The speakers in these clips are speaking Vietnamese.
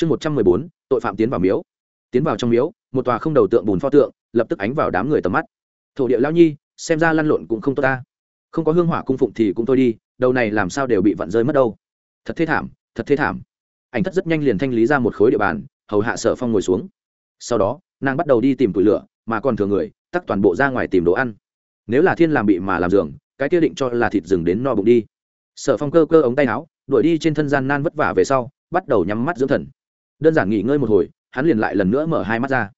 chương một trăm mười bốn, tội phạm tiến vào miếu. Tiến vào trong miếu, một tòa không đầu tượng bùn pho tượng, lập tức ánh vào đám người tầm mắt. Thổ địa lao nhi, xem ra lăn lộn cũng không tốt ta. Không có hương hỏa cung phụng thì cũng thôi đi, đầu này làm sao đều bị vặn rơi mất đâu. Thật thê thảm, thật thê thảm. Ảnh thất rất nhanh liền thanh lý ra một khối địa bàn, hầu hạ sở phong ngồi xuống. Sau đó, nàng bắt đầu đi tìm tủi lửa, mà còn thừa người, tắc toàn bộ ra ngoài tìm đồ ăn. Nếu là thiên làm bị mà làm giường, cái kia định cho là thịt rừng đến no bụng đi. Sở phong cơ cơ ống tay áo, đuổi đi trên thân gian nan vất vả về sau, bắt đầu nhắm mắt dưỡng thần đơn giản nghỉ ngơi một hồi, hắn liền lại lần nữa mở hai mắt ra.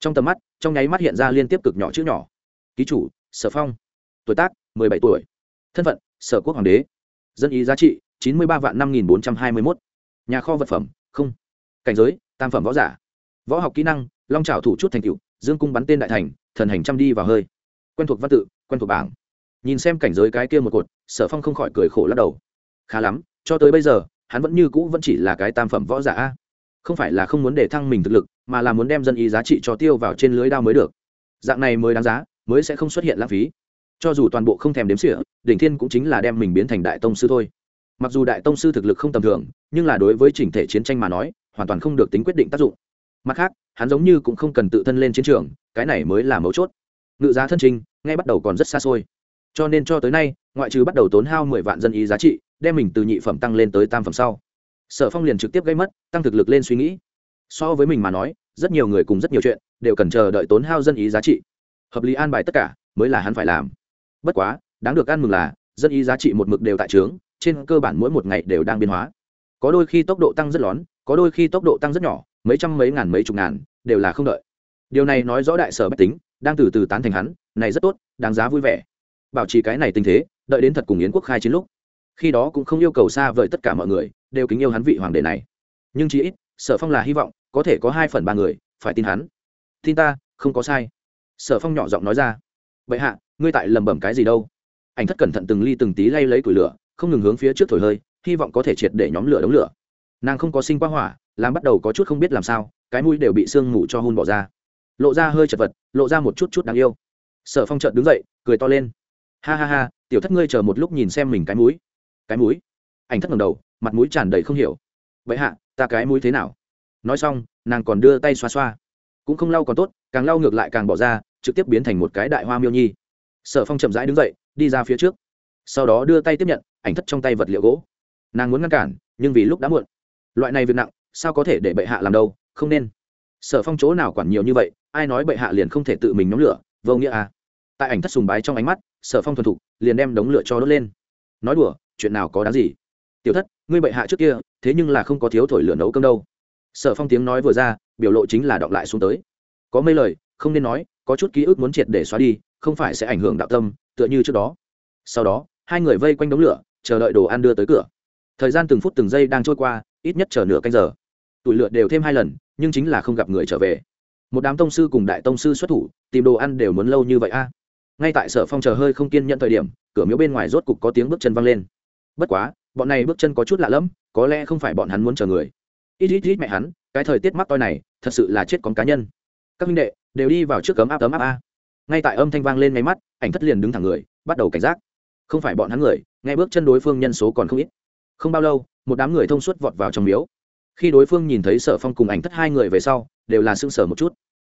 Trong tầm mắt, trong nháy mắt hiện ra liên tiếp cực nhỏ chữ nhỏ. Ký chủ, sở phong. Tuổi tác, mười bảy tuổi. Thân phận, sở quốc hoàng đế. Dân ý giá trị, chín mươi ba vạn năm nghìn bốn trăm hai mươi mốt. Nhà kho vật phẩm, không. Cảnh giới, tam phẩm võ giả. Võ học kỹ năng, long trào thủ chút thành cựu dương cung bắn tên đại thành, thần hành trăm đi vào hơi. Quen thuộc văn tự, quen thuộc bảng. Nhìn xem cảnh giới cái kia một cột, sở phong không khỏi cười khổ lắc đầu. Khá lắm, cho tới bây giờ, hắn vẫn như cũ vẫn chỉ là cái tam phẩm võ giả a không phải là không muốn để thăng mình thực lực, mà là muốn đem dân ý giá trị cho tiêu vào trên lưới đao mới được. Dạng này mới đáng giá, mới sẽ không xuất hiện lãng phí. Cho dù toàn bộ không thèm đếm sỉa đỉnh thiên cũng chính là đem mình biến thành đại tông sư thôi. Mặc dù đại tông sư thực lực không tầm thường, nhưng là đối với chỉnh thể chiến tranh mà nói, hoàn toàn không được tính quyết định tác dụng. Mặt khác, hắn giống như cũng không cần tự thân lên chiến trường, cái này mới là mấu chốt. Ngự giá thân trình, ngay bắt đầu còn rất xa xôi. Cho nên cho tới nay, ngoại trừ bắt đầu tốn hao mười vạn dân ý giá trị, đem mình từ nhị phẩm tăng lên tới tam phẩm sau sở phong liền trực tiếp gây mất, tăng thực lực lên suy nghĩ. So với mình mà nói, rất nhiều người cùng rất nhiều chuyện, đều cần chờ đợi tốn hao dân ý giá trị. Hợp lý an bài tất cả, mới là hắn phải làm. Bất quá, đáng được ăn mừng là, dân ý giá trị một mực đều tại trướng, trên cơ bản mỗi một ngày đều đang biến hóa. Có đôi khi tốc độ tăng rất lón, có đôi khi tốc độ tăng rất nhỏ, mấy trăm mấy ngàn mấy chục ngàn, đều là không đợi. Điều này nói rõ đại sở bách tính, đang từ từ tán thành hắn, này rất tốt, đáng giá vui vẻ. Bảo trì cái này tình thế, đợi đến thật cùng yến quốc khai chiến lúc khi đó cũng không yêu cầu xa vời tất cả mọi người, đều kính yêu hắn vị hoàng đế này. Nhưng chỉ ít, sở phong là hy vọng, có thể có hai phần ba người, phải tin hắn. Tin ta, không có sai. Sở phong nhỏ giọng nói ra. Vậy hạ, ngươi tại lẩm bẩm cái gì đâu? Anh thất cẩn thận từng ly từng tí lay lấy củi lửa, không ngừng hướng phía trước thổi hơi, hy vọng có thể triệt để nhóm lửa đống lửa. Nàng không có sinh quá hỏa, làm bắt đầu có chút không biết làm sao, cái mũi đều bị sương mù cho hun bỏ ra. Lộ ra hơi chật vật, lộ ra một chút chút đáng yêu. Sở phong trợt đứng dậy, cười to lên. Ha ha ha, tiểu thất ngươi chờ một lúc nhìn xem mình cái mũi cái mũi. Ảnh thất ngầm đầu, mặt mũi tràn đầy không hiểu. Vậy hạ, ta cái mũi thế nào? Nói xong, nàng còn đưa tay xoa xoa. Cũng không lau còn tốt, càng lau ngược lại càng bỏ ra, trực tiếp biến thành một cái đại hoa miêu nhi. Sở phong chậm rãi đứng dậy, đi ra phía trước. Sau đó đưa tay tiếp nhận, ảnh thất trong tay vật liệu gỗ. Nàng muốn ngăn cản, nhưng vì lúc đã muộn. Loại này việc nặng, sao có thể để bệ hạ làm đâu, không nên. Sở phong chỗ nào quản nhiều như vậy, ai nói bệ hạ liền không thể tự mình nhóm lửa, vô nghĩa à. Tại ảnh thất sùng bái trong ánh mắt, sở phong thuần thục, liền đem đống lửa cho đốt lên. Nói đùa chuyện nào có đáng gì? Tiểu thất, ngươi bệ hạ trước kia, thế nhưng là không có thiếu thổi lửa nấu cơm đâu. Sở phong tiếng nói vừa ra, biểu lộ chính là đọng lại xuống tới. Có mấy lời, không nên nói, có chút ký ức muốn triệt để xóa đi, không phải sẽ ảnh hưởng đạo tâm, tựa như trước đó. Sau đó, hai người vây quanh đống lửa, chờ đợi đồ ăn đưa tới cửa. Thời gian từng phút từng giây đang trôi qua, ít nhất chờ nửa canh giờ. Tủi lửa đều thêm hai lần, nhưng chính là không gặp người trở về. Một đám tông sư cùng đại tông sư xuất thủ, tìm đồ ăn đều muốn lâu như vậy a. Ngay tại sở phong chờ hơi không kiên nhận thời điểm, cửa miếu bên ngoài rốt cục có tiếng bước chân văng lên bất quá, bọn này bước chân có chút lạ lẫm, có lẽ không phải bọn hắn muốn chờ người. Ít ít ít mẹ hắn, cái thời tiết mắc toi này, thật sự là chết con cá nhân. Các minh đệ, đều đi vào trước cấm áp tấm áp a. Ngay tại âm thanh vang lên ngay mắt, ảnh thất liền đứng thẳng người, bắt đầu cảnh giác. Không phải bọn hắn người, nghe bước chân đối phương nhân số còn không ít. Không bao lâu, một đám người thông suốt vọt vào trong miếu. Khi đối phương nhìn thấy sở phong cùng ảnh thất hai người về sau, đều là sưng sở một chút.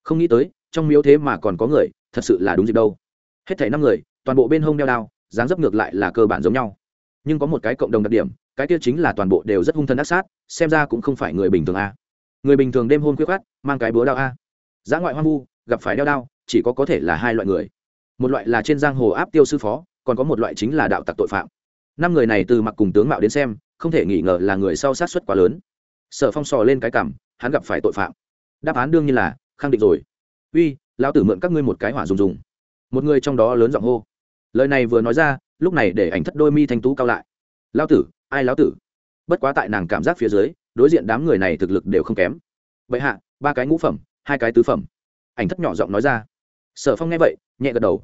Không nghĩ tới, trong miếu thế mà còn có người, thật sự là đúng dịp đâu. Hết thảy năm người, toàn bộ bên hông đeo đao, dáng dấp ngược lại là cơ bản giống nhau nhưng có một cái cộng đồng đặc điểm, cái kia chính là toàn bộ đều rất hung thân ác sát, xem ra cũng không phải người bình thường a. Người bình thường đêm hôn quyết khát mang cái búa đao a. Giã ngoại hoang vu, gặp phải đeo đao, chỉ có có thể là hai loại người. Một loại là trên giang hồ áp tiêu sư phó, còn có một loại chính là đạo tặc tội phạm. Năm người này từ mặc cùng tướng mạo đến xem, không thể nghi ngờ là người sau sát xuất quá lớn. Sở phong sò lên cái cảm, hắn gặp phải tội phạm. Đáp án đương nhiên là, khẳng định rồi. Uy, lão tử mượn các ngươi một cái hỏa dùng dùng. Một người trong đó lớn giọng hô. Lời này vừa nói ra lúc này để ảnh thất đôi mi thanh tú cao lại. Lao tử, ai lão tử? Bất quá tại nàng cảm giác phía dưới, đối diện đám người này thực lực đều không kém. Vậy hạ, ba cái ngũ phẩm, hai cái tứ phẩm. Ảnh thất nhỏ giọng nói ra. Sở phong nghe vậy, nhẹ gật đầu.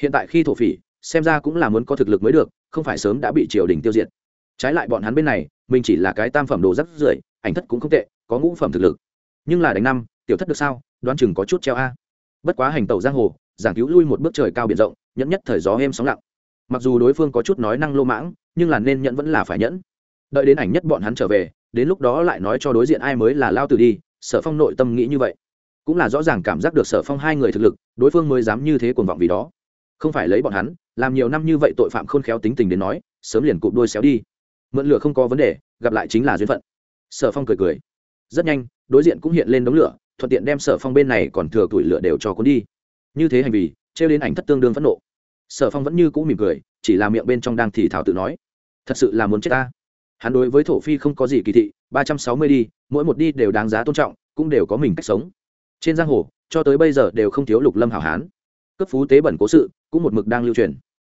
Hiện tại khi thổ phỉ, xem ra cũng là muốn có thực lực mới được, không phải sớm đã bị triều đình tiêu diệt. Trái lại bọn hắn bên này, mình chỉ là cái tam phẩm đồ rắc rưởi, ảnh thất cũng không tệ, có ngũ phẩm thực lực. Nhưng là đánh năm, tiểu thất được sao, đoán chừng có chút treo a. Bất quá hành tẩu giang hồ, giảng cứu lui một bước trời cao biển rộng, nhẫn nhất thời gió êm sóng lặng mặc dù đối phương có chút nói năng lô mãng, nhưng là nên nhẫn vẫn là phải nhẫn. Đợi đến ảnh nhất bọn hắn trở về, đến lúc đó lại nói cho đối diện ai mới là lao tử đi, sở phong nội tâm nghĩ như vậy. Cũng là rõ ràng cảm giác được sở phong hai người thực lực, đối phương mới dám như thế cuồng vọng vì đó. Không phải lấy bọn hắn, làm nhiều năm như vậy tội phạm khôn khéo tính tình đến nói, sớm liền cụp đôi xéo đi. Mượn lửa không có vấn đề, gặp lại chính là duyên phận. Sở phong cười cười. Rất nhanh, đối diện cũng hiện lên đống lửa, thuận tiện đem sở phong bên này còn thừa tuổi lửa đều cho cuốn đi. Như thế hành vi, trêu đến ảnh thất tương đương phẫn nộ sở phong vẫn như cũ mỉm cười, chỉ là miệng bên trong đang thì thảo tự nói, thật sự là muốn chết ta. Hắn đối với thổ phi không có gì kỳ thị, ba trăm sáu mươi đi, mỗi một đi đều đáng giá tôn trọng, cũng đều có mình cách sống. Trên giang hồ, cho tới bây giờ đều không thiếu lục lâm hảo hán. Cấp phú tế bẩn cố sự, cũng một mực đang lưu truyền.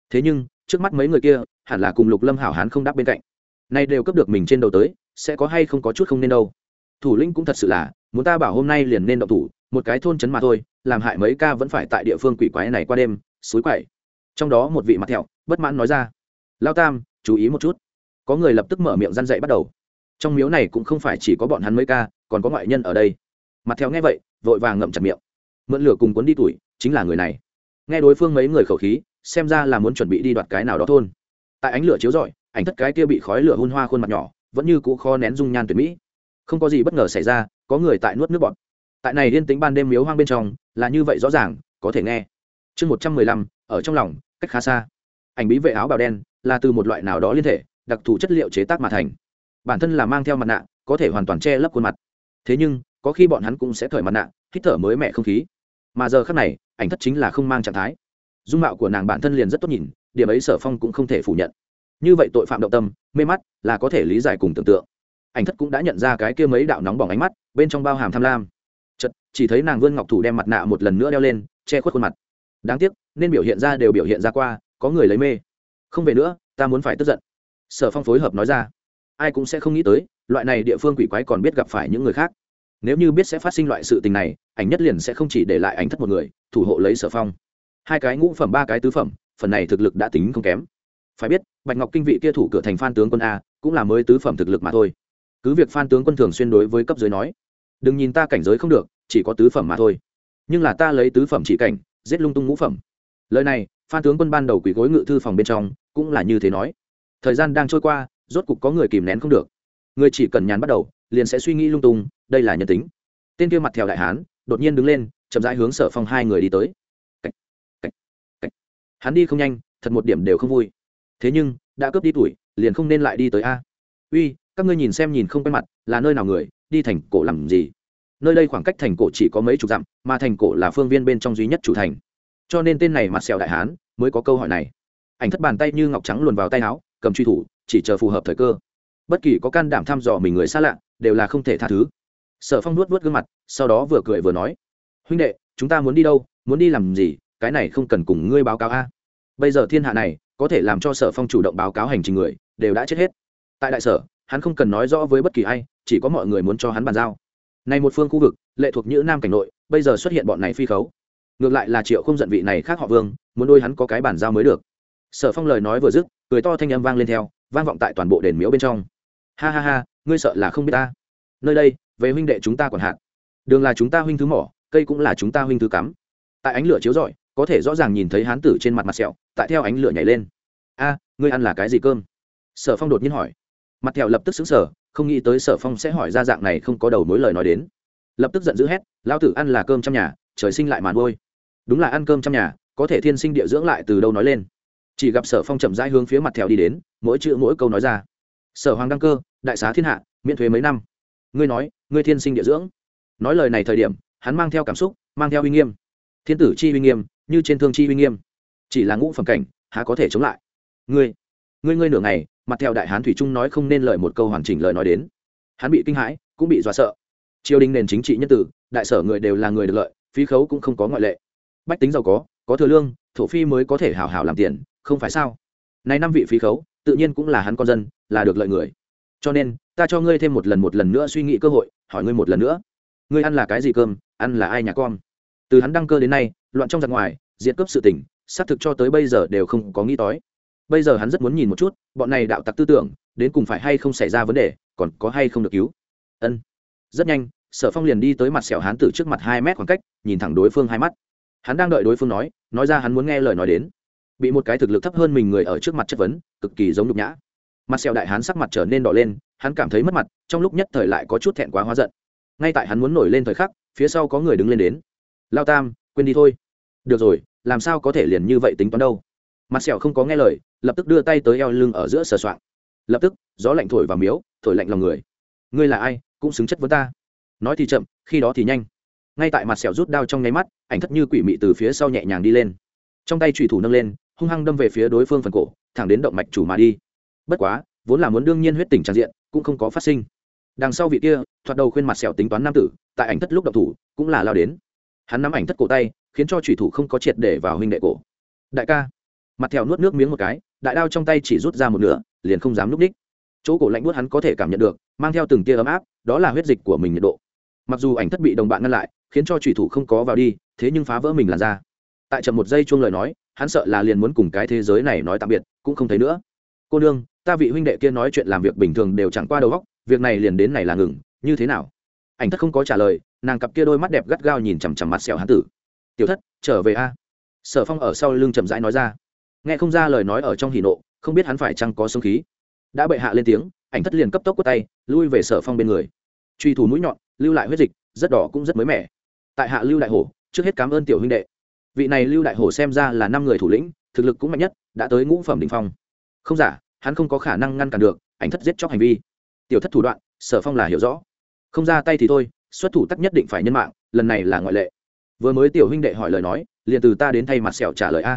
Thế nhưng, trước mắt mấy người kia, hẳn là cùng lục lâm hảo hán không đáp bên cạnh. Nay đều cấp được mình trên đầu tới, sẽ có hay không có chút không nên đâu. Thủ lĩnh cũng thật sự là, muốn ta bảo hôm nay liền nên động thủ, một cái thôn trấn mà thôi, làm hại mấy ca vẫn phải tại địa phương quỷ quái này qua đêm, suối quậy trong đó một vị mặt thẹo, bất mãn nói ra, lao tam, chú ý một chút. Có người lập tức mở miệng răn dậy bắt đầu, trong miếu này cũng không phải chỉ có bọn hắn mấy ca, còn có ngoại nhân ở đây. Mặt thẹo nghe vậy, vội vàng ngậm chặt miệng, mượn lửa cùng cuốn đi tuổi, chính là người này. Nghe đối phương mấy người khẩu khí, xem ra là muốn chuẩn bị đi đoạt cái nào đó thôn. Tại ánh lửa chiếu rọi, ảnh thất cái kia bị khói lửa hun hoa khuôn mặt nhỏ, vẫn như cũ kho nén dung nhan tuyệt mỹ. Không có gì bất ngờ xảy ra, có người tại nuốt nước bọt. Tại này liên tính ban đêm miếu hoang bên trong, là như vậy rõ ràng, có thể nghe. Chương một trăm mười lăm ở trong lòng, cách khá xa. Ảnh bí vệ áo bào đen là từ một loại nào đó liên thể, đặc thù chất liệu chế tác mà thành. Bản thân là mang theo mặt nạ, có thể hoàn toàn che lấp khuôn mặt. Thế nhưng, có khi bọn hắn cũng sẽ cởi mặt nạ, hít thở mới mẻ không khí. Mà giờ khác này, ảnh thất chính là không mang trạng thái. Dung mạo của nàng bản thân liền rất tốt nhìn, điểm ấy sở phong cũng không thể phủ nhận. Như vậy tội phạm động tâm, mê mắt là có thể lý giải cùng tưởng tượng. Ảnh thất cũng đã nhận ra cái kia mấy đạo nóng bỏng ánh mắt, bên trong bao hàm tham lam. Chật chỉ thấy nàng vươn ngọc thủ đem mặt nạ một lần nữa đeo lên, che khuất khuôn mặt đáng tiếc, nên biểu hiện ra đều biểu hiện ra qua, có người lấy mê. Không về nữa, ta muốn phải tức giận. Sở phong phối hợp nói ra. Ai cũng sẽ không nghĩ tới, loại này địa phương quỷ quái còn biết gặp phải những người khác. Nếu như biết sẽ phát sinh loại sự tình này, ảnh nhất liền sẽ không chỉ để lại ảnh thất một người, thủ hộ lấy sở phong. Hai cái ngũ phẩm, ba cái tứ phẩm, phần này thực lực đã tính không kém. Phải biết, bạch ngọc kinh vị kia thủ cửa thành phan tướng quân a, cũng là mới tứ phẩm thực lực mà thôi. Cứ việc phan tướng quân thường xuyên đối với cấp dưới nói, đừng nhìn ta cảnh giới không được, chỉ có tứ phẩm mà thôi. Nhưng là ta lấy tứ phẩm chỉ cảnh giết lung tung ngũ phẩm. Lời này phan tướng quân ban đầu quỷ gối ngự thư phòng bên trong cũng là như thế nói. Thời gian đang trôi qua rốt cục có người kìm nén không được. Người chỉ cần nhàn bắt đầu liền sẽ suy nghĩ lung tung đây là nhân tính. Tên kia mặt theo đại hán đột nhiên đứng lên chậm rãi hướng sở phong hai người đi tới. Cách, cách, cách. hắn đi không nhanh thật một điểm đều không vui. Thế nhưng đã cướp đi tuổi liền không nên lại đi tới a. Uy các ngươi nhìn xem nhìn không quen mặt là nơi nào người đi thành cổ làm gì? Nơi đây khoảng cách thành cổ chỉ có mấy chục dặm, mà thành cổ là phương viên bên trong duy nhất chủ thành. Cho nên tên này mặt sẹo đại hán mới có câu hỏi này. Ảnh thất bàn tay như ngọc trắng luồn vào tay áo, cầm truy thủ, chỉ chờ phù hợp thời cơ. Bất kỳ có can đảm thăm dò mình người xa lạ, đều là không thể tha thứ. Sở phong nuốt vớt gương mặt, sau đó vừa cười vừa nói, huynh đệ, chúng ta muốn đi đâu, muốn đi làm gì, cái này không cần cùng ngươi báo cáo a. Bây giờ thiên hạ này, có thể làm cho sở phong chủ động báo cáo hành trình người, đều đã chết hết. Tại đại sở, hắn không cần nói rõ với bất kỳ ai, chỉ có mọi người muốn cho hắn bàn giao này một phương khu vực, lệ thuộc như nam cảnh nội, bây giờ xuất hiện bọn này phi khấu. Ngược lại là triệu không giận vị này khác họ vương, muốn đôi hắn có cái bàn giao mới được. Sở phong lời nói vừa dứt, cười to thanh âm vang lên theo, vang vọng tại toàn bộ đền miếu bên trong. Ha ha ha, ngươi sợ là không biết ta. Nơi đây, về huynh đệ chúng ta còn hạn. Đường là chúng ta huynh thứ mỏ, cây cũng là chúng ta huynh thứ cắm. Tại ánh lửa chiếu rọi, có thể rõ ràng nhìn thấy hán tử trên mặt mặt sẹo, tại theo ánh lửa nhảy lên. A, ngươi ăn là cái gì cơm? Sở phong đột nhiên hỏi. Mặt thẹo lập tức xứng sở không nghĩ tới sở phong sẽ hỏi ra dạng này không có đầu mối lời nói đến. Lập tức giận dữ hét lao tử ăn là cơm trong nhà, trời sinh lại màn vôi đúng là ăn cơm trong nhà, có thể thiên sinh địa dưỡng lại từ đâu nói lên. Chỉ gặp sở phong chậm rãi hướng phía mặt thèo đi đến, mỗi chữ mỗi câu nói ra. Sở hoàng đăng cơ, đại xá thiên hạ, miễn thuế mấy năm. Ngươi nói, ngươi thiên sinh địa dưỡng. Nói lời này thời điểm, hắn mang theo cảm xúc, mang theo uy nghiêm. Thiên tử chi uy nghiêm, như trên thương chi uy nghiêm. Chỉ là ngũ phẩm cảnh, há có thể chống lại? Ngươi ngươi ngươi nửa ngày mặt theo đại hán thủy trung nói không nên lời một câu hoàn chỉnh lời nói đến. Hắn bị kinh hãi, cũng bị dọa sợ. Triều đình nền chính trị nhân tử, đại sở người đều là người được lợi, phí khấu cũng không có ngoại lệ. Bách tính giàu có có thừa lương, thổ phi mới có thể hảo hảo làm tiền, không phải sao? Này năm vị phí khấu, tự nhiên cũng là hắn con dân, là được lợi người. Cho nên, ta cho ngươi thêm một lần một lần nữa suy nghĩ cơ hội, hỏi ngươi một lần nữa. Ngươi ăn là cái gì cơm, ăn là ai nhà con? Từ hắn đăng cơ đến nay, loạn trong giặc ngoài, diệt cướp sự tỉnh xác thực cho tới bây giờ đều không có nghĩ tới bây giờ hắn rất muốn nhìn một chút, bọn này đạo tặc tư tưởng, đến cùng phải hay không xảy ra vấn đề, còn có hay không được cứu? Ân. Rất nhanh, sở phong liền đi tới mặt sẹo hán tử trước mặt hai mét khoảng cách, nhìn thẳng đối phương hai mắt. Hắn đang đợi đối phương nói nói ra hắn muốn nghe lời nói đến. Bị một cái thực lực thấp hơn mình người ở trước mặt chất vấn, cực kỳ giống nhục nhã. Mặt sẹo đại hán sắc mặt trở nên đỏ lên, hắn cảm thấy mất mặt, trong lúc nhất thời lại có chút thẹn quá hóa giận. Ngay tại hắn muốn nổi lên thời khắc, phía sau có người đứng lên đến. Lao tam, quên đi thôi. Được rồi, làm sao có thể liền như vậy tính toán đâu? Mặt sẹo không có nghe lời, lập tức đưa tay tới eo lưng ở giữa sờ soạng. Lập tức, gió lạnh thổi vào miếu, thổi lạnh lòng người. Ngươi là ai, cũng xứng chất với ta. Nói thì chậm, khi đó thì nhanh. Ngay tại mặt sẹo rút đao trong nháy mắt, ảnh thất như quỷ mị từ phía sau nhẹ nhàng đi lên. Trong tay trùy thủ nâng lên, hung hăng đâm về phía đối phương phần cổ, thẳng đến động mạch chủ mà đi. Bất quá, vốn là muốn đương nhiên huyết tình tràn diện, cũng không có phát sinh. Đằng sau vị kia, thoạt đầu khuyên mặt sẹo tính toán nam tử, tại ảnh thất lúc độc thủ, cũng là lao đến. Hắn nắm ảnh thất cổ tay, khiến cho trùy thủ không có triệt để vào huynh đệ cổ. Đại ca mặt thẹo nuốt nước miếng một cái, đại đao trong tay chỉ rút ra một nửa, liền không dám núp đích. Chỗ cổ lạnh buốt hắn có thể cảm nhận được, mang theo từng tia ấm áp, đó là huyết dịch của mình nhiệt độ. Mặc dù ảnh thất bị đồng bạn ngăn lại, khiến cho thủy thủ không có vào đi, thế nhưng phá vỡ mình làn ra tại chậm một giây chuông lời nói, hắn sợ là liền muốn cùng cái thế giới này nói tạm biệt, cũng không thấy nữa. Cô nương, ta vị huynh đệ kia nói chuyện làm việc bình thường đều chẳng qua đầu góc việc này liền đến này là ngừng, như thế nào? Ảnh thất không có trả lời, nàng cặp kia đôi mắt đẹp gắt gao nhìn chằm chằm mặt sẹo hán tử. Tiểu thất, trở về a. Sở phong ở sau lưng chậm rãi nói ra nghe không ra lời nói ở trong hỉ nộ, không biết hắn phải chăng có sông khí. Đã bệ hạ lên tiếng, ảnh thất liền cấp tốc quất tay, lui về sở phong bên người. Truy thủ mũi nhọn, lưu lại huyết dịch, rất đỏ cũng rất mới mẻ. Tại hạ lưu đại hổ, trước hết cảm ơn tiểu huynh đệ. Vị này lưu đại hổ xem ra là năm người thủ lĩnh, thực lực cũng mạnh nhất, đã tới ngũ phẩm đ ỉ n h phong. Không giả, hắn không có khả năng ngăn cản được, ảnh thất giết chóc hành vi. Tiểu thất thủ đoạn, sở phong là hiểu rõ. Không ra tay thì thôi, xuất thủ tắc nhất định phải nhân mạng, lần này là ngoại lệ. Vừa mới tiểu huynh đệ hỏi lời nói, liền từ ta đến thay mặt sẹo trả lời a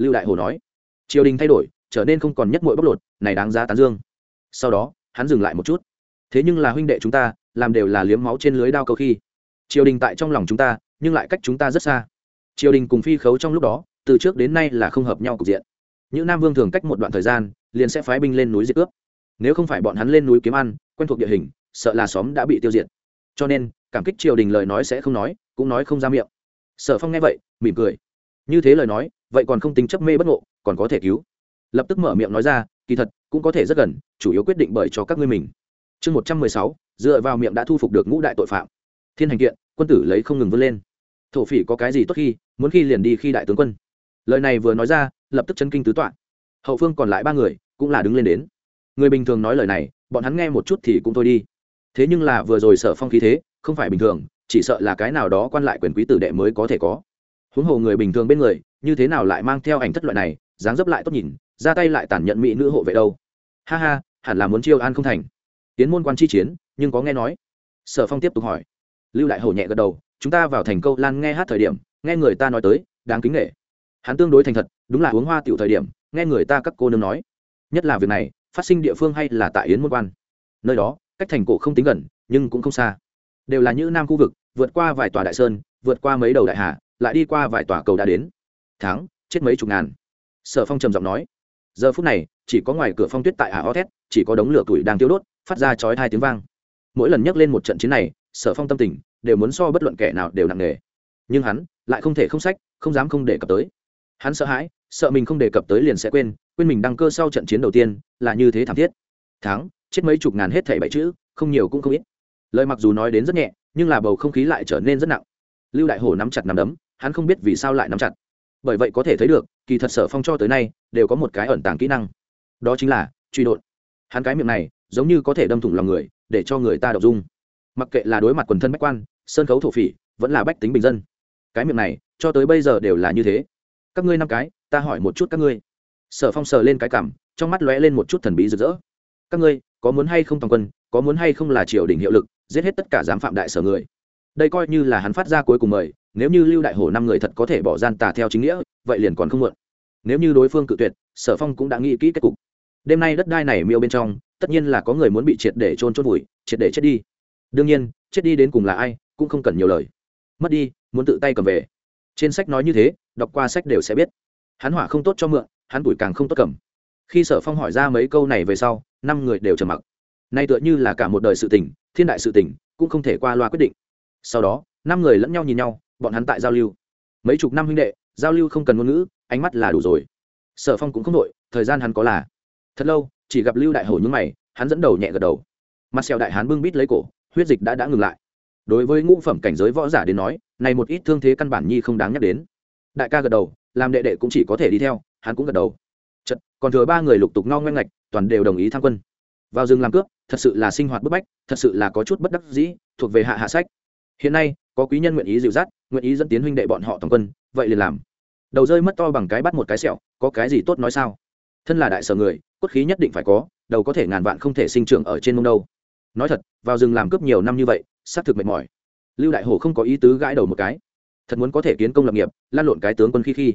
lưu đại hồ nói, triều đình thay đổi, trở nên không còn nhất mỗi bóc lột, này đáng giá tán dương. Sau đó, hắn dừng lại một chút. Thế nhưng là huynh đệ chúng ta, làm đều là liếm máu trên lưới đao cầu khi, triều đình tại trong lòng chúng ta, nhưng lại cách chúng ta rất xa. Triều đình cùng phi khấu trong lúc đó, từ trước đến nay là không hợp nhau cục diện. Những nam vương thường cách một đoạn thời gian, liền sẽ phái binh lên núi diệt cướp nếu không phải bọn hắn lên núi kiếm ăn, quen thuộc địa hình, sợ là xóm đã bị tiêu diệt. Cho nên, cảm kích triều đình lời nói sẽ không nói, cũng nói không ra miệng. Sở phong nghe vậy, mỉm cười. Như thế lời nói vậy còn không tính chấp mê bất ngộ, còn có thể cứu. Lập tức mở miệng nói ra, kỳ thật, cũng có thể rất gần, chủ yếu quyết định bởi cho các ngươi mình. Chương một trăm mười sáu, dựa vào miệng đã thu phục được ngũ đại tội phạm. Thiên hành kiện, quân tử lấy không ngừng vươn lên. Thổ phỉ có cái gì tốt khi, muốn khi liền đi khi đại tướng quân. Lời này vừa nói ra, lập tức chân kinh tứ tọa. Hậu phương còn lại ba người, cũng là đứng lên đến. Người bình thường nói lời này, bọn hắn nghe một chút thì cũng thôi đi. Thế nhưng là vừa rồi sở phong khí thế, không phải bình thường, chỉ sợ là cái nào đó quan lại quyền quý tử đệ mới có thể có. Huống hồ người bình thường bên người như thế nào lại mang theo ảnh thất loại này, dáng dấp lại tốt nhìn, ra tay lại tàn nhận mỹ nữ hộ vệ đâu. Ha ha, hẳn là muốn chiêu an không thành. Tiến môn quan chi chiến, nhưng có nghe nói. Sở phong tiếp tục hỏi. Lưu đại hổ nhẹ gật đầu, chúng ta vào thành câu lan nghe hát thời điểm, nghe người ta nói tới, đáng kính nghệ hắn tương đối thành thật, đúng là uống hoa tiểu thời điểm, nghe người ta các cô nương nói. Nhất là việc này, phát sinh địa phương hay là tại yến môn quan. Nơi đó, cách thành cổ không tính gần, nhưng cũng không xa. Đều là những nam khu vực, vượt qua vài tòa đại sơn, vượt qua mấy đầu đại hà, lại đi qua vài tòa cầu đã đến tháng chết mấy chục ngàn. Sở phong trầm giọng nói. Giờ phút này chỉ có ngoài cửa phong tuyết tại ả o thét chỉ có đống lửa tuổi đang tiêu đốt phát ra chói hai tiếng vang. Mỗi lần nhắc lên một trận chiến này sở phong tâm tình đều muốn so bất luận kẻ nào đều nặng nề. Nhưng hắn lại không thể không sách không dám không đề cập tới. Hắn sợ hãi sợ mình không đề cập tới liền sẽ quên quên mình đăng cơ sau trận chiến đầu tiên là như thế thảm thiết. Tháng, chết mấy chục ngàn hết thảy bảy chữ không nhiều cũng không ít. Lời mặc dù nói đến rất nhẹ nhưng là bầu không khí lại trở nên rất nặng. Lưu đại hổ nắm chặt nắm đấm hắn không biết vì sao lại nắm chặt bởi vậy có thể thấy được, kỳ thật sở phong cho tới nay, đều có một cái ẩn tàng kỹ năng. Đó chính là, truy đột. Hắn cái miệng này, giống như có thể đâm thủng lòng người, để cho người ta đọc dung. Mặc kệ là đối mặt quần thân bách quan sân khấu thổ phỉ, vẫn là bách tính bình dân. Cái miệng này, cho tới bây giờ đều là như thế. Các ngươi năm cái, ta hỏi một chút các ngươi. Sở phong sờ lên cái cảm, trong mắt lóe lên một chút thần bí rực rỡ. Các ngươi, có muốn hay không toàn quân, có muốn hay không là triều đình hiệu lực, giết hết tất cả giám phạm đại sở người. Đây coi như là hắn phát ra cuối cùng mời nếu như lưu đại hổ năm người thật có thể bỏ gian tà theo chính nghĩa, vậy liền còn không muộn. Nếu như đối phương cự tuyệt, sở phong cũng đã nghĩ kỹ kết cục. Đêm nay đất đai này miêu bên trong, tất nhiên là có người muốn bị triệt để trôn trôn vùi, triệt để chết đi. Đương nhiên, chết đi đến cùng là ai, cũng không cần nhiều lời. Mất đi, muốn tự tay cầm về. Trên sách nói như thế, đọc qua sách đều sẽ biết. Hắn hỏa không tốt cho mượn, hắn tuổi càng không tốt cầm. Khi sở phong hỏi ra mấy câu này về sau, năm người đều trầm mặc. Nay tựa như là cả một đời sự tình, thiên đại sự tình, cũng không thể qua loa quyết định. Sau đó, năm người lẫn nhau nhìn nhau bọn hắn tại giao lưu. Mấy chục năm huynh đệ giao lưu không cần ngôn ngữ ánh mắt là đủ rồi. Sở phong cũng không đội thời gian hắn có là. Thật lâu chỉ gặp lưu đại hổ nhúng mày hắn dẫn đầu nhẹ gật đầu. Mặt sẹo đại hán bưng bít lấy cổ huyết dịch đã đã ngừng lại. Đối với ngũ phẩm cảnh giới võ giả đến nói này một ít thương thế căn bản nhi không đáng nhắc đến. Đại ca gật đầu làm đệ đệ cũng chỉ có thể đi theo hắn cũng gật đầu. Chật, còn thừa ba người lục tục ngao ngoanh ngạch toàn đều đồng ý tham quân. Vào rừng làm cướp thật sự là sinh hoạt bức bách thật sự là có chút bất đắc dĩ thuộc về hạ hạ sách. Hiện nay có quý nhân nguyện ý dịu dắt, nguyện ý dẫn tiến huynh đệ bọn họ toàn quân, vậy liền làm. Đầu rơi mất to bằng cái bắt một cái sẹo, có cái gì tốt nói sao? Thân là đại sở người, cốt khí nhất định phải có, đầu có thể ngàn vạn không thể sinh trưởng ở trên mông đâu. Nói thật, vào rừng làm cướp nhiều năm như vậy, xác thực mệt mỏi. Lưu đại hổ không có ý tứ gãi đầu một cái. Thật muốn có thể kiến công lập nghiệp, lan lộn cái tướng quân khi khi.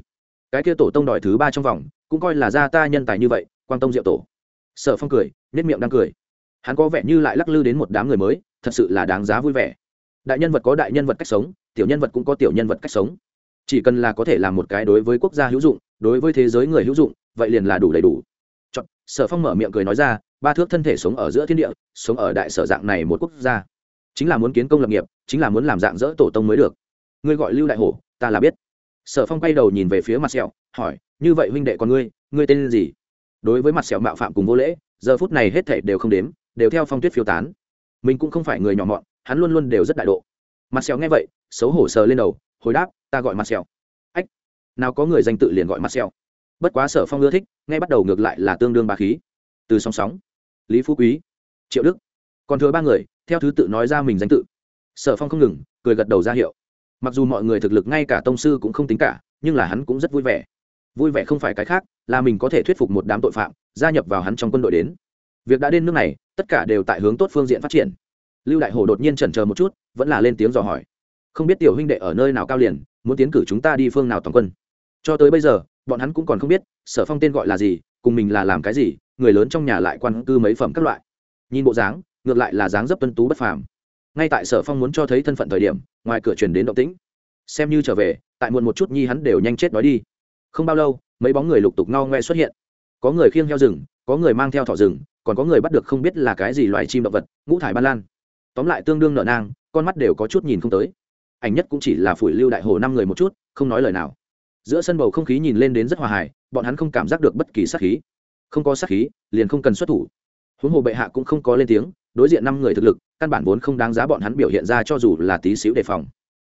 Cái kia tổ tông đòi thứ ba trong vòng, cũng coi là gia ta nhân tài như vậy quan tông diệu tổ. Sở phong cười nhất miệng đang cười. Hắn có vẻ như lại lắc lư đến một đám người mới, thật sự là đáng giá vui vẻ đại nhân vật có đại nhân vật cách sống tiểu nhân vật cũng có tiểu nhân vật cách sống. Chỉ cần là có thể làm một cái đối với quốc gia hữu dụng đối với thế giới người hữu dụng vậy liền là đủ đầy đủ. Chọn, sở phong mở miệng cười nói ra ba thước thân thể sống ở giữa thiên địa sống ở đại sở dạng này một quốc gia. Chính là muốn kiến công lập nghiệp chính là muốn làm dạng dỡ tổ tông mới được. Ngươi gọi lưu đại hổ ta là biết. Sở phong quay đầu nhìn về phía mặt sẹo hỏi như vậy huynh đệ con ngươi ngươi tên gì? Đối với mặt sẹo mạo phạm cùng vô lễ giờ phút này hết thảy đều không đếm đều theo phong tuyết phiêu tán. Mình cũng không phải người nhỏ mọn hắn luôn luôn đều rất đại độ. Mặt sẹo nghe vậy, xấu hổ sờ lên đầu, hồi đáp, ta gọi mặt sẹo. Ách, nào có người danh tự liền gọi mặt sẹo. Bất quá sở phong ưa thích ngay bắt đầu ngược lại là tương đương bà khí. Từ song sóng lý phú quý, triệu đức. Còn thừa ba người, theo thứ tự nói ra mình danh tự. Sở phong không ngừng, cười gật đầu ra hiệu. Mặc dù mọi người thực lực ngay cả tông sư cũng không tính cả, nhưng là hắn cũng rất vui vẻ. Vui vẻ không phải cái khác, là mình có thể thuyết phục một đám tội phạm, gia nhập vào hắn trong quân đội đến. Việc đã đến nước này, tất cả đều tại hướng tốt phương diện phát triển lưu đại hồ đột nhiên chần chờ một chút, vẫn là lên tiếng dò hỏi. Không biết tiểu huynh đệ ở nơi nào cao liền, muốn tiến cử chúng ta đi phương nào toàn quân. Cho tới bây giờ, bọn hắn cũng còn không biết, sở phong tên gọi là gì, cùng mình là làm cái gì, người lớn trong nhà lại quan cư mấy phẩm các loại. Nhìn bộ dáng, ngược lại là dáng dấp tuân tú bất phàm. Ngay tại sở phong muốn cho thấy thân phận thời điểm, ngoài cửa truyền đến động tĩnh. Xem như trở về, tại muộn một chút nhi hắn đều nhanh chết đói đi. Không bao lâu, mấy bóng người lục tục ngao ngoe xuất hiện. Có người khiêng heo rừng, có người mang theo thỏ rừng, còn có người bắt được không biết là cái gì loài chim động vật, ngũ thải ban lan tóm lại tương đương nợ nang, con mắt đều có chút nhìn không tới. Ảnh nhất cũng chỉ là phủi lưu đại hồ năm người một chút, không nói lời nào. Giữa sân bầu không khí nhìn lên đến rất hòa hài, bọn hắn không cảm giác được bất kỳ sát khí. Không có sát khí, liền không cần xuất thủ. Huống hồ bệ hạ cũng không có lên tiếng, đối diện năm người thực lực, căn bản vốn không đáng giá bọn hắn biểu hiện ra cho dù là tí xíu đề phòng.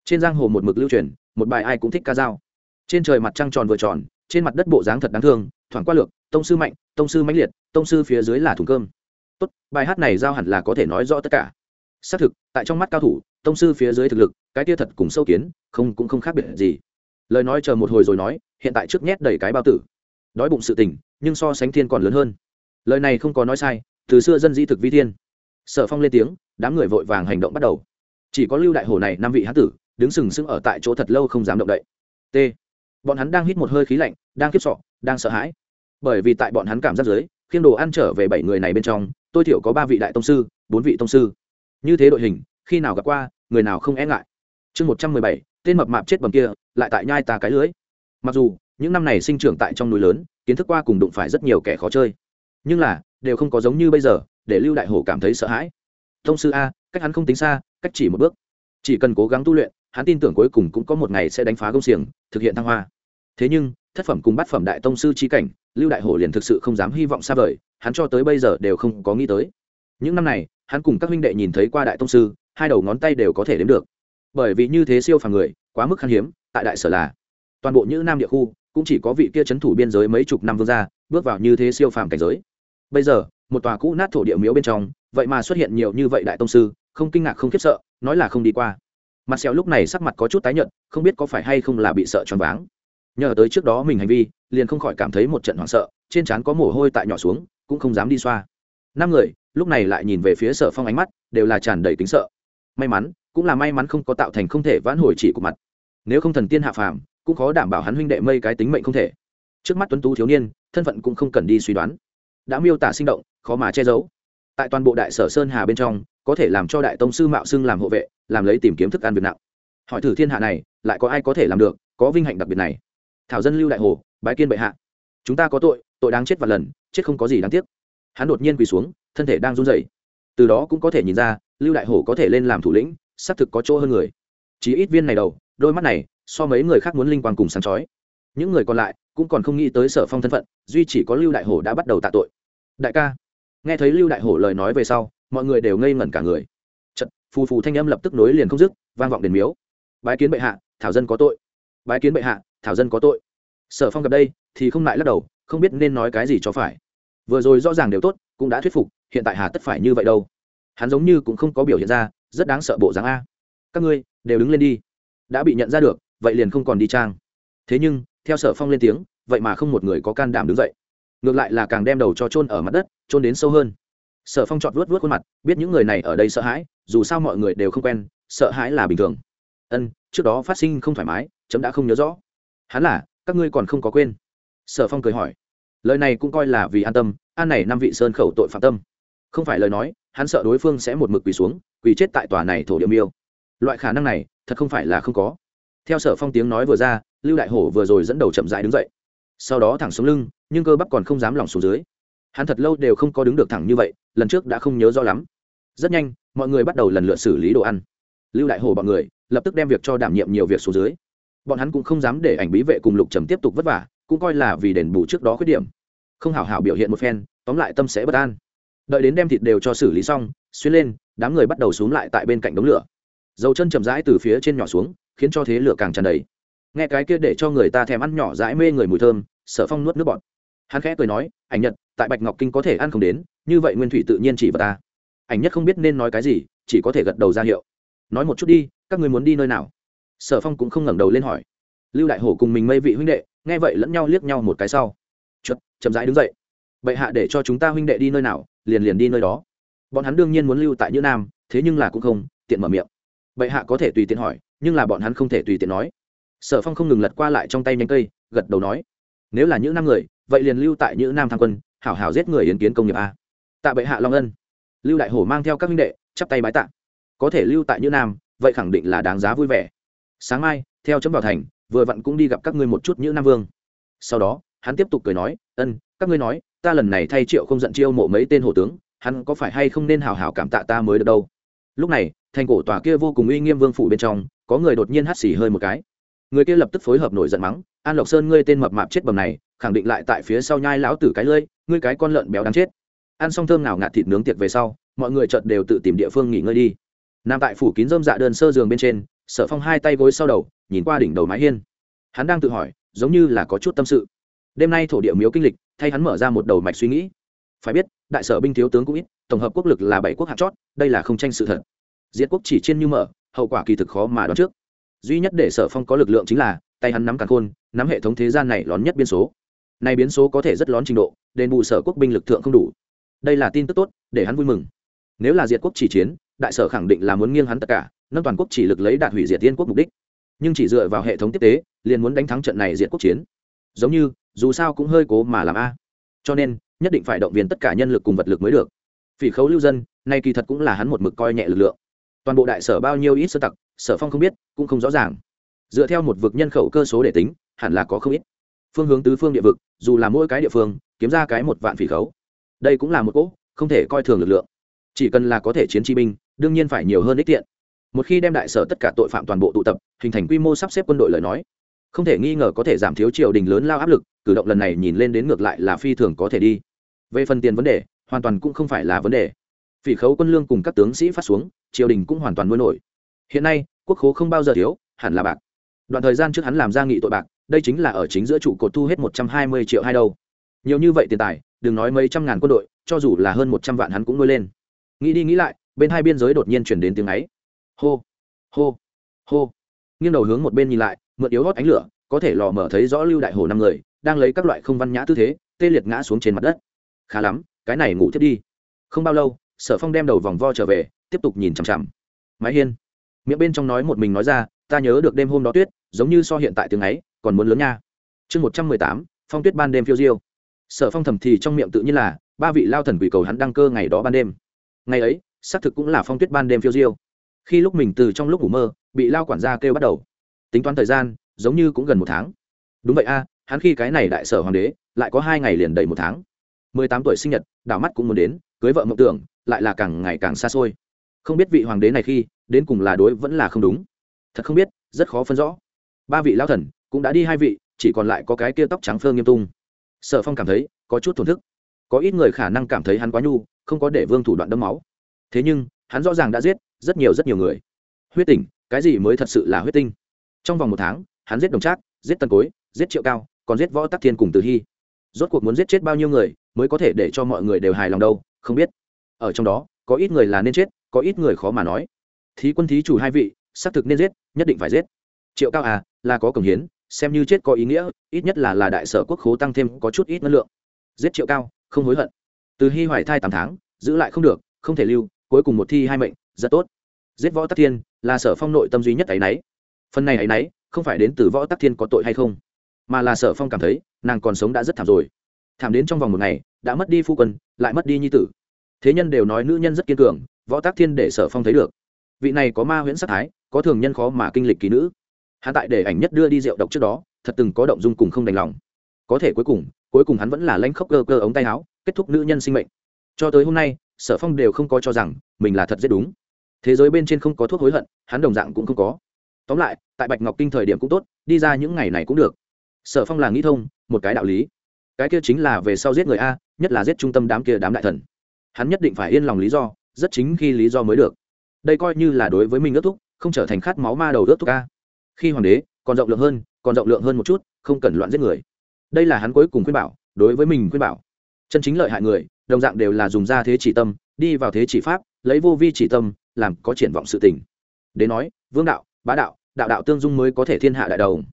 Trên giang hồ một mực lưu truyền, một bài ai cũng thích ca dao. Trên trời mặt trăng tròn vừa tròn, trên mặt đất bộ dáng thật đáng thương, thoảng qua lược, tông sư mạnh, tông sư mãnh liệt, tông sư phía dưới là thùng cơm. Tốt, bài hát này giao hẳn là có thể nói rõ tất cả xác thực, tại trong mắt cao thủ, tông sư phía dưới thực lực, cái tia thật cùng sâu kiến, không, cũng không khác biệt gì. Lời nói chờ một hồi rồi nói, hiện tại trước nhét đầy cái bao tử. Đói bụng sự tình, nhưng so sánh thiên còn lớn hơn. Lời này không có nói sai, từ xưa dân di thực vi thiên. Sở phong lên tiếng, đám người vội vàng hành động bắt đầu. Chỉ có lưu đại hồ này năm vị hán tử, đứng sừng sững ở tại chỗ thật lâu không dám động đậy. T. Bọn hắn đang hít một hơi khí lạnh, đang kiếp sọ, đang sợ hãi. Bởi vì tại bọn hắn cảm giác giới khiêm đồ ăn trở về bảy người này bên trong, tôi thiểu có ba vị đại tông sư, bốn vị tông sư như thế đội hình, khi nào gặp qua, người nào không e ngại? Chương một trăm mười bảy, tên mập mạp chết bầm kia, lại tại nhai ta cái lưới. Mặc dù, những năm này sinh trưởng tại trong núi lớn, kiến thức qua cùng đụng phải rất nhiều kẻ khó chơi. Nhưng là, đều không có giống như bây giờ, để lưu đại hổ cảm thấy sợ hãi. Thông sư a, cách hắn không tính xa, cách chỉ một bước. Chỉ cần cố gắng tu luyện, hắn tin tưởng cuối cùng cũng có một ngày sẽ đánh phá công xiềng, thực hiện thăng hoa. Thế nhưng, thất phẩm cùng bát phẩm đại tông sư chi cảnh, lưu đại hổ liền thực sự không dám hy vọng xa vời, hắn cho tới bây giờ đều không có nghĩ tới. Những năm này hắn cùng các huynh đệ nhìn thấy qua đại tông sư, hai đầu ngón tay đều có thể đếm được. Bởi vì như thế siêu phàm người, quá mức khan hiếm, tại đại sở là toàn bộ những nam địa khu cũng chỉ có vị kia c thủ biên giới mấy chục năm vương gia bước vào như thế siêu phàm cảnh giới. Bây giờ, một tòa cũ nát thổ địa miếu bên trong, vậy mà xuất hiện nhiều như vậy đại tông sư, không kinh ngạc không khiếp sợ, nói là không đi qua. Mặt sẹo lúc này sắc mặt có chút tái nhợt, không biết có phải hay không là bị sợ choáng váng. Nhờ tới trước đó mình hành vi, liền không khỏi cảm thấy một trận hoảng sợ, trên trán có mồ hôi tại nhỏ xuống, cũng không dám đi xoa. Năm người lúc này lại nhìn về phía sở phong ánh mắt, đều là tràn đầy tính sợ. May mắn, cũng là may mắn không có tạo thành không thể vãn hồi chỉ của mặt. Nếu không thần tiên hạ phàm, cũng khó đảm bảo hắn huynh đệ mây cái tính mệnh không thể. Trước mắt tuấn tú thiếu niên, thân phận cũng không cần đi suy đoán. Đã miêu tả sinh động, khó mà che giấu. Tại toàn bộ đại sở sơn hà bên trong, có thể làm cho đại tông sư mạo xưng làm hộ vệ, làm lấy tìm kiếm thức ăn việc nặng. Hỏi thử thiên hạ này, lại có ai có thể làm được, có vinh hạnh đặc biệt này. Thảo dân lưu đại hồ, bái kiên bệ hạ. Chúng ta có tội tội đáng chết và lần, chết không có gì đáng tiếc. Hắn đột nhiên quỳ xuống thân thể đang run rẩy. Từ đó cũng có thể nhìn ra lưu đại hổ có thể lên làm thủ lĩnh xác thực có chỗ hơn người. Chỉ ít viên này đầu đôi mắt này so mấy người khác muốn linh quang cùng sáng chói. Những người còn lại cũng còn không nghĩ tới sở phong thân phận duy chỉ có lưu đại hổ đã bắt đầu tạ tội. Đại ca nghe thấy lưu đại hổ lời nói về sau mọi người đều ngây ngẩn cả người. Chật, phù phù thanh âm lập tức nối liền không dứt vang vọng đền miếu. Bái kiến bệ hạ thảo dân có tội. Bái kiến bệ hạ thảo dân có tội. Sở phong gặp đây thì không lại lắc đầu không biết nên nói cái gì cho phải. Vừa rồi rõ ràng đều tốt cũng đã thuyết phục, hiện tại hà tất phải như vậy đâu. Hắn giống như cũng không có biểu hiện ra, rất đáng sợ bộ dáng a. Các ngươi, đều đứng lên đi. Đã bị nhận ra được, vậy liền không còn đi trang. Thế nhưng, theo sở phong lên tiếng, vậy mà không một người có can đảm đứng dậy. Ngược lại là càng đem đầu cho trôn ở mặt đất trôn đến sâu hơn. Sở phong chọt vớt vớt khuôn mặt, biết những người này ở đây sợ hãi, dù sao mọi người đều không quen, sợ hãi là bình thường. Ân, trước đó phát sinh không thoải mái, chấm đã không nhớ rõ. Hắn là, các ngươi còn không có quên. Sở phong cười hỏi lời này cũng coi là vì an tâm, an này năm vị sơn khẩu tội phạm tâm. Không phải lời nói, hắn sợ đối phương sẽ một mực quỳ xuống, quỳ chết tại tòa này thổ địa miêu. Loại khả năng này, thật không phải là không có. Theo sở phong tiếng nói vừa ra, lưu đại hổ vừa rồi dẫn đầu chậm dại đứng dậy. Sau đó thẳng xuống lưng, nhưng cơ bắp còn không dám lỏng xuống dưới. Hắn thật lâu đều không có đứng được thẳng như vậy, lần trước đã không nhớ rõ lắm. Rất nhanh, mọi người bắt đầu lần lượt xử lý đồ ăn. Lưu đại hổ bọn người, lập tức đem việc cho đảm nhiệm nhiều việc xuống dưới. Bọn hắn cũng không dám để ảnh bí vệ cùng lục trầm tiếp tục vất vả cũng coi là vì đền bù trước đó khuyết điểm. Không hảo hảo biểu hiện một phen, tóm lại tâm sẽ bất an. Đợi đến đem thịt đều cho xử lý xong, xuyên lên, đám người bắt đầu xuống lại tại bên cạnh đống lửa. Dầu chân chậm rãi từ phía trên nhỏ xuống, khiến cho thế lửa càng tràn đầy. Nghe cái kia để cho người ta thèm ăn nhỏ dãi mê người mùi thơm sở phong nuốt nước bọt. Hắn khẽ cười nói, ảnh nhật, tại bạch ngọc kinh có thể ăn không đến, như vậy nguyên thủy tự nhiên chỉ vào ta. Ảnh nhất không biết nên nói cái gì, chỉ có thể gật đầu ra hiệu. Nói một chút đi, các người muốn đi nơi nào? Sở phong cũng không ngẩng đầu lên hỏi. Lưu đại hổ cùng mình mây vị huynh đệ nghe vậy lẫn nhau liếc nhau một cái sau. Chật chậm rãi đứng dậy. Bệ hạ để cho chúng ta huynh đệ đi nơi nào, liền liền đi nơi đó. Bọn hắn đương nhiên muốn lưu tại như nam, thế nhưng là cũng không, tiện mở miệng. Bệ hạ có thể tùy tiện hỏi, nhưng là bọn hắn không thể tùy tiện nói. Sở phong không ngừng lật qua lại trong tay nhanh cây, gật đầu nói, nếu là những năm người, vậy liền lưu tại những nam tham quân, hảo hảo giết người yến kiến công nghiệp a. Tạ bệ hạ long ân. Lưu đại hổ mang theo các huynh đệ, chắp tay bái tạ. Có thể lưu tại như nam, vậy khẳng định là đáng giá vui vẻ. Sáng mai, theo chấm vào thành vừa vặn cũng đi gặp các ngươi một chút như nam vương. Sau đó, hắn tiếp tục cười nói, ân, các ngươi nói, ta lần này thay triệu không giận chiêu mộ mấy tên hổ tướng, hắn có phải hay không nên hào hào cảm tạ ta mới được đâu? Lúc này, thành cổ tòa kia vô cùng uy nghiêm vương phủ bên trong, có người đột nhiên hắt xì hơi một cái. Người kia lập tức phối hợp nổi giận mắng, an lộc sơn ngươi tên mập mạp chết bầm này, khẳng định lại tại phía sau nhai lão tử cái lơi ngươi cái con lợn béo đáng chết. Ăn xong thơm nào ngạt thịt nướng tiệc về sau, mọi người chợt đều tự tìm địa phương nghỉ ngơi đi. Nằm tại phủ kín rơm dạ đơn sơ giường bên trên, sở phong hai tay gối sau đầu nhìn qua đỉnh đầu mái hiên. Hắn đang tự hỏi, giống như là có chút tâm sự. Đêm nay thổ địa miếu kinh lịch, thay hắn mở ra một đầu mạch suy nghĩ. Phải biết, đại sở binh thiếu tướng cũng ít, tổng hợp quốc lực là bảy quốc hạt chót, đây là không tranh sự thật. Diệt quốc chỉ trên như mở, hậu quả kỳ thực khó mà đoán trước. Duy nhất để sở phong có lực lượng chính là, tay hắn nắm càng khôn, nắm hệ thống thế gian này lón nhất biên số. Này biến số có thể rất lón trình độ, đền bù sở quốc binh lực thượng không đủ. Đây là tin tức tốt, để hắn vui mừng. Nếu là diệt quốc chỉ chiến, đại sở khẳng định là muốn nghiêng hắn tất cả, nâng toàn quốc chỉ lực lấy đạt hủy diệt tiên quốc mục đích nhưng chỉ dựa vào hệ thống tiếp tế, liền muốn đánh thắng trận này diện quốc chiến. Giống như, dù sao cũng hơi cố mà làm a. Cho nên, nhất định phải động viên tất cả nhân lực cùng vật lực mới được. Phỉ khấu lưu dân, nay kỳ thật cũng là hắn một mực coi nhẹ lực lượng. Toàn bộ đại sở bao nhiêu ít sơ tặc, sở phong không biết, cũng không rõ ràng. Dựa theo một vực nhân khẩu cơ số để tính, hẳn là có không ít. Phương hướng tứ phương địa vực, dù là mỗi cái địa phương, kiếm ra cái một vạn phỉ khấu. Đây cũng là một cỗ không thể coi thường lực lượng. Chỉ cần là có thể chiến chi binh, đương nhiên phải nhiều hơn ích tiện một khi đem đại sở tất cả tội phạm toàn bộ tụ tập, hình thành quy mô sắp xếp quân đội lời nói, không thể nghi ngờ có thể giảm thiếu triều đình lớn lao áp lực, cử động lần này nhìn lên đến ngược lại là phi thường có thể đi. Về phần tiền vấn đề, hoàn toàn cũng không phải là vấn đề. Phỉ khấu quân lương cùng các tướng sĩ phát xuống, triều đình cũng hoàn toàn nuôi nổi. Hiện nay, quốc khố không bao giờ thiếu, hẳn là bạc. Đoạn thời gian trước hắn làm ra nghị tội bạc, đây chính là ở chính giữa trụ cột thu hết một trăm hai mươi triệu hai đâu. Nhiều như vậy tiền tài, đừng nói mấy trăm ngàn quân đội, cho dù là hơn một trăm vạn hắn cũng nuôi lên. Nghĩ đi nghĩ lại, bên hai biên giới đột nhiên chuyển đến tiếng ấy hô hô hô. Nghiêng đầu hướng một bên nhìn lại, mượn yếu hót ánh lửa, có thể lò mở thấy rõ lưu đại hồ năm người, đang lấy các loại không văn nhã tư thế, tê liệt ngã xuống trên mặt đất. Khá lắm, cái này ngủ thiết đi. Không bao lâu, sở phong đem đầu vòng vo trở về, tiếp tục nhìn chằm chằm. Mái hiên. Miệng bên trong nói một mình nói ra, ta nhớ được đêm hôm đó tuyết, giống như so hiện tại tiếng ấy, còn muốn lớn nha. Chương một trăm mười tám, phong tuyết ban đêm phiêu diêu. Sở phong thầm thì trong miệng tự nhiên là, ba vị lao thần quỷ cầu hắn đăng cơ ngày đó ban đêm. Ngày ấy, xác thực cũng là phong tuyết ban đêm phiêu diêu khi lúc mình từ trong lúc ngủ mơ, bị lao quản gia kêu bắt đầu. Tính toán thời gian, giống như cũng gần một tháng. Đúng vậy a, hắn khi cái này đại sở hoàng đế, lại có hai ngày liền đầy một tháng. Mười tám tuổi sinh nhật, đảo mắt cũng muốn đến, cưới vợ mộng tưởng, lại là càng ngày càng xa xôi. Không biết vị hoàng đế này khi, đến cùng là đối vẫn là không đúng. Thật không biết, rất khó phân rõ. Ba vị lao thần, cũng đã đi hai vị, chỉ còn lại có cái kia tóc trắng phơ nghiêm tung. Sở phong cảm thấy, có chút thổn thức. Có ít người khả năng cảm thấy hắn quá nhu, không có để vương thủ đoạn đấm máu. Thế nhưng, hắn rõ ràng đã giết rất nhiều rất nhiều người. Huyết tỉnh, cái gì mới thật sự là huyết tinh? Trong vòng một tháng, hắn giết đồng trác, giết tân cối, giết triệu cao, còn giết võ tắc thiên cùng từ hy. Rốt cuộc muốn giết chết bao nhiêu người mới có thể để cho mọi người đều hài lòng đâu, không biết. Ở trong đó, có ít người là nên chết, có ít người khó mà nói. Thí quân thí chủ hai vị, xác thực nên giết, nhất định phải giết. Triệu cao à là có cống hiến, xem như chết có ý nghĩa, ít nhất là là đại sở quốc khố tăng thêm có chút ít năng lượng. Giết triệu cao, không hối hận. Từ hy hoài thai tám tháng, giữ lại không được, không thể lưu, cuối cùng một thi hai mệnh rất tốt. Giết võ tắc thiên là sở phong nội tâm duy nhất ấ y n ấ y phần này ấ y n ấ y không phải đến từ võ tắc thiên có tội hay không, mà là sở phong cảm thấy nàng còn sống đã rất thảm rồi. Thảm đến trong vòng một ngày, đã mất đi phu quân, lại mất đi nhi tử. Thế nhân đều nói nữ nhân rất kiên cường, võ tác thiên để sở phong thấy được. Vị này có ma huyễn sắc thái, có thường nhân khó mà kinh lịch kỳ nữ. Hạ tại để ảnh nhất đưa đi rượu độc trước đó, thật từng có động dung cùng không đành lòng. Có thể cuối cùng cuối cùng hắn vẫn là lãnh khốc cơ cơ ống tay áo, kết thúc nữ nhân sinh mệnh. Cho tới hôm nay, sở phong đều không có cho rằng mình là thật rất đúng thế giới bên trên không có thuốc hối hận, hắn đồng dạng cũng không có. Tóm lại, tại bạch ngọc kinh thời điểm cũng tốt, đi ra những ngày này cũng được. Sở phong là nghĩ thông, một cái đạo lý. Cái kia chính là về sau giết người a, nhất là giết trung tâm đám kia đám đại thần. Hắn nhất định phải yên lòng lý do, rất chính khi lý do mới được. Đây coi như là đối với mình ước thúc, không trở thành khát máu ma đầu ước thúc a. Khi hoàng đế, còn rộng lượng hơn, còn rộng lượng hơn một chút, không cần loạn giết người. Đây là hắn cuối cùng khuyên bảo, đối với mình khuyên bảo. Chân chính lợi hại người, đồng dạng đều là dùng ra thế chỉ tâm, đi vào thế chỉ pháp, lấy vô vi chỉ tâm làm có triển vọng sự tình. Đến nói, vương đạo, bá đạo đạo đạo tương dung mới có thể thiên hạ đại đầu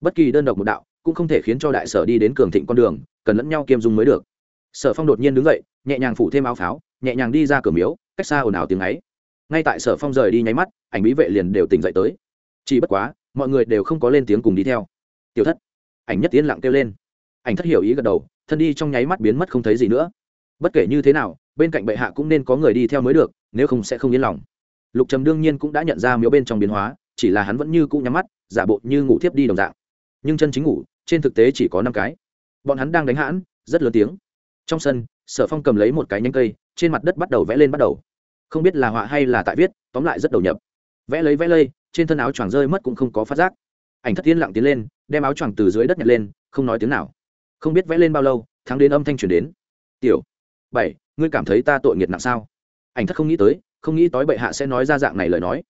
bất kỳ đơn độc một đạo cũng không thể khiến cho đại sở đi đến cường thịnh con đường, cần lẫn nhau kiêm dung mới được. Sở phong đột nhiên đứng dậy, nhẹ nhàng phủ thêm áo pháo, nhẹ nhàng đi ra cửa miếu, cách xa ồn ào tiếng ấy. Ngay tại sở phong rời đi nháy mắt, ảnh bí vệ liền đều tỉnh dậy tới. Chỉ bất quá, mọi người đều không có lên tiếng cùng đi theo. Tiểu thất. Ảnh nhất tiến lặng kêu lên. Ảnh thất hiểu ý gật đầu, thân đi trong nháy mắt biến mất không thấy gì nữa. Bất kể như thế nào, bên cạnh bệ hạ cũng nên có người đi theo mới được nếu không sẽ không yên lòng. Lục trầm đương nhiên cũng đã nhận ra miếu bên trong biến hóa, chỉ là hắn vẫn như cũ nhắm mắt, giả bộ như ngủ thiếp đi đồng dạng. Nhưng chân chính ngủ, trên thực tế chỉ có năm cái. Bọn hắn đang đánh hãn, rất lớn tiếng. Trong sân, sở phong cầm lấy một cái nhánh cây, trên mặt đất bắt đầu vẽ lên bắt đầu. Không biết là họa hay là tại viết, tóm lại rất đầu nhập. Vẽ lấy vẽ lây, trên thân áo choàng rơi mất cũng không có phát giác. Ảnh thất tiên lặng tiến lên, đem áo choàng từ dưới đất nhặt lên, không nói tiếng nào. Không biết vẽ lên bao lâu, thắng đến âm thanh chuyển đến. Tiểu, bảy, ngươi cảm thấy ta tội nghiệt nặng sao? Ảnh thất không nghĩ tới, không nghĩ tới bệ hạ sẽ nói ra dạng này lời nói.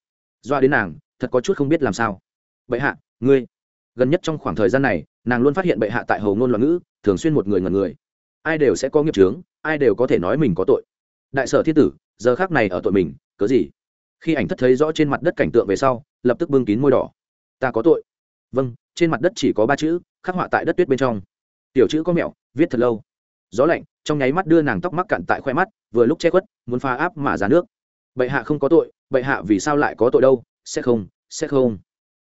Doa đến nàng, thật có chút không biết làm sao. Bệ hạ, ngươi. Gần nhất trong khoảng thời gian này, nàng luôn phát hiện bệ hạ tại hầu ngôn loạn ngữ, thường xuyên một người ngần người. Ai đều sẽ có nghiệp trướng ai đều có thể nói mình có tội. Đại sở thiên tử, giờ khác này ở tội mình, cớ gì? Khi ảnh thất thấy rõ trên mặt đất cảnh tượng về sau, lập tức bưng kín môi đỏ. Ta có tội. Vâng trên mặt đất chỉ có ba chữ, khắc họa tại đất tuyết bên trong. Tiểu chữ có mẹo, viết thật lâu gió lạnh, trong nháy mắt đưa nàng tóc mắc cạn tại khoe mắt, vừa lúc che khuất, muốn pha áp mà ra nước. Bệ hạ không có tội, bệ hạ vì sao lại có tội đâu? Sẽ không sẽ không.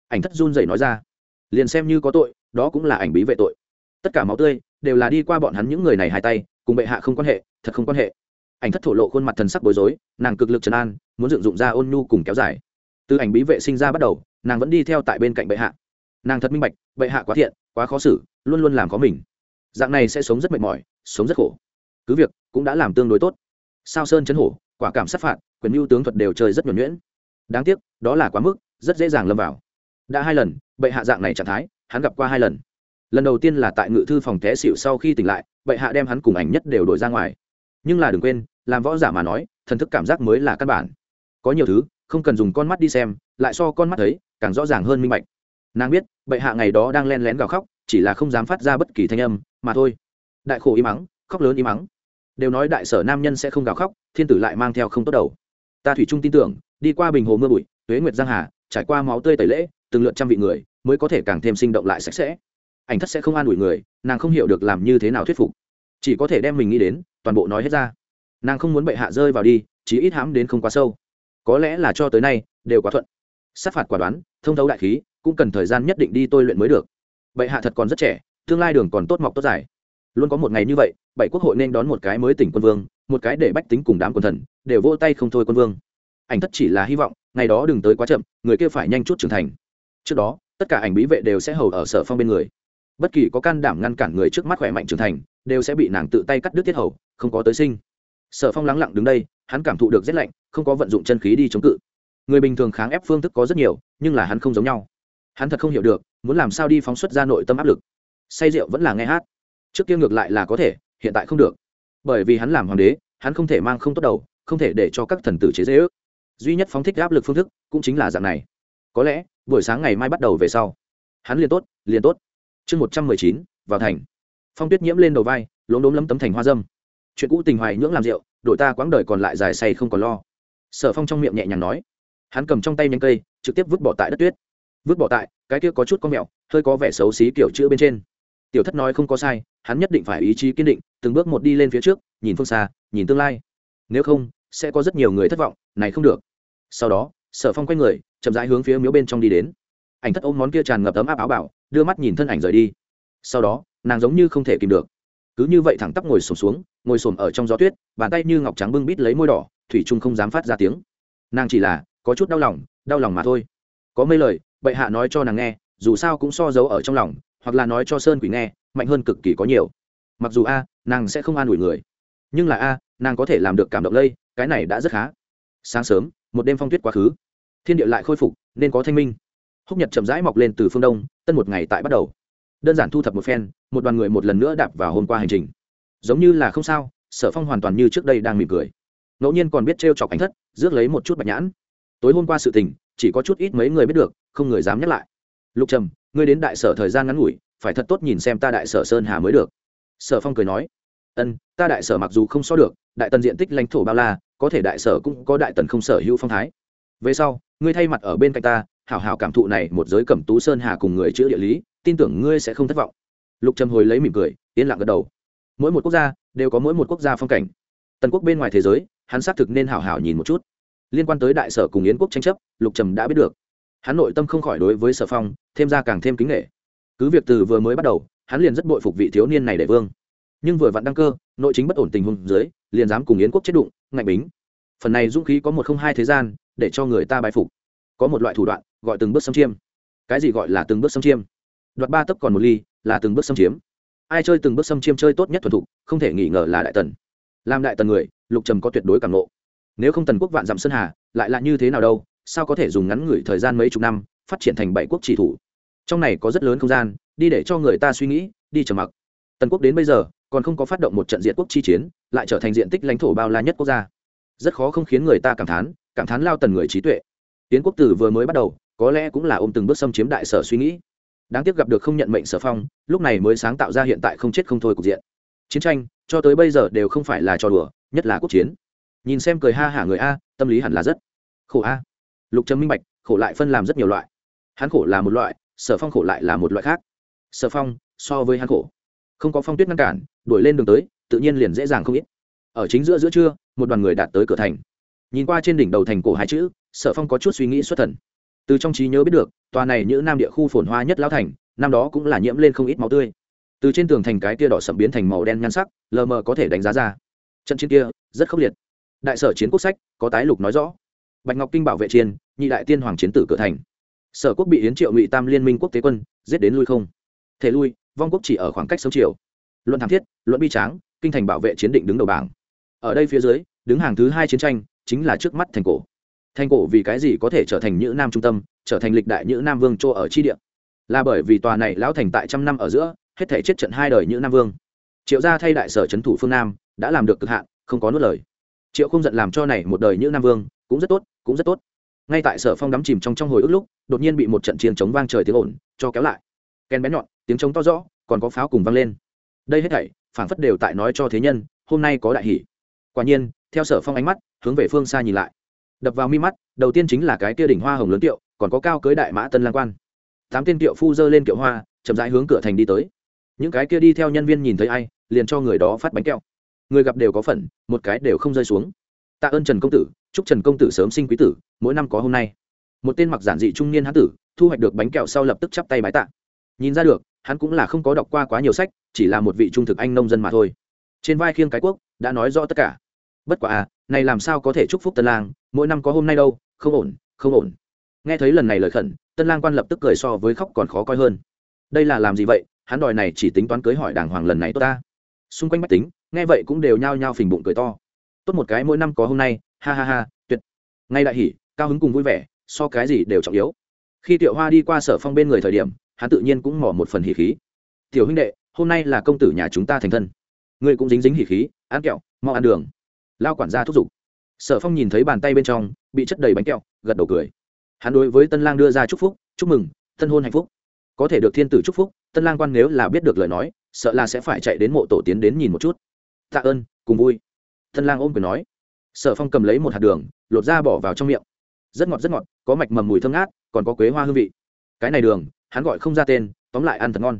Ảnh thất run rẩy nói ra. Liền xem như có tội, đó cũng là ảnh bí vệ tội. Tất cả máu tươi đều là đi qua bọn hắn những người này hai tay, cùng bệ hạ không quan hệ, thật không quan hệ. Ảnh thất thổ lộ khuôn mặt thần sắc bối rối, nàng cực lực trấn an, muốn dựng dụng ra ôn nhu cùng kéo dài. Từ ảnh bí vệ sinh ra bắt đầu, nàng vẫn đi theo tại bên cạnh bệ hạ. Nàng thật minh bạch, bệ hạ quá thiện, quá khó xử, luôn luôn làm có mình dạng này sẽ sống rất mệt mỏi, sống rất khổ. Cứ việc, cũng đã làm tương đối tốt. Sao sơn chấn hổ, quả cảm sát phạt, quyền mưu tướng thuật đều chơi rất nhuẩn nhuyễn. Đáng tiếc, đó là quá mức, rất dễ dàng lâm vào. Đã hai lần, bệ hạ dạng này trạng thái, hắn gặp qua hai lần. Lần đầu tiên là tại ngự thư phòng té xịu sau khi tỉnh lại, bệ hạ đem hắn cùng ảnh nhất đều đổi ra ngoài. Nhưng là đừng quên, làm võ giả mà nói, thần thức cảm giác mới là căn bản. Có nhiều thứ, không cần dùng con mắt đi xem, lại so con mắt thấy, càng rõ ràng hơn minh bạch. Nàng biết, bệ hạ ngày đó đang len lén gào khóc, chỉ là không dám phát ra bất kỳ thanh âm mà thôi. Đại khổ im mắng khóc lớn im mắng đều nói đại sở nam nhân sẽ không gào khóc, thiên tử lại mang theo không tốt đầu. Ta thủy trung tin tưởng, đi qua bình hồ mưa bụi, tuế nguyệt giang hà, trải qua máu tươi tẩy lễ, từng lượt trăm vị người mới có thể càng thêm sinh động lại sạch sẽ. Ảnh thất sẽ không an ủi người, nàng không hiểu được làm như thế nào thuyết phục. Chỉ có thể đem mình nghĩ đến, toàn bộ nói hết ra. Nàng không muốn bệ hạ rơi vào đi, chí ít hãm đến không quá sâu. Có lẽ là cho tới nay, đều quá thuận. Sát phạt quả đoán, thông thấu đại khí, cũng cần thời gian nhất định đi tôi luyện mới được. Bệ hạ thật còn rất trẻ tương lai đường còn tốt mọc tốt dài. Luôn có một ngày như vậy, bảy quốc hội nên đón một cái mới tỉnh quân vương, một cái để bách tính cùng đám quần thần, đều vỗ tay không thôi quân vương. Ảnh thất chỉ là hy vọng, ngày đó đừng tới quá chậm, người kia phải nhanh chút trưởng thành. Trước đó, tất cả ảnh bí vệ đều sẽ hầu ở sở phong bên người. Bất kỳ có can đảm ngăn cản người trước mắt khỏe mạnh trưởng thành, đều sẽ bị nàng tự tay cắt đứt tiết hầu, không có tới sinh. Sở phong lắng lặng đứng đây, hắn cảm thụ được rét lạnh, không có vận dụng chân khí đi chống cự. Người bình thường kháng ép phương thức có rất nhiều, nhưng là hắn không giống nhau. Hắn thật không hiểu được, muốn làm sao đi phóng xuất ra nội tâm áp lực say rượu vẫn là nghe hát. Trước kia ngược lại là có thể, hiện tại không được. Bởi vì hắn làm hoàng đế, hắn không thể mang không tốt đầu, không thể để cho các thần tử chế dễ ước. Duy nhất phóng thích áp lực phương thức cũng chính là dạng này. Có lẽ, buổi sáng ngày mai bắt đầu về sau, hắn liền tốt liền tốt. Chương một trăm mười chín, vào thành. Phong tuyết nhiễm lên đầu vai, lốm đốm lấm tấm thành hoa dâm. Chuyện cũ tình hoài nhưỡng làm rượu, đội ta quãng đời còn lại dài say không còn lo. Sở phong trong miệng nhẹ nhàng nói. Hắn cầm trong tay nhánh cây, trực tiếp vứt bỏ tại đất tuyết. Vứt bỏ tại, cái kia có chút con mẹo hơi có vẻ xấu xí kiểu chữ bên trên tiểu thất nói không có sai, hắn nhất định phải ý chí kiên định, từng bước một đi lên phía trước, nhìn phương xa, nhìn tương lai. Nếu không, sẽ có rất nhiều người thất vọng, này không được. Sau đó, sở phong quay người, chậm rãi hướng phía miếu bên trong đi đến. Ảnh thất ôm món kia tràn ngập ấm áp áo bảo, đưa mắt nhìn thân ảnh rời đi. Sau đó, nàng giống như không thể kìm được. Cứ như vậy thẳng tắp ngồi sổm xuống, ngồi sổm ở trong gió tuyết, bàn tay như ngọc trắng bưng bít lấy môi đỏ, thủy trung không dám phát ra tiếng. Nàng chỉ là, có chút đau lòng đau lòng mà thôi. Có mấy lời, bệ hạ nói cho nàng nghe, dù sao cũng so giấu ở trong lòng hoặc là nói cho sơn quỷ nghe, mạnh hơn cực kỳ có nhiều. Mặc dù a, nàng sẽ không an ủi người, nhưng là a, nàng có thể làm được cảm động lây, cái này đã rất khá. Sáng sớm, một đêm phong tuyết quá khứ. Thiên địa lại khôi phục, nên có thanh minh. Húc nhật chậm rãi mọc lên từ phương đông, tân một ngày tại bắt đầu. Đơn giản thu thập một phen, một đoàn người một lần nữa đạp vào hôm qua hành trình. Giống như là không sao, sở phong hoàn toàn như trước đây đang mỉm cười. Ngẫu nhiên còn biết t r e o chọc ánh thất, rước lấy một chút bạch nhãn. Tối hôm qua sự tình, chỉ có chút ít mấy người biết được, không người dám nhắc lại. Lục trầm ngươi đến đại sở thời gian ngắn ngủi, phải thật tốt nhìn xem ta đại sở sơn hà mới được. Sở phong cười nói, ân, ta đại sở mặc dù không so được, đại tần diện tích lãnh thổ bao la, có thể đại sở cũng có đại tần không sở hữu phong thái. Về sau, ngươi thay mặt ở bên cạnh ta, hảo hảo cảm thụ này một giới cẩm tú sơn hà cùng người chữ địa lý, tin tưởng ngươi sẽ không thất vọng. Lục trầm hồi lấy mỉm cười, yên lặng gật đầu. Mỗi một quốc gia đều có mỗi một quốc gia phong cảnh. Tần quốc bên ngoài thế giới, hắn xác thực nên hảo hảo nhìn một chút. Liên quan tới đại sở cùng yến quốc tranh chấp, lục trầm đã biết được hắn nội tâm không khỏi đối với sở phong, thêm ra càng thêm kính nghệ. Cứ việc từ vừa mới bắt đầu, hắn liền rất bội phục vị thiếu niên này để vương. Nhưng vừa vặn đăng cơ, nội chính bất ổn tình huống dưới, liền dám cùng yến quốc chết đụng, ngạnh bính. Phần này dũng khí có một không hai thế gian, để cho người ta bài phục. Có một loại thủ đoạn, gọi từng bước xâm chiêm. Cái gì gọi là từng bước xâm chiêm? Đoạt ba tấc còn một ly, là từng bước xâm chiếm. Ai chơi từng bước xâm chiêm chơi tốt nhất thuần thục, không thể nghi ngờ là đại tần. Làm đại tần người, lục trầm có tuyệt đối cảm nộ nếu không tần quốc vạn dặm sơn hà, lại là như thế nào đâu? Sao có thể dùng ngắn ngủi thời gian mấy chục năm, phát triển thành bảy quốc chỉ thủ? Trong này có rất lớn không gian, đi để cho người ta suy nghĩ, đi trầm mặc. Tần quốc đến bây giờ, còn không có phát động một trận diện quốc chi chiến, lại trở thành diện tích lãnh thổ bao la nhất quốc gia. Rất khó không khiến người ta cảm thán cảm thán lao tần người trí tuệ. Tiến quốc tử vừa mới bắt đầu, có lẽ cũng là ôm từng bước xâm chiếm đại sở suy nghĩ. Đáng tiếc gặp được không nhận mệnh sở phong, lúc này mới sáng tạo ra hiện tại không chết không thôi cục diện. Chiến tranh, cho tới bây giờ đều không phải là trò đùa, nhất là quốc chiến. Nhìn xem cười ha hả người a, tâm lý hẳn là rất khổ a lục trầm minh bạch, khổ lại phân làm rất nhiều loại. Hắn khổ là một loại, sở phong khổ lại là một loại khác. Sở phong, so với hắn khổ. Không có phong tuyết ngăn cản, đuổi lên đường tới, tự nhiên liền dễ dàng không ít. Ở chính giữa giữa trưa, một đoàn người đạt tới cửa thành. Nhìn qua trên đỉnh đầu thành cổ hai chữ, sở phong có chút suy nghĩ xuất thần. Từ trong trí nhớ biết được, tòa này như nam địa khu phồn hoa nhất lão thành, năm đó cũng là nhiễm lên không ít máu tươi. Từ trên tường thành cái kia đỏ sậm biến thành màu đen nhan sắc, lờ mờ có thể đánh giá ra. Trận chiến kia, rất khốc liệt. Đại sở chiến quốc sách, có tái lục nói rõ bạch ngọc kinh bảo vệ chiên nhị đại tiên hoàng chiến tử cửa thành. Sở quốc bị yến triệu ngụy tam liên minh quốc tế quân, giết đến lui không. Thể lui, vong quốc chỉ ở khoảng cách sống chiều. Luận thảm thiết, luận bi tráng, kinh thành bảo vệ chiến định đứng đầu bảng. Ở đây phía dưới, đứng hàng thứ hai chiến tranh, chính là trước mắt thành cổ. Thành cổ vì cái gì có thể trở thành những nam trung tâm, trở thành lịch đại những nam vương chỗ ở chi địa? Là bởi vì tòa này lão thành tại trăm năm ở giữa, hết thể chết trận hai đời những nam vương. Triệu gia thay đại sở trấn thủ phương nam, đã làm được cực hạn, không có nuốt lời triệu không giận làm cho này một đời như nam vương, cũng rất tốt, cũng rất tốt. Ngay tại sở phong đắm chìm trong trong hồi ức lúc, đột nhiên bị một trận chiến chống vang trời tiếng ồn cho kéo lại. Ken bén nhọn, tiếng trống to rõ, còn có pháo cùng vang lên. Đây hết thảy phản phất đều tại nói cho thế nhân, hôm nay có đại hỷ. Quả nhiên, theo sở phong ánh mắt, hướng về phương xa nhìn lại. Đập vào mi mắt, đầu tiên chính là cái kia đỉnh hoa hồng lớn tiệu, còn có cao cưới đại mã tân lang quan. Tám tên tiệu phu dơ lên kiệu hoa, chậm rãi hướng cửa thành đi tới. Những cái kia đi theo nhân viên nhìn thấy ai, liền cho người đó phát bánh kẹo người gặp đều có phần, một cái đều không rơi xuống. Tạ ơn trần công tử, chúc trần công tử sớm sinh quý tử, mỗi năm có hôm nay. Một tên mặc giản dị trung niên hán tử, thu hoạch được bánh kẹo sau lập tức chắp tay bái tạ. Nhìn ra được, hắn cũng là không có đọc qua quá nhiều sách, chỉ là một vị trung thực anh nông dân mà thôi. Trên vai khiêng cái quốc, đã nói rõ tất cả. Bất quả à này làm sao có thể chúc phúc tân lang, mỗi năm có hôm nay đâu, không ổn không ổn. Nghe thấy lần này lời khẩn, tân lang quan lập tức cười so với khóc còn khó coi hơn. Đây là làm gì vậy? Hắn đòi này chỉ tính toán cưới hỏi đàng hoàng lần này tốt ta. Xung quanh bách tính nghe vậy cũng đều nhao nhao phình bụng cười to. Tốt một cái mỗi năm có hôm nay, ha ha ha, tuyệt. Ngay đại hỉ, cao hứng cùng vui vẻ, so cái gì đều trọng yếu. Khi tiểu hoa đi qua sở phong bên người thời điểm, hắn tự nhiên cũng mỏ một phần hỉ khí. Tiểu huynh đệ, hôm nay là công tử nhà chúng ta thành thân. Ngươi cũng dính dính hỉ khí, ăn kẹo, mau ăn đường. Lao quản gia thúc giục. Sở phong nhìn thấy bàn tay bên trong, bị chất đầy bánh kẹo, gật đầu cười. Hắn đối với tân lang đưa ra chúc phúc, chúc mừng tân hôn hạnh phúc. Có thể được thiên tử chúc phúc, tân lang quan nếu là biết được lời nói, sợ là sẽ phải chạy đến mộ tổ tiến đến nhìn một chút tạ ơn, cùng vui. Tân lang ôm quyền nói. Sở phong cầm lấy một hạt đường, lột ra bỏ vào trong miệng. Rất ngọt rất ngọt, có mạch mầm mùi thơm ngát, còn có quế hoa hương vị. Cái này đường, hắn gọi không ra tên, tóm lại ăn thật ngon.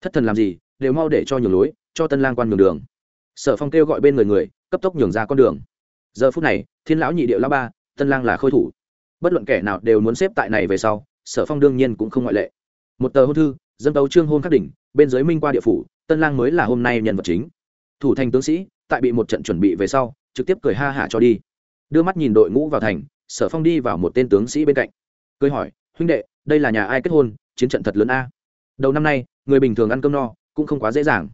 Thất thần làm gì, đều mau để cho nhường lối, cho tân lang quan nhường đường. Sở phong kêu gọi bên người người, cấp tốc nhường ra con đường. Giờ phút này, thiên lão nhị điệu la ba, tân lang là khôi thủ. Bất luận kẻ nào đều muốn xếp tại này về sau, sở phong đương nhiên cũng không ngoại lệ. Một tờ hôn thư dân tấu trương hôn khắc đỉnh, bên dưới minh qua địa phủ, tân lang mới là hôm nay nhân vật chính thủ thành tướng sĩ, tại bị một trận chuẩn bị về sau, trực tiếp cười ha hả cho đi. Đưa mắt nhìn đội ngũ vào thành, sở phong đi vào một tên tướng sĩ bên cạnh. Cười hỏi, huynh đệ, đây là nhà ai kết hôn? Chiến trận thật lớn a. Đầu năm nay, người bình thường ăn cơm no, cũng không quá dễ dàng.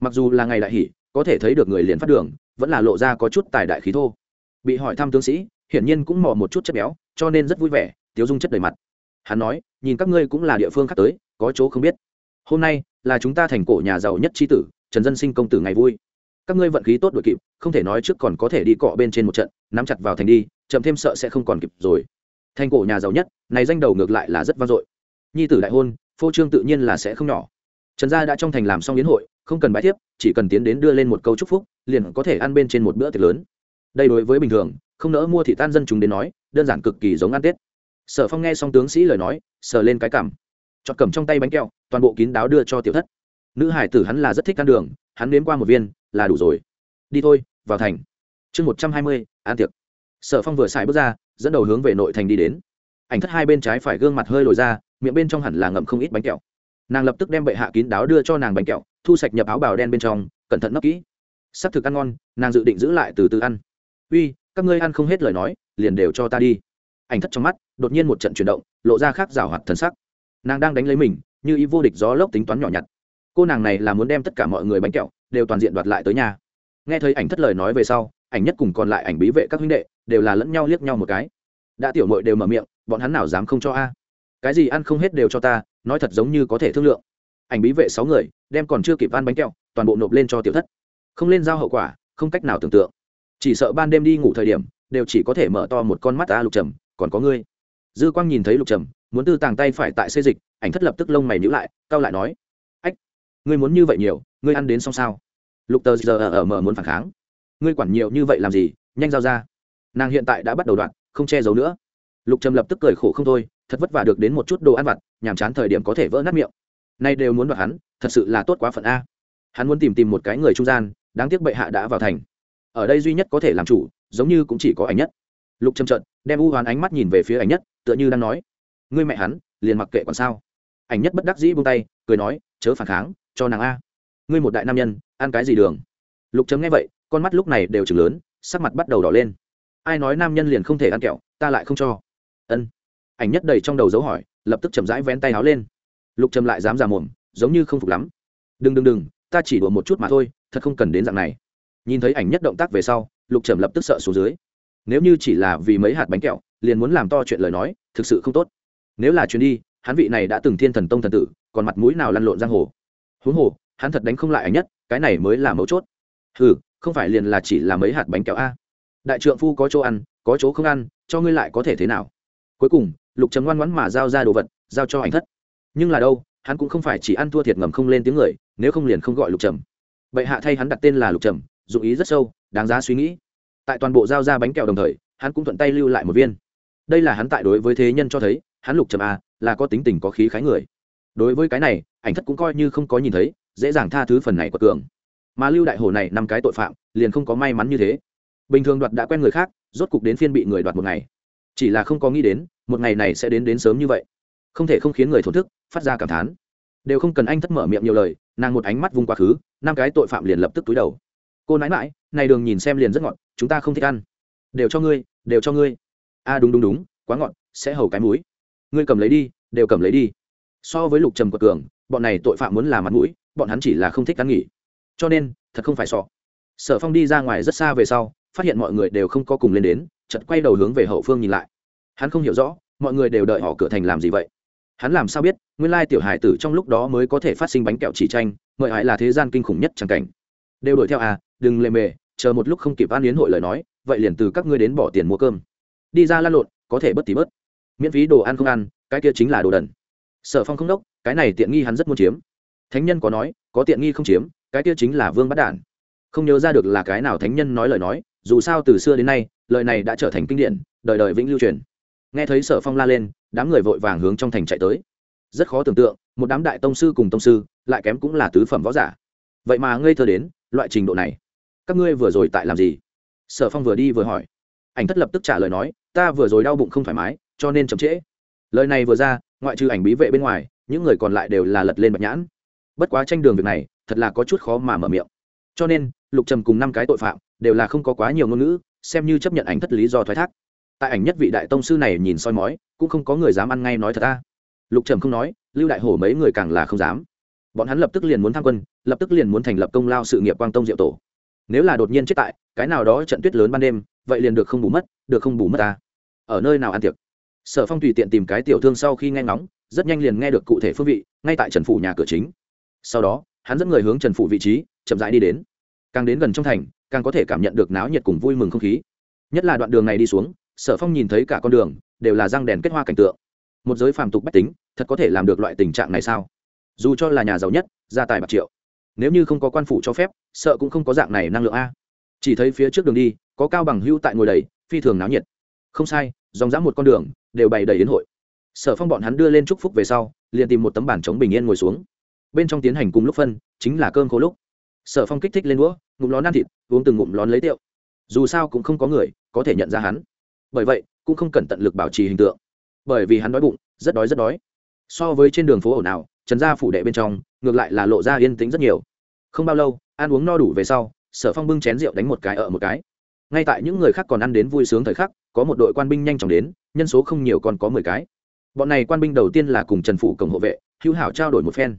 Mặc dù là ngày đại hỷ, có thể thấy được người liền phát đường, vẫn là lộ ra có chút tài đại khí thô. Bị hỏi thăm tướng sĩ, hiển nhiên cũng mò một chút chất béo, cho nên rất vui vẻ, tiếu dung chất đầy mặt. Hắn nói, nhìn các ngươi cũng là địa phương khác tới, có chỗ không biết. Hôm nay là chúng ta thành cổ nhà giàu nhất tri tử, trần dân sinh công tử ngày vui các ngươi vận khí tốt đội kịp, không thể nói trước còn có thể đi cọ bên trên một trận, nắm chặt vào thành đi, chậm thêm sợ sẽ không còn kịp rồi. Thành cổ nhà giàu nhất, này danh đầu ngược lại là rất vang dội. Nhi tử đại hôn, phô trương tự nhiên là sẽ không nhỏ. Trần gia đã trong thành làm xong yến hội, không cần bãi tiếp chỉ cần tiến đến đưa lên một câu chúc phúc, liền có thể ăn bên trên một bữa tiệc lớn. Đây đối với bình thường, không nỡ mua thị tan dân chúng đến nói, đơn giản cực kỳ giống ăn tết. Sở phong nghe xong tướng sĩ lời nói, sờ lên cái cảm chọt cầm trong tay bánh kẹo, toàn bộ kín đáo đưa cho tiểu thất. Nữ hải tử hắn là rất thích ăn đường, hắn nếm qua một viên là đủ rồi. Đi thôi, vào thành. Chương một trăm hai mươi, an tiệc. Sở phong vừa xài bước ra, dẫn đầu hướng về nội thành đi đến. Ảnh thất hai bên trái phải gương mặt hơi lồi ra, miệng bên trong hẳn là ngậm không ít bánh kẹo. Nàng lập tức đem bệ hạ kín đáo đưa cho nàng bánh kẹo, thu sạch nhập áo bào đen bên trong, cẩn thận nấp kỹ. S ắ c thực ăn ngon, nàng dự định giữ lại từ từ ăn. Uy, các ngươi ăn không hết lời nói, liền đều cho ta đi. Ảnh thất trong mắt, đột nhiên một trận chuyển động, lộ ra khác rào hoạt thần sắc. Nàng đang đánh lấy mình, như ý vô địch gió lốc tính toán nhỏ nhặt. Cô nàng này là muốn đem tất cả mọi người bánh kẹo đều toàn diện đoạt lại tới nhà. Nghe thấy ảnh thất lời nói về sau, ảnh nhất cùng còn lại ảnh bí vệ các huynh đệ đều là lẫn nhau liếc nhau một cái. Đã tiểu mội đều mở miệng, bọn hắn nào dám không cho a? Cái gì ăn không hết đều cho ta, nói thật giống như có thể thương lượng. Ảnh bí vệ sáu người, đem còn chưa kịp ăn bánh kẹo, toàn bộ nộp lên cho tiểu thất. Không lên giao hậu quả, không cách nào tưởng tượng. Chỉ sợ ban đêm đi ngủ thời điểm, đều chỉ có thể mở to một con mắt ta lục trầm, còn có ngươi. Dư quang nhìn thấy lục trầm, muốn tư tàng tay phải tại xây dịch, ảnh thất lập tức lông mày nhữ lại cao lại nói, ách, ngươi muốn như vậy nhiều ngươi ăn đến xong sao? Lục tờ giờ ở mở muốn phản kháng. Ngươi quản nhiều như vậy làm gì? Nhanh giao ra. Nàng hiện tại đã bắt đầu đoạn, không che giấu nữa. Lục trầm lập tức cười khổ không thôi, thật vất vả được đến một chút đồ ăn vặt, nhàm chán thời điểm có thể vỡ nát miệng. Nay đều muốn đoạt hắn, thật sự là tốt quá phận a. Hắn muốn tìm tìm một cái người trung gian, đáng tiếc bệ hạ đã vào thành. Ở đây duy nhất có thể làm chủ, giống như cũng chỉ có ảnh nhất. Lục trầm trận đem u hoán ánh mắt nhìn về phía ảnh nhất, tựa như đang nói, ngươi mẹ hắn, liền mặc kệ còn sao? Ảnh nhất bất đắc dĩ buông tay, cười nói, chớ phản kháng, cho nàng a ngươi một đại nam nhân, ăn cái gì đường? Lục chấm nghe vậy, con mắt lúc này đều chừng lớn, sắc mặt bắt đầu đỏ lên. Ai nói nam nhân liền không thể ăn kẹo, ta lại không cho. Ân. Ảnh nhất đầy trong đầu dấu hỏi, lập tức chậm rãi vén tay áo lên. Lục trầm lại dám giả mồm, giống như không phục lắm. Đừng đừng đừng, ta chỉ đùa một chút mà thôi, thật không cần đến dạng này. Nhìn thấy ảnh nhất động tác về sau, lục trầm lập tức sợ xuống dưới. Nếu như chỉ là vì mấy hạt bánh kẹo, liền muốn làm to chuyện lời nói, thực sự không tốt. Nếu là chuyến đi, hắn vị này đã từng thiên thần tông thần tử, còn mặt mũi nào lăn lộn giang hồ? Huống hồ hắn thật đánh không lại ảnh nhất, cái này mới là mấu chốt. Ừ không phải liền là chỉ là mấy hạt bánh kẹo a. Đại trượng phu có chỗ ăn, có chỗ không ăn, cho ngươi lại có thể thế nào? Cuối cùng, lục trầm ngoan ngoãn mà giao ra đồ vật, giao cho ảnh thất. Nhưng là đâu, hắn cũng không phải chỉ ăn thua thiệt ngầm không lên tiếng người, nếu không liền không gọi lục trầm. Bệ hạ thay hắn đặt tên là lục trầm, dụng ý rất sâu, đáng giá suy nghĩ. Tại toàn bộ giao ra bánh kẹo đồng thời, hắn cũng thuận tay lưu lại một viên. Đây là hắn tại đối với thế nhân cho thấy, hắn lục trầm a là có tính tình có khí khái người. Đối với cái này, ảnh thất cũng coi như không có nhìn thấy dễ dàng tha thứ phần này của cường. Mà lưu đại hồ này năm cái tội phạm, liền không có may mắn như thế. Bình thường đoạt đã quen người khác, rốt cục đến phiên bị người đoạt một ngày. Chỉ là không có nghĩ đến, một ngày này sẽ đến đến sớm như vậy. Không thể không khiến người thổn thức, phát ra cảm thán. Đều không cần anh thất mở miệng nhiều lời, nàng một ánh mắt vung quá khứ, năm cái tội phạm liền lập tức túi đầu. Cô nãi mãi này đường nhìn xem liền rất ngọt, chúng ta không thích ăn. Đều cho ngươi, đều cho ngươi. A đúng đúng đúng, quá ngọt, sẽ hầu cái muối ngươi cầm lấy đi, đều cầm lấy đi. So với lục trầm quật cường bọn này tội phạm muốn làm mặt mũi, bọn hắn chỉ là không thích ăn nghỉ. Cho nên, thật không phải sọ. Sở phong đi ra ngoài rất xa về sau, phát hiện mọi người đều không có cùng lên đến chật quay đầu hướng về hậu phương nhìn lại. Hắn không hiểu rõ, mọi người đều đợi họ cửa thành làm gì vậy. Hắn làm sao biết, nguyên lai tiểu hải tử trong lúc đó mới có thể phát sinh bánh kẹo chỉ tranh mời hại là thế gian kinh khủng nhất chẳng cảnh. Đều đuổi theo à đừng lề mề, chờ một lúc không kịp ăn yến hội lời nói, vậy liền từ các ngươi đến bỏ tiền mua cơm. Đi ra lan lộn, có thể bớt tí bớt. Miễn phí đồ ăn không ăn, cái kia chính là đồ đần. Sở phong không đốc cái này tiện nghi hắn rất muốn chiếm. Thánh nhân có nói, có tiện nghi không chiếm, cái kia chính là vương bắt đản. Không nhớ ra được là cái nào thánh nhân nói lời nói, dù sao từ xưa đến nay, lời này đã trở thành kinh điển, đời đời vĩnh lưu truyền. Nghe thấy sở phong la lên, đám người vội vàng hướng trong thành chạy tới. Rất khó tưởng tượng, một đám đại tông sư cùng tông sư, lại kém cũng là tứ phẩm võ giả. Vậy mà ngây thơ đến, loại trình độ này. Các ngươi vừa rồi tại làm gì? Sở phong vừa đi vừa hỏi. Ảnh thất lập tức trả lời nói, ta vừa rồi đau bụng không thoải mái, cho nên chậm trễ. Lời này vừa ra, ngoại trừ ảnh bí vệ bên ngoài những người còn lại đều là lật lên bạch nhãn. Bất quá tranh đường việc này, thật là có chút khó mà mở miệng. Cho nên, lục trầm cùng năm cái tội phạm, đều là không có quá nhiều ngôn ngữ, xem như chấp nhận ảnh thất lý do thoái thác. Tại ảnh nhất vị đại tông sư này nhìn soi mói, cũng không có người dám ăn ngay nói thật ta. Lục trầm không nói, lưu đại hổ mấy người càng là không dám. Bọn hắn lập tức liền muốn tham quân, lập tức liền muốn thành lập công lao sự nghiệp quang tông diệu tổ. Nếu là đột nhiên chết tại, cái nào đó trận tuyết lớn ban đêm, vậy liền được không bù mất, được không bù mất ta. Ở nơi nào ăn tiệc? Sở phong tùy tiện tìm cái tiểu thương sau khi nghe ngóng, rất nhanh liền nghe được cụ thể phương vị, ngay tại trần phủ nhà cửa chính. Sau đó, hắn dẫn người hướng trần phủ vị trí, chậm rãi đi đến. Càng đến gần trong thành, càng có thể cảm nhận được náo nhiệt cùng vui mừng không khí. Nhất là đoạn đường này đi xuống, sở phong nhìn thấy cả con đường, đều là răng đèn kết hoa cảnh tượng. Một giới phàm tục bách tính, thật có thể làm được loại tình trạng này sao? Dù cho là nhà giàu nhất, gia tài bạc triệu. Nếu như không có quan phủ cho phép, sợ cũng không có dạng này năng lượng a. Chỉ thấy phía trước đường đi, có cao bằng hưu tại ngồi đầy, phi thường náo nhiệt. Không sai dòng dã một con đường, đều bày đầy yến hội. Sở phong bọn hắn đưa lên chúc phúc về sau, liền tìm một tấm bản chống bình yên ngồi xuống. Bên trong tiến hành cùng lúc phân, chính là cơm khô lúc. Sở phong kích thích lên đũa, ngụm lón ăn thịt, uống từng ngụm lón lấy tiệu dù sao cũng không có người có thể nhận ra hắn. Bởi vậy, cũng không cần tận lực bảo trì hình tượng. Bởi vì hắn đói bụng, rất đói rất đói. So với trên đường phố ẩu nào trần gia phủ đệ bên trong, ngược lại là lộ ra yên tĩnh rất nhiều. Không bao lâu, ăn uống no đủ về sau, sở phong bưng chén rượu đánh một cái ở một cái. Ngay tại những người khác còn ăn đến vui sướng thời khắc có một đội quan binh nhanh chóng đến, nhân số không nhiều còn có mười cái. Bọn này quan binh đầu tiên là cùng trần phủ cổng hộ vệ, hữu hảo trao đổi một phen.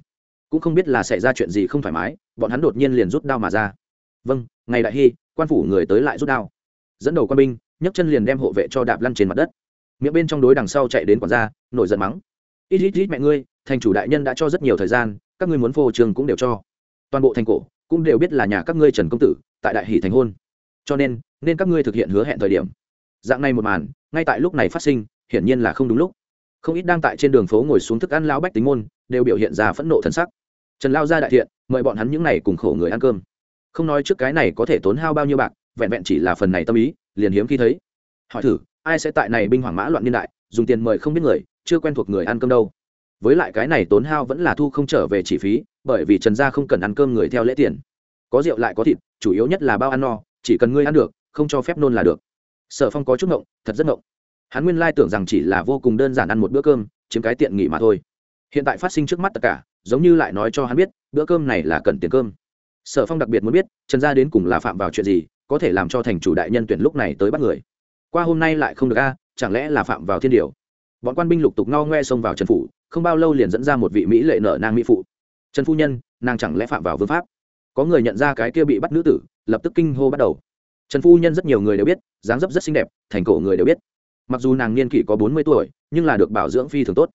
Cũng không biết là xảy ra chuyện gì không thoải mái, bọn hắn đột nhiên liền rút đao mà ra. Vâng ngày đại hy, quan phủ người tới lại rút đao. Dẫn đầu quan binh, nhấc chân liền đem hộ vệ cho đạp lăn trên mặt đất. Miệng bên trong đối đằng sau chạy đến quản gia, nổi giận mắng. Ít ít ít mẹ ngươi, thành chủ đại nhân đã cho rất nhiều thời gian, các ngươi muốn phô trường cũng đều cho. Toàn bộ thành cổ cũng đều biết là nhà các ngươi trần công tử, tại đại hỷ thành hôn. Cho nên nên các ngươi thực hiện hứa hẹn thời điểm dạng này một màn, ngay tại lúc này phát sinh, hiển nhiên là không đúng lúc. Không ít đang tại trên đường phố ngồi xuống thức ăn lao bách tính môn, đều biểu hiện ra phẫn nộ thân sắc. Trần lao ra đại thiện, mời bọn hắn những n à y cùng khổ người ăn cơm. Không nói trước cái này có thể tốn hao bao nhiêu bạc, vẹn vẹn chỉ là phần này tâm ý, liền hiếm khi thấy. Hỏi thử, ai sẽ tại này binh hoàng mã loạn niên đại, dùng tiền mời không biết người, chưa quen thuộc người ăn cơm đâu. Với lại cái này tốn hao vẫn là thu không trở về chi phí, bởi vì trần gia không cần ăn cơm người theo lễ tiền. Có rượu lại có thịt, chủ yếu nhất là bao ăn no, chỉ cần ngươi ăn được, không cho phép nôn là được sở phong có chút ngộng, thật rất ngộng. Hắn nguyên lai tưởng rằng chỉ là vô cùng đơn giản ăn một bữa cơm, chiếm cái tiện nghỉ mà thôi. Hiện tại phát sinh trước mắt tất cả, giống như lại nói cho hắn biết, bữa cơm này là cần tiền cơm. Sở phong đặc biệt muốn biết, trần gia đến cùng là phạm vào chuyện gì, có thể làm cho thành chủ đại nhân tuyển lúc này tới bắt người. Qua hôm nay lại không được a, chẳng lẽ là phạm vào thiên điều? Bọn quan binh lục tục ngao ngoe xông vào trần phủ, không bao lâu liền dẫn ra một vị mỹ lệ nợ nang mỹ phụ. Trần phu nhân, nàng chẳng lẽ phạm vào vương pháp? Có người nhận ra cái kia bị bắt nữ tử, lập tức kinh hô bắt đầu trần phu nhân rất nhiều người đều biết, dáng dấp rất xinh đẹp, thành cổ người đều biết. Mặc dù nàng niên kỷ có bốn mươi tuổi, nhưng là được bảo dưỡng phi thường tốt.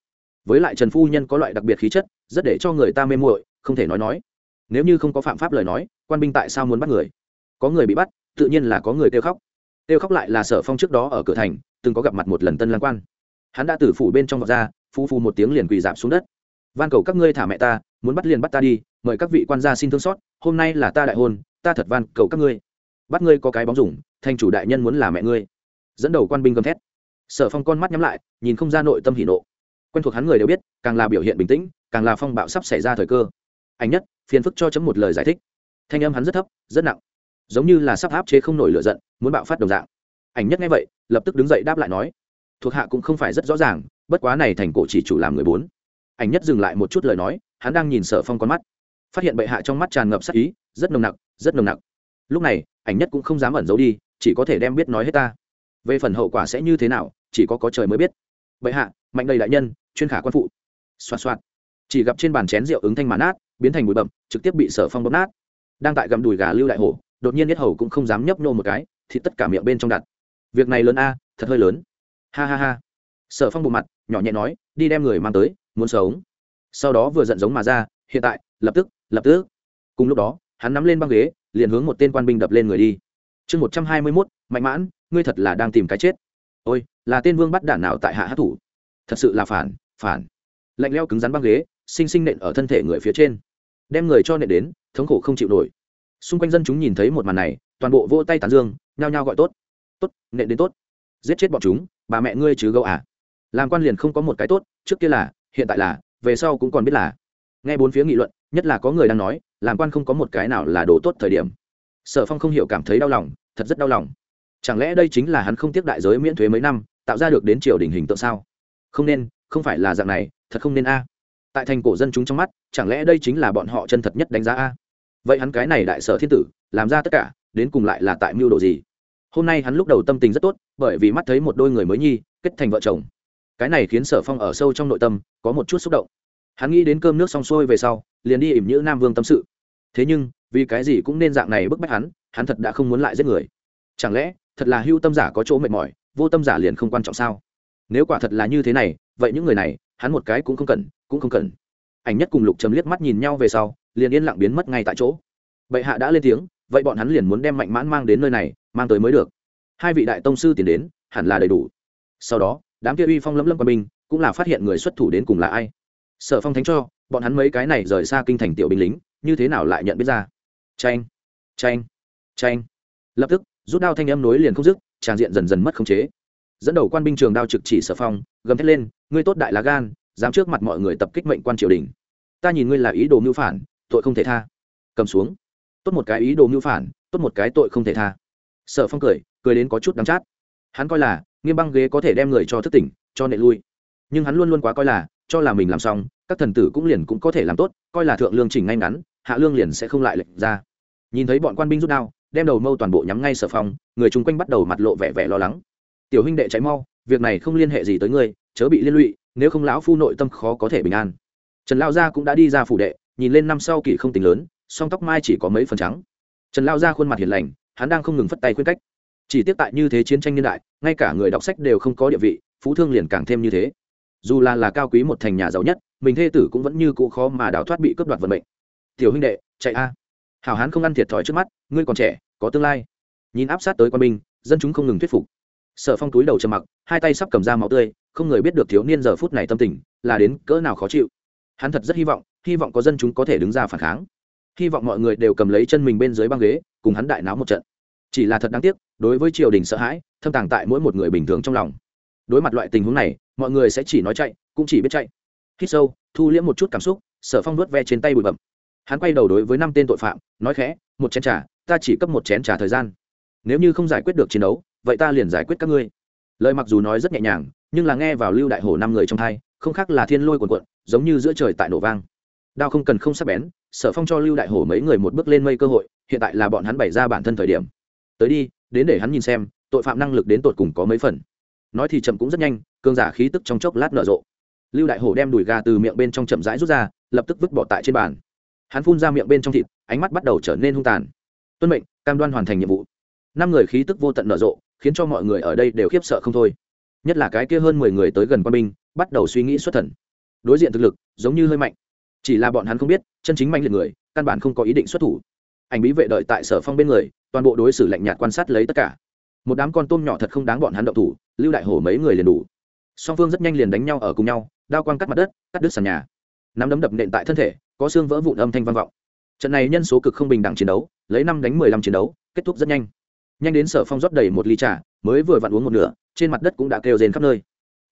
Với lại trần phu nhân có loại đặc biệt khí chất, rất để cho người ta mê muội, không thể nói nói. Nếu như không có phạm pháp lời nói, quan binh tại sao muốn bắt người? Có người bị bắt, tự nhiên là có người kêu khóc. Kêu khóc lại là sở phong trước đó ở cửa thành, từng có gặp mặt một lần tân lang quan. Hắn đã từ phủ bên trong vọt ra phu phu một tiếng liền quỳ dạp xuống đất. Van cầu các ngươi thả mẹ ta, muốn bắt liền bắt ta đi, mời các vị quan gia xin thương xót, hôm nay là ta đại hôn, ta thật van cầu các ngươi bắt ngươi có cái bóng dùng, thành chủ đại nhân muốn là mẹ ngươi. Dẫn đầu quan binh gầm thét. Sở phong con mắt nhắm lại, nhìn không ra nội tâm hỉ nộ. Quen thuộc hắn người đều biết, càng là biểu hiện bình tĩnh, càng là phong bạo sắp xảy ra thời cơ. Anh nhất, phiền phức cho chấm một lời giải thích. Thanh âm hắn rất thấp, rất nặng. Giống như là sắp áp chế không nổi lửa giận, muốn bạo phát đồng dạng. Ảnh nhất nghe vậy, lập tức đứng dậy đáp lại nói, thuộc hạ cũng không phải rất rõ ràng, bất quá này thành cổ chỉ chủ làm người bốn. Ảnh nhất dừng lại một chút lời nói, hắn đang nhìn sở phong con mắt. Phát hiện bệ hạ trong mắt tràn ngập sắc ý, rất nồng nặc, rất nồng nặc lúc này, ảnh nhất cũng không dám ẩn giấu đi, chỉ có thể đem biết nói hết ta. Về phần hậu quả sẽ như thế nào, chỉ có có trời mới biết. Bệ hạ, mạnh đầy đại nhân, chuyên khả quan phụ. Xoa xoa chỉ gặp trên bàn chén rượu ứng thanh màn nát, biến thành bụi bậm trực tiếp bị sở phong bóp nát. Đang tại gầm đùi gà lưu đại hổ, đột nhiên nhất hầu cũng không dám nhấp nô một cái, thì tất cả miệng bên trong đặt. Việc này lớn a, thật hơi lớn. Ha ha ha. Sở phong bộ mặt, nhỏ nhẹ nói, đi đem người mang tới, muốn sống. Sau đó vừa giận giống mà ra, hiện tại, lập tức lập tức. Cùng lúc đó, hắn nắm lên băng ghế liền hướng một tên quan binh đập lên người đi. Chương một trăm hai mươi mốt, mạnh mãn, ngươi thật là đang tìm cái chết. Ôi, là tên vương bắt đản nào tại hạ hát thủ? Thật sự là phản phản. Lạnh leo cứng rắn băng ghế, xinh xinh nện ở thân thể người phía trên. Đem người cho nện đến, thống khổ không chịu nổi. Xung quanh dân chúng nhìn thấy một màn này, toàn bộ vỗ tay tán dương, nhao nhao gọi tốt. Tốt, nện đến tốt. Giết chết bọn chúng, bà mẹ ngươi chứ gâu à. Làm quan liền không có một cái tốt, trước kia là, hiện tại là, về sau cũng còn biết là. Nghe bốn phía nghị luận, nhất là có người đang nói làm quan không có một cái nào là đồ tốt thời điểm. Sở phong không hiểu cảm thấy đau lòng, thật rất đau lòng. Chẳng lẽ đây chính là hắn không tiếc đại giới miễn thuế mấy năm, tạo ra được đến triều đình hình tượng sao? Không nên, không phải là dạng này, thật không nên a. Tại thành cổ dân chúng trong mắt, chẳng lẽ đây chính là bọn họ chân thật nhất đánh giá a? Vậy hắn cái này đại sở thiên tử, làm ra tất cả, đến cùng lại là tại mưu đồ gì? Hôm nay hắn lúc đầu tâm tình rất tốt, bởi vì mắt thấy một đôi người mới nhi, kết thành vợ chồng. Cái này khiến sở phong ở sâu trong nội tâm, có một chút xúc động. Hắn nghĩ đến cơm nước xong xuôi về sau, liền đi ỉm nhữ nam vương tâm sự thế nhưng, vì cái gì cũng nên dạng này bức bách hắn hắn thật đã không muốn lại giết người. Chẳng lẽ, thật là hưu tâm giả có chỗ mệt mỏi, vô tâm giả liền không quan trọng sao? Nếu quả thật là như thế này, vậy những người này, hắn một cái cũng không cần, cũng không cần. Ảnh nhất cùng lục trầm liếc mắt nhìn nhau về sau, liền yên lặng biến mất ngay tại chỗ. Bệ hạ đã lên tiếng, vậy bọn hắn liền muốn đem mạnh mãn mang đến nơi này, mang tới mới được. Hai vị đại tông sư tiến đến, hẳn là đầy đủ. Sau đó, đám kia uy phong lấm lấm quân binh, cũng là phát hiện người xuất thủ đến cùng là ai. Sở phong thánh cho, bọn hắn mấy cái này rời xa kinh thành tiểu binh lính như thế nào lại nhận biết ra? Tranh tranh tranh lập tức, rút đao thanh âm nối liền không dứt, tràng diện dần dần mất khống chế. Dẫn đầu quan binh trường đao trực chỉ sở phong, gầm thét lên, ngươi tốt đại lá gan, dám trước mặt mọi người tập kích mệnh quan triều đình. Ta nhìn ngươi là ý đồ mưu phản, tội không thể tha. Cầm xuống. Tốt một cái ý đồ mưu phản, tốt một cái tội không thể tha. Sở phong cười cười đến có chút đắm chát. Hắn coi là, nghiêm băng ghế có thể đem người cho thức tỉnh, cho nệ lui. Nhưng hắn luôn luôn quá coi là, cho là mình làm xong, các thần tử cũng liền cũng có thể làm tốt, coi là thượng lương chỉnh ngay ngắn hạ lương liền sẽ không lại lệnh ra. Nhìn thấy bọn quan binh rút đao, đem đầu mâu toàn bộ nhắm ngay sở phong, người chung quanh bắt đầu mặt lộ vẻ vẻ lo lắng. Tiểu huynh đệ cháy mau, việc này không liên hệ gì tới ngươi, chớ bị liên lụy, nếu không lão phu nội tâm khó có thể bình an. Trần lao gia cũng đã đi ra phủ đệ, nhìn lên năm sau kỳ không tính lớn, song tóc mai chỉ có mấy phần trắng. Trần lao gia khuôn mặt hiền lành, hắn đang không ngừng phất tay khuyên cách. Chỉ tiếp tại như thế chiến tranh niên đại, ngay cả người đọc sách đều không có địa vị, phú thương liền càng thêm như thế. Dù là là cao quý một thành nhà giàu nhất, mình thê tử cũng vẫn như cũ khó mà đào thoát bị cướp đoạt vận mệnh tiểu huynh đệ, chạy a. Hảo hán không ăn thiệt thòi trước mắt, ngươi còn trẻ, có tương lai. Nhìn áp sát tới quan binh, dân chúng không ngừng thuyết phục. Sở phong túi đầu trầm mặc, hai tay sắp cầm ra máu tươi, không người biết được thiếu niên giờ phút này tâm tình, là đến cỡ nào khó chịu. Hắn thật rất hy vọng hy vọng có dân chúng có thể đứng ra phản kháng. Hy vọng mọi người đều cầm lấy chân mình bên dưới băng ghế, cùng hắn đại náo một trận. Chỉ là thật đáng tiếc, đối với triều đình sợ hãi, thâm tàng tại mỗi một người bình thường trong lòng. Đối mặt loại tình huống này, mọi người sẽ chỉ nói chạy, cũng chỉ biết chạy. Hít sâu, thu liễm một chút cảm xúc, sở phong nuốt ve trên tay bụi bậm hắn quay đầu đối với năm tên tội phạm, nói khẽ, một chén trà, ta chỉ cấp một chén trà thời gian. Nếu như không giải quyết được chiến đấu, vậy ta liền giải quyết các ngươi. Lời mặc dù nói rất nhẹ nhàng, nhưng là nghe vào lưu đại hổ năm người trong thai, không khác là thiên lôi cuồn cuộn, giống như giữa trời tại nổ vang. Đao không cần không sắp bén, sở phong cho lưu đại hổ mấy người một bước lên mây cơ hội, hiện tại là bọn hắn bày ra bản thân thời điểm. Tới đi, đến để hắn nhìn xem, tội phạm năng lực đến tột cùng có mấy phần. Nói thì chậm cũng rất nhanh cương giả khí tức trong chốc lát nở rộ. Lưu đại hổ đem đùi gà từ miệng bên trong chậm rãi rút ra, lập tức vứt bỏ tại trên bàn hắn phun ra miệng bên trong thịt, ánh mắt bắt đầu trở nên hung tàn. Tuân mệnh, cam đoan hoàn thành nhiệm vụ. Năm người khí tức vô tận nở rộ, khiến cho mọi người ở đây đều khiếp sợ không thôi. Nhất là cái kia hơn mười người tới gần quan binh, bắt đầu suy nghĩ xuất thần. Đối diện thực lực, giống như hơi mạnh. Chỉ là bọn hắn không biết, chân chính mạnh liệt người, căn bản không có ý định xuất thủ. Ảnh bí vệ đợi tại sở phong bên người, toàn bộ đối xử lạnh nhạt quan sát lấy tất cả. Một đám con tôm nhỏ thật không đáng bọn hắn động thủ, lưu đại hổ mấy người liền đủ. Song phương rất nhanh liền đánh nhau ở cùng nhau, đao quang cắt mặt đất, cắt đứt sàn nhà nắm đấm đập nện tại thân thể, có xương vỡ vụn âm thanh vang vọng. Trận này nhân số cực không bình đẳng chiến đấu, lấy năm đánh mười lăm chiến đấu, kết thúc rất nhanh. Nhanh đến sở phong rót đầy một ly trà, mới vừa vặn uống một nửa, trên mặt đất cũng đã kêu rền khắp nơi.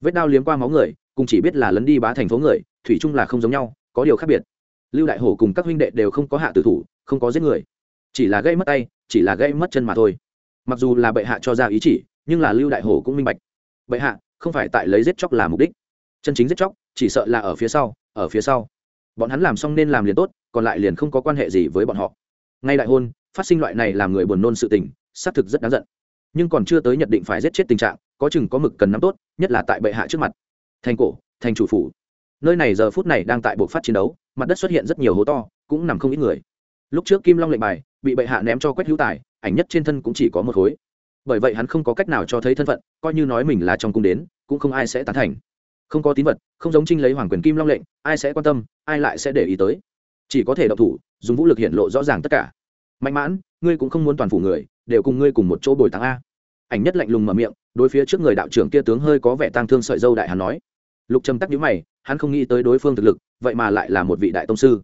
Vết đao liếm qua máu người, cùng chỉ biết là lấn đi bá thành phố người, thủy chung là không giống nhau, có điều khác biệt. Lưu đại hổ cùng các huynh đệ đều không có hạ tử thủ, không có giết người. Chỉ là gây mất tay, chỉ là gây mất chân mà thôi. Mặc dù là bệ hạ cho ra ý chỉ, nhưng là lưu đại hổ cũng minh bạch. Bệ hạ, không phải tại lấy giết chóc là mục đích. Chân chính giết chóc, chỉ sợ là ở phía sau ở phía sau. Bọn hắn làm xong nên làm liền tốt, còn lại liền không có quan hệ gì với bọn họ. Ngay đại hôn, phát sinh loại này làm người buồn nôn sự tình, xác thực rất đáng giận. Nhưng còn chưa tới nhận định phải giết chết tình trạng, có chừng có mực cần nắm tốt, nhất là tại bệ hạ trước mặt. Thành cổ, thành chủ phủ. Nơi này giờ phút này đang tại buộc phát chiến đấu, mặt đất xuất hiện rất nhiều hố to, cũng nằm không ít người. Lúc trước kim long lệnh bài, bị bệ hạ ném cho quách hữu tài, ảnh nhất trên thân cũng chỉ có một khối. Bởi vậy hắn không có cách nào cho thấy thân phận, coi như nói mình là trong cung đến, cũng không ai sẽ tán thành không có tín vật, không giống trinh lấy hoàng quyền kim long lệnh, ai sẽ quan tâm, ai lại sẽ để ý tới. Chỉ có thể độc thủ, dùng vũ lực hiện lộ rõ ràng tất cả. Mạnh mãn, ngươi cũng không muốn toàn phủ người, đều cùng ngươi cùng một chỗ bồi táng a. Ảnh nhất lạnh lùng mở miệng, đối phía trước người đạo trưởng kia tướng hơi có vẻ tang thương sợi dâu đại hắn nói. Lục trầm tắc nhíu mày, hắn không nghĩ tới đối phương thực lực, vậy mà lại là một vị đại tông sư.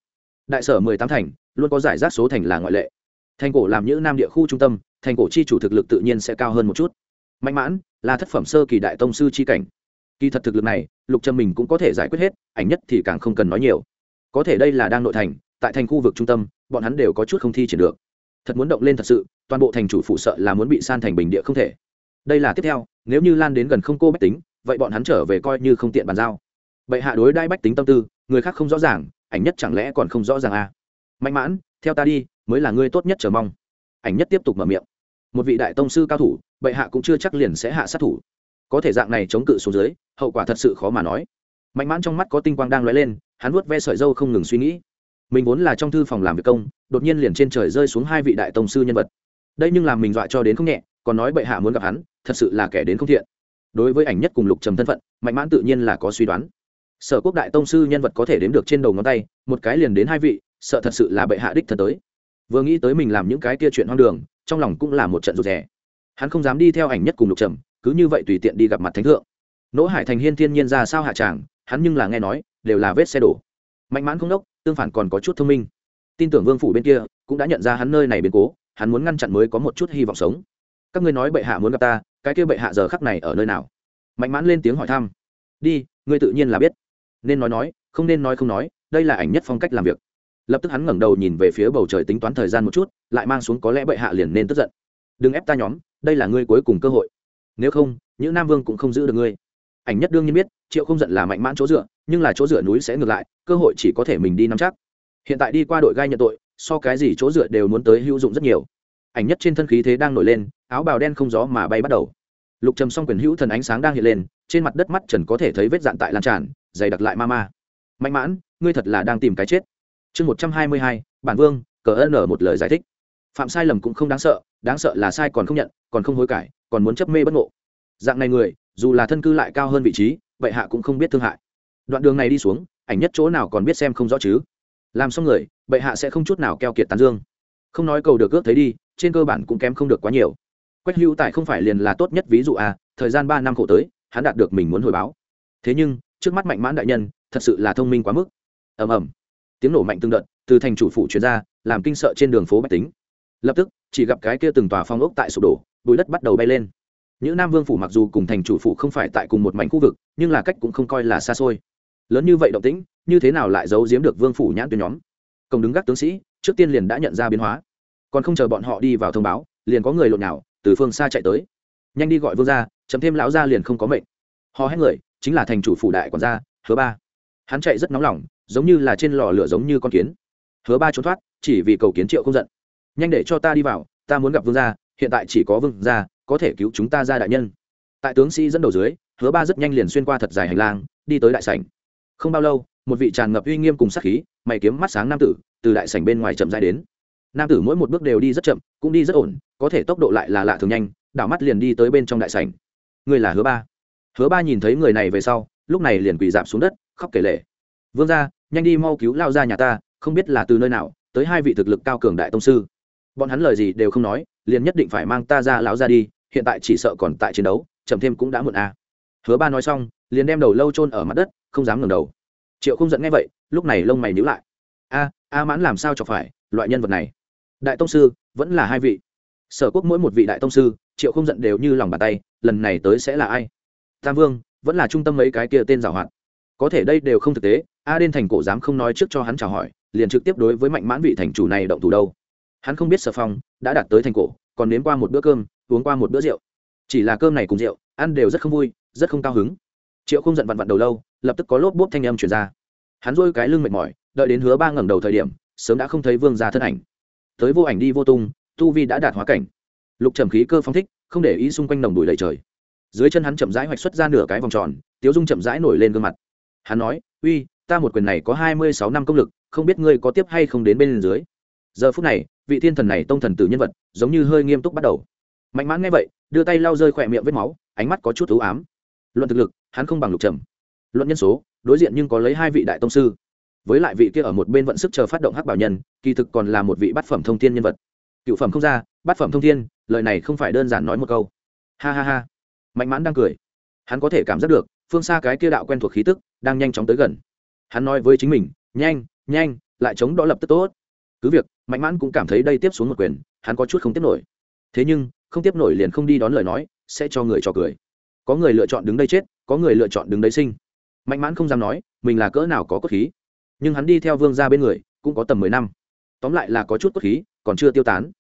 Đại sở mười tám thành, luôn có giải rác số thành là ngoại lệ. Thành cổ làm những nam địa khu trung tâm, thành cổ chi chủ thực lực tự nhiên sẽ cao hơn một chút. Mạnh mãn, là thất phẩm sơ kỳ đại tông sư chi cảnh kỳ thật thực lực này, lục trâm mình cũng có thể giải quyết hết, ảnh nhất thì càng không cần nói nhiều. Có thể đây là đang nội thành, tại thành khu vực trung tâm, bọn hắn đều có chút không thi triển được. Thật muốn động lên thật sự, toàn bộ thành chủ phụ sợ là muốn bị san thành bình địa không thể. Đây là tiếp theo, nếu như lan đến gần không cô bách tính, vậy bọn hắn trở về coi như không tiện bàn giao. Bệ hạ đối đãi bách tính tâm tư, người khác không rõ ràng, ảnh nhất chẳng lẽ còn không rõ ràng à? Mạnh mãn, theo ta đi, mới là ngươi tốt nhất chờ mong. Ảnh nhất tiếp tục mở miệng. Một vị đại tông sư cao thủ, bệ hạ cũng chưa chắc liền sẽ hạ sát thủ có thể dạng này chống cự xuống dưới, hậu quả thật sự khó mà nói. Mạnh mãn trong mắt có tinh quang đang lóe lên, hắn vuốt ve sợi dâu không ngừng suy nghĩ. Mình vốn là trong thư phòng làm việc công, đột nhiên liền trên trời rơi xuống hai vị đại tông sư nhân vật. Đây nhưng làm mình dọa cho đến không nhẹ, còn nói bệ hạ muốn gặp hắn, thật sự là kẻ đến không thiện. Đối với ảnh nhất cùng lục trầm thân phận, mạnh mãn tự nhiên là có suy đoán. Sở quốc đại tông sư nhân vật có thể đếm được trên đầu ngón tay, một cái liền đến hai vị, sợ thật sự là bệ hạ đích thật tới. Vừa nghĩ tới mình làm những cái kia chuyện hoang đường, trong lòng cũng là một trận rụt rè. Hắn không dám đi theo ảnh nhất cùng lục trầm cứ như vậy tùy tiện đi gặp mặt thánh thượng. Nỗ hải thành hiên thiên nhiên ra sao hạ tràng, hắn nhưng là nghe nói, đều là vết xe đổ. Mạnh mãn không đốc, tương phản còn có chút thông minh. Tin tưởng vương phủ bên kia, cũng đã nhận ra hắn nơi này biến cố, hắn muốn ngăn chặn mới có một chút hy vọng sống. Các ngươi nói bệ hạ muốn gặp ta, cái kia bệ hạ giờ khắc này ở nơi nào? Mạnh mãn lên tiếng hỏi thăm. Đi, ngươi tự nhiên là biết. Nên nói nói, không nên nói không nói, đây là ảnh nhất phong cách làm việc. Lập tức hắn ngẩng đầu nhìn về phía bầu trời tính toán thời gian một chút, lại mang xuống có lẽ bệ hạ liền nên tức giận. Đừng ép ta nhóm, đây là ngươi cuối cùng cơ hội nếu không, những nam vương cũng không giữ được ngươi. Ảnh nhất đương nhiên biết, triệu không giận là mạnh mãn chỗ dựa, nhưng là chỗ dựa núi sẽ ngược lại, cơ hội chỉ có thể mình đi nắm chắc. Hiện tại đi qua đội gai nhận tội, so cái gì chỗ dựa đều muốn tới hữu dụng rất nhiều. Ảnh nhất trên thân khí thế đang nổi lên, áo bào đen không gió mà bay bắt đầu. Lục trầm xong quyền hữu thần ánh sáng đang hiện lên, trên mặt đất mắt trần có thể thấy vết dạn tại lan tràn, dày đặc lại ma ma. Mạnh mãn, ngươi thật là đang tìm cái chết. Chương một trăm hai mươi hai, bản vương, cờ ân ở một lời giải thích. Phạm sai lầm cũng không đáng sợ đáng sợ là sai còn không nhận, còn không hối cải, còn muốn chấp mê bất ngộ. Dạng này người, dù là thân cư lại cao hơn vị trí, vậy hạ cũng không biết thương hại. Đoạn đường này đi xuống, ảnh nhất chỗ nào còn biết xem không rõ chứ? Làm xong người bệ hạ sẽ không chút nào keo kiệt tán dương. Không nói cầu được ước thấy đi, trên cơ bản cũng kém không được quá nhiều. Quách hữu tài không phải liền là tốt nhất ví dụ à thời gian ba năm khổ tới, hắn đạt được mình muốn hồi báo. Thế nhưng, trước mắt mạnh mãn đại nhân, thật sự là thông minh quá mức. Ầm ầm. Tiếng nổ mạnh tương đợt, từ thành chủ phủ chuyên ra, làm kinh sợ trên đường phố bách tính lập tức, chỉ gặp cái kia từng tòa phong ốc tại sụp đổ bùi đất bắt đầu bay lên. Những nam vương phủ mặc dù cùng thành chủ phủ không phải tại cùng một mảnh khu vực, nhưng là cách cũng không coi là xa xôi. Lớn như vậy động tĩnh, như thế nào lại giấu giếm được vương phủ nhãn tuyến nhóm? Công đứng gác tướng sĩ, trước tiên liền đã nhận ra biến hóa. Còn không chờ bọn họ đi vào thông báo, liền có người lộn nào từ phương xa chạy tới. Nhanh đi gọi vương ra chấm thêm lão ra liền không có mệnh. Họ hét người, chính là thành chủ phủ đại quản gia, hứa ba. Hắn chạy rất nóng lòng, giống như là trên lò lửa giống như con kiến. Hứa ba trốn thoát, chỉ vì cầu kiến triệu không giận nhanh để cho ta đi vào, ta muốn gặp vương gia, hiện tại chỉ có vương gia, có thể cứu chúng ta ra đại nhân. Tại tướng sĩ dẫn đầu dưới, hứa ba rất nhanh liền xuyên qua thật dài hành lang, đi tới đại sảnh. Không bao lâu, một vị tràn ngập uy nghiêm cùng sát khí, mày kiếm mắt sáng nam tử, từ đại sảnh bên ngoài chậm dài đến. Nam tử mỗi một bước đều đi rất chậm, cũng đi rất ổn, có thể tốc độ lại là lạ thường nhanh, đảo mắt liền đi tới bên trong đại sảnh. Người là hứa ba. Hứa ba nhìn thấy người này về sau, lúc này liền quỳ dạp xuống đất, khóc kể lệ vương ra nhanh đi mau cứu lao ra nhà ta, không biết là từ nơi nào, tới hai vị thực lực cao cường đại tông sư bọn hắn lời gì đều không nói, liền nhất định phải mang ta ra lão ra đi, hiện tại chỉ sợ còn tại chiến đấu, chậm thêm cũng đã muộn à. hứa ba nói xong, liền đem đầu lâu chôn ở mặt đất, không dám ngẩng đầu. Triệu không giận nghe vậy, lúc này lông mày nhíu lại. A a mãn làm sao cho phải, loại nhân vật này? Đại tông sư, vẫn là hai vị. Sở quốc mỗi một vị đại tông sư, triệu không giận đều như lòng bàn tay, lần này tới sẽ là ai? Tam vương, vẫn là trung tâm mấy cái kia tên giảo hoạt. Có thể đây đều không thực tế, a đen thành cổ dám không nói trước cho hắn chào hỏi, liền trực tiếp đối với mạnh mãn vị thành chủ này động thủ đâu hắn không biết sở phong đã đạt tới thành cổ, còn nếm qua một bữa cơm, uống qua một bữa rượu. Chỉ là cơm này cùng rượu, ăn đều rất không vui, rất không cao hứng. Triệu không giận vặn vặn đầu lâu, lập tức có lốp bốp thanh âm chuyển ra. Hắn dôi cái lưng mệt mỏi, đợi đến hứa ba ngẩng đầu thời điểm, sớm đã không thấy vương gia thân ảnh. Tới vô ảnh đi vô tung, tu vi đã đạt hóa cảnh. Lục trầm khí cơ phong thích, không để ý xung quanh nồng đùi đầy trời. Dưới chân hắn chậm rãi hoạch xuất ra nửa cái vòng tròn, tiếu dung chậm rãi nổi lên gương mặt. Hắn nói, uy, ta một quyền này có hai mươi sáu năm công lực, không biết ngươi có tiếp hay không đến bên dưới giờ phút này, vị thiên thần này tông thần tử nhân vật, giống như hơi nghiêm túc bắt đầu. Mạnh mãn nghe vậy, đưa tay lau rơi khỏe miệng vết máu, ánh mắt có chút thú ám. Luận thực lực, hắn không bằng lục trầm. Luận nhân số, đối diện nhưng có lấy hai vị đại tông sư. Với lại vị kia ở một bên vận sức chờ phát động hắc bảo nhân, kỳ thực còn là một vị bát phẩm thông thiên nhân vật. Cựu phẩm không ra, bát phẩm thông thiên, lời này không phải đơn giản nói một câu. Ha ha ha. Mạnh mãn đang cười. Hắn có thể cảm giác được, phương xa cái kia đạo quen thuộc khí tức, đang nhanh chóng tới gần. Hắn nói với chính mình, nhanh nhanh, lại chống đó lập tức tốt. Cứ việc mạnh mãn cũng cảm thấy đây tiếp xuống một quyền, hắn có chút không tiếp nổi. Thế nhưng, không tiếp nổi liền không đi đón lời nói, sẽ cho người cho cười. Có người lựa chọn đứng đây chết, có người lựa chọn đứng đấy sinh. Mạnh mãn không dám nói, mình là cỡ nào có cốt khí. Nhưng hắn đi theo vương ra bên người, cũng có tầm mười năm. Tóm lại là có chút cốt khí, còn chưa tiêu tán.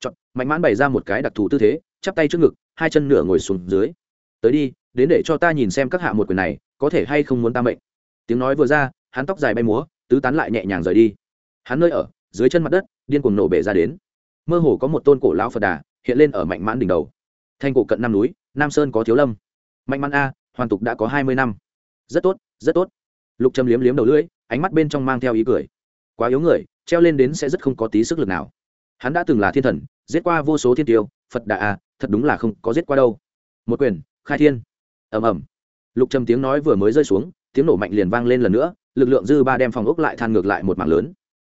Chọn, mạnh mãn bày ra một cái đặc thù tư thế, chắp tay trước ngực, hai chân nửa ngồi xuống dưới. Tới đi, đến để cho ta nhìn xem các hạ một quyền này, có thể hay không muốn ta mệnh. Tiếng nói vừa ra, hắn tóc dài bay múa, tứ tán lại nhẹ nhàng rời đi. Hắn nơi ở, dưới chân mặt đất điên cuồng nổ bể ra đến. Mơ hồ có một tôn cổ lão phật đà hiện lên ở mạnh mãn đỉnh đầu. Thanh cổ cận nam núi, nam sơn có thiếu lâm. Mạnh mãn a, hoàn tục đã có hai mươi năm. Rất tốt rất tốt. Lục trầm liếm liếm đầu lưỡi, ánh mắt bên trong mang theo ý cười. Quá yếu người, treo lên đến sẽ rất không có tí sức lực nào. Hắn đã từng là thiên thần, giết qua vô số thiên tiêu, phật đà a, thật đúng là không có giết qua đâu. Một quyền, khai thiên. Ầm ầm. Lục trầm tiếng nói vừa mới rơi xuống, tiếng nổ mạnh liền vang lên lần nữa, lực lượng dư ba đem phòng ốc lại than ngược lại một mảng lớn.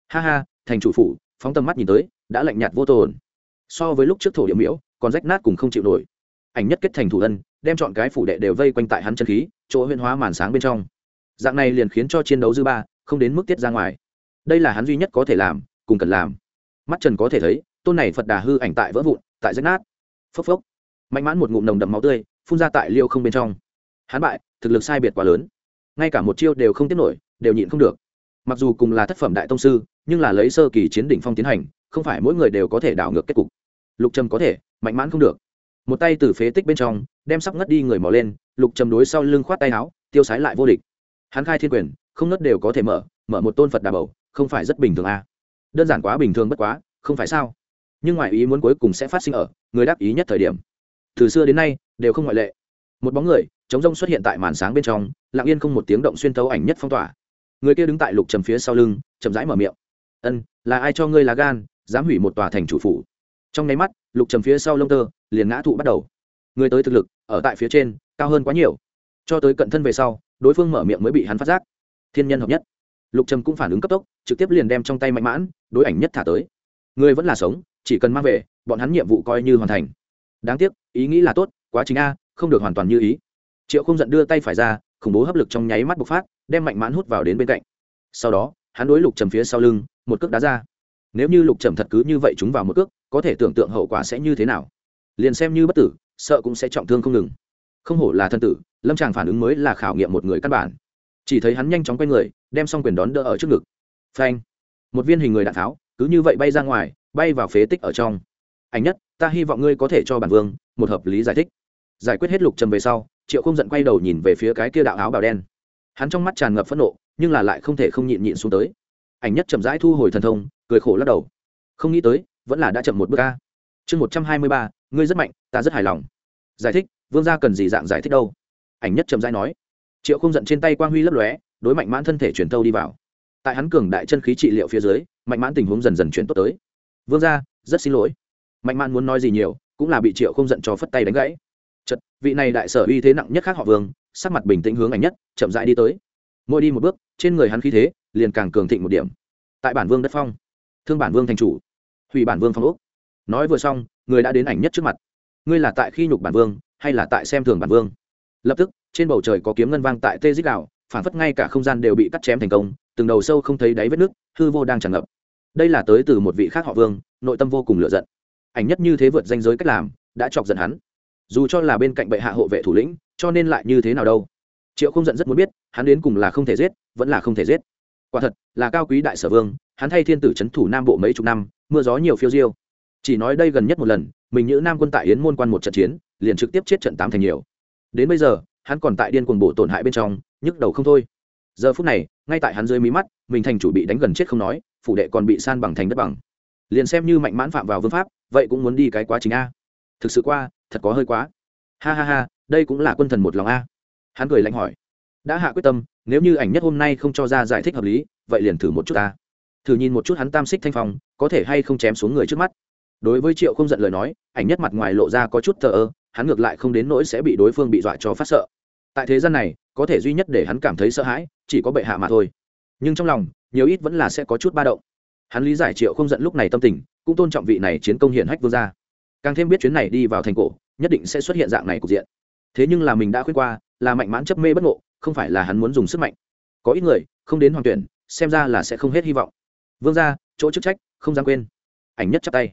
Ha ha, thành chủ phủ phóng tầm mắt nhìn tới đã lạnh nhạt vô tồn. So với lúc trước thổ địa miễu còn rách nát cùng không chịu nổi. Ảnh nhất kết thành thủ thân, đem chọn cái phủ đệ đều vây quanh tại hắn chân khí chỗ huyên hóa màn sáng bên trong. Dạng này liền khiến cho chiến đấu dư ba không đến mức tiết ra ngoài. Đây là hắn duy nhất có thể làm cùng cần làm. Mắt trần có thể thấy tôn này phật đà hư ảnh tại vỡ vụn tại rách nát. Phốc phốc. Mạnh mãn một ngụm nồng đậm máu tươi phun ra tại liêu không bên trong. Hắn bại thực lực sai biệt quá lớn. Ngay cả một chiêu đều không tiếp nổi đều nhịn không được mặc dù cùng là thất phẩm đại tông sư, nhưng là lấy sơ kỳ chiến đỉnh phong tiến hành, không phải mỗi người đều có thể đảo ngược kết cục. Lục trầm có thể, mạnh mãn không được. Một tay từ phế tích bên trong, đem sắp ngất đi người mò lên, lục trầm đối sau lưng khoát tay áo, tiêu sái lại vô địch. Hắn khai thiên quyền, không ngất đều có thể mở mở một tôn phật đà bầu, không phải rất bình thường à. đơn giản quá bình thường bất quá, không phải sao? Nhưng ngoài ý muốn cuối cùng sẽ phát sinh ở, người đáp ý nhất thời điểm. Từ xưa đến nay, đều không ngoại lệ. Một bóng người, chống rông xuất hiện tại màn sáng bên trong, lặng yên không một tiếng động xuyên thấu ảnh nhất phong tỏa người kia đứng tại lục trầm phía sau lưng, chậm rãi mở miệng. Ân, là ai cho ngươi lá gan, dám hủy một tòa thành chủ phủ? Trong nháy mắt, lục trầm phía sau lông tơ liền ngã thụ bắt đầu. Người tới thực lực, ở tại phía trên, cao hơn quá nhiều. Cho tới cận thân về sau, đối phương mở miệng mới bị hắn phát giác. Thiên nhân hợp nhất. Lục trầm cũng phản ứng cấp tốc, trực tiếp liền đem trong tay mạnh mãn, đối ảnh nhất thả tới. Người vẫn là sống, chỉ cần mang về, bọn hắn nhiệm vụ coi như hoàn thành. Đáng tiếc, ý nghĩ là tốt, quá trình a, không được hoàn toàn như ý. Triệu không giận đưa tay phải ra, khủng bố hấp lực trong nháy mắt bộc phát đem mạnh mãn hút vào đến bên cạnh. Sau đó, hắn đối lục trầm phía sau lưng, một cước đá ra. Nếu như lục trầm thật cứ như vậy chúng vào một cước, có thể tưởng tượng hậu quả sẽ như thế nào. Liền xem như bất tử, sợ cũng sẽ trọng thương không ngừng. Không hổ là thân tử, lâm tràng phản ứng mới là khảo nghiệm một người căn bản. Chỉ thấy hắn nhanh chóng quay người, đem xong quyền đón đỡ ở trước ngực. Phanh! Một viên hình người đạn tháo, cứ như vậy bay ra ngoài, bay vào phế tích ở trong. Ảnh nhất, ta hy vọng ngươi có thể cho bản vương một hợp lý giải thích. Giải quyết hết lục trầm về sau, triệu không giận quay đầu nhìn về phía cái kia đạo áo bào đen hắn trong mắt tràn ngập phẫn nộ, nhưng là lại không thể không nhịn nhịn xuống tới. Ảnh nhất chậm rãi thu hồi thần thông, cười khổ lắc đầu. Không nghĩ tới, vẫn là đã chậm một bước ca chương một trăm hai mươi ba, ngươi rất mạnh, ta rất hài lòng. Giải thích, vương gia cần gì dạng giải thích đâu? Ảnh nhất chậm rãi nói. Triệu không giận trên tay quang huy lấp lóe, đối mạnh mãn thân thể truyền thâu đi vào. Tại hắn cường đại chân khí trị liệu phía dưới, mạnh mãn tình huống dần dần chuyển tốt tới. Vương gia, rất xin lỗi. Mạnh mãn muốn nói gì nhiều, cũng là bị triệu không giận cho phất tay đánh gãy. Chật vị này đại sở uy thế nặng nhất khác họ vương sắc mặt bình tĩnh hướng ảnh nhất, chậm rãi đi tới. Mỗi đi một bước, trên người hắn khí thế liền càng cường thịnh một điểm. Tại bản vương đất phong, thương bản vương thành chủ, hủy bản vương phong úc nói vừa xong, người đã đến ảnh nhất trước mặt. Ngươi là tại khi nhục bản vương, hay là tại xem thường bản vương? Lập tức, trên bầu trời có kiếm ngân vang tại tê dích đạo, phản phất ngay cả không gian đều bị cắt chém thành công, từng đầu sâu không thấy đáy vết nước, hư vô đang tràn ngập. Đây là tới từ một vị khác họ vương, nội tâm vô cùng lựa giận. Ảnh nhất như thế vượt danh giới cách làm, đã chọc giận hắn. Dù cho là bên cạnh bệ hạ hộ vệ thủ lĩnh cho nên lại như thế nào đâu? Triệu không giận rất muốn biết, hắn đến cùng là không thể giết, vẫn là không thể giết. Quả thật, là cao quý đại sở vương, hắn thay thiên tử c h ấ n thủ nam bộ mấy chục năm, mưa gió nhiều phiêu diêu. Chỉ nói đây gần nhất một lần, mình nhữ nam quân tại yến môn quan một trận chiến, liền trực tiếp chết trận tám thành nhiều. Đến bây giờ, hắn còn tại điên cuồng bộ tổn hại bên trong, nhức đầu không thôi. Giờ phút này, ngay tại hắn dưới mí mắt, mình thành chủ bị đánh gần chết không nói, phủ đệ còn bị san bằng thành đất bằng. Liền xem như mạnh mãn phạm vào vương pháp, vậy cũng muốn đi cái quá trình a. Thực sự qua, thật có hơi quá ha ha ha, đây cũng là quân thần một lòng a. Hắn cười lạnh hỏi. Đã hạ quyết tâm, nếu như ảnh nhất hôm nay không cho ra giải thích hợp lý, vậy liền thử một chút ta. Thử nhìn một chút hắn tam xích thanh phong, có thể hay không chém xuống người trước mắt. Đối với triệu không giận lời nói, ảnh nhất mặt ngoài lộ ra có chút thờ ơ, hắn ngược lại không đến nỗi sẽ bị đối phương bị dọa cho phát sợ. Tại thế gian này, có thể duy nhất để hắn cảm thấy sợ hãi, chỉ có bệ hạ mà thôi. Nhưng trong lòng, nhiều ít vẫn là sẽ có chút ba động. Hắn lý giải triệu không giận lúc này tâm tình, cũng tôn trọng vị này chiến công hiển hách vương gia. Càng thêm biết chuyến này đi vào thành cổ nhất định sẽ xuất hiện dạng này cục diện. Thế nhưng là mình đã khuyên qua là mạnh mãn chấp mê bất ngộ không phải là hắn muốn dùng sức mạnh. Có ít người không đến hoàng tuyển xem ra là sẽ không hết hy vọng. Vương ra chỗ chức trách không dám quên. Ảnh nhất chắp tay.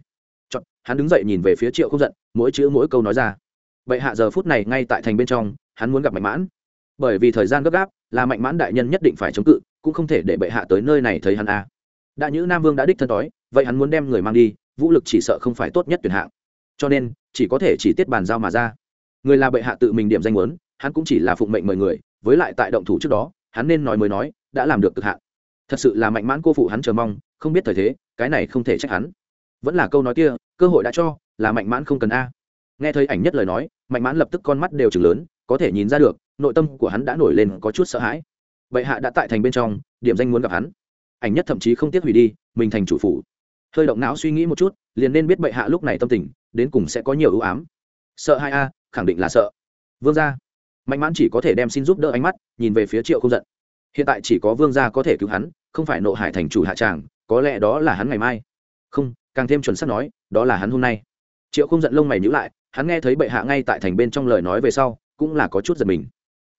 Chọn, hắn đứng dậy nhìn về phía triệu không giận mỗi chữ mỗi câu nói ra. Vậy hạ giờ phút này ngay tại thành bên trong hắn muốn gặp mạnh mãn. Bởi vì thời gian gấp gáp là mạnh mãn đại nhân nhất định phải chống cự cũng không thể để bệ hạ tới nơi này thấy hắn a à. đã như nam vương đã đích thân đói vậy hắn muốn đem người mang đi vũ lực chỉ sợ không phải tốt nhất tuyển hạng. Cho nên chỉ có thể chỉ tiết bàn giao mà ra. Người là bệ hạ tự mình điểm danh muốn, hắn cũng chỉ là phụng mệnh mời người, với lại tại động thủ trước đó, hắn nên nói mới nói, đã làm được cực hạn. Thật sự là mạnh mãn cô phụ hắn chờ mong, không biết thời thế, cái này không thể trách hắn. Vẫn là câu nói kia, cơ hội đã cho, là mạnh mãn không cần a. Nghe thấy ảnh nhất lời nói, mạnh mãn lập tức con mắt đều chừng lớn, có thể nhìn ra được, nội tâm của hắn đã nổi lên có chút sợ hãi. Bệ hạ đã tại thành bên trong, điểm danh muốn gặp hắn. Ảnh nhất thậm chí không tiếc hủy đi, mình thành chủ phủ. Hơi động não suy nghĩ một chút, liền nên biết bệ hạ lúc này tâm tình đến cùng sẽ có nhiều ưu ám. Sợ hai a, khẳng định là sợ. Vương gia, mạnh mãn chỉ có thể đem xin giúp đỡ ánh mắt nhìn về phía triệu không giận. Hiện tại chỉ có vương gia có thể cứu hắn, không phải nộ hải thành chủ hạ tràng, có lẽ đó là hắn ngày mai. Không, càng thêm chuẩn xác nói, đó là hắn hôm nay. Triệu không giận lông mày nhữ lại, hắn nghe thấy bệ hạ ngay tại thành bên trong lời nói về sau, cũng là có chút giật mình.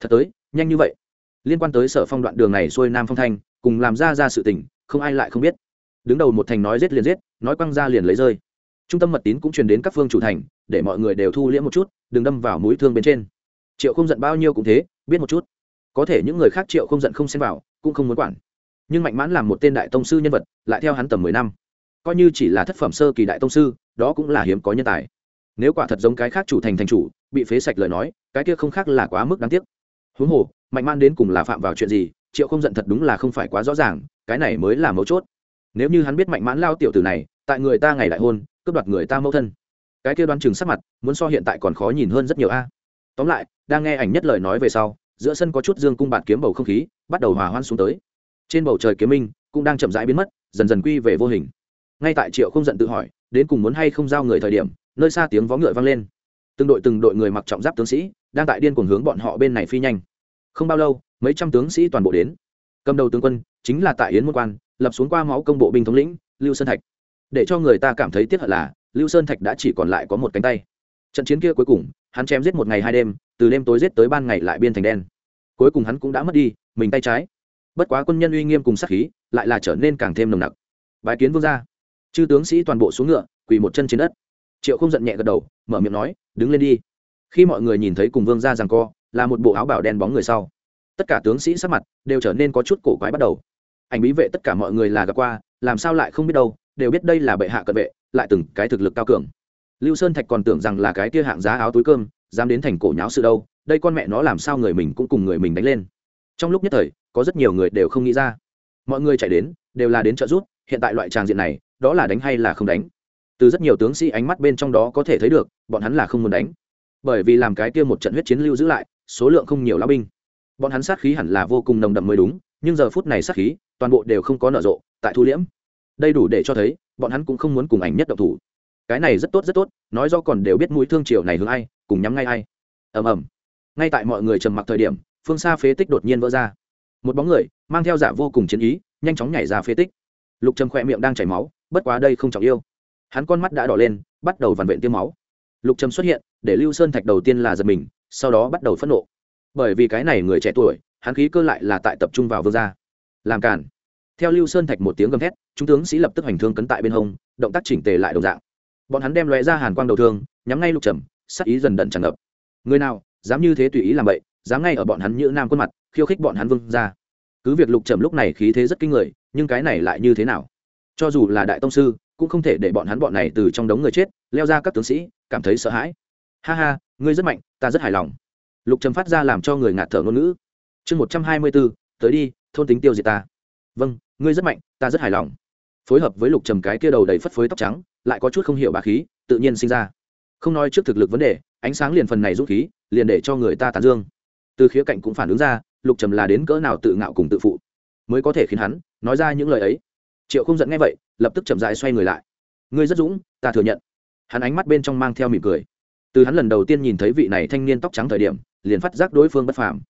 Thật tới, nhanh như vậy. Liên quan tới sở phong đoạn đường này xuôi nam phong thanh cùng làm ra ra sự tình, không ai lại không biết. Đứng đầu một thành nói giết liền giết, nói quăng ra liền lấy rơi trung tâm mật tín cũng truyền đến các phương chủ thành, để mọi người đều thu liễm một chút, đừng đâm vào mũi thương bên trên. Triệu không giận bao nhiêu cũng thế, biết một chút. Có thể những người khác triệu không giận không xem vào, cũng không muốn quản. Nhưng mạnh mãn làm một tên đại tông sư nhân vật, lại theo hắn tầm mười năm. Coi như chỉ là thất phẩm sơ kỳ đại tông sư, đó cũng là hiếm có nhân tài. Nếu quả thật giống cái khác chủ thành thành chủ, bị phế sạch lời nói, cái kia không khác là quá mức đáng tiếc. Huống hồ, mạnh mãn đến cùng là phạm vào chuyện gì, triệu không giận thật đúng là không phải quá rõ ràng, cái này mới là mấu chốt. Nếu như hắn biết mạnh mãn lao tiểu tử này, tại người ta ngày đại hôn cướp đoạt người ta mẫu thân. Cái kia đoán chừng sắc mặt, muốn so hiện tại còn khó nhìn hơn rất nhiều a. Tóm lại, đang nghe ảnh nhất lời nói về sau, giữa sân có chút dương cung bạt kiếm bầu không khí, bắt đầu hòa hoan xuống tới. Trên bầu trời kiếm minh cũng đang chậm rãi biến mất, dần dần quy về vô hình. Ngay tại triệu không giận tự hỏi, đến cùng muốn hay không giao người thời điểm, nơi xa tiếng vó ngựa vang lên. Từng đội từng đội người mặc trọng giáp tướng sĩ đang tại điên cuồng hướng bọn họ bên này phi nhanh. Không bao lâu, mấy trăm tướng sĩ toàn bộ đến. Cầm đầu tướng quân chính là tại yến môn quan, lập xuống qua máu công bộ binh thống lĩnh, lưu sơn thạch để cho người ta cảm thấy tiếc hận là, lưu sơn thạch đã chỉ còn lại có một cánh tay. Trận chiến kia cuối cùng, hắn chém giết một ngày hai đêm, từ đêm tối giết tới ban ngày lại biên thành đen. Cuối cùng hắn cũng đã mất đi, mình tay trái. Bất quá quân nhân uy nghiêm cùng sát khí, lại là trở nên càng thêm nồng nặc. Bài kiến vương gia. Chư tướng sĩ toàn bộ xuống ngựa, quỳ một chân trên đất. Triệu không giận nhẹ gật đầu, mở miệng nói, đứng lên đi. Khi mọi người nhìn thấy cùng vương gia rằng co, là một bộ áo bảo đen bóng người sau, tất cả tướng sĩ sắc mặt đều trở nên có chút cổ quái bắt đầu. Ảnh bí vệ tất cả mọi người là gặp qua, làm sao lại không biết đâu đều biết đây là bệ hạ cận vệ, lại từng cái thực lực cao cường. Lưu sơn thạch còn tưởng rằng là cái kia hạng giá áo túi cơm, dám đến thành cổ nháo sự đâu, đây con mẹ nó làm sao người mình cũng cùng người mình đánh lên. Trong lúc nhất thời, có rất nhiều người đều không nghĩ ra. Mọi người chạy đến, đều là đến trợ giúp, hiện tại loại tràng diện này, đó là đánh hay là không đánh? Từ rất nhiều tướng sĩ ánh mắt bên trong đó có thể thấy được, bọn hắn là không muốn đánh. Bởi vì làm cái kia một trận huyết chiến lưu giữ lại, số lượng không nhiều lão binh. Bọn hắn sát khí hẳn là vô cùng nồng đậm mới đúng, nhưng giờ phút này sát khí, toàn bộ đều không có nở rộ, tại thu liễm đây đủ để cho thấy, bọn hắn cũng không muốn cùng ảnh nhất động thủ. Cái này rất tốt rất tốt, nói do còn đều biết mũi thương triều này hướng ai, cùng nhắm ngay ai. Ầm ầm. Ngay tại mọi người trầm mặc thời điểm, phương xa phế tích đột nhiên vỡ ra. Một bóng người, mang theo giả vô cùng chiến ý, nhanh chóng nhảy ra phế tích. Lục trầm khỏe miệng đang chảy máu, bất quá đây không trọng yêu. Hắn con mắt đã đỏ lên, bắt đầu vằn vện tiêm máu. Lục trầm xuất hiện, để lưu sơn thạch đầu tiên là giật mình, sau đó bắt đầu phẫn nộ. Bởi vì cái này người trẻ tuổi, hắn khí cơ lại là tại tập trung vào vương gia. Làm cản theo lưu sơn thạch một tiếng gầm thét, chúng tướng sĩ lập tức hành thương cấn tại bên hông, động tác chỉnh tề lại đồng dạng. Bọn hắn đem lóe ra hàn quang đầu thương, nhắm ngay lục trầm, sắc ý dần đận tràn ngập. Người nào, dám như thế tùy ý làm vậy, dám ngay ở bọn hắn như nam quân mặt, khiêu khích bọn hắn vương ra cứ việc lục trầm lúc này khí thế rất kinh người, nhưng cái này lại như thế nào? Cho dù là đại tông sư, cũng không thể để bọn hắn bọn này từ trong đống người chết, leo ra các tướng sĩ, cảm thấy sợ hãi. Ha ha, ngươi rất mạnh, ta rất hài lòng. Lục trầm phát ra làm cho người ngạt thở ngôn ngữ. Chương một trăm hai mươi bốn tới đi, thôn tính tiêu diệt ta vâng ngươi rất mạnh, ta rất hài lòng. Phối hợp với lục trầm cái kia đầu đầy phất phới tóc trắng, lại có chút không hiểu bà khí, tự nhiên sinh ra. Không nói trước thực lực vấn đề, ánh sáng liền phần này dũng khí, liền để cho người ta tán dương. Từ khía cạnh cũng phản ứng ra, lục trầm là đến cỡ nào tự ngạo cùng tự phụ. Mới có thể khiến hắn nói ra những lời ấy. Triệu không giận nghe vậy, lập tức chậm dại xoay người lại. Ngươi rất dũng, ta thừa nhận. Hắn ánh mắt bên trong mang theo mỉm cười. Từ hắn lần đầu tiên nhìn thấy vị này thanh niên tóc trắng thời điểm, liền phát giác đối phương bất phàm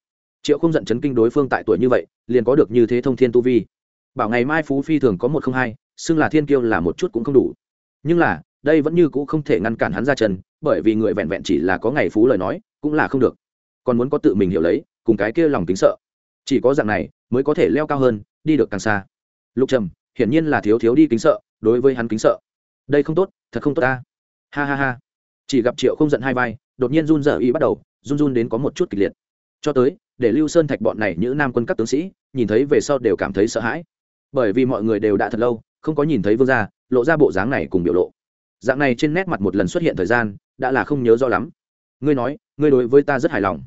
triệu không giận chấn kinh đối phương tại tuổi như vậy, liền có được như thế thông thiên tu vi. Bảo ngày mai phú phi thường có một không hai, xưng là thiên kiêu là một chút cũng không đủ. Nhưng là, đây vẫn như c ũ không thể ngăn cản hắn ra chân, bởi vì người vẹn vẹn chỉ là có ngày phú lời nói, cũng là không được. Còn muốn có tự mình hiểu lấy, cùng cái kia lòng tính sợ. Chỉ có dạng này, mới có thể leo cao hơn, đi được càng xa. Lục trầm, hiển nhiên là thiếu thiếu đi kính sợ, đối với hắn kính sợ. Đây không tốt, thật không tốt ta. Ha ha ha. Chỉ gặp triệu không giận hai vai, đột nhiên run dở y bắt đầu, run run đến có một chút kịch liệt. Cho tới để lưu sơn thạch bọn này những nam quân các tướng sĩ, nhìn thấy về sau đều cảm thấy sợ hãi. Bởi vì mọi người đều đã thật lâu, không có nhìn thấy vương gia, lộ ra bộ dáng này cùng biểu lộ. Dạng này trên nét mặt một lần xuất hiện thời gian, đã là không nhớ rõ lắm. Ngươi nói, ngươi đối với ta rất hài lòng.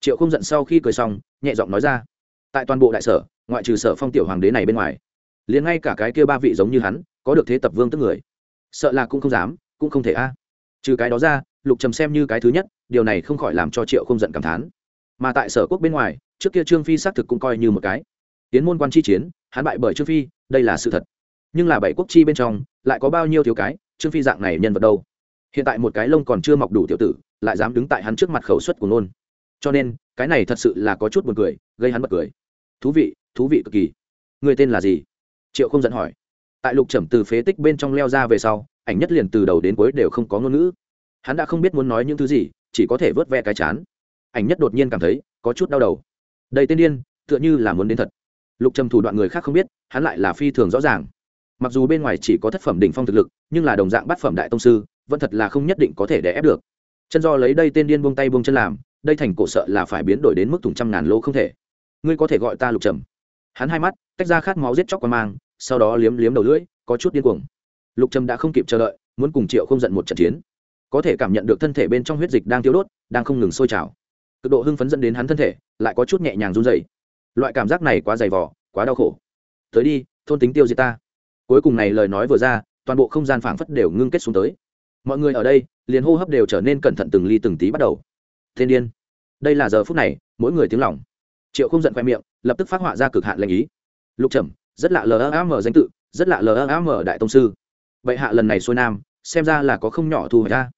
Triệu không giận sau khi cười xong, nhẹ giọng nói ra. Tại toàn bộ đại sở, ngoại trừ sở phong tiểu hoàng đế này bên ngoài, liền ngay cả cái kia ba vị giống như hắn, có được thế tập vương tức người. Sợ là cũng không dám, cũng không thể a. Trừ cái đó ra, lục trầm xem như cái thứ nhất, điều này không khỏi làm cho triệu không giận cảm thán mà tại sở quốc bên ngoài, trước kia trương phi xác thực cũng coi như một cái. Tiến môn quan chi chiến, hắn bại bởi trương phi, đây là sự thật. Nhưng là bảy quốc chi bên trong, lại có bao nhiêu thiếu cái, trương phi dạng này nhân vật đâu? Hiện tại một cái lông còn chưa mọc đủ tiểu tử, lại dám đứng tại hắn trước mặt khẩu suất của nôn. Cho nên, cái này thật sự là có chút buồn cười, gây hắn bật cười. Thú vị thú vị cực kỳ. Người tên là gì? Triệu không dẫn hỏi. Tại lục trầm từ phế tích bên trong leo ra về sau, ảnh nhất liền từ đầu đến cuối đều không có ngôn ngữ. Hắn đã không biết muốn nói những thứ gì, chỉ có thể vớt ve cái chán ảnh nhất đột nhiên cảm thấy có chút đau đầu. Đầy tên điên, tựa như là muốn đến thật. Lục trầm thủ đoạn người khác không biết, hắn lại là phi thường rõ ràng. Mặc dù bên ngoài chỉ có thất phẩm đỉnh phong thực lực, nhưng là đồng dạng bát phẩm đại tông sư, vẫn thật là không nhất định có thể đè ép được. Chân do lấy đây tên điên buông tay buông chân làm, đây thành cổ sợ là phải biến đổi đến mức thùng trăm ngàn lỗ không thể. Ngươi có thể gọi ta lục trầm. Hắn hai mắt, tách ra khát máu giết chóc qua mang, sau đó liếm liếm đầu lưỡi, có chút điên cuồng. Lục trầm đã không kịp chờ đợi, muốn cùng triệu không giận một trận chiến. Có thể cảm nhận được thân thể bên trong huyết dịch đang thiếu đốt, đang không ngừng sôi trào cực độ hưng phấn dẫn đến hắn thân thể lại có chút nhẹ nhàng run dày loại cảm giác này quá dày vỏ quá đau khổ. Tới đi, thôn tính tiêu diệt ta. Cuối cùng này lời nói vừa ra, toàn bộ không gian phảng phất đều ngưng kết xuống tới. Mọi người ở đây, liền hô hấp đều trở nên cẩn thận từng ly từng tí bắt đầu. Thiên điên. Đây là giờ phút này, mỗi người tiếng lòng. Triệu không giận khoe miệng, lập tức phát họa ra cực hạn lệnh ý. Lục trầm, rất lạ lam danh tự, rất lạ lam đại tông sư. Vậy hạ lần này xuôi nam, xem ra là có không nhỏ thu hoạch ra.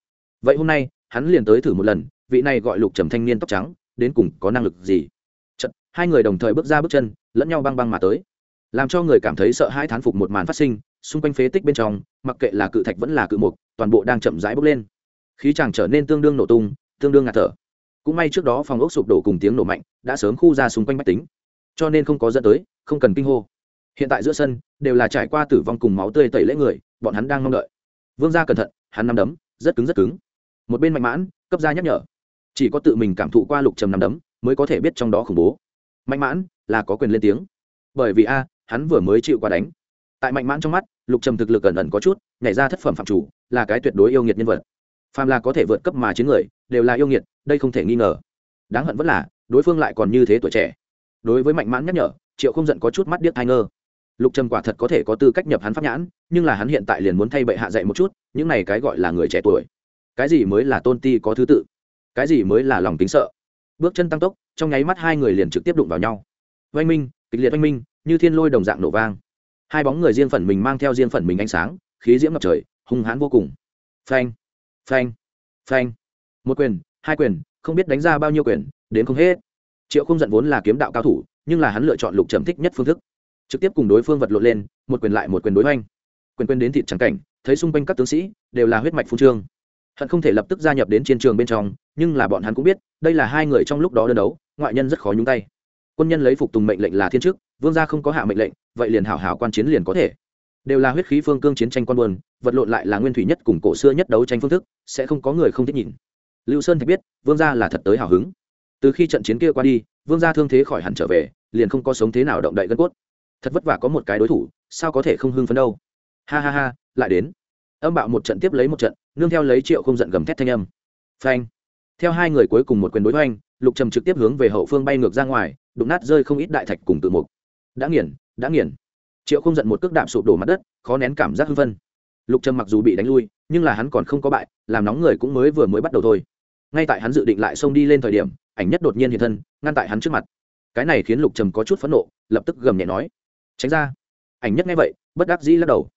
Vậy hôm nay, hắn liền tới thử một lần vị này gọi lục trầm thanh niên tóc trắng đến cùng có năng lực gì? Chật, hai người đồng thời bước ra bước chân lẫn nhau băng băng mà tới. Làm cho người cảm thấy sợ hãi thán phục một màn phát sinh xung quanh phế tích bên trong mặc kệ là cự thạch vẫn là cự mục toàn bộ đang chậm rãi bốc lên. Khí chàng trở nên tương đương nổ tung tương đương ngạt thở. Cũng may trước đó phòng ốc sụp đổ cùng tiếng nổ mạnh đã sớm khu ra xung quanh bách tính. Cho nên không có dẫn tới không cần kinh hô. Hiện tại giữa sân đều là trải qua tử vong cùng máu tươi tẩy lễ người bọn hắn đang mong đợi. Vương gia cẩn thận hắn nắm đấm rất cứng rất cứng. Một bên mạnh mãn cấp gia nhắc nhở chỉ có tự mình cảm thụ qua lục trầm nằm đấm, mới có thể biết trong đó khủng bố. Mạnh mãn là có quyền lên tiếng. Bởi vì a, hắn vừa mới chịu qua đánh. Tại mạnh mãn trong mắt, lục trầm thực lực ẩn ẩn có chút, nhảy ra thất phẩm phạm chủ, là cái tuyệt đối yêu nghiệt nhân vật. Phàm là có thể vượt cấp mà chiến người, đều là yêu nghiệt, đây không thể nghi ngờ. Đáng hận vẫn là, đối phương lại còn như thế tuổi trẻ. Đối với mạnh mãn nhắc nhở, triệu không giận có chút mắt điếc thai ngơ. Lục trầm quả thật có thể có tư cách nhập hắn pháp nhãn, nhưng là hắn hiện tại liền muốn thay bệ hạ dạy một chút, những này cái gọi là người trẻ tuổi. Cái gì mới là tôn ti có thứ tự? Cái gì mới là lòng tính sợ? Bước chân tăng tốc, trong nháy mắt hai người liền trực tiếp đụng vào nhau. Oanh minh, kịch liệt oanh minh, như thiên lôi đồng dạng nổ vang. Hai bóng người riêng phần mình mang theo riêng phần mình ánh sáng, khí diễm ngập trời, hung hãn vô cùng. Phanh phanh phanh. Một quyền, hai quyền, không biết đánh ra bao nhiêu quyền, đến không hết. Triệu không giận vốn là kiếm đạo cao thủ, nhưng là hắn lựa chọn lục trầm thích nhất phương thức. Trực tiếp cùng đối phương vật lộn lên, một quyền lại một quyền đối hoành. Quyền quyền đến thịt trắng cảnh, thấy xung quanh các tướng sĩ, đều là huyết mạch phú trương hận không thể lập tức gia nhập đến chiến trường bên trong, nhưng là bọn hắn cũng biết, đây là hai người trong lúc đó đơn đấu, ngoại nhân rất khó nhúng tay. Quân nhân lấy phục tùng mệnh lệnh là thiên chức, vương gia không có hạ mệnh lệnh, vậy liền hảo hảo quan chiến liền có thể. Đều là huyết khí phương cương chiến tranh quan buồn, vật lộn lại là nguyên thủy nhất cùng cổ xưa nhất đấu tranh phương thức, sẽ không có người không thích nhìn. Lưu sơn thạch biết, vương gia là thật tới hào hứng. Từ khi trận chiến kia qua đi, vương gia thương thế khỏi hẳn trở về, liền không có sống thế nào động đậy gân cốt. Thật vất vả có một cái đối thủ, sao có thể không hưng phấn đâu? Ha ha ha, lại đến âm bạo một trận tiếp lấy một trận, nương theo lấy triệu không giận gầm thét thanh âm. Phanh. Theo hai người cuối cùng một quyền đối hoành lục trầm trực tiếp hướng về hậu phương bay ngược ra ngoài, đụng nát rơi không ít đại thạch cùng tự mục. Đã nghiền đã nghiền. Triệu không giận một cước đạp sụp đổ mặt đất, khó nén cảm giác hưng phân lục trầm mặc dù bị đánh lui, nhưng là hắn còn không có bại, làm nóng người cũng mới vừa mới bắt đầu thôi. Ngay tại hắn dự định lại xông đi lên thời điểm, ảnh nhất đột nhiên hiện thân, ngăn tại hắn trước mặt. Cái này khiến lục trầm có chút phẫn nộ, lập tức gầm nhẹ nói. Tránh ra. Ảnh nhất nghe vậy, bất đắc dĩ lắc đầu.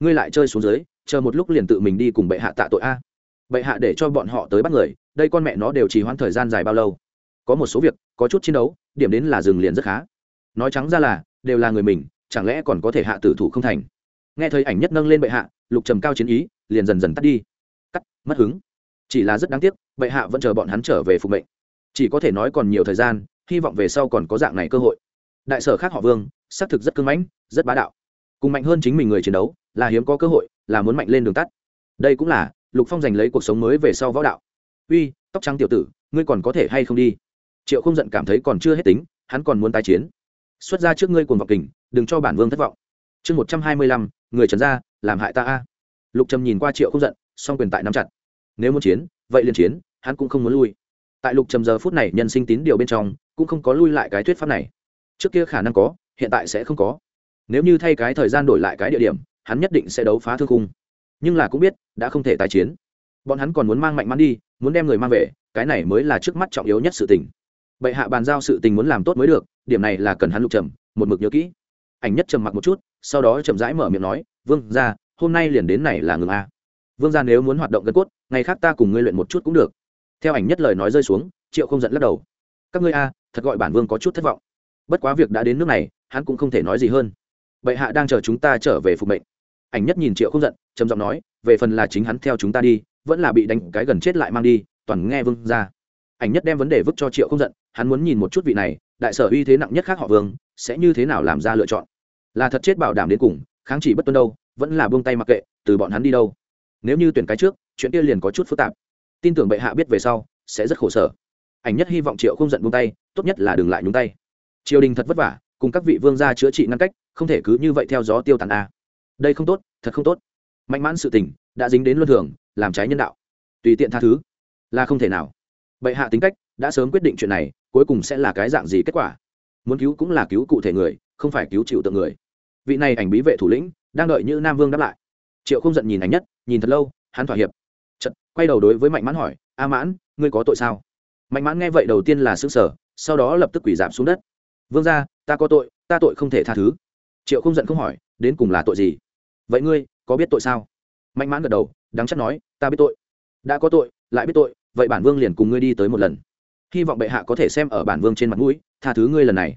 Ngươi lại chơi xuống dưới chờ một lúc liền tự mình đi cùng bệ hạ tạ tội a. Bệ hạ để cho bọn họ tới bắt người, đây con mẹ nó đều chỉ hoãn thời gian dài bao lâu? Có một số việc, có chút chiến đấu, điểm đến là dừng liền rất khá. Nói trắng ra là, đều là người mình, chẳng lẽ còn có thể hạ tử thủ không thành? Nghe thấy ảnh nhất nâng lên bệ hạ, lục trầm cao chiến ý, liền dần dần tắt đi. Cắt, mất hứng. Chỉ là rất đáng tiếc, bệ hạ vẫn chờ bọn hắn trở về phục mệnh. Chỉ có thể nói còn nhiều thời gian, hy vọng về sau còn có dạng này cơ hội. Đại sở khác họ vương, xác thực rất cưng mãnh, rất bá đạo. Cùng mạnh hơn chính mình người chiến đấu, là hiếm có cơ hội là muốn mạnh lên đường tắt. Đây cũng là lục phong giành lấy cuộc sống mới về sau võ đạo. Uy tóc trắng tiểu tử ngươi còn có thể hay không đi? Triệu không giận cảm thấy còn chưa hết tính hắn còn muốn tái chiến. Xuất ra trước ngươi cuồng vọng kình đừng cho bản vương thất vọng. Chương một trăm hai mươi lăm người trần ra, làm hại ta a. Lục trầm nhìn qua triệu không giận song quyền tại nắm chặt. Nếu muốn chiến vậy liền chiến hắn cũng không muốn lui. Tại lục trầm giờ phút này nhân sinh tín điều bên trong cũng không có lui lại cái thuyết pháp này. Trước kia khả năng có hiện tại sẽ không có. Nếu như thay cái thời gian đổi lại cái địa điểm hắn nhất định sẽ đấu phá thương khung. Nhưng là cũng biết, đã không thể tái chiến. Bọn hắn còn muốn mang mạnh mắn đi, muốn đem người mang về, cái này mới là trước mắt trọng yếu nhất sự tình. Bệ hạ bàn giao sự tình muốn làm tốt mới được, điểm này là cần hắn lục trầm, một mực nhớ kỹ. Ảnh nhất trầm mặc một chút, sau đó chậm rãi mở miệng nói, vương ra hôm nay liền đến này là ngừng a. Vương ra nếu muốn hoạt động gân cốt, ngày khác ta cùng ngươi luyện một chút cũng được. Theo ảnh nhất lời nói rơi xuống, triệu không giận lắc đầu. Các ngươi a, thật gọi bản vương có chút thất vọng. Bất quá việc đã đến nước này, hắn cũng không thể nói gì hơn. Bệ hạ đang chờ chúng ta trở về phục mệnh ảnh nhất nhìn triệu không giận, trầm giọng nói, về phần là chính hắn theo chúng ta đi, vẫn là bị đánh cái gần chết lại mang đi, toàn nghe vương ra. Ảnh nhất đem vấn đề vứt cho triệu không giận, hắn muốn nhìn một chút vị này, đại sở uy thế nặng nhất khác họ vương, sẽ như thế nào làm ra lựa chọn. Là thật chết bảo đảm đến cùng, kháng chỉ bất tuân đâu, vẫn là buông tay mặc kệ, từ bọn hắn đi đâu. Nếu như tuyển cái trước, chuyện kia liền có chút phức tạp. Tin tưởng bệ hạ biết về sau, sẽ rất khổ sở. Ảnh nhất hy vọng triệu không giận buông tay, tốt nhất là đừng lại nhúng tay. Triều đình thật vất vả, cùng các vị vương gia chữa trị ngăn cách, không thể cứ như vậy theo gió tiêu tàn a đây không tốt, thật không tốt. Mạnh mãn sự tình, đã dính đến luân thường, làm trái nhân đạo. Tùy tiện tha thứ, là không thể nào. Bệ hạ tính cách, đã sớm quyết định chuyện này, cuối cùng sẽ là cái dạng gì kết quả? Muốn cứu cũng là cứu cụ thể người, không phải cứu chịu tượng người. Vị này ảnh bí vệ thủ lĩnh, đang đợi như nam vương đáp lại. Triệu không giận nhìn ảnh nhất, nhìn thật lâu, hắn thỏa hiệp. Chật quay đầu đối với mạnh mãn hỏi, a mãn, ngươi có tội sao? Mạnh mãn nghe vậy đầu tiên là xương sở sau đó lập tức quỷ giảm xuống đất. Vương ra ta có tội, ta tội không thể tha thứ. Triệu không giận không hỏi, đến cùng là tội gì? Vậy ngươi, có biết tội sao? Mạnh mãn gật đầu đáng chắc nói, ta biết tội. Đã có tội, lại biết tội, vậy bản vương liền cùng ngươi đi tới một lần. Hy vọng bệ hạ có thể xem ở bản vương trên mặt mũi, tha thứ ngươi lần này.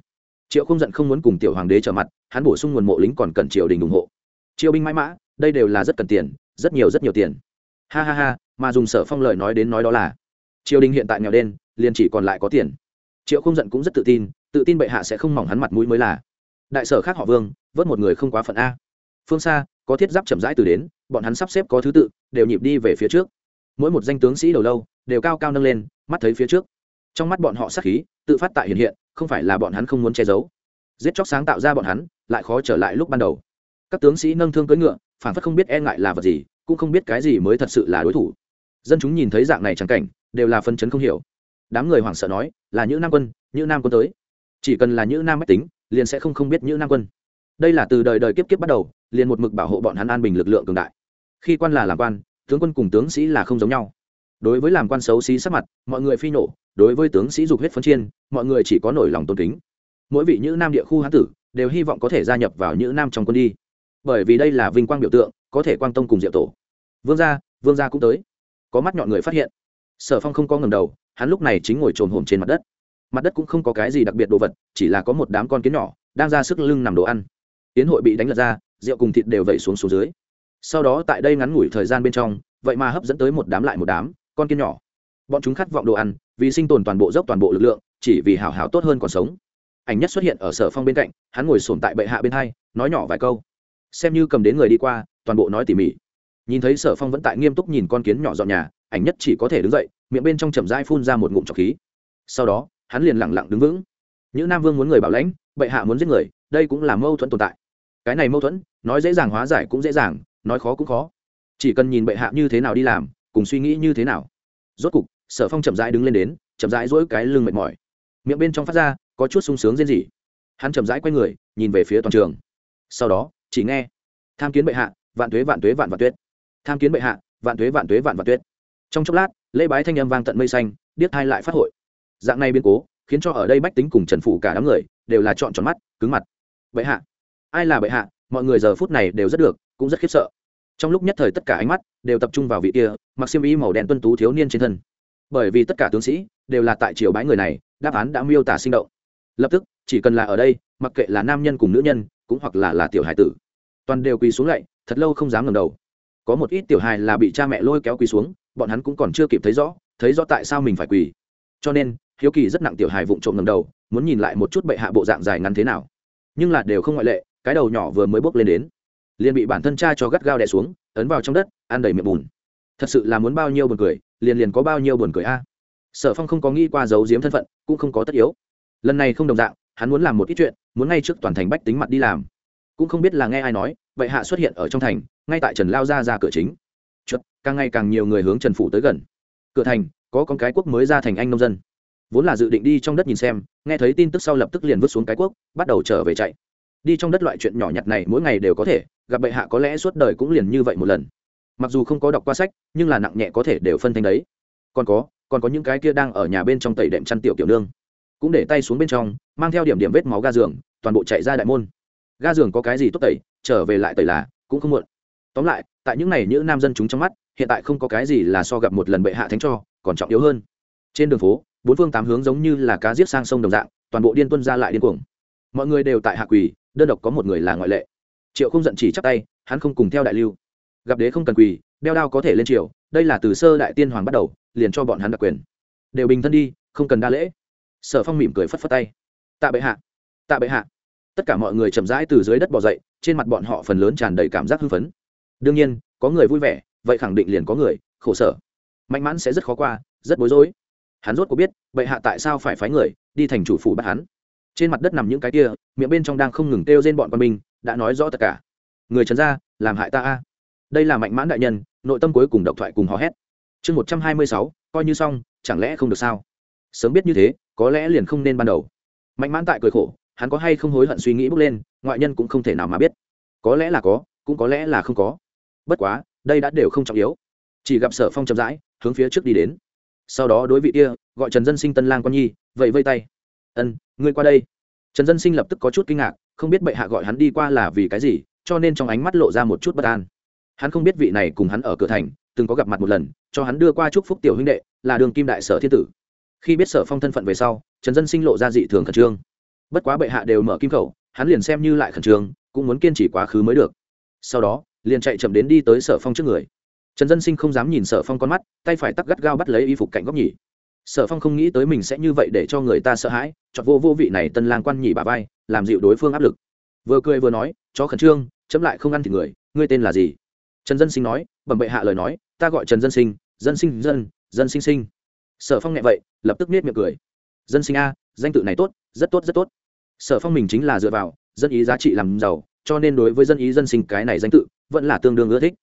Triệu không giận không muốn cùng tiểu hoàng đế trở mặt, hắn bổ sung nguồn mộ lính còn cần triều đình ủng hộ. Triều binh mãi mã, đây đều là rất cần tiền, rất nhiều rất nhiều tiền. Ha ha ha, mà dùng sở phong lời nói đến nói đó là, triều đình hiện tại nghèo đen, liền chỉ còn lại có tiền. Triệu không giận cũng rất tự tin tự tin bệ hạ sẽ không mỏng hắn mặt mũi mới là. Đại sở khác họ vương, vớt một người không quá phận a. Phương xa có thiết giáp chậm rãi từ đến, bọn hắn sắp xếp có thứ tự, đều nhịp đi về phía trước. Mỗi một danh tướng sĩ đầu lâu, đều cao cao nâng lên, mắt thấy phía trước. Trong mắt bọn họ sắc khí, tự phát tại hiện hiện, không phải là bọn hắn không muốn che giấu. Giết chóc sáng tạo ra bọn hắn, lại khó trở lại lúc ban đầu. Các tướng sĩ nâng thương cưỡi ngựa, phản phất không biết e ngại là vật gì, cũng không biết cái gì mới thật sự là đối thủ. Dân chúng nhìn thấy dạng này trắng cảnh, đều là phân chấn không hiểu. Đám người hoảng sợ nói, là những nam quân những nam quân tới. Chỉ cần là những nam mách tính, liền sẽ không không biết những nam quân đây là từ đời đời kiếp kiếp bắt đầu, liền một mực bảo hộ bọn hắn an bình lực lượng cường đại. Khi quan là làm quan, tướng quân cùng tướng sĩ là không giống nhau. Đối với làm quan xấu xí sắc mặt, mọi người phi nổ, đối với tướng sĩ dục huyết phân chiên, mọi người chỉ có nổi lòng tôn kính. Mỗi vị nữ nam địa khu hán tử đều hy vọng có thể gia nhập vào nữ nam trong quân đi. Bởi vì đây là vinh quang biểu tượng, có thể quang tông cùng diệu tổ. Vương gia vương gia cũng tới. Có mắt nhọn người phát hiện. Sở phong không có ngầm đầu, hắn lúc này chính ngồi trồn hổm trên mặt đất. Mặt đất cũng không có cái gì đặc biệt đồ vật, chỉ là có một đám con kiến nhỏ, đang ra sức lưng nằm đồ ăn tiến hội bị đánh lật ra, rượu cùng thịt đều vẩy xuống xuống dưới. Sau đó tại đây ngắn ngủi thời gian bên trong, vậy mà hấp dẫn tới một đám lại một đám, con kiến nhỏ. Bọn chúng khát vọng đồ ăn, vì sinh tồn toàn bộ dốc toàn bộ lực lượng, chỉ vì hảo hảo tốt hơn còn sống. Ảnh nhất xuất hiện ở sở phong bên cạnh, hắn ngồi sổm tại bệ hạ bên hai, nói nhỏ vài câu. Xem như cầm đến người đi qua, toàn bộ nói tỉ mỉ. Nhìn thấy sở phong vẫn tại nghiêm túc nhìn con kiến nhỏ dọn nhà, ảnh nhất chỉ có thể đứng dậy, miệng bên trong chậm rãi phun ra một ngụm trọc khí. Sau đó, hắn liền lẳng lặng đứng vững. Những nam vương muốn người bảo lãnh, bệ hạ muốn giết người, đây cũng là mâu thuẫn tồn tại cái này mâu thuẫn, nói dễ dàng hóa giải cũng dễ dàng, nói khó cũng khó. Chỉ cần nhìn bệ hạ như thế nào đi làm, cùng suy nghĩ như thế nào. Rốt cục, sở phong chậm rãi đứng lên đến, chậm rãi dỗi cái lưng mệt mỏi. Miệng bên trong phát ra, có chút sung sướng riêng gì hắn chậm rãi quay người, nhìn về phía toàn trường. Sau đó, chỉ nghe, tham kiến bệ hạ, vạn tuế vạn tuế vạn vạn tuyết. Tham kiến bệ hạ, vạn tuế vạn tuế vạn vạn tuyết. Trong chốc lát, lễ bái thanh âm vang tận mây xanh, điếc hai lại phát hội. Dạng này biến cố, khiến cho ở đây bách tính cùng trần phủ cả đám người đều là chọn tròn mắt, cứng mặt. Bệ hạ ai là bệ hạ, mọi người giờ phút này đều rất được, cũng rất khiếp sợ. Trong lúc nhất thời tất cả ánh mắt đều tập trung vào vị kia, mặc xiêm y màu đen tuân tú thiếu niên trên thân. Bởi vì tất cả tướng sĩ đều là tại triều bái người này, đáp án đã miêu tả sinh động. Lập tức, chỉ cần là ở đây, mặc kệ là nam nhân cùng nữ nhân, cũng hoặc là là tiểu hải tử, toàn đều quỳ xuống lạy thật lâu không dám ngẩng đầu. Có một ít tiểu hài là bị cha mẹ lôi kéo quỳ xuống, bọn hắn cũng còn chưa kịp thấy rõ thấy rõ tại sao mình phải quỳ. Cho nên, hiếu kỳ rất nặng tiểu hài vụng trộm ngầm đầu, muốn nhìn lại một chút bệ hạ bộ dạng dài ngắn thế nào. Nhưng là đều không ngoại lệ cái đầu nhỏ vừa mới bốc lên đến. Liền bị bản thân cha cho gắt gao đè xuống, ấn vào trong đất, ăn đầy miệng bùn. Thật sự là muốn bao nhiêu buồn cười, liền liền có bao nhiêu buồn cười a. Sở phong không có nghĩ qua giấu giếm thân phận, cũng không có tất yếu. Lần này không đồng dạng, hắn muốn làm một ít chuyện, muốn ngay trước toàn thành bách tính mặt đi làm. Cũng không biết là nghe ai nói, vậy hạ xuất hiện ở trong thành, ngay tại trần lao ra ra cửa chính. Chật càng ngày càng nhiều người hướng trần phủ tới gần. Cửa thành, có con cái quốc mới ra thành anh nông dân. Vốn là dự định đi trong đất nhìn xem, nghe thấy tin tức sau lập tức liền vứt xuống cái quốc, bắt đầu trở về chạy đi trong đất loại chuyện nhỏ nhặt này mỗi ngày đều có thể, gặp bệ hạ có lẽ suốt đời cũng liền như vậy một lần. Mặc dù không có đọc qua sách, nhưng là nặng nhẹ có thể đều phân thanh đấy. Còn có còn có những cái kia đang ở nhà bên trong tẩy đệm chăn tiểu kiểu nương. Cũng để tay xuống bên trong, mang theo điểm điểm vết máu ga giường, toàn bộ chạy ra đại môn. Ga giường có cái gì tốt tẩy, trở về lại tẩy là, cũng không muộn. Tóm lại, tại những này những nam dân chúng trong mắt, hiện tại không có cái gì là so gặp một lần bệ hạ thánh cho, còn trọng yếu hơn. Trên đường phố, bốn phương tám hướng giống như là cá giết sang sông đồng dạng, toàn bộ điên tuân ra lại điên cuồng. Mọi người đều tại hạ quỳ đơn độc có một người là ngoại lệ. Triệu không giận chỉ chắc tay, hắn không cùng theo đại lưu. Gặp đế không cần quỳ, đeo đao có thể lên triều, đây là từ sơ đại tiên hoàng bắt đầu, liền cho bọn hắn đặc quyền. Đều bình thân đi, không cần đa lễ. Sở phong mỉm cười phất phất tay. Tạ bệ hạ, tạ bệ hạ. Tất cả mọi người chậm rãi từ dưới đất bỏ dậy, trên mặt bọn họ phần lớn tràn đầy cảm giác hưng phấn. Đương nhiên, có người vui vẻ, vậy khẳng định liền có người, khổ sở. Mạnh mãn sẽ rất khó qua, rất bối rối. Hắn rốt có biết, bệ hạ tại sao phải phái người, đi thành chủ phủ bắt hắn trên mặt đất nằm những cái kia, miệng bên trong đang không ngừng kêu trên bọn con mình đã nói rõ tất cả. Người trần gia, làm hại ta a. Đây là mạnh mãn đại nhân, nội tâm cuối cùng độc thoại cùng hò hét. Chương một trăm hai mươi sáu, coi như xong, chẳng lẽ không được sao? Sớm biết như thế, có lẽ liền không nên ban đầu. Mạnh mãn tại cười khổ, hắn có hay không hối hận suy nghĩ bước lên, ngoại nhân cũng không thể nào mà biết. Có lẽ là có, cũng có lẽ là không có. Bất quá, đây đã đều không trọng yếu. Chỉ gặp sở phong chậm rãi, hướng phía trước đi đến. Sau đó đối vị kia, gọi trần dân sinh tân lang con nhi vậy vây tay ân, ngươi qua đây. Trần dân sinh lập tức có chút kinh ngạc, không biết bệ hạ gọi hắn đi qua là vì cái gì, cho nên trong ánh mắt lộ ra một chút bất an. Hắn không biết vị này cùng hắn ở cửa thành, từng có gặp mặt một lần, cho hắn đưa qua chúc phúc tiểu huynh đệ, là đường kim đại sở thiên tử. Khi biết sở phong thân phận về sau, trần dân sinh lộ ra dị thường khẩn trương. Bất quá bệ hạ đều mở kim khẩu, hắn liền xem như lại khẩn trương, cũng muốn kiên trì quá khứ mới được. Sau đó, liền chạy chậm đến đi tới sở phong trước người. Trần dân sinh không dám nhìn sở phong con mắt, tay phải tắc gắt gao bắt lấy y phục cạnh góc nhỉ sở phong không nghĩ tới mình sẽ như vậy để cho người ta sợ hãi, chọn vô vô vị này tân lang quan nhỉ bà vai, làm dịu đối phương áp lực. Vừa cười vừa nói cho khẩn trương, chấm lại không ăn thì người, ngươi tên là gì? Trần dân sinh nói, bẩm bệ hạ lời nói, ta gọi trần dân sinh dân sinh dân dân sinh sinh. Sở phong nghe vậy, lập tức biết miệng cười. Dân sinh a, danh tự này tốt, rất tốt rất tốt. Sở phong mình chính là dựa vào, dân ý giá trị làm giàu, cho nên đối với dân ý dân sinh cái này danh tự, vẫn là tương đương ưa thích.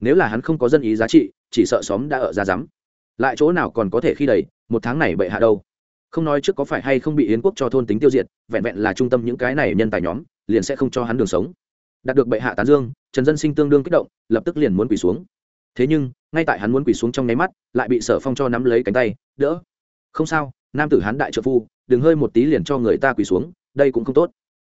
Nếu là hắn không có dân ý giá trị, chỉ sợ xóm đã ở ra rắm. Lại chỗ nào còn có thể khi đầy một tháng này bệ hạ đâu? Không nói trước có phải hay không bị yến quốc cho thôn tính tiêu diệt, vẹn vẹn là trung tâm những cái này nhân tài nhóm, liền sẽ không cho hắn đường sống. Đạt được bệ hạ tán dương, trần dân sinh tương đương kích động, lập tức liền muốn quỳ xuống. Thế nhưng, ngay tại hắn muốn quỳ xuống trong nháy mắt, lại bị sở phong cho nắm lấy cánh tay, đỡ. Không sao, nam tử hán đại trợ phu, đừng hơi một tí liền cho người ta quỳ xuống, đây cũng không tốt.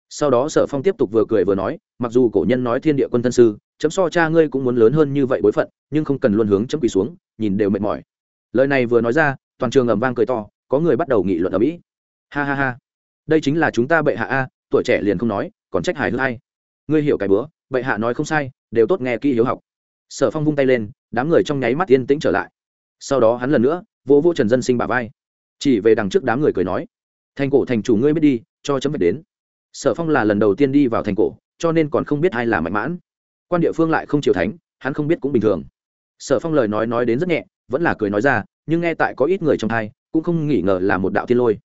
Sau đó sở phong tiếp tục vừa cười vừa nói, mặc dù cổ nhân nói thiên địa quân thân sư, chấm so cha ngươi cũng muốn lớn hơn như vậy bối phận, nhưng không cần luôn hướng chấm quỳ xuống, nhìn đều mệt mỏi. Lời này vừa nói ra toàn trường ầm vang cười to, có người bắt đầu nghị luận ở mỹ. Ha ha ha. Đây chính là chúng ta bệ hạ a, tuổi trẻ liền không nói, còn trách hài hư hay ngươi hiểu cái bữa, bệ hạ nói không sai, đều tốt nghe kỹ hiếu học. Sở phong vung tay lên, đám người trong nháy mắt yên tĩnh trở lại. Sau đó hắn lần nữa, vỗ vỗ trần dân sinh bà vai. Chỉ về đằng trước đám người cười nói, thành cổ thành chủ ngươi biết đi, cho chấm vạch đến. Sở phong là lần đầu tiên đi vào thành cổ, cho nên còn không biết ai là mạnh mãn. Quan địa phương lại không chiều thánh, hắn không biết cũng bình thường. Sở phong lời nói nói đến rất nhẹ, vẫn là cười nói ra nhưng nghe tại có ít người trong hai cũng không nghĩ ngờ là một đạo thiên lôi.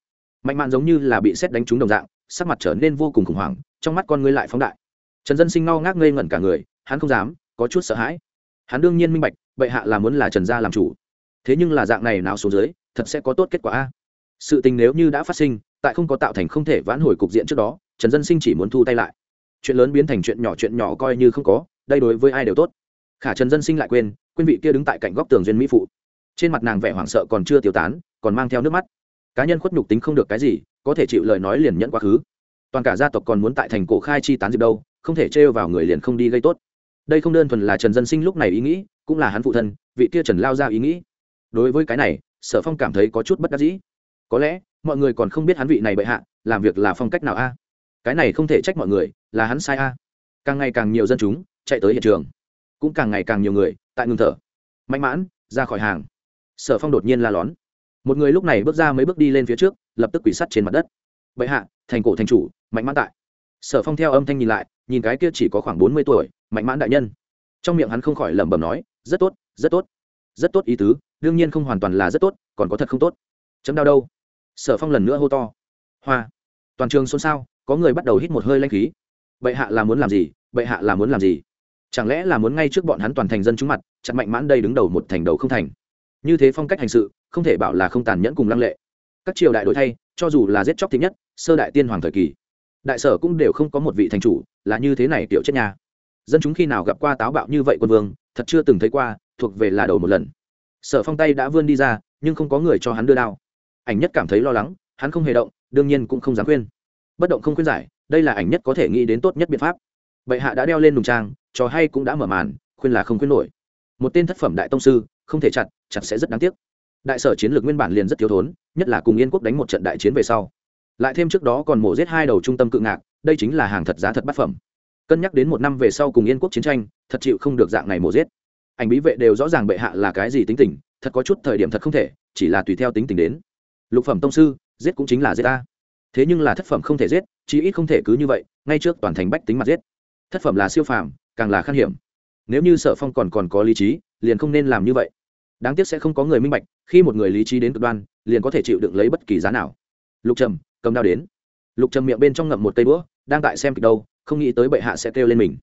Mạnh mạn giống như là bị xét đánh trúng đồng dạng, sắc mặt trở nên vô cùng khủng hoảng, trong mắt con ngươi lại phóng đại. Trần dân sinh ngao ngác ngây ngẩn cả người, hắn không dám, có chút sợ hãi. Hắn đương nhiên minh bạch, bệ hạ là muốn là trần gia làm chủ. Thế nhưng là dạng này nào xuống dưới, thật sẽ có tốt kết quả a. Sự tình nếu như đã phát sinh, tại không có tạo thành không thể vãn hồi cục diện trước đó, trần dân sinh chỉ muốn thu tay lại. Chuyện lớn biến thành chuyện nhỏ chuyện nhỏ coi như không có, đây đối với ai đều tốt. Khả trần dân sinh lại quên quên vị kia đứng tại cạnh góc tường duyên mỹ phụ trên mặt nàng vẻ hoảng sợ còn chưa tiêu tán, còn mang theo nước mắt. Cá nhân khuất nhục tính không được cái gì, có thể chịu lời nói liền nhẫn quá khứ. Toàn cả gia tộc còn muốn tại thành cổ khai chi tán dịp đâu, không thể trêu vào người liền không đi gây tốt. Đây không đơn thuần là trần dân sinh lúc này ý nghĩ, cũng là hắn phụ thân, vị kia trần lao ra ý nghĩ. Đối với cái này, sở phong cảm thấy có chút bất đắc dĩ. Có lẽ, mọi người còn không biết hắn vị này bệ hạ, làm việc là phong cách nào a? Cái này không thể trách mọi người, là hắn sai a. Càng ngày càng nhiều dân chúng chạy tới hiện trường. Cũng càng ngày càng nhiều người, tại ngừng thở. Mạnh mãn, ra khỏi hàng sở phong đột nhiên la lón. Một người lúc này bước ra mấy bước đi lên phía trước, lập tức quỷ sắt trên mặt đất. Bệ hạ, thành cổ thành chủ, mạnh mãn tại. Sở phong theo âm thanh nhìn lại, nhìn cái kia chỉ có khoảng bốn mươi tuổi, mạnh mãn đại nhân. Trong miệng hắn không khỏi lẩm bẩm nói, rất tốt rất tốt. Rất tốt ý tứ, đương nhiên không hoàn toàn là rất tốt, còn có thật không tốt. Chấm đau đâu? Sở phong lần nữa hô to. Hoa, toàn trường xôn xao, có người bắt đầu hít một hơi lanh khí. Bệ hạ là muốn làm gì, bệ hạ là muốn làm gì? Chẳng lẽ là muốn ngay trước bọn hắn toàn thành dân chúng mặt chặt mạnh mãn đây đứng đầu một thành đầu không thành? Như thế phong cách hành sự, không thể bảo là không tàn nhẫn cùng lăng lệ. Các triều đại đổi thay, cho dù là giết chóc thích nhất, sơ đại tiên hoàng thời kỳ, đại sở cũng đều không có một vị thành chủ, là như thế này tiểu chết nhà. Dân chúng khi nào gặp qua táo bạo như vậy quân vương, thật chưa từng thấy qua, thuộc về là đầu một lần. Sở phong tay đã vươn đi ra, nhưng không có người cho hắn đưa đao. Ảnh nhất cảm thấy lo lắng, hắn không hề động, đương nhiên cũng không dám khuyên. Bất động không khuyên giải, đây là ảnh nhất có thể nghĩ đến tốt nhất biện pháp. Bệ hạ đã đeo lên nùng trang, trò hay cũng đã mở màn, khuyên là không khuyên nổi. Một tên thất phẩm đại tông sư, không thể chặt chặt sẽ rất đáng tiếc. Đại sở chiến lược nguyên bản liền rất thiếu thốn, nhất là cùng yên quốc đánh một trận đại chiến về sau. Lại thêm trước đó còn mổ giết hai đầu trung tâm cự ngạc, đây chính là hàng thật giá thật bát phẩm. Cân nhắc đến một năm về sau cùng yên quốc chiến tranh, thật chịu không được dạng này mổ giết. Ảnh bí vệ đều rõ ràng bệ hạ là cái gì tính tình, thật có chút thời điểm thật không thể, chỉ là tùy theo tính tình đến. Lục phẩm tông sư, giết cũng chính là giết ta. Thế nhưng là thất phẩm không thể giết, chí ít không thể cứ như vậy, ngay trước toàn thành bách tính mặt giết. Thất phẩm là siêu phàm, càng là khan hiểm. Nếu như sở phong còn còn có lý trí, liền không nên làm như vậy đáng tiếc sẽ không có người minh bạch, khi một người lý trí đến cực đoan, liền có thể chịu đựng lấy bất kỳ giá nào. Lục trầm, cầm đao đến. Lục trầm miệng bên trong ngậm một cây búa đang tại xem kịch đâu, không nghĩ tới bệ hạ sẽ kêu lên mình.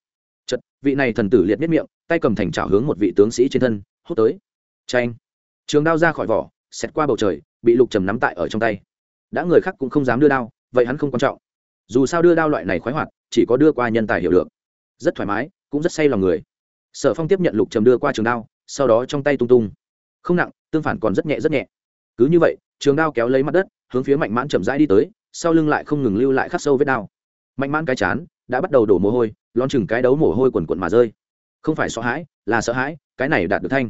Chật vị này thần tử liệt biết miệng, tay cầm thành trào hướng một vị tướng sĩ trên thân, hút tới. Tranh trường đao ra khỏi vỏ, xẹt qua bầu trời, bị lục trầm nắm tại ở trong tay. Đã người khác cũng không dám đưa đao, vậy hắn không quan trọng. Dù sao đưa đao loại này khoái hoạt, chỉ có đưa qua nhân tài hiểu được. Rất thoải mái, cũng rất say lòng người. Sở phong tiếp nhận lục trầm đưa qua trường đao, sau đó trong tay tung tung không nặng, tương phản còn rất nhẹ rất nhẹ. Cứ như vậy, trường đao kéo lấy mặt đất, hướng phía mạnh mãn chậm rãi đi tới, sau lưng lại không ngừng lưu lại khắc sâu vết đao. Mạnh mãn cái chán đã bắt đầu đổ mồ hôi, lon chừng cái đấu mồ hôi quần quận mà rơi. Không phải sợ hãi, là sợ hãi, cái này đạt được thanh.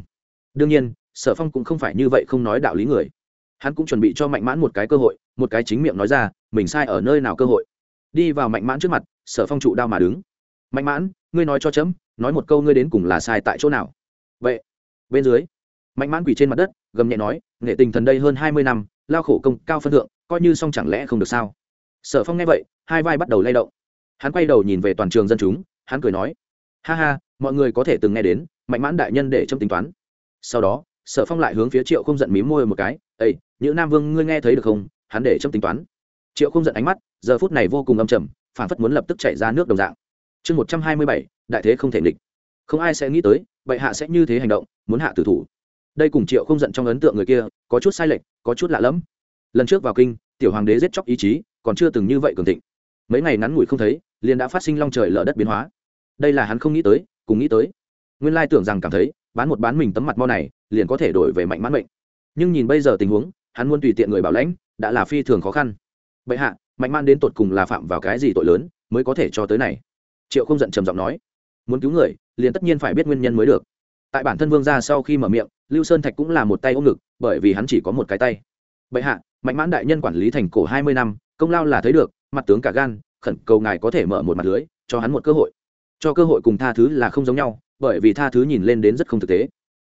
Đương nhiên, sở phong cũng không phải như vậy không nói đạo lý người. Hắn cũng chuẩn bị cho mạnh mãn một cái cơ hội, một cái chính miệng nói ra, mình sai ở nơi nào cơ hội. Đi vào mạnh mãn trước mặt, sở phong trụ đao mà đứng. Mạnh mãn, ngươi nói cho chấm, nói một câu ngươi đến cùng là sai tại chỗ nào? Vậy, bên dưới mạnh mãn quỳ trên mặt đất, gầm nhẹ nói, nghệ tình thần đây hơn hai mươi năm, lao khổ công cao phân thượng, coi như xong chẳng lẽ không được sao? Sở phong nghe vậy, hai vai bắt đầu lay động. Hắn quay đầu nhìn về toàn trường dân chúng, hắn cười nói, ha ha, mọi người có thể từng nghe đến, mạnh mãn đại nhân để châm tính toán. Sau đó, sở phong lại hướng phía triệu không giận mím môi một cái ây những nam vương, ngươi nghe thấy được không? Hắn để châm tính toán. Triệu không giận ánh mắt, giờ phút này vô cùng âm trầm phản phất muốn lập tức chạy ra nước đồng dạng. Chương một trăm hai mươi bảy, đại thế không thể nghịch. Không ai sẽ nghĩ tới, bệ hạ sẽ như thế hành động, muốn hạ tử thủ đây cùng triệu không giận trong ấn tượng người kia, có chút sai lệch, có chút lạ lẫm. Lần trước vào kinh, tiểu hoàng đế giết chóc ý chí, còn chưa từng như vậy cường thịnh. Mấy ngày ngắn ngủi không thấy, liền đã phát sinh long trời lở đất biến hóa. Đây là hắn không nghĩ tới, cùng nghĩ tới. Nguyên lai tưởng rằng cảm thấy, bán một bán mình tấm mặt mo này, liền có thể đổi về mạnh mãn mệnh. Nhưng nhìn bây giờ tình huống, hắn muốn tùy tiện người bảo lãnh, đã là phi thường khó khăn. Bệ hạ, mạnh mãn đến tột cùng là phạm vào cái gì tội lớn, mới có thể cho tới này? Triệu không giận trầm giọng nói. Muốn cứu người, liền tất nhiên phải biết nguyên nhân mới được. Tại bản thân vương gia sau khi mở miệng lưu sơn thạch cũng là một tay ôm ngực, bởi vì hắn chỉ có một cái tay. Bệ hạ, mạnh mãn đại nhân quản lý thành cổ hai mươi năm, công lao là thấy được, mặt tướng cả gan, khẩn cầu ngài có thể mở một mặt lưới, cho hắn một cơ hội. Cho cơ hội cùng tha thứ là không giống nhau, bởi vì tha thứ nhìn lên đến rất không thực tế.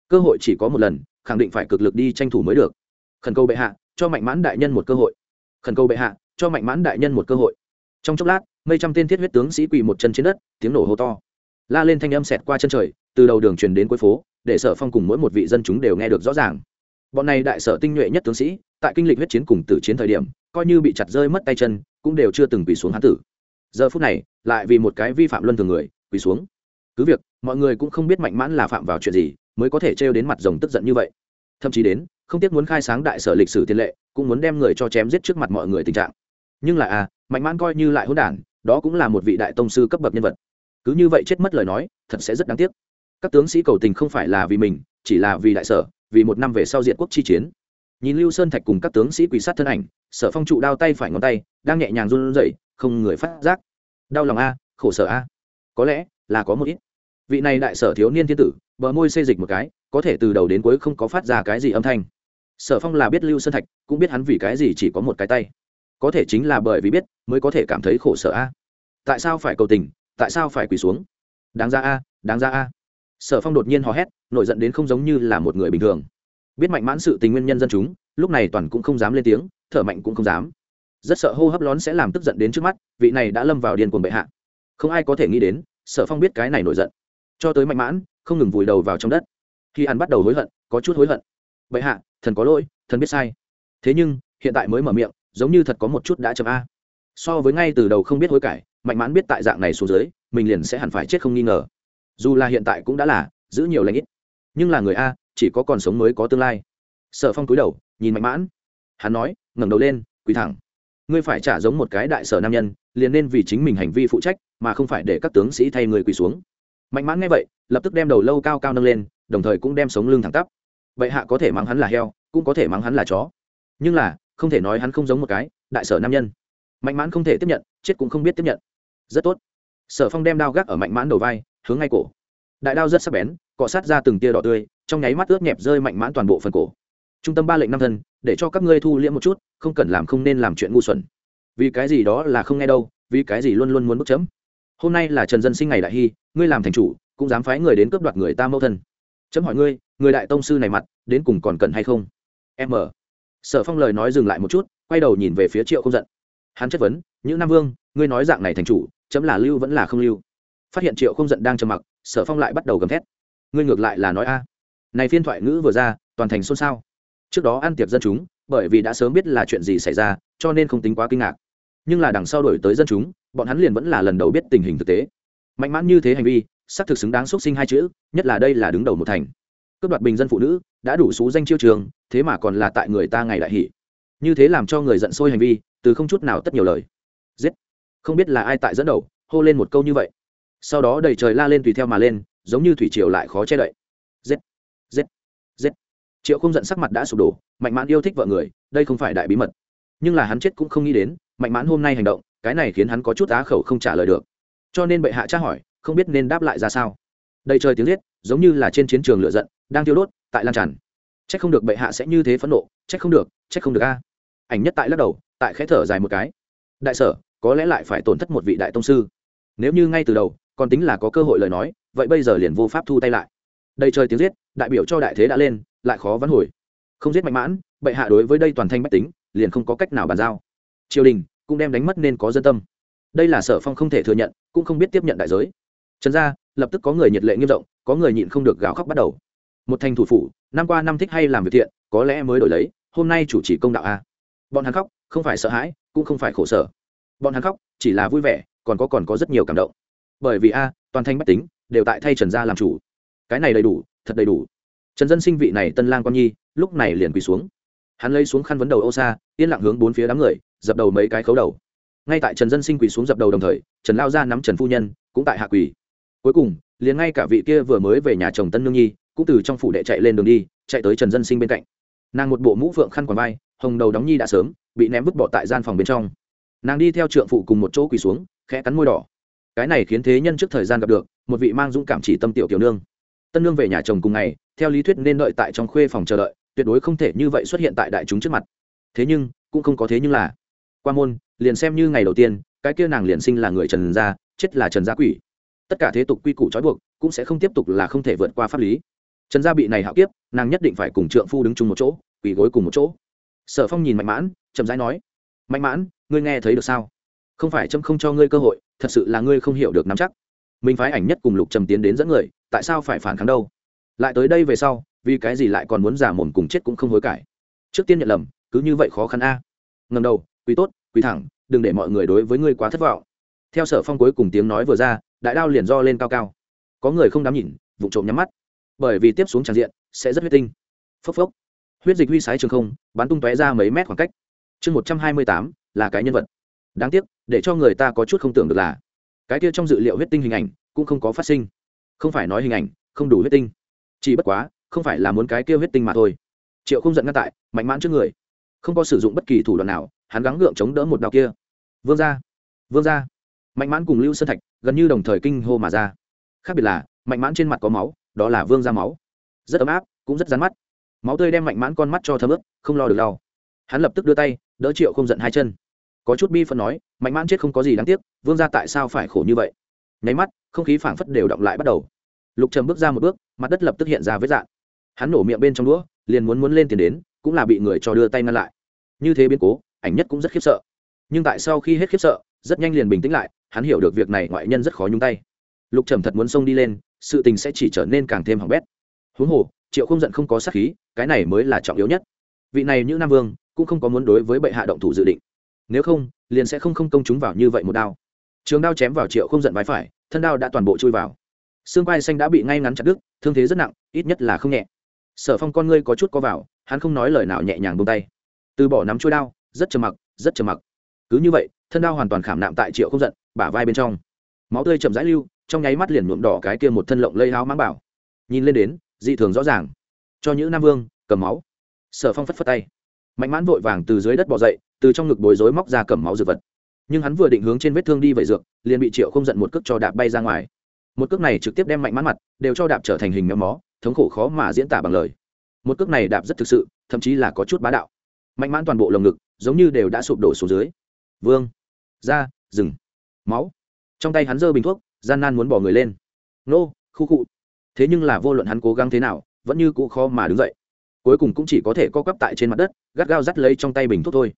Cơ hội chỉ có một lần, khẳng định phải cực lực đi tranh thủ mới được. Khẩn cầu bệ hạ, cho mạnh mãn đại nhân một cơ hội. Khẩn cầu bệ hạ, cho mạnh mãn đại nhân một cơ hội. Trong chốc lát, mây trăm tên thiết huyết tướng sĩ quỳ một chân trên đất, tiếng nổ hô to. La lên thanh âm xẹt qua chân trời, từ đầu đường truyền đến cuối phố để sở phong cùng mỗi một vị dân chúng đều nghe được rõ ràng. Bọn này đại sở tinh nhuệ nhất tướng sĩ, tại kinh lịch huyết chiến cùng tử chiến thời điểm, coi như bị chặt rơi mất tay chân, cũng đều chưa từng quỳ xuống hán tử. Giờ phút này, lại vì một cái vi phạm luân thường người, quỳ xuống. Cứ việc, mọi người cũng không biết mạnh mãn là phạm vào chuyện gì, mới có thể trêu đến mặt rồng tức giận như vậy. Thậm chí đến, không tiếc muốn khai sáng đại sở lịch sử tiền lệ, cũng muốn đem người cho chém giết trước mặt mọi người tình trạng. Nhưng là à mạnh mãn coi như lại hỗn đản, đó cũng là một vị đại tông sư cấp bậc nhân vật. Cứ như vậy chết mất lời nói, thật sẽ rất đáng tiếc các tướng sĩ cầu tình không phải là vì mình, chỉ là vì đại sở, vì một năm về sau diện quốc chi chiến. Nhìn lưu sơn thạch cùng các tướng sĩ quỳ sát thân ảnh, sở phong trụ đao tay phải ngón tay, đang nhẹ nhàng run rẩy, không người phát giác. Đau lòng a, khổ sở a. Có lẽ là có một ít. Vị này đại sở thiếu niên thiên tử, bờ môi xê dịch một cái, có thể từ đầu đến cuối không có phát ra cái gì âm thanh. Sở phong là biết lưu sơn thạch, cũng biết hắn vì cái gì chỉ có một cái tay. Có thể chính là bởi vì biết, mới có thể cảm thấy khổ sở a. Tại sao phải cầu tình, tại sao phải quỳ xuống? Đáng ra a, đáng ra a sở phong đột nhiên hò hét, nổi giận đến không giống như là một người bình thường. Biết mạnh mãn sự tình nguyên nhân dân chúng, lúc này toàn cũng không dám lên tiếng, thở mạnh cũng không dám. Rất sợ hô hấp lón sẽ làm tức giận đến trước mắt, vị này đã lâm vào điên cuồng bệ hạ. Không ai có thể nghĩ đến, sở phong biết cái này nổi giận. Cho tới mạnh mãn, không ngừng vùi đầu vào trong đất. Khi ăn bắt đầu hối hận, có chút hối hận. Bệ hạ, thần có lỗi, thần biết sai. Thế nhưng, hiện tại mới mở miệng, giống như thật có một chút đã chậm a. So với ngay từ đầu không biết hối cải, mạnh mãn biết tại dạng này xuống dưới, mình liền sẽ hẳn phải chết không nghi ngờ dù là hiện tại cũng đã là, giữ nhiều lãnh ít. Nhưng là người a, chỉ có còn sống mới có tương lai. Sở phong cúi đầu, nhìn mạnh mãn. Hắn nói, ngẩng đầu lên, quỳ thẳng. Ngươi phải trả giống một cái đại sở nam nhân, liền nên vì chính mình hành vi phụ trách, mà không phải để các tướng sĩ thay người quỳ xuống. Mạnh mãn nghe vậy, lập tức đem đầu lâu cao cao nâng lên, đồng thời cũng đem sống lưng thẳng tắp. Vậy hạ có thể mắng hắn là heo, cũng có thể mắng hắn là chó. Nhưng là, không thể nói hắn không giống một cái, đại sở nam nhân. Mạnh mãn không thể tiếp nhận, chết cũng không biết tiếp nhận. Rất tốt. Sở phong đem đao gác ở mạnh mãn đầu vai hướng ngay cổ. Đại đao rất sắc bén, cọ sát ra từng tia đỏ tươi, trong nháy mắt ướt nhẹp rơi mạnh mãn toàn bộ phần cổ. Trung tâm ba lệnh năm thân, để cho các ngươi thu liễm một chút, không cần làm không nên làm chuyện ngu xuẩn. Vì cái gì đó là không nghe đâu, vì cái gì luôn luôn muốn bức chấm. Hôm nay là trần dân sinh ngày đại hy, ngươi làm thành chủ, cũng dám phái người đến cướp đoạt người ta mẫu thân. Chấm hỏi ngươi, người đại tông sư này mặt, đến cùng còn cần hay không? M. Sở phong lời nói dừng lại một chút, quay đầu nhìn về phía triệu không giận. Hắn chất vấn, những nam vương, ngươi nói dạng này thành chủ, chấm là lưu vẫn là không lưu? Phát hiện triệu không giận đang trầm mặc, sở phong lại bắt đầu gầm thét. Ngươi ngược lại là nói a. Này phiên thoại ngữ vừa ra, toàn thành xôn xao. Trước đó ăn tiệc dân chúng, bởi vì đã sớm biết là chuyện gì xảy ra, cho nên không tính quá kinh ngạc. Nhưng là đằng sau đổi tới dân chúng, bọn hắn liền vẫn là lần đầu biết tình hình thực tế. Mạnh mãn như thế hành vi, xác thực xứng đáng xúc sinh hai chữ, nhất là đây là đứng đầu một thành. Cướp đoạt bình dân phụ nữ, đã đủ xú danh chiêu trường, thế mà còn là tại người ta ngày đại hỷ. Như thế làm cho người giận sôi hành vi, từ không chút nào tất nhiều lời. Giết. Không biết là ai tại dẫn đầu, hô lên một câu như vậy sau đó đầy trời la lên tùy theo mà lên, giống như thủy triều lại khó che đậy. Giết giết giết. Triệu không giận sắc mặt đã sụp đổ, mạnh mãn yêu thích vợ người, đây không phải đại bí mật. Nhưng là hắn chết cũng không nghĩ đến, mạnh mãn hôm nay hành động, cái này khiến hắn có chút á khẩu không trả lời được. Cho nên bệ hạ tra hỏi, không biết nên đáp lại ra sao. Đầy trời tiếng giết, giống như là trên chiến trường lửa giận, đang tiêu đốt, tại lan tràn. C h ắ c không được bệ hạ sẽ như thế phẫn nộ c h ắ c không được c h ắ c không được a. Ảnh nhất tại lắc đầu, tại khẽ thở dài một cái. Đại sở, có lẽ lại phải tổn thất một vị đại tông sư. Nếu như ngay từ đầu còn tính là có cơ hội lời nói, vậy bây giờ liền vô pháp thu tay lại. Đây chơi tiếng giết, đại biểu cho đại thế đã lên, lại khó vắn hồi. Không giết mạnh mãn, bệ hạ đối với đây toàn thanh bách tính, liền không có cách nào bàn giao. Triều đình cũng đem đánh mất nên có dân tâm. Đây là sở phong không thể thừa nhận, cũng không biết tiếp nhận đại giới. Trần gia, lập tức có người nhiệt lệ nghiêm rộng, có người nhịn không được gào khóc bắt đầu. Một thành thủ phủ, năm qua năm thích hay làm việc thiện, có lẽ mới đổi lấy, hôm nay chủ trì công đạo a. Bọn hắn khóc, không phải sợ hãi, cũng không phải khổ sở. Bọn hắn khóc, chỉ là vui vẻ, còn có còn có rất nhiều cảm động bởi vì a, toàn thanh bách tính đều tại thay trần gia làm chủ. Cái này đầy đủ, thật đầy đủ. Trần dân sinh vị này tân lang quan nhi, lúc này liền quỳ xuống. Hắn lấy xuống khăn vấn đầu ô xa yên lặng hướng bốn phía đám người, dập đầu mấy cái khấu đầu. Ngay tại trần dân sinh quỳ xuống dập đầu đồng thời, trần lao ra nắm trần phu nhân, cũng tại hạ quỳ. Cuối cùng, liền ngay cả vị kia vừa mới về nhà chồng tân nương nhi, cũng từ trong phủ đệ chạy lên đường đi, chạy tới trần dân sinh bên cạnh. Nàng một bộ mũ phượng khăn quàng vai, hồng đầu đóng nhi đã sớm, bị ném vứt bỏ tại gian phòng bên trong. Nàng đi theo trượng phụ cùng một chỗ quỳ xuống, khẽ cắn môi đỏ cái này khiến thế nhân trước thời gian gặp được, một vị mang dũng cảm chỉ tâm tiểu tiểu nương. Tân nương về nhà chồng cùng ngày, theo lý thuyết nên đợi tại trong khuê phòng chờ đợi, tuyệt đối không thể như vậy xuất hiện tại đại chúng trước mặt. Thế nhưng, cũng không có thế nhưng là. Qua môn, liền xem như ngày đầu tiên, cái kia nàng liền sinh là người trần gia, chết là trần gia quỷ. Tất cả thế tục quy củ trói buộc, cũng sẽ không tiếp tục là không thể vượt qua pháp lý. Trần gia bị này hạo kiếp, nàng nhất định phải cùng trượng phu đứng chung một chỗ, quỳ gối cùng một chỗ. Sở phong nhìn mạnh mãn, chậm rãi nói, mạnh mãn, ngươi nghe thấy được sao? Không phải trâm không cho ngươi cơ hội thật sự là ngươi không hiểu được nắm chắc. Mình phái ảnh nhất cùng lục trầm tiến đến dẫn người, tại sao phải phản kháng đâu? Lại tới đây về sau, vì cái gì lại còn muốn giả mồm cùng chết cũng không hối cải? Trước tiên nhận lầm, cứ như vậy khó khăn a. À. ngầm đầu quý tốt quý thẳng, đừng để mọi người đối với ngươi quá thất vọng. Theo sở phong cuối cùng tiếng nói vừa ra, đại đao liền do lên cao cao. Có người không dám nhìn vụ trộm nhắm mắt. Bởi vì tiếp xuống tràn diện, sẽ rất huyết tinh. Phốc phốc. Huyết dịch huy sái trường không, bắn tung tóe ra mấy mét khoảng cách. Chương một trăm hai mươi tám, là cái nhân vật đáng tiếc, để cho người ta có chút không tưởng được là, cái kia trong dự liệu huyết tinh hình ảnh cũng không có phát sinh. Không phải nói hình ảnh, không đủ huyết tinh. Chỉ bất quá, không phải là muốn cái kia huyết tinh mà thôi. Triệu không giận ngăn tại, mạnh mãn trước người. Không có sử dụng bất kỳ thủ đoạn nào, hắn gắng gượng chống đỡ một đạo kia. Vương ra vương ra mạnh mãn cùng lưu sơn thạch gần như đồng thời kinh hô mà ra. Khác biệt là, mạnh mãn trên mặt có máu, đó là vương ra máu. Rất ấm áp, cũng rất rán mắt. Máu tươi đem mạnh mãn con mắt cho thấm ướp không lo được đau. Hắn lập tức đưa tay, đỡ triệu không giận hai chân có chút bi phân nói, mạnh mãn chết không có gì đáng tiếc, vương gia tại sao phải khổ như vậy? Nháy mắt, không khí phảng phất đều động lại bắt đầu. Lục trầm bước ra một bước, mặt đất lập tức hiện ra vết dạn hắn nổ miệng bên trong đũa, liền muốn muốn lên tiền đến, cũng là bị người cho đưa tay ngăn lại. Như thế biến cố, ảnh nhất cũng rất khiếp sợ. Nhưng tại sau khi hết khiếp sợ, rất nhanh liền bình tĩnh lại, hắn hiểu được việc này ngoại nhân rất khó nhung tay. Lục trầm thật muốn xông đi lên, sự tình sẽ chỉ trở nên càng thêm hỏng bét. Huống hồ, triệu không giận không có sát khí, cái này mới là trọng yếu nhất. Vị này như nam vương, cũng không có muốn đối với bệ hạ động thủ dự định nếu không, liền sẽ không không công chúng vào như vậy một đao. Trường đao chém vào triệu không giận vai phải, thân đao đã toàn bộ chui vào. Xương vai xanh đã bị ngay ngắn chặt đứt, thương thế rất nặng, ít nhất là không nhẹ. Sở phong con ngươi có chút có vào, hắn không nói lời nào nhẹ nhàng bông tay. Từ bỏ nắm chui đao, rất trầm mặc, rất trầm mặc. Cứ như vậy, thân đao hoàn toàn khảm nạm tại triệu không giận, bả vai bên trong. Máu tươi chậm rãi lưu, trong nháy mắt liền nhuộm đỏ cái kia một thân lộng lây háo mang bảo. Nhìn lên đến, dị thường rõ ràng. Cho những nam vương, cầm máu. Sở phong phất phất tay. Mạnh mãn vội vàng từ dưới đất bỏ dậy từ trong ngực bối rối móc ra cầm máu dược vật. Nhưng hắn vừa định hướng trên vết thương đi vẩy dược, liền bị triệu không giận một cước cho đạp bay ra ngoài. Một cước này trực tiếp đem mạnh mãn mặt, đều cho đạp trở thành hình méo mó, thống khổ khó mà diễn tả bằng lời. Một cước này đạp rất thực sự, thậm chí là có chút bá đạo. Mạnh mãn toàn bộ lồng ngực, giống như đều đã sụp đổ xuống dưới. Vương, ra rừng máu. Trong tay hắn giơ bình thuốc, gian nan muốn bỏ người lên. Nô, khu cụ thế nhưng là vô luận hắn cố gắng thế nào, vẫn như cụ khó mà đứng dậy. Cuối cùng cũng chỉ có thể co quắp tại trên mặt đất, gắt gao dắt lấy trong tay bình thuốc thôi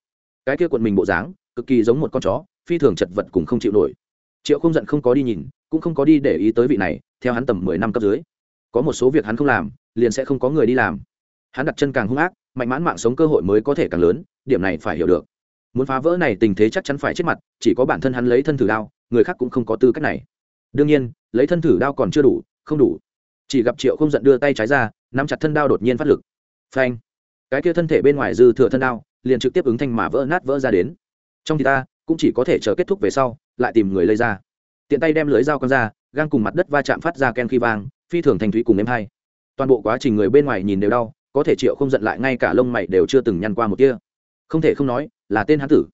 cái kia quận mình bộ dáng, cực kỳ giống một con chó, phi thường chật vật cùng không chịu nổi. Triệu không giận không có đi nhìn, cũng không có đi để ý tới vị này, theo hắn tầm mười năm cấp dưới. Có một số việc hắn không làm, liền sẽ không có người đi làm. Hắn đặt chân càng hung ác, mạnh mãn mạng sống cơ hội mới có thể càng lớn, điểm này phải hiểu được. Muốn phá vỡ này tình thế chắc chắn phải chết mặt, chỉ có bản thân hắn lấy thân thử đao, người khác cũng không có tư cách này. Đương nhiên, lấy thân thử đao còn chưa đủ, không đủ. Chỉ gặp triệu không giận đưa tay trái ra, nắm chặt thân đao đột nhiên phát lực. Phanh. Cái kia thân thể bên ngoài dư thừa thân đao liền trực tiếp ứng thanh mà vỡ nát vỡ ra đến. Trong thì ta, cũng chỉ có thể chờ kết thúc về sau, lại tìm người lấy ra. Tiện tay đem lưới dao con ra, gang cùng mặt đất va chạm phát ra ken khi vang, phi thường thành thúy cùng em hai toàn bộ quá trình người bên ngoài nhìn đều đau, có thể triệu không giận lại ngay cả lông mày đều chưa từng nhăn qua một kia không thể không nói, là tên hắn tử.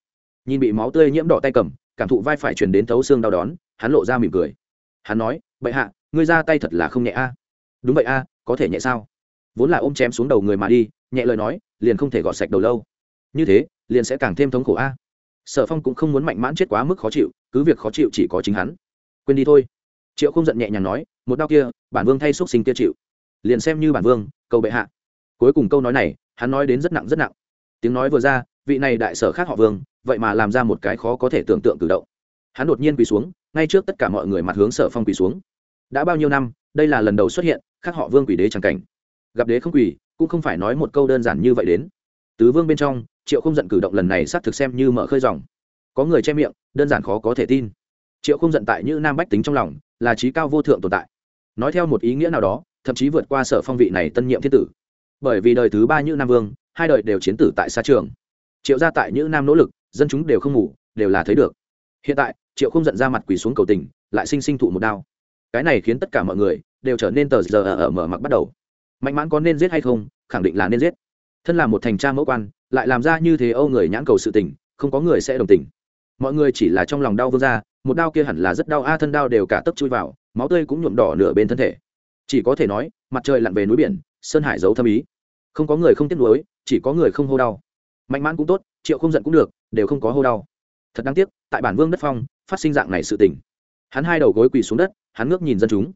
Nhìn bị máu tươi nhiễm đỏ tay cầm, cảm thụ vai phải truyền đến thấu xương đau đón, hắn lộ ra mỉm cười. Hắn nói, bệ hạ, ngươi ra tay thật là không nhẹ a. Đúng vậy a, có thể nhẹ sao? Vốn là ôm chém xuống đầu người mà đi, nhẹ lời nói, liền không thể gọt sạch đầu lâu như thế, liền sẽ càng thêm thống khổ a. Sở phong cũng không muốn mạnh mãn chết quá mức khó chịu, cứ việc khó chịu chỉ có chính hắn. Quên đi thôi. Triệu không giận nhẹ nhàng nói, một đau kia, bản vương thay x u ấ t sinh kia chịu. Liền xem như bản vương câu bệ hạ. Cuối cùng câu nói này, hắn nói đến rất nặng rất nặng. Tiếng nói vừa ra, vị này đại sở khác họ vương, vậy mà làm ra một cái khó có thể tưởng tượng cử động. Hắn đột nhiên quỳ xuống, ngay trước tất cả mọi người mặt hướng sở phong quỳ xuống. Đã bao nhiêu năm, đây là lần đầu xuất hiện, khác họ vương quỷ đế tràng cảnh. Gặp đế không quỳ, cũng không phải nói một câu đơn giản như vậy đến. Tứ vương bên trong triệu không giận cử động lần này xác thực xem như mở khơi dòng. Có người che miệng, đơn giản khó có thể tin. Triệu không giận tại như nam bách tính trong lòng, là trí cao vô thượng tồn tại. Nói theo một ý nghĩa nào đó, thậm chí vượt qua sở phong vị này tân nhiệm thiên tử. Bởi vì đời thứ ba như nam vương, hai đời đều chiến tử tại xa trường. Triệu gia tại như nam nỗ lực, dân chúng đều không ngủ, đều là thấy được. Hiện tại, triệu không giận ra mặt quỳ xuống cầu tình, lại sinh sinh thụ một đao. Cái này khiến tất cả mọi người đều trở nên tờ giờ ở mở mặc bắt đầu. Mạnh mãn có nên giết hay không, khẳng định là nên giết. Thân là một thành tra mẫu quan lại làm ra như thế âu người nhãn cầu sự tình, không có người sẽ đồng tình. Mọi người chỉ là trong lòng đau vương ra một đau kia hẳn là rất đau, a thân đau đều cả tấc chui vào, máu tươi cũng nhuộm đỏ nửa bên thân thể. Chỉ có thể nói, mặt trời lặn về núi biển, sơn hải giấu thâm ý. Không có người không tiếc nuối, chỉ có người không hô đau. Mạnh mãn cũng tốt, triệu không giận cũng được, đều không có hô đau. Thật đáng tiếc, tại bản vương đất phong, phát sinh dạng này sự tình. Hắn hai đầu gối quỳ xuống đất, hắn ngước nhìn dân chúng.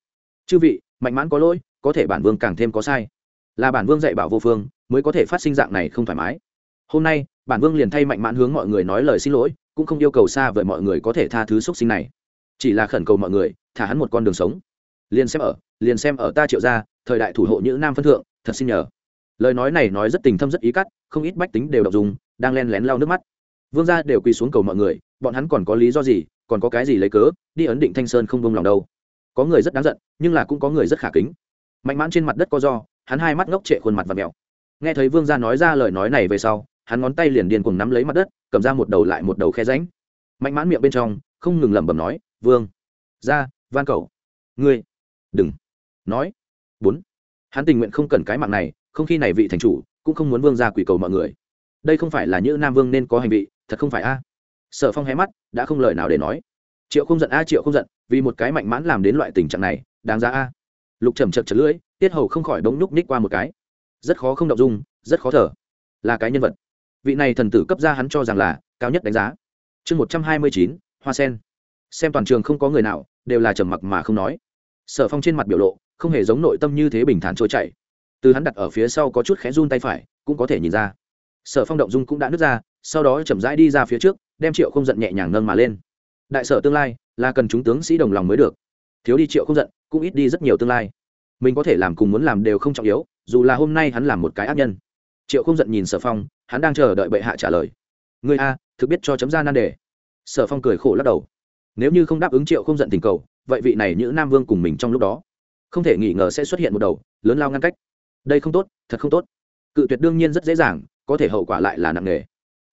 Chư vị, mạnh mãn có lỗi, có thể bản vương càng thêm có sai. Là bản vương dạy bảo vô phương, mới có thể phát sinh dạng này không thoải mái hôm nay, bản vương liền thay mạnh mãn hướng mọi người nói lời xin lỗi, cũng không yêu cầu xa vời mọi người có thể tha thứ xúc sinh này. Chỉ là khẩn cầu mọi người, thả hắn một con đường sống. Liền xem ở, liền xem ở ta triệu ra thời đại thủ hộ những nam phân thượng, thật xin nhờ. Lời nói này nói rất tình thâm rất ý cắt, không ít bách tính đều đọc dùng, đang len lén lau nước mắt. Vương gia đều quỳ xuống cầu mọi người, bọn hắn còn có lý do gì, còn có cái gì lấy cớ, đi ấn định thanh sơn không bông lòng đâu. Có người rất đáng giận, nhưng là cũng có người rất khả kính. Mạnh mãn trên mặt đất có do, hắn hai mắt ngốc trệ khuôn mặt và mèo nghe thấy vương gia nói ra lời nói này về sau hắn ngón tay liền điên cùng nắm lấy mặt đất, cầm ra một đầu lại một đầu khe ránh mạnh mãn miệng bên trong, không ngừng lẩm bẩm nói, vương, ra, van cầu. Ngươi, đừng. Nói, bốn. Hắn tình nguyện không cần cái mạng này, không khi này vị thành chủ cũng không muốn vương ra quỷ cầu mọi người. Đây không phải là những nam vương nên có hành vị, thật không phải a? Sở phong hé mắt, đã không lời nào để nói. Triệu không giận a, triệu không giận, vì một cái mạnh mãn làm đến loại tình trạng này, đáng giá a. Lục trầm chật chật lưỡi, tiết hầu không khỏi đống nhúc ních qua một cái. Rất khó không động dung, rất khó thở. Là cái nhân vật vị này thần tử cấp ra hắn cho rằng là cao nhất đánh giá. Chương một trăm hai mươi chín, hoa sen. Xem toàn trường không có người nào, đều là trầm mặc mà không nói. Sở phong trên mặt biểu lộ, không hề giống nội tâm như thế bình thản trôi chảy. Từ hắn đặt ở phía sau có chút khẽ run tay phải, cũng có thể nhìn ra. Sở phong động dung cũng đã nứt ra, sau đó chậm rãi đi ra phía trước, đem triệu không giận nhẹ nhàng nâng mà lên. Đại sở tương lai, là cần chúng tướng sĩ đồng lòng mới được. Thiếu đi triệu không giận, cũng ít đi rất nhiều tương lai. Mình có thể làm cùng muốn làm đều không trọng yếu, dù là hôm nay hắn làm một cái ác nhân triệu không giận nhìn sở phong, hắn đang chờ đợi bệ hạ trả lời. Người a, thực biết cho chấm ra nan đề. Sở phong cười khổ lắc đầu. Nếu như không đáp ứng triệu không giận tình cầu, vậy vị này như nam vương cùng mình trong lúc đó, không thể nghi ngờ sẽ xuất hiện một đầu, lớn lao ngăn cách. Đây không tốt, thật không tốt. Cự tuyệt đương nhiên rất dễ dàng, có thể hậu quả lại là nặng nề.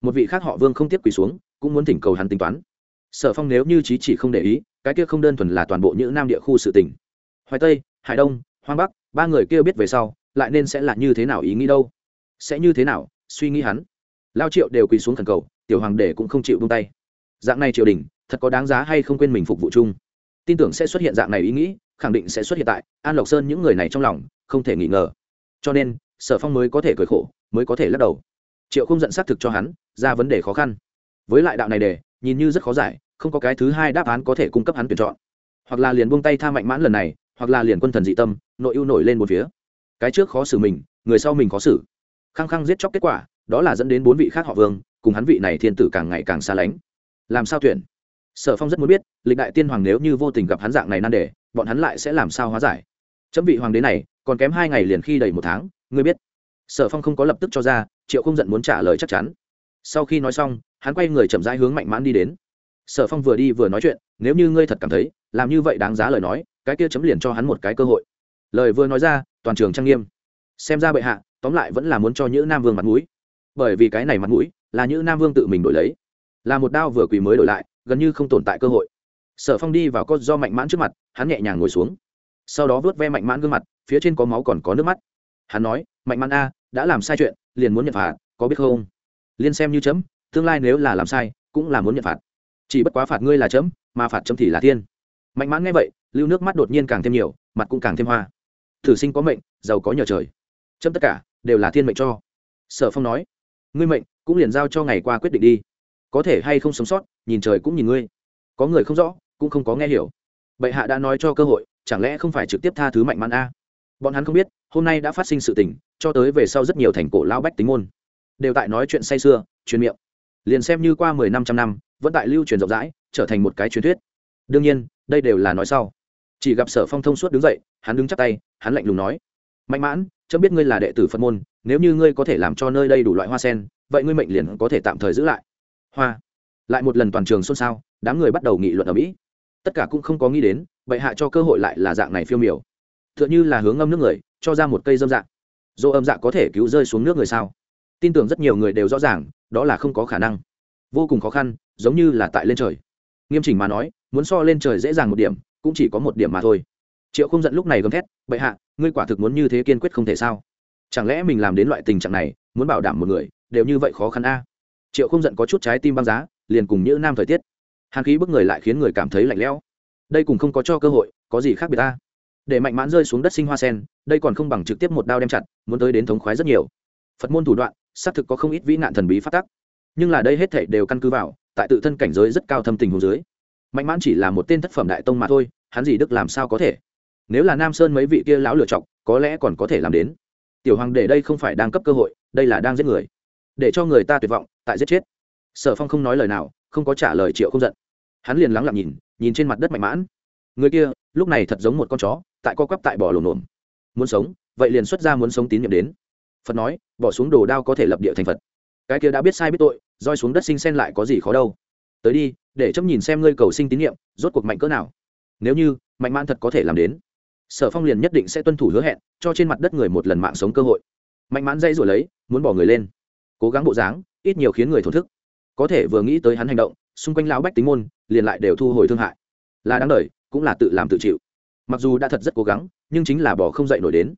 Một vị khác họ vương không tiếp quỳ xuống, cũng muốn thỉnh cầu hắn tính toán. Sở phong nếu như trí chỉ không để ý, cái kia không đơn thuần là toàn bộ những nam địa khu sự tỉnh hoài tây, hải đông, hoang bắc, ba người kia biết về sau, lại nên sẽ là như thế nào ý nghĩ đâu? Sẽ như thế nào, suy nghĩ hắn. Lao triệu đều quỳ xuống thần cầu, tiểu hoàng đệ cũng không chịu buông tay. Dạng này triều đình, thật có đáng giá hay không quên mình phục vụ chung? Tin tưởng sẽ xuất hiện dạng này ý nghĩ, khẳng định sẽ xuất hiện tại an lộc sơn những người này trong lòng, không thể nghi ngờ. Cho nên, sở phong mới có thể cười khổ, mới có thể lắc đầu. Triệu không giận xác thực cho hắn, ra vấn đề khó khăn. Với lại đạo này đề, nhìn như rất khó giải, không có cái thứ hai đáp án có thể cung cấp hắn tuyển chọn. Hoặc là liền buông tay tha mạnh mãn lần này, hoặc là liền quân thần dị tâm, nội ưu nổi lên một phía. Cái trước khó xử mình, người sau mình khó xử khăng khăng giết chóc kết quả, đó là dẫn đến bốn vị khác họ vương, cùng hắn vị này thiên tử càng ngày càng xa lánh. Làm sao tuyển? Sở phong rất muốn biết, lịch đại tiên hoàng nếu như vô tình gặp hắn dạng này nan đề, bọn hắn lại sẽ làm sao hóa giải? Chấm vị hoàng đế này, còn kém hai ngày liền khi đầy một tháng, ngươi biết. Sở phong không có lập tức cho ra, triệu không giận muốn trả lời chắc chắn. Sau khi nói xong, hắn quay người chậm rãi hướng mạnh mãn đi đến. Sở phong vừa đi vừa nói chuyện, nếu như ngươi thật cảm thấy, làm như vậy đáng giá lời nói, cái kia chấm liền cho hắn một cái cơ hội. Lời vừa nói ra, toàn trường trang nghiêm. Xem ra bệ hạ tóm lại vẫn là muốn cho những nam vương mặt mũi. Bởi vì cái này mặt mũi, là những nam vương tự mình đổi lấy. Là một đao vừa quỳ mới đổi lại, gần như không tồn tại cơ hội. Sở phong đi vào có do mạnh mãn trước mặt, hắn nhẹ nhàng ngồi xuống. Sau đó vớt ve mạnh mãn gương mặt, phía trên có máu còn có nước mắt. Hắn nói, mạnh mãn a, đã làm sai chuyện, liền muốn nhận phạt, có biết không? Liên xem như chấm, tương lai nếu là làm sai, cũng là muốn nhận phạt. Chỉ bất quá phạt ngươi là chấm, mà phạt chấm thì là thiên mạnh mãn nghe vậy, lưu nước mắt đột nhiên càng thêm nhiều, mặt cũng càng thêm hoa. Thử sinh có mệnh, giàu có nhờ trời. Chấm tất cả đều là thiên mệnh cho. Sở phong nói, ngươi mệnh cũng liền giao cho ngày qua quyết định đi. Có thể hay không sống sót, nhìn trời cũng nhìn ngươi. Có người không rõ, cũng không có nghe hiểu. Bệ hạ đã nói cho cơ hội, chẳng lẽ không phải trực tiếp tha thứ mạnh mắn a? Bọn hắn không biết, hôm nay đã phát sinh sự tình, cho tới về sau rất nhiều thành cổ lao bách tính môn. Đều tại nói chuyện say sưa, truyền miệng. Liền xem như qua mười năm trăm năm, vẫn tại lưu truyền rộng rãi, trở thành một cái truyền thuyết. Đương nhiên, đây đều là nói sau. Chỉ gặp sở phong thông suốt đứng dậy, hắn đứng chắc tay, hắn lạnh lùng nói, mạnh mãn chấm biết ngươi là đệ tử phật môn, nếu như ngươi có thể làm cho nơi đây đủ loại hoa sen, vậy ngươi mệnh liền có thể tạm thời giữ lại. Hoa. Lại một lần toàn trường xôn xao, đám người bắt đầu nghị luận ở mỹ. Tất cả cũng không có nghĩ đến, bệ hạ cho cơ hội lại là dạng này phiêu miểu. T h ư ợ n h ư là hướng âm nước người, cho ra một cây dâm dạng. Dỗ âm dạng có thể cứu rơi xuống nước người sao? Tin tưởng rất nhiều người đều rõ ràng, đó là không có khả năng. Vô cùng khó khăn, giống như là tại lên trời. Nghiêm chỉnh mà nói, muốn so lên trời dễ dàng một điểm, cũng chỉ có một điểm mà thôi. Triệu không giận lúc này gầm thét, bệ hạ ngươi quả thực muốn như thế kiên quyết không thể sao? Chẳng lẽ mình làm đến loại tình trạng này, muốn bảo đảm một người, đều như vậy khó khăn a? Triệu không giận có chút trái tim băng giá, liền cùng như nam thời tiết. Hàn khí bức người lại khiến người cảm thấy lạnh lẽo. Đây cùng không có cho cơ hội, có gì khác biệt ta? Để mạnh mãn rơi xuống đất sinh hoa sen, đây còn không bằng trực tiếp một đao đem chặt, muốn tới đến thống khoái rất nhiều. Phật môn thủ đoạn, xác thực có không ít vĩ nạn thần bí phát tắc. Nhưng là đây hết thể đều căn cứ vào, tại tự thân cảnh giới rất cao thâm tình hồ dưới. Mạnh mãn chỉ là một tên thất phẩm đại tông mà thôi, hắn gì đức làm sao có thể? Nếu là nam sơn mấy vị kia lão lựa chọc có lẽ còn có thể làm đến. Tiểu hoàng để đây không phải đang cấp cơ hội, đây là đang giết người. Để cho người ta tuyệt vọng, tại giết chết. Sở phong không nói lời nào, không có trả lời triệu không giận. Hắn liền lắng lặng nhìn nhìn trên mặt đất mạnh mãn. Người kia, lúc này thật giống một con chó, tại co quắp tại bỏ lồn lồn muốn sống, vậy liền xuất ra muốn sống tín nhiệm đến. Phật nói, bỏ xuống đồ đao có thể lập địa thành phật. Cái kia đã biết sai biết tội, roi xuống đất sinh sen lại có gì khó đâu. Tới đi, để chấm nhìn xem ngươi cầu sinh tín nhiệm, rốt cuộc mạnh cỡ nào. Nếu như, mạnh mãn thật có thể làm đến sở phong liền nhất định sẽ tuân thủ hứa hẹn, cho trên mặt đất người một lần mạng sống cơ hội. Mạnh mãn dây rồi lấy, muốn bỏ người lên. Cố gắng bộ dáng, ít nhiều khiến người thổn thức. Có thể vừa nghĩ tới hắn hành động, xung quanh lão bách tính môn, liền lại đều thu hồi thương hại. Là đáng đời, cũng là tự làm tự chịu. Mặc dù đã thật rất cố gắng, nhưng chính là bỏ không dậy nổi đến.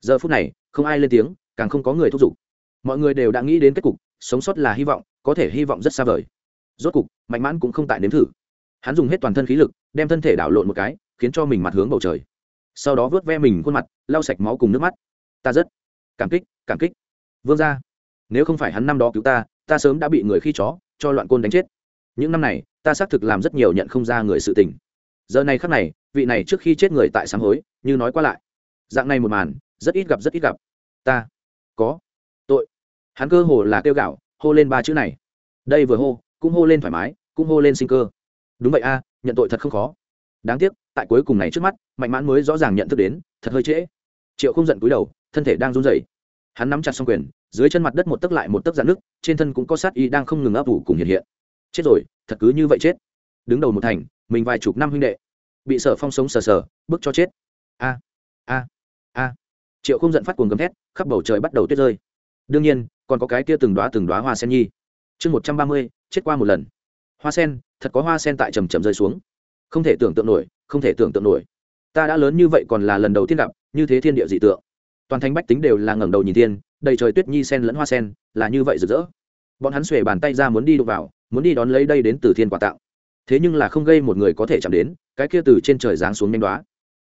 Giờ phút này, không ai lên tiếng, càng không có người thúc giục. Mọi người đều đã nghĩ đến kết cục, sống sót là hy vọng, có thể hy vọng rất xa vời. Rốt cục, mạnh mãn cũng không tại nếm thử. Hắn dùng hết toàn thân khí lực, đem thân thể đảo lộn một cái, khiến cho mình mặt hướng bầu trời sau đó vớt ve mình khuôn mặt, lau sạch máu cùng nước mắt. Ta rất cảm kích cảm kích. Vương ra nếu không phải hắn năm đó cứu ta ta sớm đã bị người khi chó, cho loạn côn đánh chết. Những năm này, ta xác thực làm rất nhiều nhận không ra người sự tình. Giờ này khắc này, vị này trước khi chết người tại sáng hối, như nói qua lại. Dạng này một màn, rất ít gặp, rất ít gặp. Ta có tội. Hắn cơ hồ là kêu gạo, hô lên ba chữ này. Đây vừa hô, cũng hô lên thoải mái, cũng hô lên sinh cơ. Đúng vậy a, nhận tội thật không khó đáng tiếc, tại cuối cùng này trước mắt, mạnh mãn mới rõ ràng nhận thức đến, thật hơi trễ. Triệu không giận cúi đầu, thân thể đang run rẩy. Hắn nắm chặt xong quyền, dưới chân mặt đất một tấc lại một tấc dạn nước trên thân cũng có sát y đang không ngừng ấp ủ cùng hiện hiện. Chết rồi, thật cứ như vậy chết. Đứng đầu một thành, mình vài chục năm huynh đệ. Bị sở phong sống sờ sờ, bước cho chết. A a a. Triệu không giận phát cuồng gầm thét, khắp bầu trời bắt đầu tuyết rơi. Đương nhiên, còn có cái kia từng đoá từng đoá hoa sen nhi. Chương một trăm ba mươi, chết qua một lần. Hoa sen, thật có hoa sen tại trầm trầm rơi xuống không thể tưởng tượng nổi, không thể tưởng tượng nổi. Ta đã lớn như vậy còn là lần đầu tiên gặp, như thế thiên địa dị tượng. Toàn thành bách tính đều là ngẩng đầu nhìn thiên, đầy trời tuyết nhi sen lẫn hoa sen, là như vậy rực rỡ. Bọn hắn xuề bàn tay ra muốn đi đụng vào, muốn đi đón lấy đây đến từ thiên quả tạo. Thế nhưng là không gây một người có thể chạm đến, cái kia từ trên trời giáng xuống nhanh đoá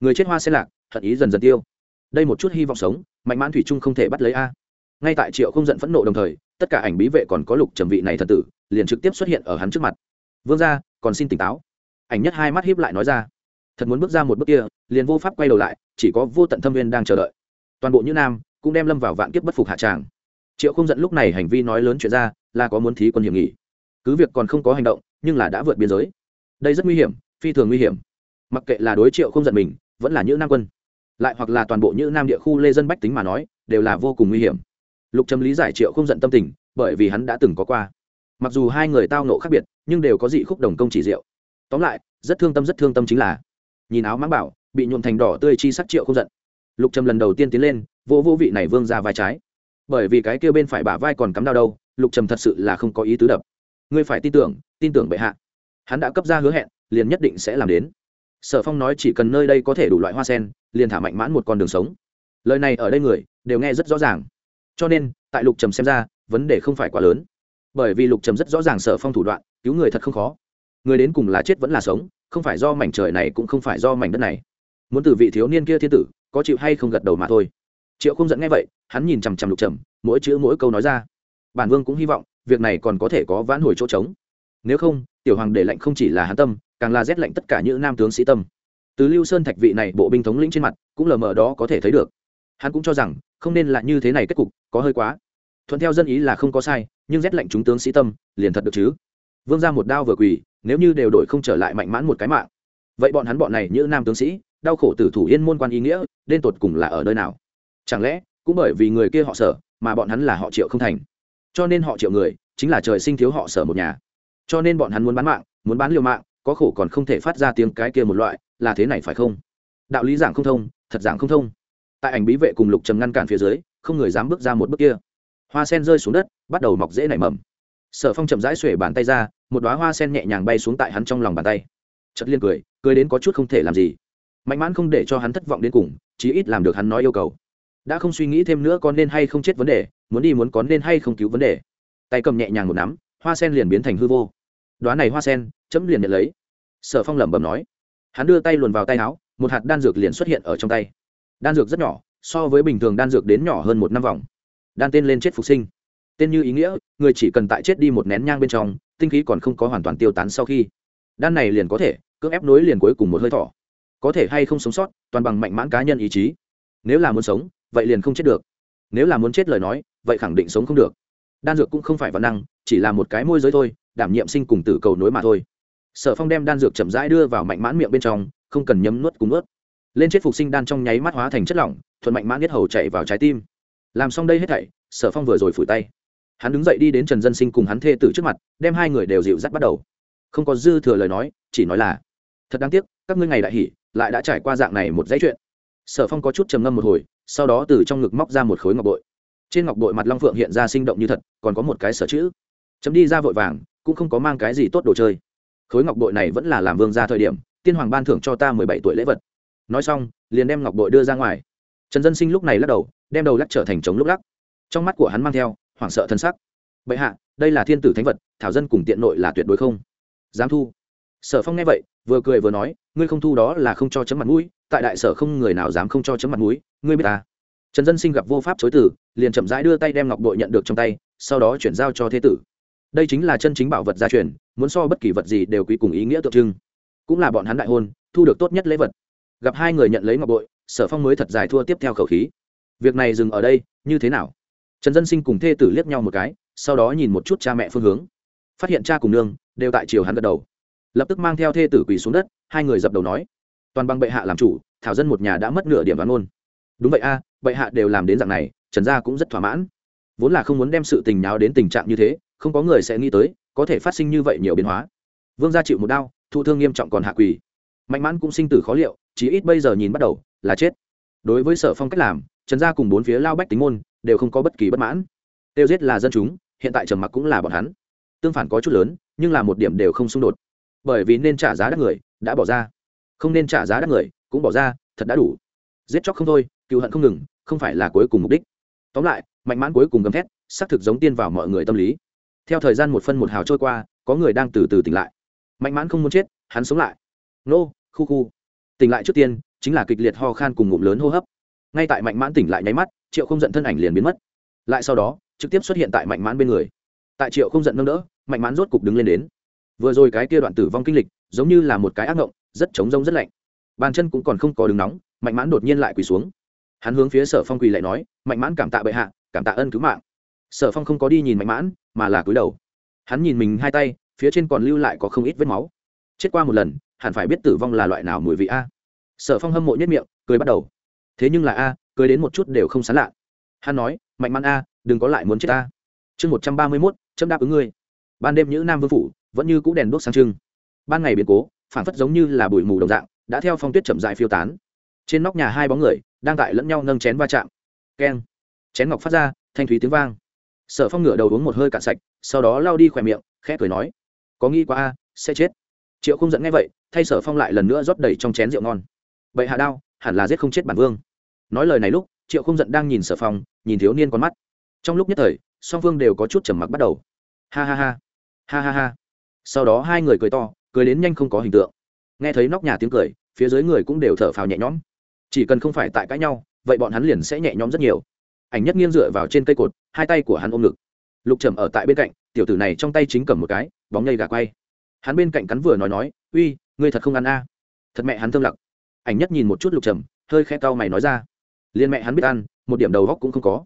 người chết hoa sen lạc thật ý dần dần tiêu. Đây một chút hy vọng sống, mạnh mãn thủy trung không thể bắt lấy a. Ngay tại triệu không giận phẫn nộ đồng thời, tất cả ảnh bí vệ còn có lục trầm vị này thần tử, liền trực tiếp xuất hiện ở hắn trước mặt. Vương ra còn xin tỉnh táo ảnh nhất hai mắt hiếp lại nói ra. Thật muốn bước ra một bước kia, liền vô pháp quay đầu lại, chỉ có vô tận thâm viên đang chờ đợi. Toàn bộ như nam cũng đem lâm vào vạn kiếp bất phục hạ tràng. Triệu không giận lúc này hành vi nói lớn chuyện ra, là có muốn thí quân hiểm nghỉ. Cứ việc còn không có hành động, nhưng là đã vượt biên giới. Đây rất nguy hiểm, phi thường nguy hiểm. Mặc kệ là đối triệu không giận mình, vẫn là những nam quân, lại hoặc là toàn bộ những nam địa khu lê dân bách tính mà nói, đều là vô cùng nguy hiểm. Lục trầm lý giải triệu không giận tâm tình, bởi vì hắn đã từng có qua. Mặc dù hai người tao nộ khác biệt, nhưng đều có dị khúc đồng công chỉ diệu tóm lại, rất thương tâm, rất thương tâm chính là, nhìn áo mãng bảo, bị nhuộm thành đỏ tươi chi sắc triệu không giận. Lục trầm lần đầu tiên tiến lên vô vô vị này vương ra vai trái. Bởi vì cái kia bên phải bả vai còn cắm đau đâu, lục trầm thật sự là không có ý tứ đập. Ngươi phải tin tưởng tin tưởng bệ hạ. Hắn đã cấp ra hứa hẹn, liền nhất định sẽ làm đến. Sở phong nói chỉ cần nơi đây có thể đủ loại hoa sen, liền thả mạnh mãn một con đường sống. Lời này ở đây người, đều nghe rất rõ ràng. Cho nên, tại lục trầm xem ra, vấn đề không phải quá lớn. Bởi vì lục trầm rất rõ ràng sở phong thủ đoạn, cứu người thật không khó người đến cùng là chết vẫn là sống, không phải do mảnh trời này cũng không phải do mảnh đất này. Muốn từ vị thiếu niên kia thiên tử, có chịu hay không gật đầu mà thôi. Triệu không dẫn nghe vậy, hắn nhìn chằm chằm lục trầm, mỗi chữ mỗi câu nói ra. Bản vương cũng hy vọng, việc này còn có thể có vãn hồi chỗ trống. Nếu không, tiểu hoàng để lệnh không chỉ là hắn tâm, càng là rét lệnh tất cả những nam tướng sĩ tâm. Từ lưu sơn thạch vị này bộ binh thống lĩnh trên mặt, cũng lờ mờ đó có thể thấy được. Hắn cũng cho rằng, không nên là như thế này kết cục, có hơi quá. Thuận theo dân ý là không có sai, nhưng rét lệnh chúng tướng sĩ tâm, liền thật được chứ. Vương ra một đao vừa quỳ nếu như đều đổi không trở lại mạnh mãn một cái mạng. Vậy bọn hắn bọn này như nam tướng sĩ, đau khổ từ thủ yên môn quan ý nghĩa nên tột cùng là ở nơi nào? Chẳng lẽ, cũng bởi vì người kia họ sở, mà bọn hắn là họ triệu không thành? Cho nên họ triệu người, chính là trời sinh thiếu họ sở một nhà. Cho nên bọn hắn muốn bán mạng, muốn bán liều mạng, có khổ còn không thể phát ra tiếng cái kia một loại, là thế này phải không? Đạo lý giảng không thông, thật giảng không thông. Tại ảnh bí vệ cùng lục trầm ngăn cản phía dưới, không người dám bước ra một bước kia. Hoa sen rơi xuống đất, bắt đầu mọc dễ nảy mầm sở phong chậm rãi xuể bàn tay ra, một đoá hoa sen nhẹ nhàng bay xuống tại hắn trong lòng bàn tay. Chất liên cười cười đến có chút không thể làm gì. Mạnh mãn không để cho hắn thất vọng đến cùng, chí ít làm được hắn nói yêu cầu. Đã không suy nghĩ thêm nữa có nên hay không chết vấn đề, muốn đi muốn có nên hay không cứu vấn đề. Tay cầm nhẹ nhàng một nắm, hoa sen liền biến thành hư vô. Đoá này hoa sen, chấm liền nhận lấy. Sở phong lẩm bẩm nói. Hắn đưa tay luồn vào tay áo, một hạt đan dược liền xuất hiện ở trong tay. Đan dược rất nhỏ, so với bình thường đan dược đến nhỏ hơn một năm vòng. Đan tên lên chết phục sinh tên như ý nghĩa, người chỉ cần tại chết đi một nén nhang bên trong, tinh khí còn không có hoàn toàn tiêu tán sau khi. Đan này liền có thể, cưỡng ép nối liền cuối cùng một hơi thở. Có thể hay không sống sót, toàn bằng mạnh mãn cá nhân ý chí. Nếu là muốn sống, vậy liền không chết được. Nếu là muốn chết lời nói, vậy khẳng định sống không được. Đan dược cũng không phải văn năng, chỉ là một cái môi giới thôi, đảm nhiệm sinh cùng tử cầu nối mà thôi. Sở phong đem đan dược chậm rãi đưa vào mạnh mãn miệng bên trong, không cần nhấm nuốt cùng ướt lên chết phục sinh đan trong nháy mắt hóa thành chất lỏng, thuận mạnh mãn nhất hầu chạy vào trái tim. Làm xong đây hết thảy, sở phong vừa rồi phủi tay hắn đứng dậy đi đến trần dân sinh cùng hắn thê tử trước mặt, đem hai người đều dịu dắt bắt đầu. Không có dư thừa lời nói, chỉ nói là, thật đáng tiếc, các ngươi ngày đại hỉ, lại đã trải qua dạng này một dãy chuyện. Sở phong có chút trầm ngâm một hồi, sau đó từ trong ngực móc ra một khối ngọc bội. Trên ngọc bội mặt long phượng hiện ra sinh động như thật, còn có một cái sở chữ. Chấm đi ra vội vàng, cũng không có mang cái gì tốt đồ chơi. Khối ngọc bội này vẫn là làm vương ra thời điểm, tiên hoàng ban thưởng cho ta mười bảy tuổi lễ vật. Nói xong, liền đem ngọc bội đưa ra ngoài. Trần dân sinh lúc này lắc đầu, đem đầu lắc trở thành trống lúc lắc. Trong mắt của hắn mang theo hoảng sợ thân sắc. Bệ hạ, đây là thiên tử thánh vật, thảo dân cùng tiện nội là tuyệt đối không. Dám thu. Sở phong nghe vậy, vừa cười vừa nói, ngươi không thu đó là không cho chấm mặt mũi, tại đại sở không người nào dám không cho chấm mặt mũi, ngươi biết ta trần dân sinh gặp vô pháp chối tử liền chậm rãi đưa tay đem ngọc bội nhận được trong tay, sau đó chuyển giao cho thế tử. Đây chính là chân chính bảo vật gia truyền, muốn so bất kỳ vật gì đều quý cùng ý nghĩa tượng trưng. Cũng là bọn hắn đại hôn, thu được tốt nhất lễ vật. Gặp hai người nhận lấy ngọc bội, sở phong mới thật dài thua tiếp theo khẩu khí. Việc này dừng ở đây, như thế nào? Trần dân sinh cùng thê tử liếc nhau một cái, sau đó nhìn một chút cha mẹ phương hướng. Phát hiện cha cùng nương đều tại chiều hắn gật đầu. Lập tức mang theo thê tử quỳ xuống đất, hai người dập đầu nói, toàn bằng bệ hạ làm chủ, thảo dân một nhà đã mất nửa điểm đoán ngôn đúng vậy a, bệ hạ đều làm đến dạng này, trần gia cũng rất thỏa mãn. Vốn là không muốn đem sự tình nháo đến tình trạng như thế, không có người sẽ nghĩ tới, có thể phát sinh như vậy nhiều biến hóa. Vương gia chịu một đau, thụ thương nghiêm trọng còn hạ quỳ. Mạnh mãn cũng sinh tử khó liệu, chí ít bây giờ nhìn bắt đầu là chết. Đối với sở phong cách làm, trần gia cùng bốn phía lao bách tính môn đều không có bất kỳ bất mãn. Tiêu giết là dân chúng, hiện tại trầm mặc cũng là bọn hắn. Tương phản có chút lớn, nhưng là một điểm đều không xung đột. Bởi vì nên trả giá đắt người, đã bỏ ra. Không nên trả giá đắt người, cũng bỏ ra, thật đã đủ. Giết chóc không thôi cựu hận không ngừng, không phải là cuối cùng mục đích. Tóm lại, mạnh mãn cuối cùng gầm thét, xác thực giống tiên vào mọi người tâm lý. Theo thời gian một phân một hào trôi qua, có người đang từ từ tỉnh lại. Mạnh mãn không muốn chết, hắn sống lại. Nô, khu khu. Tỉnh lại trước tiên, chính là kịch liệt ho khan cùng ngụm lớn hô hấp. Ngay tại mạnh mãn tỉnh lại nháy mắt triệu không giận thân ảnh liền biến mất. Lại sau đó, trực tiếp xuất hiện tại mạnh mãn bên người. Tại triệu không giận nâng đỡ, mạnh mãn rốt cục đứng lên đến. Vừa rồi cái kia đoạn tử vong kinh lịch, giống như là một cái ác ngộng rất trống rông rất lạnh. Bàn chân cũng còn không có đứng nóng, mạnh mãn đột nhiên lại quỳ xuống. Hắn hướng phía sở phong quỳ lại nói, mạnh mãn cảm tạ bệ hạ, cảm tạ ân cứu mạng. Sở phong không có đi nhìn mạnh mãn, mà là cúi đầu. Hắn nhìn mình hai tay, phía trên còn lưu lại có không ít vết máu. Chết qua một lần, hẳn phải biết tử vong là loại nào mùi vị a. Sở phong hâm mộ nhất miệng, cười bắt đầu. Thế nhưng là a cười đến một chút đều không sán lạ. Hắn nói, mạnh mãn a, đừng có lại muốn chết ta. chương một trăm ba mươi mốt, chấm đáp ứng ngươi. Ban đêm nhữ nam vương phủ, vẫn như cũ đèn đốt sáng trưng. Ban ngày biến cố phản phất giống như là bụi mù đồng dạng, đã theo phong tuyết chậm dại phiêu tán. Trên nóc nhà hai bóng người, đang tại lẫn nhau nâng chén va chạm. Keng. Chén ngọc phát ra, thanh thúy tiếng vang. Sở phong ngửa đầu uống một hơi cạn sạch, sau đó lao đi khỏe miệng, khẽ cười nói, có nghĩ quá a, sẽ chết. Triệu không dẫn nghe vậy, thay sở phong lại lần nữa rót đầy trong chén rượu ngon. Vậy hạ đao hẳn là giết không chết bản vương nói lời này lúc, triệu không giận đang nhìn sở phong, nhìn thiếu niên con mắt. Trong lúc nhất thời, song phương đều có chút trầm mặc bắt đầu. Ha ha ha. Ha ha ha. Sau đó hai người cười to, cười đến nhanh không có hình tượng. Nghe thấy nóc nhà tiếng cười, phía dưới người cũng đều thở phào nhẹ nhõm. Chỉ cần không phải tại cãi nhau, vậy bọn hắn liền sẽ nhẹ nhõm rất nhiều. Ảnh nhất nghiêng dựa vào trên cây cột, hai tay của hắn ôm ngực. Lục trầm ở tại bên cạnh, tiểu tử này trong tay chính cầm một cái, bóng nhây gà quay. Hắn bên cạnh cắn vừa nói nói, uy, ngươi thật không ăn a. Thật mẹ hắn thương lặc ảnh nhất nhìn một chút lục trầm, hơi khe cau mày nói ra liên mẹ hắn biết ăn, một điểm đầu góc cũng không có.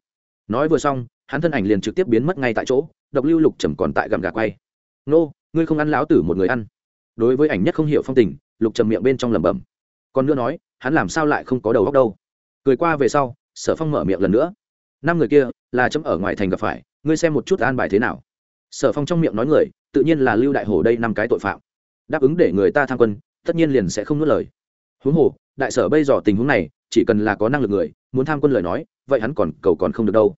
Nói vừa xong, hắn thân ảnh liền trực tiếp biến mất ngay tại chỗ, độc lưu lục trầm còn tại gầm gà quay. Nô, ngươi không ăn lão tử một người ăn. Đối với ảnh nhất không hiểu phong tình, lục trầm miệng bên trong lẩm bẩm. Còn nữa nói, hắn làm sao lại không có đầu góc đâu? Cười qua về sau, sở phong mở miệng lần nữa. Năm người kia, là chấm ở ngoài thành gặp phải, ngươi xem một chút an bài thế nào. Sở phong trong miệng nói người, tự nhiên là lưu đại hồ đây năm cái tội phạm. Đáp ứng để người ta tham quân, tất nhiên liền sẽ không nuốt lời. Huống hồ, đại sở bây giờ tình huống này chỉ cần là có năng lực người, muốn tham quân lời nói, vậy hắn còn cầu còn không được đâu.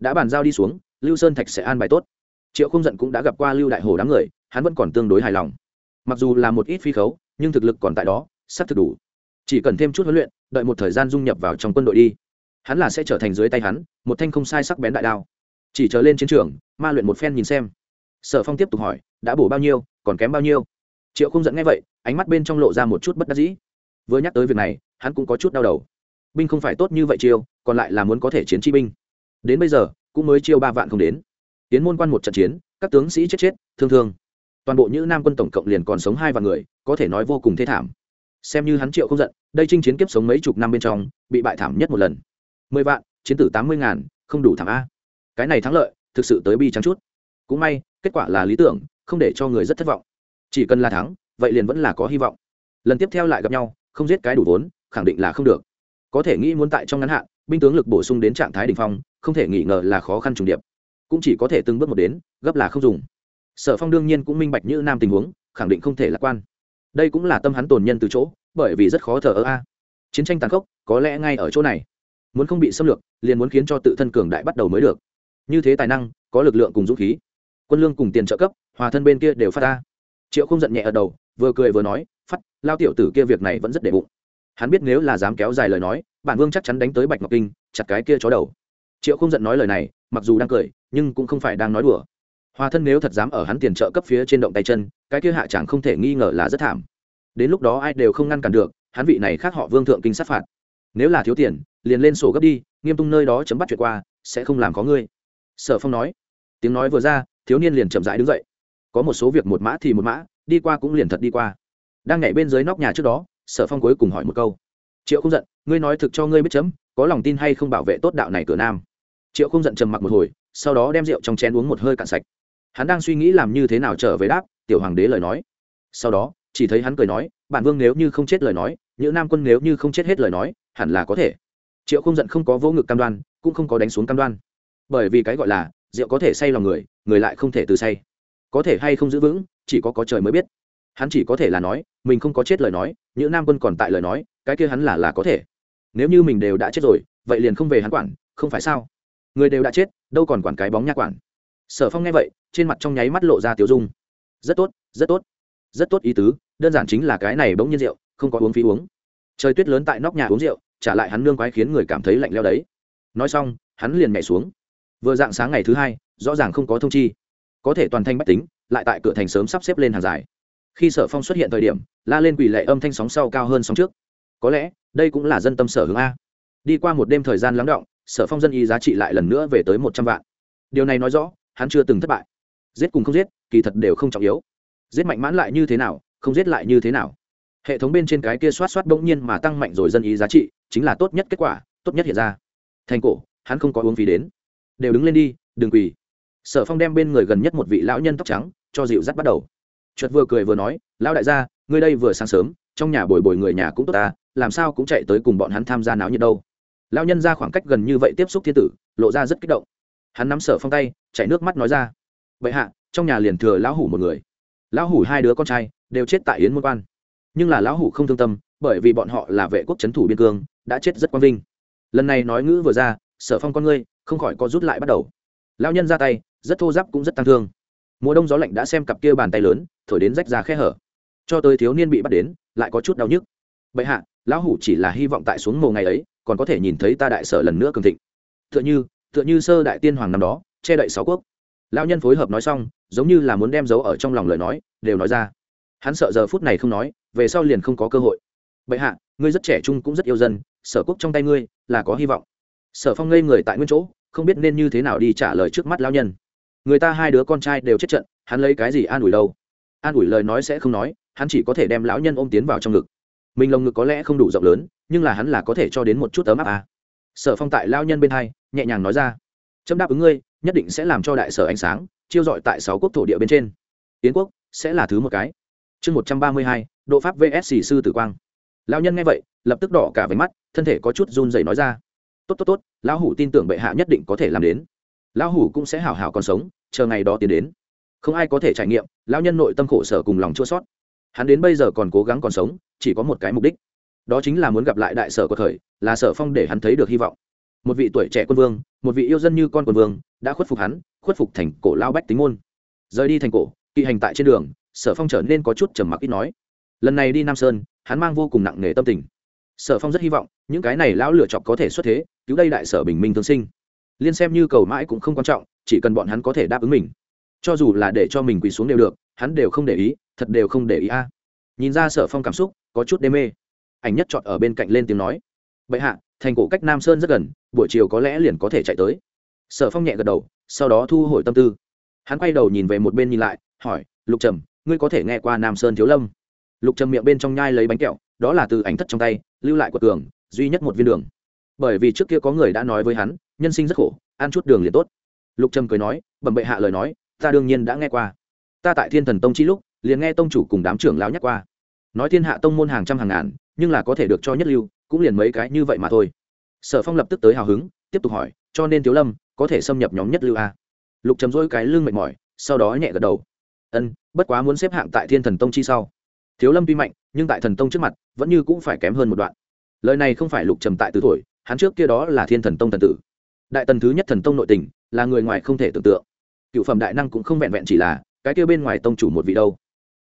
Đã bàn giao đi xuống, lưu sơn thạch sẽ an bài tốt. Triệu không giận cũng đã gặp qua lưu đại hồ đám người, hắn vẫn còn tương đối hài lòng. Mặc dù là một ít phi khấu, nhưng thực lực còn tại đó, sắp thực đủ. Chỉ cần thêm chút huấn luyện, đợi một thời gian dung nhập vào trong quân đội đi. Hắn là sẽ trở thành dưới tay hắn, một thanh không sai sắc bén đại đao. Chỉ chờ lên chiến trường, ma luyện một phen nhìn xem. Sở phong tiếp tục hỏi, đã bổ bao nhiêu, còn kém bao nhiêu? Triệu không giận nghe vậy, ánh mắt bên trong lộ ra một chút bất đắc dĩ. Vừa nhắc tới việc này, hắn cũng có chút đau đầu binh không phải tốt như vậy chiêu, còn lại là muốn có thể chiến chi binh. Đến bây giờ, cũng mới chiêu ba vạn không đến. Tiến môn quan một trận chiến, các tướng sĩ chết chết, thương thương. Toàn bộ những nam quân tổng cộng liền còn sống hai vạn người, có thể nói vô cùng thê thảm. Xem như hắn triệu không giận, đây chinh chiến kiếp sống mấy chục năm bên trong, bị bại thảm nhất một lần. Mười vạn, chiến tử tám mươi ngàn, không đủ thảm a. Cái này thắng lợi, thực sự tới bi trắng chút. Cũng may, kết quả là lý tưởng, không để cho người rất thất vọng. Chỉ cần là thắng, vậy liền vẫn là có hy vọng. Lần tiếp theo lại gặp nhau, không giết cái đủ vốn, khẳng định là không được có thể nghĩ muốn tại trong ngắn hạn, binh tướng lực bổ sung đến trạng thái đ ỉ n h phong, không thể nghĩ ngờ là khó khăn trùng điệp. Cũng chỉ có thể từng bước một đến, gấp là không dùng. Sở phong đương nhiên cũng minh bạch như nam tình huống, khẳng định không thể lạc quan. Đây cũng là tâm hắn tồn nhân từ chỗ, bởi vì rất khó thở ơ a. Chiến tranh tàn khốc, có lẽ ngay ở chỗ này. Muốn không bị xâm lược, liền muốn khiến cho tự thân cường đại bắt đầu mới được. Như thế tài năng, có lực lượng cùng dũng khí. Quân lương cùng tiền trợ cấp, hòa thân bên kia đều phát ta triệu không giận nhẹ ở đầu, vừa cười vừa nói phát lao tiểu tử kia việc này vẫn rất để bụng hắn biết nếu là dám kéo dài lời nói, bản vương chắc chắn đánh tới bạch ngọc kinh, chặt cái kia chó đầu. Triệu không giận nói lời này, mặc dù đang cười, nhưng cũng không phải đang nói đùa. Hòa thân nếu thật dám ở hắn tiền trợ cấp phía trên động tay chân, cái kia hạ chẳng không thể nghi ngờ là rất thảm. Đến lúc đó ai đều không ngăn cản được, hắn vị này khác họ vương thượng kinh sát phạt. Nếu là thiếu tiền, liền lên sổ gấp đi, nghiêm tung nơi đó chấm bắt chuyện qua, sẽ không làm có ngươi. Sở phong nói. Tiếng nói vừa ra, thiếu niên liền chậm rãi đứng dậy. Có một số việc một mã thì một mã, đi qua cũng liền thật đi qua. Đang nhảy bên dưới nóc nhà trước đó sở phong cuối cùng hỏi một câu. Triệu không giận, ngươi nói thực cho ngươi biết chấm, có lòng tin hay không bảo vệ tốt đạo này cửa nam? Triệu không giận trầm mặc một hồi, sau đó đem rượu trong chén uống một hơi cạn sạch. Hắn đang suy nghĩ làm như thế nào trở về đáp, tiểu hoàng đế lời nói. Sau đó, chỉ thấy hắn cười nói, bản vương nếu như không chết lời nói, những nam quân nếu như không chết hết lời nói, hẳn là có thể. Triệu không giận không có vỗ ngực cam đoan, cũng không có đánh xuống cam đoan. Bởi vì cái gọi là, rượu có thể say lòng người người lại không thể từ say. Có thể hay không giữ vững, chỉ có có trời mới biết hắn chỉ có thể là nói, mình không có chết lời nói, những nam quân còn tại lời nói, cái kia hắn là là có thể. Nếu như mình đều đã chết rồi, vậy liền không về hắn quản, không phải sao? Người đều đã chết, đâu còn quản cái bóng nha quản. Sở phong nghe vậy, trên mặt trong nháy mắt lộ ra tiểu dung. Rất tốt rất tốt rất tốt ý tứ, đơn giản chính là cái này bỗng nhiên rượu, không có uống phí uống. Trời tuyết lớn tại nóc nhà uống rượu, trả lại hắn nương quái khiến người cảm thấy lạnh leo đấy. Nói xong, hắn liền nhảy xuống. Vừa dạng sáng ngày thứ hai, rõ ràng không có thông chi. Có thể toàn thanh bách tính, lại tại cửa thành sớm sắp xếp lên hàng dài khi sở phong xuất hiện thời điểm, la lên quỷ lệ âm thanh sóng sau cao hơn sóng trước. Có lẽ, đây cũng là dân tâm sở hướng a. Đi qua một đêm thời gian lắng động, sở phong dân y giá trị lại lần nữa về tới một trăm vạn. Điều này nói rõ, hắn chưa từng thất bại. Giết cùng không giết, kỳ thật đều không trọng yếu. Giết mạnh mãn lại như thế nào, không giết lại như thế nào. Hệ thống bên trên cái kia soát soát bỗng nhiên mà tăng mạnh rồi dân ý giá trị, chính là tốt nhất kết quả, tốt nhất hiện ra. Thành cổ, hắn không có uống phí đến. Đều đứng lên đi, đừng quỳ. Sở phong đem bên người gần nhất một vị lão nhân tóc trắng, cho dịu dắt bắt đầu chợt vừa cười vừa nói, lão đại gia, ngươi đây vừa sáng sớm, trong nhà bồi bồi người nhà cũng tốt ta, làm sao cũng chạy tới cùng bọn hắn tham gia náo nhiệt đâu. Lão nhân ra khoảng cách gần như vậy tiếp xúc thiên tử, lộ ra rất kích động. Hắn nắm sở phong tay, chảy nước mắt nói ra vậy hạ, trong nhà liền thừa lão hủ một người. Lão hủ hai đứa con trai, đều chết tại yến môn quan. Nhưng là lão hủ không thương tâm, bởi vì bọn họ là vệ quốc c thủ biên cương, đã chết rất quang vinh. Lần này nói ngữ vừa ra, sở phong con ngươi không khỏi có rút lại bắt đầu. Lão nhân ra tay, rất thô giáp cũng rất tăng thương mùa đông gió lạnh đã xem cặp kia bàn tay lớn, thổi đến rách ra khe hở. Cho tới thiếu niên bị bắt đến, lại có chút đau nhức. Bệ hạ, lão hủ chỉ là hy vọng tại xuống mùa ngày ấy, còn có thể nhìn thấy ta đại sở lần nữa cường thịnh. Tựa như tựa như sơ đại tiên hoàng năm đó, che đậy sáu quốc. Lão nhân phối hợp nói xong, giống như là muốn đem dấu ở trong lòng lời nói, đều nói ra. Hắn sợ giờ phút này không nói, về sau liền không có cơ hội. Bệ hạ, ngươi rất trẻ trung cũng rất yêu dân, sở quốc trong tay ngươi là có hy vọng. Sở phong ngây người tại nguyên chỗ, không biết nên như thế nào đi trả lời trước mắt lão nhân người ta hai đứa con trai đều chết trận, hắn lấy cái gì an ủi đâu? An ủi lời nói sẽ không nói, hắn chỉ có thể đem lão nhân ôm tiến vào trong ngực. Mình lồng ngực có lẽ không đủ rộng lớn, nhưng là hắn là có thể cho đến một chút ấm áp à. sở phong tại lão nhân bên hai, nhẹ nhàng nói ra trâm đáp ứng ngươi, nhất định sẽ làm cho đại sở ánh sáng, chiêu dọi tại sáu quốc thổ địa bên trên. Tiến quốc sẽ là thứ một cái. Chương một trăm ba mươi hai, độ pháp vs sư tử quang. Lão nhân nghe vậy, lập tức đỏ cả váy mắt, thân thể có chút run dày nói ra, tốt tốt tốt, lão hủ tin tưởng bệ hạ nhất định có thể làm đến. Lão hủ cũng sẽ hào hào còn sống chờ ngày đó tiến đến. Không ai có thể trải nghiệm, lão nhân nội tâm khổ sở cùng lòng chua sót hắn đến bây giờ còn cố gắng còn sống, chỉ có một cái mục đích. Đó chính là muốn gặp lại đại sở của thời, là sở phong để hắn thấy được hy vọng. Một vị tuổi trẻ quân vương, một vị yêu dân như con quân vương, đã khuất phục hắn, khuất phục thành cổ lao bách tính môn. Rời đi thành cổ, kỵ hành tại trên đường, sở phong trở nên có chút trầm mặc ít nói. Lần này đi nam sơn, hắn mang vô cùng nặng nề tâm tình. Sở phong rất hy vọng, những cái này lão lựa chọc có thể xuất thế, cứu đây đại sở bình minh thương sinh. Liên xem như cầu mãi cũng không quan trọng chỉ cần bọn hắn có thể đáp ứng mình. Cho dù là để cho mình quỳ xuống đều được, hắn đều không để ý, thật đều không để ý a. Nhìn ra sở phong cảm xúc, có chút đê mê. Ảnh nhất chọn ở bên cạnh lên tiếng nói, bệ hạ, thành cổ cách nam sơn rất gần, buổi chiều có lẽ liền có thể chạy tới. Sở phong nhẹ gật đầu, sau đó thu hồi tâm tư. Hắn quay đầu nhìn về một bên nhìn lại, hỏi, lục trầm, ngươi có thể nghe qua nam sơn thiếu lâm? Lục trầm miệng bên trong nhai lấy bánh kẹo, đó là từ ảnh thất trong tay, lưu lại của cường duy nhất một viên đường. Bởi vì trước kia có người đã nói với hắn, nhân sinh rất khổ, ăn chút đường liền tốt lục trầm cười nói, bẩm bệ hạ lời nói, ta đương nhiên đã nghe qua. Ta tại thiên thần tông chi lúc, liền nghe tông chủ cùng đám trưởng lão nhắc qua. Nói thiên hạ tông môn hàng trăm hàng ngàn, nhưng là có thể được cho nhất lưu, cũng liền mấy cái như vậy mà thôi. Sở phong lập tức tới hào hứng, tiếp tục hỏi, cho nên thiếu lâm, có thể xâm nhập nhóm nhất lưu a? Lục trầm dỗi cái lưng mệt mỏi, sau đó nhẹ gật đầu. Ân, bất quá muốn xếp hạng tại thiên thần tông chi sau. Thiếu lâm tuy mạnh, nhưng tại thần tông trước mặt, vẫn như cũng phải kém hơn một đoạn. Lời này không phải lục trầm tại từ tuổi, hắn trước kia đó là thiên thần tông thần tử. Đại tần thứ nhất thần tông nội tình là người ngoài không thể tưởng tượng. Cựu phẩm đại năng cũng không vẹn vẹn chỉ là cái kia bên ngoài tông chủ một vị đâu.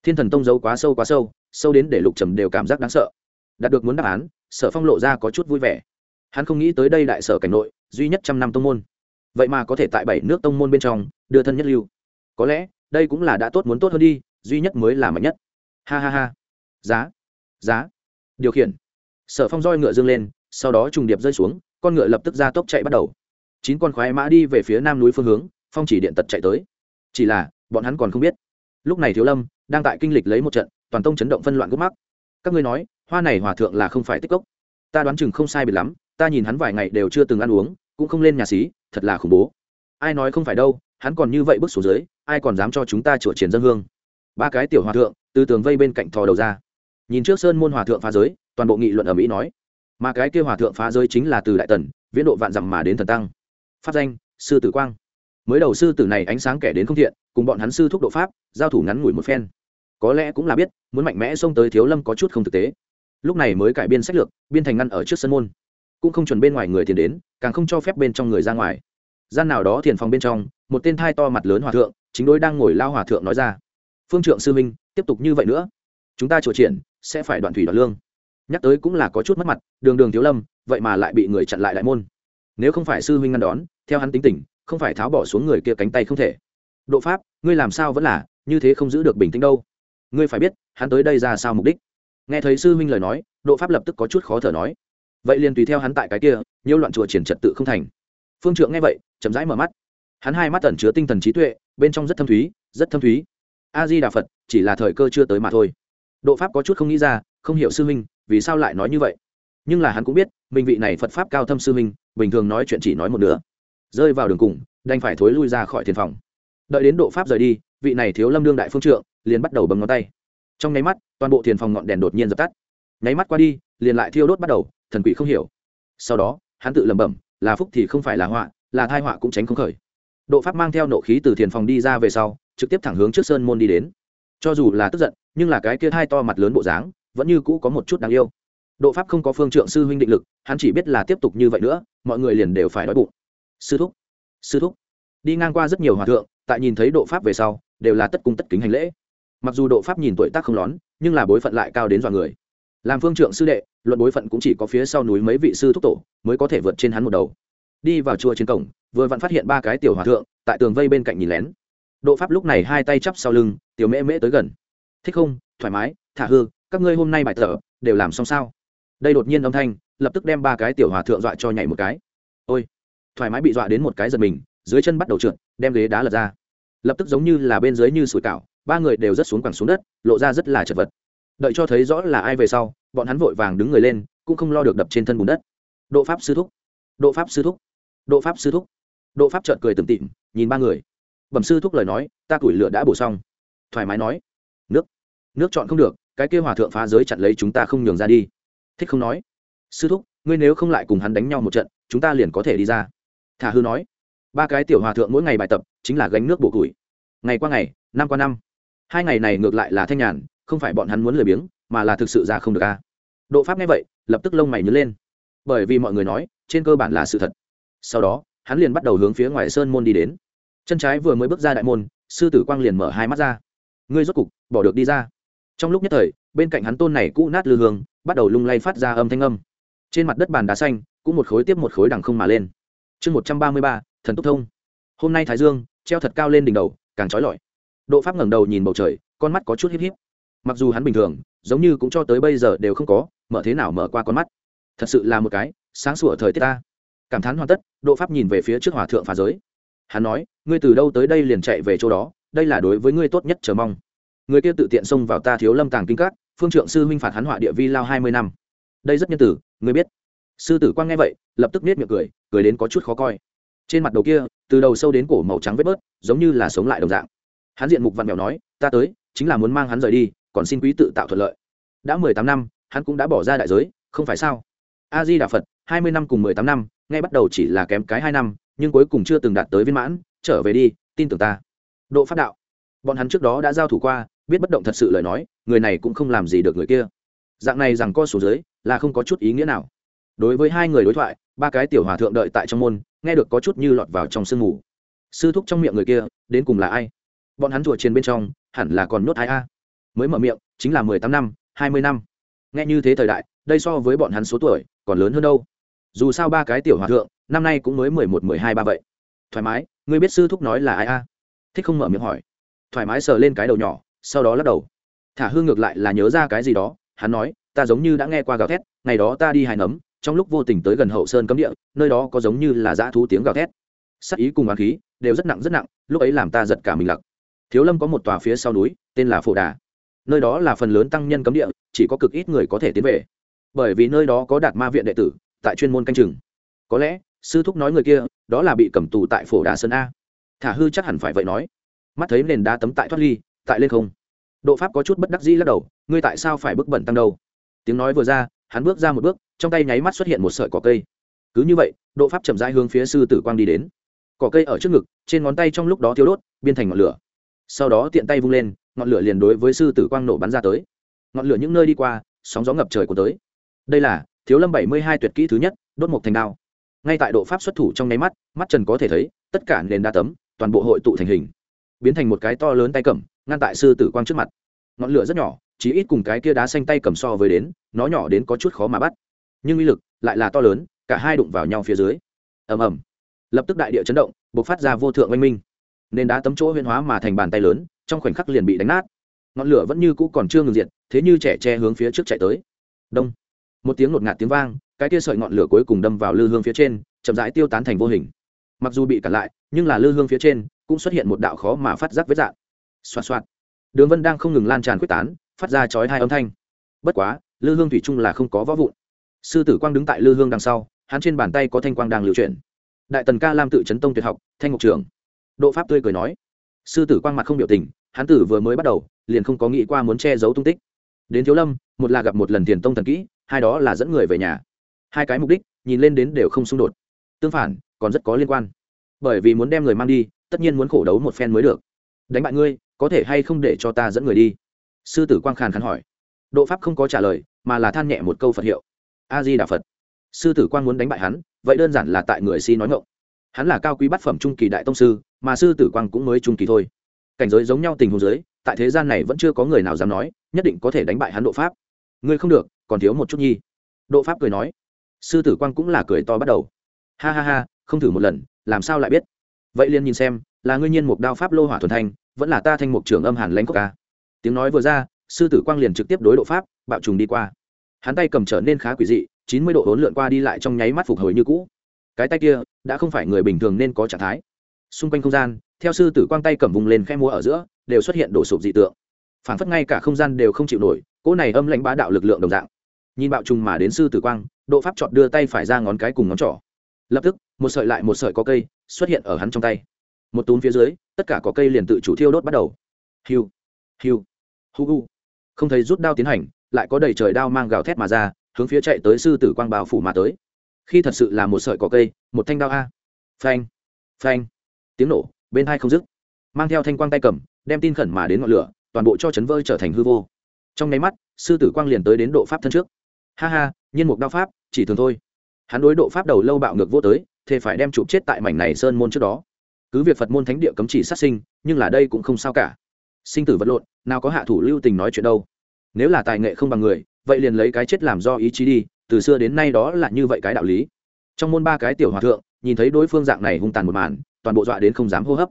Thiên thần tông giấu quá sâu quá sâu sâu đến để lục trầm đều cảm giác đáng sợ. Đạt được muốn đáp án, sở phong lộ ra có chút vui vẻ. Hắn không nghĩ tới đây đại sở cảnh nội, duy nhất trăm năm tông môn. Vậy mà có thể tại bảy nước tông môn bên trong đưa thân nhất lưu. Có lẽ, đây cũng là đã tốt muốn tốt hơn đi, duy nhất mới là mạnh nhất. Ha ha ha. Giá. Giá. Điều khiển. Sở phong roi ngựa dương lên, sau đó trùng điệp rơi xuống, con ngựa lập tức ra tốc chạy bắt đầu chín con khoái mã đi về phía nam núi phương hướng, phong chỉ điện tật chạy tới. Chỉ là, bọn hắn còn không biết. Lúc này thiếu lâm đang tại kinh lịch lấy một trận, toàn tông chấn động phân loạn gốc mắc. Các ngươi nói, hoa này hòa thượng là không phải tích cốc. Ta đoán chừng không sai biệt lắm, ta nhìn hắn vài ngày đều chưa từng ăn uống, cũng không lên nhà xí, thật là khủng bố. Ai nói không phải đâu, hắn còn như vậy bước xuống dưới, ai còn dám cho chúng ta chữa triển dân hương? Ba cái tiểu hòa thượng, từ tường vây bên cạnh thò đầu ra. Nhìn trước sơn môn hòa thượng phá giới, toàn bộ nghị luận ở mỹ nói, mà cái kia hòa thượng phá giới chính là từ đại tần, viễn độ vạn dặm mà đến thần tăng pháp danh, sư tử quang. Mới đầu sư tử này ánh sáng kẻ đến không thiện, cùng bọn hắn sư thúc độ pháp, giao thủ ngắn ngủi một phen. Có lẽ cũng là biết, muốn mạnh mẽ xông tới thiếu lâm có chút không thực tế. Lúc này mới cải biên sách lược, biên thành ngăn ở trước sân môn. Cũng không chuẩn bên ngoài người tiền đến, càng không cho phép bên trong người ra ngoài. Gian nào đó thiền phòng bên trong, một tên thai to mặt lớn hòa thượng, chính đối đang ngồi lao hòa thượng nói ra. Phương trượng sư minh tiếp tục như vậy nữa. Chúng ta trò triển, sẽ phải đoạn thủy đoạn lương. Nhắc tới cũng là có chút mất mặt, đường đường thiếu lâm, vậy mà lại bị người chặn lại đại môn. Nếu không phải sư huynh ngăn đón theo hắn tính tình, không phải tháo bỏ xuống người kia cánh tay không thể. Độ pháp, ngươi làm sao vẫn là, như thế không giữ được bình tĩnh đâu. Ngươi phải biết, hắn tới đây ra sao mục đích. Nghe thấy sư huynh lời nói, độ pháp lập tức có chút khó thở nói. Vậy liền tùy theo hắn tại cái kia nhiều loạn chùa triển trật tự không thành. Phương trượng nghe vậy, chậm rãi mở mắt. Hắn hai mắt tẩn chứa tinh thần trí tuệ, bên trong rất thâm thúy, rất thâm thúy. A di đà phật, chỉ là thời cơ chưa tới mà thôi. Độ pháp có chút không nghĩ ra, không hiểu sư huynh, vì sao lại nói như vậy? Nhưng là hắn cũng biết, mình vị này phật pháp cao thâm sư huynh, bình thường nói chuyện chỉ nói một nửa rơi vào đường cùng, đành phải thối lui ra khỏi thiền phòng. Đợi đến độ pháp rời đi, vị này thiếu lâm đương đại phương trượng liền bắt đầu bấm ngón tay. Trong nháy mắt, toàn bộ thiền phòng ngọn đèn đột nhiên dập tắt. Nháy mắt qua đi, liền lại thiêu đốt bắt đầu, thần quỷ không hiểu. Sau đó, hắn tự lẩm bẩm, là phúc thì không phải là họa, là thai họa cũng tránh không khởi. Độ pháp mang theo nộ khí từ thiền phòng đi ra về sau, trực tiếp thẳng hướng trước sơn môn đi đến. Cho dù là tức giận, nhưng là cái kia hai to mặt lớn bộ dáng, vẫn như cũ có một chút đáng yêu. Độ pháp không có phương trượng sư huynh định lực, hắn chỉ biết là tiếp tục như vậy nữa, mọi người liền đều phải đói bụng sư thúc sư thúc. Đi ngang qua rất nhiều hòa thượng, tại nhìn thấy độ pháp về sau, đều là tất cung tất kính hành lễ. Mặc dù độ pháp nhìn tuổi tác không lón, nhưng là bối phận lại cao đến dọa người. Làm phương trượng sư đệ, luận bối phận cũng chỉ có phía sau núi mấy vị sư thúc tổ, mới có thể vượt trên hắn một đầu. Đi vào chùa trên cổng, vừa vặn phát hiện ba cái tiểu hòa thượng, tại tường vây bên cạnh nhìn lén. Độ pháp lúc này hai tay chắp sau lưng, tiểu mễ mễ tới gần. Thích không? Thoải mái, thả hư, các ngươi hôm nay bài thở, đều làm xong sao? Đây đột nhiên âm thanh, lập tức đem ba cái tiểu hòa thượng dọa cho nhảy một cái. Ôi thoải mái bị dọa đến một cái giật mình, dưới chân bắt đầu trượt, đem ghế đá lật ra. Lập tức giống như là bên dưới như sủi cảo, ba người đều rất xuống quẳng xuống đất, lộ ra rất là chật vật. Đợi cho thấy rõ là ai về sau, bọn hắn vội vàng đứng người lên, cũng không lo được đập trên thân bùn đất. Độ pháp sư thúc. Độ pháp sư thúc. Độ pháp sư thúc. Độ pháp trợn cười từng tịm nhìn ba người. Bẩm sư thúc lời nói, ta củi lửa đã bổ xong. Thoải mái nói. Nước. Nước chọn không được, cái kêu hòa thượng phá giới chặn lấy chúng ta không nhường ra đi. Thích không nói. Sư thúc, ngươi nếu không lại cùng hắn đánh nhau một trận, chúng ta liền có thể đi ra thả hư nói, ba cái tiểu hòa thượng mỗi ngày bài tập chính là gánh nước bổ củi. Ngày qua ngày, năm qua năm. Hai ngày này ngược lại là thanh nhàn, không phải bọn hắn muốn lười biếng, mà là thực sự ra không được a. Độ pháp nghe vậy, lập tức lông mày nhớ lên. Bởi vì mọi người nói, trên cơ bản là sự thật. Sau đó, hắn liền bắt đầu hướng phía ngoài sơn môn đi đến. Chân trái vừa mới bước ra đại môn, sư tử quang liền mở hai mắt ra. Ngươi rốt cục, bỏ được đi ra. Trong lúc nhất thời, bên cạnh hắn tôn này cũ nát lư hương, bắt đầu lung lay phát ra âm thanh âm. Trên mặt đất bàn đá xanh, cũng một khối tiếp một khối đằng không mà lên chương một trăm ba mươi ba, thần túc thông. Hôm nay thái dương, treo thật cao lên đỉnh đầu, càng trói lọi. Độ pháp ngẩng đầu nhìn bầu trời, con mắt có chút híp híp. Mặc dù hắn bình thường, giống như cũng cho tới bây giờ đều không có, mở thế nào mở qua con mắt. Thật sự là một cái, sáng sủa thời tiết ta. Cảm thán hoàn tất, độ pháp nhìn về phía trước hòa thượng phá giới. Hắn nói, ngươi từ đâu tới đây liền chạy về chỗ đó? Đây là đối với ngươi tốt nhất chờ mong. Người kia tự tiện xông vào ta thiếu lâm tàng kinh các, phương trượng sư huynh phạt hắn họa địa vi lao hai mươi năm. Đây rất nhân tử, ngươi biết sư tử quang nghe vậy, lập tức nết miệng cười cười đến có chút khó coi. Trên mặt đầu kia, từ đầu sâu đến cổ màu trắng vết bớt, giống như là sống lại đồng dạng. Hắn diện mục vặn mèo nói, ta tới, chính là muốn mang hắn rời đi, còn xin quý tự tạo thuận lợi. Đã mười tám năm, hắn cũng đã bỏ ra đại giới, không phải sao? A di đà phật, hai mươi năm cùng mười tám năm ngay bắt đầu chỉ là kém cái hai năm, nhưng cuối cùng chưa từng đạt tới viên mãn, trở về đi, tin tưởng ta. Độ phát đạo. Bọn hắn trước đó đã giao thủ qua, biết bất động thật sự lời nói, người này cũng không làm gì được người kia. Dạng này rằng co số dưới, là không có chút ý nghĩa nào đối với hai người đối thoại, ba cái tiểu hòa thượng đợi tại trong môn, nghe được có chút như lọt vào trong sương mù. Sư thúc trong miệng người kia, đến cùng là ai? Bọn hắn chùa trên bên trong, hẳn là còn nhốt ai a? Mới mở miệng, chính là mười tám năm, hai mươi năm. Nghe như thế thời đại, đây so với bọn hắn số tuổi, còn lớn hơn đâu. Dù sao ba cái tiểu hòa thượng, năm nay cũng mới mười một, mười hai, ba vậy. Thoải mái, ngươi biết sư thúc nói là ai a? Thích không mở miệng hỏi. Thoải mái sờ lên cái đầu nhỏ, sau đó lắc đầu. Thả hương ngược lại là nhớ ra cái gì đó, hắn nói, ta giống như đã nghe qua gào thét, ngày đó ta đi hài nấm trong lúc vô tình tới gần hậu sơn cấm địa, nơi đó có giống như là dã thú tiếng gào thét. Sắc ý cùng á khí đều rất nặng rất nặng, lúc ấy làm ta giật cả mình lặc. Thiếu lâm có một tòa phía sau núi, tên là phổ đà. Nơi đó là phần lớn tăng nhân cấm địa, chỉ có cực ít người có thể tiến về. Bởi vì nơi đó có đạt ma viện đệ tử, tại chuyên môn canh chừng. Có lẽ, sư thúc nói người kia, đó là bị cầm tù tại phổ đà sơn a. Thả hư chắc hẳn phải vậy nói. Mắt thấy nền đá tấm tại thoát ly, tại lên không. Độ pháp có chút bất đắc dĩ lắc đầu, ngươi tại sao phải bức bẩn tăng đâu? Tiếng nói vừa ra, hắn bước ra một bước trong tay nháy mắt xuất hiện một sợi cỏ cây. Cứ như vậy, độ pháp chậm rãi hướng phía sư tử quang đi đến. Cỏ cây ở trước ngực, trên ngón tay trong lúc đó thiếu đốt biên thành ngọn lửa. Sau đó tiện tay vung lên, ngọn lửa liền đối với sư tử quang nổ bắn ra tới. Ngọn lửa những nơi đi qua, sóng gió ngập trời của tới. Đây là thiếu lâm bảy mươi hai tuyệt kỹ thứ nhất, đốt một thành đao. Ngay tại độ pháp xuất thủ trong nháy mắt mắt trần có thể thấy, tất cả nền đa tấm, toàn bộ hội tụ thành hình, biến thành một cái to lớn tay cầm, ngăn tại sư tử quang trước mặt. Ngọn lửa rất nhỏ chỉ ít cùng cái kia đá xanh tay cầm so với đến, nó nhỏ đến có chút khó mà bắt nhưng uy lực lại là to lớn, cả hai đụng vào nhau phía dưới. Ầm ầm. Lập tức đại địa chấn động b ộ c phát ra vô thượng oanh minh. Nên đá tấm chỗ huyên hóa mà thành bàn tay lớn, trong khoảnh khắc liền bị đánh nát. Ngọn lửa vẫn như cũ còn chưa ngừng diệt, thế như trẻ tre hướng phía trước chạy tới. Đông. Một tiếng ngột ngạt tiếng vang, cái kia sợi ngọn lửa cuối cùng đâm vào lư hương phía trên, chậm rãi tiêu tán thành vô hình. Mặc dù bị cản lại, nhưng là lư hương phía trên cũng xuất hiện một đạo khó mà phát giác vết dạn xoạt xoạt. Đường vân đang không ngừng lan tràn quyết tán, phát ra chói hai âm thanh. Bất quá, lư hương thủy chung là không có võ vụn sư tử quang đứng tại lư hương đằng sau, hắn trên bàn tay có thanh quang đang lưu chuyển. Đại tần ca lam tự chấn tông tuyệt học, thanh ngục trường. Độ pháp tươi cười nói. Sư tử quang mặt không biểu tình, hắn tử vừa mới bắt đầu, liền không có nghĩ qua muốn che giấu tung tích. Đến thiếu lâm, một là gặp một lần tiền tông thần kỹ, hai đó là dẫn người về nhà. Hai cái mục đích, nhìn lên đến đều không xung đột. Tương phản, còn rất có liên quan. Bởi vì muốn đem người mang đi, tất nhiên muốn khổ đấu một phen mới được. Đánh bại ngươi, có thể hay không để cho ta dẫn người đi? Sư tử quang khàn khàn hỏi. Độ pháp không có trả lời, mà là than nhẹ một câu phật hiệu a di đà phật. Sư tử quang muốn đánh bại hắn, vậy đơn giản là tại người si nói ngộng hắn là cao quý bát phẩm trung kỳ đại tông sư, mà sư tử quang cũng mới trung kỳ thôi. Cảnh giới giống nhau tình huống giới tại thế gian này vẫn chưa có người nào dám nói, nhất định có thể đánh bại hắn độ pháp. Ngươi không được, còn thiếu một chút nhi. Độ pháp cười nói. Sư tử quang cũng là cười to bắt đầu. Ha ha ha, không thử một lần, làm sao lại biết? Vậy liền nhìn xem, là ngươi nhiên một đao pháp lô hỏa thuần thanh, vẫn là ta thanh mục trưởng âm hàn lãnh quốc ca. Tiếng nói vừa ra, sư tử quang liền trực tiếp đối độ pháp, bạo trùng đi qua hắn tay cầm trở nên khá quỷ dị, chín mươi độ hỗn lượn qua đi lại trong nháy mắt phục hồi như cũ. Cái tay kia, đã không phải người bình thường nên có trạng thái. Xung quanh không gian, theo sư tử quang tay cầm vùng lên khe múa ở giữa, đều xuất hiện đổ sụp dị tượng. Phản phất ngay cả không gian đều không chịu nổi, cỗ này âm lãnh bá đạo lực lượng đồng dạng. Nhìn bạo trùng mà đến sư tử quang, độ pháp chọn đưa tay phải ra ngón cái cùng ngón trỏ. Lập tức, một sợi lại một sợi có cây xuất hiện ở hắn trong tay. Một túm phía dưới, tất cả có cây liền tự chủ thiêu đốt bắt đầu. Hiu hiu, hu hu. Không thấy rút đao tiến hành lại có đầy trời đao mang gào thét mà ra, hướng phía chạy tới sư tử quang bào phủ mà tới. Khi thật sự là một sợi cỏ cây, một thanh đao a. Phanh phanh. Tiếng nổ, bên hai không dứt. Mang theo thanh quang tay cầm, đem tin khẩn mà đến ngọn lửa, toàn bộ cho chấn vơi trở thành hư vô. Trong nháy mắt, sư tử quang liền tới đến độ pháp thân trước. Ha ha, nhiên mục đao pháp, chỉ thường thôi. Hắn đối độ pháp đầu lâu bạo ngược vô tới thì phải đem chụp chết tại mảnh này sơn môn trước đó. Cứ việc phật môn thánh địa cấm chỉ sát sinh, nhưng là đây cũng không sao cả. Sinh tử vật lộn, nào có hạ thủ lưu tình nói chuyện đâu nếu là tài nghệ không bằng người, vậy liền lấy cái chết làm do ý chí đi, từ xưa đến nay đó là như vậy cái đạo lý. Trong môn ba cái tiểu hòa thượng, nhìn thấy đối phương dạng này hung tàn một màn, toàn bộ dọa đến không dám hô hấp.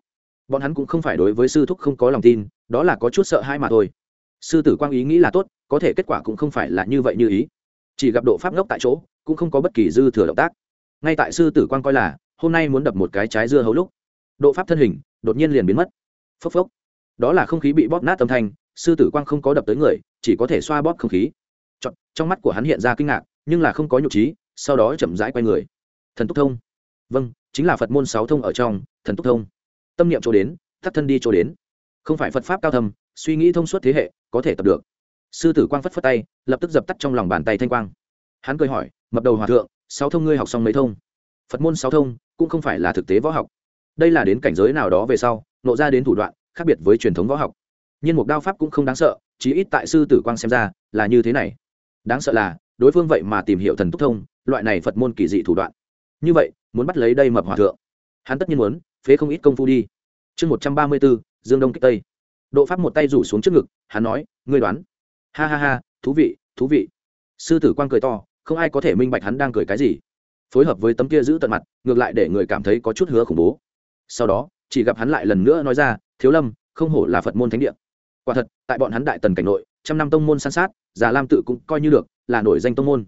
Bọn hắn cũng không phải đối với sư thúc không có lòng tin, đó là có chút sợ hãi mà thôi. Sư tử quang ý nghĩ là tốt, có thể kết quả cũng không phải là như vậy như ý. Chỉ gặp độ pháp ngốc tại chỗ, cũng không có bất kỳ dư thừa động tác. Ngay tại sư tử quang coi là, hôm nay muốn đập một cái trái dưa hấu lúc, độ pháp thân hình đột nhiên liền biến mất. Phốc phốc đó là không khí bị bóp nát âm thanh sư tử quang không có đập tới người chỉ có thể xoa bóp không khí. Chọn, trong mắt của hắn hiện ra kinh ngạc nhưng là không có nhục trí sau đó chậm rãi quay người. Thần túc thông. Vâng chính là phật môn sáu thông ở trong thần túc thông. Tâm niệm chỗ đến thắt thân đi chỗ đến. Không phải phật pháp cao thầm suy nghĩ thông suốt thế hệ có thể tập được. Sư tử quang phất phất tay lập tức dập tắt trong lòng bàn tay thanh quang. Hắn cười hỏi mập đầu hòa thượng sáu thông ngươi học xong mấy thông? Phật môn sáu thông cũng không phải là thực tế võ học. Đây là đến cảnh giới nào đó về sau nộ ra đến thủ đoạn khác biệt với truyền thống võ học. Nhưng một đao pháp cũng không đáng sợ, chí ít tại sư tử quang xem ra là như thế này. Đáng sợ là, đối phương vậy mà tìm hiểu thần túc thông, loại này phật môn kỳ dị thủ đoạn. Như vậy, muốn bắt lấy đây mập hòa thượng. Hắn tất nhiên muốn, phế không ít công phu đi. Chương một trăm ba mươi bốn, dương đông kích tây. Độ pháp một tay rủ xuống trước ngực, hắn nói, ngươi đoán. Ha ha ha, thú vị thú vị. Sư tử quang cười to, không ai có thể minh bạch hắn đang cười cái gì. Phối hợp với tấm kia giữ tận mặt, ngược lại để người cảm thấy có chút hứa khủng bố. Sau đó, chỉ gặp hắn lại lần nữa nói ra thiếu lâm, không hổ là phật môn thánh địa. Quả thật, tại bọn hắn đại tần cảnh nội, trăm năm tông môn san sát, già lam tự cũng coi như được là nổi danh tông môn.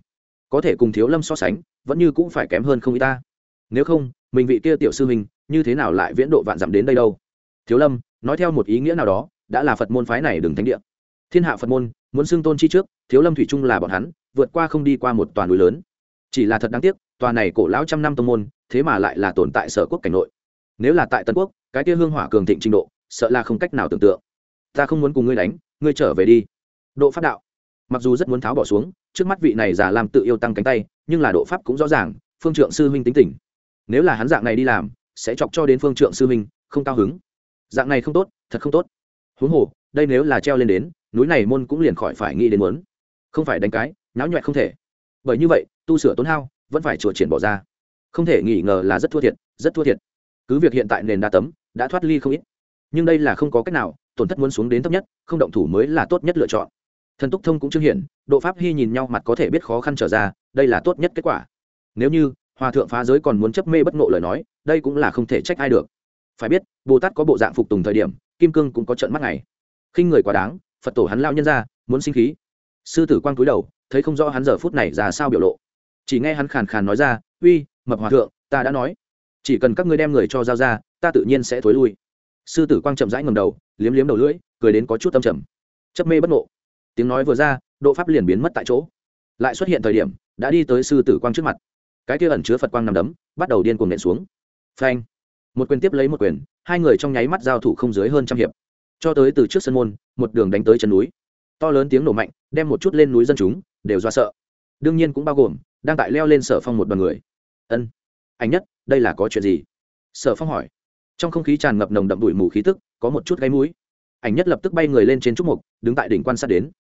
Có thể cùng thiếu lâm so sánh, vẫn như cũng phải kém hơn không y ta. Nếu không, mình vị kia tiểu sư mình như thế nào lại viễn độ vạn dặm đến đây đâu? Thiếu lâm, nói theo một ý nghĩa nào đó, đã là phật môn phái này đừng thánh địa. Thiên hạ phật môn, muốn xưng tôn chi trước, thiếu lâm thủy trung là bọn hắn, vượt qua không đi qua một toàn núi lớn. Chỉ là thật đáng tiếc, tòa này cổ lão trăm năm tông môn, thế mà lại là tồn tại sở quốc cảnh nội. Nếu là tại tân quốc, cái kia hương hỏa cường thịnh trình độ sợ là không cách nào tưởng tượng. Ta không muốn cùng ngươi đánh, ngươi trở về đi. Độ pháp đạo. Mặc dù rất muốn tháo bỏ xuống, trước mắt vị này giả làm tự yêu tăng cánh tay, nhưng là độ pháp cũng rõ ràng, phương trượng sư huynh tính tình. Nếu là hắn dạng này đi làm, sẽ chọc cho đến phương trượng sư huynh, không cao hứng. Dạng này không tốt, thật không tốt. Huống hồ, đây nếu là treo lên đến, núi này môn cũng liền khỏi phải nghĩ đến muốn. Không phải đánh cái, náo nhuẹn không thể. Bởi như vậy, tu sửa tốn hao, vẫn phải chùa triển bỏ ra. Không thể nghi ngờ là rất thua thiệt, rất thua thiệt. Cứ việc hiện tại nền đa tấm, đã thoát ly không ít nhưng đây là không có cách nào, tổn thất muốn xuống đến thấp nhất, không động thủ mới là tốt nhất lựa chọn. Thần túc thông cũng chứng hiện độ pháp hy nhìn nhau mặt có thể biết khó khăn trở ra, đây là tốt nhất kết quả. Nếu như, hòa thượng phá giới còn muốn chấp mê bất ngộ lời nói, đây cũng là không thể trách ai được. Phải biết, bồ tát có bộ dạng phục tùng thời điểm, kim cương cũng có trận mắt này khinh người quá đáng, phật tổ hắn lao nhân ra, muốn sinh khí. Sư tử quan cúi đầu, thấy không rõ hắn giờ phút này ra sao biểu lộ. Chỉ nghe hắn khàn khàn nói ra, uy, mập hòa thượng, ta đã nói. Chỉ cần các ngươi đem người cho giao ra, ta tự nhiên sẽ thối lui sư tử quang chậm rãi ngầm đầu, liếm liếm đầu lưỡi, cười đến có chút tâm trầm. Chấp mê bất ngộ. Tiếng nói vừa ra, độ pháp liền biến mất tại chỗ. Lại xuất hiện thời điểm, đã đi tới sư tử quang trước mặt. Cái kia ẩn chứa phật quang nằm đấm, bắt đầu điên cuồng nện xuống. Phanh. Một quyền tiếp lấy một quyền, hai người trong nháy mắt giao thủ không dưới hơn trăm hiệp. Cho tới từ trước sân môn, một đường đánh tới chân núi. To lớn tiếng nổ mạnh, đem một chút lên núi dân chúng, đều do sợ. Đương nhiên cũng bao gồm, đang tại leo lên sở phong một đoàn người. Ân. Anh nhất, đây là có chuyện gì? Sở phong hỏi trong không khí tràn ngập nồng đậm đùi mù khí tức, có một chút gáy mũi. Ảnh nhất lập tức bay người lên trên trúc mục, đứng tại đỉnh quan sát đến.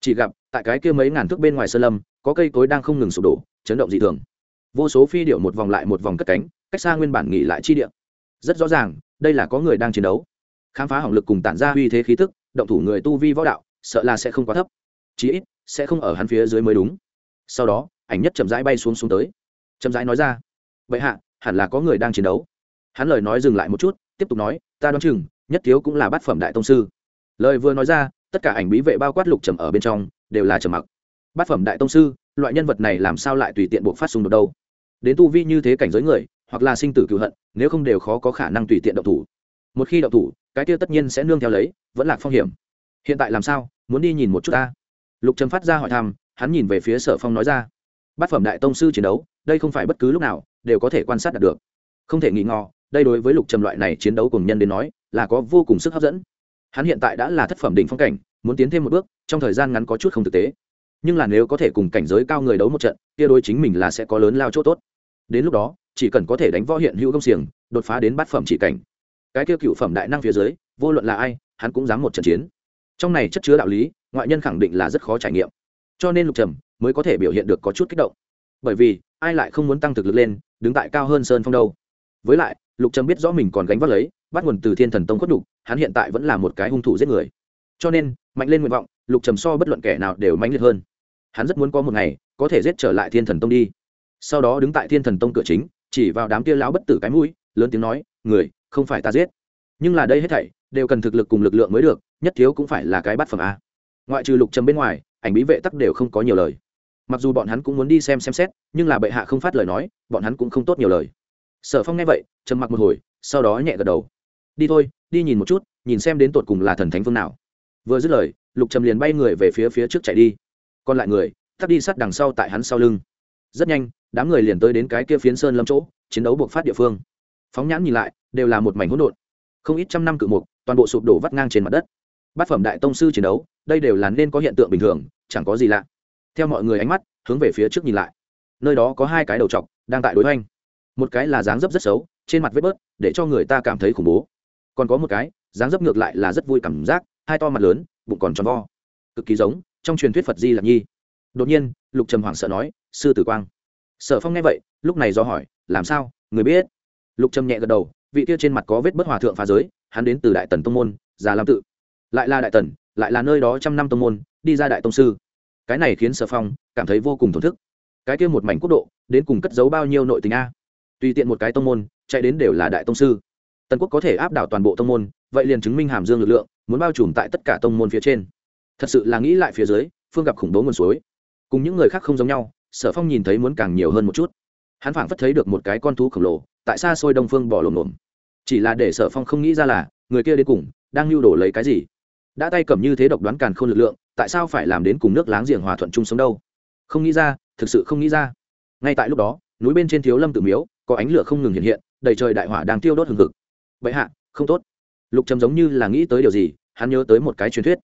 Chỉ gặp, tại cái kia mấy ngàn thước bên ngoài sơ lâm, có cây cối đang không ngừng sụp đổ, chấn động dị thường. Vô số phi điệu một vòng lại một vòng cất cánh, cách xa nguyên bản nghỉ lại chi địa. Rất rõ ràng, đây là có người đang chiến đấu. Khám phá hỏng lực cùng tản ra uy thế khí tức, động thủ người tu vi võ đạo, sợ là sẽ không quá thấp. Chí ít, sẽ không ở hắn phía dưới mới đúng. Sau đó, ảnh nhất chậm rãi bay xuống xuống tới. Chậm rãi nói ra vậy hạ, hẳn là có người đang chiến đấu hắn lời nói dừng lại một chút, tiếp tục nói, ta đoán chừng, nhất thiếu cũng là bát phẩm đại tông sư. Lời vừa nói ra, tất cả ảnh bí vệ bao quát lục trầm ở bên trong, đều là trầm mặc. Bát phẩm đại tông sư, loại nhân vật này làm sao lại tùy tiện buộc phát xung đột đâu? Đến tu vi như thế cảnh giới người, hoặc là sinh tử cựu hận, nếu không đều khó có khả năng tùy tiện động thủ. Một khi động thủ, cái tiêu tất nhiên sẽ nương theo lấy, vẫn là phong hiểm. Hiện tại làm sao, muốn đi nhìn một chút ta? Lục trầm phát ra hỏi thăm, hắn nhìn về phía sở phong nói ra, bát phẩm đại tông sư chiến đấu, đây không phải bất cứ lúc nào đều có thể quan sát được. Không thể nghỉ ngò đây đối với lục trầm loại này chiến đấu cùng nhân đến nói, là có vô cùng sức hấp dẫn. Hắn hiện tại đã là thất phẩm đỉnh phong cảnh, muốn tiến thêm một bước, trong thời gian ngắn có chút không thực tế. Nhưng là nếu có thể cùng cảnh giới cao người đấu một trận, kia đối chính mình là sẽ có lớn lao chỗ tốt. Đến lúc đó, chỉ cần có thể đánh võ hiện hữu công xiềng, đột phá đến bát phẩm chỉ cảnh. Cái kia cựu phẩm đại năng phía dưới, vô luận là ai, hắn cũng dám một trận chiến. Trong này chất chứa đạo lý, ngoại nhân khẳng định là rất khó trải nghiệm. Cho nên lục trầm mới có thể biểu hiện được có chút kích động. Bởi vì, ai lại không muốn tăng thực lực lên, đứng tại cao hơn sơn phong đâu. Với lại lục trầm biết rõ mình còn gánh vác lấy, bắt nguồn từ thiên thần tông khuất đục hắn hiện tại vẫn là một cái hung thủ giết người. Cho nên, mạnh lên nguyện vọng, lục trầm so bất luận kẻ nào đều mạnh liệt hơn. Hắn rất muốn có một ngày, có thể giết trở lại thiên thần tông đi. Sau đó đứng tại thiên thần tông cửa chính, chỉ vào đám kia lão bất tử cái mũi, lớn tiếng nói, người, không phải ta giết. Nhưng là đây hết thảy, đều cần thực lực cùng lực lượng mới được, nhất thiếu cũng phải là cái bắt phẩm a. Ngoại trừ lục trầm bên ngoài, ảnh bí vệ tắc đều không có nhiều lời. Mặc dù bọn hắn cũng muốn đi xem xem xét, nhưng là bệ hạ không phát lời nói, bọn hắn cũng không tốt nhiều lời sở phong nghe vậy, trầm mặc một hồi, sau đó nhẹ gật đầu. Đi thôi, đi nhìn một chút, nhìn xem đến tột cùng là thần thánh phương nào. Vừa dứt lời, lục trầm liền bay người về phía phía trước chạy đi. Còn lại người, thắt đi sát đằng sau tại hắn sau lưng. Rất nhanh, đám người liền tới đến cái kia phiến sơn lâm chỗ, chiến đấu buộc phát địa phương. Phóng nhãn nhìn lại, đều là một mảnh hỗn độn. Không ít trăm năm cự mục, toàn bộ sụp đổ vắt ngang trên mặt đất. Bát phẩm đại tông sư chiến đấu, đây đều là nên có hiện tượng bình thường, chẳng có gì lạ. Theo mọi người ánh mắt, hướng về phía trước nhìn lại. Nơi đó có hai cái đầu t đang tại đối hoành một cái là dáng dấp rất xấu, trên mặt vết bớt, để cho người ta cảm thấy khủng bố. Còn có một cái, dáng dấp ngược lại là rất vui cảm giác, hai to mặt lớn, bụng còn tròn vo. Cực kỳ giống, trong truyền thuyết phật di lạc nhi. Đột nhiên, lục trầm hoảng sợ nói, sư tử quang. Sở phong nghe vậy, lúc này do hỏi, làm sao? Người biết? Lục trầm nhẹ gật đầu, vị kia trên mặt có vết bất hòa thượng phá giới, hắn đến từ đại tần tông môn, già lam tự. Lại là đại tần, lại là nơi đó trăm năm tông môn, đi ra đại tông sư. Cái này khiến sở phong cảm thấy vô cùng thổn thức. Cái kia một mảnh quốc độ, đến cùng cất giấu bao nhiêu nội tình a? Tùy tiện một cái tông môn, chạy đến đều là đại tông sư. Tần quốc có thể áp đảo toàn bộ tông môn, vậy liền chứng minh hàm dương lực lượng, muốn bao trùm tại tất cả tông môn phía trên. Thật sự là nghĩ lại phía dưới, phương gặp khủng bố nguồn suối. Cùng những người khác không giống nhau, sở phong nhìn thấy muốn càng nhiều hơn một chút. Hắn phảng phất thấy được một cái con thú khổng lồ, tại xa xôi đông phương bỏ lồm lồm chỉ là để sở phong không nghĩ ra là, người kia đến cùng đang lưu đổ lấy cái gì? Đã tay cầm như thế độc đoán càn k h ô n lực lượng, tại sao phải làm đến cùng nước láng giềng hòa thuận chung sống đâu? Không nghĩ ra, thực sự không nghĩ ra. Ngay tại lúc đó, núi bên trên thiếu lâm tự miếu có ánh lửa không ngừng hiện hiện, đầy trời đại hỏa đang tiêu đốt hừng hực. Vậy hạ, không tốt. Lục trầm giống như là nghĩ tới điều gì, hắn nhớ tới một cái truyền thuyết.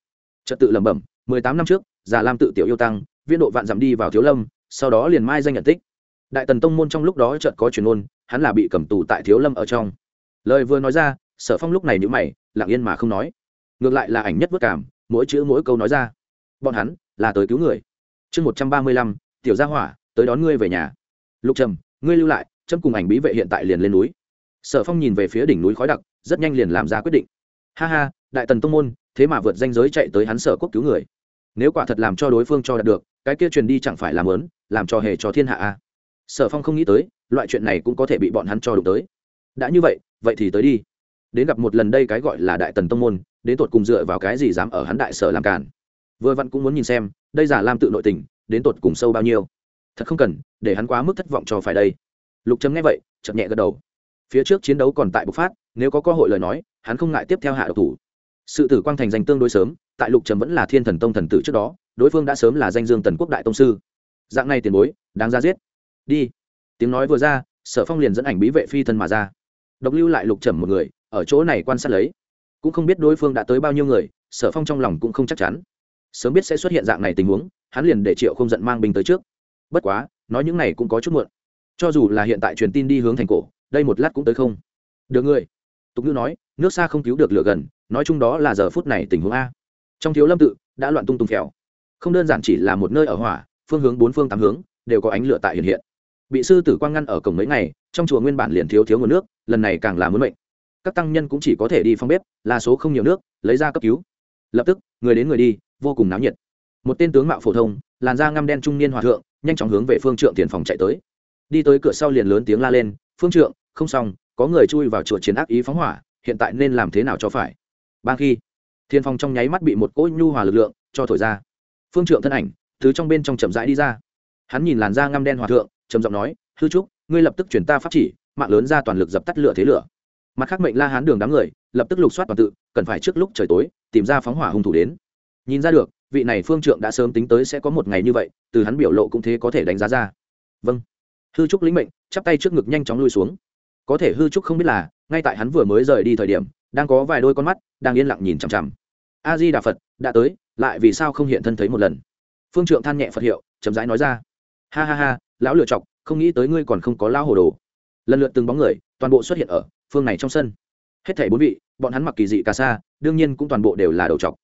Trật tự lẩm bẩm, mười tám năm trước, già lam tự tiểu yêu tăng viên độ vạn dặm đi vào thiếu lâm, sau đó liền mai danh nhận tích. Đại tần tông môn trong lúc đó chợt có truyền ôn hắn là bị cầm tù tại thiếu lâm ở trong. Lời vừa nói ra, sở phong lúc này nhữ mày, lặng yên mà không nói. Ngược lại là ảnh nhất vất cảm, mỗi chữ mỗi câu nói ra. Bọn hắn là tới cứu người. Chương một trăm ba mươi lăm, tiểu gia hỏa, tới đón ngươi về nhà. Lục trầm, ngươi lưu lại chấm cùng ảnh bí vệ hiện tại liền lên núi. Sở phong nhìn về phía đỉnh núi khói đặc, rất nhanh liền làm ra quyết định. Ha ha, đại tần tông môn, thế mà vượt danh giới chạy tới hắn sở quốc cứu người. Nếu quả thật làm cho đối phương cho đạt được, cái kia truyền đi chẳng phải làm lớn làm cho hề cho thiên hạ a. Sở phong không nghĩ tới, loại chuyện này cũng có thể bị bọn hắn cho đụng tới. Đã như vậy vậy thì tới đi. Đến gặp một lần đây cái gọi là đại tần tông môn, đến tột cùng dựa vào cái gì dám ở hắn đại sở làm cản vừa vặn cũng muốn nhìn xem, đây giả lam tự nội tình, đến tột cùng sâu bao nhiêu. Thật không cần, để hắn quá mức thất vọng cho phải đây lục Trầm nghe vậy chậm nhẹ gật đầu. Phía trước chiến đấu còn tại bộc phát, nếu có cơ hội lời nói, hắn không ngại tiếp theo hạ độc thủ. Sự tử quang thành danh tương đối sớm, tại lục trầm vẫn là thiên thần tông thần tử trước đó, đối phương đã sớm là danh dương tần quốc đại tông sư. Dạng này tiền bối, đáng ra giết. Đi. Tiếng nói vừa ra, sở phong liền dẫn ảnh bí vệ phi thân mà ra. Độc lưu lại lục trầm một người, ở chỗ này quan sát lấy. Cũng không biết đối phương đã tới bao nhiêu người, sở phong trong lòng cũng không chắc chắn. Sớm biết sẽ xuất hiện dạng này tình huống, hắn liền để triệu không giận mang binh tới trước. Bất quá, nói những này cũng có chút muộn cho dù là hiện tại truyền tin đi hướng thành cổ, đây một lát cũng tới không. Được người tục ngữ nói, nước xa không cứu được lửa gần, nói chung đó là giờ phút này tình huống a. Trong thiếu lâm tự, đã loạn tung tung kẹo không đơn giản chỉ là một nơi ở hỏa, phương hướng bốn phương tám hướng, đều có ánh lửa tại hiện hiện. Bị sư tử quang ngăn ở cổng mấy ngày, trong chùa nguyên bản liền thiếu thiếu nguồn nước, lần này càng là muốn mệnh. Các tăng nhân cũng chỉ có thể đi phong bếp, là số không nhiều nước, lấy ra cấp cứu. Lập tức, người đến người đi, vô cùng náo nhiệt. Một tên tướng mạo phổ thông, làn da ngăm đen trung niên hòa thượng, nhanh chóng hướng về phương trượng tiền phòng chạy tới đi tới cửa sau liền lớn tiếng la lên, phương trượng, không xong, có người chui vào chùa chiến ác ý phóng hỏa, hiện tại nên làm thế nào cho phải? Ban khi, thiên phong trong nháy mắt bị một cỗ nhu hòa lực lượng cho thổi ra. Phương trượng thân ảnh thứ trong bên trong chậm rãi đi ra. Hắn nhìn làn da ngăm đen hòa thượng, trầm giọng nói, hư trúc, ngươi lập tức chuyển ta pháp chỉ, mạng lớn ra toàn lực dập tắt lửa thế lửa. Mặt khác mệnh la hán đường đám người lập tức lục soát toàn tự, cần phải trước lúc trời tối, tìm ra phóng hỏa hung thủ đến. Nhìn ra được, vị này phương trượng đã sớm tính tới sẽ có một ngày như vậy, từ hắn biểu lộ cũng thế có thể đánh giá ra. Vâng hư trúc lĩnh mệnh, chắp tay trước ngực nhanh chóng lui xuống. Có thể hư trúc không biết là, ngay tại hắn vừa mới rời đi thời điểm, đang có vài đôi con mắt đang yên lặng nhìn chằm chằm. A di đà phật, đã tới, lại vì sao không hiện thân thấy một lần? Phương trượng than nhẹ phật hiệu, chậm rãi nói ra. Ha ha ha, lão lựa chọc, không nghĩ tới ngươi còn không có lão hồ đồ. Lần lượt từng bóng người, toàn bộ xuất hiện ở phương này trong sân. Hết thảy bốn vị, bọn hắn mặc kỳ dị cà sa đương nhiên cũng toàn bộ đều là đầu chọc.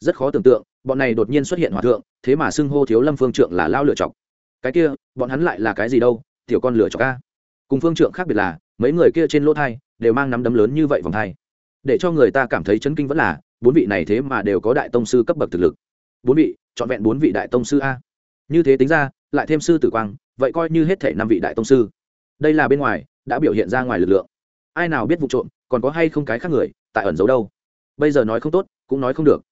Rất khó tưởng tượng, bọn này đột nhiên xuất hiện hòa thượng, thế mà xưng hô thiếu lâm phương trượng là lao lựa chọc. Cái kia, bọn hắn lại là cái gì đâu tiểu con lửa cho ca. Cùng phương trượng khác biệt là, mấy người kia trên lỗ thai đều mang nắm đấm lớn như vậy vòng thai. Để cho người ta cảm thấy chấn kinh vẫn là, bốn vị này thế mà đều có đại tông sư cấp bậc thực lực. Bốn vị, trọn vẹn bốn vị đại tông sư a. Như thế tính ra, lại thêm sư tử quang, vậy coi như hết thể năm vị đại tông sư. Đây là bên ngoài, đã biểu hiện ra ngoài lực lượng. Ai nào biết vụ trộm, còn có hay không cái khác người, tại ẩn giấu đâu. Bây giờ nói không tốt, cũng nói không được.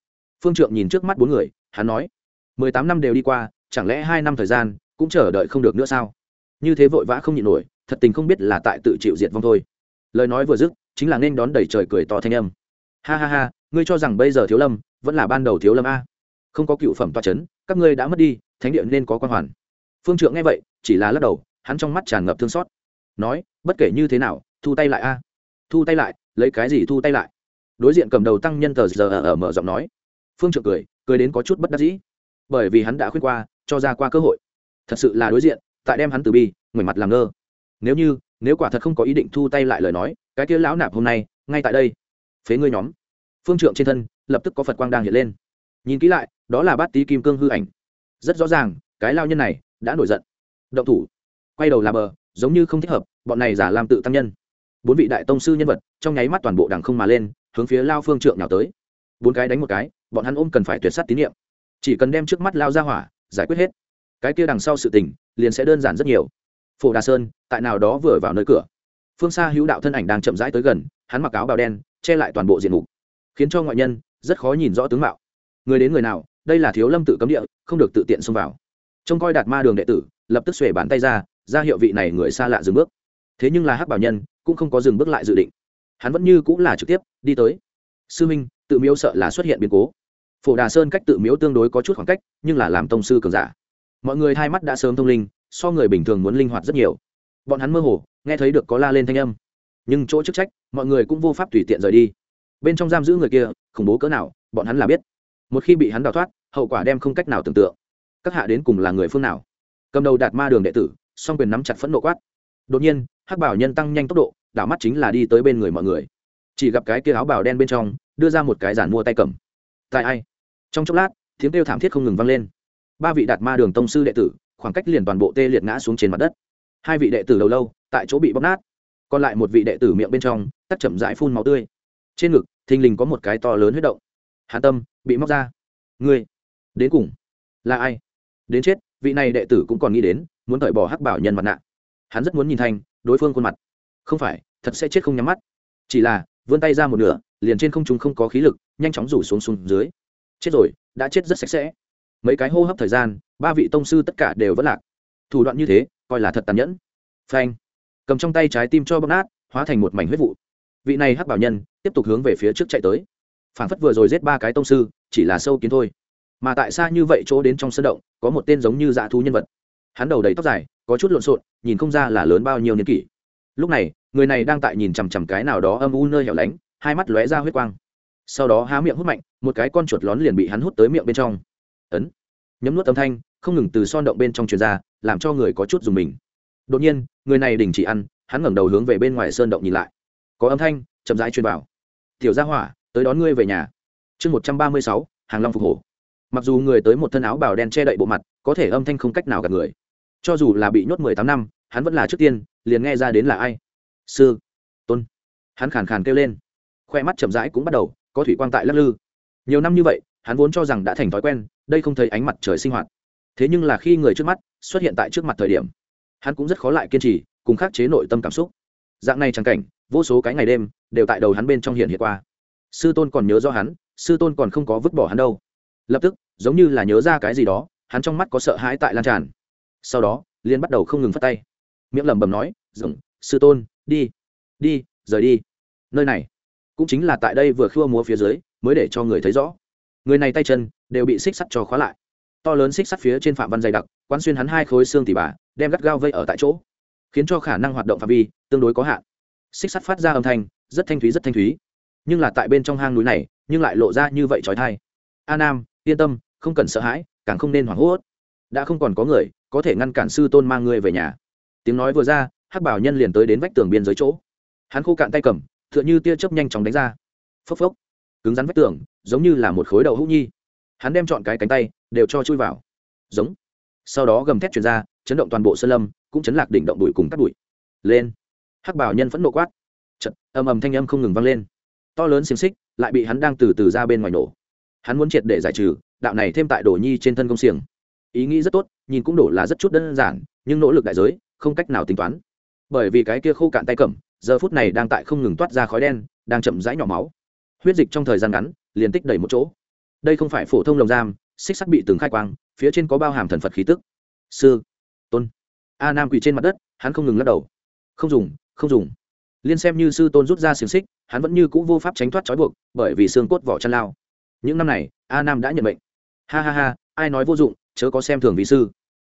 Phương trượng nhìn trước mắt bốn người, hắn nói, mười tám năm đều đi qua, chẳng lẽ hai năm thời gian, cũng chờ đợi không được nữa sao? Như thế vội vã không nhịn nổi, thật tình không biết là tại tự chịu diệt vong thôi. Lời nói vừa dứt, chính là nên đón đầy trời cười to thanh âm. Ha ha ha, ngươi cho rằng bây giờ thiếu lâm, vẫn là ban đầu thiếu lâm a? Không có cựu phẩm toa c h ấ n các ngươi đã mất đi, thánh địa nên có quan hoàn. Phương trượng nghe vậy, chỉ là lắc đầu, hắn trong mắt tràn ngập thương xót. Nói, bất kể như thế nào, thu tay lại a. Thu tay lại, lấy cái gì thu tay lại? Đối diện cầm đầu tăng nhân tờ giờ ở mở giọng nói. Phương trượng cười cười đến có chút bất đắc dĩ. Bởi vì hắn đã khuyên qua, cho ra qua cơ hội. Thật sự là đối diện tại đem hắn từ bi, ngoảnh mặt làm ngơ. Nếu như, nếu quả thật không có ý định thu tay lại lời nói, cái kia lão nạp hôm nay, ngay tại đây. Phế ngươi nhóm. Phương trượng trên thân, lập tức có phật quang đang hiện lên. Nhìn kỹ lại, đó là bát tý kim cương hư ảnh. Rất rõ ràng, cái lao nhân này đã nổi giận. Động thủ. Quay đầu là bờ, giống như không thích hợp, bọn này giả làm tự tăng nhân. Bốn vị đại tông sư nhân vật, trong nháy mắt toàn bộ đằng không mà lên, hướng phía lao phương trượng nào tới. Bốn cái đánh một cái, bọn hắn ôm cần phải tuyệt s á t tín nhiệm chỉ cần đem trước mắt lao ra hỏa giải quyết hết. Cái kia đằng sau sự tình liền sẽ đơn giản rất nhiều. Phổ đà sơn, tại nào đó vừa vào nơi cửa. Phương xa hữu đạo thân ảnh đang chậm rãi tới gần, hắn mặc áo bào đen, che lại toàn bộ diện mục. Khiến cho ngoại nhân rất khó nhìn rõ tướng mạo. Người đến người nào, đây là thiếu lâm tự cấm địa, không được tự tiện xông vào. Trông coi đạt ma đường đệ tử, lập tức xuề bàn tay ra ra hiệu vị này người xa lạ dừng bước. Thế nhưng là hắc bảo nhân cũng không có dừng bước lại dự định. Hắn vẫn như cũng là trực tiếp, đi tới. Sư minh, tự miếu sợ là xuất hiện biến cố. Phổ đà sơn cách tự miếu tương đối có chút khoảng cách, nhưng là làm tông sư cường giả mọi người hai mắt đã sớm thông linh, so người bình thường muốn linh hoạt rất nhiều. Bọn hắn mơ hồ, nghe thấy được có la lên thanh âm. Nhưng chỗ chức trách, mọi người cũng vô pháp tùy tiện rời đi. Bên trong giam giữ người kia, khủng bố cỡ nào, bọn hắn là biết. Một khi bị hắn đào thoát, hậu quả đem không cách nào tưởng tượng. Các hạ đến cùng là người phương nào? Cầm đầu đạt ma đường đệ tử, song quyền nắm chặt phẫn nộ quát. Đột nhiên, hắc bảo nhân tăng nhanh tốc độ, đảo mắt chính là đi tới bên người mọi người. Chỉ gặp cái kia áo bào đen bên trong, đưa ra một cái giản mua tay cầm. Tại ai? Trong chốc lát, tiếng kêu thảm thiết không ngừng vang lên ba vị đạt ma đường tông sư đệ tử, khoảng cách liền toàn bộ tê liệt ngã xuống trên mặt đất. Hai vị đệ tử lâu lâu, tại chỗ bị bóc nát. Còn lại một vị đệ tử miệng bên trong, tắt chậm rãi phun máu tươi. Trên ngực, thình lình có một cái to lớn huyết động. Hạ tâm, bị móc ra. Ngươi, đến cùng là ai? Đến chết, vị này đệ tử cũng còn nghĩ đến, muốn cởi bỏ hắc bảo nhân mặt nạ. Hắn rất muốn nhìn thành đối phương khuôn mặt. Không phải, thật sẽ chết không nhắm mắt. Chỉ là, vươn tay ra một nửa, liền trên không trung không có khí lực, nhanh chóng rủ xuống xuống dưới. Chết rồi, đã chết rất sạch sẽ mấy cái hô hấp thời gian, ba vị tông sư tất cả đều vẫn lạc. Thủ đoạn như thế, coi là thật tàn nhẫn. Phanh. Cầm trong tay trái tim cho bóc nát, hóa thành một mảnh huyết vụ. Vị này hắc bảo nhân tiếp tục hướng về phía trước chạy tới. Phản phất vừa rồi giết ba cái tông sư, chỉ là sâu kiến thôi. Mà tại sao như vậy chỗ đến trong sân động, có một tên giống như dạ thú nhân vật. Hắn đầu đầy tóc dài, có chút lộn xộn, nhìn không ra là lớn bao nhiêu niên kỷ. Lúc này, người này đang tại nhìn chằm chằm cái nào đó âm u nơi hẻo lánh, hai mắt lóe ra huyết quang. Sau đó há miệng hút mạnh, một cái con chuột lón liền bị hắn hút tới miệng bên trong ấn. Nhấm nuốt âm thanh, không ngừng từ son động bên trong truyền ra, làm cho người có chút dùng mình. Đột nhiên, người này đình chỉ ăn, hắn ngẩng đầu hướng về bên ngoài sơn động nhìn lại. Có âm thanh, chậm rãi truyền vào. Tiểu gia hỏa, tới đón ngươi về nhà. Chương một trăm ba mươi sáu, hàng long phục hổ. Mặc dù người tới một thân áo bào đen che đậy bộ mặt, có thể âm thanh không cách nào gặp người. Cho dù là bị nhốt mười tám năm, hắn vẫn là trước tiên, liền nghe ra đến là ai. Sư, tôn. Hắn khàn khàn kêu lên. Khoe mắt chậm rãi cũng bắt đầu có thủy quang tại lắc lư. Nhiều năm như vậy hắn vốn cho rằng đã thành thói quen, đây không thấy ánh mặt trời sinh hoạt. Thế nhưng là khi người trước mắt xuất hiện tại trước mặt thời điểm, hắn cũng rất khó lại kiên trì, cùng khắc chế nội tâm cảm xúc. Dạng này chẳng cảnh, vô số cái ngày đêm đều tại đầu hắn bên trong hiện hiện qua. Sư tôn còn nhớ do hắn, sư tôn còn không có vứt bỏ hắn đâu. Lập tức, giống như là nhớ ra cái gì đó, hắn trong mắt có sợ hãi tại lan tràn. Sau đó liên bắt đầu không ngừng phát tay. Miệng lẩm bẩm nói dừng sư tôn, đi đi, rời đi. Nơi này cũng chính là tại đây vừa khua múa phía dưới, mới để cho người thấy rõ người này tay chân đều bị xích sắt cho khóa lại. To lớn xích sắt phía trên phạm văn dày đặc, quán xuyên hắn hai khối xương tỉ bà, đem gắt gao vây ở tại chỗ. Khiến cho khả năng hoạt động phạm vi tương đối có hạn. Xích sắt phát ra âm thanh, rất thanh thúy, rất thanh thúy. Nhưng là tại bên trong hang núi này, nhưng lại lộ ra như vậy trói thai. A nam, yên tâm, không cần sợ hãi, càng không nên hoảng hốt. Đã không còn có người có thể ngăn cản sư tôn mang ngươi về nhà. Tiếng nói vừa ra, hắc bảo nhân liền tới đến vách tường biên giới chỗ. Hắn khô cạn tay cầm t h ư ợ n h ư tia chớp nhanh chóng đánh ra. Phốc phốc cứng rắn vách tường, giống như là một khối đậu hữu nhi. Hắn đem chọn cái cánh tay, đều cho chui vào. Giống. Sau đó gầm thét chuyển ra, chấn động toàn bộ sơn lâm, cũng chấn lạc đỉnh động bụi cùng cắt bụi. Lên. Hắc bảo nhân phẫn nộ quát. Trận ầm ầm thanh âm không ngừng vang lên. To lớn xiềng xích lại bị hắn đang từ từ ra bên ngoài nổ. Hắn muốn triệt để giải trừ, đạo này thêm tại đổ nhi trên thân công xiềng. Ý nghĩ rất tốt, nhìn cũng đổ là rất chút đơn giản, nhưng nỗ lực đại giới, không cách nào tính toán. Bởi vì cái kia khô cạn tay cầm, giờ phút này đang tại không ngừng toát ra khói đen, đang chậm rãi nhỏ máu huyết dịch trong thời gian ngắn, liền tích đầy một chỗ. Đây không phải phổ thông lồng giam, xích sắt bị từng khai quang, phía trên có bao hàm thần phật khí tức. Sư, tôn. A nam quỳ trên mặt đất, hắn không ngừng lắc đầu. Không dùng không dùng. Liên xem như sư tôn rút ra xiềng xích, hắn vẫn như c ũ vô pháp tránh thoát trói buộc, bởi vì xương cốt vỏ chăn lao. Những năm này, a nam đã nhận bệnh ha ha ha, ai nói vô dụng, chớ có xem thường vị sư.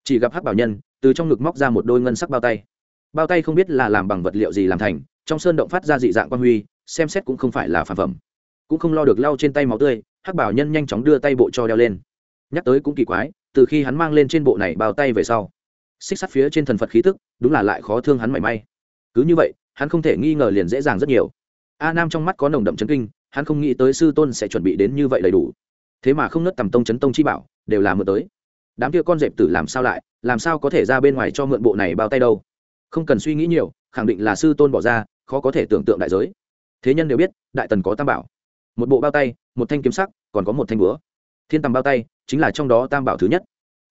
Chỉ gặp hắc bảo nhân, từ trong ngực móc ra một đôi ngân sắc bao tay. Bao tay không biết là làm bằng vật liệu gì làm thành, trong sơn động phát ra dị dạng quan huy, xem xét cũng không phải là phản phẩm cũng không lo được lau trên tay máu tươi, hắc bảo nhân nhanh chóng đưa tay bộ cho đeo lên. Nhắc tới cũng kỳ quái, từ khi hắn mang lên trên bộ này bao tay về sau, xích sắt phía trên thần phật khí tức, đúng là lại khó thương hắn mảy may. Cứ như vậy, hắn không thể nghi ngờ liền dễ dàng rất nhiều. A nam trong mắt có nồng đậm chấn kinh, hắn không nghĩ tới sư tôn sẽ chuẩn bị đến như vậy đầy đủ. Thế mà không nớt tầm tông chấn tông chi bảo, đều là mượn tới. Đám kia con dẹp tử làm sao lại, làm sao có thể ra bên ngoài cho mượn bộ này bao tay đâu? Không cần suy nghĩ nhiều, khẳng định là sư tôn bỏ ra, khó có thể tưởng tượng đại giới. Thế nhân đều biết, đại tần có tam bảo một bộ bao tay, một thanh kiếm sắc, còn có một thanh búa. Thiên tầm bao tay chính là trong đó tam bảo thứ nhất.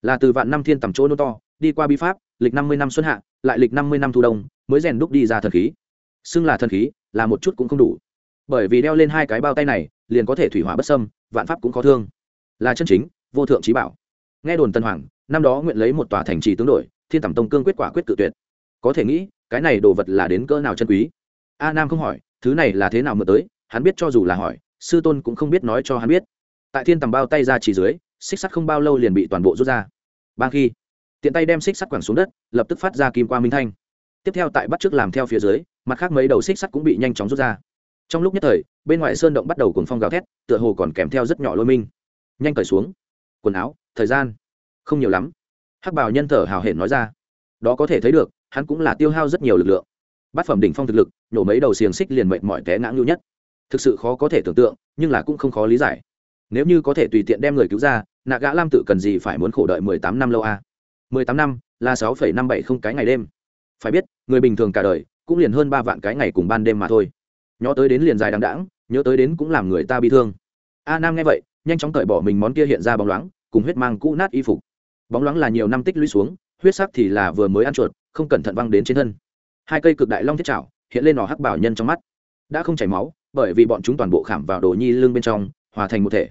Là từ vạn năm thiên tầm chỗ nô to, đi qua bi pháp, lịch năm mươi năm xuân hạ, lại lịch năm mươi năm thu đông, mới rèn đúc đi ra thần khí. Xưng là thần khí là một chút cũng không đủ. Bởi vì đeo lên hai cái bao tay này, liền có thể thủy hỏa bất sâm vạn pháp cũng khó thương. Là chân chính, vô thượng trí bảo. Nghe đồn tân hoàng, năm đó nguyện lấy một tòa thành trì tướng đổi, thiên tẩm tông cương quyết quả quyết tự tuyệt. Có thể nghĩ, cái này đồ vật là đến cỡ nào chân quý? A nam không hỏi, thứ này là thế nào mượn tới, hắn biết cho dù là hỏi sư tôn cũng không biết nói cho hắn biết. Tại thiên tầm bao tay ra chỉ dưới, xích sắt không bao lâu liền bị toàn bộ rút ra. Ban khi, tiện tay đem xích sắt quẳng xuống đất, lập tức phát ra kim qua minh thanh. Tiếp theo tại bắt trước làm theo phía dưới, mặt khác mấy đầu xích sắt cũng bị nhanh chóng rút ra. Trong lúc nhất thời, bên ngoài sơn động bắt đầu cùng phong gào thét, tựa hồ còn kèm theo rất nhỏ lôi minh. Nhanh cởi xuống. Quần áo, thời gian. Không nhiều lắm. Hắc bảo nhân thở hào hển nói ra. Đó có thể thấy được, hắn cũng là tiêu hao rất nhiều lực lượng. Bát phẩm đỉnh phong thực lực, nhổ mấy đầu xiềng xích liền mệnh mọi té ngã ngưu nhất thực sự khó có thể tưởng tượng, nhưng là cũng không khó lý giải. Nếu như có thể tùy tiện đem người cứu ra, nạ gã lam tự cần gì phải muốn khổ đợi mười tám năm lâu a mười tám năm là sáu phẩy năm bảy không cái ngày đêm. Phải biết, người bình thường cả đời cũng liền hơn ba vạn cái ngày cùng ban đêm mà thôi. Nhớ tới đến liền dài đằng đẵng, nhớ tới đến cũng làm người ta bị thương. A nam nghe vậy, nhanh chóng cởi bỏ mình món kia hiện ra bóng loáng, cùng huyết mang cũ nát y phục. Bóng loáng là nhiều năm tích lũy xuống, huyết sắc thì là vừa mới ăn chuột, không cẩn thận văng đến trên thân. Hai cây cực đại long thiết chảo hiện lên nỏ hắc bảo nhân trong mắt đã không chảy máu, bởi vì bọn chúng toàn bộ khảm vào đồ nhi lưng bên trong, hòa thành một thể.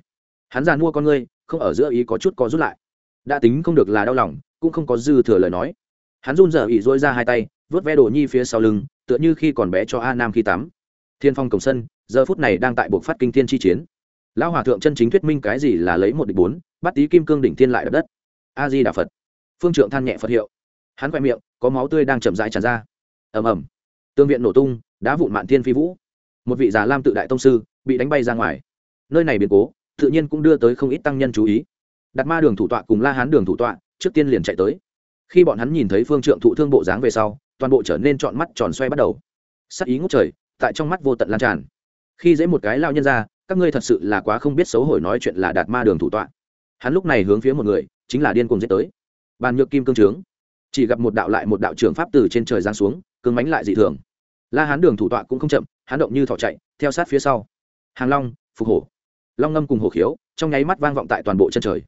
Hắn giàn mua con ngươi, không ở giữa ý có chút có rút lại. Đã tính không được là đau lòng, cũng không có dư thừa lời nói. Hắn run rờ ỉ dôi ra hai tay, vớt ve đồ nhi phía sau lưng, tựa như khi còn bé cho a nam khi tắm. Thiên phong cổng sân, giờ phút này đang tại buộc phát kinh thiên chi chiến. Lão hòa thượng chân chính thuyết minh cái gì là lấy một địch bốn, bắt tí kim cương đỉnh thiên lại đập đất. A di đà phật. Phương trượng than nhẹ phật hiệu. Hắn khoe miệng, có máu tươi đang chậm rãi tràn ra. Ầm ầm. Tương viện nổ tung, đá vụn mạn thiên phi vũ một vị già lam tự đại tông sư bị đánh bay ra ngoài. Nơi này biến cố, tự nhiên cũng đưa tới không ít tăng nhân chú ý. Đặt ma đường thủ tọa cùng la hán đường thủ tọa trước tiên liền chạy tới. Khi bọn hắn nhìn thấy phương trượng thụ thương bộ dáng về sau, toàn bộ trở nên trọn mắt tròn xoay bắt đầu. Sắc ý ngốc trời, tại trong mắt vô tận lan tràn. Khi dễ một cái lao nhân ra, các ngươi thật sự là quá không biết xấu hổ nói chuyện là đạt ma đường thủ tọa. Hắn lúc này hướng phía một người, chính là điên cùng giết tới. Bàn nhược kim cương trướng. Chỉ gặp một đạo lại một đạo trưởng pháp từ trên trời giáng xuống cứng mánh lại dị thường. La hán đường thủ tọa cũng không chậm hán động như thỏ chạy, theo sát phía sau. Hàng long, phục hổ. Long ngâm cùng hổ khiếu, trong nháy mắt vang vọng tại toàn bộ chân trời.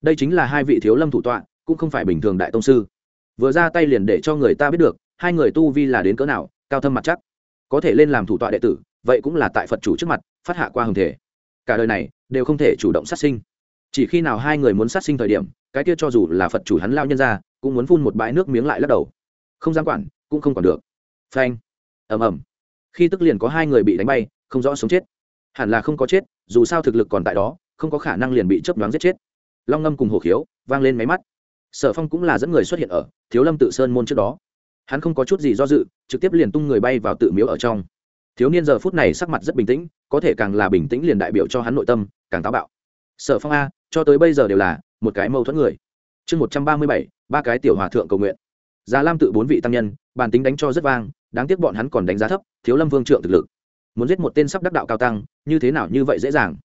Đây chính là hai vị thiếu lâm thủ tọa, cũng không phải bình thường đại tông sư. Vừa ra tay liền để cho người ta biết được, hai người tu vi là đến cỡ nào, cao thâm mặt chắc. Có thể lên làm thủ tọa đệ tử, vậy cũng là tại phật chủ trước mặt, phát hạ qua hồng thể. Cả đời này, đều không thể chủ động sát sinh. Chỉ khi nào hai người muốn sát sinh thời điểm, cái kia cho dù là phật chủ hắn lao nhân ra, cũng muốn phun một bãi nước miếng lại lắc đầu. Không dám quản, cũng không còn được. Phanh. Ầm ầm khi tức liền có hai người bị đánh bay, không rõ sống chết. Hẳn là không có chết, dù sao thực lực còn tại đó, không có khả năng liền bị chấp đoán giết chết. Long ngâm cùng Hổ khiếu, vang lên máy mắt. Sở phong cũng là dẫn người xuất hiện ở thiếu lâm tự sơn môn trước đó. Hắn không có chút gì do dự, trực tiếp liền tung người bay vào tự miếu ở trong. Thiếu niên giờ phút này sắc mặt rất bình tĩnh, có thể càng là bình tĩnh liền đại biểu cho hắn nội tâm, càng táo bạo. Sở phong a, cho tới bây giờ đều là một cái mâu thuẫn người. Chương một trăm ba mươi bảy, ba cái tiểu hòa thượng cầu nguyện già lam tự bốn vị tăng nhân, bản tính đánh cho rất vang, đáng tiếc bọn hắn còn đánh giá thấp, thiếu lâm vương trượng thực lực. Muốn giết một tên sắp đắc đạo cao tăng, như thế nào như vậy dễ dàng?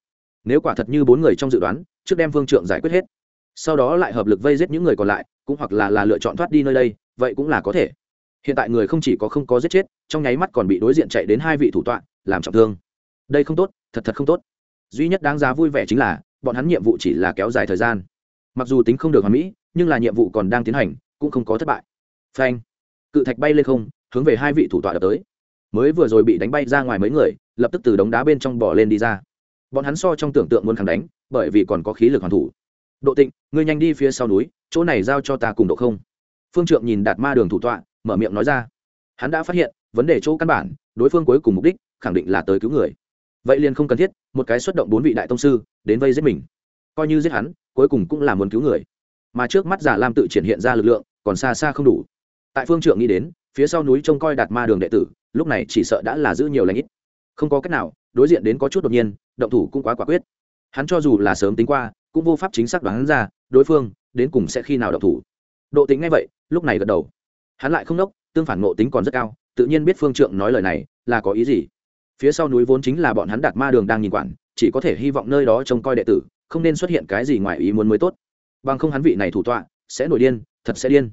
Nếu quả thật như bốn người trong dự đoán, trước đem vương trượng giải quyết hết, sau đó lại hợp lực vây giết những người còn lại, cũng hoặc là là lựa chọn thoát đi nơi đây, vậy cũng là có thể. Hiện tại người không chỉ có không có giết chết, trong nháy mắt còn bị đối diện chạy đến hai vị thủ tọa, làm trọng thương. Đây không tốt, thật thật không tốt. Duy nhất đáng giá vui vẻ chính là, bọn hắn nhiệm vụ chỉ là kéo dài thời gian. Mặc dù tính không được hoàn mỹ, nhưng là nhiệm vụ còn đang tiến hành, cũng không có thất bại phanh. Cự thạch bay lên không, hướng về hai vị thủ tọa đập tới. Mới vừa rồi bị đánh bay ra ngoài mấy người, lập tức từ đống đá bên trong bỏ lên đi ra. Bọn hắn so trong tưởng tượng muốn khẳng đánh, bởi vì còn có khí lực hoàn thủ. Độ tịnh, ngươi nhanh đi phía sau núi, chỗ này giao cho ta cùng độ không. Phương trượng nhìn đạt ma đường thủ tọa, mở miệng nói ra. Hắn đã phát hiện, vấn đề chỗ căn bản, đối phương cuối cùng mục đích, khẳng định là tới cứu người. Vậy liền không cần thiết, một cái xuất động bốn vị đại tông sư, đến vây giết mình. Coi như giết hắn, cuối cùng cũng là muốn cứu người. Mà trước mắt giả lam tự triển hiện ra lực lượng, còn xa xa không đủ tại phương trượng nghĩ đến, phía sau núi trông coi đạt ma đường đệ tử, lúc này chỉ sợ đã là giữ nhiều lãnh ít. Không có cách nào, đối diện đến có chút đột nhiên, động thủ cũng quá quả quyết. Hắn cho dù là sớm tính qua, cũng vô pháp chính xác đoán ra, đối phương đến cùng sẽ khi nào động thủ. Độ tính ngay vậy, lúc này gật đầu. Hắn lại không nốc, tương phản ngộ tính còn rất cao, tự nhiên biết phương trượng nói lời này, là có ý gì. Phía sau núi vốn chính là bọn hắn đạt ma đường đang nhìn quản, chỉ có thể hy vọng nơi đó trông coi đệ tử, không nên xuất hiện cái gì ngoài ý muốn mới tốt. Bằng không hắn vị này thủ tọa, sẽ nổi điên, thật sẽ điên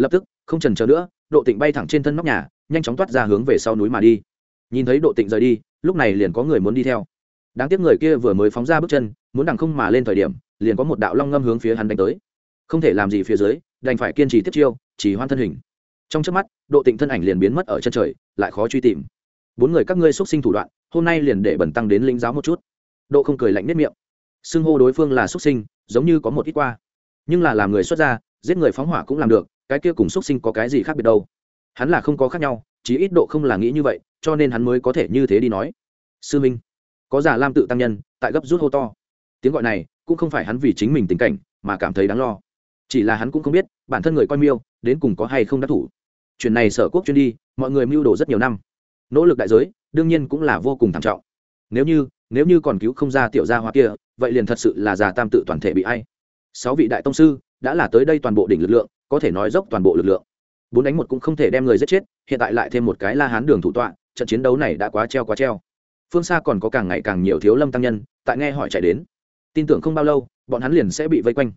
lập tức, không trần chờ nữa, độ tịnh bay thẳng trên thân nóc nhà, nhanh chóng toát ra hướng về sau núi mà đi. Nhìn thấy độ tịnh rời đi, lúc này liền có người muốn đi theo. Đáng tiếc người kia vừa mới phóng ra bước chân, muốn đằng không mà lên thời điểm, liền có một đạo long ngâm hướng phía hắn đánh tới. Không thể làm gì phía dưới, đành phải kiên trì tiếp chiêu, chỉ hoan thân hình. Trong trước mắt, độ tịnh thân ảnh liền biến mất ở chân trời, lại khó truy tìm. Bốn người các ngươi xuất sinh thủ đoạn, hôm nay liền để bẩn tăng đến linh giáo một chút. Độ không cười lạnh nếp miệng. Xưng hô đối phương là xuất sinh, giống như có một ít qua. Nhưng là làm người xuất gia, giết người phóng hỏa cũng làm được cái kia cùng xuất sinh có cái gì khác biệt đâu? Hắn là không có khác nhau, chí ít độ không là nghĩ như vậy, cho nên hắn mới có thể như thế đi nói. Sư minh, có giả lam tự tăng nhân, tại gấp rút hô to. Tiếng gọi này cũng không phải hắn vì chính mình tình cảnh mà cảm thấy đáng lo. Chỉ là hắn cũng không biết, bản thân người coi miêu, đến cùng có hay không đắc thủ. Chuyện này sở quốc chuyên đi, mọi người mưu đồ rất nhiều năm. Nỗ lực đại giới, đương nhiên cũng là vô cùng thảm trọng. Nếu như nếu như còn cứu không ra tiểu gia hoa kia, vậy liền thật sự là già tam tự toàn thể bị ai. Sáu vị đại tông sư, đã là tới đây toàn bộ đỉnh lực lượng có thể nói dốc toàn bộ lực lượng. Bốn đánh một cũng không thể đem người giết chết, hiện tại lại thêm một cái la hán đường thủ tọa, trận chiến đấu này đã quá treo quá treo. Phương xa còn có càng ngày càng nhiều thiếu lâm tăng nhân, tại nghe hỏi chạy đến. Tin tưởng không bao lâu, bọn hắn liền sẽ bị vây quanh.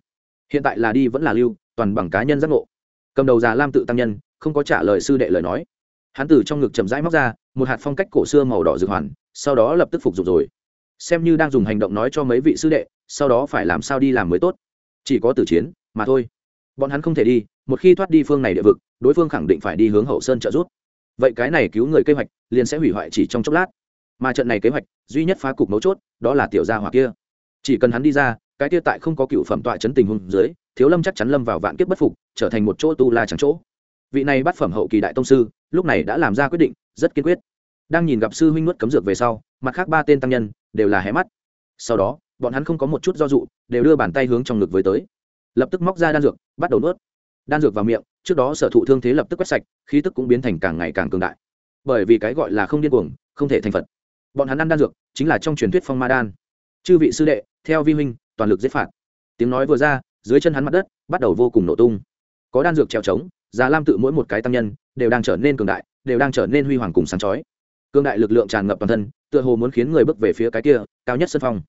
Hiện tại là đi vẫn là lưu, toàn bằng cá nhân giác ngộ. Cầm đầu già lam tự tăng nhân, không có trả lời sư đệ lời nói. Hắn từ trong ngực chậm rãi móc ra, một hạt phong cách cổ xưa màu đỏ dược hoàn, sau đó lập tức phục dụng rồi. Xem như đang dùng hành động nói cho mấy vị sư đệ, sau đó phải làm sao đi làm mới tốt. Chỉ có tử chiến, mà thôi bọn hắn không thể đi, một khi thoát đi phương này địa vực, đối phương khẳng định phải đi hướng hậu sơn trợ giúp. Vậy cái này cứu người kế hoạch, liền sẽ hủy hoại chỉ trong chốc lát. Mà trận này kế hoạch, duy nhất phá cục mấu chốt, đó là tiểu gia hỏa kia. Chỉ cần hắn đi ra, cái kia tại không có cựu phẩm tọa chấn tình hùng dưới, thiếu lâm chắc chắn lâm vào vạn kiếp bất phục, trở thành một chỗ tu la chẳng chỗ. Vị này bắt phẩm hậu kỳ đại tông sư, lúc này đã làm ra quyết định, rất kiên quyết. Đang nhìn gặp sư huynh nuốt cấm dược về sau, mặt khác ba tên tăng nhân, đều là hé mắt. Sau đó, bọn hắn không có một chút do dụ đều đưa bàn tay hướng trong ngực với tới lập tức móc ra đan dược, bắt đầu nuốt. Đan dược vào miệng, trước đó sở thụ thương thế lập tức quét sạch, khí tức cũng biến thành càng ngày càng cường đại. Bởi vì cái gọi là không điên cuồng, không thể thành phật. Bọn hắn ăn đan dược, chính là trong truyền thuyết phong ma đan. Chư vị sư đệ, theo vi huynh, toàn lực giết phạt. Tiếng nói vừa ra, dưới chân hắn mặt đất, bắt đầu vô cùng nổ tung. Có đan dược treo trống, già lam tự mỗi một cái tăng nhân, đều đang trở nên cường đại, đều đang trở nên huy hoàng cùng sáng chói. Cương đại lực lượng tràn ngập toàn thân, tựa hồ muốn khiến người bước về phía cái kia, cao nhất sân phong.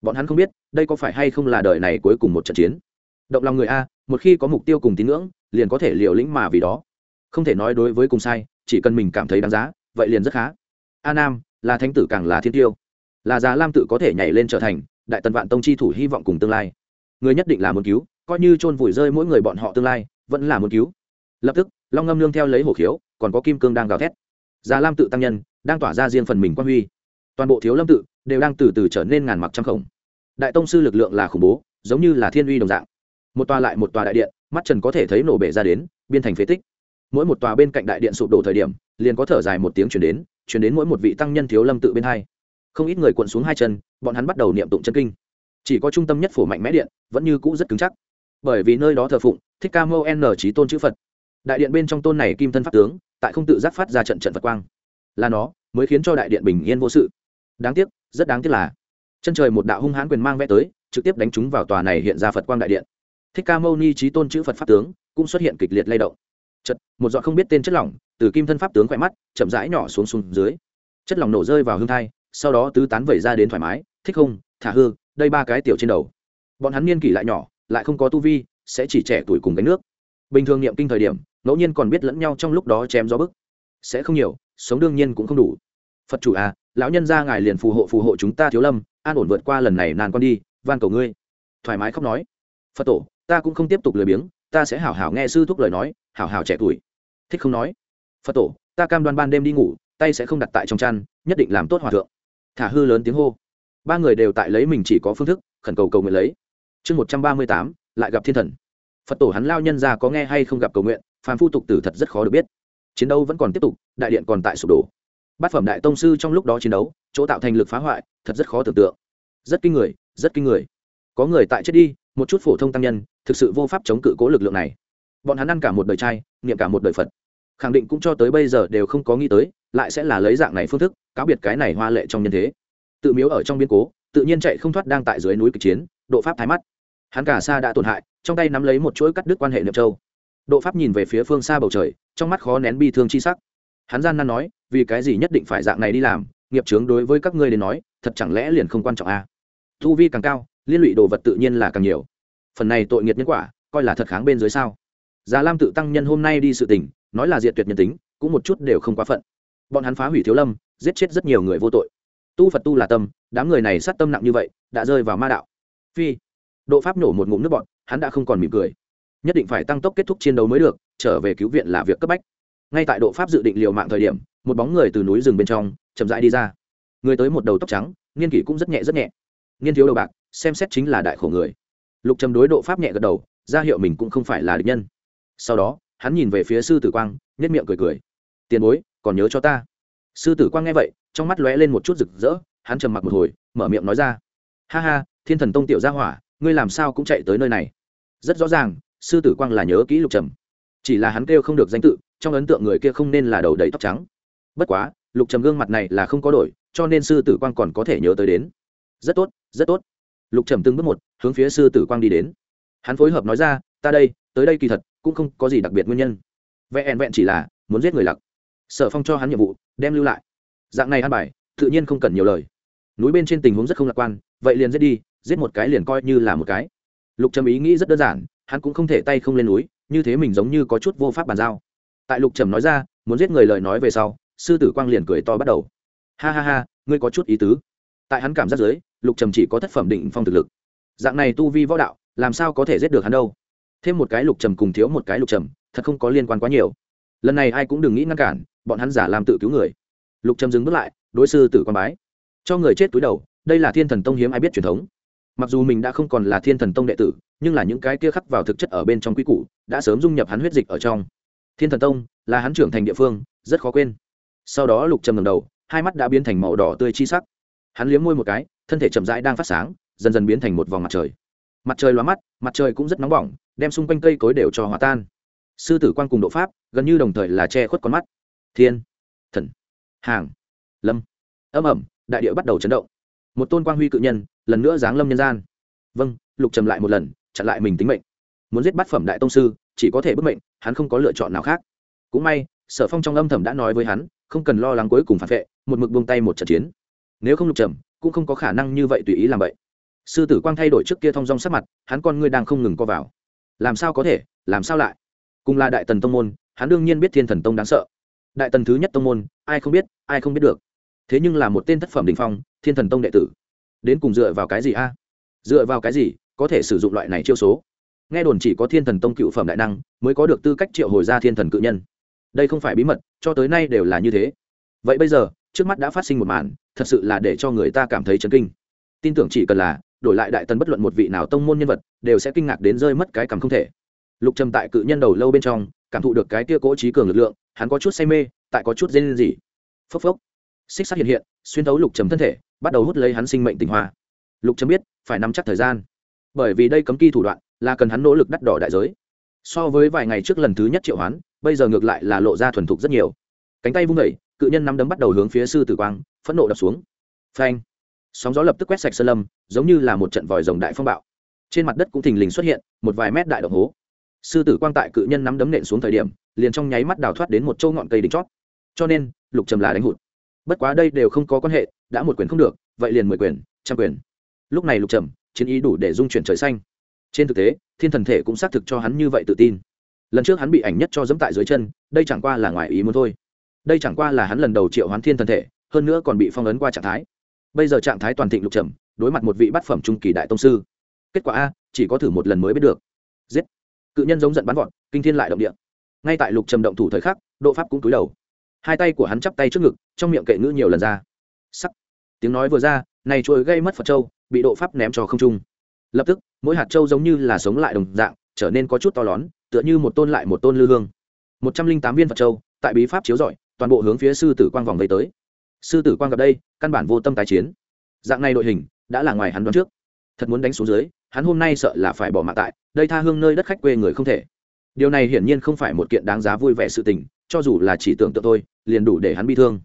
Bọn hắn không biết, đây có phải hay không là đời này cuối cùng một trận chiến động lòng người a, một khi có mục tiêu cùng tín ngưỡng, liền có thể liều lĩnh mà vì đó. Không thể nói đối với cùng sai, chỉ cần mình cảm thấy đáng giá, vậy liền rất khá. A nam, là thánh tử càng là thiên tiêu. Là già lam tự có thể nhảy lên trở thành, đại tần vạn tông chi thủ hy vọng cùng tương lai. Người nhất định là muốn cứu, coi như chôn vùi rơi mỗi người bọn họ tương lai, vẫn là muốn cứu. Lập tức, long ngâm nương theo lấy hổ khiếu, còn có kim cương đang gào thét. Già lam tự tăng nhân, đang tỏa ra riêng phần mình quan huy. Toàn bộ thiếu lâm tự đều đang từ từ trở nên ngàn mặc trăm khổng. Đại tông sư lực lượng là khủng bố, giống như là thiên uy đồng dạng một tòa lại một tòa đại điện, mắt trần có thể thấy nổ bể ra đến, biên thành phế tích. Mỗi một tòa bên cạnh đại điện sụp đổ thời điểm, liền có thở dài một tiếng chuyển đến chuyển đến mỗi một vị tăng nhân thiếu lâm tự bên hai. Không ít người cuộn xuống hai chân, bọn hắn bắt đầu niệm tụng chân kinh. Chỉ có trung tâm nhất phổ mạnh mẽ điện, vẫn như cũ rất cứng chắc. Bởi vì nơi đó thờ phụng, thích ca mâu n trí tôn chữ phật. Đại điện bên trong tôn này kim thân pháp tướng, tại không tự giác phát ra trận trận phật quang. Là nó, mới khiến cho đại điện bình yên vô sự. Đáng tiếc, rất đáng tiếc là, chân trời một đạo hung hãn quyền mang vẽ tới, trực tiếp đánh chúng vào tòa này hiện ra phật quang đại điện thích ca mâu ni trí tôn chữ phật pháp tướng, cũng xuất hiện kịch liệt lay động. Chật một giọt không biết tên chất lỏng từ kim thân pháp tướng khỏe mắt chậm rãi nhỏ xuống xuống dưới. Chất lỏng nổ rơi vào hương thai, sau đó tứ tán vẩy ra đến thoải mái, thích không thả hư, đây ba cái tiểu trên đầu. Bọn hắn niên kỷ lại nhỏ, lại không có tu vi, sẽ chỉ trẻ tuổi cùng gánh nước. Bình thường niệm kinh thời điểm, ngẫu nhiên còn biết lẫn nhau trong lúc đó chém gió bức. Sẽ không nhiều, sống đương nhiên cũng không đủ. Phật chủ à lão nhân ra ngài liền phù hộ phù hộ chúng ta thiếu lâm, an ổn vượt qua lần này nàn con đi, van cầu ngươi. Thoải mái khóc nói. Phật tổ ta cũng không tiếp tục lười biếng, ta sẽ hảo hảo nghe sư thúc lời nói, hảo hảo trẻ tuổi. Thích không nói. Phật tổ, ta cam đoan ban đêm đi ngủ, tay sẽ không đặt tại trong chăn, nhất định làm tốt hòa thượng. Thả hư lớn tiếng hô. Ba người đều tại lấy mình chỉ có phương thức, khẩn cầu cầu nguyện lấy. Chương một trăm ba mươi tám, lại gặp thiên thần. Phật tổ hắn lao nhân ra có nghe hay không gặp cầu nguyện, phàm phu tục tử thật rất khó được biết. Chiến đấu vẫn còn tiếp tục, đại điện còn tại sụp đổ. Bát phẩm đại tông sư trong lúc đó chiến đấu, chỗ tạo thành lực phá hoại, thật rất khó tưởng tượng. Rất kinh người, rất kinh người. Có người tại chết đi một chút phổ thông tăng nhân, thực sự vô pháp chống cự cố lực lượng này. Bọn hắn ăn cả một đời trai, niệm cả một đời phật. Khẳng định cũng cho tới bây giờ đều không có nghĩ tới, lại sẽ là lấy dạng này phương thức, cáo biệt cái này hoa lệ trong nhân thế. Tự miếu ở trong biên cố, tự nhiên chạy không thoát đang tại dưới núi kịch chiến, độ pháp thái mắt. Hắn cả xa đã tổn hại, trong tay nắm lấy một chuỗi cắt đứt quan hệ niệm châu. Độ pháp nhìn về phía phương xa bầu trời, trong mắt khó nén bi thương chi sắc. Hắn gian nan nói, vì cái gì nhất định phải dạng này đi làm, nghiệp chướng đối với các ngươi đến nói, thật chẳng lẽ liền không quan trọng à? thu vi càng cao liên lụy đồ vật tự nhiên là càng nhiều. Phần này tội nghiệt nhân quả, coi là thật kháng bên dưới sao? Già lam tự tăng nhân hôm nay đi sự tình, nói là diệt tuyệt nhân tính, cũng một chút đều không quá phận. Bọn hắn phá hủy thiếu lâm, giết chết rất nhiều người vô tội. Tu phật tu là tâm, đám người này sát tâm nặng như vậy, đã rơi vào ma đạo. Phi, độ pháp nổ một ngụm nước bọn hắn đã không còn mỉm cười. Nhất định phải tăng tốc kết thúc chiến đấu mới được, trở về cứu viện là việc cấp bách. Ngay tại độ pháp dự định liều mạng thời điểm, một bóng người từ núi rừng bên trong chậm rãi đi ra. Người tới một đầu tóc trắng, niên kỷ cũng rất nhẹ rất nhẹ. Niên thiếu đầu bạc xem xét chính là đại khổ người. Lục trầm đối độ pháp nhẹ gật đầu, ra hiệu mình cũng không phải là địch nhân. Sau đó, hắn nhìn về phía sư tử quang nhất miệng cười cười. Tiền bối, còn nhớ cho ta. Sư tử quang nghe vậy, trong mắt lóe lên một chút rực rỡ, hắn trầm mặc một hồi, mở miệng nói ra. Ha ha, thiên thần tông tiểu gia hỏa, ngươi làm sao cũng chạy tới nơi này? Rất rõ ràng, sư tử quang là nhớ kỹ lục trầm. Chỉ là hắn kêu không được danh tự, trong ấn tượng người kia không nên là đầu đầy tóc trắng. Bất quá, lục trầm gương mặt này là không có đổi, cho nên sư tử quang còn có thể nhớ tới đến. Rất tốt rất tốt lục trầm từng bước một, hướng phía sư tử quang đi đến. Hắn phối hợp nói ra, ta đây, tới đây kỳ thật, cũng không có gì đặc biệt nguyên nhân. Vẹn vẹn chỉ là, muốn giết người lặc. Sở phong cho hắn nhiệm vụ, đem lưu lại. Dạng này ăn bài, tự nhiên không cần nhiều lời. Núi bên trên tình huống rất không lạc quan, vậy liền giết đi, giết một cái liền coi như là một cái. Lục trầm ý nghĩ rất đơn giản, hắn cũng không thể tay không lên núi, như thế mình giống như có chút vô pháp bàn giao. Tại lục trầm nói ra, muốn giết người lời nói về sau, sư tử quang liền cười to bắt đầu. Ha ha ha, ngươi có chút ý tứ. Tại hắn cảm giác giới lục trầm chỉ có thất phẩm định phong thực lực. Dạng này tu vi võ đạo, làm sao có thể giết được hắn đâu? Thêm một cái lục trầm cùng thiếu một cái lục trầm, thật không có liên quan quá nhiều. Lần này ai cũng đừng nghĩ ngăn cản, bọn hắn giả làm tự cứu người. Lục trầm dừng bước lại, đối sư tử quan bái. Cho người chết túi đầu, đây là thiên thần tông hiếm ai biết truyền thống. Mặc dù mình đã không còn là thiên thần tông đệ tử, nhưng là những cái kia khắc vào thực chất ở bên trong quy củ, đã sớm dung nhập hắn huyết dịch ở trong. Thiên thần tông là hắn trưởng thành địa phương, rất khó quên. Sau đó lục trầm ngầm đầu, hai mắt đã biến thành màu đỏ tươi chi sắc. Hắn liếm môi một cái thân thể chậm rãi đang phát sáng, dần dần biến thành một vòng mặt trời. Mặt trời loa mắt, mặt trời cũng rất nóng bỏng, đem xung quanh cây cối đều cho hòa tan. Sư tử quan cùng độ pháp, gần như đồng thời là che khuất con mắt. Thiên, thần, hàng, lâm. Âm ẩm, đại địa bắt đầu chấn động. Một tôn quang huy cự nhân, lần nữa giáng lâm nhân gian. Vâng lục trầm lại một lần, chặn lại mình tính mệnh. Muốn giết bát phẩm đại tông sư, chỉ có thể bức mệnh, hắn không có lựa chọn nào khác. Cũng may, sở phong trong âm thầm đã nói với hắn, không cần lo lắng cuối cùng phản vệ, một mực buông tay một trận chiến. Nếu không lục trầm cũng không có khả năng như vậy tùy ý làm vậy. Sư tử quang thay đổi trước kia thong dong sắc mặt, hắn con ngươi đang không ngừng co vào. Làm sao có thể? Làm sao lại? Cùng là đại tần tông môn, hắn đương nhiên biết thiên thần tông đáng sợ. Đại tần thứ nhất tông môn, ai không biết, ai không biết được. Thế nhưng là một tên thất phẩm đình phong, thiên thần tông đệ tử. Đến cùng dựa vào cái gì a? Dựa vào cái gì có thể sử dụng loại này chiêu số? Nghe đồn chỉ có thiên thần tông cựu phẩm đại năng mới có được tư cách triệu hồi ra thiên thần cự nhân. Đây không phải bí mật, cho tới nay đều là như thế. Vậy bây giờ, trước mắt đã phát sinh một màn thật sự là để cho người ta cảm thấy chấn kinh. Tin tưởng chỉ cần là đổi lại đại tần bất luận một vị nào tông môn nhân vật, đều sẽ kinh ngạc đến rơi mất cái cảm không thể. Lục trầm tại cự nhân đầu lâu bên trong, cảm thụ được cái kia cỗ trí cường lực lượng, hắn có chút say mê, tại có chút dê lên gì phốc phốc. Xích sắt hiện hiện, xuyên thấu lục trầm thân thể, bắt đầu hút lấy hắn sinh mệnh tình hoa. Lục trầm biết, phải nắm chắc thời gian. Bởi vì đây cấm kỳ thủ đoạn, là cần hắn nỗ lực đắt đỏ đại giới. So với vài ngày trước lần thứ nhất triệu hoán, bây giờ ngược lại là lộ ra thuần thục rất nhiều. Cánh tay vung vẩy cự nhân nắm đấm bắt đầu hướng phía sư tử quang, phẫn nộ đập xuống. Phanh! Sóng gió lập tức quét sạch sơn lâm, giống như là một trận vòi rồng đại phong bạo. Trên mặt đất cũng thình lình xuất hiện một vài mét đại động hố. Sư tử quang tại cự nhân nắm đấm nện xuống thời điểm, liền trong nháy mắt đào thoát đến một châu ngọn cây đỉnh chót. Cho nên, lục trầm là đánh hụt. Bất quá đây đều không có quan hệ, đã một quyền không được, vậy liền mười quyền, trăm quyền. Lúc này lục trầm, chiến ý đủ để dung chuyển trời xanh. Trên thực tế, thiên thần thể cũng xác thực cho hắn như vậy tự tin. Lần trước hắn bị ảnh nhất cho dẫm tại dưới chân, đây chẳng qua là ngoài ý muốn thôi đây chẳng qua là hắn lần đầu triệu hoán thiên thần thể, hơn nữa còn bị phong ấn qua trạng thái. Bây giờ trạng thái toàn thịnh lục trầm, đối mặt một vị bát phẩm trung kỳ đại tông sư. Kết quả a, chỉ có thử một lần mới biết được. Giết. Cự nhân giống giận bắn vọt, kinh thiên lại động địa. Ngay tại lục trầm động thủ thời khắc, độ pháp cũng túi đầu. Hai tay của hắn chắp tay trước ngực, trong miệng kệ ngữ nhiều lần ra. Sắc. Tiếng nói vừa ra, này trôi gây mất phật châu, bị độ pháp ném cho không trung. Lập tức, mỗi hạt châu giống như là sống lại đồng dạng, trở nên có chút to lớn tựa như một tôn lại một tôn lư hương. Một trăm linh tám viên phật châu, tại bí pháp chiếu rọi toàn bộ hướng phía sư tử quang vòng vây tới. Sư tử quang gặp đây, căn bản vô tâm tái chiến. Dạng này đội hình, đã là ngoài hắn đoán trước. Thật muốn đánh xuống dưới, hắn hôm nay sợ là phải bỏ mạng tại, đây tha hương nơi đất khách quê người không thể. Điều này hiển nhiên không phải một kiện đáng giá vui vẻ sự tình, cho dù là chỉ tưởng tượng thôi, liền đủ để hắn bị thương.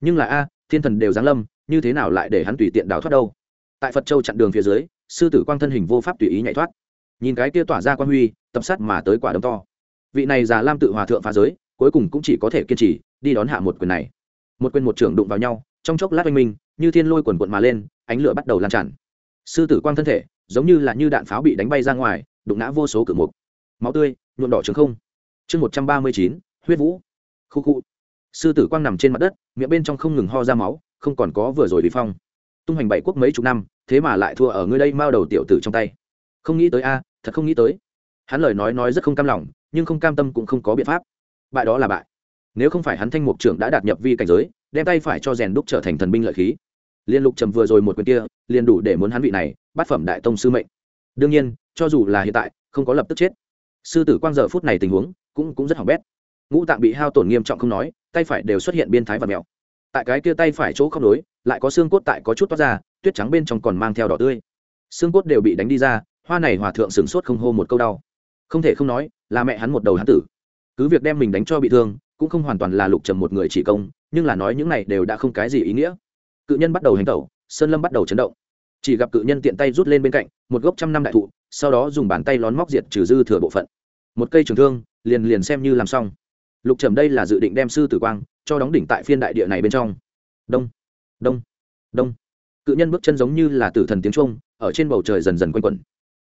Nhưng là a, thiên thần đều giáng lâm, như thế nào lại để hắn tùy tiện đào thoát đâu? Tại phật châu chặn đường phía dưới, sư tử quang thân hình vô pháp tùy ý nhảy thoát. Nhìn cái kia tỏa ra quan huy, tập sát mà tới quả đấm to. Vị này già lam tự hòa thượng phá giới, cuối cùng cũng chỉ có thể kiên trì đi đón hạ một quyền này. Một quyền một trưởng đụng vào nhau, trong chốc lát oanh minh, như thiên lôi quần quận mà lên, ánh lửa bắt đầu lan tràn. Sư tử quang thân thể, giống như là như đạn pháo bị đánh bay ra ngoài, đụng ngã vô số cửa mục. Máu tươi, nhuộm đỏ trứng không. Chương một trăm ba mươi chín, huyết vũ. Khu khu. Sư tử quang nằm trên mặt đất, miệng bên trong không ngừng ho ra máu, không còn có vừa rồi bị phong. Tung hành bảy quốc mấy chục năm, thế mà lại thua ở ngươi đây mao đầu tiểu tử trong tay. Không nghĩ tới a, thật không nghĩ tới. Hắn lời nói nói rất không cam lòng, nhưng không cam tâm cũng không có biện pháp. Bại đó là bại nếu không phải hắn thanh mục trưởng đã đạt nhập vi cảnh giới, đem tay phải cho rèn đúc trở thành thần binh lợi khí. Liên lục trầm vừa rồi một quyền kia, liền đủ để muốn hắn vị này, bát phẩm đại tông sư mệnh. Đương nhiên, cho dù là hiện tại, không có lập tức chết. Sư tử quang giờ phút này tình huống, cũng cũng rất hỏng bét. Ngũ tạng bị hao tổn nghiêm trọng không nói, tay phải đều xuất hiện biên thái và mèo. Tại cái kia tay phải chỗ không đối, lại có xương cốt tại có chút toát ra, tuyết trắng bên trong còn mang theo đỏ tươi. Xương cốt đều bị đánh đi ra, hoa này hòa thượng sửng sốt không hô một câu đau. Không thể không nói, là mẹ hắn một đầu hắn tử. Cứ việc đem mình đánh cho bị thương cũng không hoàn toàn là lục trầm một người chỉ công, nhưng là nói những này đều đã không cái gì ý nghĩa. Cự nhân bắt đầu hành tẩu, sơn lâm bắt đầu chấn động. Chỉ gặp cự nhân tiện tay rút lên bên cạnh, một gốc trăm năm đại thụ, sau đó dùng bàn tay lón móc diệt trừ dư thừa bộ phận. Một cây trường thương, liền liền xem như làm xong. Lục trầm đây là dự định đem sư tử quang, cho đóng đỉnh tại phiên đại địa này bên trong. Đông đông đông. Cự nhân bước chân giống như là tử thần tiếng trung ở trên bầu trời dần dần quanh quẩn.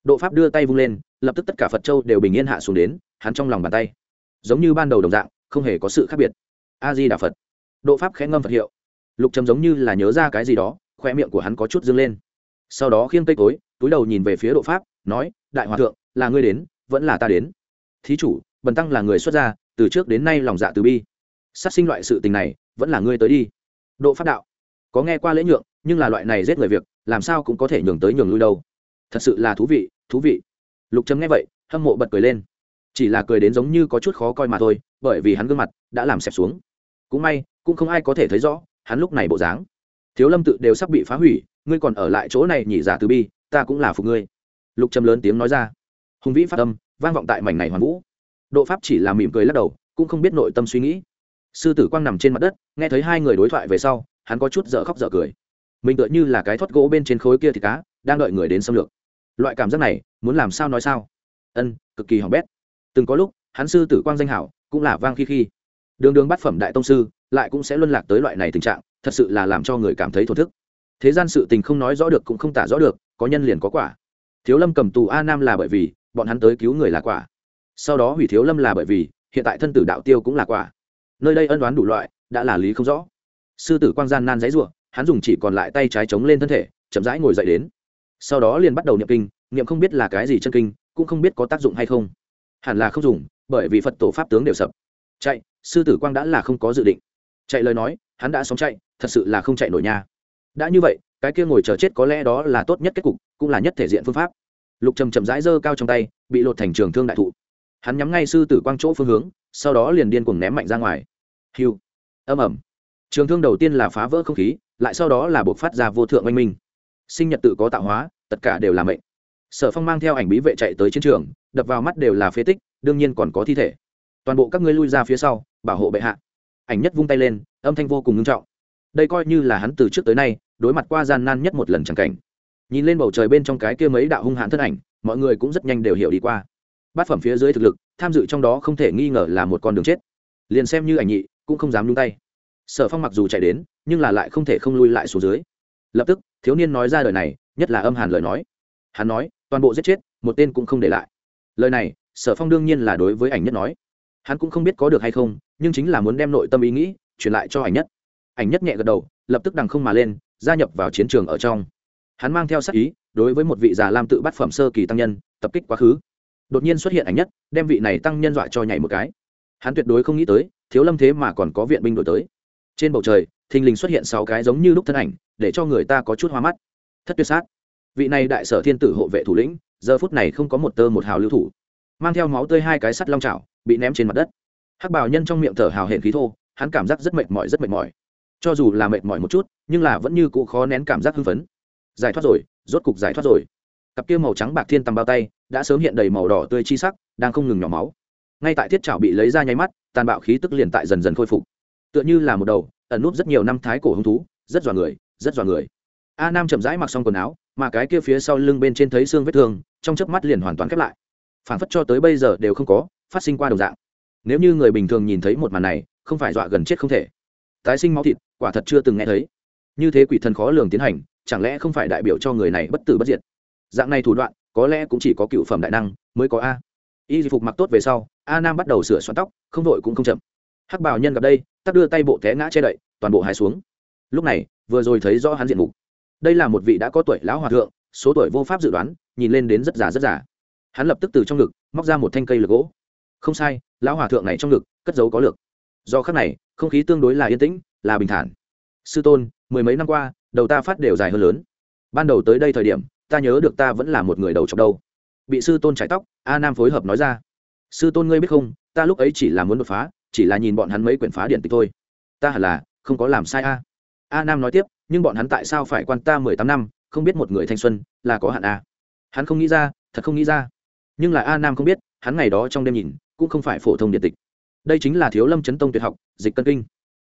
Độ pháp đưa tay vung lên, lập tức tất cả phật châu đều bình yên hạ xuống đến, hắn trong lòng bàn tay. Giống như ban đầu đồng dạng không hề có sự khác biệt. A di đà phật. Độ pháp khẽ ngâm phật hiệu. Lục trầm giống như là nhớ ra cái gì đó khoe miệng của hắn có chút dâng lên. Sau đó khiêng cây cối, túi đầu nhìn về phía độ pháp, nói, đại hòa thượng, là ngươi đến, vẫn là ta đến. Thí chủ, bần tăng là người xuất gia, từ trước đến nay lòng dạ từ bi. Sát sinh loại sự tình này, vẫn là ngươi tới đi. Độ pháp đạo. Có nghe qua lễ nhượng, nhưng là loại này giết người việc, làm sao cũng có thể nhường tới nhường lui đâu. Thật sự là thú vị thú vị. Lục trầm nghe vậy, hâm mộ bật cười lên. Chỉ là cười đến giống như có chút khó coi mà thôi bởi vì hắn gương mặt đã làm xẹp xuống. Cũng may, cũng không ai có thể thấy rõ, hắn lúc này bộ dáng. Thiếu lâm tự đều sắp bị phá hủy, ngươi còn ở lại chỗ này nhỉ giả từ bi, ta cũng là phục ngươi. Lục trầm lớn tiếng nói ra. Hùng vĩ phát âm, vang vọng tại mảnh này hoàn vũ. Độ pháp chỉ là mỉm cười lắc đầu, cũng không biết nội tâm suy nghĩ. Sư tử quang nằm trên mặt đất, nghe thấy hai người đối thoại về sau, hắn có chút dở khóc dở cười. Mình tựa như là cái thoát gỗ bên trên khối kia thì cá, đang đợi người đến xâm lược. Loại cảm giác này, muốn làm sao nói sao? Ân, cực kỳ hỏng bét. Từng có lúc, hắn sư tử quang danh hảo cũng là vang khi khi. Đường đường bát phẩm đại tông sư, lại cũng sẽ luân lạc tới loại này tình trạng, thật sự là làm cho người cảm thấy thổ thức. Thế gian sự tình không nói rõ được cũng không tả rõ được, có nhân liền có quả. Thiếu lâm cầm tù a nam là bởi vì, bọn hắn tới cứu người là quả. Sau đó hủy thiếu lâm là bởi vì, hiện tại thân tử đạo tiêu cũng là quả. Nơi đây ân đoán đủ loại, đã là lý không rõ. Sư tử quang gian nan giấy ruộng hắn dùng chỉ còn lại tay trái chống lên thân thể, chậm rãi ngồi dậy đến. Sau đó liền bắt đầu niệm kinh, niệm không biết là cái gì chân kinh, cũng không biết có tác dụng hay không. Hẳn là không dùng bởi vì phật tổ pháp tướng đều sập. Chạy, sư tử quang đã là không có dự định. Chạy lời nói, hắn đã sống chạy, thật sự là không chạy nổi nha. Đã như vậy, cái kia ngồi chờ chết có lẽ đó là tốt nhất kết cục, cũng là nhất thể diện phương pháp. Lục trầm chậm rãi giơ cao trong tay, bị lột thành trường thương đại thụ. Hắn nhắm ngay sư tử quang chỗ phương hướng, sau đó liền điên cuồng ném mạnh ra ngoài. Hiu. Âm ẩm trường thương đầu tiên là phá vỡ không khí, lại sau đó là buộc phát ra vô thượng oanh minh. Sinh nhật tự có tạo hóa, tất cả đều là mệnh. Sở phong mang theo ảnh bí vệ chạy tới chiến trường, đập vào mắt đều là phế tích đương nhiên còn có thi thể. Toàn bộ các ngươi lui ra phía sau, bảo hộ bệ hạ. Ảnh nhất vung tay lên, âm thanh vô cùng ngưng trọng. Đây coi như là hắn từ trước tới nay, đối mặt qua gian nan nhất một lần c cảnh. Nhìn lên bầu trời bên trong cái kia mấy đạo hung hãn thân ảnh, mọi người cũng rất nhanh đều hiểu đi qua. Bát phẩm phía dưới thực lực, tham dự trong đó không thể nghi ngờ là một con đường chết. Liền xem như ảnh nhị, cũng không dám nhung tay. Sở phong mặc dù chạy đến, nhưng là lại không thể không lui lại xuống dưới. Lập tức, thiếu niên nói ra lời này, nhất là âm hàn lời nói. Hắn nói, toàn bộ giết chết, một tên cũng không để lại. Lời này sở phong đương nhiên là đối với ảnh nhất nói. Hắn cũng không biết có được hay không, nhưng chính là muốn đem nội tâm ý nghĩ truyền lại cho ảnh nhất. Ảnh nhất nhẹ gật đầu, lập tức đằng không mà lên, gia nhập vào chiến trường ở trong. Hắn mang theo sắc ý, đối với một vị già lam tự bắt phẩm sơ kỳ tăng nhân, tập kích quá khứ. Đột nhiên xuất hiện ảnh nhất, đem vị này tăng nhân dọa cho nhảy một cái. Hắn tuyệt đối không nghĩ tới, thiếu lâm thế mà còn có viện binh đổi tới. Trên bầu trời, thình lình xuất hiện sáu cái giống như lúc thân ảnh, để cho người ta có chút hoa mắt. Thất tuyệt sát. Vị này đại sở thiên tử hộ vệ thủ lĩnh, giờ phút này không có một tơ một hào lưu thủ mang theo máu tươi hai cái sắt long chảo, bị ném trên mặt đất. Hắc bảo nhân trong miệng thở hào hển khí thô, hắn cảm giác rất mệt mỏi, rất mệt mỏi. Cho dù là mệt mỏi một chút, nhưng là vẫn như cụ khó nén cảm giác hưng phấn. Giải thoát rồi, rốt cục giải thoát rồi. Cặp kia màu trắng bạc thiên tầm bao tay, đã sớm hiện đầy màu đỏ tươi chi sắc, đang không ngừng nhỏ máu. Ngay tại thiết chảo bị lấy ra nháy mắt, tàn bạo khí tức liền tại dần dần khôi phục. Tựa như là một đầu, ẩn núp rất nhiều năm thái cổ hứng thú, rất dọa người, rất dọa người. A nam chậm rãi mặc xong quần áo, mà cái kia phía sau lưng bên trên thấy xương vết thương, trong chớp mắt liền hoàn toàn khép lại phản phất cho tới bây giờ đều không có phát sinh qua đồng dạng. Nếu như người bình thường nhìn thấy một màn này, không phải dọa gần chết không thể. Tái sinh máu thịt, quả thật chưa từng nghe thấy. Như thế quỷ thần khó lường tiến hành, chẳng lẽ không phải đại biểu cho người này bất tử bất diệt? Dạng này thủ đoạn, có lẽ cũng chỉ có cựu phẩm đại năng mới có a. Y phục mặc tốt về sau, a nam bắt đầu sửa xoắn tóc, không vội cũng không chậm. Hắc bảo nhân gặp đây, tắt đưa tay bộ té ngã che đậy, toàn bộ hài xuống. Lúc này, vừa rồi thấy rõ hắn diện mục. Đây là một vị đã có tuổi lão hòa thượng, số tuổi vô pháp dự đoán, nhìn lên đến rất già rất già hắn lập tức từ trong ngực, móc ra một thanh cây lược gỗ. Không sai, lão hòa thượng này trong ngực, cất giấu có lược. Do khắc này, không khí tương đối là yên tĩnh, là bình thản. Sư tôn, mười mấy năm qua, đầu ta phát đều dài hơn lớn. Ban đầu tới đây thời điểm, ta nhớ được ta vẫn là một người đầu trọc đâu bị sư tôn chải tóc, a nam phối hợp nói ra. Sư tôn ngươi biết không, ta lúc ấy chỉ là muốn đột phá, chỉ là nhìn bọn hắn mấy quyển phá điện tịch thôi. Ta hẳn là, không có làm sai a. A nam nói tiếp, nhưng bọn hắn tại sao phải quan ta mười tám năm, không biết một người thanh xuân, là có hạn a. Hắn không nghĩ ra, thật không nghĩ ra nhưng là a nam không biết, hắn ngày đó trong đêm nhìn, cũng không phải phổ thông điện tịch. Đây chính là thiếu lâm chấn tông tuyệt học, dịch cân kinh.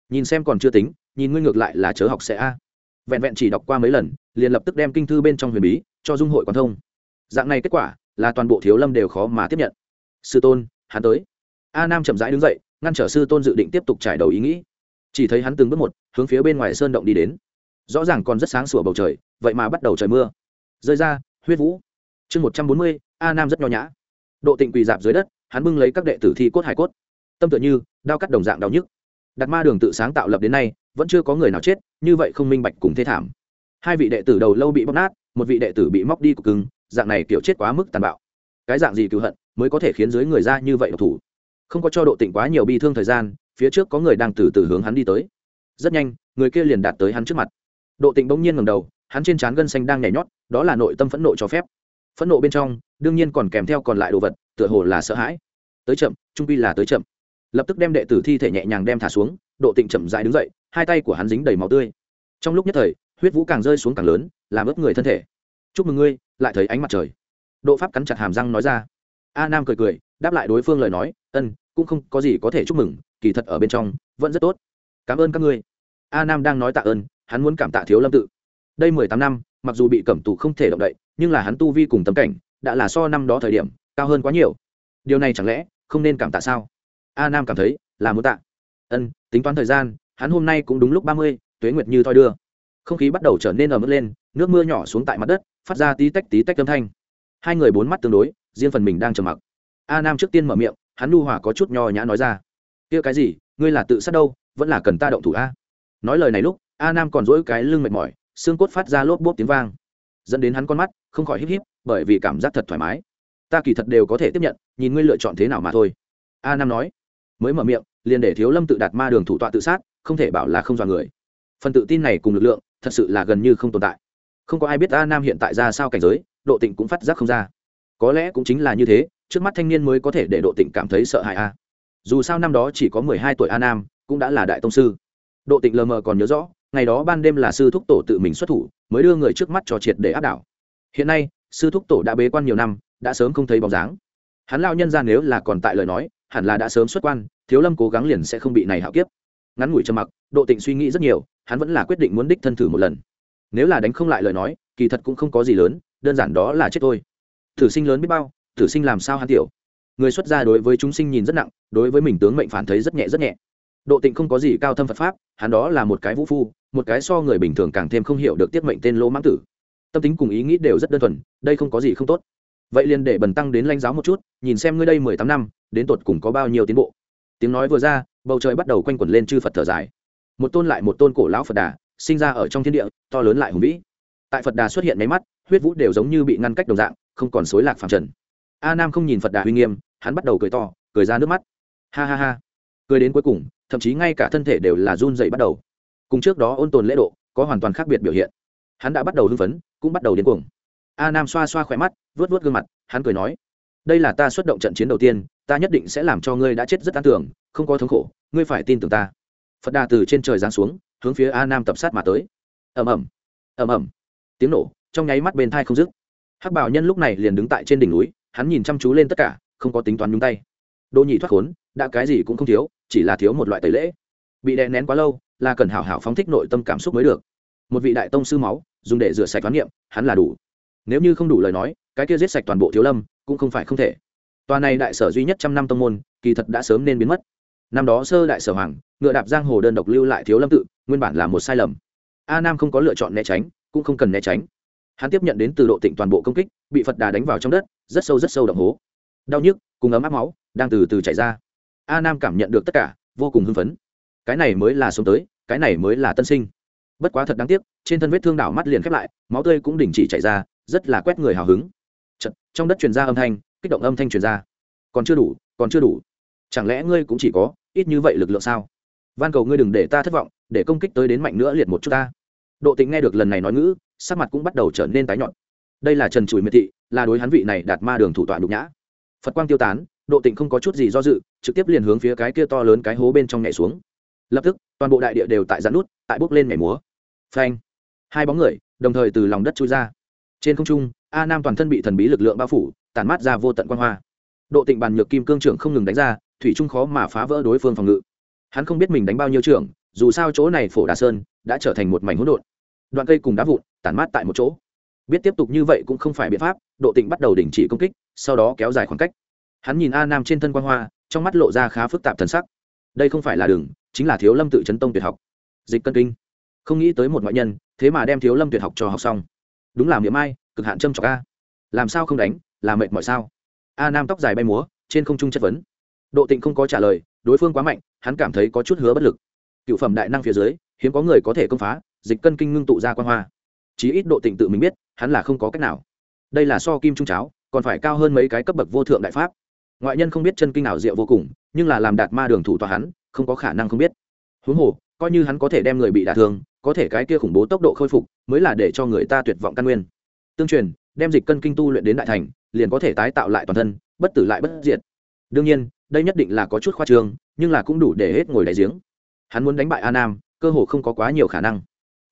Nhìn xem còn chưa tính, nhìn ngươi ngược lại là chớ học sẽ a. Vẹn vẹn chỉ đọc qua mấy lần, liền lập tức đem kinh thư bên trong huyền bí cho dung hội quan thông. Dạng này kết quả là toàn bộ thiếu lâm đều khó mà tiếp nhận. Sư tôn, hắn tới. A nam chậm rãi đứng dậy, ngăn trở sư tôn dự định tiếp tục trải đầu ý nghĩ. Chỉ thấy hắn từng bước một, hướng phía bên ngoài sơn động đi đến. Rõ ràng còn rất sáng sủa bầu trời, vậy mà bắt đầu trời mưa. Rơi ra, huyết vũ chương một trăm bốn mươi, a nam rất nho nhã. Độ tịnh quỳ dạp dưới đất, hắn bưng lấy các đệ tử thi cốt hải cốt. Tâm tựa như đao cắt đồng dạng đau nhức. Đặt ma đường tự sáng tạo lập đến nay, vẫn chưa có người nào chết, như vậy không minh bạch cùng thế thảm. Hai vị đệ tử đầu lâu bị bóc nát, một vị đệ tử bị móc đi cục cứng, dạng này kiểu chết quá mức tàn bạo. Cái dạng gì cựu hận mới có thể khiến dưới người ra như vậy độc thủ? Không có cho độ tịnh quá nhiều bi thương thời gian, phía trước có người đang từ từ hướng hắn đi tới. Rất nhanh, người kia liền đạt tới hắn trước mặt. Độ tịnh bỗng nhiên ngầm đầu, hắn trên trán gân xanh đang nhảy nhót, đó là nội tâm phẫn nộ cho phép phẫn nộ bên trong, đương nhiên còn kèm theo còn lại đồ vật, tựa hồ là sợ hãi. Tới chậm, trung pi là tới chậm. Lập tức đem đệ tử thi thể nhẹ nhàng đem thả xuống, độ tịnh chậm dại đứng dậy, hai tay của hắn dính đầy máu tươi. Trong lúc nhất thời, huyết vũ càng rơi xuống càng lớn, làm ướp người thân thể. Chúc mừng ngươi, lại thấy ánh mặt trời. Độ pháp cắn chặt hàm răng nói ra. A nam cười cười, đáp lại đối phương lời nói, ân, cũng không có gì có thể chúc mừng, kỳ thật ở bên trong, vẫn rất tốt. Cảm ơn các ngươi. A nam đang nói tạ ơn, hắn muốn cảm tạ thiếu lâm tự. Đây mười tám năm mặc dù bị cẩm tù không thể động đậy, nhưng là hắn tu vi cùng tấm cảnh đã là so năm đó thời điểm cao hơn quá nhiều. Điều này chẳng lẽ không nên cảm tạ sao? A nam cảm thấy là muốn tạ. Ân, tính toán thời gian, hắn hôm nay cũng đúng lúc ba mươi, tuế nguyệt như thoi đưa. Không khí bắt đầu trở nên ẩm ướt lên, nước mưa nhỏ xuống tại mặt đất, phát ra tí tách tí tách âm thanh. Hai người bốn mắt tương đối, riêng phần mình đang trầm mặc. A nam trước tiên mở miệng, hắn nu hòa có chút nho nhã nói ra. Kia cái gì? Ngươi là tự sát đâu? Vẫn là cần ta động thủ a? Nói lời này lúc, a nam còn dỗi cái lưng mệt mỏi xương cốt phát ra lốp bốp tiếng vang, dẫn đến hắn con mắt không khỏi híp híp, bởi vì cảm giác thật thoải mái. Ta kỳ thật đều có thể tiếp nhận, nhìn ngươi lựa chọn thế nào mà thôi. A nam nói, mới mở miệng, liền để thiếu lâm tự đạt ma đường thủ tọa tự sát, không thể bảo là không dọa người. Phần tự tin này cùng lực lượng, thật sự là gần như không tồn tại. Không có ai biết a nam hiện tại ra sao cảnh giới, độ tịnh cũng phát giác không ra. Có lẽ cũng chính là như thế, trước mắt thanh niên mới có thể để độ tịnh cảm thấy sợ hãi a. Dù sao năm đó chỉ có mười hai tuổi a nam, cũng đã là đại tông sư. Độ tịnh lờ mờ còn nhớ rõ ngày đó ban đêm là sư thúc tổ tự mình xuất thủ, mới đưa người trước mắt cho triệt để áp đảo. Hiện nay, sư thúc tổ đã bế quan nhiều năm, đã sớm không thấy bóng dáng. Hắn lao nhân ra nếu là còn tại lời nói, hẳn là đã sớm xuất quan, thiếu lâm cố gắng liền sẽ không bị này hạo kiếp. Ngắn ngủi trầm mặc, độ tịnh suy nghĩ rất nhiều, hắn vẫn là quyết định muốn đích thân thử một lần. Nếu là đánh không lại lời nói, kỳ thật cũng không có gì lớn, đơn giản đó là chết thôi. Thử sinh lớn biết bao, thử sinh làm sao hắn tiểu. Người xuất gia đối với chúng sinh nhìn rất nặng, đối với mình tướng mệnh phản thấy rất nhẹ rất nhẹ độ tịnh không có gì cao thâm phật pháp, hắn đó là một cái vũ phu, một cái so người bình thường càng thêm không hiểu được tiết mệnh tên lỗ mãng tử. Tâm tính cùng ý nghĩ đều rất đơn thuần, đây không có gì không tốt. Vậy liền để bần tăng đến lãnh giáo một chút, nhìn xem ngươi đây mười tám năm, đến tột cùng có bao nhiêu tiến bộ. Tiếng nói vừa ra, bầu trời bắt đầu quanh quẩn lên chư phật thở dài. Một tôn lại một tôn cổ lão phật đà, sinh ra ở trong thiên địa, to lớn lại hùng vĩ. Tại phật đà xuất hiện máy mắt, huyết vũ đều giống như bị ngăn cách đồng dạng, không còn xối lạc phàm trần. A nam không nhìn phật đà uy nghiêm, hắn bắt đầu cười to, cười ra nước mắt. Ha ha ha. Cười đến cuối cùng thậm chí ngay cả thân thể đều là run dậy bắt đầu. Cùng trước đó ôn tồn lễ độ, có hoàn toàn khác biệt biểu hiện. Hắn đã bắt đầu hưng phấn, cũng bắt đầu điên cuồng. A nam xoa xoa khỏe mắt vớt vớt gương mặt, hắn cười nói, đây là ta xuất động trận chiến đầu tiên, ta nhất định sẽ làm cho ngươi đã chết rất an tưởng, không có thống khổ, ngươi phải tin tưởng ta. Phật đà từ trên trời giáng xuống, hướng phía a nam tập sát mà tới. Ầm ầm ầm ầm. Tiếng nổ, trong nháy mắt bên thai không dứt. Hắc bảo nhân lúc này liền đứng tại trên đỉnh núi, hắn nhìn chăm chú lên tất cả, không có tính toán nhúng tay. Đỗ nhị thoát khốn, đã cái gì cũng không thiếu chỉ là thiếu một loại tẩy lễ. Bị đè nén quá lâu là cần hảo hảo phóng thích nội tâm cảm xúc mới được. Một vị đại tông sư máu, dùng để rửa sạch toán niệm, hắn là đủ. Nếu như không đủ lời nói, cái kia giết sạch toàn bộ thiếu lâm, cũng không phải không thể. Tòa này đại sở duy nhất trăm năm tông môn, kỳ thật đã sớm nên biến mất. Năm đó sơ đại sở hoàng, ngựa đạp giang hồ đơn độc lưu lại thiếu lâm tự, nguyên bản là một sai lầm. A nam không có lựa chọn né tránh, cũng không cần né tránh. Hắn tiếp nhận đến từ độ tịnh toàn bộ công kích, bị phật đà đánh vào trong đất, rất sâu rất sâu động hố. Đau nhức, cùng ấm áp máu, đang từ từ chảy ra a nam cảm nhận được tất cả vô cùng hưng phấn. Cái này mới là sống tới cái này mới là tân sinh. Bất quá thật đáng tiếc trên thân vết thương đảo mắt liền khép lại máu tươi cũng đình chỉ chảy ra rất là quét người hào hứng. Chật, trong đất truyền ra âm thanh kích động âm thanh truyền ra. Còn chưa đủ còn chưa đủ. Chẳng lẽ ngươi cũng chỉ có ít như vậy lực lượng sao? Van cầu ngươi đừng để ta thất vọng để công kích tới đến mạnh nữa liệt một chút ta. Độ tĩnh nghe được lần này nói ngữ sắc mặt cũng bắt đầu trở nên tái nhọn đây là trần chùi miệt thị là đối hắn vị này đạt ma đường thủ tọa đục nhã. Phật quang tiêu tán độ tịnh không có chút gì do dự, trực tiếp liền hướng phía cái kia to lớn cái hố bên trong nhảy xuống. Lập tức, toàn bộ đại địa đều tại giãn nút, tại bốc lên nhảy múa. Phanh! Hai bóng người, đồng thời từ lòng đất trôi ra. Trên không trung, a nam toàn thân bị thần bí lực lượng bao phủ tàn mát ra vô tận quan hoa. Độ tịnh bàn nhược kim cương trưởng không ngừng đánh ra, thủy trung khó mà phá vỡ đối phương phòng ngự. Hắn không biết mình đánh bao nhiêu trưởng, dù sao chỗ này phổ đà sơn, đã trở thành một mảnh hỗn độn. Đoạn cây cùng đá vụn, tản mát tại một chỗ. Biết tiếp tục như vậy cũng không phải biện pháp, độ tịnh bắt đầu đình chỉ công kích, sau đó kéo dài khoảng cách hắn nhìn a nam trên thân quan hoa, trong mắt lộ ra khá phức tạp thần sắc. Đây không phải là đường, chính là thiếu lâm tự chấn tông tuyệt học. Dịch cân kinh. Không nghĩ tới một ngoại nhân, thế mà đem thiếu lâm tuyệt học cho học xong. Đúng là miệng ai cực hạn châm trọc a. Làm sao không đánh, là mệt mọi sao? A nam tóc dài bay múa, trên không trung chất vấn. Độ tịnh không có trả lời, đối phương quá mạnh, hắn cảm thấy có chút hứa bất lực. Cựu phẩm đại năng phía dưới, hiếm có người có thể công phá, dịch cân kinh ngưng tụ ra quan hoa. Chí ít độ tịnh tự mình biết, hắn là không có cách nào. Đây là so kim trung cháo, còn phải cao hơn mấy cái cấp bậc vô thượng đại pháp ngoại nhân không biết chân kinh nào diệu vô cùng, nhưng là làm đạt ma đường thủ tòa hắn, không có khả năng không biết. Huống hồ, coi như hắn có thể đem người bị đả thương, có thể cái kia khủng bố tốc độ khôi phục, mới là để cho người ta tuyệt vọng căn nguyên. Tương truyền, đem dịch cân kinh tu luyện đến đại thành, liền có thể tái tạo lại toàn thân, bất tử lại bất diệt. Đương nhiên, đây nhất định là có chút khoa trương, nhưng là cũng đủ để hết ngồi đại giếng. Hắn muốn đánh bại a nam, cơ hồ không có quá nhiều khả năng.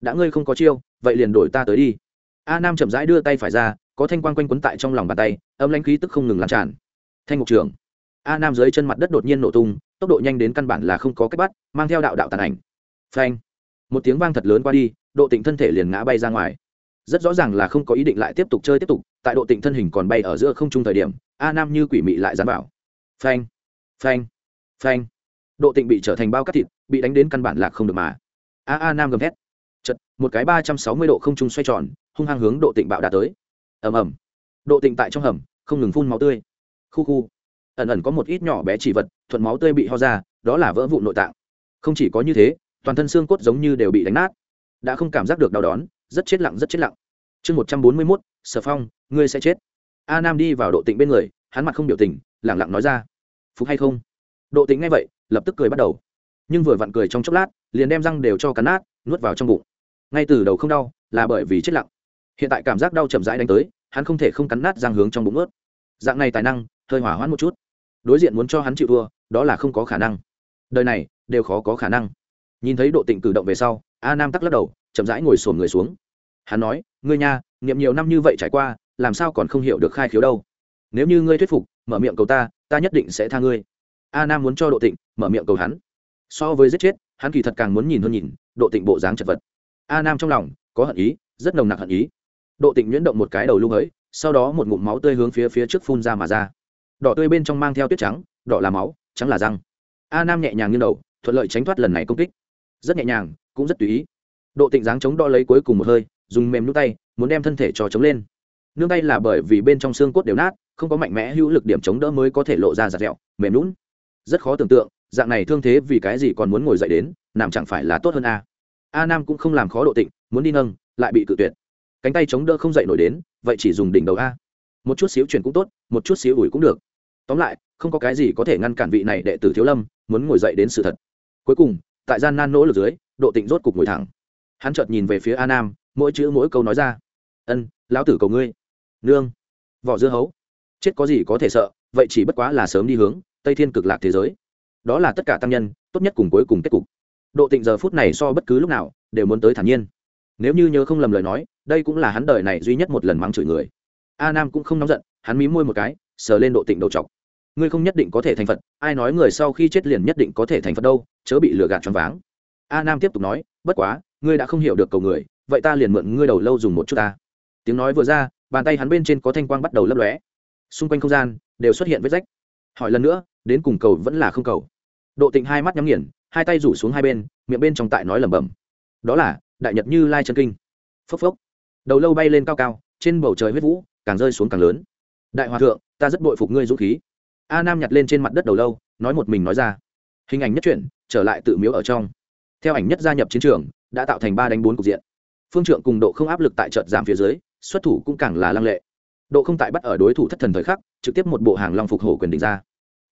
Đã ngươi không có chiêu, vậy liền đổi ta tới đi. A nam chậm rãi đưa tay phải ra, có thanh quan quanh quấn tại trong lòng bàn tay, âm lãnh khí tức không ngừng lan tràn thanh ngục trưởng a nam dưới chân mặt đất đột nhiên nổ tung, tốc độ nhanh đến căn bản là không có cách bắt, mang theo đạo đạo tàn ảnh. Phanh. Một tiếng vang thật lớn qua đi, độ tịnh thân thể liền ngã bay ra ngoài. Rất rõ ràng là không có ý định lại tiếp tục chơi tiếp tục, tại độ tịnh thân hình còn bay ở giữa không trung thời điểm, a nam như quỷ mị lại dán vào. Phanh. Phanh. Phanh. Độ tịnh bị trở thành bao cắt thịt, bị đánh đến căn bản lạc không được mà. A a nam gầm thét. Chật một cái ba trăm sáu mươi độ không trung xoay tròn, hung hăng hướng độ tịnh bạo đã tới. Ầm ầm. Độ tịnh tại trong hầm, không ngừng phun máu tươi khu khu. Ẩn ẩn có một ít nhỏ bé chỉ vật, thuận máu tươi bị ho ra, đó là vỡ vụ nội tạng. Không chỉ có như thế, toàn thân xương cốt giống như đều bị đánh nát. Đã không cảm giác được đau đón rất chết lặng, rất chết lặng. Chương một trăm bốn mươi mốt, sở phong, ngươi sẽ chết. A nam đi vào độ tịnh bên người, hắn mặt không biểu tình, lẳng lặng nói ra. Phục hay không? Độ tịnh ngay vậy, lập tức cười bắt đầu. Nhưng vừa vặn cười trong chốc lát, liền đem răng đều cho cắn nát, nuốt vào trong bụng. Ngay từ đầu không đau, là bởi vì chết lặng. Hiện tại cảm giác đau chậm rãi đánh tới, hắn không thể không cắn nát răng hướng trong bụng ướt dạng này tài năng hơi hỏa hoãn một chút. Đối diện muốn cho hắn chịu thua, đó là không có khả năng. Đời này, đều khó có khả năng. Nhìn thấy độ tịnh cử động về sau, a nam tắc lắc đầu, chậm rãi ngồi sổm người xuống. Hắn nói, ngươi nha niệm nhiều năm như vậy trải qua, làm sao còn không hiểu được khai khiếu đâu? Nếu như ngươi thuyết phục, mở miệng cầu ta ta nhất định sẽ tha ngươi. A nam muốn cho độ tịnh, mở miệng cầu hắn. So với giết chết, hắn kỳ thật càng muốn nhìn hơn nhìn, độ tịnh bộ dáng chật vật. A nam trong lòng, có hận ý, rất nồng nặc hận ý. Độ tịnh nhuyễn động một cái đầu lung ấy, sau đó một ngụm máu tươi hướng phía phía trước phun ra mà ra đỏ tươi bên trong mang theo tuyết trắng, đỏ là máu, trắng là răng. A nam nhẹ nhàng như đầu, thuận lợi tránh thoát lần này công kích. Rất nhẹ nhàng, cũng rất tùy ý. Độ tịnh dáng chống đo lấy cuối cùng một hơi, dùng mềm nút tay, muốn đem thân thể cho chống lên. Nương tay là bởi vì bên trong xương cốt đều nát, không có mạnh mẽ hữu lực điểm chống đỡ mới có thể lộ ra giặt dẹo, mềm lún rất khó tưởng tượng, dạng này thương thế vì cái gì còn muốn ngồi dậy đến, nằm chẳng phải là tốt hơn a. A nam cũng không làm khó độ tịnh, muốn đi nâng, lại bị cự tuyệt. Cánh tay chống đỡ không dậy nổi đến, vậy chỉ dùng đỉnh đầu a một chút xíu chuyển cũng tốt, một chút xíu ủi cũng được. Tóm lại, không có cái gì có thể ngăn cản vị này đệ tử thiếu lâm, muốn ngồi dậy đến sự thật. Cuối cùng, tại gian nan nỗ lực dưới, độ tịnh rốt cục ngồi thẳng. Hắn chợt nhìn về phía a nam, mỗi chữ mỗi câu nói ra. Ân, lão tử cầu ngươi. Nương. Vỏ dưa hấu. Chết có gì có thể sợ, vậy chỉ bất quá là sớm đi hướng, tây thiên cực lạc thế giới. Đó là tất cả tăng nhân, tốt nhất cùng cuối cùng kết cục. Độ tịnh giờ phút này so bất cứ lúc nào, đều muốn tới thản nhiên. Nếu như nhớ không lầm lời nói, đây cũng là hắn đời này duy nhất một lần mắng chửi người a nam cũng không nóng giận, hắn mí môi một cái, sờ lên độ tịnh đầu chọc. Ngươi không nhất định có thể thành phật, ai nói người sau khi chết liền nhất định có thể thành phật đâu, chớ bị lừa gạt choáng váng. A nam tiếp tục nói, bất quá, ngươi đã không hiểu được cầu người, vậy ta liền mượn ngươi đầu lâu dùng một chút ta. Tiếng nói vừa ra, bàn tay hắn bên trên có thanh quang bắt đầu lấp lóe. Xung quanh không gian, đều xuất hiện vết rách. Hỏi lần nữa, đến cùng cầu vẫn là không cầu? Độ tịnh hai mắt nhắm nghiền, hai tay rủ xuống hai bên, miệng bên trong tại nói lẩm bẩm. Đó là, đại nhật như lai chân kinh. Phốc phốc. Đầu lâu bay lên cao cao, trên bầu trời huyết vũ càng rơi xuống càng lớn. Đại hòa thượng, ta rất bội phục ngươi dũng khí. A nam nhặt lên trên mặt đất đầu lâu, nói một mình nói ra. Hình ảnh nhất chuyển trở lại tự miếu ở trong. Theo ảnh nhất gia nhập chiến trường, đã tạo thành ba đánh bốn cục diện. Phương trượng cùng độ không áp lực tại trận giảm phía dưới, xuất thủ cũng càng là lăng lệ. Độ không tại bắt ở đối thủ thất thần thời khắc, trực tiếp một bộ hàng long phục hổ quyền đỉnh ra.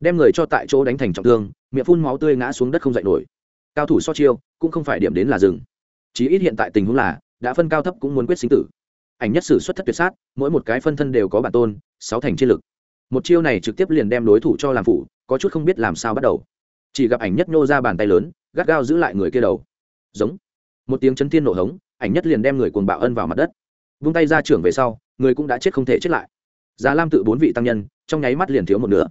Đem người cho tại chỗ đánh thành trọng thương, miệng phun máu tươi ngã xuống đất không dậy nổi. Cao thủ so chiêu, cũng không phải điểm đến là rừng chí ít hiện tại tình huống là, đã phân cao thấp cũng muốn quyết sinh tử ảnh nhất sử xuất thất tuyệt sát, mỗi một cái phân thân đều có bản tôn, sáu thành chiến lực. Một chiêu này trực tiếp liền đem đối thủ cho làm phụ, có chút không biết làm sao bắt đầu. Chỉ gặp ảnh nhất nhô ra bàn tay lớn, gắt gao giữ lại người kia đầu. Giống. Một tiếng chấn thiên nổ hống, ảnh nhất liền đem người cuồng bạo ân vào mặt đất. Vung tay ra trưởng về sau, người cũng đã chết không thể chết lại. Già lam tự bốn vị tăng nhân, trong nháy mắt liền thiếu một nửa.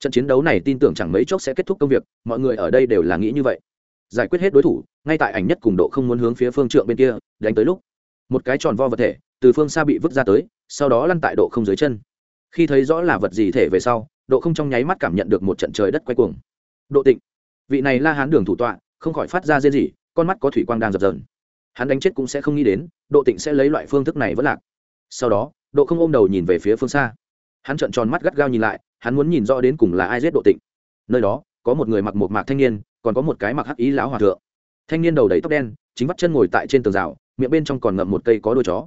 Trận chiến đấu này tin tưởng chẳng mấy chốc sẽ kết thúc công việc, mọi người ở đây đều là nghĩ như vậy. Giải quyết hết đối thủ, ngay tại ảnh nhất cùng độ không muốn hướng phía phương trượng bên kia, đánh tới lúc, một cái tròn vo vật thể từ phương xa bị vứt ra tới, sau đó lăn tại độ không dưới chân. Khi thấy rõ là vật gì thể về sau, độ không trong nháy mắt cảm nhận được một trận trời đất quay cuồng. Độ tịnh. Vị này la hán đường thủ tọa, không khỏi phát ra riêng gì con mắt có thủy quang đang dập dờn. Hắn đánh chết cũng sẽ không nghĩ đến, độ tịnh sẽ lấy loại phương thức này vẫn lạc. Sau đó, độ không ôm đầu nhìn về phía phương xa. Hắn trợn tròn mắt gắt gao nhìn lại, hắn muốn nhìn rõ đến cùng là ai giết độ tịnh. Nơi đó, có một người mặc một mạc thanh niên, còn có một cái mặc hắc ý lão hòa thượng. Thanh niên đầu đầy tóc đen, chính vắt chân ngồi tại trên tường rào, miệng bên trong còn ngậm một cây có đôi chó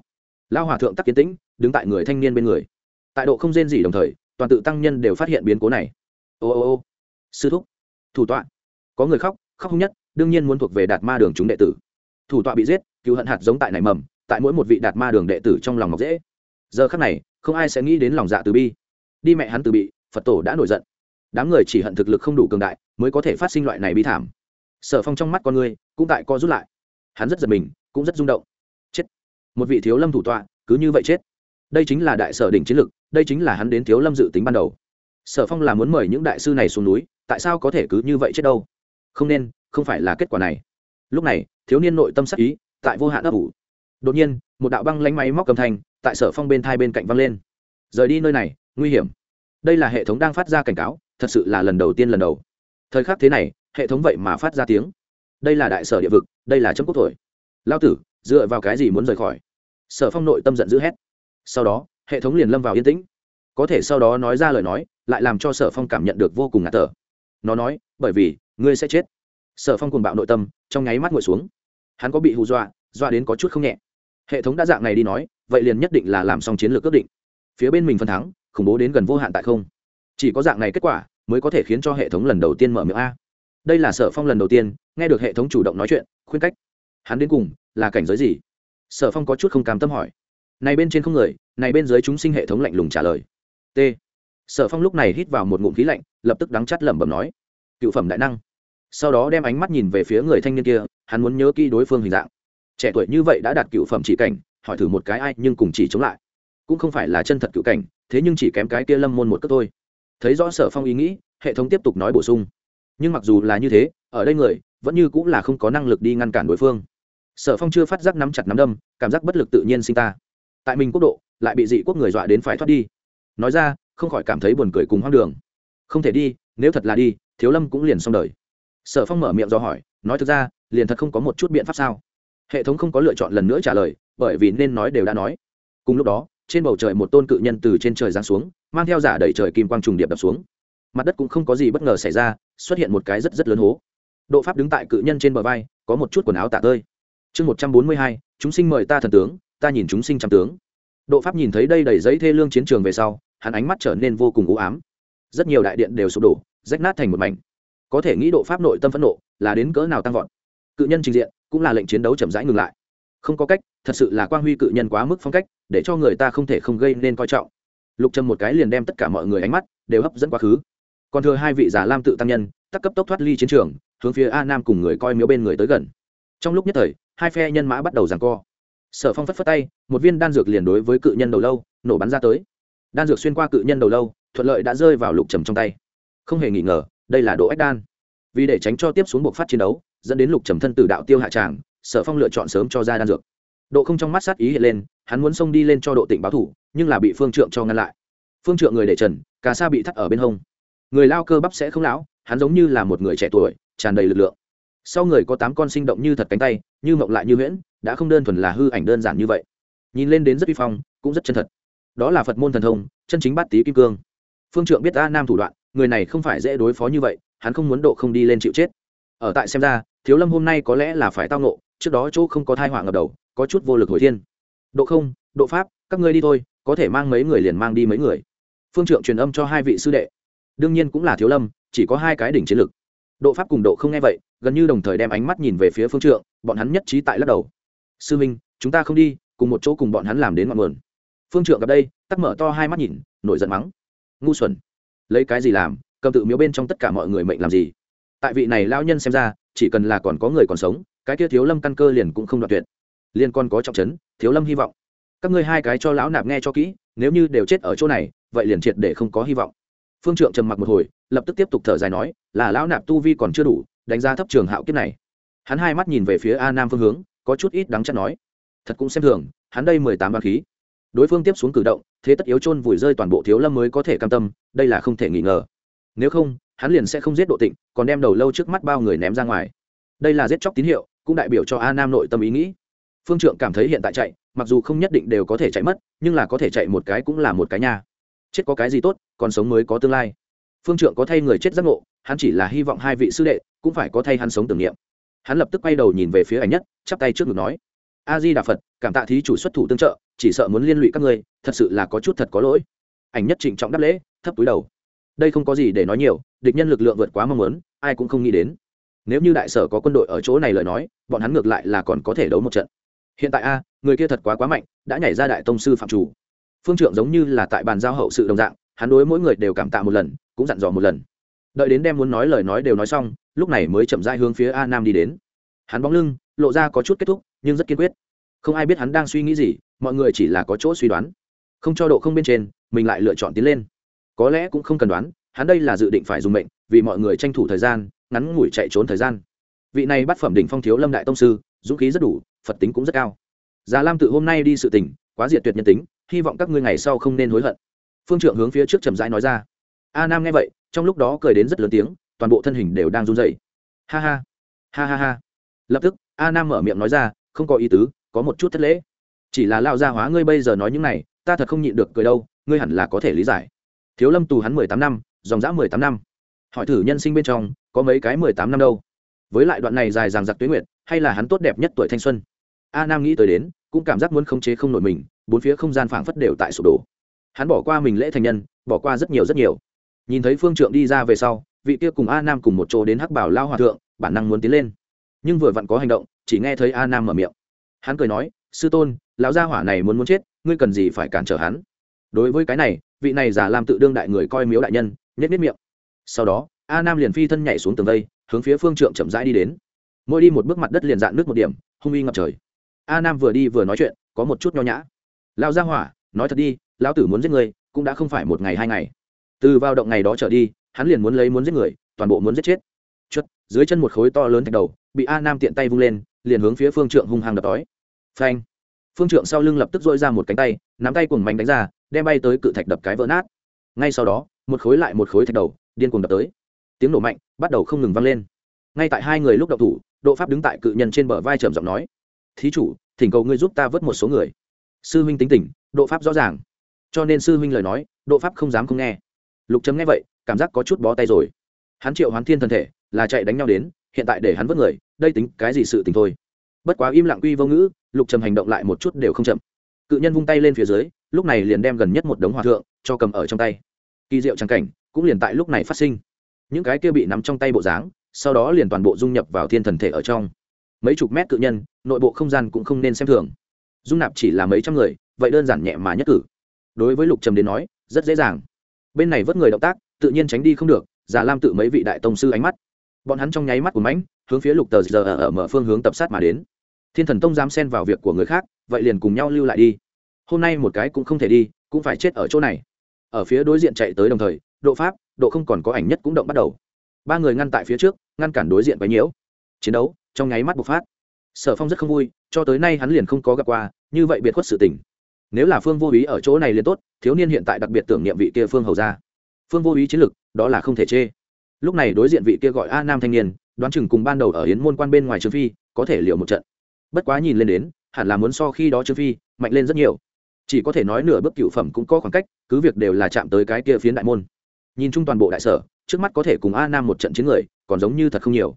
lão hòa thượng tắc kiến tĩnh, đứng tại người thanh niên bên người. Tại độ không rên gì đồng thời, toàn tự tăng nhân đều phát hiện biến cố này. Ô ô ô, sư thúc, thủ tọa. Có người khóc khóc không nhất, đương nhiên muốn thuộc về đạt ma đường chúng đệ tử. Thủ tọa bị giết, cứu hận hạt giống tại nảy mầm, tại mỗi một vị đạt ma đường đệ tử trong lòng ngọc dễ. Giờ khắc này, không ai sẽ nghĩ đến lòng dạ từ bi. Đi mẹ hắn từ bị phật tổ đã nổi giận. Đám người chỉ hận thực lực không đủ cường đại, mới có thể phát sinh loại này bi thảm. Sở phong trong mắt con người, cũng tại co rút lại. Hắn rất giật mình, cũng rất rung động một vị thiếu lâm thủ tọa, cứ như vậy chết. Đây chính là đại sở đỉnh chiến lực, đây chính là hắn đến thiếu lâm dự tính ban đầu. Sở phong là muốn mời những đại sư này xuống núi, tại sao có thể cứ như vậy chết đâu? Không nên, không phải là kết quả này. Lúc này, thiếu niên nội tâm sắc ý, tại vô hạn ấp ủ. Đột nhiên, một đạo băng lánh máy móc cầm thành tại sở phong bên thai bên cạnh văng lên. Rời đi nơi này, nguy hiểm. Đây là hệ thống đang phát ra cảnh cáo, thật sự là lần đầu tiên lần đầu. Thời khắc thế này, hệ thống vậy mà phát ra tiếng. Đây là đại sở địa vực, đây là chấm quốc thổi. Lao tử dựa vào cái gì muốn rời khỏi? Sở phong nội tâm giận dữ hét. Sau đó, hệ thống liền lâm vào yên tĩnh. Có thể sau đó nói ra lời nói, lại làm cho sở phong cảm nhận được vô cùng ngạt thở. Nó nói, bởi vì, ngươi sẽ chết. Sở phong cùng bạo nội tâm, trong nháy mắt ngồi xuống. Hắn có bị hù dọa dọa đến có chút không nhẹ. Hệ thống đã dạng này đi nói, vậy liền nhất định là làm xong chiến lược ước định. Phía bên mình phân thắng, khủng bố đến gần vô hạn tại không. Chỉ có dạng này kết quả, mới có thể khiến cho hệ thống lần đầu tiên mở miệng a. Đây là sở phong lần đầu tiên, nghe được hệ thống chủ động nói chuyện, khuyên cách hắn đến cùng là cảnh giới gì? Sở phong có chút không cam tâm hỏi. Này bên trên không người, này bên dưới chúng sinh hệ thống lạnh lùng trả lời. T. Sở phong lúc này hít vào một ngụm khí lạnh, lập tức đắng chắt lẩm bẩm nói. Cựu phẩm đại năng. Sau đó đem ánh mắt nhìn về phía người thanh niên kia, hắn muốn nhớ kỹ đối phương hình dạng. Trẻ tuổi như vậy đã đạt cựu phẩm chỉ cảnh, hỏi thử một cái ai nhưng cùng chỉ chống lại. Cũng không phải là chân thật cựu cảnh, thế nhưng chỉ kém cái kia lâm môn một cất thôi. Thấy rõ sở phong ý nghĩ, hệ thống tiếp tục nói bổ sung. Nhưng mặc dù là như thế, ở đây người vẫn như cũng là không có năng lực đi ngăn cản đối phương sở phong chưa phát giác nắm chặt nắm đâm, cảm giác bất lực tự nhiên sinh ta. Tại mình quốc độ, lại bị dị quốc người dọa đến phải thoát đi. Nói ra, không khỏi cảm thấy buồn cười cùng hoang đường. Không thể đi, nếu thật là đi, thiếu lâm cũng liền xong đời. Sở phong mở miệng do hỏi, nói thực ra, liền thật không có một chút biện pháp sao? Hệ thống không có lựa chọn lần nữa trả lời, bởi vì nên nói đều đã nói. Cùng lúc đó, trên bầu trời một tôn cự nhân từ trên trời giáng xuống, mang theo giả đẩy trời kim quang trùng điệp đập xuống. Mặt đất cũng không có gì bất ngờ xảy ra, xuất hiện một cái rất rất lớn hố. Độ pháp đứng tại cự nhân trên bờ vai, có một chút quần áo tạ tơi chương một trăm bốn mươi hai, chúng sinh mời ta thần tướng, ta nhìn chúng sinh trăm tướng. Độ pháp nhìn thấy đây đầy giấy thê lương chiến trường về sau, hắn ánh mắt trở nên vô cùng u ám. Rất nhiều đại điện đều sụp đổ, rách nát thành một mảnh. Có thể nghĩ độ pháp nội tâm phẫn nộ là đến cỡ nào tăng vọt. Cự nhân trình diện cũng là lệnh chiến đấu chậm rãi ngừng lại. Không có cách, thật sự là quang huy cự nhân quá mức phong cách, để cho người ta không thể không gây nên coi trọng. Lục trầm một cái liền đem tất cả mọi người ánh mắt đều hấp dẫn quá khứ. Còn thừa hai vị giả lam tự tăng nhân, tắc cấp tốc thoát ly chiến trường, hướng phía a nam cùng người coi miếu bên người tới gần. Trong lúc nhất thời hai phe nhân mã bắt đầu giằng co. Sở phong phất phất tay, một viên đan dược liền đối với cự nhân đầu lâu, nổ bắn ra tới. Đan dược xuyên qua cự nhân đầu lâu, thuận lợi đã rơi vào lục trầm trong tay. Không hề nghi ngờ, đây là độ ách đan. Vì để tránh cho tiếp xuống buộc phát chiến đấu, dẫn đến lục trầm thân từ đạo tiêu hạ tràng, sở phong lựa chọn sớm cho ra đan dược. Độ không trong mắt sát ý hiện lên, hắn muốn xông đi lên cho độ tịnh báo thủ, nhưng là bị phương trượng cho ngăn lại. Phương trượng người để trần, cà sa bị thắt ở bên hông. Người lao cơ bắp sẽ không lão, hắn giống như là một người trẻ tuổi, tràn đầy lực lượng sau người có tám con sinh động như thật cánh tay, như mộng lại như huyễn, đã không đơn thuần là hư ảnh đơn giản như vậy. Nhìn lên đến rất uy phong, cũng rất chân thật. Đó là phật môn thần thông, chân chính bát tý kim cương. Phương trượng biết a nam thủ đoạn, người này không phải dễ đối phó như vậy, hắn không muốn độ không đi lên chịu chết. Ở tại xem ra, thiếu lâm hôm nay có lẽ là phải tao nộ trước đó chỗ không có thai họa ngập đầu, có chút vô lực hồi thiên. Độ không, độ pháp, các ngươi đi thôi, có thể mang mấy người liền mang đi mấy người. Phương trượng truyền âm cho hai vị sư đệ. Đương nhiên cũng là thiếu lâm, chỉ có hai cái đỉnh chiến lực độ pháp cùng độ không nghe vậy, gần như đồng thời đem ánh mắt nhìn về phía phương trượng, bọn hắn nhất trí tại lắc đầu. Sư minh chúng ta không đi, cùng một chỗ cùng bọn hắn làm đến ngọn nguồn. Phương trượng gặp đây, tắc mở to hai mắt nhìn, nổi giận mắng. Ngu xuẩn, lấy cái gì làm, cầm tự miếu bên trong tất cả mọi người mệnh làm gì? Tại vị này lao nhân xem ra, chỉ cần là còn có người còn sống, cái kia thiếu lâm căn cơ liền cũng không đoạt tuyệt. Liên còn có trọng trấn, thiếu lâm hy vọng. Các ngươi hai cái cho lão nạp nghe cho kỹ, nếu như đều chết ở chỗ này, vậy liền triệt để không có hy vọng phương trượng trầm mặc một hồi, lập tức tiếp tục thở dài nói, là lão nạp tu vi còn chưa đủ, đánh giá thấp trường hạo kiếp này. Hắn hai mắt nhìn về phía a nam phương hướng, có chút ít đắng chắc nói, thật cũng xem thường, hắn đây mười tám ba khí. Đối phương tiếp xuống cử động, thế tất yếu chôn vùi rơi toàn bộ thiếu lâm mới có thể cam tâm, đây là không thể nghi ngờ. Nếu không, hắn liền sẽ không giết độ tịnh, còn đem đầu lâu trước mắt bao người ném ra ngoài. Đây là giết chóc tín hiệu, cũng đại biểu cho a nam nội tâm ý nghĩ. Phương trượng cảm thấy hiện tại chạy, mặc dù không nhất định đều có thể chạy mất, nhưng là có thể chạy một cái cũng là một cái nha chết có cái gì tốt, còn sống mới có tương lai. Phương trượng có thay người chết giác ngộ, hắn chỉ là hy vọng hai vị sư đệ cũng phải có thay hắn sống tưởng niệm. Hắn lập tức quay đầu nhìn về phía ảnh nhất, chắp tay trước ngực nói, a di đà phật, cảm tạ thí chủ xuất thủ tương trợ, chỉ sợ muốn liên lụy các ngươi, thật sự là có chút thật có lỗi. Ảnh nhất trịnh trọng đáp lễ, thấp túi đầu. Đây không có gì để nói nhiều, địch nhân lực lượng vượt quá mong muốn, ai cũng không nghĩ đến. Nếu như đại sở có quân đội ở chỗ này lời nói, bọn hắn ngược lại là còn có thể đấu một trận. Hiện tại a, người kia thật quá quá mạnh, đã nhảy ra đại tông sư phạm chủ phương trượng giống như là tại bàn giao hậu sự đồng dạng, hắn đối mỗi người đều cảm tạ một lần, cũng dặn dò một lần. Đợi đến đem muốn nói lời nói đều nói xong, lúc này mới chậm dai hướng phía a nam đi đến. Hắn bóng lưng, lộ ra có chút kết thúc, nhưng rất kiên quyết. Không ai biết hắn đang suy nghĩ gì, mọi người chỉ là có chỗ suy đoán. Không cho độ không bên trên, mình lại lựa chọn tiến lên. Có lẽ cũng không cần đoán, hắn đây là dự định phải dùng mệnh, vì mọi người tranh thủ thời gian, ngắn ngủi chạy trốn thời gian. Vị này bắt phẩm đỉnh phong thiếu lâm đại tông sư, dũng khí rất đủ, phật tính cũng rất cao. Già lam tự hôm nay đi sự tỉnh quá diệt tuyệt nhân tính, hy vọng các ngươi ngày sau không nên hối hận. Phương trượng hướng phía trước trầm rãi nói ra. A nam nghe vậy, trong lúc đó cười đến rất lớn tiếng, toàn bộ thân hình đều đang run rẩy. Ha ha ha ha ha. Lập tức, a nam mở miệng nói ra, không có ý tứ, có một chút thất lễ. Chỉ là lao gia hóa ngươi bây giờ nói những này, ta thật không nhịn được cười đâu, ngươi hẳn là có thể lý giải. Thiếu lâm tù hắn mười tám năm, dòng dã mười tám năm. Hỏi thử nhân sinh bên trong, có mấy cái mười tám năm đâu? Với lại đoạn này dài dằng dặc tuyến nguyện hay là hắn tốt đẹp nhất tuổi thanh xuân? A nam nghĩ tới đến cũng cảm giác muốn khống chế không nổi mình, bốn phía không gian phảng phất đều tại sụp đổ. Hắn bỏ qua mình lễ thành nhân, bỏ qua rất nhiều rất nhiều. Nhìn thấy phương trượng đi ra về sau, vị kia cùng a nam cùng một chỗ đến hắc bảo lao hòa thượng, bản năng muốn tiến lên. Nhưng vừa vặn có hành động, chỉ nghe thấy a nam mở miệng. Hắn cười nói, sư tôn, lão gia hỏa này muốn muốn chết, ngươi cần gì phải cản trở hắn? Đối với cái này, vị này giả làm tự đương đại người coi miếu đại nhân nhất biết miệng. Sau đó, a nam liền phi thân nhảy xuống tường vây, hướng phía phương trượng chậm rãi đi đến. Mỗi đi một bước mặt đất liền dạn nước một điểm, hung uy ngập trời a nam vừa đi vừa nói chuyện, có một chút nho nhã. Lão ra hỏa, nói thật đi, lão tử muốn giết người, cũng đã không phải một ngày hai ngày. Từ vào động ngày đó trở đi, hắn liền muốn lấy muốn giết người, toàn bộ muốn giết chết. Chất dưới chân một khối to lớn thạch đầu, bị a nam tiện tay vung lên, liền hướng phía phương trượng hung hăng đập đói phanh! Phương trượng sau lưng lập tức dội ra một cánh tay, nắm tay cùng mánh đánh ra, đem bay tới cự thạch đập cái vỡ nát. Ngay sau đó, một khối lại một khối thạch đầu, điên cuồng đập tới. Tiếng nổ mạnh, bắt đầu không ngừng vang lên. Ngay tại hai người lúc đậu thủ độ pháp đứng tại cự nhân trên bờ vai trầm giọng nói thí chủ, thỉnh cầu ngươi giúp ta vớt một số người. Sư huynh tính tỉnh độ pháp rõ ràng. Cho nên sư huynh lời nói, độ pháp không dám không nghe. Lục chấm nghe vậy, cảm giác có chút bó tay rồi. Hắn triệu hoán thiên thân thể, là chạy đánh nhau đến, hiện tại để hắn vớt người, đây tính cái gì sự tình thôi. Bất quá im lặng quy vô ngữ, lục trầm hành động lại một chút đều không chậm. Cự nhân vung tay lên phía dưới, lúc này liền đem gần nhất một đống hòa thượng, cho cầm ở trong tay. Kỳ diệu trắng cảnh, cũng liền tại lúc này phát sinh. Những cái kia bị nắm trong tay bộ dáng, sau đó liền toàn bộ dung nhập vào thiên thần thể ở trong. Mấy chục mét cự nhân nội bộ không gian cũng không nên xem thường. Dung nạp chỉ là mấy trăm người, vậy đơn giản nhẹ mà nhất cử. Đối với lục trầm đến nói, rất dễ dàng. Bên này vớt người động tác, tự nhiên tránh đi không được giả lam tự mấy vị đại tông sư ánh mắt. Bọn hắn trong nháy mắt của mãnh, hướng phía lục tờ giờ ở mở phương hướng tập sát mà đến. Thiên thần tông dám xen vào việc của người khác, vậy liền cùng nhau lưu lại đi. Hôm nay một cái cũng không thể đi, cũng phải chết ở chỗ này. Ở phía đối diện chạy tới đồng thời, độ pháp, độ không còn có ảnh nhất cũng động bắt đầu. Ba người ngăn tại phía trước, ngăn cản đối diện quấy nhiễu. Chiến đấu, trong nháy mắt bộc phát sở phong rất không vui, cho tới nay hắn liền không có gặp qua, như vậy biệt khuất sự tình. Nếu là phương vô ý ở chỗ này liền tốt, thiếu niên hiện tại đặc biệt tưởng niệm vị kia phương hầu ra phương vô ý chiến lực, đó là không thể chê. Lúc này đối diện vị kia gọi a nam thanh niên, đoán chừng cùng ban đầu ở hiến môn quan bên ngoài trương phi, có thể liệu một trận. Bất quá nhìn lên đến, hẳn là muốn so khi đó trương phi, mạnh lên rất nhiều. Chỉ có thể nói nửa bước cựu phẩm cũng có khoảng cách, cứ việc đều là chạm tới cái kia phiến đại môn. Nhìn chung toàn bộ đại sở, trước mắt có thể cùng a nam một trận chiến người, còn giống như thật không nhiều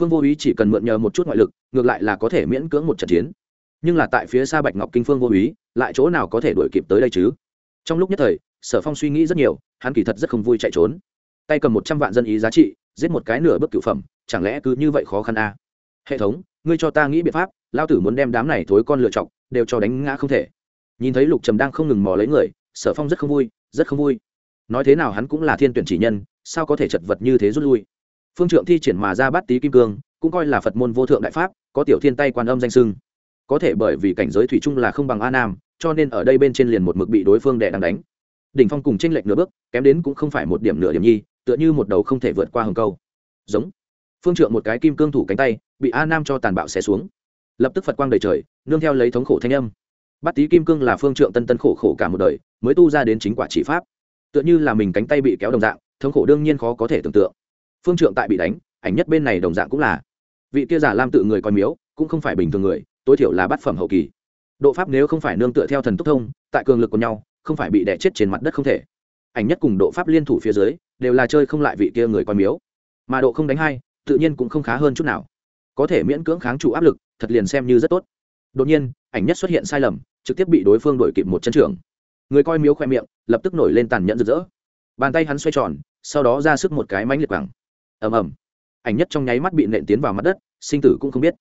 phương vô ý chỉ cần mượn nhờ một chút ngoại lực, ngược lại là có thể miễn cưỡng một trận chiến. Nhưng là tại phía xa bạch ngọc kinh phương vô ý, lại chỗ nào có thể đuổi kịp tới đây chứ? Trong lúc nhất thời, sở phong suy nghĩ rất nhiều, hắn kỳ thật rất không vui chạy trốn. Tay cầm một trăm vạn dân ý giá trị, giết một cái nửa bước cựu phẩm, chẳng lẽ cứ như vậy khó khăn à? hệ thống, ngươi cho ta nghĩ biện pháp, lao tử muốn đem đám này thối con lựa chọc, đều cho đánh ngã không thể. Nhìn thấy lục trầm đang không ngừng mò lấy người, sở phong rất không vui, rất không vui. Nói thế nào hắn cũng là thiên tuyển chỉ nhân, sao có thể chật vật như thế rút lui? Phương trượng thi triển mà ra bát tý kim cương, cũng coi là phật môn vô thượng đại pháp, có tiểu thiên tay quan âm danh sưng. Có thể bởi vì cảnh giới thủy chung là không bằng a nam, cho nên ở đây bên trên liền một mực bị đối phương đè đang đánh. Đỉnh phong cùng tranh lệch nửa bước, kém đến cũng không phải một điểm nửa điểm nhi, tựa như một đầu không thể vượt qua hầm câu. Giống. Phương trượng một cái kim cương thủ cánh tay, bị a nam cho tàn bạo xé xuống. Lập tức phật quang đầy trời, nương theo lấy thống khổ thanh âm. Bắt tý kim cương là phương trượng tân tân khổ khổ cả một đời, mới tu ra đến chính quả chỉ pháp. Tựa như là mình cánh tay bị kéo đồng dạng, thống khổ đương nhiên khó có thể tưởng tượng phương trượng tại bị đánh, ảnh nhất bên này đồng dạng cũng là. Vị kia giả lam tự người coi miếu, cũng không phải bình thường người, tối thiểu là bát phẩm hậu kỳ. Độ pháp nếu không phải nương tựa theo thần tốc thông, tại cường lực của nhau, không phải bị đẻ chết trên mặt đất không thể. Ảnh nhất cùng độ pháp liên thủ phía dưới, đều là chơi không lại vị kia người coi miếu. Mà độ không đánh hai, tự nhiên cũng không khá hơn chút nào. Có thể miễn cưỡng kháng trụ áp lực, thật liền xem như rất tốt. Đột nhiên, ảnh nhất xuất hiện sai lầm, trực tiếp bị đối phương đổi kịp một chân trường người coi miếu khoe miệng, lập tức nổi lên tàn nhẫn rực rỡ. Bàn tay hắn xoay tròn, sau đó ra sức một cái mánh liệt bằng ầm ầm. Ảnh nhất trong nháy mắt bị nện tiến vào mặt đất, sinh tử cũng không biết.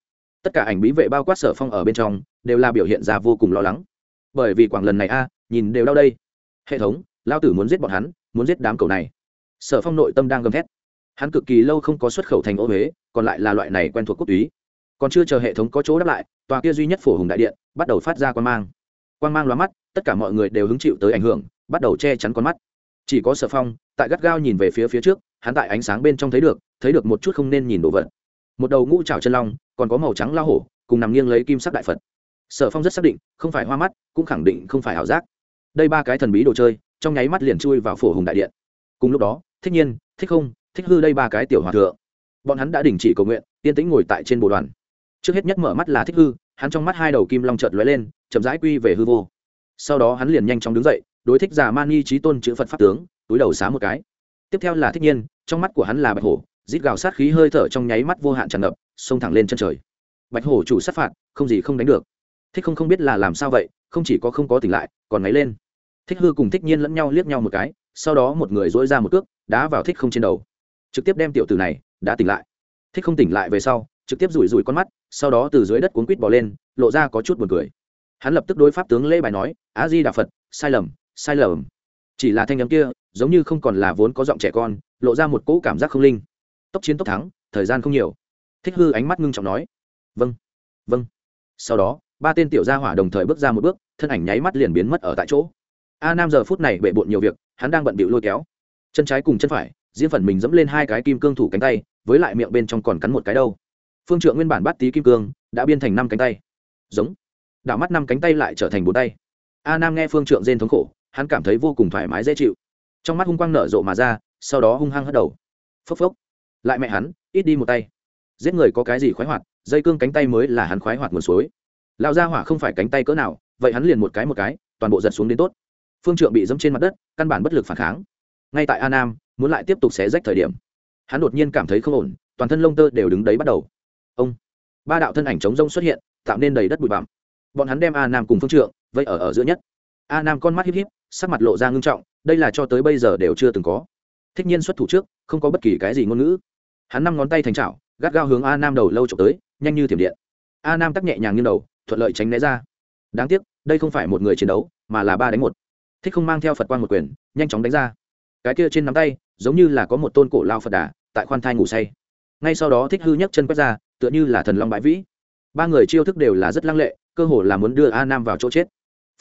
Tất cả ảnh bí vệ bao quát sở phong ở bên trong, đều là biểu hiện ra vô cùng lo lắng. Bởi vì quảng lần này a, nhìn đều đau đây. Hệ thống lao tử muốn giết bọn hắn, muốn giết đám cầu này. Sở phong nội tâm đang gầm thét. Hắn cực kỳ lâu không có xuất khẩu thành ô huế, còn lại là loại này quen thuộc quốc túy còn chưa chờ hệ thống có chỗ đáp lại, tòa kia duy nhất phổ hùng đại điện, bắt đầu phát ra quan mang. Quan mang lóa mắt, tất cả mọi người đều hứng chịu tới ảnh hưởng, bắt đầu che chắn con mắt. Chỉ có sở phong, tại gắt gao nhìn về phía phía trước hắn tại ánh sáng bên trong thấy được thấy được một chút không nên nhìn đồ vật. Một đầu ngũ trào chân long, còn có màu trắng lao hổ, cùng nằm nghiêng lấy kim sắc đại phật. Sở phong rất xác định, không phải hoa mắt, cũng khẳng định không phải ảo giác. Đây ba cái thần bí đồ chơi, trong nháy mắt liền chui vào phổ hùng đại điện. Cùng lúc đó, thích nhiên, thích không, thích hư đây ba cái tiểu hòa thượng. Bọn hắn đã đình chỉ cầu nguyện, yên tĩnh ngồi tại trên bộ đoàn. Trước hết nhất mở mắt là thích hư, hắn trong mắt hai đầu kim long trợt lóe lên, chậm rãi quy về hư vô. Sau đó hắn liền nhanh chóng đứng dậy, đối thích giả mani trí tôn chữ phật pháp tướng, túi đầu xá một cái tiếp theo là thích nhiên, trong mắt của hắn là bạch hổ, rít gào sát khí hơi thở trong nháy mắt vô hạn tràn ngập, xông thẳng lên chân trời. Bạch hổ chủ sát phạt, không gì không đánh được. Thích không không biết là làm sao vậy, không chỉ có không có tỉnh lại, còn ngáy lên. Thích hư cùng thích nhiên lẫn nhau liếc nhau một cái, sau đó một người dỗi ra một cước, đá vào thích không trên đầu. Trực tiếp đem tiểu tử này, đã tỉnh lại. Thích không tỉnh lại về sau, trực tiếp rủi rủi con mắt, sau đó từ dưới đất cuốn quýt bỏ lên, lộ ra có chút buồn cười. Hắn lập tức đối pháp tướng lễ bài nói á di đà phật, sai lầm sai lầm chỉ là thanh n m kia, giống như không còn là vốn có giọng trẻ con, lộ ra một cỗ cảm giác không linh. Tốc chiến tốc thắng, thời gian không nhiều. Thích hư ánh mắt ngưng trọng nói. Vâng vâng. Sau đó, ba tên tiểu gia hỏa đồng thời bước ra một bước, thân ảnh nháy mắt liền biến mất ở tại chỗ. A nam giờ phút này bệ bộn nhiều việc, hắn đang bận bịu lôi kéo. Chân trái cùng chân phải, diễn phần mình dẫm lên hai cái kim cương thủ cánh tay, với lại miệng bên trong còn cắn một cái đâu. Phương trượng nguyên bản bắt tí kim cương, đã biên thành năm cánh tay. Giống. Đảo mắt năm cánh tay lại trở thành bốn tay. A nam nghe phương trượng rên thống khổ hắn cảm thấy vô cùng thoải mái, dễ chịu. Trong mắt hung quang nở rộ mà ra, sau đó hung hăng hất đầu. Phốc phốc. Lại mẹ hắn, ít đi một tay. Giết người có cái gì khoái hoạt, dây cương cánh tay mới là hắn khoái hoạt nguồn suối. Lão gia hỏa không phải cánh tay cỡ nào, vậy hắn liền một cái một cái, toàn bộ giật xuống đến tốt. Phương trượng bị dẫm trên mặt đất, căn bản bất lực phản kháng. Ngay tại a nam, muốn lại tiếp tục xé rách thời điểm, hắn đột nhiên cảm thấy không ổn, toàn thân lông tơ đều đứng đấy bắt đầu. Ông! Ba đạo thân ảnh chống rông xuất hiện, tạo nên đầy đất bụi bặm. Bọn hắn đem a nam cùng phương trượng vây ở ở giữa nhất. A nam con mắt híp híp sắc mặt lộ ra ngưng trọng, đây là cho tới bây giờ đều chưa từng có. Thích nhiên xuất thủ trước, không có bất kỳ cái gì ngôn ngữ. Hắn năm ngón tay thành trào gắt gao hướng a nam đầu lâu trộm tới, nhanh như thiểm điện. A nam tắc nhẹ nhàng như đầu, thuận lợi tránh né ra. Đáng tiếc, đây không phải một người chiến đấu, mà là ba đánh một. Thích không mang theo phật quan một quyền, nhanh chóng đánh ra. Cái kia trên nắm tay, giống như là có một tôn cổ lao phật đà, tại khoan thai ngủ say. Ngay sau đó thích hư nhấc chân quét ra, tựa như là thần long bãi vĩ. Ba người chiêu thức đều là rất lăng lệ, cơ hồ là muốn đưa a nam vào chỗ chết.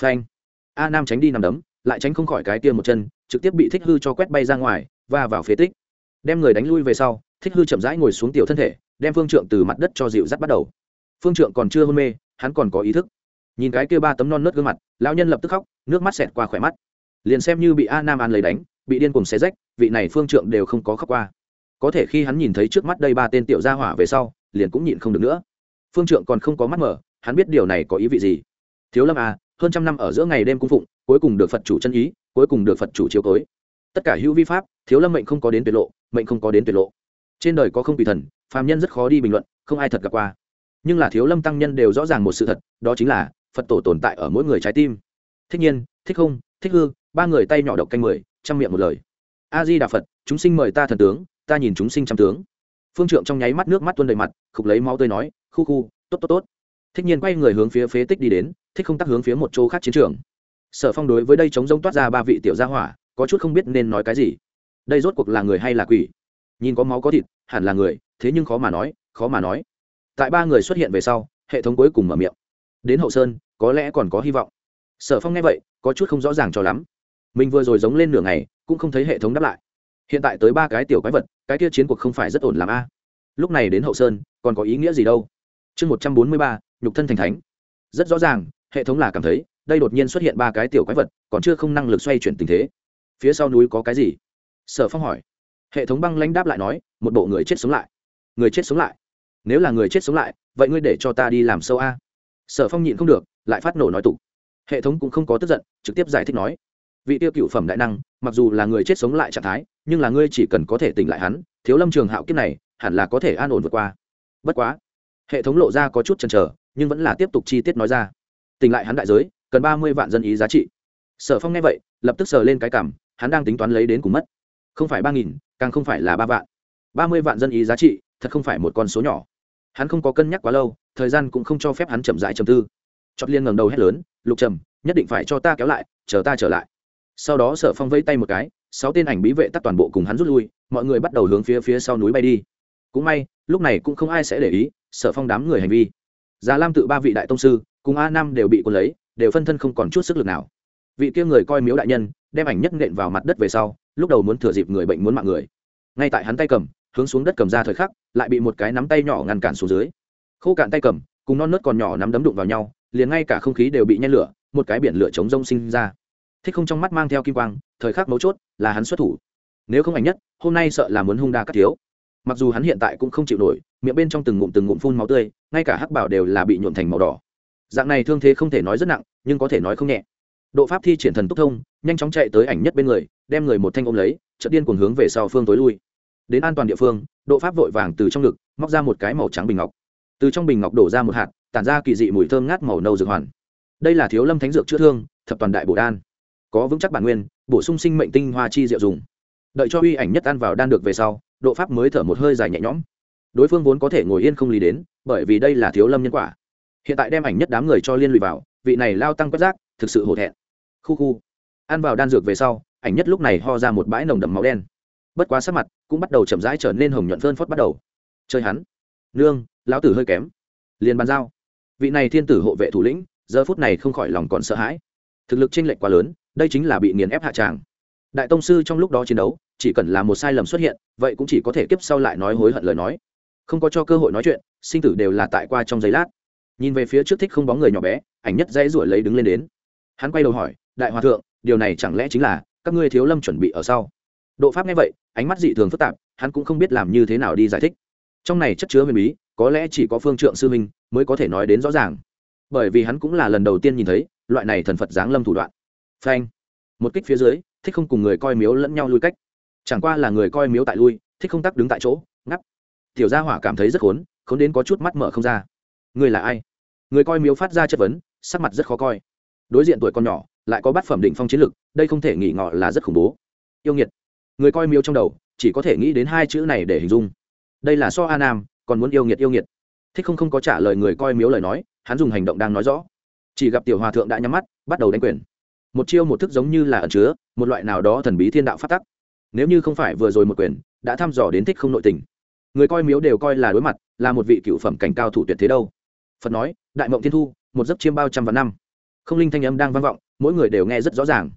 Phanh. A nam tránh đi nằm đấm lại tránh không khỏi cái kia một chân, trực tiếp bị thích hư cho quét bay ra ngoài và vào phế tích. Đem người đánh lui về sau, thích hư chậm rãi ngồi xuống tiểu thân thể, đem phương trượng từ mặt đất cho dịu dắt bắt đầu. Phương trượng còn chưa hôn mê, hắn còn có ý thức. Nhìn cái kia ba tấm non nớt gương mặt, lão nhân lập tức khóc, nước mắt xẹt qua khỏe mắt. Liền xem như bị a nam an lấy đánh, bị điên cùng xé rách, vị này phương trượng đều không có khóc qua. Có thể khi hắn nhìn thấy trước mắt đây ba tên tiểu gia hỏa về sau, liền cũng nhịn không được nữa. Phương trượng còn không có mắt mở, hắn biết điều này có ý vị gì. Thiếu lâm à hơn trăm năm ở giữa ngày đêm cung phụng, cuối cùng được phật chủ chân ý, cuối cùng được phật chủ chiếu tối tất cả hữu vi pháp, thiếu lâm mệnh không có đến tuyệt lộ, mệnh không có đến tuyệt lộ. Trên đời có không quỷ thần, phàm nhân rất khó đi bình luận, không ai thật gặp qua. Nhưng là thiếu lâm tăng nhân đều rõ ràng một sự thật, đó chính là phật tổ tồn tại ở mỗi người trái tim. Thích nhiên, thích không, thích hư, ba người tay nhỏ độc canh mười, trăm miệng một lời. A di đà phật, chúng sinh mời ta thần tướng, ta nhìn chúng sinh trăm tướng. Phương trượng trong nháy mắt nước mắt tuôn đầy mặt, khục lấy máu tươi nói, khu khu, tốt tốt tốt. Thích nhiên quay người hướng phía phế tích đi đến thích không tắc hướng phía một chỗ khác chiến trường. Sở phong đối với đây chống rông toát ra ba vị tiểu gia hỏa, có chút không biết nên nói cái gì. Đây rốt cuộc là người hay là quỷ? Nhìn có máu có thịt, hẳn là người, thế nhưng khó mà nói, khó mà nói. Tại ba người xuất hiện về sau, hệ thống cuối cùng mở miệng. Đến hậu sơn, có lẽ còn có hy vọng. Sở phong nghe vậy, có chút không rõ ràng cho lắm. Mình vừa rồi giống lên nửa ngày, cũng không thấy hệ thống đáp lại. Hiện tại tới ba cái tiểu quái vật, cái kia chiến cuộc không phải rất ổn làm a. Lúc này đến hậu sơn, còn có ý nghĩa gì đâu? Chương một trăm bốn mươi ba, nhục thân thành thánh. Rất rõ ràng hệ thống là cảm thấy, đây đột nhiên xuất hiện ba cái tiểu quái vật, còn chưa không năng lực xoay chuyển tình thế. Phía sau núi có cái gì? Sở phong hỏi. Hệ thống băng lãnh đáp lại nói, một bộ người chết sống lại. Người chết sống lại? Nếu là người chết sống lại, vậy ngươi để cho ta đi làm sâu a? Sở phong nhịn không được, lại phát nổ nói tục hệ thống cũng không có tức giận, trực tiếp giải thích nói. Vị tiêu cựu phẩm đại năng, mặc dù là người chết sống lại trạng thái, nhưng là ngươi chỉ cần có thể tỉnh lại hắn, thiếu lâm trường hạo kiếp này, hẳn là có thể an ổn vượt qua. Bất quá, hệ thống lộ ra có chút chần chờ, nhưng vẫn là tiếp tục chi tiết nói ra tỉnh lại hắn đại giới, cần ba mươi vạn dân ý giá trị. Sở phong nghe vậy, lập tức sờ lên cái cảm, hắn đang tính toán lấy đến cùng mất. Không phải ba nghìn, càng không phải là ba vạn. Ba mươi vạn dân ý giá trị, thật không phải một con số nhỏ. Hắn không có cân nhắc quá lâu, thời gian cũng không cho phép hắn chậm rãi chầm tư. Chót liên ngẩng đầu hét lớn, lục trầm, nhất định phải cho ta kéo lại, chờ ta trở lại. Sau đó sở phong vẫy tay một cái, sáu tên ảnh bí vệ tắt toàn bộ cùng hắn rút lui, mọi người bắt đầu hướng phía phía sau núi bay đi. Cũng may, lúc này cũng không ai sẽ để ý, sở phong đám người hành vi. Già lam tự ba vị đại tông sư cùng a nam đều bị cuốn lấy, đều phân thân không còn chút sức lực nào. Vị kia người coi miếu đại nhân, đem ảnh nhất nện vào mặt đất về sau, lúc đầu muốn thừa dịp người bệnh muốn mạng người. Ngay tại hắn tay cầm, hướng xuống đất cầm ra thời khắc, lại bị một cái nắm tay nhỏ ngăn cản xuống dưới. Khô cạn tay cầm, cùng non nớt còn nhỏ nắm đấm đụng vào nhau, liền ngay cả không khí đều bị nhen lửa, một cái biển lửa chống rông sinh ra. Thích không trong mắt mang theo kim quang, thời khắc mấu chốt là hắn xuất thủ. Nếu không ảnh nhất, hôm nay sợ là muốn hung đa cắt thiếu. Mặc dù hắn hiện tại cũng không chịu nổi, miệng bên trong từng ngụm từng ngụm phun máu tươi, ngay cả hắc bảo đều là bị nhuộn thành màu đỏ dạng này thương thế không thể nói rất nặng, nhưng có thể nói không nhẹ. Độ pháp thi triển thần túc thông, nhanh chóng chạy tới ảnh nhất bên người, đem người một thanh ôm lấy, chợt điên cuồng hướng về sau phương tối lui. Đến an toàn địa phương, độ pháp vội vàng từ trong ngực, móc ra một cái màu trắng bình ngọc. Từ trong bình ngọc đổ ra một hạt, tản ra kỳ dị mùi thơm ngát màu nâu dược hoàn. Đây là thiếu lâm thánh dược chữa thương, thập toàn đại bổ đan. Có vững chắc bản nguyên, bổ sung sinh mệnh tinh hoa chi diệu dùng. Đợi cho uy ảnh nhất ăn vào đan được về sau, độ pháp mới thở một hơi dài nhẹ nhõm. Đối phương vốn có thể ngồi yên không lý đến, bởi vì đây là thiếu lâm nhân quả hiện tại đem ảnh nhất đám người cho liên lụy vào, vị này lao tăng quét rác, thực sự hổ thẹn. Khu khu. Ăn vào đan dược về sau, ảnh nhất lúc này ho ra một bãi nồng đậm máu đen. Bất quá sắc mặt cũng bắt đầu chậm rãi trở nên hồng nhuận phơn phất bắt đầu. Chơi hắn. Nương, lão tử hơi kém. Liền bàn giao. Vị này thiên tử hộ vệ thủ lĩnh, giờ phút này không khỏi lòng còn sợ hãi. Thực lực chênh lệch quá lớn, đây chính là bị nghiền ép hạ tràng. Đại tông sư trong lúc đó chiến đấu, chỉ cần là một sai lầm xuất hiện, vậy cũng chỉ có thể kiếp sau lại nói hối hận lời nói. Không có cho cơ hội nói chuyện, sinh tử đều là tại qua trong giây lát nhìn về phía trước thích không bóng người nhỏ bé, ảnh nhất dãy ruổi lấy đứng lên đến. Hắn quay đầu hỏi, đại hòa thượng, điều này chẳng lẽ chính là các ngươi thiếu lâm chuẩn bị ở sau? Độ pháp nghe vậy, ánh mắt dị thường phức tạp, hắn cũng không biết làm như thế nào đi giải thích. Trong này chất chứa huyền bí, có lẽ chỉ có phương trượng sư minh mới có thể nói đến rõ ràng. Bởi vì hắn cũng là lần đầu tiên nhìn thấy, loại này thần phật giáng lâm thủ đoạn. Phanh. Một kích phía dưới, thích không cùng người coi miếu lẫn nhau lui cách. Chẳng qua là người coi miếu tại lui, thích không tắc đứng tại chỗ ngắp tiểu gia hỏa cảm thấy rất khốn khốn đến có chút mắt mở không ra người là ai? Người coi miếu phát ra chất vấn, sắc mặt rất khó coi. Đối diện tuổi con nhỏ, lại có bát phẩm định phong chiến lực, đây không thể nghĩ ngọ là rất khủng bố. Yêu nghiệt. Người coi miếu trong đầu, chỉ có thể nghĩ đến hai chữ này để hình dung. Đây là so a nam, còn muốn yêu nghiệt yêu nghiệt. Thích không không có trả lời người coi miếu lời nói, hắn dùng hành động đang nói rõ. Chỉ gặp tiểu hòa thượng đã nhắm mắt, bắt đầu đánh quyền. Một chiêu một thức giống như là ẩn chứa, một loại nào đó thần bí thiên đạo phát tắc. Nếu như không phải vừa rồi một quyền, đã thăm dò đến thích không nội tình. Người coi miếu đều coi là đối mặt, là một vị cựu phẩm cảnh cao thủ tuyệt thế đâu phật nói, đại mộng thiên thu, một giấc chiêm bao trăm vạn năm. Không linh thanh âm đang vang vọng, mỗi người đều nghe rất rõ ràng.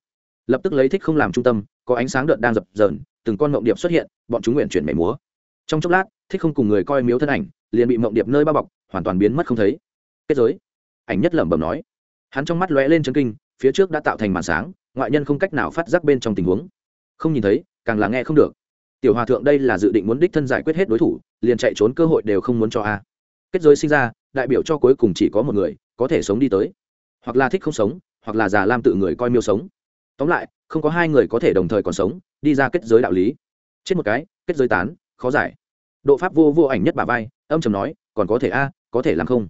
Lập tức lấy thích không làm trung tâm, có ánh sáng đợt đang dập dờn, từng con mộng điệp xuất hiện, bọn chúng nguyện chuyển mẻ múa. Trong chốc lát, thích không cùng người coi miếu thân ảnh, liền bị mộng điệp nơi bao bọc, hoàn toàn biến mất không thấy. Kết giới. Ảnh nhất lẩm bẩm nói. Hắn trong mắt lóe lên chân kinh, phía trước đã tạo thành màn sáng, ngoại nhân không cách nào phát giác bên trong tình huống. Không nhìn thấy, càng là nghe không được. Tiểu hòa thượng đây là dự định muốn đích thân giải quyết hết đối thủ, liền chạy trốn cơ hội đều không muốn cho a. Kết giới sinh ra đại biểu cho cuối cùng chỉ có một người, có thể sống đi tới. Hoặc là thích không sống, hoặc là già lam tự người coi miêu sống. Tóm lại, không có hai người có thể đồng thời còn sống, đi ra kết giới đạo lý. Chết một cái, kết giới tán, khó giải. Độ pháp vô vô ảnh nhất bà vai, âm chầm nói, còn có thể a, có thể làm không?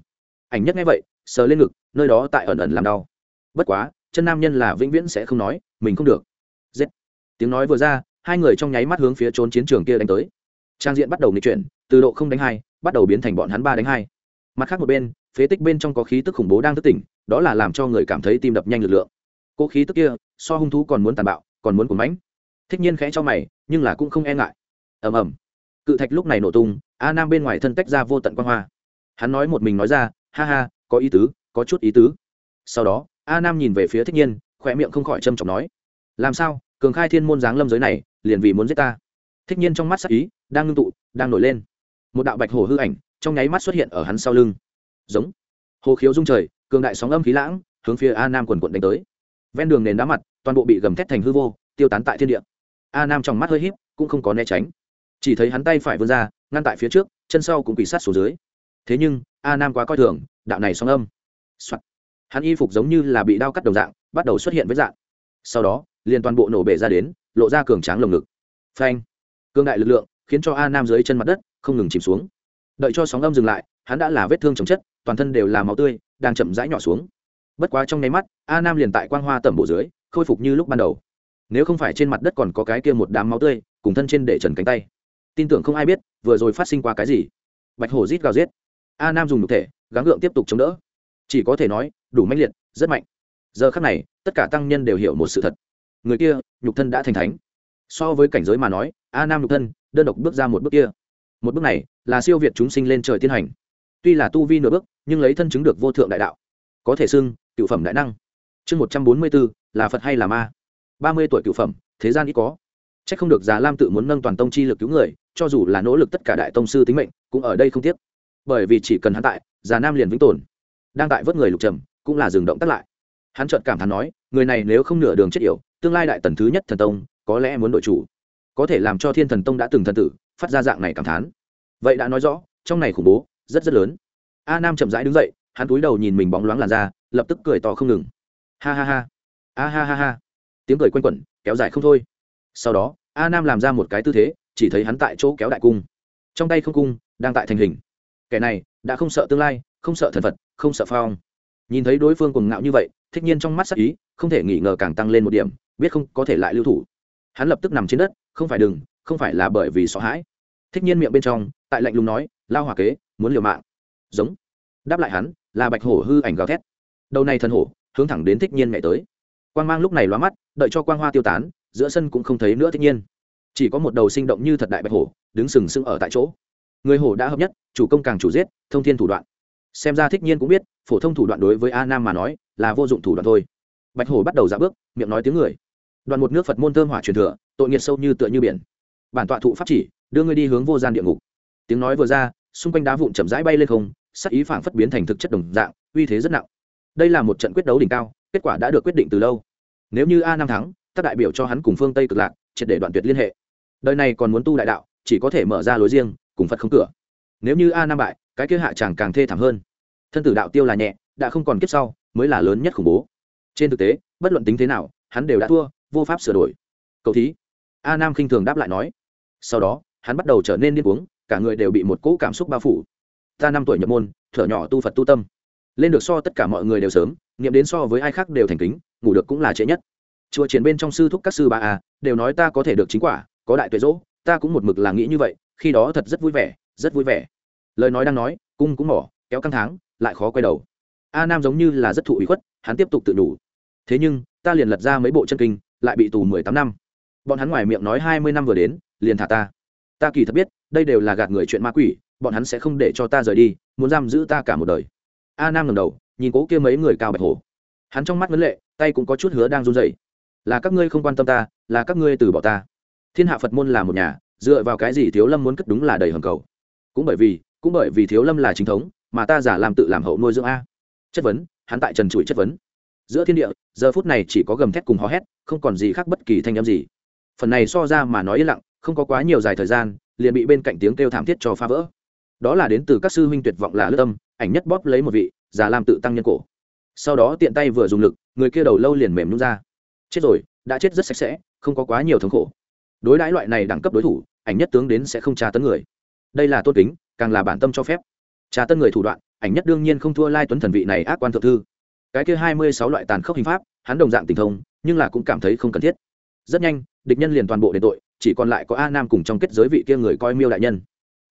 Ảnh nhất nghe vậy, sờ lên ngực, nơi đó tại ẩn ẩn làm đau. Bất quá, chân nam nhân là vĩnh viễn sẽ không nói, mình không được. Giết. Tiếng nói vừa ra, hai người trong nháy mắt hướng phía trốn chiến trường kia đánh tới. Trang diện bắt đầu nghịch chuyển, từ độ không đánh hai, bắt đầu biến thành bọn hắn ba đánh hai mặt khác một bên, phế tích bên trong có khí tức khủng bố đang thức tỉnh, đó là làm cho người cảm thấy tim đập nhanh lực lượng. Cỗ khí tức kia, so hung thú còn muốn tàn bạo, còn muốn cuốn mánh thích nhiên khẽ cho mày, nhưng là cũng không e ngại. Ầm ầm. Cự thạch lúc này nổ tung, a nam bên ngoài thân tách ra vô tận quan hoa. Hắn nói một mình nói ra, ha ha, có ý tứ, có chút ý tứ. Sau đó, a nam nhìn về phía thích nhiên khỏe miệng không khỏi trâm trọng nói, làm sao, cường khai thiên môn giáng lâm giới này, liền vì muốn giết ta? Thích nhiên trong mắt sắc ý, đang ngưng tụ, đang nổi lên. Một đạo bạch hồ hư ảnh trong nháy mắt xuất hiện ở hắn sau lưng. Giống. Hồ khiếu dung trời, cường đại sóng âm khí lãng, hướng phía a nam quần quận đánh tới. Ven đường nền đá mặt, toàn bộ bị gầm thét thành hư vô, tiêu tán tại thiên địa. A nam trong mắt hơi híp, cũng không có né tránh. Chỉ thấy hắn tay phải vươn ra, ngăn tại phía trước, chân sau cũng quỷ sát xuống dưới. Thế nhưng, a nam quá coi thường, đạo này sóng âm、Soạn. hắn y phục giống như là bị đao cắt đồng dạng, bắt đầu xuất hiện với dạng sau đó, liền toàn bộ nổ bể ra đến, lộ ra cường tráng lồng ngực. Phanh. Cương đại lực lượng khiến cho a nam dưới chân mặt đất không ngừng chìm xuống đợi cho sóng âm dừng lại hắn đã là vết thương chồng chất toàn thân đều là máu tươi đang chậm rãi nhỏ xuống. Bất quá trong nháy mắt a nam liền tại quang hoa tẩm bộ dưới khôi phục như lúc ban đầu. Nếu không phải trên mặt đất còn có cái kia một đám máu tươi cùng thân trên để trần cánh tay. Tin tưởng không ai biết vừa rồi phát sinh qua cái gì. Bạch hổ rít gào rít, a nam dùng nhục thể gắng gượng tiếp tục chống đỡ. Chỉ có thể nói đủ mãnh liệt rất mạnh. Giờ khắc này tất cả tăng nhân đều hiểu một sự thật. Người kia nhục thân đã thành thánh. So với cảnh giới mà nói a nam nhục thân đơn độc bước ra một bước kia một bước này là siêu việt chúng sinh lên trời tiên hành. Tuy là tu vi nửa bước, nhưng lấy thân chứng được vô thượng đại đạo. Có thể xưng, cựu phẩm đại năng. Chương một trăm bốn mươi bốn là phật hay là ma? ba mươi tuổi cựu phẩm, thế gian ít có. C h ắ c không được già lam tự muốn nâng toàn tông chi lực cứu người, cho dù là nỗ lực tất cả đại tông sư tính mệnh, cũng ở đây không tiếc. Bởi vì chỉ cần hắn tại, già nam liền vĩnh tồn. Đang tại vớt người lục trầm, cũng là dừng động tắt lại. Hắn trợn cảm thán nói, người này nếu không nửa đường chết yểu, tương lai đại tần thứ nhất thần tông, có lẽ muốn đội chủ có thể làm cho thiên thần tông đã từng thần tử phát ra dạng này cảm thán. Vậy đã nói rõ, trong này khủng bố, rất rất lớn. A nam chậm rãi đứng dậy, hắn cúi đầu nhìn mình bóng loáng làn da, lập tức cười to không ngừng. Ha ha ha. A ha ha ha. Tiếng cười quanh quẩn, kéo dài không thôi. Sau đó, a nam làm ra một cái tư thế, chỉ thấy hắn tại chỗ kéo đại cung. Trong tay không cung, đang tại thành hình. Kẻ này, đã không sợ tương lai, không sợ thần phật, không sợ phong nhìn thấy đối phương cùng ngạo như vậy, thích nhiên trong mắt sắc ý, không thể nghi ngờ càng tăng lên một điểm, biết không có thể lại lưu thủ. Hắn lập tức nằm trên đất không phải đừng, không phải là bởi vì sợ hãi. Thích nhiên miệng bên trong, tại lạnh lùng nói, lao hỏa kế, muốn liều mạng. Giống. Đáp lại hắn, là bạch hổ hư ảnh gào thét. Đầu này thần hổ, hướng thẳng đến thích nhiên mẹ tới. Quang mang lúc này lóa mắt, đợi cho quang hoa tiêu tán, giữa sân cũng không thấy nữa thích nhiên. Chỉ có một đầu sinh động như thật đại bạch hổ, đứng sừng sững ở tại chỗ. Người hổ đã hợp nhất, chủ công càng chủ giết, thông thiên thủ đoạn. Xem ra thích nhiên cũng biết, phổ thông thủ đoạn đối với a nam mà nói, là vô dụng thủ đoạn thôi. Bạch hổ bắt đầu ra bước, miệng nói tiếng người. Đoàn một nước phật môn thơm hỏa truyền thừa tội nghiệt sâu như tựa như biển. Bản tọa thụ pháp chỉ, đưa ngươi đi hướng vô gian địa ngục. Tiếng nói vừa ra, xung quanh đá vụn chậm rãi bay lên không, sắc ý phảng phất biến thành thực chất đồng dạng, uy thế rất nặng. Đây là một trận quyết đấu đỉnh cao, kết quả đã được quyết định từ lâu. Nếu như a nam thắng các đại biểu cho hắn cùng phương tây cực lạc, triệt để đoạn tuyệt liên hệ. Đời này còn muốn tu đại đạo, chỉ có thể mở ra lối riêng, cùng phật không cửa. Nếu như a nam bại, cái kia hạ chẳng càng thê thảm hơn. Thân tử đạo tiêu là nhẹ, đã không còn kiếp sau, mới là lớn nhất khủng bố. Trên thực tế, bất luận tính thế nào, hắn đều đã thua, vô pháp sửa đổi. Cầu thí a nam khinh thường đáp lại nói. Sau đó, hắn bắt đầu trở nên điên cuồng, cả người đều bị một cỗ cảm xúc bao phủ. Ta năm tuổi nhập môn, thở nhỏ tu phật tu tâm. Lên được so tất cả mọi người đều sớm, nghiệm đến so với ai khác đều thành kính, ngủ được cũng là trễ nhất. Chùa triển bên trong sư thúc các sư ba a, đều nói ta có thể được chính quả, có đại tuệ dỗ, ta cũng một mực là nghĩ như vậy, khi đó thật rất vui vẻ, rất vui vẻ. Lời nói đang nói, cung cũng mỏ, kéo căng tháng lại khó quay đầu. A nam giống như là rất thụ ủy khuất, hắn tiếp tục tự đủ. Thế nhưng, ta liền lật ra mấy bộ chân kinh, lại bị tù mười tám năm bọn hắn ngoài miệng nói hai mươi năm vừa đến, liền thả ta. Ta kỳ thật biết, đây đều là gạt người chuyện ma quỷ, bọn hắn sẽ không để cho ta rời đi, muốn giam giữ ta cả một đời. A nam ngầm đầu, nhìn cố kia mấy người cao bạch hổ. Hắn trong mắt vấn lệ, tay cũng có chút hứa đang run dậy là các ngươi không quan tâm ta, là các ngươi từ bỏ ta. Thiên hạ phật môn là một nhà, dựa vào cái gì thiếu lâm muốn cất đúng là đầy hầm cầu? Cũng bởi vì, cũng bởi vì thiếu lâm là chính thống, mà ta giả làm tự làm hậu nuôi dưỡng a. Chất vấn, hắn tại trần trụi chất vấn. Giữa thiên địa, giờ phút này chỉ có gầm thét cùng hò hét, không còn gì khác bất kỳ thanh âm gì phần này so ra mà nói yên lặng, không có quá nhiều dài thời gian, liền bị bên cạnh tiếng kêu thảm thiết cho phá vỡ. Đó là đến từ các sư huynh tuyệt vọng là lướt tâm ảnh nhất bóp lấy một vị, già làm tự tăng nhân cổ. Sau đó tiện tay vừa dùng lực, người kia đầu lâu liền mềm nhún ra. Chết rồi, đã chết rất sạch sẽ, không có quá nhiều thống khổ. Đối đãi loại này đẳng cấp đối thủ, ảnh nhất tướng đến sẽ không tra tấn người. Đây là tôn kính, càng là bản tâm cho phép. Tra tấn người thủ đoạn, ảnh nhất đương nhiên không thua lai tuấn thần vị này ác quan thượng thư. Cái kia hai mươi sáu loại tàn khốc hình pháp, hắn đồng dạng tình thông, nhưng là cũng cảm thấy không cần thiết rất nhanh, địch nhân liền toàn bộ đền tội, chỉ còn lại có a nam cùng trong kết giới vị kia người coi miêu đại nhân.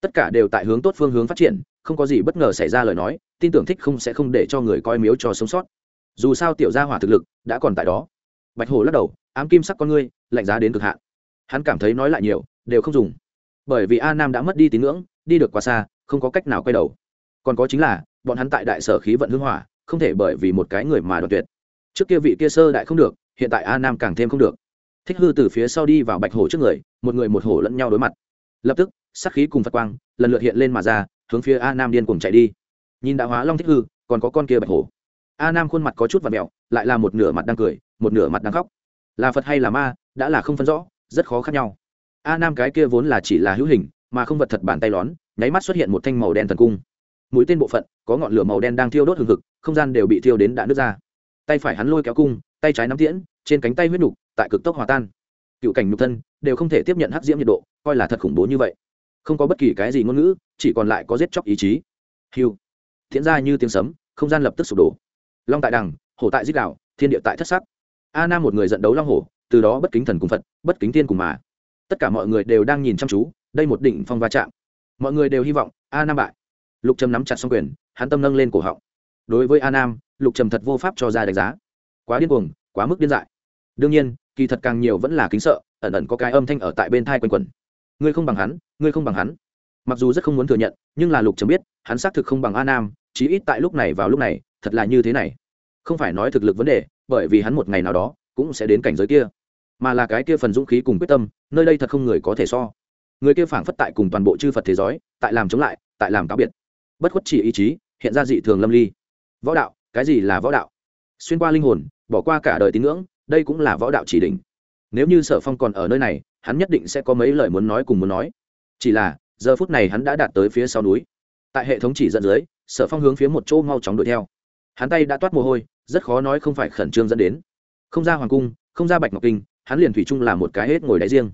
Tất cả đều tại hướng tốt phương hướng phát triển, không có gì bất ngờ xảy ra lời nói, tin tưởng thích không sẽ không để cho người coi miếu cho sống sót. Dù sao tiểu gia hỏa thực lực đã còn tại đó. Bạch hồ lắc đầu, ám kim sắc con ngươi, lạnh giá đến cực hạn. Hắn cảm thấy nói lại nhiều, đều không dùng. Bởi vì a nam đã mất đi tín ngưỡng, đi được quá xa, không có cách nào quay đầu. Còn có chính là, bọn hắn tại đại sở khí vận hưng hỏa, không thể bởi vì một cái người mà đoạt tuyệt. Trước kia vị kia sơ đại không được, hiện tại a nam càng thêm không được thích hư từ phía sau đi vào bạch hổ trước người, một người một hổ lẫn nhau đối mặt. Lập tức sắc khí cùng phật quang lần lượt hiện lên mà ra, hướng phía a nam điên cùng chạy đi. Nhìn đã hóa long thích hư, còn có con kia bạch hổ. A nam khuôn mặt có chút và mẹo lại là một nửa mặt đang cười, một nửa mặt đang khóc. Là phật hay là ma, đã là không phân rõ, rất khó khác nhau. A nam cái kia vốn là chỉ là hữu hình, mà không vật thật bàn tay lón, nháy mắt xuất hiện một thanh màu đen thần cung. Mũi tên bộ phận, có ngọn lửa màu đen đang thiêu đốt hừng hực, không gian đều bị thiêu đến đã nứt ra. Tay phải hắn lôi kéo cung, tay trái nắm tiễn trên cánh tay huyết nục, tại cực tốc hòa tan. Cựu cảnh nhục thân đều không thể tiếp nhận hắc diễm nhiệt độ, coi là thật khủng bố như vậy. Không có bất kỳ cái gì ngôn ngữ, chỉ còn lại có giết chóc ý chí. Hiu thiện ra như tiếng sấm, không gian lập tức sụp đổ. Long tại đằng, hổ tại dích đạo, thiên địa tại thất sắc. A nam một người giận đấu long hổ, từ đó bất kính thần cùng phật, bất kính tiên cùng mà. Tất cả mọi người đều đang nhìn chăm chú, đây một đỉnh phong va chạm. Mọi người đều hy vọng a nam bại. Lục trầm nắm chặt xong quyền, hắn tâm nâng lên cổ họng. Đối với a nam lục trầm thật vô pháp cho ra đánh giá. Quá điên cuồng, quá mức điên dại đương nhiên, kỳ thật càng nhiều vẫn là kính sợ, ẩn ẩn có cái âm thanh ở tại bên thai quanh quẩn. Ngươi không bằng hắn, ngươi không bằng hắn. Mặc dù rất không muốn thừa nhận, nhưng là lục chấm biết, hắn xác thực không bằng a nam, chí ít tại lúc này vào lúc này, thật là như thế này. Không phải nói thực lực vấn đề, bởi vì hắn một ngày nào đó cũng sẽ đến cảnh giới kia. Mà là cái kia phần dũng khí cùng quyết tâm, nơi đây thật không người có thể so. Người kia phảng phất tại cùng toàn bộ chư phật thế giới, tại làm chống lại, tại làm cáo biệt. Bất khuất chỉ ý chí, hiện ra dị thường lâm ly. Võ đạo, cái gì là võ đạo? Xuyên qua linh hồn, bỏ qua cả đời tín ngưỡng đây cũng là võ đạo chỉ đỉnh. Nếu như sở phong còn ở nơi này, hắn nhất định sẽ có mấy lời muốn nói cùng muốn nói. Chỉ là, giờ phút này hắn đã đạt tới phía sau núi. Tại hệ thống chỉ dẫn dưới, sở phong hướng phía một chỗ mau chóng đuổi theo. Hắn tay đã toát mồ hôi, rất khó nói không phải khẩn trương dẫn đến. Không ra hoàng cung, không ra bạch ngọc kinh, hắn liền thủy chung là một cái hết ngồi đáy riêng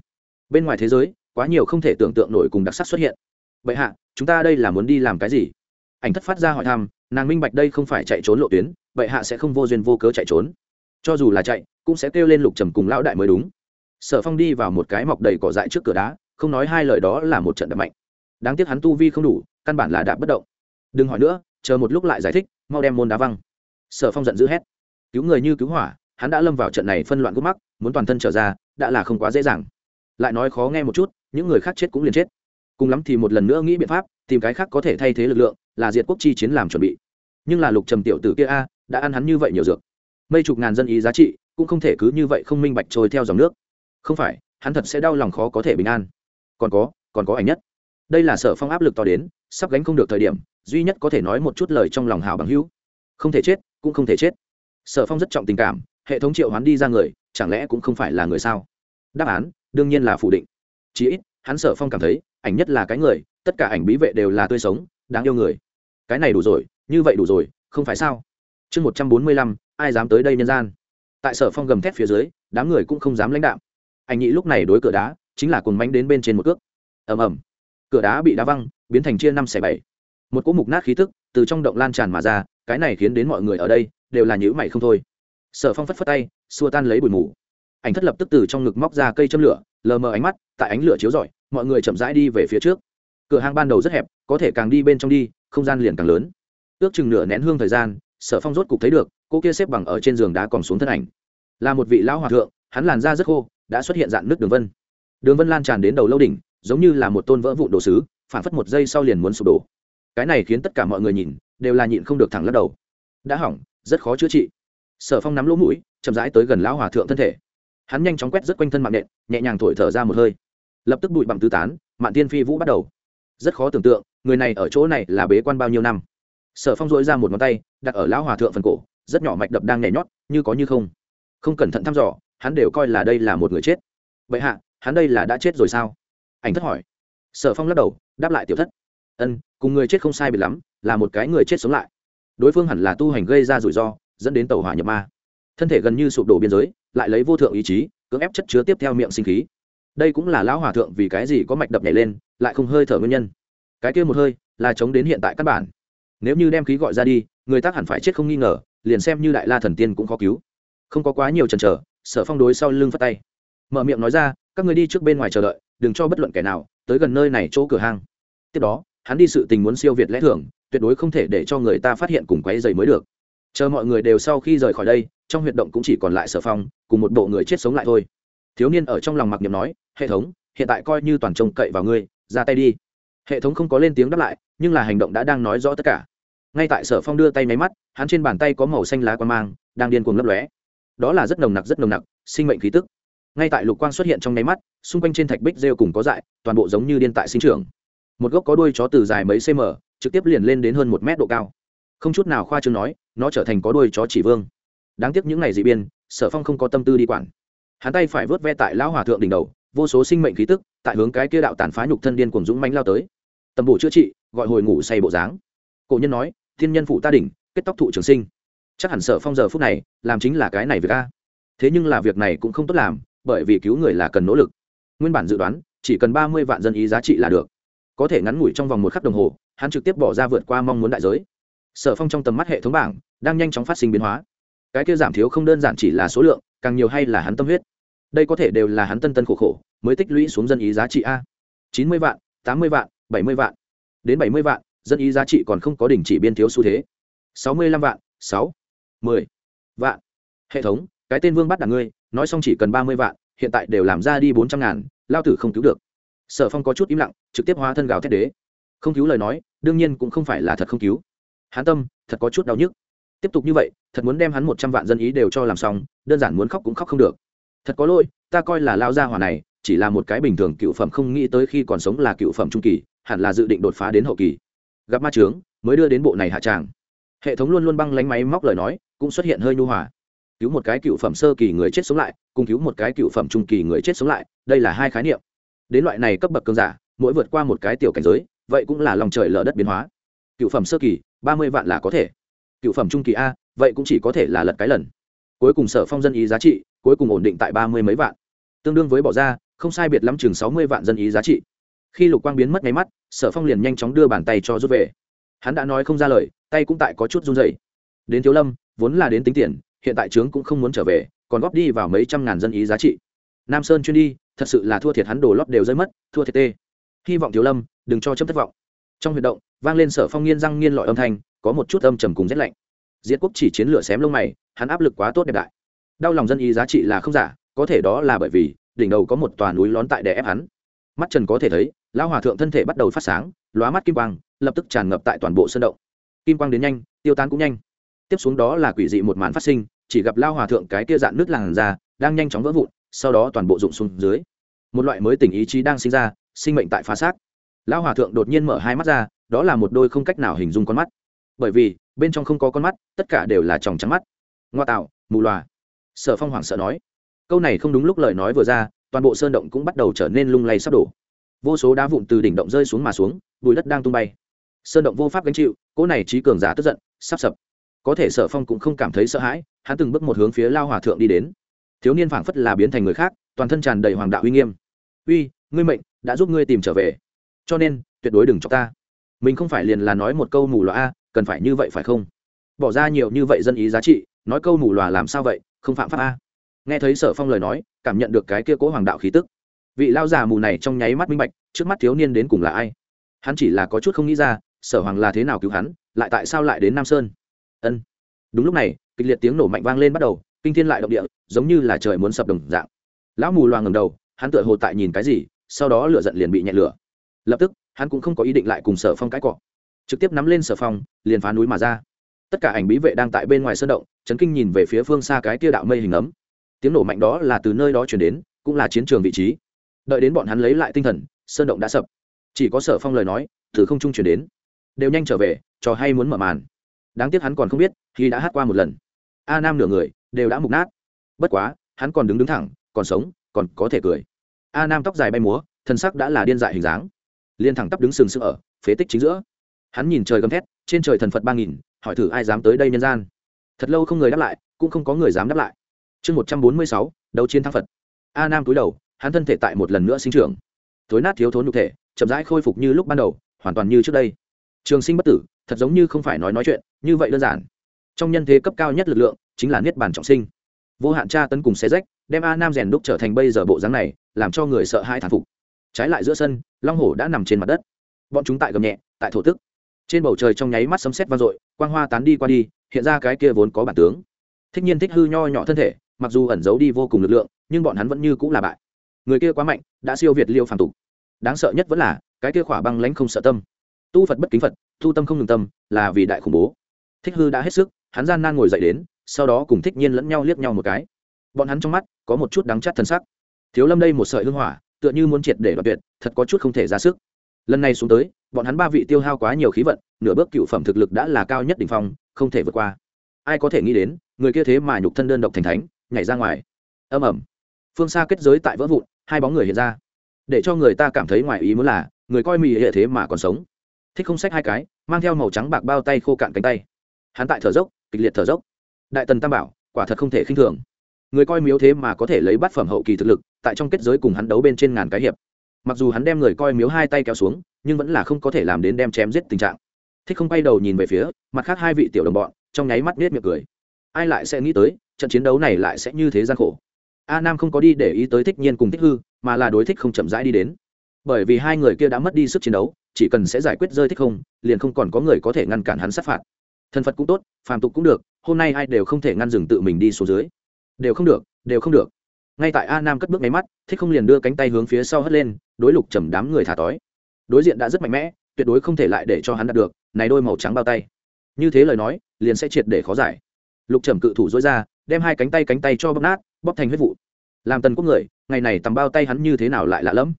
bên ngoài thế giới, quá nhiều không thể tưởng tượng nổi cùng đặc sắc xuất hiện. Vậy hạ, chúng ta đây là muốn đi làm cái gì? Ảnh thất phát ra hỏi thăm, nàng minh bạch đây không phải chạy trốn lộ tuyến vậy hạ sẽ không vô duyên vô cớ chạy trốn. Cho dù là chạy cũng sẽ kêu lên lục trầm cùng lão đại mới đúng. Sở phong đi vào một cái mọc đầy cỏ dại trước cửa đá, không nói hai lời đó là một trận đập mạnh. Đáng tiếc hắn tu vi không đủ, căn bản là đạp bất động. Đừng hỏi nữa, chờ một lúc lại giải thích, mau đem môn đá văng. Sở phong giận dữ hét. Cứu người như cứu hỏa, hắn đã lâm vào trận này phân loạn gốc mắc, muốn toàn thân trở ra, đã là không quá dễ dàng. Lại nói khó nghe một chút, những người khác chết cũng liền chết. Cùng lắm thì một lần nữa nghĩ biện pháp, tìm cái khác có thể thay thế lực lượng, là diệt quốc chi chiến làm chuẩn bị. Nhưng là lục trầm tiểu tử kia a, đã ăn hắn như vậy nhiều dược. Mấy chục ngàn dân ý giá trị cũng không thể cứ như vậy không minh bạch trôi theo dòng nước. Không phải, hắn thật sẽ đau lòng khó có thể bình an. Còn có còn có ảnh nhất. Đây là sở phong áp lực to đến, sắp gánh không được thời điểm, duy nhất có thể nói một chút lời trong lòng hào bằng hữu. Không thể chết, cũng không thể chết. Sở phong rất trọng tình cảm, hệ thống triệu hoán đi ra người, chẳng lẽ cũng không phải là người sao? Đáp án, đương nhiên là phủ định. Chí ít, hắn sở phong cảm thấy, ảnh nhất là cái người, tất cả ảnh bí vệ đều là tươi sống, đáng yêu người. Cái này đủ rồi, như vậy đủ rồi, không phải sao? Chương một trăm bốn mươi lăm, ai dám tới đây nhân gian? Tại sở phong gầm thét phía dưới, đám người cũng không dám lãnh đạo. Anh nghĩ lúc này đối cửa đá, chính là cồn mánh đến bên trên một cước. Ầm ầm. Cửa đá bị đá văng, biến thành chia năm xẻ bảy. Một cỗ mục nát khí tức từ trong động lan tràn mà ra, cái này khiến đến mọi người ở đây đều là nhữ mày không thôi. Sở phong phất phất tay, xua tan lấy bụi mù. Ảnh thất lập tức từ trong ngực móc ra cây châm lửa, lờ mờ ánh mắt, tại ánh lửa chiếu rọi, mọi người chậm rãi đi về phía trước. Cửa hàng ban đầu rất hẹp, có thể càng đi bên trong đi, không gian liền càng lớn. Ước chừng nửa nén hương thời gian, sở phong rốt cục thấy được cô kia xếp bằng ở trên giường đá còn xuống thân ảnh. Là một vị lão hòa thượng, hắn làn da rất khô, đã xuất hiện dạng nước đường vân. Đường vân lan tràn đến đầu lâu đỉnh, giống như là một tôn vỡ vụ đồ sứ phản phất một giây sau liền muốn sụp đổ. Cái này khiến tất cả mọi người nhìn, đều là nhịn không được thẳng lắc đầu. Đã hỏng, rất khó chữa trị. Sở phong nắm lỗ mũi, chậm rãi tới gần lão hòa thượng thân thể. Hắn nhanh chóng quét rất quanh thân mạng nện, nhẹ nhàng thổi thở ra một hơi. Lập tức bụi bặm tứ tán, mạn tiên phi vũ bắt đầu. Rất khó tưởng tượng, người này ở chỗ này là bế quan bao nhiêu năm. Sở phong dội ra một ngón tay, đặt ở lão hòa thượng phần cổ rất nhỏ mạch đập đang nhảy nhót, như có như không. Không cẩn thận thăm dò, hắn đều coi là đây là một người chết. Vậy hạ, hắn đây là đã chết rồi sao? Ảnh thất hỏi. Sở phong lắc đầu, đáp lại tiểu thất. Ân, cùng người chết không sai biệt lắm, là một cái người chết sống lại. Đối phương hẳn là tu hành gây ra rủi ro, dẫn đến tàu hỏa nhập ma. Thân thể gần như sụp đổ biên giới, lại lấy vô thượng ý chí, cưỡng ép chất chứa tiếp theo miệng sinh khí. Đây cũng là lão hòa thượng vì cái gì có mạch đập nhảy lên, lại không hơi thở nguyên nhân. Cái kia một hơi, là chống đến hiện tại căn bản. Nếu như đem khí gọi ra đi, người tác hẳn phải chết không nghi ngờ liền xem như đại la thần tiên cũng khó cứu. Không có quá nhiều chần chờ, sở phong đối sau lưng phất tay. Mở miệng nói ra, các người đi trước bên ngoài chờ đợi, đừng cho bất luận kẻ nào tới gần nơi này chỗ cửa hang. Tiếp đó, hắn đi sự tình muốn siêu việt lẽ thường, tuyệt đối không thể để cho người ta phát hiện cùng quấy dày mới được. Chờ mọi người đều sau khi rời khỏi đây, trong huyệt động cũng chỉ còn lại sở phong, cùng một bộ người chết sống lại thôi. Thiếu niên ở trong lòng mặc niệm nói, hệ thống, hiện tại coi như toàn trông cậy vào ngươi, ra tay đi. Hệ thống không có lên tiếng đáp lại, nhưng là hành động đã đang nói rõ tất cả ngay tại sở phong đưa tay máy mắt, hắn trên bàn tay có màu xanh lá quan mang, đang điên cuồng lấp lóe. Đó là rất nồng nặc, rất nồng nặc, sinh mệnh khí tức. Ngay tại lục quang xuất hiện trong nháy mắt, xung quanh trên thạch bích rêu cùng có dại, toàn bộ giống như điên tại sinh trường một gốc có đuôi chó từ dài mấy cm trực tiếp liền lên đến hơn một mét độ cao. Không chút nào khoa trương nói, nó trở thành có đuôi chó chỉ vương. Đáng tiếc những ngày dị biên, sở phong không có tâm tư đi quản. Hắn tay phải vớt ve tại lão hòa thượng đỉnh đầu, vô số sinh mệnh khí tức, tại hướng cái kia đạo tàn phá nhục thân điên cùng dũng mánh lao tới. Tầm bổ chữa trị, gọi hồi ngủ say bộ dáng. Cổ nhân nói thiên nhân phụ ta đỉnh, kết tóc thụ trường sinh. Chắc hẳn sở phong giờ phút này, làm chính là cái này việc a. Thế nhưng là việc này cũng không tốt làm, bởi vì cứu người là cần nỗ lực. Nguyên bản dự đoán, chỉ cần ba mươi vạn dân ý giá trị là được. Có thể ngắn ngủi trong vòng một khắc đồng hồ, hắn trực tiếp bỏ ra vượt qua mong muốn đại giới. Sở phong trong tầm mắt hệ thống bảng, đang nhanh chóng phát sinh biến hóa. Cái kia giảm thiếu không đơn giản chỉ là số lượng, càng nhiều hay là hắn tâm huyết. Đây có thể đều là hắn tân tân khổ khổ, mới tích lũy xuống dân ý giá trị a. Chín mươi vạn, tám mươi vạn, bảy mươi vạn. Đến bảy mươi vạn dân ý giá trị còn không có đỉnh chỉ biên thiếu xu thế. Sáu mươi lăm vạn, sáu, mười vạn. Hệ thống, cái tên vương bắt đảng ngươi, nói xong chỉ cần ba mươi vạn, hiện tại đều làm ra đi bốn trăm ngàn, lao tử không cứu được. Sở phong có chút im lặng, trực tiếp hóa thân gào thét đế. Không cứu lời nói, đương nhiên cũng không phải là thật không cứu. Hán tâm, thật có chút đau nhức. Tiếp tục như vậy, thật muốn đem hắn một trăm vạn dân ý đều cho làm xong, đơn giản muốn khóc cũng khóc không được. Thật có lỗi, ta coi là lao gia hỏa này, chỉ là một cái bình thường cựu phẩm không nghĩ tới khi còn sống là cựu phẩm trung kỳ, hẳn là dự định đột phá đến hậu kỳ gặp ma trướng, mới đưa đến bộ này hạ tràng. Hệ thống luôn luôn băng lánh máy móc lời nói, cũng xuất hiện hơi nhu hòa. Cứu một cái cựu phẩm sơ kỳ người chết sống lại, cùng cứu một cái cựu phẩm trung kỳ người chết sống lại, đây là hai khái niệm. Đến loại này cấp bậc cơn giả, mỗi vượt qua một cái tiểu cảnh giới, vậy cũng là lòng trời lở đất biến hóa. Cựu phẩm sơ kỳ, ba mươi vạn là có thể. Cựu phẩm trung kỳ a, vậy cũng chỉ có thể là lật cái lần. Cuối cùng sở phong dân ý giá trị, cuối cùng ổn định tại ba mươi mấy vạn. Tương đương với bỏ ra, không sai biệt lắm chừng sáu mươi vạn dân ý giá trị khi lục quang biến mất nháy mắt, sở phong liền nhanh chóng đưa bàn tay cho rút về. Hắn đã nói không ra lời, tay cũng tại có chút run dày đến thiếu lâm, vốn là đến tính tiền, hiện tại trướng cũng không muốn trở về, còn góp đi vào mấy trăm ngàn dân ý giá trị. Nam sơn chuyên đi, thật sự là thua thiệt hắn đồ lót đều rơi mất, thua thiệt tê. Hy vọng thiếu lâm, đừng cho chấm thất vọng. Trong huyệt động, vang lên sở phong nghiên răng nghiên lọi âm thanh, có một chút âm trầm cùng rét lạnh. Diệt quốc chỉ chiến lửa xém lông mày, hắn áp lực quá tốt đẹp đại. Đau lòng dân ý giá trị là không giả, có thể đó là bởi vì, đỉnh đầu có một tòa núi lón tại để ép hắn. Mắt trần có thể thấy lão hòa thượng thân thể bắt đầu phát sáng, lóa mắt kim quang, lập tức tràn ngập tại toàn bộ sân động. Kim quang đến nhanh, tiêu tan cũng nhanh. Tiếp xuống đó là quỷ dị một màn phát sinh, chỉ gặp lao hòa thượng cái kia dạn nước làn ra đang nhanh chóng vỡ vụn, sau đó toàn bộ rụng xuống dưới. Một loại mới tỉnh ý chí đang sinh ra, sinh mệnh tại phá xác. Lão hòa thượng đột nhiên mở hai mắt ra, đó là một đôi không cách nào hình dung con mắt. Bởi vì, bên trong không có con mắt, tất cả đều là tròng trắng mắt. Ngoa tạo, mù loà. Sở phong hoảng sợ nói. Câu này không đúng lúc lời nói vừa ra, toàn bộ sơn động cũng bắt đầu trở nên lung lay sắp đổ vô số đá vụn từ đỉnh động rơi xuống mà xuống, bùi đất đang tung bay. Sơn động vô pháp gánh chịu, cỗ này trí cường giả tức giận, sắp sập. Có thể sở phong cũng không cảm thấy sợ hãi, hắn từng bước một hướng phía lao hòa thượng đi đến. Thiếu niên phảng phất là biến thành người khác, toàn thân tràn đầy hoàng đạo uy nghiêm. Uy, ngươi mệnh đã giúp ngươi tìm trở về. Cho nên, tuyệt đối đừng cho ta. Mình không phải liền là nói một câu mù loà a, cần phải như vậy phải không? Bỏ ra nhiều như vậy dân ý giá trị, nói câu mù loà làm sao vậy, không phạm pháp a. Nghe thấy sở phong lời nói, cảm nhận được cái kia cố hoàng đạo khí tức vị lao già mù này trong nháy mắt minh bạch, trước mắt thiếu niên đến cùng là ai? Hắn chỉ là có chút không nghĩ ra, sở hoàng là thế nào cứu hắn, lại tại sao lại đến nam sơn? Ân. Đúng lúc này, kịch liệt tiếng nổ mạnh vang lên bắt đầu, kinh thiên lại động địa, giống như là trời muốn sập đồng dạng. Lão mù loàng ngầm đầu, hắn tựa hồ tại nhìn cái gì, sau đó lửa giận liền bị nhẹ lửa. Lập tức, hắn cũng không có ý định lại cùng sở phong cãi cọ. Trực tiếp nắm lên sở phong, liền phá núi mà ra. Tất cả ảnh bí vệ đang tại bên ngoài sơn động trấn kinh nhìn về phía phương xa cái tia đạo mây hình ấm. Tiếng nổ mạnh đó là từ nơi đó chuyển đến, cũng là chiến trường vị trí đợi đến bọn hắn lấy lại tinh thần, sơn động đã sập. Chỉ có sở phong lời nói, từ không trung chuyển đến. Đều nhanh trở về, trò hay muốn mở màn. Đáng tiếc hắn còn không biết, khi đã hát qua một lần. A nam nửa người, đều đã mục nát. Bất quá, hắn còn đứng đứng thẳng, còn sống, còn có thể cười. A nam tóc dài bay múa, thân sắc đã là điên dại hình dáng. Liên thẳng tắp đứng sừng sững ở, phế tích chính giữa. Hắn nhìn trời gầm thét, trên trời thần phật ba nghìn, hỏi thử ai dám tới đây nhân gian. Thật lâu không người đáp lại, cũng không có người dám đáp lại. Chương một trăm bốn mươi sáu, đấu chiến thắng phật. A nam cúi đầu hắn thân thể tại một lần nữa sinh trưởng. Tối nát thiếu thốn nhục thể, chậm rãi khôi phục như lúc ban đầu, hoàn toàn như trước đây. Trường sinh bất tử, thật giống như không phải nói nói chuyện, như vậy đơn giản. Trong nhân thế cấp cao nhất lực lượng, chính là niết bàn trọng sinh. Vô hạn tra tấn cùng xe rách, đem a nam rèn đúc trở thành bây giờ bộ dáng này, làm cho người sợ hai thán phục. Trái lại giữa sân, long hổ đã nằm trên mặt đất. Bọn chúng tại gầm nhẹ, tại thổ tức. Trên bầu trời trong nháy mắt sấm sét vang dội, quang hoa tán đi qua đi, hiện ra cái kia vốn có bản tướng. Thích nhiên thích hư nho nhỏ thân thể, mặc dù ẩn giấu đi vô cùng lực lượng, nhưng bọn hắn vẫn như cũng là bại người kia quá mạnh, đã siêu việt liêu phàm tục. Đáng sợ nhất vẫn là, cái kia khỏa băng lãnh không sợ tâm. Tu phật bất kính phật, tu tâm không ngừng tâm, là vì đại khủng bố. Thích hư đã hết sức, hắn gian nan ngồi dậy đến, sau đó cùng thích nhiên lẫn nhau liếc nhau một cái. Bọn hắn trong mắt, có một chút đắng chắt thân sắc. Thiếu lâm đây một sợi hương hỏa, tựa như muốn triệt để đoạt tuyệt, thật có chút không thể ra sức. Lần này xuống tới, bọn hắn ba vị tiêu hao quá nhiều khí vận, nửa bước cựu phẩm thực lực đã là cao nhất đ ỉ n h phong, không thể vượt qua. Ai có thể nghĩ đến, người kia thế mà nhục thân đơn độc thành thánh, nhảy ra ngoài. Âm ẩm phương xa kết giới tại vỡ vụn hai bóng người hiện ra. Để cho người ta cảm thấy ngoài ý muốn là, người coi mì hệ thế mà còn sống. Thích không sách hai cái, mang theo màu trắng bạc bao tay khô cạn cánh tay. Hắn tại thở dốc, kịch liệt thở dốc. Đại tần tam bảo, quả thật không thể khinh thường. Người coi miếu thế mà có thể lấy bát phẩm hậu kỳ thực lực, tại trong kết giới cùng hắn đấu bên trên ngàn cái hiệp. Mặc dù hắn đem người coi miếu hai tay kéo xuống, nhưng vẫn là không có thể làm đến đem chém giết tình trạng. Thích không bay đầu nhìn về phía, mặt khác hai vị tiểu đồng bọn, trong nháy mắt nết miệng cười. Ai lại sẽ nghĩ tới, trận chiến đấu này lại sẽ như thế gian khổ a nam không có đi để ý tới thích nhiên cùng thích hư, mà là đối thích không chậm rãi đi đến. Bởi vì hai người kia đã mất đi sức chiến đấu, chỉ cần sẽ giải quyết rơi thích không, liền không còn có người có thể ngăn cản hắn sát phạt. Thân phật cũng tốt, phàm tục cũng được, hôm nay ai đều không thể ngăn dừng tự mình đi xuống dưới. Đều không được, đều không được. Ngay tại a nam cất bước máy mắt, thích không liền đưa cánh tay hướng phía sau hất lên, đối lục trầm đám người thả tói. Đối diện đã rất mạnh mẽ, tuyệt đối không thể lại để cho hắn đạt được, này đôi màu trắng bao tay. Như thế lời nói, liền sẽ triệt để khó giải. Lục trầm cự thủ dối ra, đem hai cánh tay cánh tay cho bóp nát bóp thành huyết vụ. Làm tần quốc người, ngày này tầm bao tay hắn như thế nào lại lạ lẫm.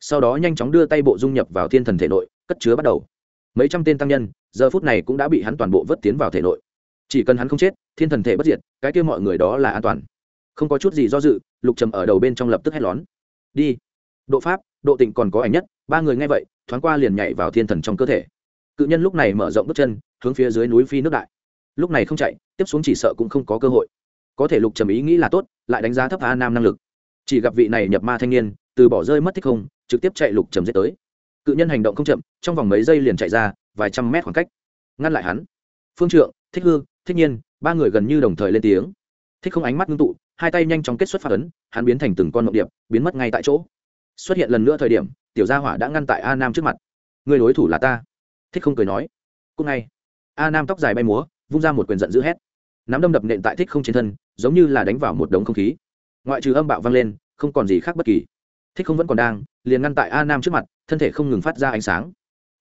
Sau đó nhanh chóng đưa tay bộ dung nhập vào thiên thần thể nội, cất chứa bắt đầu. Mấy trăm tên tăng nhân, giờ phút này cũng đã bị hắn toàn bộ vớt tiến vào thể nội. Chỉ cần hắn không chết, thiên thần thể bất diệt, cái kia mọi người đó là an toàn. Không có chút gì do dự, lục trầm ở đầu bên trong lập tức hét lón đi. Độ pháp, độ tịnh còn có ảnh nhất, ba người nghe vậy, thoáng qua liền nhảy vào thiên thần trong cơ thể. Cự nhân lúc này mở rộng bước chân, hướng phía dưới núi phi nước đại. Lúc này không chạy, tiếp xuống chỉ sợ cũng không có cơ hội có thể lục trầm ý nghĩ là tốt, lại đánh giá thấp a nam năng lực. Chỉ gặp vị này nhập ma thanh niên, từ bỏ rơi mất thích không, trực tiếp chạy lục trầm giết tới. Cự nhân hành động không chậm, trong vòng mấy giây liền chạy ra, vài trăm mét khoảng cách. Ngăn lại hắn. Phương trượng, thích hư, thích nhiên, ba người gần như đồng thời lên tiếng. Thích không ánh mắt ngưng tụ, hai tay nhanh chóng kết xuất phát ấn, hắn biến thành từng con ngọc điệp, biến mất ngay tại chỗ. Xuất hiện lần nữa thời điểm, tiểu gia hỏa đã ngăn tại a nam trước mặt. Người đối thủ là ta. Thích không cười nói. Cúc ngay. A nam tóc dài bay múa, vung ra một quyền giận dữ hét nắm đâm đập nện tại thích không trên thân, giống như là đánh vào một đống không khí. Ngoại trừ âm bạo vang lên, không còn gì khác bất kỳ. Thích không vẫn còn đang, liền ngăn tại a nam trước mặt, thân thể không ngừng phát ra ánh sáng.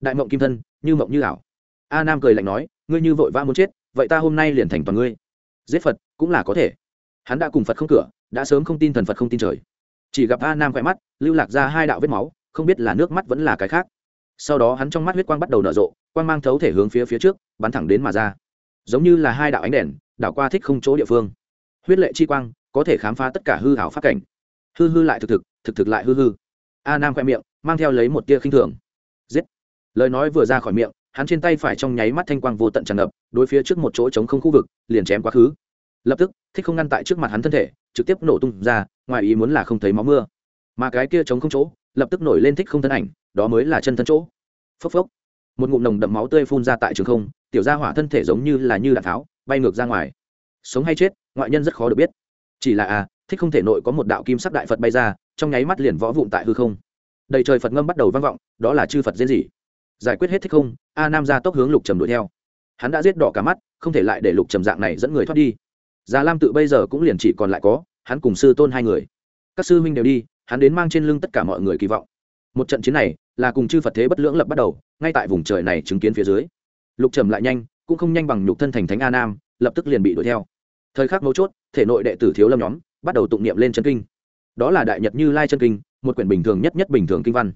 Đại mộng kim thân, như mộng như ảo. A nam cười lạnh nói, ngươi như vội vã muốn chết, vậy ta hôm nay liền thành toàn ngươi. Giết phật, cũng là có thể. Hắn đã cùng phật không cửa, đã sớm không tin thần phật không tin trời. Chỉ gặp a nam khỏe mắt, lưu lạc ra hai đạo vết máu, không biết là nước mắt vẫn là cái khác. Sau đó hắn trong mắt huyết quang bắt đầu nở rộ, quang mang thấu thể hướng phía phía trước, bắn thẳng đến mà ra. Giống như là hai đạo ánh đèn đảo qua thích không chỗ địa phương. Huyết lệ chi quang, có thể khám phá tất cả hư hảo phát cảnh. Hư hư lại thực thực thực thực lại hư hư. A nam khoe miệng, mang theo lấy một tia khinh thường. Giết. Lời nói vừa ra khỏi miệng, hắn trên tay phải trong nháy mắt thanh quang vô tận tràn ngập, đối phía trước một chỗ trống không khu vực, liền chém quá khứ. Lập tức, thích không ngăn tại trước mặt hắn thân thể, trực tiếp nổ tung ra, ngoài ý muốn là không thấy máu mưa. Mà cái kia trống không chỗ, lập tức nổi lên thích không thân ảnh, đó mới là chân thân chỗ. Phốc phốc. Một ngụm nồng đậm máu tươi phun ra tại trường không, tiểu gia hỏa thân thể giống như là như đạn tháo bay ngược ra ngoài. Sống hay chết, ngoại nhân rất khó được biết. Chỉ là à thích không thể nội có một đạo kim sắc đại phật bay ra, trong nháy mắt liền võ vụn tại hư không. Đầy trời phật ngâm bắt đầu vang vọng, đó là chư phật diễn gì giải quyết hết thích không, a nam ra tốc hướng lục trầm đuổi theo. Hắn đã giết đỏ cả mắt, không thể lại để lục trầm dạng này dẫn người thoát đi. Già lam tự bây giờ cũng liền chỉ còn lại có, hắn cùng sư tôn hai người. Các sư huynh đều đi, hắn đến mang trên lưng tất cả mọi người kỳ vọng. Một trận chiến này là cùng chư phật thế bất lưỡng lập bắt đầu, ngay tại vùng trời này chứng kiến phía dưới. Lục trầm lại nhanh cũng không nhanh bằng nhục thân thành thánh a nam, lập tức liền bị đuổi theo. Thời khắc mấu chốt, thể nội đệ tử thiếu lâm nhóm bắt đầu tụng niệm lên chân kinh. Đó là đại nhật như lai chân kinh, một quyển bình thường nhất nhất bình thường kinh văn.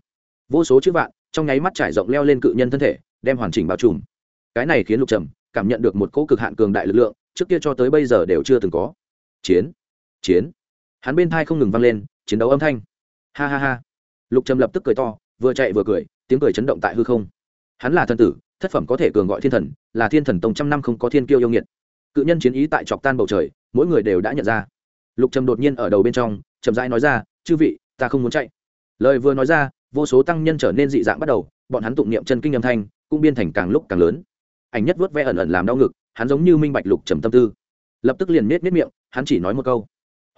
Vô số chữ vạn, trong nháy mắt trải rộng leo lên cự nhân thân thể, đem hoàn chỉnh bao trùm. Cái này khiến lục trầm cảm nhận được một cỗ cực hạn cường đại lực lượng, trước kia cho tới bây giờ đều chưa từng có. Chiến chiến. Hắn bên thai không ngừng vang lên, chiến đấu âm thanh. Ha ha ha. Lục trầm lập tức cười to, vừa chạy vừa cười, tiếng cười chấn động tại hư không. Hắn là thần tử thất phẩm có thể cường gọi thiên thần, là thiên thần tông trăm năm không có thiên kiêu yêu nghiệt. Cự nhân chiến ý tại chọc tan bầu trời, mỗi người đều đã nhận ra. Lục trầm đột nhiên ở đầu bên trong trầm rãi nói ra, chư vị, ta không muốn chạy. Lời vừa nói ra, vô số tăng nhân trở nên dị dạng bắt đầu, bọn hắn tụng niệm chân kinh âm thanh, cũng biên thành càng lúc càng lớn. Ảnh nhất vớt ve ẩn ẩn làm đau ngực, hắn giống như minh bạch lục trầm tâm tư. Lập tức liền nết nết miệng, hắn chỉ nói một câu,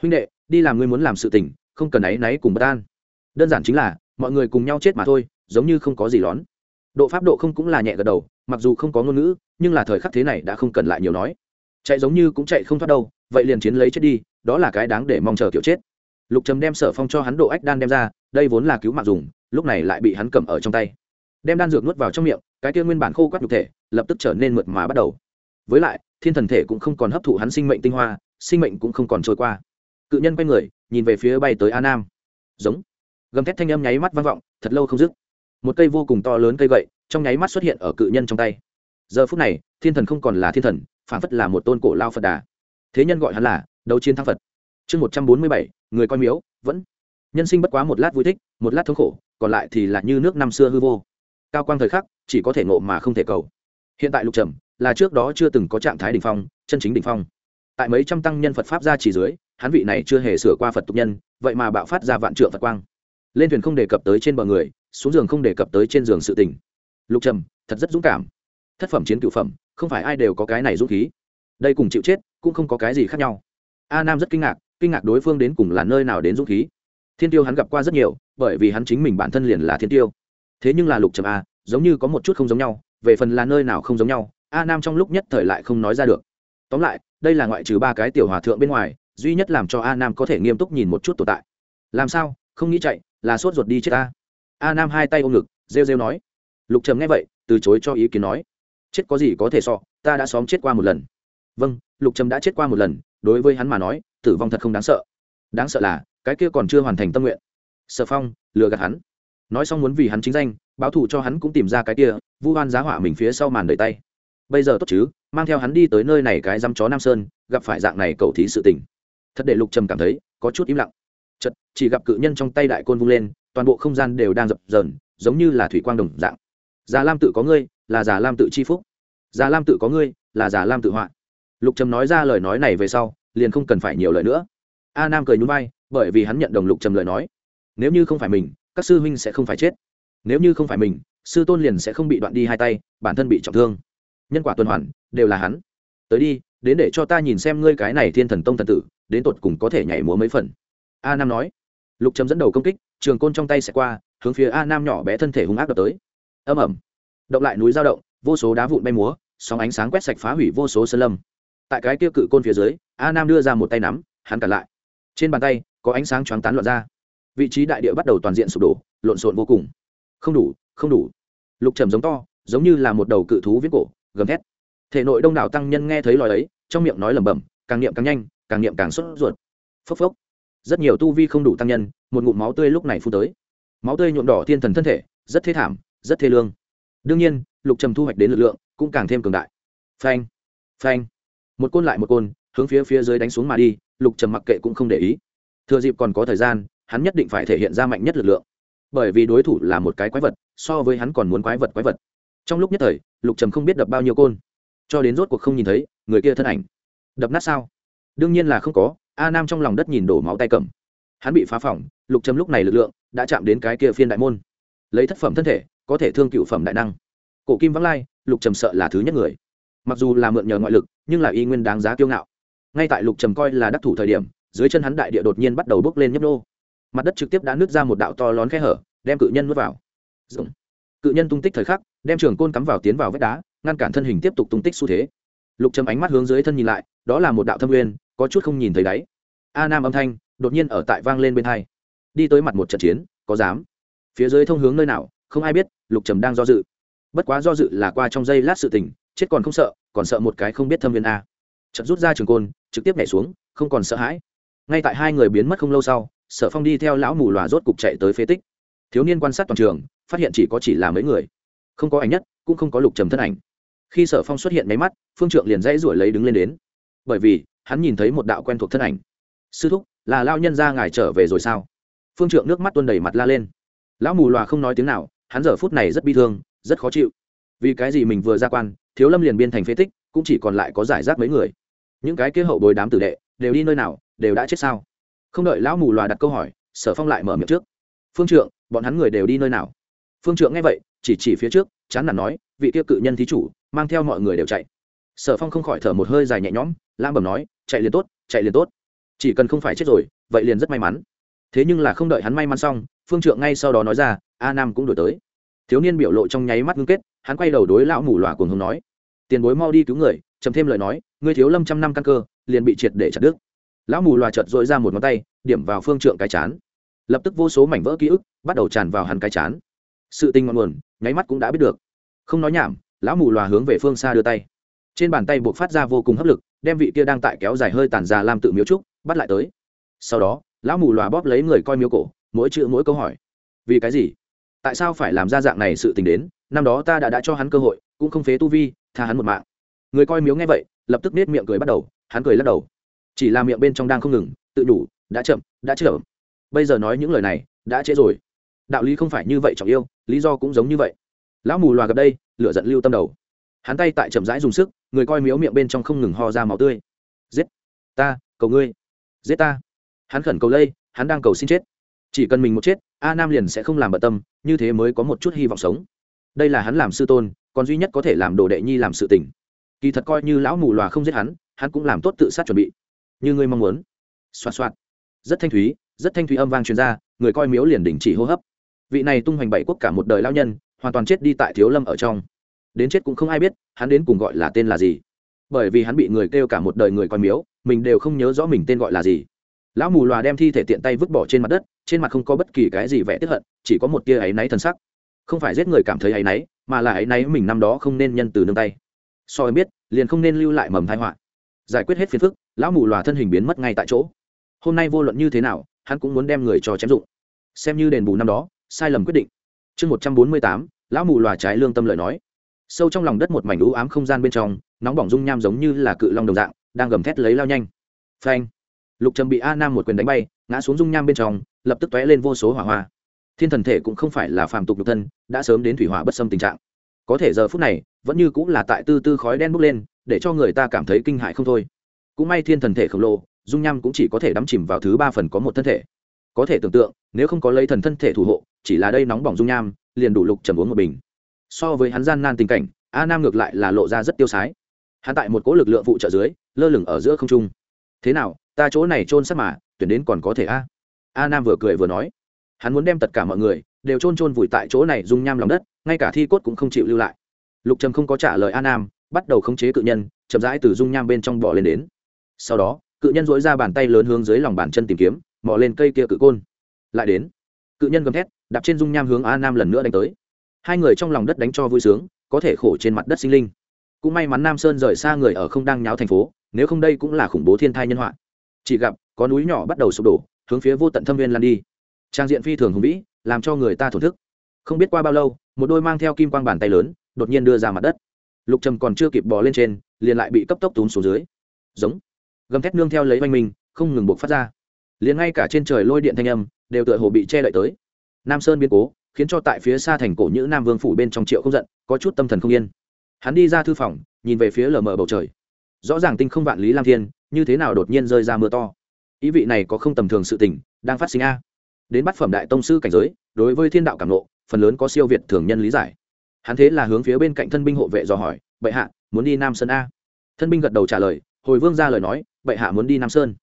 huynh đệ, đi làm ngươi muốn làm sự tình, không cần áy náy cùng bất an. Đơn giản chính là, mọi người cùng nhau chết mà thôi, giống như không có gì lón độ pháp độ không cũng là nhẹ gật đầu, mặc dù không có ngôn ngữ, nhưng là thời khắc thế này đã không cần lại nhiều nói. Chạy giống như cũng chạy không thoát đâu, vậy liền chiến lấy chết đi, đó là cái đáng để mong chờ kiểu chết. Lục trầm đem sở phong cho hắn độ ách đan đem ra, đây vốn là cứu mạng dùng, lúc này lại bị hắn cầm ở trong tay. Đem đan dược nuốt vào trong miệng, cái kia nguyên bản khô quắt nhục thể, lập tức trở nên mượt mà bắt đầu. Với lại, thiên thần thể cũng không còn hấp thụ hắn sinh mệnh tinh hoa, sinh mệnh cũng không còn trôi qua. Cự nhân quay người, nhìn về phía bay tới a nam. Giống. Gầm thét thanh âm nháy mắt vang vọng, thật lâu không dứt một cây vô cùng to lớn cây gậy, trong nháy mắt xuất hiện ở cự nhân trong tay. Giờ phút này, thiên thần không còn là thiên thần, phản phất là một tôn cổ lao phật đà. Thế nhân gọi hắn là đấu chiến thắng phật. Chương một trăm bốn mươi bảy, người coi miếu, vẫn. Nhân sinh bất quá một lát vui thích, một lát thống khổ, còn lại thì là như nước năm xưa hư vô. Cao quang thời khắc, chỉ có thể ngộ mà không thể cầu. Hiện tại lục trầm, là trước đó chưa từng có trạng thái đ ỉ n h phong, chân chính đ ỉ n h phong. Tại mấy trăm tăng nhân phật pháp ra chỉ dưới, hắn vị này chưa hề sửa qua phật tục nhân, vậy mà bạo phát ra vạn trượng phật quang. Lên thuyền không đề cập tới trên bờ người xuống giường không đề cập tới trên giường sự tình. Lục trầm, thật rất dũng cảm. Thất phẩm chiến cựu phẩm, không phải ai đều có cái này dũng khí. Đây cùng chịu chết cũng không có cái gì khác nhau. A nam rất kinh ngạc kinh ngạc đối phương đến cùng là nơi nào đến dũng khí. Thiên tiêu hắn gặp qua rất nhiều, bởi vì hắn chính mình bản thân liền là thiên tiêu. Thế nhưng là lục trầm a, giống như có một chút không giống nhau, về phần là nơi nào không giống nhau, a nam trong lúc nhất thời lại không nói ra được. Tóm lại, đây là ngoại trừ ba cái tiểu hòa thượng bên ngoài, duy nhất làm cho a nam có thể nghiêm túc nhìn một chút tồn tại. Làm sao? Không nghĩ chạy, là sốt ruột đi chết ta a nam hai tay ôm ngực, rêu rêu nói. Lục trầm nghe vậy, từ chối cho ý kiến nói. Chết có gì có thể so, ta đã xóm chết qua một lần. Vâng lục trầm đã chết qua một lần, đối với hắn mà nói, tử vong thật không đáng sợ. Đáng sợ là, cái kia còn chưa hoàn thành tâm nguyện. Sợ phong, lừa gạt hắn. Nói xong muốn vì hắn chính danh, báo thù cho hắn cũng tìm ra cái kia, vu hoan giá họa mình phía sau màn đợi tay. Bây giờ tốt chứ, mang theo hắn đi tới nơi này cái dăm chó nam sơn, gặp phải dạng này cậu thí sự tình. Thật để lục trầm cảm thấy, có chút im lặng chật, chỉ gặp cự nhân trong tay đại côn vung lên, toàn bộ không gian đều đang dập dờn, giống như là thủy quang đồng dạng. Già lam tự có ngươi, là già lam tự chi phúc. Già lam tự có ngươi, là già lam tự họa. Lục trầm nói ra lời nói này về sau, liền không cần phải nhiều lời nữa. A nam cười nhún vai, bởi vì hắn nhận đồng lục trầm lời nói. Nếu như không phải mình, các sư huynh sẽ không phải chết. Nếu như không phải mình, sư tôn liền sẽ không bị đoạn đi hai tay, bản thân bị trọng thương. Nhân quả tuần hoàn, đều là hắn. Tới đi, đến để cho ta nhìn xem ngươi cái này thiên thần tông thần tử, đến tột cùng có thể nhảy múa mấy phần a nam nói. Lục trầm dẫn đầu công kích, trường côn trong tay sẽ qua, hướng phía a nam nhỏ bé thân thể hung ác đập tới. Âm ẩm động lại núi dao động, vô số đá vụn bay múa, sóng ánh sáng quét sạch phá hủy vô số sơn lâm. Tại cái kia cự côn phía dưới, a nam đưa ra một tay nắm, hắn cả lại. Trên bàn tay, có ánh sáng choáng tán loạn ra. Vị trí đại địa bắt đầu toàn diện sụp đổ, lộn xộn vô cùng. Không đủ không đủ. Lục trầm giống to, giống như là một đầu cự thú viết cổ, gầm thét. Thể nội đông đảo tăng nhân nghe thấy lời ấy, trong miệng nói lẩm bẩm, càng niệm càng nhanh, càng niệm càng sốt ruột. Phốc phốc rất nhiều tu vi không đủ tăng nhân, một ngụm máu tươi lúc này phun tới. Máu tươi nhuộm đỏ thiên thần thân thể, rất thê thảm, rất thê lương. Đương nhiên, lục trầm thu hoạch đến lực lượng cũng càng thêm cường đại. Phanh phanh. Một côn lại một côn, hướng phía phía dưới đánh xuống mà đi, lục trầm mặc kệ cũng không để ý. Thừa dịp còn có thời gian, hắn nhất định phải thể hiện ra mạnh nhất lực lượng. Bởi vì đối thủ là một cái quái vật, so với hắn còn muốn quái vật quái vật. Trong lúc nhất thời, lục trầm không biết đập bao nhiêu côn. Cho đến rốt cuộc không nhìn thấy, người kia thân ảnh. Đập nát sao? Đương nhiên là không có a nam trong lòng đất nhìn đổ máu tay cầm. Hắn bị phá phỏng lục trầm lúc này lực lượng đã chạm đến cái kia phiên đại môn. Lấy thất phẩm thân thể, có thể thương cựu phẩm đại năng. Cổ kim vắng lai, lục trầm sợ là thứ nhất người. Mặc dù là mượn nhờ ngoại lực, nhưng là y nguyên đáng giá kiêu ngạo. Ngay tại lục trầm coi là đắc thủ thời điểm, dưới chân hắn đại địa đột nhiên bắt đầu bốc lên nhấp nô. Mặt đất trực tiếp đã nứt ra một đạo to lón khe hở, đem cự nhân nuốt vào. Dùng. cự nhân tung tích thời khắc, đem trường côn cắm vào tiến vào vách đá, ngăn cản thân hình tiếp tục tung tích xu thế. Lục trầm ánh mắt hướng dưới thân nhìn lại, đó là một đạo thâm nguyên có chút không nhìn thấy đáy. A nam âm thanh đột nhiên ở tại vang lên bên hai. Đi tới mặt một trận chiến, có dám? Phía dưới thông hướng nơi nào, không ai biết, lục trầm đang do dự. Bất quá do dự là qua trong giây lát sự tình, chết còn không sợ, còn sợ một cái không biết thâm viên a. Trận rút ra trường côn, trực tiếp nhảy xuống, không còn sợ hãi. Ngay tại hai người biến mất không lâu sau, sở phong đi theo lão mù lòa rốt cục chạy tới phế tích. Thiếu niên quan sát toàn trường, phát hiện chỉ có chỉ là mấy người. Không có ảnh nhất, cũng không có lục trầm thân ảnh. Khi sở phong xuất hiện máy mắt, phương trượng liền dãy ruổi lấy đứng lên đến. Bởi vì hắn nhìn thấy một đạo quen thuộc thân ảnh. Sư thúc, là lao nhân ra ngài trở về rồi sao? Phương trượng nước mắt tuôn đầy mặt la lên. Lão mù loà không nói tiếng nào, hắn giờ phút này rất bi thương, rất khó chịu. Vì cái gì mình vừa ra quan, thiếu lâm liền biên thành phế tích, cũng chỉ còn lại có giải rác mấy người. Những cái kế hậu bồi đám tử đệ, đều đi nơi nào, đều đã chết sao? Không đợi lão mù loà đặt câu hỏi, sở phong lại mở miệng trước. Phương trượng, bọn hắn người đều đi nơi nào? Phương trượng nghe vậy, chỉ chỉ phía trước, chán nản nói, vị tiêu cự nhân thí chủ, mang theo mọi người đều chạy sở phong không khỏi thở một hơi dài nhẹ nhõm lam Bẩm nói, chạy liền tốt, chạy liền tốt. Chỉ cần không phải chết rồi, vậy liền rất may mắn. Thế nhưng là không đợi hắn may mắn xong, phương trượng ngay sau đó nói ra, a nam cũng đổi tới. Thiếu niên biểu lộ trong nháy mắt ngưng kết, hắn quay đầu đối lão mù lòa cùng hùng nói, tiền bối mau đi cứu người chấm thêm lời nói, ngươi thiếu lâm trăm năm căn cơ, liền bị triệt để chặt đứt. Lão mù loà chợt dội ra một ngón tay, điểm vào phương trượng cái chán. Lập tức vô số mảnh vỡ ký ức bắt đầu tràn vào hắn cái chán. Sự tình ngọn nguồn, nháy mắt cũng đã biết được. Không nói nhảm, lão mù loà hướng về phương xa đưa tay trên bàn tay buộc phát ra vô cùng hấp lực, đem vị kia đang tại kéo dài hơi tàn ra làm tự miếu trúc bắt lại tới. Sau đó, lão mù loà bóp lấy người coi miếu cổ, mỗi chữ mỗi câu hỏi. Vì cái gì? Tại sao phải làm ra dạng này sự tình đến? Năm đó ta đã đã cho hắn cơ hội, cũng không phế tu vi, tha hắn một mạng. Người coi miếu nghe vậy, lập tức nết miệng cười bắt đầu, hắn cười lắc đầu. Chỉ là miệng bên trong đang không ngừng, tự đủ, đã chậm đã chậm. Bây giờ nói những lời này, đã trễ rồi. Đạo lý không phải như vậy trọng yêu, lý do cũng giống như vậy. Lão mù loà gặp đây, lửa giận lưu tâm đầu. Hắn tay tại chậm rãi dùng sức người coi miếu miệng bên trong không ngừng ho ra máu tươi. Giết! Ta, cầu ngươi. Giết ta! Hắn khẩn cầu lây, hắn đang cầu xin chết. Chỉ cần mình một chết, a nam liền sẽ không làm bận tâm, như thế mới có một chút hy vọng sống. Đây là hắn làm sư tôn, còn duy nhất có thể làm đồ đệ nhi làm sự tình. Kỳ thật coi như lão mù lòa không giết hắn hắn cũng làm tốt tự sát chuẩn bị. Như ngươi mong muốn. Xoạt xoạt. Rất thanh thúy, rất thanh thúy âm vang truyền ra, người coi miếu liền đình chỉ hô hấp. Vị này tung hoành bảy quốc cả một đời lao nhân, hoàn toàn chết đi tại thiếu lâm ở trong đến chết cũng không ai biết, hắn đến cùng gọi là tên là gì. Bởi vì hắn bị người kêu cả một đời người coi miếu, mình đều không nhớ rõ mình tên gọi là gì. Lão mù loà đem thi thể tiện tay vứt bỏ trên mặt đất, trên mặt không có bất kỳ cái gì vẽ tiếp hận, chỉ có một tia áy náy thân sắc. Không phải giết người cảm thấy áy náy, mà là áy náy mình năm đó không nên nhân từ nương tay. So với biết, liền không nên lưu lại mầm thái họa. Giải quyết hết phiền phức, lão mù loà thân hình biến mất ngay tại chỗ. Hôm nay vô luận như thế nào, hắn cũng muốn đem người cho chém dụng. Xem như đền bù năm đó, sai lầm quyết định. Chương một trăm bốn mươi tám, lão mù loà trái lương tâm lời nói sâu trong lòng đất một mảnh u ám không gian bên trong, nóng bỏng dung nham giống như là cự long đồng dạng, đang gầm thét lấy lao nhanh. Phanh! Lục trầm bị a nam một quyền đánh bay, ngã xuống dung nham bên trong, lập tức t lên vô số hỏa hoa. Thiên thần thể cũng không phải là phàm tục nhục thân, đã sớm đến thủy hỏa bất xâm tình trạng. Có thể giờ phút này, vẫn như cũng là tại tư tư khói đen bốc lên, để cho người ta cảm thấy kinh hại không thôi. Cũng may thiên thần thể khổng lồ, dung nham cũng chỉ có thể đắm chìm vào thứ ba phần có một thân thể. Có thể tưởng tượng, nếu không có lấy thần thân thể thủ hộ, chỉ là đây nóng bỏng dung nham, liền đủ lục trầm uống một bình so với hắn gian nan tình cảnh, a nam ngược lại là lộ ra rất tiêu sái. Hắn tại một cỗ lực lượng phụ trợ dưới, lơ lửng ở giữa không trung. Thế nào, ta chỗ này trôn sắt mà, tuyển đến còn có thể a? A nam vừa cười vừa nói. Hắn muốn đem tất cả mọi người đều trôn trôn vùi tại chỗ này dung nham lòng đất, ngay cả thi cốt cũng không chịu lưu lại. Lục trầm không có trả lời a nam, bắt đầu khống chế cự nhân, chậm rãi từ dung nham bên trong bỏ lên đến. Sau đó, cự nhân dối ra bàn tay lớn hướng dưới lòng bàn chân tìm kiếm, mò lên cây kia cự côn. Lại đến, cự nhân gầm thét, đạp trên dung nham hướng a nam lần nữa đánh tới hai người trong lòng đất đánh cho vui sướng, có thể khổ trên mặt đất sinh linh. Cũng may mắn nam sơn rời xa người ở không đang nháo thành phố, nếu không đây cũng là khủng bố thiên thai nhân họa. Chỉ gặp, có núi nhỏ bắt đầu sụp đổ, hướng phía vô tận thâm viên lan đi. Trang diện phi thường hùng vĩ, làm cho người ta thổn thức. Không biết qua bao lâu, một đôi mang theo kim quang bàn tay lớn, đột nhiên đưa ra mặt đất. Lục trầm còn chưa kịp bò lên trên, liền lại bị cấp tốc túm xuống dưới. Giống. Gầm thét nương theo lấy oanh minh, không ngừng buộc phát ra. Liền ngay cả trên trời lôi điện thanh âm, đều tựa hồ bị che đậy tới. Nam sơn biến cố khiến cho tại phía xa thành cổ nhữ nam vương phủ bên trong triệu không giận, có chút tâm thần không yên. Hắn đi ra thư phòng, nhìn về phía lờ mờ bầu trời. Rõ ràng tinh không vạn lý lam thiên, như thế nào đột nhiên rơi ra mưa to. Ý vị này có không tầm thường sự tình, đang phát sinh a. Đến bắt phẩm đại tông sư cảnh giới, đối với thiên đạo cảm nộ phần lớn có siêu việt thường nhân lý giải. Hắn thế là hướng phía bên cạnh thân binh hộ vệ dò hỏi, bệ hạ, muốn đi nam sơn a? Thân binh gật đầu trả lời, hồi vương ra lời nói, bệ hạ muốn đi nam sơn.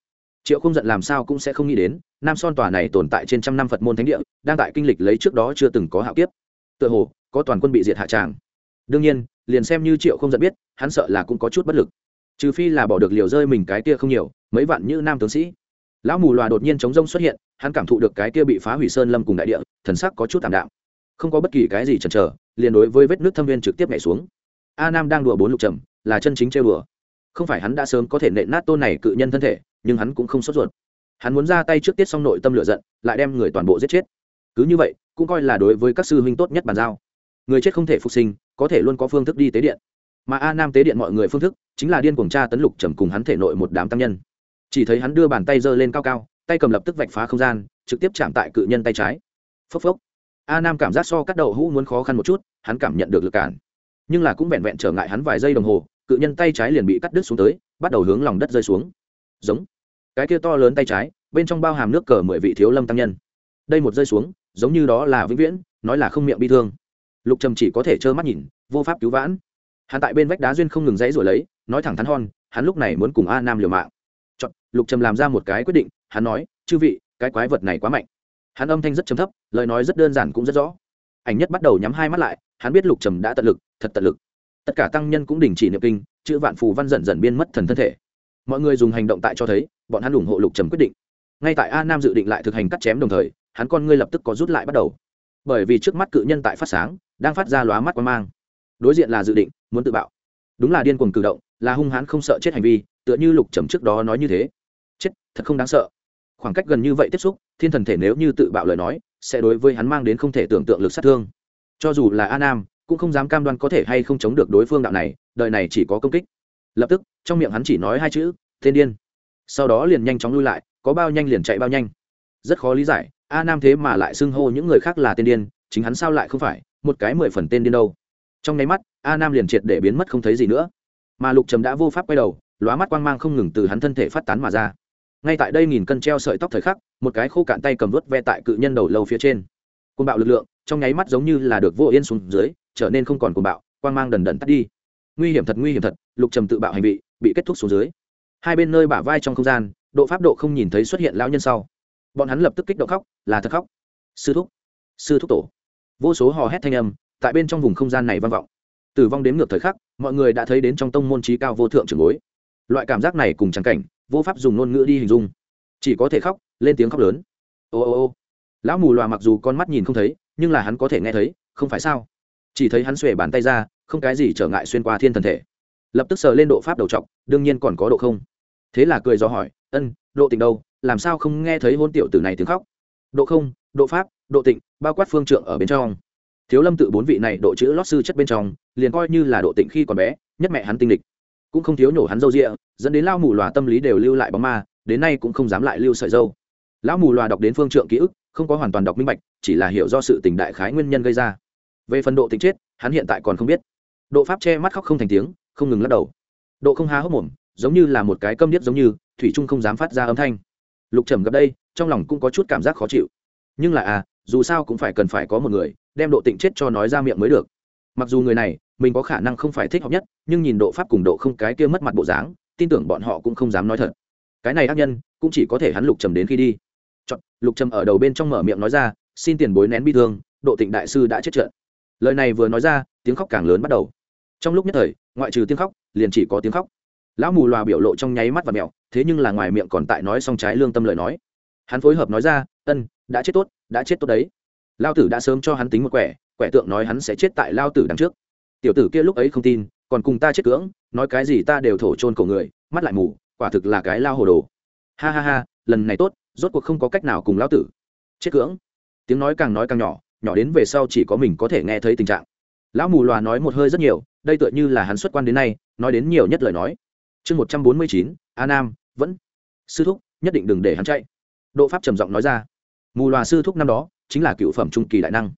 Triệu không giận làm sao cũng sẽ không nghĩ đến nam son tòa này tồn tại trên trăm năm phật môn thánh địa, đang tại kinh lịch lấy trước đó chưa từng có hạo kiếp. Tựa hồ, có toàn quân bị diệt hạ tràng. Đương nhiên, liền xem như triệu không giận biết, hắn sợ là cũng có chút bất lực. Trừ phi là bỏ được liều rơi mình cái kia không nhiều, mấy vạn như nam tướng sĩ. Lão mù loà đột nhiên chống rông xuất hiện, hắn cảm thụ được cái kia bị phá hủy sơn lâm cùng đại địa, thần sắc có chút tạm đạm. Không có bất kỳ cái gì chần chờ, liền đối với vết nước thâm viên trực tiếp nhảy xuống. A nam đang đùa bốn lục trầm, là chân chính chơi đùa. Không phải hắn đã sớm có thể nện nát tôn này cự nhân thân thể, nhưng hắn cũng không sốt ruột hắn muốn ra tay trước tiết xong nội tâm lửa giận, lại đem người toàn bộ giết chết. Cứ như vậy, cũng coi là đối với các sư huynh tốt nhất bàn giao. Người chết không thể phục sinh, có thể luôn có phương thức đi tế điện. Mà a nam tế điện mọi người phương thức, chính là điên cuồng tra tấn lục trầm cùng hắn thể nội một đám tăng nhân. Chỉ thấy hắn đưa bàn tay giơ lên cao cao, tay cầm lập tức vạch phá không gian, trực tiếp chạm tại cự nhân tay trái. Phốc phốc. A nam cảm giác so cắt đầu hũ muốn khó khăn một chút, hắn cảm nhận được lực cản. Nhưng là cũng vẹn vẹn trở ngại hắn vài giây đồng hồ, cự nhân tay trái liền bị cắt đứt xuống tới, bắt đầu hướng lòng đất rơi xuống. Giống cái kia to lớn tay trái bên trong bao hàm nước cờ mười vị thiếu lâm tăng nhân. Đây một rơi xuống giống như đó là vĩnh viễn nói là không miệng bi thương. Lục trầm chỉ có thể trơ mắt nhìn vô pháp cứu vãn. Hắn tại bên vách đá duyên không ngừng dãy rồi lấy nói thẳng thắn hon hắn lúc này muốn cùng a nam liều mạng. Chọn, lục trầm làm ra một cái quyết định hắn nói chư vị cái quái vật này quá mạnh. Hắn âm thanh rất chấm thấp lời nói rất đơn giản cũng rất rõ. Ảnh nhất bắt đầu nhắm hai mắt lại hắn biết lục trầm đã tận lực thật tận lực. Tất cả tăng nhân cũng đình chỉ niệm kinh chữ vạn phù văn dần dần biên mất thần thân thể. Mọi người dùng hành động tại cho thấy bọn hắn ủng hộ lục trầm quyết định. Ngay tại a nam dự định lại thực hành cắt chém đồng thời, hắn con ngươi lập tức có rút lại bắt đầu. Bởi vì trước mắt cự nhân tại phát sáng, đang phát ra lóa mắt quan mang. Đối diện là dự định, muốn tự bạo. Đúng là điên cuồng cử động, là hung hãn không sợ chết hành vi, tựa như lục trầm trước đó nói như thế. Chết, thật không đáng sợ. Khoảng cách gần như vậy tiếp xúc, thiên thần thể nếu như tự bạo lời nói, sẽ đối với hắn mang đến không thể tưởng tượng lực sát thương. Cho dù là a nam, cũng không dám cam đoan có thể hay không chống được đối phương đạo này, đời này chỉ có công kích. Lập tức, trong miệng hắn chỉ nói hai chữ tên điên sau đó liền nhanh chóng lui lại, có bao nhanh liền chạy bao nhanh. Rất khó lý giải, a nam thế mà lại xưng hô những người khác là tên điên, chính hắn sao lại không phải một cái mười phần tên điên đâu. Trong nháy mắt, a nam liền triệt để biến mất không thấy gì nữa. Mà lục trầm đã vô pháp quay đầu, lóa mắt quang mang không ngừng từ hắn thân thể phát tán mà ra. Ngay tại đây nghìn cân treo sợi tóc thời khắc, một cái khô cạn tay cầm vớt ve tại cự nhân đầu lâu phía trên. Côn bạo lực lượng, trong nháy mắt giống như là được vô yên xuống dưới, trở nên không còn côn bạo, quang mang đần đần tắt đi. Nguy hiểm thật, nguy hiểm thật, lục trầm tự bạo hành vị, bị kết thúc xuống dưới hai bên nơi bả vai trong không gian, độ pháp độ không nhìn thấy xuất hiện lão nhân sau. Bọn hắn lập tức kích động khóc, là thật khóc. Sư thúc sư thúc tổ. Vô số hò hét thanh âm, tại bên trong vùng không gian này vang vọng. Tử vong đến ngược thời khắc, mọi người đã thấy đến trong tông môn trí cao vô thượng trường bối. Loại cảm giác này cùng trắng cảnh, vô pháp dùng ngôn ngữ đi hình dung. Chỉ có thể khóc, lên tiếng khóc lớn. Ô ô ô. Lão mù loà mặc dù con mắt nhìn không thấy, nhưng là hắn có thể nghe thấy, không phải sao? Chỉ thấy hắn xuề bàn tay ra, không cái gì trở ngại xuyên qua thiên thần thể. Lập tức sờ lên độ pháp đầu t đương nhiên còn có độ không thế là cười do hỏi, ân, độ tịnh đâu? Làm sao không nghe thấy hôn tiểu tử này tiếng khóc? Độ không, độ pháp, độ tịnh, bao quát phương trượng ở bên trong. Thiếu lâm tự bốn vị này độ chữ lót sư chất bên trong, liền coi như là độ tịnh khi còn bé, nhất mẹ hắn tinh lịch. Cũng không thiếu nhổ hắn dâu rịa dẫn đến lao mù lòa tâm lý đều lưu lại bóng ma, đến nay cũng không dám lại lưu sợi dâu. Lão mù lòa đọc đến phương trượng ký ức, không có hoàn toàn đọc minh bạch, chỉ là hiểu do sự tình đại khái nguyên nhân gây ra. Về phần độ tịnh chết, hắn hiện tại còn không biết. Độ pháp che mắt khóc không thành tiếng, không ngừng lắc đầu. Độ không há hốc mồm giống như là một cái câm điếc giống như thủy trung không dám phát ra âm thanh. Lục trầm gặp đây trong lòng cũng có chút cảm giác khó chịu. Nhưng là à dù sao cũng phải cần phải có một người đem độ tịnh chết cho nói ra miệng mới được. Mặc dù người này mình có khả năng không phải thích hợp nhất nhưng nhìn độ pháp cùng độ không cái kia mất mặt bộ dáng tin tưởng bọn họ cũng không dám nói thật. Cái này ác nhân cũng chỉ có thể hắn lục trầm đến khi đi. Chọn, lục trầm ở đầu bên trong mở miệng nói ra xin tiền bối nén bi thương độ tịnh đại sư đã chết trận. Lời này vừa nói ra tiếng khóc càng lớn bắt đầu. Trong lúc nhất thời ngoại trừ tiếng khóc liền chỉ có tiếng khóc lão mù loà biểu lộ trong nháy mắt và mẹo, thế nhưng là ngoài miệng còn tại nói xong trái lương tâm lời nói. Hắn phối hợp nói ra, ân, đã chết tốt, đã chết tốt đấy. Lao tử đã sớm cho hắn tính một quẻ quẻ tượng nói hắn sẽ chết tại lao tử đằng trước. Tiểu tử kia lúc ấy không tin, còn cùng ta chết cưỡng, nói cái gì ta đều thổ trôn cổ người, mắt lại mù, quả thực là cái lao hồ đồ. Ha ha ha, lần này tốt, rốt cuộc không có cách nào cùng lao tử chết cưỡng. Tiếng nói càng nói càng nhỏ nhỏ đến về sau chỉ có mình có thể nghe thấy tình trạng. Lão mù loà nói một hơi rất nhiều, đây tựa như là hắn xuất quan đến nay, nói đến nhiều nhất lời nói chương một trăm bốn mươi chín, a nam, vẫn. Sư thúc, nhất định đừng để hắn chạy. Độ pháp trầm giọng nói ra. Mù loà sư thúc năm đó, chính là cựu phẩm trung kỳ đại năng.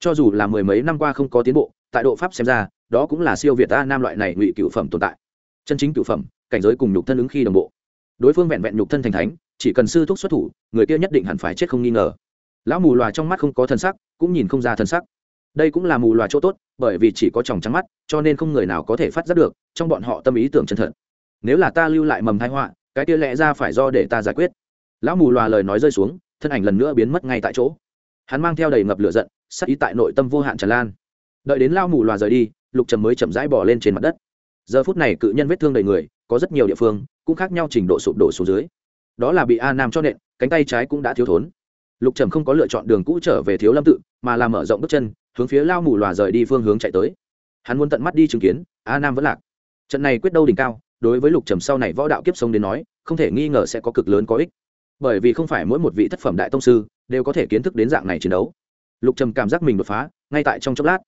Cho dù là mười mấy năm qua không có tiến bộ, tại độ pháp xem ra, đó cũng là siêu việt a nam loại này ngụy cựu phẩm tồn tại. Chân chính cựu phẩm, cảnh giới cùng nhục thân ứng khi đồng bộ. Đối phương vẹn vẹn nhục thân thành thánh, chỉ cần sư thúc xuất thủ, người kia nhất định hẳn phải chết không nghi ngờ. Lão mù loà trong mắt không có thân sắc, cũng nhìn không ra thân sắc. Đây cũng là mù loà chỗ tốt, bởi vì chỉ có tròng trắng mắt, cho nên không người nào có thể phát giác được, trong bọn họ tâm ý tưởng chân thật nếu là ta lưu lại mầm thái họa, cái kia lẽ ra phải do để ta giải quyết. Lão mù loà lời nói rơi xuống, thân ảnh lần nữa biến mất ngay tại chỗ. Hắn mang theo đầy ngập lửa giận sắc ý tại nội tâm vô hạn tràn lan. Đợi đến lao mù loà rời đi, lục trầm mới chậm rãi bỏ lên trên mặt đất. Giờ phút này cự nhân vết thương đầy người, có rất nhiều địa phương cũng khác nhau trình độ sụp đổ xuống dưới. Đó là bị a nam cho nện, cánh tay trái cũng đã thiếu thốn. Lục trầm không có lựa chọn đường cũ trở về thiếu lâm tự, mà là mở rộng bước chân, hướng phía lao mù loà rời đi phương hướng chạy tới. Hắn muốn tận mắt đi chứng kiến, a nam vẫn lạc. Trận này quyết đâu đỉnh cao đối với lục trầm sau này võ đạo kiếp sống đến nói, không thể nghi ngờ sẽ có cực lớn có ích. Bởi vì không phải mỗi một vị thất phẩm đại tông sư đều có thể kiến thức đến dạng này chiến đấu. Lục trầm cảm giác mình đột phá, ngay tại trong chốc lát.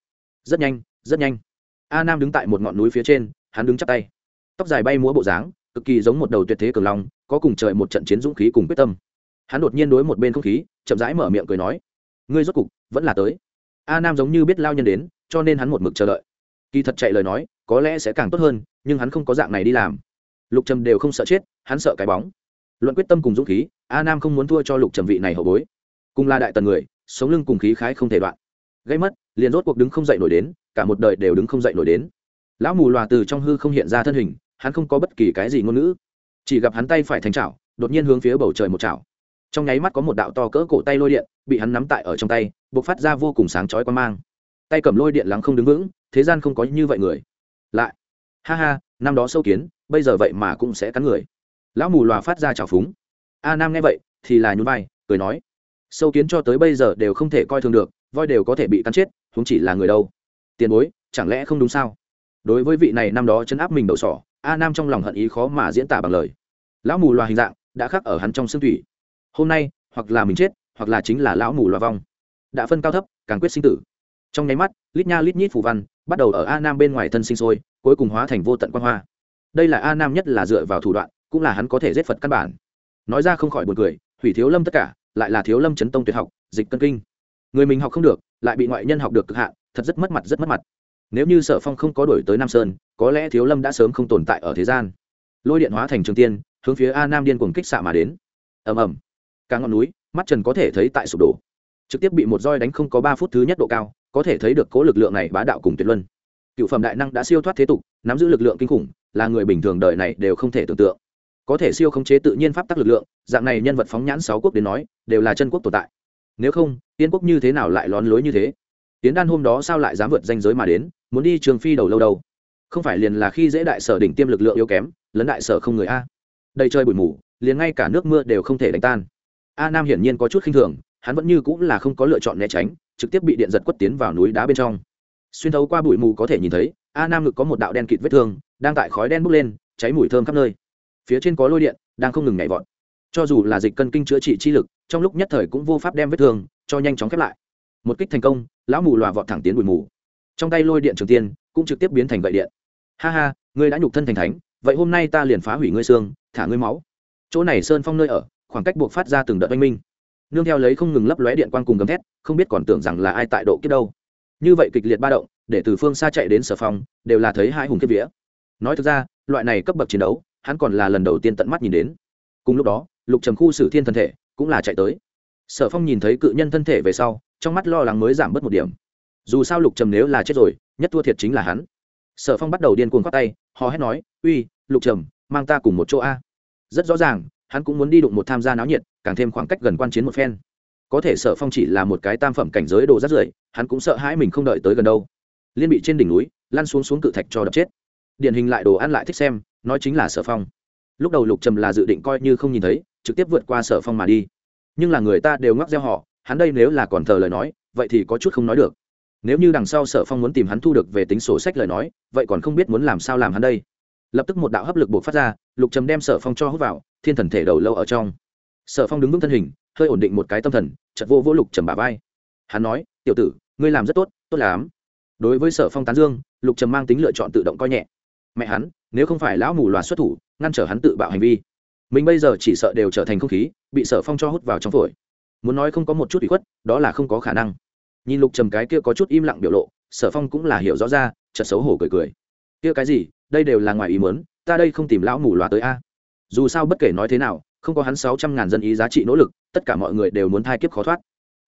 Rất nhanh rất nhanh. A nam đứng tại một ngọn núi phía trên, hắn đứng chắp tay. Tóc dài bay múa bộ dáng, cực kỳ giống một đầu tuyệt thế cường long, có cùng trời một trận chiến dũng khí cùng quyết tâm. Hắn đột nhiên đối một bên không khí, chậm rãi mở miệng cười nói, ngươi rốt cục vẫn là tới. A nam giống như biết lao nhân đến, cho nên hắn một mực chờ đợi kỳ thật chạy lời nói, có lẽ sẽ càng tốt hơn, nhưng hắn không có dạng này đi làm. Lục trầm đều không sợ chết, hắn sợ cái bóng. Luận quyết tâm cùng dũng khí, a nam không muốn thua cho lục trầm vị này hậu bối. Cùng là đại tần người, sống lưng cùng khí khái không thể đoạn. Gây mất, liền rốt cuộc đứng không dậy nổi đến, cả một đời đều đứng không dậy nổi đến. Lão mù loà từ trong hư không hiện ra thân hình, hắn không có bất kỳ cái gì ngôn ngữ. Chỉ gặp hắn tay phải thành chảo, đột nhiên hướng phía bầu trời một chảo. Trong nháy mắt có một đạo to cỡ cổ tay lôi điện, bị hắn nắm tại ở trong tay b ộ c phát ra vô cùng sáng chói quan mang tay cầm lôi điện lắng không đứng vững, thế gian không có như vậy người. Lại, ha ha, năm đó sâu kiến, bây giờ vậy mà cũng sẽ cắn người. Lão mù loà phát ra trào phúng. A nam nghe vậy, thì là nhún vai, cười nói, sâu kiến cho tới bây giờ đều không thể coi thường được, voi đều có thể bị cắn chết chúng chỉ là người đâu. Tiền bối, chẳng lẽ không đúng sao? Đối với vị này năm đó chấn áp mình đậu sỏ, a nam trong lòng hận ý khó mà diễn tả bằng lời. Lão mù loà hình dạng, đã khắc ở hắn trong xương thủy. Hôm nay, hoặc là mình chết, hoặc là chính là lão mù loà vong. Đã phân cao thấp, càng quyết sinh tử trong nháy mắt, lít nha lít nhít phù văn bắt đầu ở a nam bên ngoài thân sinh sôi, cuối cùng hóa thành vô tận quan hoa. Đây là a nam nhất là dựa vào thủ đoạn, cũng là hắn có thể giết phật căn bản. Nói ra không khỏi buồn cười, hủy thiếu lâm tất cả, lại là thiếu lâm chấn tông tuyệt học, dịch cân kinh. Người mình học không được, lại bị ngoại nhân học được cực hạn, thật rất mất mặt, rất mất mặt. Nếu như sở phong không có đổi tới nam sơn, có lẽ thiếu lâm đã sớm không tồn tại ở thế gian. Lôi điện hóa thành trường tiên, hướng phía a nam điên cuồng kích xạ mà đến. Ầm ầm. Cả ngọn núi, mắt trần có thể thấy tại sụp đổ. Trực tiếp bị một roi đánh không có ba phút thứ nhất độ cao có thể thấy được cố lực lượng này bá đạo cùng tuyệt luân. Cựu phẩm đại năng đã siêu thoát thế tục, nắm giữ lực lượng kinh khủng, là người bình thường đời này đều không thể tưởng tượng. Có thể siêu khống chế tự nhiên pháp tắc lực lượng, dạng này nhân vật phóng nhãn sáu quốc đến nói, đều là chân quốc tồn tại. Nếu không, tiên quốc như thế nào lại lón lối như thế? Tiến đan hôm đó sao lại dám vượt danh giới mà đến, muốn đi trường phi đầu lâu đâu? Không phải liền là khi dễ đại sở đỉnh tiêm lực lượng yếu kém, lấn đại sở không người a. Đầy chơi bụi mù, liền ngay cả nước mưa đều không thể đánh tan. A nam hiển nhiên có chút khinh thường, hắn vẫn như cũng là không có lựa chọn né tránh trực tiếp bị điện giật quất tiến vào núi đá bên trong. Xuyên thấu qua bụi mù có thể nhìn thấy, a nam ngực có một đạo đen kịt vết thương, đang tại khói đen bốc lên, cháy mùi thơm khắp nơi. Phía trên có lôi điện, đang không ngừng nhảy vọt. Cho dù là dịch cân kinh chữa trị chi lực, trong lúc nhất thời cũng vô pháp đem vết thương cho nhanh chóng khép lại. Một kích thành công, lão mù lòa vọt thẳng tiến bụi mù. Trong tay lôi điện trường tiên cũng trực tiếp biến thành gậy điện. Ha ha, ngươi đã nhục thân thành thánh, vậy hôm nay ta liền phá hủy ngươi xương, thả ngươi máu. Chỗ này sơn phong nơi ở, khoảng cách buộc phát ra từng đợt oanh minh nương theo lấy không ngừng lấp lóe điện quang cùng gầm thét, không biết còn tưởng rằng là ai tại độ kiếp đâu. Như vậy kịch liệt ba động, để từ phương xa chạy đến sở phong đều là thấy hai hùng kiếp vía. Nói thực ra, loại này cấp bậc chiến đấu, hắn còn là lần đầu tiên tận mắt nhìn đến. Cùng lúc đó, lục trầm khu sử thiên thân thể cũng là chạy tới. Sở phong nhìn thấy cự nhân thân thể về sau, trong mắt lo lắng mới giảm bớt một điểm. Dù sao lục trầm nếu là chết rồi, nhất thua thiệt chính là hắn. Sở phong bắt đầu điên cuồng quát tay, hò hét nói, uy, lục trầm, mang ta cùng một chỗ a. Rất rõ ràng, hắn cũng muốn đi đụng một tham gia náo nhiệt càng thêm khoảng cách gần quan chiến một phen. Có thể sở phong chỉ là một cái tam phẩm cảnh giới đồ rắt rưởi, hắn cũng sợ hãi mình không đợi tới gần đâu. Liên bị trên đỉnh núi, lăn xuống xuống cự thạch cho đập chết. Điển hình lại đồ ăn lại thích xem, nói chính là sở phong. Lúc đầu lục trầm là dự định coi như không nhìn thấy, trực tiếp vượt qua sở phong mà đi. Nhưng là người ta đều ngoắc gieo họ, hắn đây nếu là còn thờ lời nói, vậy thì có chút không nói được. Nếu như đằng sau sở phong muốn tìm hắn thu được về tính sổ sách lời nói, vậy còn không biết muốn làm sao làm hắn đây. Lập tức một đạo hấp lực buộc phát ra, lục trầm đem sở phong cho hút vào, thiên thần thể đầu lâu ở trong sở phong đứng vững thân hình, hơi ổn định một cái tâm thần chật vô vỗ lục trầm bà vai. Hắn nói, tiểu tử, ngươi làm rất tốt tốt lắm. Đối với sở phong tán dương, lục trầm mang tính lựa chọn tự động coi nhẹ. Mẹ hắn, nếu không phải lão mù loà xuất thủ, ngăn trở hắn tự bạo hành vi, mình bây giờ chỉ sợ đều trở thành không khí, bị sở phong cho hút vào trong phổi. Muốn nói không có một chút bị khuất, đó là không có khả năng. Nhìn lục trầm cái kia có chút im lặng biểu lộ, sở phong cũng là hiểu rõ ra, chợt xấu hổ cười cười. Kia cái gì? Đây đều là ngoài ý muốn, ta đây không tìm lão mù loà tới a. Dù sao bất kể nói thế nào không có hắn sáu trăm ngàn dân ý giá trị nỗ lực, tất cả mọi người đều muốn thai kiếp khó thoát.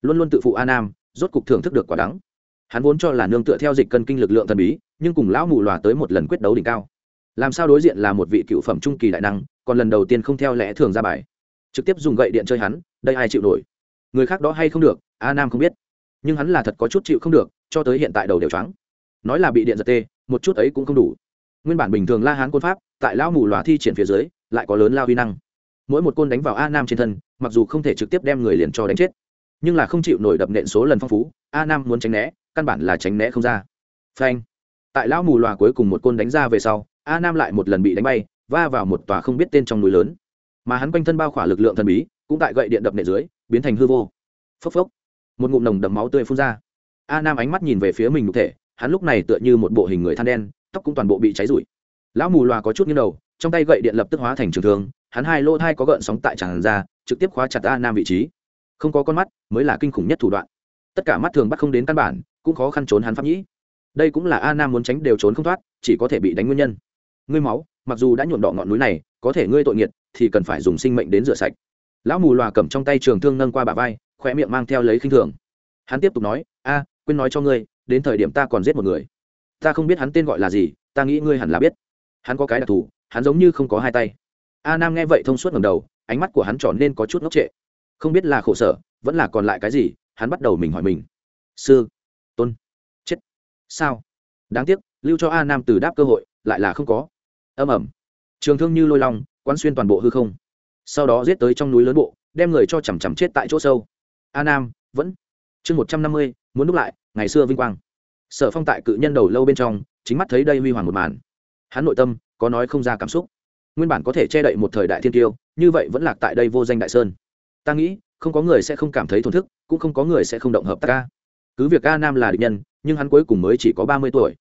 Luôn luôn tự phụ a nam, rốt cục thưởng thức được quả đắng. Hắn vốn cho là nương tựa theo dịch cân kinh lực lượng thần bí, nhưng cùng lão mù loà tới một lần quyết đấu đỉnh cao. Làm sao đối diện là một vị cựu phẩm trung kỳ đại năng, còn lần đầu tiên không theo lẽ thường ra bài. Trực tiếp dùng gậy điện chơi hắn, đây ai chịu nổi? Người khác đó hay không được, a nam không biết. Nhưng hắn là thật có chút chịu không được, cho tới hiện tại đầu đều trắng nói là bị điện giật tê, một chút ấy cũng không đủ. Nguyên bản bình thường la hán quân pháp, tại lão mù lòa thi triển phía dưới, lại có lớn lao huy năng mỗi một côn đánh vào a nam trên thân, mặc dù không thể trực tiếp đem người liền cho đánh chết, nhưng là không chịu nổi đập nện số lần phong phú, a nam muốn tránh né, căn bản là tránh né không ra. Phanh. Tại lão mù loà cuối cùng một côn đánh ra về sau, a nam lại một lần bị đánh bay, va vào một tòa không biết tên trong núi lớn. Mà hắn quanh thân bao khỏa lực lượng thần bí, cũng tại gậy điện đập nệ dưới, biến thành hư vô. Phốc phốc. Một ngụm nồng đậm máu tươi phun ra. A nam ánh mắt nhìn về phía mình cụ thể, hắn lúc này tựa như một bộ hình người than đen, tóc cũng toàn bộ bị cháy rụi. Lão mù loà có chút như đầu, trong tay gậy điện lập tức hóa thành trường thương hắn hai lô thai có gợn sóng tại tràn ra, trực tiếp khóa chặt a nam vị trí. Không có con mắt, mới là kinh khủng nhất thủ đoạn. Tất cả mắt thường bắt không đến căn bản, cũng khó khăn trốn hắn pháp nhĩ. Đây cũng là a nam muốn tránh đều trốn không thoát, chỉ có thể bị đánh nguyên nhân. Ngươi máu, mặc dù đã nhuộm đỏ ngọn núi này, có thể ngươi tội nghiệt, thì cần phải dùng sinh mệnh đến rửa sạch. Lão mù loà cầm trong tay trường thương nâng qua bà vai khoe miệng mang theo lấy khinh thường. Hắn tiếp tục nói, a, quên nói cho ngươi, đến thời điểm ta còn giết một người. Ta không biết hắn tên gọi là gì, ta nghĩ ngươi hẳn là biết. Hắn có cái đặc thù, hắn giống như không có hai tay a nam nghe vậy thông suốt ngầm đầu, ánh mắt của hắn tròn nên có chút ngốc trệ. Không biết là khổ sở, vẫn là còn lại cái gì, hắn bắt đầu mình hỏi mình. Sư, tôn, chết. Sao? Đáng tiếc, lưu cho a nam từ đáp cơ hội, lại là không có. Âm ẩm trường thương như lôi long, quán xuyên toàn bộ hư không. Sau đó giết tới trong núi lớn bộ, đem người cho chằm chằm chết tại chỗ sâu. A nam, vẫn. Chương một trăm năm mươi, muốn đúc lại, ngày xưa vinh quang. Sở phong tại cự nhân đầu lâu bên trong, chính mắt thấy đây huy hoàng một màn. Hắn nội tâm, có nói không ra cảm xúc nguyên bản có thể che đậy một thời đại thiên tiêu như vậy vẫn lạc tại đây vô danh đại sơn. Ta nghĩ, không có người sẽ không cảm thấy thổn thức, cũng không có người sẽ không động hợp tác ca. Cứ việc a nam là địch nhân, nhưng hắn cuối cùng mới chỉ có ba mươi tuổi.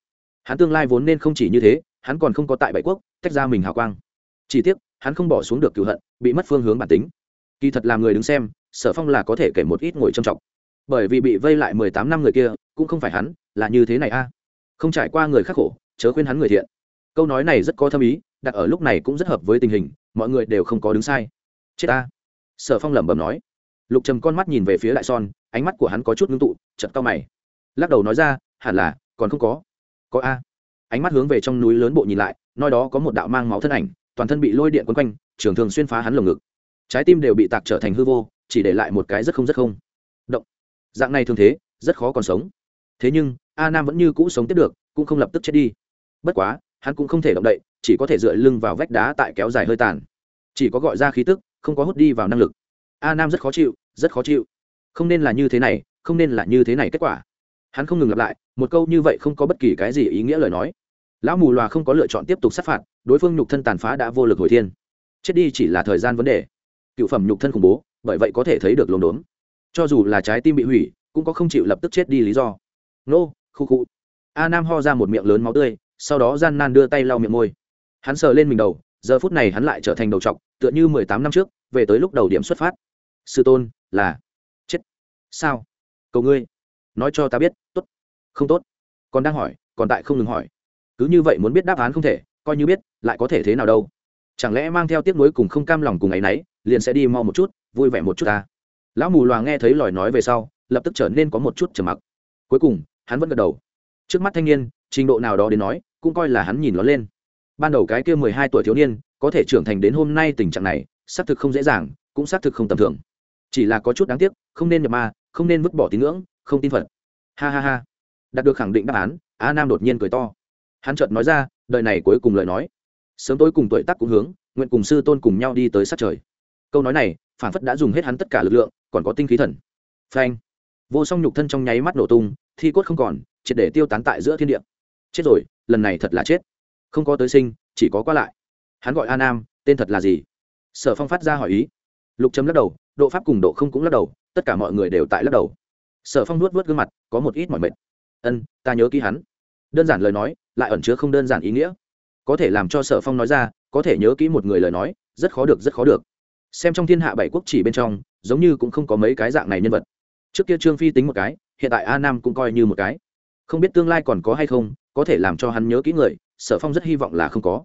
Hắn tương lai vốn nên không chỉ như thế, hắn còn không có tại bảy quốc, tách ra mình hào quang. Chỉ tiếc, hắn không bỏ xuống được cựu hận, bị mất phương hướng bản tính. Kỳ thật làm người đứng xem, sở phong là có thể kể một ít ngồi trầm trọng bởi vì bị vây lại mười tám năm người kia, cũng không phải hắn, là như thế này a. Không trải qua người khắc khổ, chớ khuyên hắn người thiện. Câu nói này rất có thâm ý đặt ở lúc này cũng rất hợp với tình hình, mọi người đều không có đứng sai. Chết ta. Sở phong lẩm bẩm nói. Lục trầm con mắt nhìn về phía đại son, ánh mắt của hắn có chút ngưng tụ chật cao mày. Lắc đầu nói ra, hẳn là, còn không có. Có a. Ánh mắt hướng về trong núi lớn bộ nhìn lại, nơi đó có một đạo mang máu thân ảnh, toàn thân bị lôi điện quấn quanh, trường thường xuyên phá hắn lồng ngực. Trái tim đều bị tạc trở thành hư vô, chỉ để lại một cái rất không rất không. Động. Dạng này thường thế, rất khó còn sống. Thế nhưng, a nam vẫn như cũ sống tiếp được, cũng không lập tức chết đi. Bất quá hắn cũng không thể động đậy, chỉ có thể dựa lưng vào vách đá tại kéo dài hơi tàn. Chỉ có gọi ra khí tức, không có hút đi vào năng lực. A nam rất khó chịu, rất khó chịu. Không nên là như thế này, không nên là như thế này kết quả. Hắn không ngừng lặp lại, một câu như vậy không có bất kỳ cái gì ý nghĩa lời nói. Lão mù loà không có lựa chọn tiếp tục sát phạt, đối phương nhục thân tàn phá đã vô lực hồi thiên. Chết đi chỉ là thời gian vấn đề. Cựu phẩm nhục thân khủng bố, bởi vậy có thể thấy được lồn đốn. Cho dù là trái tim bị hủy, cũng có không chịu lập tức chết đi lý do. Nô, khu khu. A nam ho ra một miệng lớn máu tươi sau đó gian nan đưa tay lau miệng môi. Hắn sờ lên mình đầu, giờ phút này hắn lại trở thành đầu t tựa như mười tám năm trước, về tới lúc đầu điểm xuất phát. Sư tôn, là chết. Sao? Cầu ngươi, nói cho ta biết, tốt. Không tốt. Còn đang hỏi, còn tại không ngừng hỏi. Cứ như vậy muốn biết đáp án không thể, coi như biết, lại có thể thế nào đâu. Chẳng lẽ mang theo tiếc nuối cùng không cam lòng cùng ấy nấy, liền sẽ đi mau một chút, vui vẻ một chút ta? Lão mù loà nghe thấy lời nói về sau, lập tức trở nên có một chút trầm mặc. Cuối cùng, hắn vẫn gật đầu. Trước mắt thanh niên, trình độ nào đó đến nói cũng coi là hắn nhìn nó lên. Ban đầu cái kia mười hai tuổi thiếu niên, có thể trưởng thành đến hôm nay tình trạng này, xác thực không dễ dàng, cũng xác thực không tầm thường. Chỉ là có chút đáng tiếc, không nên nhập ma, không nên vứt bỏ tín ngưỡng, không tin phật. Ha ha ha. Đạt được khẳng định đáp án, a nam đột nhiên cười to. Hắn chợt nói ra, đời này cuối cùng lời nói. Sớm tối cùng tuổi tác cũng hướng, nguyện cùng sư tôn cùng nhau đi tới sát trời. Câu nói này, phản phất đã dùng hết hắn tất cả lực lượng, còn có tinh khí thần. Phanh. Vô song nhục thân trong nháy mắt nổ tung, thi cốt không còn, triệt để tiêu tán tại giữa thiên địa chết rồi, lần này thật là chết. Không có tới sinh, chỉ có qua lại. Hắn gọi a nam, tên thật là gì? Sở phong phát ra hỏi ý. Lục chấm lắc đầu, độ pháp cùng độ không cũng lắc đầu, tất cả mọi người đều tại lắc đầu. Sở phong nuốt vớt gương mặt, có một ít mọi mệt. Ân, ta nhớ ký hắn. Đơn giản lời nói, lại ẩn chứa không đơn giản ý nghĩa. Có thể làm cho sở phong nói ra, có thể nhớ kỹ một người lời nói, rất khó được, rất khó được. Xem trong thiên hạ bảy quốc chỉ bên trong, giống như cũng không có mấy cái dạng này nhân vật. Trước kia trương phi tính một cái, hiện tại a nam cũng coi như một cái không biết tương lai còn có hay không, có thể làm cho hắn nhớ kỹ người, sở phong rất hy vọng là không có.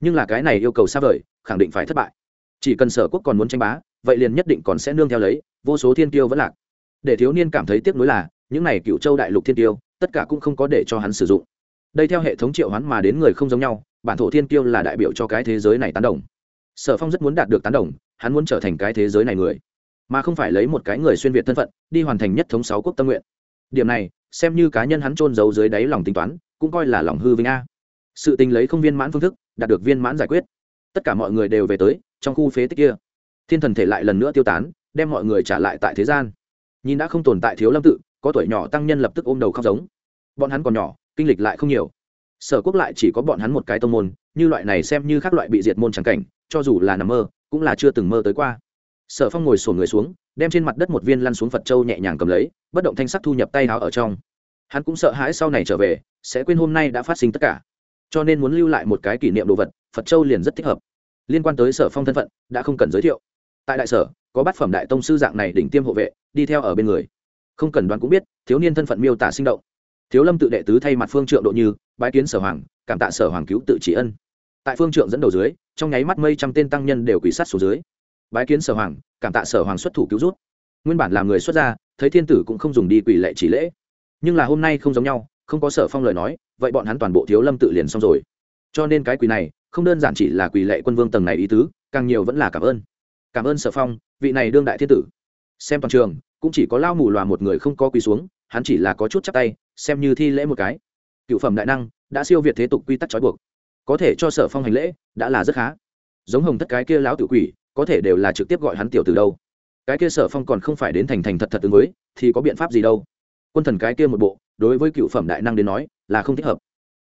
Nhưng là cái này yêu cầu xa vời, khẳng định phải thất bại. Chỉ cần sở quốc còn muốn tranh bá, vậy liền nhất định còn sẽ nương theo lấy, vô số thiên tiêu vẫn lạc. Để thiếu niên cảm thấy tiếc nuối là, những này cựu châu đại lục thiên tiêu, tất cả cũng không có để cho hắn sử dụng. Đây theo hệ thống triệu hoán mà đến người không giống nhau, bản thổ thiên tiêu là đại biểu cho cái thế giới này tán đồng. Sở phong rất muốn đạt được tán đồng, hắn muốn trở thành cái thế giới này người. Mà không phải lấy một cái người xuyên việt thân phận, đi hoàn thành nhất thống sáu quốc tâm nguyện. Điểm này xem như cá nhân hắn trôn giấu dưới đáy lòng tính toán, cũng coi là lòng hư vinh a. Sự tình lấy không viên mãn phương thức, đạt được viên mãn giải quyết. Tất cả mọi người đều về tới, trong khu phế tích kia. Thiên thần thể lại lần nữa tiêu tán, đem mọi người trả lại tại thế gian. Nhìn đã không tồn tại thiếu lâm tự, có tuổi nhỏ tăng nhân lập tức ôm đầu khóc giống. Bọn hắn còn nhỏ, kinh lịch lại không nhiều. Sở quốc lại chỉ có bọn hắn một cái tông môn, như loại này xem như các loại bị diệt môn trắng cảnh, cho dù là nằm mơ, cũng là chưa từng mơ tới qua sở phong ngồi sổ người xuống, đem trên mặt đất một viên lăn xuống phật châu nhẹ nhàng cầm lấy, bất động thanh sắc thu nhập tay áo ở trong. Hắn cũng sợ hãi sau này trở về, sẽ quên hôm nay đã phát sinh tất cả. Cho nên muốn lưu lại một cái kỷ niệm đồ vật, phật châu liền rất thích hợp. Liên quan tới sở phong thân phận, đã không cần giới thiệu. Tại đại sở, có bát phẩm đại tông sư dạng này đỉnh tiêm hộ vệ, đi theo ở bên người. Không cần đoán cũng biết, thiếu niên thân phận miêu tả sinh động. Thiếu lâm tự đệ tứ thay mặt phương trượng độ như, bái kiến sở hoàng, cảm tạ sở hoàng cứu tự chỉ ân. Tại phương trượng dẫn đầu dưới, trong nháy mắt mây trăm tên tăng nhân đều quỷ sát xuống dưới bái kiến sở hoàng, cảm tạ sở hoàng xuất thủ cứu rút. Nguyên bản làm người xuất gia, thấy thiên tử cũng không dùng đi quỷ lệ chỉ lễ. Nhưng là hôm nay không giống nhau, không có sở phong lời nói, vậy bọn hắn toàn bộ thiếu lâm tự liền xong rồi. Cho nên cái quỷ này, không đơn giản chỉ là quỷ lệ quân vương tầng này ý tứ, càng nhiều vẫn là cảm ơn. Cảm ơn sở phong, vị này đương đại thiên tử. Xem toàn trường, cũng chỉ có lao mù loà một người không có quỳ xuống, hắn chỉ là có chút chắc tay, xem như thi lễ một cái. Cựu phẩm đại năng, đã siêu việt thế tục quy tắc trói buộc. Có thể cho sở phong hành lễ, đã là rất khá. Giống hồng tất cái kia lão tự quỷ có thể đều là trực tiếp gọi hắn tiểu từ đâu. Cái kia sở phong còn không phải đến thành thành thật thật ứng với, thì có biện pháp gì đâu. Quân thần cái kia một bộ, đối với cựu phẩm đại năng đến nói, là không thích hợp.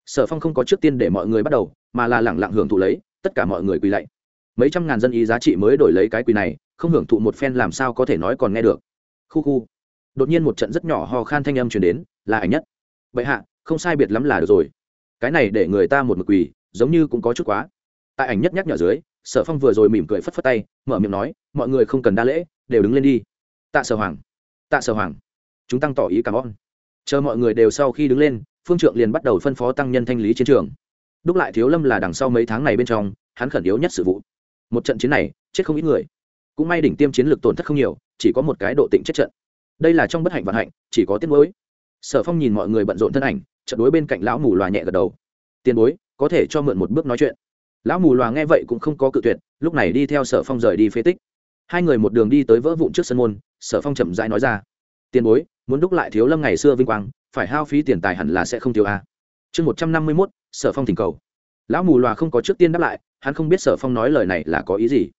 Sở phong không có trước tiên để mọi người bắt đầu, mà là lẳng lặng hưởng thụ lấy, tất cả mọi người quỳ lạy. Mấy trăm ngàn dân ý giá trị mới đổi lấy cái quỳ này, không hưởng thụ một phen làm sao có thể nói còn nghe được. Khu khu. Đột nhiên một trận rất nhỏ ho khan thanh âm truyền đến, là ảnh nhất. Bệ hạ, không sai biệt lắm là được rồi. Cái này để người ta một mực quỳ, giống như cũng có chút quá. Tại ảnh nhất nhắc nhở dưới sở phong vừa rồi mỉm cười phất phất tay, mở miệng nói, mọi người không cần đa lễ, đều đứng lên đi. Tạ sở hoàng, tạ sở hoàng. Chúng tăng tỏ ý cảm ơn. Chờ mọi người đều sau khi đứng lên, phương trượng liền bắt đầu phân phó tăng nhân thanh lý chiến trường. Đúc lại thiếu lâm là đằng sau mấy tháng này bên trong, hắn khẩn yếu nhất sự vụ. Một trận chiến này, chết không ít người. Cũng may đỉnh tiêm chiến lược tổn thất không nhiều, chỉ có một cái độ tịnh chết trận. Đây là trong bất hạnh vận hạnh, chỉ có tiết mới sở phong nhìn mọi người bận rộn thân ảnh trận đối bên cạnh lão mù loà nhẹ gật đầu. Tiền bối, có thể cho mượn một bước nói chuyện lão mù loà nghe vậy cũng không có cự tuyệt, lúc này đi theo sở phong rời đi phế tích. Hai người một đường đi tới vỡ vụn trước sân môn, sở phong chậm rãi nói ra, tiền bối, muốn đúc lại thiếu lâm ngày xưa vinh quang, phải hao phí tiền tài hẳn là sẽ không thiếu a. Chương một trăm năm mươi mốt, sở phong thỉnh cầu. Lão mù loà không có trước tiên đáp lại, hắn không biết sở phong nói lời này là có ý gì.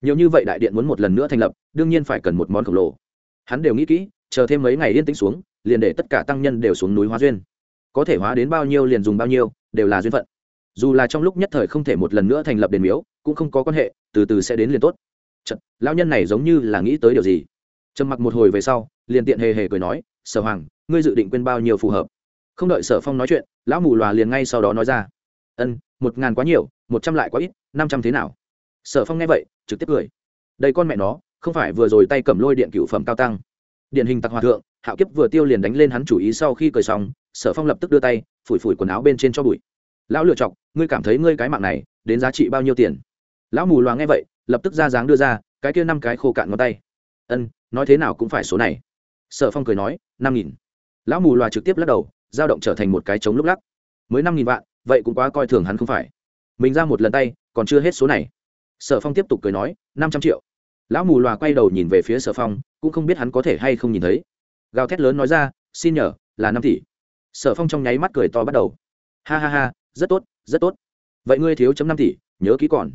Nhiều như vậy đại điện muốn một lần nữa thành lập, đương nhiên phải cần một món khổng lồ. Hắn đều nghĩ kỹ, chờ thêm mấy ngày yên tĩnh xuống, liền để tất cả tăng nhân đều xuống núi hóa duyên. Có thể hóa đến bao nhiêu liền dùng bao nhiêu, đều là duyên phận dù là trong lúc nhất thời không thể một lần nữa thành lập đền miếu cũng không có quan hệ từ từ sẽ đến liền tốt. Chật, lão nhân này giống như là nghĩ tới điều gì? Trầm mặc một hồi về sau liền tiện hề hề cười nói sở hoàng ngươi dự định quên bao nhiêu phù hợp? Không đợi sở phong nói chuyện lão mù lòa liền ngay sau đó nói ra ân một ngàn quá nhiều một trăm lại quá ít năm trăm thế nào? Sở phong nghe vậy trực tiếp cười. Đây con mẹ nó không phải vừa rồi tay cầm lôi điện cựu phẩm cao tăng. Điển hình tặc hòa thượng hạo kiếp vừa tiêu liền đánh lên hắn chủ ý sau khi cười xong sở phong lập tức đưa tay phủi phủi quần áo bên trên cho bụi. Lão lựa chọc ngươi cảm thấy ngươi cái mạng này, đến giá trị bao nhiêu tiền? Lão mù loà nghe vậy, lập tức ra dáng đưa ra, cái kia năm cái khô cạn ngón tay. Ân, nói thế nào cũng phải số này. Sở phong cười nói, năm nghìn. Lão mù loà trực tiếp lắc đầu, dao động trở thành một cái trống lúc lắc. Mới năm nghìn vạn, vậy cũng quá coi thường hắn không phải. Mình ra một lần tay, còn chưa hết số này. Sở phong tiếp tục cười nói, năm trăm triệu. Lão mù loà quay đầu nhìn về phía sở phong, cũng không biết hắn có thể hay không nhìn thấy. Gào thét lớn nói ra, xin nhờ, là năm tỷ. Sở phong trong nháy mắt cười to bắt đầu. Ha ha ha rất tốt rất tốt. Vậy ngươi thiếu chấm năm tỷ, nhớ kỹ còn.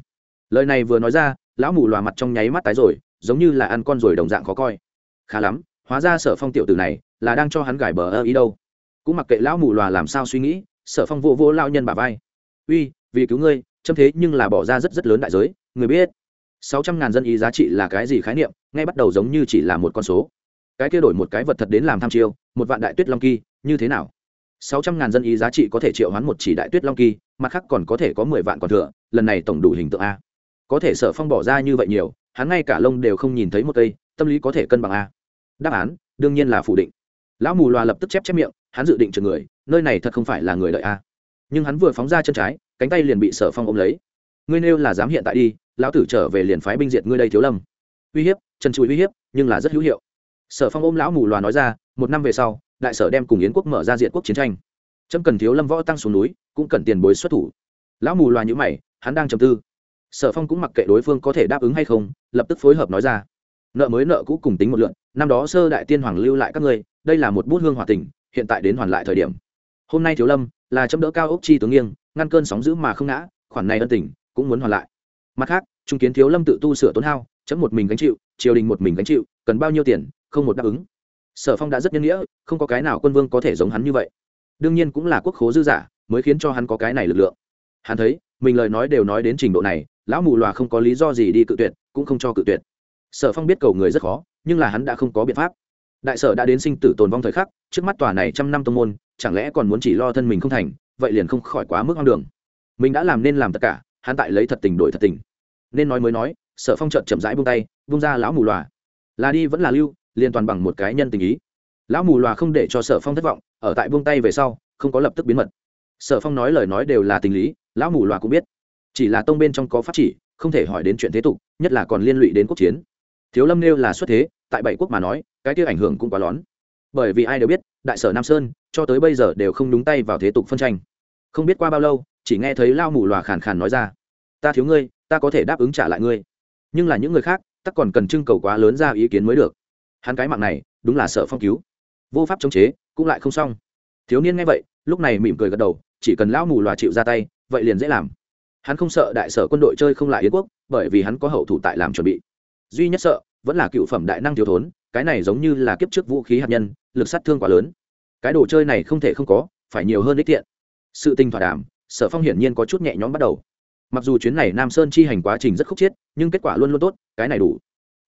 Lời này vừa nói ra, lão mù loà mặt trong nháy mắt tái rồi, giống như là ăn con rồi đồng dạng khó coi. Khá lắm, hóa ra sở phong tiểu tử này là đang cho hắn gài bờ ơ ý đâu. Cũng mặc kệ lão mù loà làm sao suy nghĩ, sở phong vô vô lao nhân bà vai. Uy, vì cứu ngươi châm thế nhưng là bỏ ra rất rất lớn đại giới, người biết. Sáu trăm ngàn dân ý giá trị là cái gì khái niệm, ngay bắt đầu giống như chỉ là một con số. Cái kia đổi một cái vật thật đến làm tham chiêu, một vạn đại tuyết long kỳ, như thế nào? Sáu trăm ngàn dân ý giá trị có thể triệu hoán một chỉ đại tuyết long kỳ, mặt khác còn có thể có mười vạn còn thừa lần này tổng đủ hình tượng a. Có thể sở phong bỏ ra như vậy nhiều, hắn ngay cả lông đều không nhìn thấy một cây, tâm lý có thể cân bằng a. Đáp án, đương nhiên là phủ định. Lão mù loà lập tức chép chép miệng, hắn dự định trừ người, nơi này thật không phải là người đợi a. Nhưng hắn vừa phóng ra chân trái, cánh tay liền bị sở phong ôm lấy. Ngươi nêu là dám hiện tại đi, lão tử trở về liền phái binh diệt ngươi đây thiếu lâm. Uy hiếp, chân chùi uy hiếp, nhưng là rất hữu hiệu. Sở phong ôm lão mù loà nói ra, một năm về sau đại sở đem cùng yến quốc mở ra diện quốc chiến tranh. Trâm cần thiếu lâm võ tăng xuống núi, cũng cần tiền bối xuất thủ. Lão mù loà nhữ mày, hắn đang trầm tư. Sở phong cũng mặc kệ đối phương có thể đáp ứng hay không, lập tức phối hợp nói ra. Nợ mới nợ cũ cùng tính một lượn, năm đó sơ đại tiên hoàng lưu lại các ngươi, đây là một bút hương hòa tình, hiện tại đến hoàn lại thời điểm. Hôm nay thiếu lâm là chấm đỡ cao ốc chi tướng nghiêng, ngăn cơn sóng giữ mà không ngã, khoản này ân tình cũng muốn hoàn lại. Mặt khác, trung kiến thiếu lâm tự tu sửa tốn hao, chấm một mình gánh chịu, triều đình một mình gánh chịu, cần bao nhiêu tiền, không một đáp ứng sở phong đã rất nhân nghĩa, không có cái nào quân vương có thể giống hắn như vậy. Đương nhiên cũng là quốc khố dư giả mới khiến cho hắn có cái này lực lượng. Hắn thấy, mình lời nói đều nói đến trình độ này, lão mù loà không có lý do gì đi cự tuyệt, cũng không cho cự tuyệt. Sở phong biết cầu người rất khó, nhưng là hắn đã không có biện pháp. Đại sở đã đến sinh tử tồn vong thời khắc, trước mắt tòa này trăm năm tô môn, chẳng lẽ còn muốn chỉ lo thân mình không thành, vậy liền không khỏi quá mức hoang đường. Mình đã làm nên làm tất cả, hắn tại lấy thật tình đổi thật tình. Nên nói mới nói, sở phong trợn chậm rãi buông tay, buông ra lão mù loà. Là đi vẫn là lưu liên toàn bằng một cái nhân tình ý. Lão mù loà không để cho sở phong thất vọng, ở tại buông tay về sau, không có lập tức biến mật. Sở phong nói lời nói đều là tình lý, lão mù loà cũng biết. Chỉ là tông bên trong có pháp chỉ, không thể hỏi đến chuyện thế tục, nhất là còn liên lụy đến quốc chiến. Thiếu lâm nêu là xuất thế, tại bảy quốc mà nói, cái kia ảnh hưởng cũng quá lón. Bởi vì ai đều biết, đại sở nam sơn, cho tới bây giờ đều không đúng tay vào thế tục phân tranh. Không biết qua bao lâu, chỉ nghe thấy lao mù loà khàn khàn nói ra, ta thiếu ngươi, ta có thể đáp ứng trả lại ngươi. Nhưng là những người khác, ta còn cần trưng cầu quá lớn ra ý kiến mới được hắn cái mạng này, đúng là sợ phong cứu. Vô pháp chống chế, cũng lại không xong. Thiếu niên nghe vậy, lúc này mỉm cười gật đầu, chỉ cần lão mù loà chịu ra tay, vậy liền dễ làm. Hắn không sợ đại sở quân đội chơi không lại yến quốc, bởi vì hắn có hậu thủ tại làm chuẩn bị. Duy nhất sợ, vẫn là cựu phẩm đại năng thiếu thốn, cái này giống như là kiếp trước vũ khí hạt nhân, lực sát thương quá lớn. Cái đồ chơi này không thể không có, phải nhiều hơn ích tiện sự tình thỏa đàm, sở phong hiển nhiên có chút nhẹ nhõm bắt đầu. Mặc dù chuyến này nam sơn chi hành quá trình rất khúc chiết, nhưng kết quả luôn luôn tốt, cái này đủ.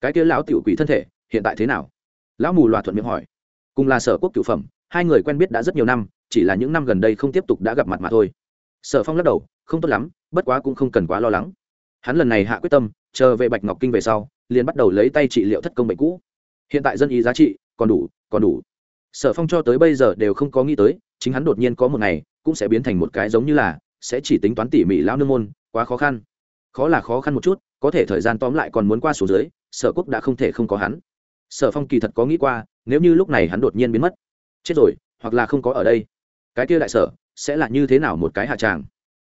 Cái kia lão tiểu quỷ thân thể hiện tại thế nào? Lão mù loà thuận miệng hỏi. Cùng là sở quốc cựu phẩm, hai người quen biết đã rất nhiều năm, chỉ là những năm gần đây không tiếp tục đã gặp mặt mà thôi. Sở phong lắc đầu, không tốt lắm, bất quá cũng không cần quá lo lắng. Hắn lần này hạ quyết tâm, chờ về bạch ngọc kinh về sau, liền bắt đầu lấy tay trị liệu thất công bệnh cũ. Hiện tại dân ý giá trị còn đủ còn đủ. Sở phong cho tới bây giờ đều không có nghĩ tới, chính hắn đột nhiên có một ngày, cũng sẽ biến thành một cái giống như là, sẽ chỉ tính toán tỉ mỉ lão nương môn, quá khó khăn. Khó là khó khăn một chút, có thể thời gian tóm lại còn muốn qua số dưới, sở quốc đã không thể không có hắn sở phong kỳ thật có nghĩ qua, nếu như lúc này hắn đột nhiên biến mất, chết rồi, hoặc là không có ở đây, cái kia đại sở sẽ là như thế nào một cái hạ tràng?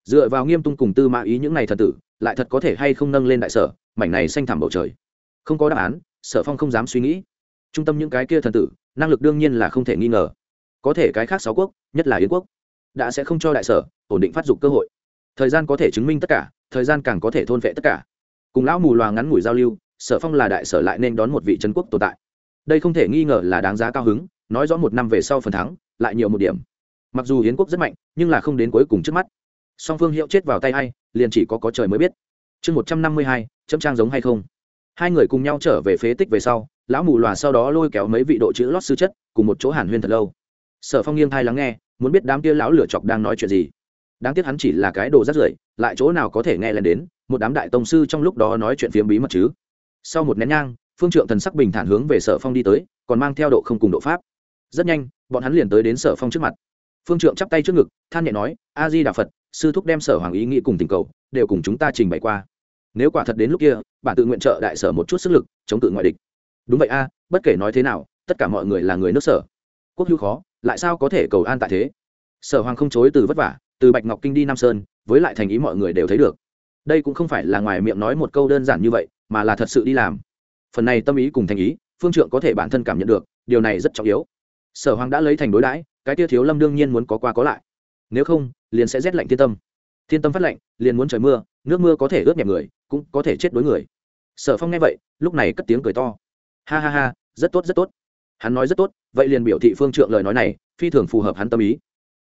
Dựa vào nghiêm tung cùng tư mã ý những này thần tử, lại thật có thể hay không nâng lên đại sở, mảnh này xanh thẳm bầu trời. Không có đáp án, sở phong không dám suy nghĩ. Trung tâm những cái kia thần tử, năng lực đương nhiên là không thể nghi ngờ. Có thể cái khác sáu quốc, nhất là yến quốc, đã sẽ không cho đại sở ổn định phát dục cơ hội. Thời gian có thể chứng minh tất cả, thời gian càng có thể thôn vệ tất cả. Cùng lão mù loà ngắn ngủi giao lưu sở phong là đại sở lại nên đón một vị trấn quốc tồn tại. Đây không thể nghi ngờ là đáng giá cao hứng, nói rõ một năm về sau phần thắng, lại nhiều một điểm. Mặc dù hiến quốc rất mạnh, nhưng là không đến cuối cùng trước mắt. Song phương hiệu chết vào tay hay liền chỉ có có trời mới biết. Chương một trăm năm mươi hai, chấm trang giống hay không? Hai người cùng nhau trở về phế tích về sau, lão mù lòa sau đó lôi kéo mấy vị độ chữ lót sư chất, cùng một chỗ hàn huyên thật lâu. Sở phong nghiêng thai lắng nghe, muốn biết đám kia lão lửa chọc đang nói chuyện gì. Đáng tiếc hắn chỉ là cái đồ rắt rưởi, lại chỗ nào có thể nghe lên đến, một đám đại tông sư trong lúc đó nói chuyện phiếm bí mật chứ sau một nén nhang, phương trượng thần sắc bình thản hướng về sở phong đi tới, còn mang theo độ không cùng độ pháp. Rất nhanh, bọn hắn liền tới đến sở phong trước mặt. Phương trượng chắp tay trước ngực, than nhẹ nói a di đà phật, sư thúc đem sở hoàng ý nghĩ cùng tình cầu, đều cùng chúng ta trình bày qua. Nếu quả thật đến lúc kia, bản tự nguyện trợ đại sở một chút sức lực, chống tự ngoại địch. Đúng vậy a, bất kể nói thế nào, tất cả mọi người là người nước sở. Quốc hữu khó, lại sao có thể cầu an tại thế? Sở hoàng không chối từ vất vả, từ bạch ngọc kinh đi nam sơn, với lại thành ý mọi người đều thấy được. Đây cũng không phải là ngoài miệng nói một câu đơn giản như vậy mà là thật sự đi làm. Phần này tâm ý cùng thành ý, phương trượng có thể bản thân cảm nhận được, điều này rất trọng yếu. Sở hoàng đã lấy thành đối đãi, cái tia thiếu lâm đương nhiên muốn có qua có lại. Nếu không, liền sẽ rét lạnh thiên tâm. Thiên tâm phát lạnh, liền muốn trời mưa, nước mưa có thể ướt nhẹp người, cũng có thể chết đối người. Sở phong nghe vậy, lúc này cất tiếng cười to. Ha ha ha, rất tốt rất tốt. Hắn nói rất tốt, vậy liền biểu thị phương trượng lời nói này, phi thường phù hợp hắn tâm ý.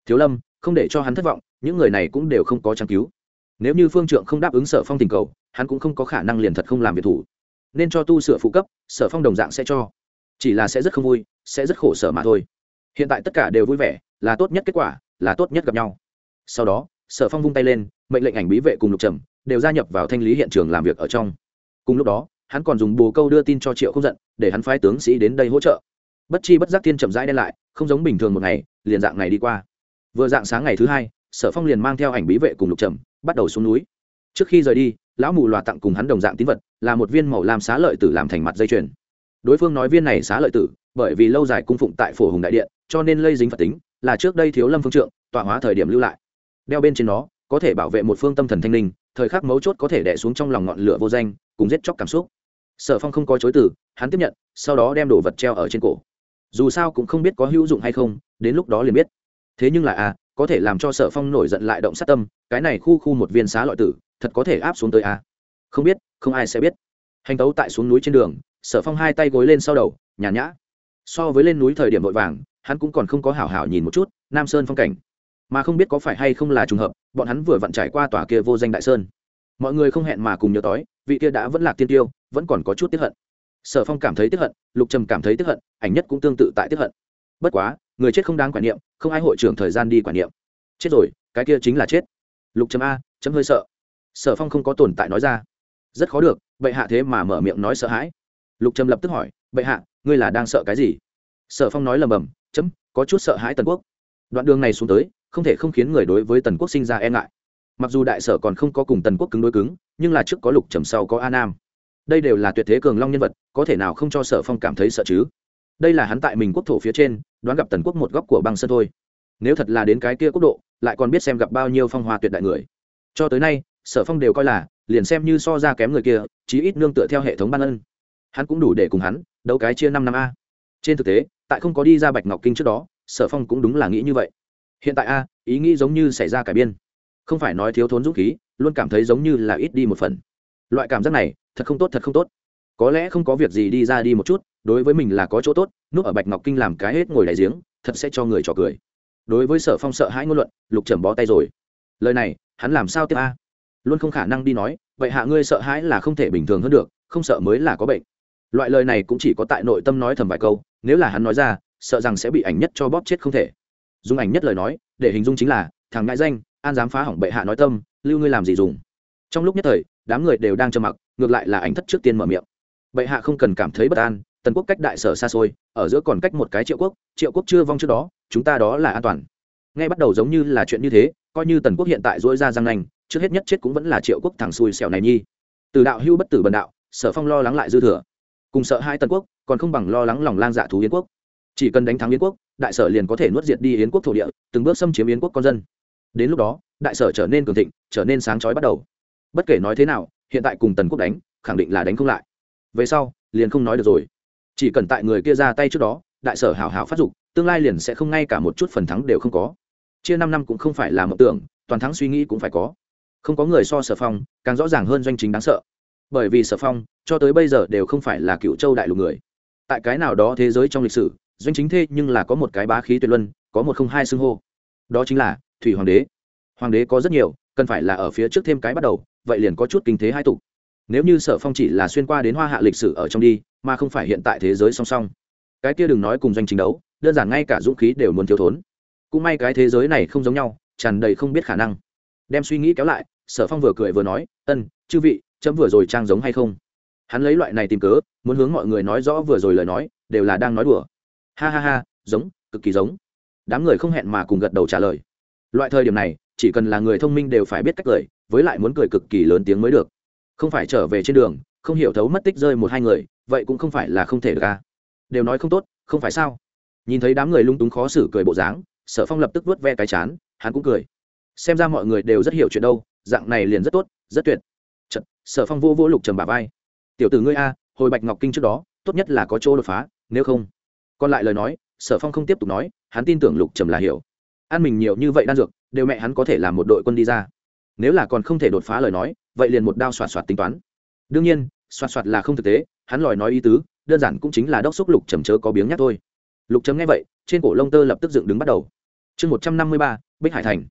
Thiếu lâm, không để cho hắn thất vọng, những người này cũng đều không có trang cứu nếu như phương trượng không đáp ứng sở phong tình cầu, hắn cũng không có khả năng liền thật không làm việc thủ. Nên cho tu sửa phụ cấp, sở phong đồng dạng sẽ cho. Chỉ là sẽ rất không vui, sẽ rất khổ sở mà thôi. Hiện tại tất cả đều vui vẻ, là tốt nhất kết quả, là tốt nhất gặp nhau. Sau đó, sở phong vung tay lên, mệnh lệnh ảnh bí vệ cùng lục trầm đều gia nhập vào thanh lý hiện trường làm việc ở trong. Cùng lúc đó, hắn còn dùng bồ câu đưa tin cho triệu không giận, để hắn phái tướng sĩ đến đây hỗ trợ. Bất chi bất giác thiên chậm rãi đen lại, không giống bình thường một ngày, liền dạng ngày đi qua. Vừa dạng sáng ngày thứ hai, sở phong liền mang theo ảnh bí vệ cùng lục trầm bắt đầu xuống núi. Trước khi rời đi lão mù loà tặng cùng hắn đồng dạng tín vật là một viên màu làm xá lợi tử làm thành mặt dây chuyền. Đối phương nói viên này xá lợi tử bởi vì lâu dài cung phụng tại phổ hùng đại điện cho nên lây dính phật tính là trước đây thiếu lâm phương trượng tọa hóa thời điểm lưu lại. Đeo bên trên nó có thể bảo vệ một phương tâm thần thanh linh thời khắc mấu chốt có thể đẻ xuống trong lòng ngọn lửa vô danh cùng giết chóc cảm xúc. Sở phong không có chối từ hắn tiếp nhận sau đó đem đồ vật treo ở trên cổ. Dù sao cũng không biết có hữu dụng hay không đến lúc đó liền biết. Thế nhưng là à, có thể làm cho sở phong nổi giận lại động sát tâm, cái này khu khu một viên xá loại tử, thật có thể áp xuống tới a. À. không biết, không ai sẽ biết. Hành tấu tại xuống núi trên đường, sở phong hai tay gối lên sau đầu, nhàn nhã. So với lên núi thời điểm vội vàng, hắn cũng còn không có hảo hảo nhìn một chút, nam sơn phong cảnh. Mà không biết có phải hay không là trùng hợp, bọn hắn vừa vặn trải qua tòa kia vô danh đại sơn. Mọi người không hẹn mà cùng nhớ tói, vị kia đã vẫn là tiên tiêu, vẫn còn có chút tiếp hận. Sở phong cảm thấy tiếp hận, lục trầm cảm thấy tiếp hận, ảnh nhất cũng tương tự tại tiếp hận. Bất quá, người chết không đáng quản niệm không ai hội trưởng thời gian đi quản niệm. Chết rồi, cái kia chính là chết. Lục chấm a chấm hơi sợ. Sở phong không có tồn tại nói ra. Rất khó được, bệ hạ thế mà mở miệng nói sợ hãi. Lục trầm lập tức hỏi, bệ hạ, ngươi là đang sợ cái gì? Sở phong nói lầm bầm chấm có chút sợ hãi tần quốc. Đoạn đường này xuống tới, không thể không khiến người đối với tần quốc sinh ra e ngại. Mặc dù đại sở còn không có cùng tần quốc cứng đối cứng, nhưng là trước có lục trầm, sau có a nam. Đây đều là tuyệt thế cường long nhân vật, có thể nào không cho sở phong cảm thấy sợ chứ? Đây là hắn tại mình quốc thổ phía trên đoán gặp tần quốc một góc của băng sơn thôi. Nếu thật là đến cái kia quốc độ, lại còn biết xem gặp bao nhiêu phong hoa tuyệt đại người. Cho tới nay, sở phong đều coi là, liền xem như so ra kém người kia, chí ít nương tựa theo hệ thống ban ân. Hắn cũng đủ để cùng hắn đấu cái chia năm năm a. Trên thực tế, tại không có đi ra bạch ngọc kinh trước đó, sở phong cũng đúng là nghĩ như vậy. Hiện tại a, ý nghĩ giống như xảy ra cải biên. Không phải nói thiếu thốn dũng khí, luôn cảm thấy giống như là ít đi một phần. Loại cảm giác này, thật không tốt, thật không tốt có lẽ không có việc gì đi ra đi một chút, đối với mình là có chỗ tốt, núp ở bạch ngọc kinh làm cái hết ngồi đại giếng, thật sẽ cho người trò cười. Đối với sở phong sợ hãi ngôn luận, lục trầm bó tay rồi. Lời này, hắn làm sao tiếp a? Luôn không khả năng đi nói, vậy hạ ngươi sợ hãi là không thể bình thường hơn được, không sợ mới là có bệnh. Loại lời này cũng chỉ có tại nội tâm nói thầm vài câu, nếu là hắn nói ra, sợ rằng sẽ bị ảnh nhất cho bóp chết không thể. Dùng ảnh nhất lời nói, để hình dung chính là, thằng ngại danh, an dám phá hỏng bệ hạ nói tâm, lưu ngươi làm gì dùng. Trong lúc nhất thời, đám người đều đang trầm mặc, ngược lại là ảnh thất trước tiên mở miệng bệ hạ không cần cảm thấy bất an, tần quốc cách đại sở xa xôi, ở giữa còn cách một cái triệu quốc triệu quốc chưa vong trước đó, chúng ta đó là an toàn. Ngay bắt đầu giống như là chuyện như thế, coi như tần quốc hiện tại dỗi ra răng nành trước hết nhất chết cũng vẫn là triệu quốc thằng xui xẻo này nhi. Từ đạo hưu bất tử bần đạo, sở phong lo lắng lại dư thừa. Cùng sợ hai tần quốc, còn không bằng lo lắng lòng lang dạ thú yến quốc. Chỉ cần đánh thắng yến quốc, đại sở liền có thể nuốt diệt đi yến quốc thổ địa, từng bước xâm chiếm yến quốc con dân. Đến lúc đó, đại sở trở nên cường thịnh, trở nên sáng chói bắt đầu. Bất kể nói thế nào, hiện tại cùng tần quốc đánh, khẳng định là đánh không lại về sau, liền không nói được rồi. Chỉ cần tại người kia ra tay trước đó, đại sở hảo hảo phát dục, tương lai liền sẽ không ngay cả một chút phần thắng đều không có. Chia năm năm cũng không phải là mộng tưởng, toàn thắng suy nghĩ cũng phải có. Không có người so sở phong, càng rõ ràng hơn doanh chính đáng sợ. Bởi vì sở phong, cho tới bây giờ đều không phải là cựu châu đại lục người. Tại cái nào đó thế giới trong lịch sử, doanh chính thế nhưng là có một cái bá khí tuyệt luân, có một không hai xưng hô. Đó chính là thủy hoàng đế. Hoàng đế có rất nhiều, cần phải là ở phía trước thêm cái bắt đầu, vậy liền có chút kinh thế hai tục nếu như sở phong chỉ là xuyên qua đến hoa hạ lịch sử ở trong đi, mà không phải hiện tại thế giới song song. Cái kia đừng nói cùng doanh chính đấu, đơn giản ngay cả dũng khí đều muốn thiếu thốn. Cũng may cái thế giới này không giống nhau, tràn đầy không biết khả năng. Đem suy nghĩ kéo lại, sở phong vừa cười vừa nói, ân, chư vị, chấm vừa rồi trang giống hay không? Hắn lấy loại này tìm cớ, muốn hướng mọi người nói rõ vừa rồi lời nói, đều là đang nói đùa. Ha ha ha, giống, cực kỳ giống. Đám người không hẹn mà cùng gật đầu trả lời. Loại thời điểm này, chỉ cần là người thông minh đều phải biết cách cười, với lại muốn cười cực kỳ lớn tiếng mới được không phải trở về trên đường không hiểu thấu mất tích rơi một hai người vậy cũng không phải là không thể được à. đều nói không tốt không phải sao? Nhìn thấy đám người lung túng khó xử cười bộ dáng sở phong lập tức vớt ve cái chán hắn cũng cười. Xem ra mọi người đều rất hiểu chuyện đâu dạng này liền rất tốt rất tuyệt. Chật, sở phong vô vô lục trầm bà vai. Tiểu tử ngươi a hồi bạch ngọc kinh trước đó tốt nhất là có chỗ đột phá nếu không. Còn lại lời nói sở phong không tiếp tục nói hắn tin tưởng lục trầm là hiểu. Ăn mình nhiều như vậy đan dược đều mẹ hắn có thể làm một đội quân đi ra. Nếu là còn không thể đột phá lời nói vậy liền một đao xoạt xoạt tính toán. Đương nhiên, xoạt xoạt là không thực tế, hắn lòi nói ý tứ, đơn giản cũng chính là đốc xúc lục trầm chớ có biếng nhắc thôi. Lục trầm nghe vậy, trên cổ lông tơ lập tức dựng đứng bắt đầu. Chương một trăm năm mươi ba, bích hải thành.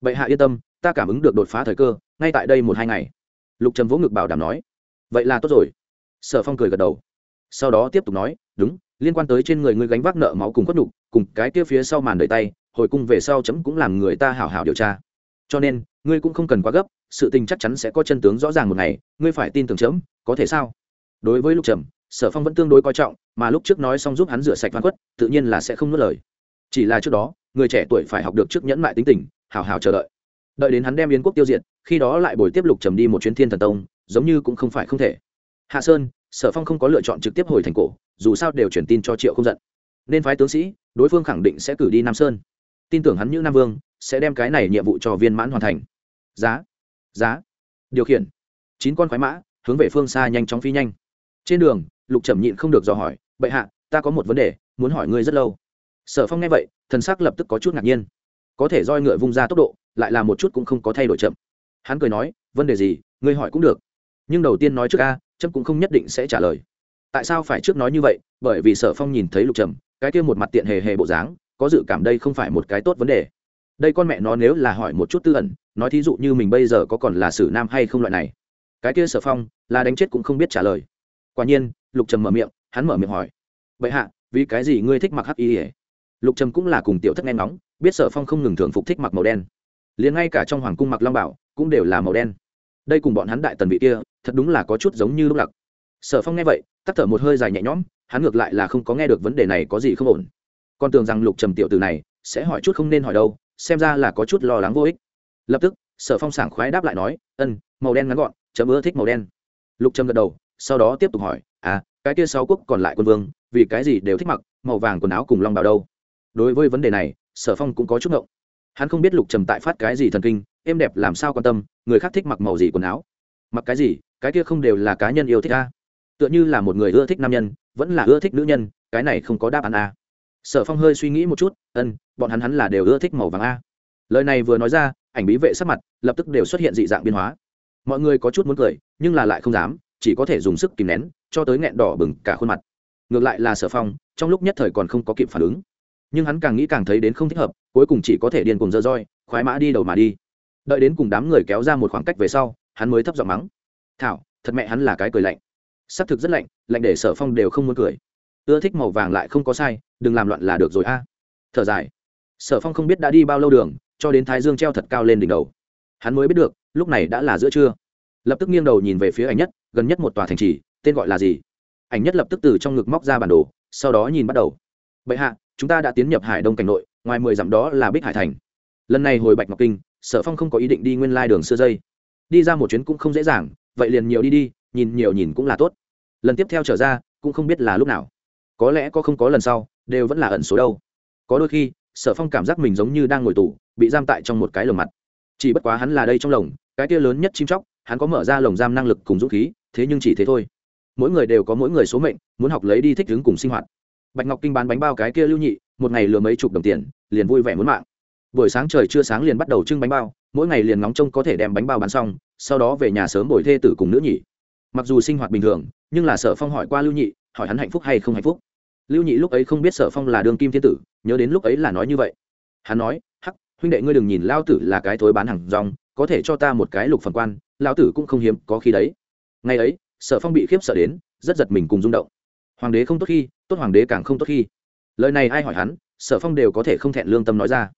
Bệ hạ yên tâm, ta cảm ứng được đột phá thời cơ, ngay tại đây một hai ngày. Lục trầm vỗ ngực bảo đảm nói. Vậy là tốt rồi. Sở phong cười gật đầu. Sau đó tiếp tục nói, đúng, liên quan tới trên người ngươi gánh vác nợ máu cùng khuất nhục, cùng cái kia phía sau màn đợi tay, hồi cung về sau chấm cũng làm người ta hảo hảo điều tra. Cho nên, ngươi cũng không cần quá gấp sự tình chắc chắn sẽ có chân tướng rõ ràng một ngày, ngươi phải tin tưởng chấm, có thể sao? Đối với lục trầm, sở phong vẫn tương đối coi trọng, mà lúc trước nói xong giúp hắn rửa sạch văn quất, tự nhiên là sẽ không nuốt lời. Chỉ là trước đó, người trẻ tuổi phải học được trước nhẫn mại tính tình, hào hào chờ đợi. Đợi đến hắn đem yến quốc tiêu diệt, khi đó lại bồi tiếp lục trầm đi một chuyến thiên thần tông, giống như cũng không phải không thể. Hạ sơn, sở phong không có lựa chọn trực tiếp hồi thành cổ, dù sao đều truyền tin cho triệu không giận. Nên phái tướng sĩ, đối phương khẳng định sẽ cử đi nam sơn. Tin tưởng hắn như nam vương, sẽ đem cái này nhiệm vụ cho viên mãn hoàn thành. Giá giá. Điều khiển. Chín con khoái mã, hướng về phương xa nhanh chóng phi nhanh. Trên đường, lục trầm nhịn không được dò hỏi, bệ hạ, ta có một vấn đề, muốn hỏi ngươi rất lâu. Sở phong nghe vậy, thần sắc lập tức có chút ngạc nhiên. Có thể roi ngựa vung ra tốc độ, lại là một chút cũng không có thay đổi chậm. Hắn cười nói, vấn đề gì, ngươi hỏi cũng được. Nhưng đầu tiên nói trước a trâm cũng không nhất định sẽ trả lời. Tại sao phải trước nói như vậy? Bởi vì sở phong nhìn thấy lục trầm cái kia một mặt tiện hề hề bộ dáng, có dự cảm đây không phải một cái tốt vấn đề. Đây con mẹ nó nếu là hỏi một chút tư ẩn nói thí dụ như mình bây giờ có còn là sử nam hay không loại này. Cái kia sở phong là đánh chết cũng không biết trả lời. Quả nhiên lục trầm mở miệng hắn mở miệng hỏi. Bệ hạ vì cái gì ngươi thích mặc hắc y ỉa lục trầm cũng là cùng tiểu thất nghe ngóng, biết sở phong không ngừng thường phục thích mặc màu đen. Liền ngay cả trong hoàng cung mặc long bảo cũng đều là màu đen. Đây cùng bọn hắn đại tần vị kia thật đúng là có chút giống như lúc lặc. Sở phong nghe vậy tắt thở một hơi dài nhẹ nhõm hắn ngược lại là không có nghe được vấn đề này có gì không ổn. Con tưởng rằng lục trầm tiểu từ này sẽ hỏi chút không nên hỏi đâu xem ra là có chút lo lắng vô ích lập tức, sở phong sảng khoái đáp lại nói, ân, màu đen ngắn gọn, chấm ưa thích màu đen. Lục trầm gật đầu, sau đó tiếp tục hỏi à cái kia sáu quốc còn lại quân vương, vì cái gì đều thích mặc màu vàng quần áo cùng long bào đâu? Đối với vấn đề này, sở phong cũng có chút ngộng. Hắn không biết lục trầm tại phát cái gì thần kinh, êm đẹp làm sao quan tâm, người khác thích mặc màu gì quần áo? Mặc cái gì, cái kia không đều là cá nhân yêu thích a tựa như là một người ưa thích nam nhân, vẫn là ưa thích nữ nhân, cái này không có đáp án a sở phong hơi suy nghĩ một chút, ân, bọn hắn hắn là đều ưa thích màu vàng a lời này vừa nói ra ảnh bí vệ sắc mặt lập tức đều xuất hiện dị dạng biên hóa. Mọi người có chút muốn cười, nhưng là lại không dám, chỉ có thể dùng sức kìm nén, cho tới nghẹn đỏ bừng cả khuôn mặt. Ngược lại là sở phong, trong lúc nhất thời còn không có kịp phản ứng. Nhưng hắn càng nghĩ càng thấy đến không thích hợp, cuối cùng chỉ có thể điên cùng dơ roi, khoái mã đi đầu mà đi. Đợi đến cùng đám người kéo ra một khoảng cách về sau, hắn mới thấp giọng mắng. Thảo, thật mẹ hắn là cái cười lạnh. Xác thực rất lạnh lạnh để sở phong đều không muốn cười. Ưa thích màu vàng lại không có sai, đừng làm loạn là được rồi a. Thở dài. Sở phong không biết đã đi bao lâu đường cho đến thái dương treo thật cao lên đỉnh đầu. Hắn mới biết được, lúc này đã là giữa trưa. Lập tức nghiêng đầu nhìn về phía ảnh nhất, gần nhất một tòa thành trì, tên gọi là gì? Ảnh nhất lập tức từ trong ngực móc ra bản đồ, sau đó nhìn bắt đầu. Bệ hạ, chúng ta đã tiến nhập hải đông cảnh nội, ngoài mười dặm đó là bích hải thành. Lần này hồi bạch ngọc kinh, sở phong không có ý định đi nguyên lai đường xưa dây. Đi ra một chuyến cũng không dễ dàng, vậy liền nhiều đi đi, nhìn nhiều nhìn cũng là tốt. Lần tiếp theo trở ra, cũng không biết là lúc nào. Có lẽ có không có lần sau, đều vẫn là ẩn số đâu. Có đôi khi, sở phong cảm giác mình giống như đang ngồi tù bị giam tại trong một cái lồng mặt. Chỉ bất quá hắn là đây trong lồng, cái kia lớn nhất chim chóc, hắn có mở ra lồng giam năng lực cùng dũng khí, thế nhưng chỉ thế thôi. Mỗi người đều có mỗi người số mệnh, muốn học lấy đi thích ứng cùng sinh hoạt. Bạch ngọc kinh bán bánh bao cái kia lưu nhị, một ngày lừa mấy chục đồng tiền, liền vui vẻ muốn mạng. Buổi sáng trời chưa sáng liền bắt đầu trưng bánh bao, mỗi ngày liền ngóng trông có thể đem bánh bao bán xong, sau đó về nhà sớm bồi thê tử cùng nữ nhị. Mặc dù sinh hoạt bình thường, nhưng là sở phong hỏi qua lưu nhị, hỏi hắn hạnh phúc hay không hạnh phúc. Lưu nhị lúc ấy không biết sở phong là đường kim thiên tử, nhớ đến lúc ấy là nói như vậy. Hắn nói huynh đệ ngươi đừng nhìn lao tử là cái thối bán hàng rong, có thể cho ta một cái lục phần quan lao tử cũng không hiếm có khi đấy. Ngày ấy, sở phong bị khiếp sợ đến, rất giật mình cùng rung động. Hoàng đế không tốt khi, tốt hoàng đế càng không tốt khi. Lời này ai hỏi hắn, sở phong đều có thể không thẹn lương tâm nói ra.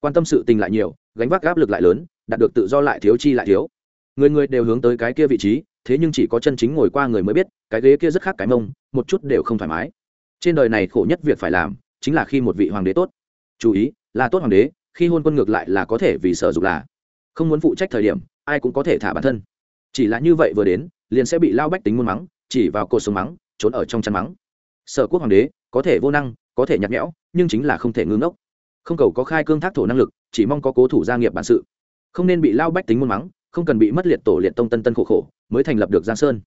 Quan tâm sự tình lại nhiều, gánh vác áp lực lại lớn, đạt được tự do lại thiếu chi lại thiếu. Người người đều hướng tới cái kia vị trí, thế nhưng chỉ có chân chính ngồi qua người mới biết, cái ghế kia rất khác cái mông, một chút đều không thoải mái. Trên đời này khổ nhất việc phải làm, chính là khi một vị hoàng đế tốt. Chú ý, là tốt hoàng đế khi hôn quân ngược lại là có thể vì sở dục là. Không muốn phụ trách thời điểm, ai cũng có thể thả bản thân. Chỉ là như vậy vừa đến, liền sẽ bị lao bách tính muôn mắng, chỉ vào cột sống mắng, trốn ở trong chăn mắng. Sở quốc hoàng đế, có thể vô năng, có thể nhạt nhẽo, nhưng chính là không thể ngưng ốc không cầu có khai cương thác thổ năng lực, chỉ mong có cố thủ gia nghiệp bản sự. Không nên bị lao bách tính muôn mắng, không cần bị mất liệt tổ liệt tông tân tân khổ khổ, mới thành lập được giang sơn.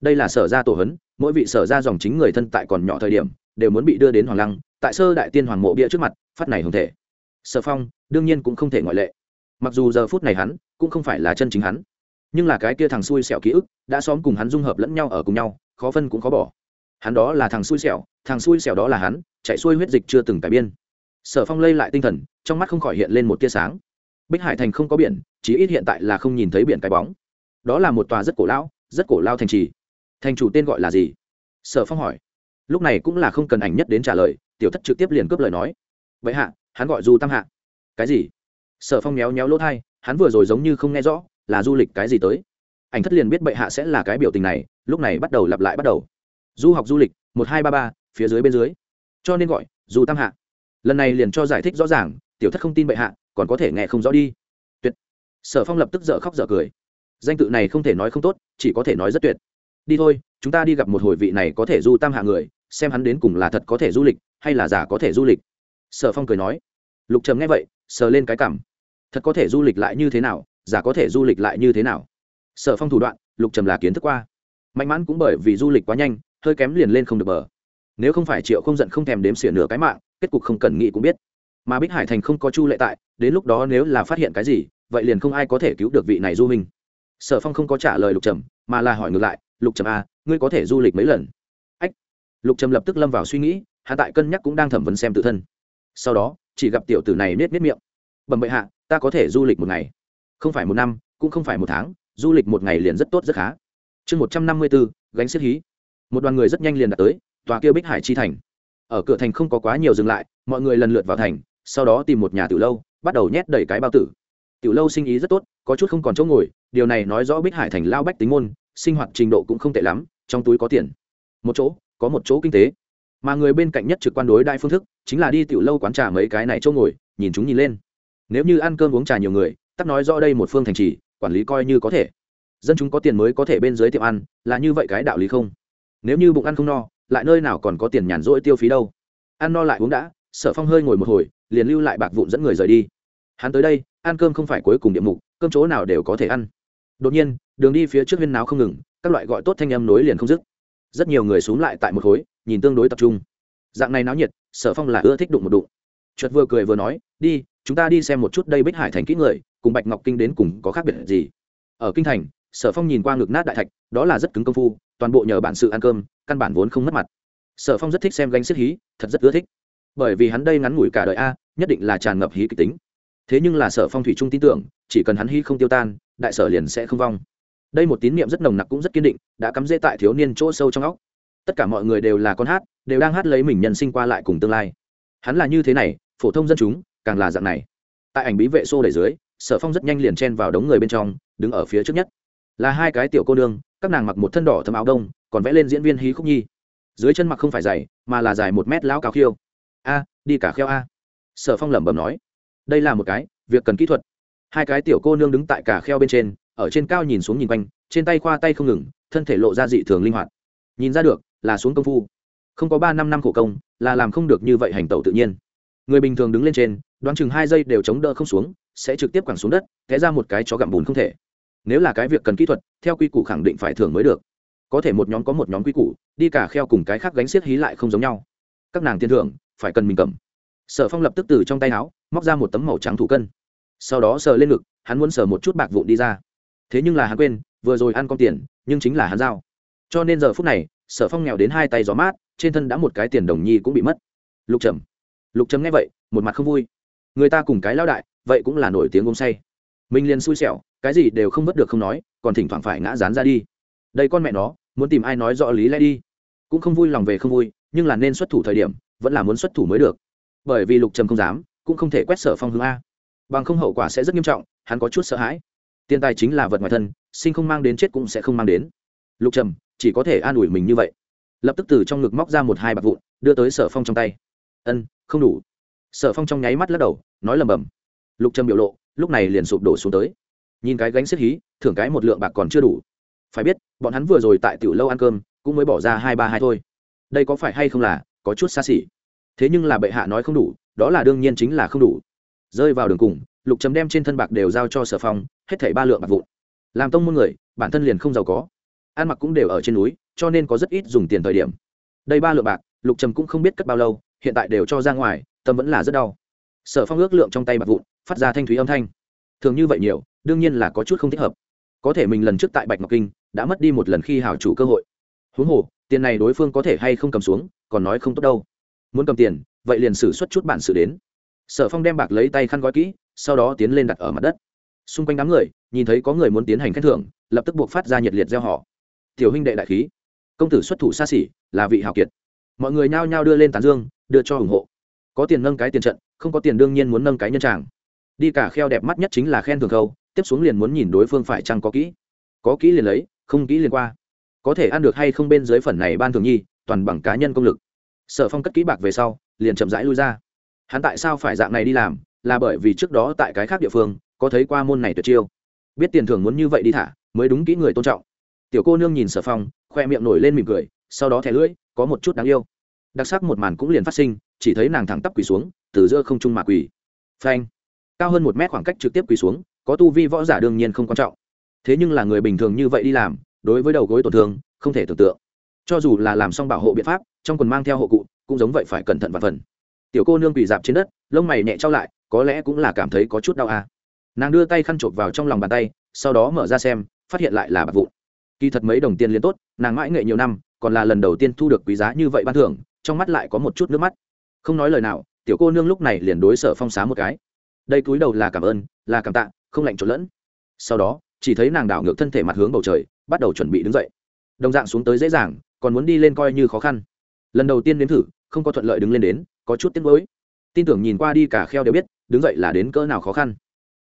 Đây là sở gia tổ hấn mỗi vị sở gia dòng chính người thân tại còn nhỏ thời điểm, đều muốn bị đưa đến hoàng lăng, tại sơ đại tiên hoàng mộ bia trước mặt, phát này hồng thể sở phong, đương nhiên cũng không thể ngoại lệ. Mặc dù giờ phút này hắn cũng không phải là chân chính hắn, nhưng là cái kia thằng xui xẻo ký ức đã xóm cùng hắn dung hợp lẫn nhau ở cùng nhau, khó phân cũng khó bỏ. Hắn đó là thằng xui xẻo, thằng xui xẻo đó là hắn, chạy xuôi huyết dịch chưa từng cải biên. Sở phong lây lại tinh thần, trong mắt không khỏi hiện lên một tia sáng. Bích hải thành không có biển, chí ít hiện tại là không nhìn thấy biển cái bóng. Đó là một tòa rất cổ lão, rất cổ lao thành trì. Thành chủ tên gọi là gì? Sở phong hỏi. Lúc này cũng là không cần ảnh nhất đến trả lời, tiểu thất trực tiếp liền cướp lời nói. Vậy hạ hắn gọi du tam hạ. Cái gì? Sở phong méo méo lỗ thai hắn vừa rồi giống như không nghe rõ, là du lịch cái gì tới? Ảnh thất liền biết bệ hạ sẽ là cái biểu tình này, lúc này bắt đầu lặp lại bắt đầu. Du học du lịch, một hai ba ba, phía dưới bên dưới. Cho nên gọi, du tam hạ. Lần này liền cho giải thích rõ ràng, tiểu thất không tin bệ hạ, còn có thể nghe không rõ đi. Tuyệt. Sở phong lập tức dở khóc dở cười. Danh tự này không thể nói không tốt, chỉ có thể nói rất tuyệt. Đi thôi, chúng ta đi gặp một hồi vị này có thể du tam hạ người, xem hắn đến cùng là thật có thể du lịch, hay là giả có thể du lịch sở phong cười nói lục trầm nghe vậy sờ lên cái cảm. Thật có thể du lịch lại như thế nào giả có thể du lịch lại như thế nào? Sở phong thủ đoạn lục trầm là kiến thức qua. Mạnh mãn cũng bởi vì du lịch quá nhanh hơi kém liền lên không được bờ. Nếu không phải triệu không giận không thèm đếm xỉa nửa cái mạng kết cục không cần nghĩ cũng biết. Mà bích hải thành không có chu lệ tại đến lúc đó nếu là phát hiện cái gì vậy liền không ai có thể cứu được vị này du minh. Sở phong không có trả lời lục trầm mà là hỏi ngược lại lục trầm a à, ngươi có thể du lịch mấy lần? Ách. Lục trầm lập tức lâm vào suy nghĩ hạ tại cân nhắc cũng đang thẩm vấn xem tự thân sau đó, chỉ gặp tiểu tử này nết nết miệng. Bẩm bệ hạ, ta có thể du lịch một ngày. Không phải một năm, cũng không phải một tháng, du lịch một ngày liền rất tốt, rất khá. Chương một trăm năm mươi bốn, gánh xiết hí. Một đoàn người rất nhanh liền đã tới, tòa kia bích hải chi thành. Ở cửa thành không có quá nhiều dừng lại, mọi người lần lượt vào thành, sau đó tìm một nhà tiểu lâu, bắt đầu nhét đầy cái bao tử. Tiểu lâu sinh ý rất tốt, có chút không còn chỗ ngồi, điều này nói rõ bích hải thành lao bách tính môn, sinh hoạt trình độ cũng không tệ lắm, trong túi có tiền. Một chỗ, có một chỗ kinh tế. Mà người bên cạnh nhất trực quan đối đại phương thức chính là đi tiểu lâu quán trà mấy cái này chỗ ngồi, nhìn chúng nhìn lên. Nếu như ăn cơm uống trà nhiều người, tắc nói rõ đây một phương thành trì, quản lý coi như có thể. Dân chúng có tiền mới có thể bên dưới tiệm ăn, là như vậy cái đạo lý không? Nếu như bụng ăn không no, lại nơi nào còn có tiền nhàn rỗi tiêu phí đâu? Ăn no lại uống đã, sở phong hơi ngồi một hồi, liền lưu lại bạc vụn dẫn người rời đi. Hắn tới đây, ăn cơm không phải cuối cùng địa mục, cơm chỗ nào đều có thể ăn. Đột nhiên, đường đi phía trước viên náo không ngừng, các loại gọi tốt thanh âm nối liền không dứt. Rất nhiều người xuống lại tại một khối, nhìn tương đối tập trung dạng này náo nhiệt, sở phong là ưa thích đụng một đụng. Chuột vừa cười vừa nói, đi, chúng ta đi xem một chút đây bích hải thành kỹ người, cùng bạch ngọc kinh đến cùng có khác biệt gì? Ở kinh thành, sở phong nhìn qua ngực nát đại thạch, đó là rất cứng công phu, toàn bộ nhờ bản sự ăn cơm, căn bản vốn không mất mặt. Sở phong rất thích xem gánh xiết hí, thật rất ưa thích. Bởi vì hắn đây ngắn ngủi cả đời a, nhất định là tràn ngập hí kịch tính. Thế nhưng là sở phong thủy trung tin tưởng, chỉ cần hắn hí không tiêu tan, đại sở liền sẽ không vong. Đây một tín niệm rất nồng nặc cũng rất kiên định, đã cắm rễ tại thiếu niên chỗ sâu trong óc tất cả mọi người đều là con hát, đều đang hát lấy mình nhân sinh qua lại cùng tương lai. Hắn là như thế này, phổ thông dân chúng, càng là dạng này. Tại ảnh bí vệ xô đẩy dưới, sở phong rất nhanh liền chen vào đống người bên trong, đứng ở phía trước nhất. Là hai cái tiểu cô nương, các nàng mặc một thân đỏ thấm áo đông, còn vẽ lên diễn viên hí khúc nhi. Dưới chân mặc không phải dày mà là dài một mét lão cao khiêu. A, đi cả kheo a. Sở phong lẩm bẩm nói. Đây là một cái, việc cần kỹ thuật. Hai cái tiểu cô nương đứng tại cả kheo bên trên, ở trên cao nhìn xuống nhìn quanh, trên tay khoa tay không ngừng, thân thể lộ ra dị thường linh hoạt. Nhìn ra được là xuống công phu. Không có ba năm năm khổ công, là làm không được như vậy hành tẩu tự nhiên. Người bình thường đứng lên trên, đoán chừng hai giây đều chống đỡ không xuống, sẽ trực tiếp quẳng xuống đất, té ra một cái chó gặm bùn không thể. Nếu là cái việc cần kỹ thuật, theo quy củ khẳng định phải thưởng mới được. Có thể một nhóm có một nhóm quy củ, đi cả kheo cùng cái khác gánh xiết hí lại không giống nhau. Các nàng tiền thưởng, phải cần mình cầm. Sở phong lập tức từ trong tay áo, móc ra một tấm màu trắng thủ cân. Sau đó sờ lên ngực, hắn muốn sờ một chút bạc vụn đi ra. Thế nhưng là hắn quên, vừa rồi ăn con tiền, nhưng chính là hắn giao. Cho nên giờ phút này sở phong nghèo đến hai tay gió mát, trên thân đã một cái tiền đồng nhi cũng bị mất. Lục trầm lục trầm nghe vậy, một mặt không vui. Người ta cùng cái lao đại, vậy cũng là nổi tiếng gông say. Mình liền xui xẻo, cái gì đều không mất được không nói, còn thỉnh thoảng phải ngã rán ra đi. Đây con mẹ nó, muốn tìm ai nói rõ lý lẽ đi. Cũng không vui lòng về không vui, nhưng là nên xuất thủ thời điểm, vẫn là muốn xuất thủ mới được. Bởi vì lục trầm không dám, cũng không thể quét sở phong hướng a. Bằng không hậu quả sẽ rất nghiêm trọng, hắn có chút sợ hãi. Tiền tài chính là vật ngoài thân, sinh không mang đến chết cũng sẽ không mang đến. Lục trầm chỉ có thể an ủi mình như vậy. Lập tức từ trong ngực móc ra một hai bạc vụn, đưa tới sở phong trong tay. Ân, không đủ. Sở phong trong nháy mắt lắc đầu, nói lầm bầm lục trầm biểu lộ, lúc này liền sụp đổ xuống tới. Nhìn cái gánh xếp hí, thưởng cái một lượng bạc còn chưa đủ. Phải biết, bọn hắn vừa rồi tại tiểu lâu ăn cơm, cũng mới bỏ ra hai ba hai thôi. Đây có phải hay không là, có chút xa xỉ. Thế nhưng là bệ hạ nói không đủ, đó là đương nhiên chính là không đủ. Rơi vào đường cùng, lục trầm đem trên thân bạc đều giao cho sở phong, hết thảy ba lượng bạc vụn. Làm tông môn người, bản thân liền không giàu có ăn mặc cũng đều ở trên núi, cho nên có rất ít dùng tiền thời điểm. Đây ba lượng bạc, lục trầm cũng không biết cất bao lâu, hiện tại đều cho ra ngoài, tâm vẫn là rất đau. Sở phong ước lượng trong tay bạc vụn, phát ra thanh thúy âm thanh. Thường như vậy nhiều, đương nhiên là có chút không thích hợp. Có thể mình lần trước tại bạch ngọc kinh, đã mất đi một lần khi hảo chủ cơ hội. Huống hồ, tiền này đối phương có thể hay không cầm xuống, còn nói không tốt đâu. Muốn cầm tiền, vậy liền xử xuất chút bản sự đến. Sở phong đem bạc lấy tay khăn gói kỹ, sau đó tiến lên đặt ở mặt đất. Xung quanh đám người, nhìn thấy có người muốn tiến hành khen thưởng, lập tức buộc phát ra nhiệt liệt gieo họ tiểu huynh đệ đại khí. Công tử xuất thủ xa xỉ, là vị hào kiệt. Mọi người nhao nhao đưa lên tán dương, đưa cho ủng hộ. Có tiền nâng cái tiền trận, không có tiền đương nhiên muốn nâng cái nhân tràng. Đi cả kheo đẹp mắt nhất chính là khen thường khâu tiếp xuống liền muốn nhìn đối phương phải chăng có kỹ. Có kỹ liền lấy, không kỹ liền qua. Có thể ăn được hay không bên dưới phần này ban thường nhi, toàn bằng cá nhân công lực. Sở phong cất kỹ bạc về sau, liền chậm rãi lui ra. Hắn tại sao phải dạng này đi làm? Là bởi vì trước đó tại cái khác địa phương, có thấy qua môn này tuyệt chiêu. Biết tiền thưởng muốn như vậy đi thả, mới đúng kỹ người tôn trọng tiểu cô nương nhìn sở phong, khoe miệng nổi lên mỉm cười, sau đó thẻ lưỡi, có một chút đáng yêu. Đặc sắc một màn cũng liền phát sinh, chỉ thấy nàng thẳng tắp quỳ xuống, từ giữa không trung mà quỳ. Phanh. Cao hơn một mét khoảng cách trực tiếp quỳ xuống, có tu vi võ giả đương nhiên không quan trọng. Thế nhưng là người bình thường như vậy đi làm, đối với đầu gối tổn thương, không thể tưởng tượng. Cho dù là làm xong bảo hộ biện pháp, trong quần mang theo hộ cụ, cũng giống vậy phải cẩn thận và phần. Tiểu cô nương quỳ dạp trên đất, lông mày nhẹ trao lại, có lẽ cũng là cảm thấy có chút đau à. nàng đưa tay khăn chộp vào trong lòng bàn tay, sau đó mở ra xem, phát hiện lại là bạc vụn kỳ thật mấy đồng tiền liên tốt, nàng mãi nghệ nhiều năm, còn là lần đầu tiên thu được quý giá như vậy ban thưởng, trong mắt lại có một chút nước mắt. Không nói lời nào, tiểu cô nương lúc này liền đối sở phong xá một cái. Đây cúi đầu là cảm ơn, là cảm tạ, không lạnh trộn lẫn. Sau đó, chỉ thấy nàng đảo ngược thân thể mặt hướng bầu trời, bắt đầu chuẩn bị đứng dậy. Đồng dạng xuống tới dễ dàng, còn muốn đi lên coi như khó khăn. Lần đầu tiên nếm thử, không có thuận lợi đứng lên đến, có chút tiếc nuối. Tin tưởng nhìn qua đi cả kheo đều biết, đứng dậy là đến cỡ nào khó khăn.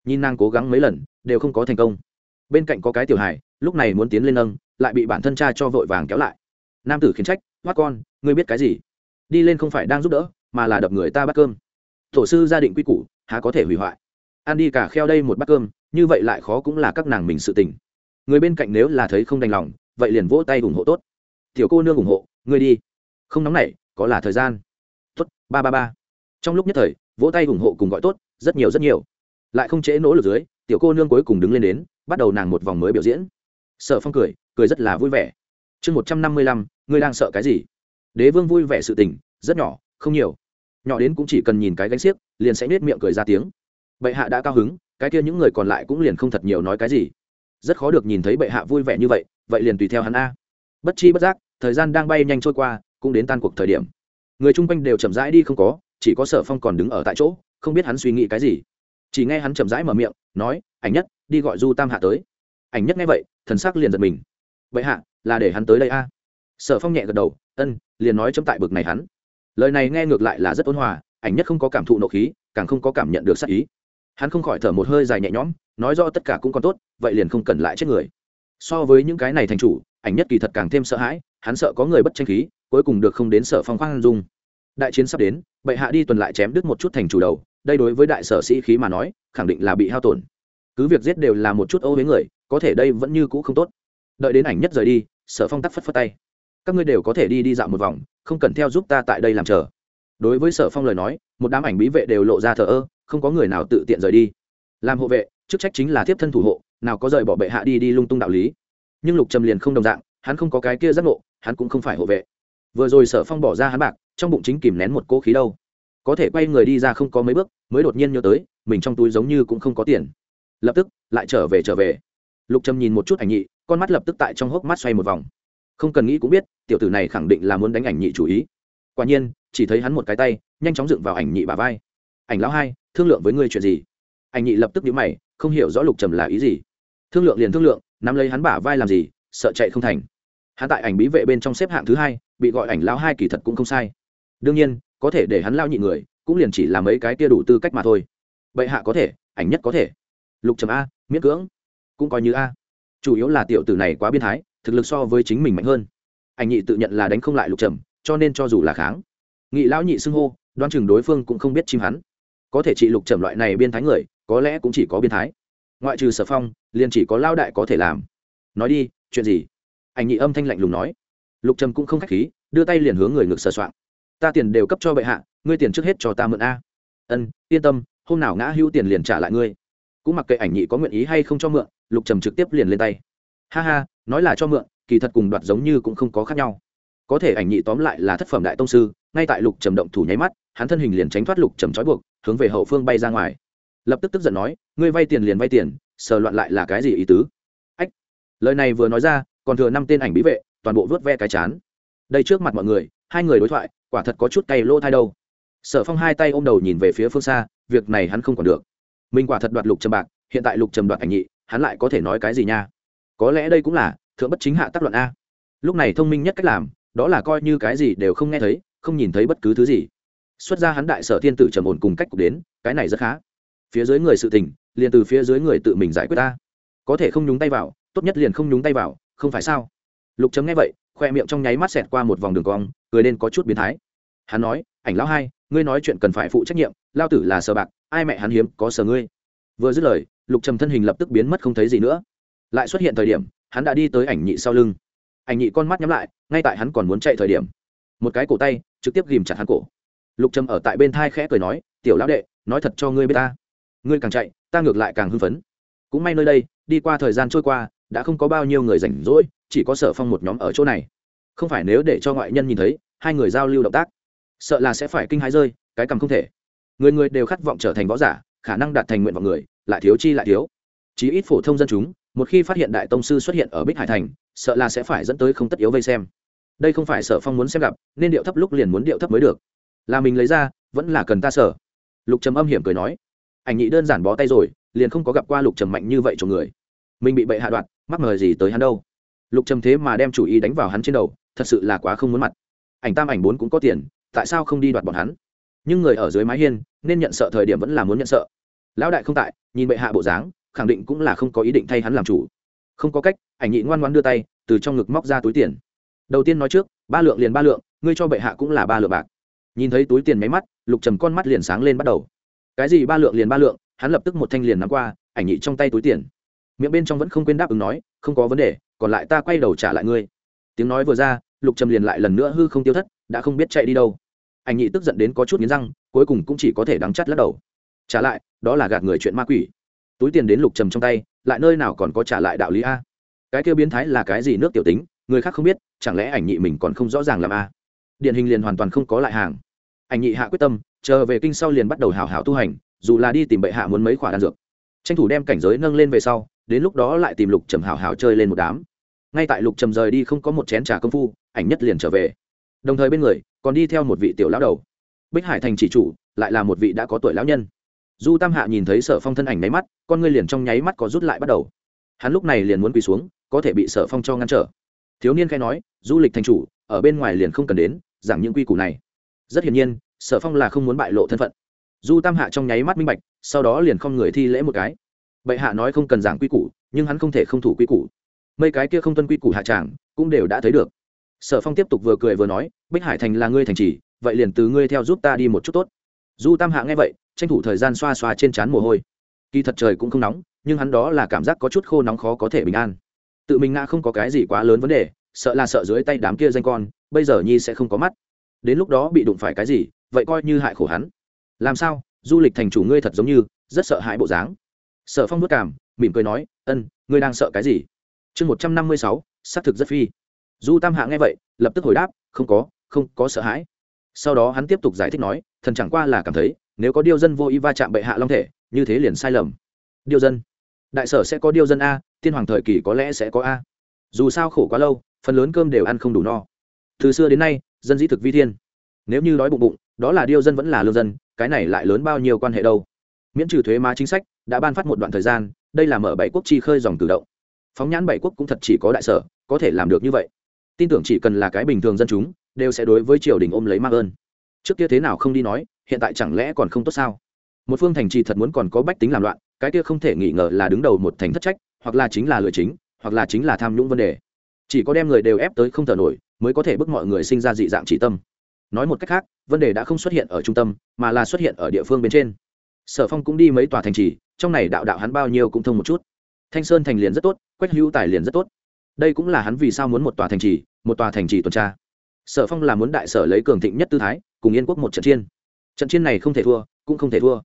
Nhìn nàng cố gắng mấy lần, đều không có thành công. Bên cạnh có cái tiểu hài lúc này muốn tiến lên nâng, lại bị bản thân cha cho vội vàng kéo lại. Nam tử khiến trách hoát con, ngươi biết cái gì? Đi lên không phải đang giúp đỡ, mà là đập người ta bắt cơm. Tổ sư gia định quy củ, há có thể hủy hoại. Ăn đi cả kheo đây một bát cơm, như vậy lại khó cũng là các nàng mình sự tình. Người bên cạnh nếu là thấy không đành lòng, vậy liền vỗ tay ủng hộ tốt. Tiểu cô nương ủng hộ, ngươi đi. Không nóng nảy, có là thời gian. Tốt, ba ba ba. Trong lúc nhất thời, vỗ tay ủng hộ cùng gọi tốt, rất nhiều rất nhiều. Lại không trễ nỗ lực dưới, tiểu cô nương cuối cùng đứng lên đến, bắt đầu nàng một vòng mới biểu diễn sợ phong cười cười rất là vui vẻ. Chương một trăm năm mươi lăm, ngươi đang sợ cái gì? Đế vương vui vẻ sự tình, rất nhỏ, không nhiều. Nhỏ đến cũng chỉ cần nhìn cái gánh xiếc, liền sẽ nết miệng cười ra tiếng. Bệ hạ đã cao hứng, cái kia những người còn lại cũng liền không thật nhiều nói cái gì. Rất khó được nhìn thấy bệ hạ vui vẻ như vậy vậy liền tùy theo hắn a. Bất chi bất giác, thời gian đang bay nhanh trôi qua, cũng đến tan cuộc thời điểm. Người chung quanh đều chậm rãi đi không có, chỉ có sở phong còn đứng ở tại chỗ, không biết hắn suy nghĩ cái gì. Chỉ nghe hắn chậm rãi mở miệng, nói, ảnh nhất, đi gọi du tam hạ tới ảnh nhất nghe vậy, thần sắc liền giật mình. Vậy hạ, là để hắn tới đây a. Sở phong nhẹ gật đầu, ân, liền nói chấm tại bực này hắn. Lời này nghe ngược lại là rất ôn hòa, ảnh nhất không có cảm thụ nộ khí, càng không có cảm nhận được sắc ý. Hắn không khỏi thở một hơi dài nhẹ nhõm, nói rõ tất cả cũng còn tốt, vậy liền không cần lại chết người. So với những cái này thành chủ, ảnh nhất kỳ thật càng thêm sợ hãi, hắn sợ có người bất tranh khí, cuối cùng được không đến sở phong khoan dung. Đại chiến sắp đến, bệ hạ đi tuần lại chém đứt một chút thành chủ đầu, đây đối với đại sở sĩ khí mà nói, khẳng định là bị hao tổn. Cứ việc giết đều là một chút ô huế người có thể đây vẫn như cũ không tốt. Đợi đến ảnh nhất rời đi, sở phong tắc phất phất tay. Các ngươi đều có thể đi đi dạo một vòng, không cần theo giúp ta tại đây làm chờ. Đối với sở phong lời nói, một đám ảnh bí vệ đều lộ ra thờ ơ, không có người nào tự tiện rời đi. Làm hộ vệ, chức trách chính là tiếp thân thủ hộ, nào có rời bỏ bệ hạ đi đi lung tung đạo lý. Nhưng lục trầm liền không đồng dạng, hắn không có cái kia giác ngộ, hắn cũng không phải hộ vệ. Vừa rồi sở phong bỏ ra hắn bạc, trong bụng chính kìm nén một cỗ khí đâu. Có thể quay người đi ra không có mấy bước, mới đột nhiên nhớ tới, mình trong túi giống như cũng không có tiền. Lập tức, lại trở về trở về lục trầm nhìn một chút ảnh nhị, con mắt lập tức tại trong hốc mắt xoay một vòng. Không cần nghĩ cũng biết, tiểu tử này khẳng định là muốn đánh ảnh nhị chủ ý. Quả nhiên, chỉ thấy hắn một cái tay, nhanh chóng dựng vào ảnh nhị bà vai. Ảnh lão hai, thương lượng với ngươi chuyện gì? Ảnh nhị lập tức nhíu mày, không hiểu rõ lục trầm là ý gì. Thương lượng liền thương lượng, nắm lấy hắn bả vai làm gì, sợ chạy không thành. Hắn tại ảnh bí vệ bên trong xếp hạng thứ hai, bị gọi ảnh lão hai kỳ thật cũng không sai. Đương nhiên, có thể để hắn lao nhị người, cũng liền chỉ là mấy cái kia đủ tư cách mà thôi. Bệ hạ có thể, ảnh nhất có thể. Lục trầm a, miễn cưỡng cũng coi như a. Chủ yếu là tiểu tử này quá biên thái, thực lực so với chính mình mạnh hơn. Anh nhị tự nhận là đánh không lại lục trầm, cho nên cho dù là kháng. Nghị lão nhị xưng hô đoan chừng đối phương cũng không biết chim hắn. Có thể trị lục trầm loại này biên thái người, có lẽ cũng chỉ có biên thái. Ngoại trừ sở phong, liền chỉ có lao đại có thể làm. Nói đi, chuyện gì? Anh nhị âm thanh lạnh lùng nói. Lục trầm cũng không k h á c h khí, đưa tay liền hướng người ngực sờ soạn ta tiền đều cấp cho bệ hạ, ngươi tiền trước hết cho ta mượn a. Ân, yên tâm, hôm nào ngã hữu tiền liền trả lại ngươi. Cũng mặc kệ ảnh nhị có nguyện ý hay không cho mượn lục trầm trực tiếp liền lên tay. Ha ha, nói là cho mượn, kỳ thật cùng đoạt giống như cũng không có khác nhau. Có thể ảnh nhị tóm lại là thất phẩm đại tông sư, ngay tại lục trầm động thủ nháy mắt, hắn thân hình liền tránh thoát lục trầm trói buộc, hướng về hậu phương bay ra ngoài. Lập tức tức giận nói, ngươi vay tiền liền vay tiền, sờ loạn lại là cái gì ý tứ? Ách, lời này vừa nói ra, còn thừa năm tên ảnh bí vệ, toàn bộ vớt ve cái chán. Đây trước mặt mọi người, hai người đối thoại, quả thật có chút cay lỗ thai đâu. Sở phong hai tay ôm đầu nhìn về phía phương xa, việc này hắn không còn được. Mình quả thật đoạt lục trầm bạc, hiện tại lục trầm đoạt ảnh nhị hắn lại có thể nói cái gì nha? Có lẽ đây cũng là thượng bất chính hạ tác luận a. Lúc này thông minh nhất cách làm, đó là coi như cái gì đều không nghe thấy, không nhìn thấy bất cứ thứ gì. Xuất ra hắn đại sở thiên tử trầm ổn cùng cách cục đến, cái này rất khá. Phía dưới người sự tình, liền từ phía dưới người tự mình giải quyết ta. Có thể không nhúng tay vào, tốt nhất liền không nhúng tay vào, không phải sao? Lục chấm nghe vậy, khoe miệng trong nháy mắt xẹt qua một vòng đường cong, cười lên có chút biến thái. Hắn nói, ảnh lão hai, ngươi nói chuyện cần phải phụ trách nhiệm, lao tử là sờ bạc, ai mẹ hắn hiếm, có sờ ngươi. Vừa dứt lời lục trầm thân hình lập tức biến mất không thấy gì nữa. Lại xuất hiện thời điểm, hắn đã đi tới ảnh nhị sau lưng. Ảnh nhị con mắt nhắm lại, ngay tại hắn còn muốn chạy thời điểm. Một cái cổ tay, trực tiếp ghìm chặt hắn cổ. Lục trầm ở tại bên thai khẽ cười nói, tiểu lão đệ, nói thật cho ngươi biết ta. Ngươi càng chạy, ta ngược lại càng hưng phấn. Cũng may nơi đây, đi qua thời gian trôi qua, đã không có bao nhiêu người rảnh rỗi, chỉ có sở phong một nhóm ở chỗ này. Không phải nếu để cho ngoại nhân nhìn thấy, hai người giao lưu động tác, sợ là sẽ phải kinh hãi rơi, cái cầm không thể. Người người đều khát vọng trở thành võ giả khả năng đạt thành nguyện vọng người, lại thiếu chi lại thiếu. Chí ít phổ thông dân chúng, một khi phát hiện đại tông sư xuất hiện ở bích hải thành, sợ là sẽ phải dẫn tới không tất yếu vây xem. Đây không phải sở phong muốn xem gặp, nên điệu thấp lúc liền muốn điệu thấp mới được. Là mình lấy ra, vẫn là cần ta sở. Lục trầm âm hiểm cười nói. Ảnh nhị đơn giản bó tay rồi, liền không có gặp qua lục trầm mạnh như vậy cho người. Mình bị bậy hạ đoạt, mắc mời gì tới hắn đâu. Lục trầm thế mà đem chủ ý đánh vào hắn trên đầu, thật sự là quá không muốn mặt. Ảnh tam ảnh bốn cũng có tiền, tại sao không đi đoạt bọn hắn? Nhưng người ở dưới mái hiên nên nhận sợ thời điểm vẫn là muốn nhận sợ. Lão đại không tại, nhìn bệ hạ bộ dáng, khẳng định cũng là không có ý định thay hắn làm chủ. Không có cách, ảnh nhị ngoan ngoan đưa tay, từ trong ngực móc ra túi tiền. Đầu tiên nói trước, ba lượng liền ba lượng, ngươi cho bệ hạ cũng là ba lượng bạc. Nhìn thấy túi tiền máy mắt, lục trầm con mắt liền sáng lên bắt đầu. Cái gì ba lượng liền ba lượng, hắn lập tức một thanh liền nắm qua, ảnh nhị trong tay túi tiền. Miệng bên trong vẫn không quên đáp ứng nói, không có vấn đề, còn lại ta quay đầu trả lại ngươi. Tiếng nói vừa ra, lục trầm liền lại lần nữa hư không tiêu thất, đã không biết chạy đi đâu. Anh nhị tức giận đến có chút nghiến răng, cuối cùng cũng chỉ có thể đắng chắt lắc đầu. Trả lại, đó là gạt người chuyện ma quỷ. Túi tiền đến lục trầm trong tay, lại nơi nào còn có trả lại đạo lý a? Cái kêu biến thái là cái gì nước tiểu tính, người khác không biết, chẳng lẽ ảnh nhị mình còn không rõ ràng làm a? Điển hình liền hoàn toàn không có lại hàng. Ảnh nhị hạ quyết tâm, chờ về kinh sau liền bắt đầu hào hào tu hành, dù là đi tìm bệ hạ muốn mấy khoản đan dược. Tranh thủ đem cảnh giới nâng lên về sau, đến lúc đó lại tìm lục trầm hào hào chơi lên một đám. Ngay tại lục trầm rời đi không có một chén trà công phu, ảnh nhất liền trở về đồng thời bên người còn đi theo một vị tiểu lão đầu. Bích hải thành chỉ chủ lại là một vị đã có tuổi lão nhân. Du tam hạ nhìn thấy sở phong thân ảnh nháy mắt, con ngươi liền trong nháy mắt có rút lại bắt đầu. Hắn lúc này liền muốn quỳ xuống, có thể bị sở phong cho ngăn trở. Thiếu niên khai nói, du lịch thành chủ, ở bên ngoài liền không cần đến, giảng những quy củ này. Rất hiển nhiên, sở phong là không muốn bại lộ thân phận. Du tam hạ trong nháy mắt minh bạch, sau đó liền không người thi lễ một cái. Bệ hạ nói không cần giảng quy củ, nhưng hắn không thể không thủ quy củ. Mấy cái kia không tuân quy củ hạ tràng cũng đều đã thấy được sở phong tiếp tục vừa cười vừa nói, bích hải thành là ngươi thành trì, vậy liền từ ngươi theo giúp ta đi một chút tốt. Du tam hạ nghe vậy, tranh thủ thời gian xoa xoa trên trán mồ hôi. Kỳ thật trời cũng không nóng, nhưng hắn đó là cảm giác có chút khô nóng khó có thể bình an. Tự mình ngã không có cái gì quá lớn vấn đề, sợ là sợ dưới tay đám kia danh con, bây giờ nhi sẽ không có mắt. Đến lúc đó bị đụng phải cái gì, vậy coi như hại khổ hắn. Làm sao? Du lịch thành chủ ngươi thật giống như, rất sợ hãi bộ dáng. Sở phong vất cảm, mỉm cười nói, ân, ngươi đang sợ cái gì? Chương một trăm năm mươi sáu, xác thực rất phi du tam hạ nghe vậy, lập tức hồi đáp, không có không có sợ hãi. Sau đó hắn tiếp tục giải thích nói, thần chẳng qua là cảm thấy, nếu có điêu dân vô ý va chạm bệ hạ long thể, như thế liền sai lầm. Điêu dân? Đại sở sẽ có điêu dân a, tiên hoàng thời kỳ có lẽ sẽ có a. Dù sao khổ quá lâu, phần lớn cơm đều ăn không đủ no. Từ xưa đến nay, dân dĩ thực vi thiên. Nếu như đói bụng bụng, đó là điêu dân vẫn là lương dân, cái này lại lớn bao nhiêu quan hệ đâu? Miễn trừ thuế má chính sách, đã ban phát một đoạn thời gian, đây là mở bảy quốc chi khơi dòng tự động. Phóng nhãn bảy quốc cũng thật chỉ có đại sở, có thể làm được như vậy tin tưởng chỉ cần là cái bình thường dân chúng, đều sẽ đối với triều đình ôm lấy mạc ơn. Trước kia thế nào không đi nói, hiện tại chẳng lẽ còn không tốt sao? Một phương thành trì thật muốn còn có bách tính làm loạn, cái kia không thể nghi ngờ là đứng đầu một thành thất trách, hoặc là chính là lựa chính, hoặc là chính là tham nhũng vấn đề. Chỉ có đem người đều ép tới không thở nổi, mới có thể bức mọi người sinh ra dị dạng chỉ tâm. Nói một cách khác, vấn đề đã không xuất hiện ở trung tâm, mà là xuất hiện ở địa phương bên trên. Sở phong cũng đi mấy tòa thành trì, trong này đạo đạo hắn bao nhiêu cũng thông một chút. Thanh sơn thành liền rất tốt, quách hữu tài liền rất tốt đây cũng là hắn vì sao muốn một tòa thành trì, một tòa thành trì tuần tra. Sở phong là muốn đại sở lấy cường thịnh nhất tư thái, cùng yên quốc một trận chiên trận chiên này không thể thua, cũng không thể thua.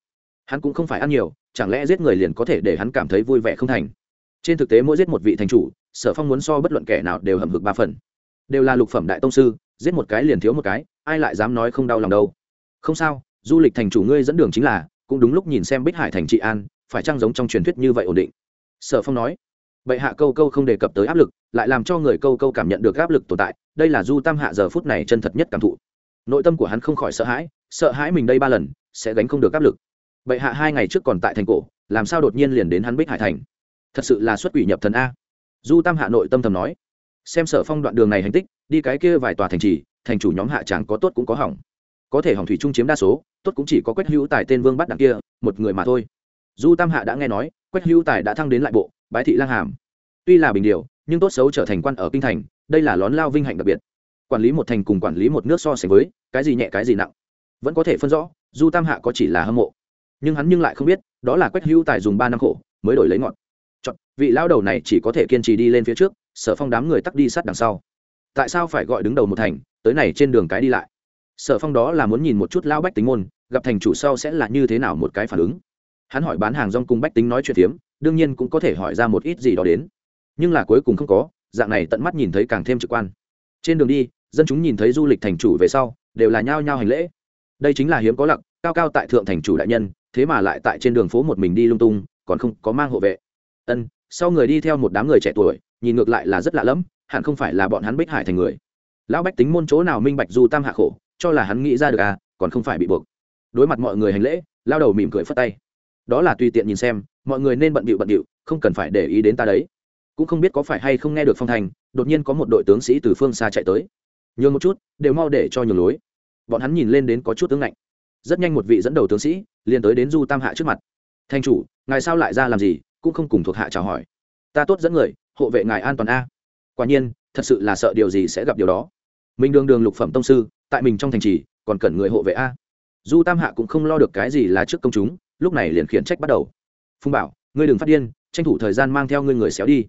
Hắn cũng không phải ăn nhiều, chẳng lẽ giết người liền có thể để hắn cảm thấy vui vẻ không thành? Trên thực tế mỗi giết một vị thành chủ, sở phong muốn so bất luận kẻ nào đều hầm hực ba phần. Đều là lục phẩm đại tông sư, giết một cái liền thiếu một cái, ai lại dám nói không đau lòng đâu? Không sao, du lịch thành chủ ngươi dẫn đường chính là, cũng đúng lúc nhìn xem bích hải thành trị an, phải trang giống trong truyền thuyết như vậy ổn định? Sở phong nói bệ hạ câu câu không đề cập tới áp lực, lại làm cho người câu câu cảm nhận được áp lực tồn tại, đây là du tam hạ giờ phút này chân thật nhất cảm thụ. Nội tâm của hắn không khỏi sợ hãi sợ hãi mình đây ba lần, sẽ gánh không được áp lực. Bệ hạ hai ngày trước còn tại thành cổ, làm sao đột nhiên liền đến hắn bích hải thành? Thật sự là xuất quỷ nhập thần a. Du tam hạ nội tâm thầm nói. Xem sở phong đoạn đường này hành tích, đi cái kia vài tòa thành trì, thành chủ nhóm hạ tràng có tốt cũng có hỏng. Có thể hỏng thủy trung chiếm đa số, tốt cũng chỉ có quách hữu tài tên vương bắt đằng kia, một người mà thôi. Du tam hạ đã nghe nói, quách hữu tài đã thăng đến lại bộ bái thị lang hàm. Tuy là bình điều, nhưng tốt xấu trở thành quan ở kinh thành, đây là lón lao vinh hạnh đặc biệt. Quản lý một thành cùng quản lý một nước so sánh với, cái gì nhẹ cái gì nặng. Vẫn có thể phân rõ, du tam hạ có chỉ là hâm mộ. Nhưng hắn nhưng lại không biết, đó là quách hữu tài dùng ba năm khổ, mới đổi lấy ngọn. Chọn, vị lao đầu này chỉ có thể kiên trì đi lên phía trước, sở phong đám người tắt đi sát đằng sau. Tại sao phải gọi đứng đầu một thành, tới này trên đường cái đi lại? Sở phong đó là muốn nhìn một chút lao bách tính môn, gặp thành chủ sau sẽ là như thế nào một cái phản ứng hắn hỏi bán hàng rong cùng bách tính nói chuyện phiếm, đương nhiên cũng có thể hỏi ra một ít gì đó đến. Nhưng là cuối cùng không có, dạng này tận mắt nhìn thấy càng thêm trực quan. Trên đường đi, dân chúng nhìn thấy du lịch thành chủ về sau, đều là nhao nhao hành lễ. Đây chính là hiếm có lặc, cao cao tại thượng thành chủ đại nhân, thế mà lại tại trên đường phố một mình đi lung tung, còn không có mang hộ vệ. Ân, sau người đi theo một đám người trẻ tuổi, nhìn ngược lại là rất lạ lẫm, hẳn không phải là bọn hắn bích hải thành người. Lão bách tính môn chỗ nào minh bạch du tam hạ khổ, cho là hắn nghĩ ra được à còn không phải bị buộc. Đối mặt mọi người hành lễ, lao đầu mỉm cười phất tay đó là tùy tiện nhìn xem, mọi người nên bận bịu bận bịu, không cần phải để ý đến ta đấy. Cũng không biết có phải hay không nghe được phong thành, đột nhiên có một đội tướng sĩ từ phương xa chạy tới. Nhường một chút, đều mau để cho nhường lối. Bọn hắn nhìn lên đến có chút tướng lạnh. Rất nhanh một vị dẫn đầu tướng sĩ, liền tới đến du tam hạ trước mặt. Thanh chủ, ngài sao lại ra làm gì, cũng không cùng thuộc hạ chào hỏi. Ta tốt dẫn người, hộ vệ ngài an toàn a. Quả nhiên, thật sự là sợ điều gì sẽ gặp điều đó. Mình đường đường lục phẩm tông sư, tại mình trong thành trì, còn cần người hộ vệ a. Du tam hạ cũng không lo được cái gì là trước công chúng lúc này liền khiển trách bắt đầu. Phùng bảo, ngươi đừng phát điên, tranh thủ thời gian mang theo ngươi người xéo đi.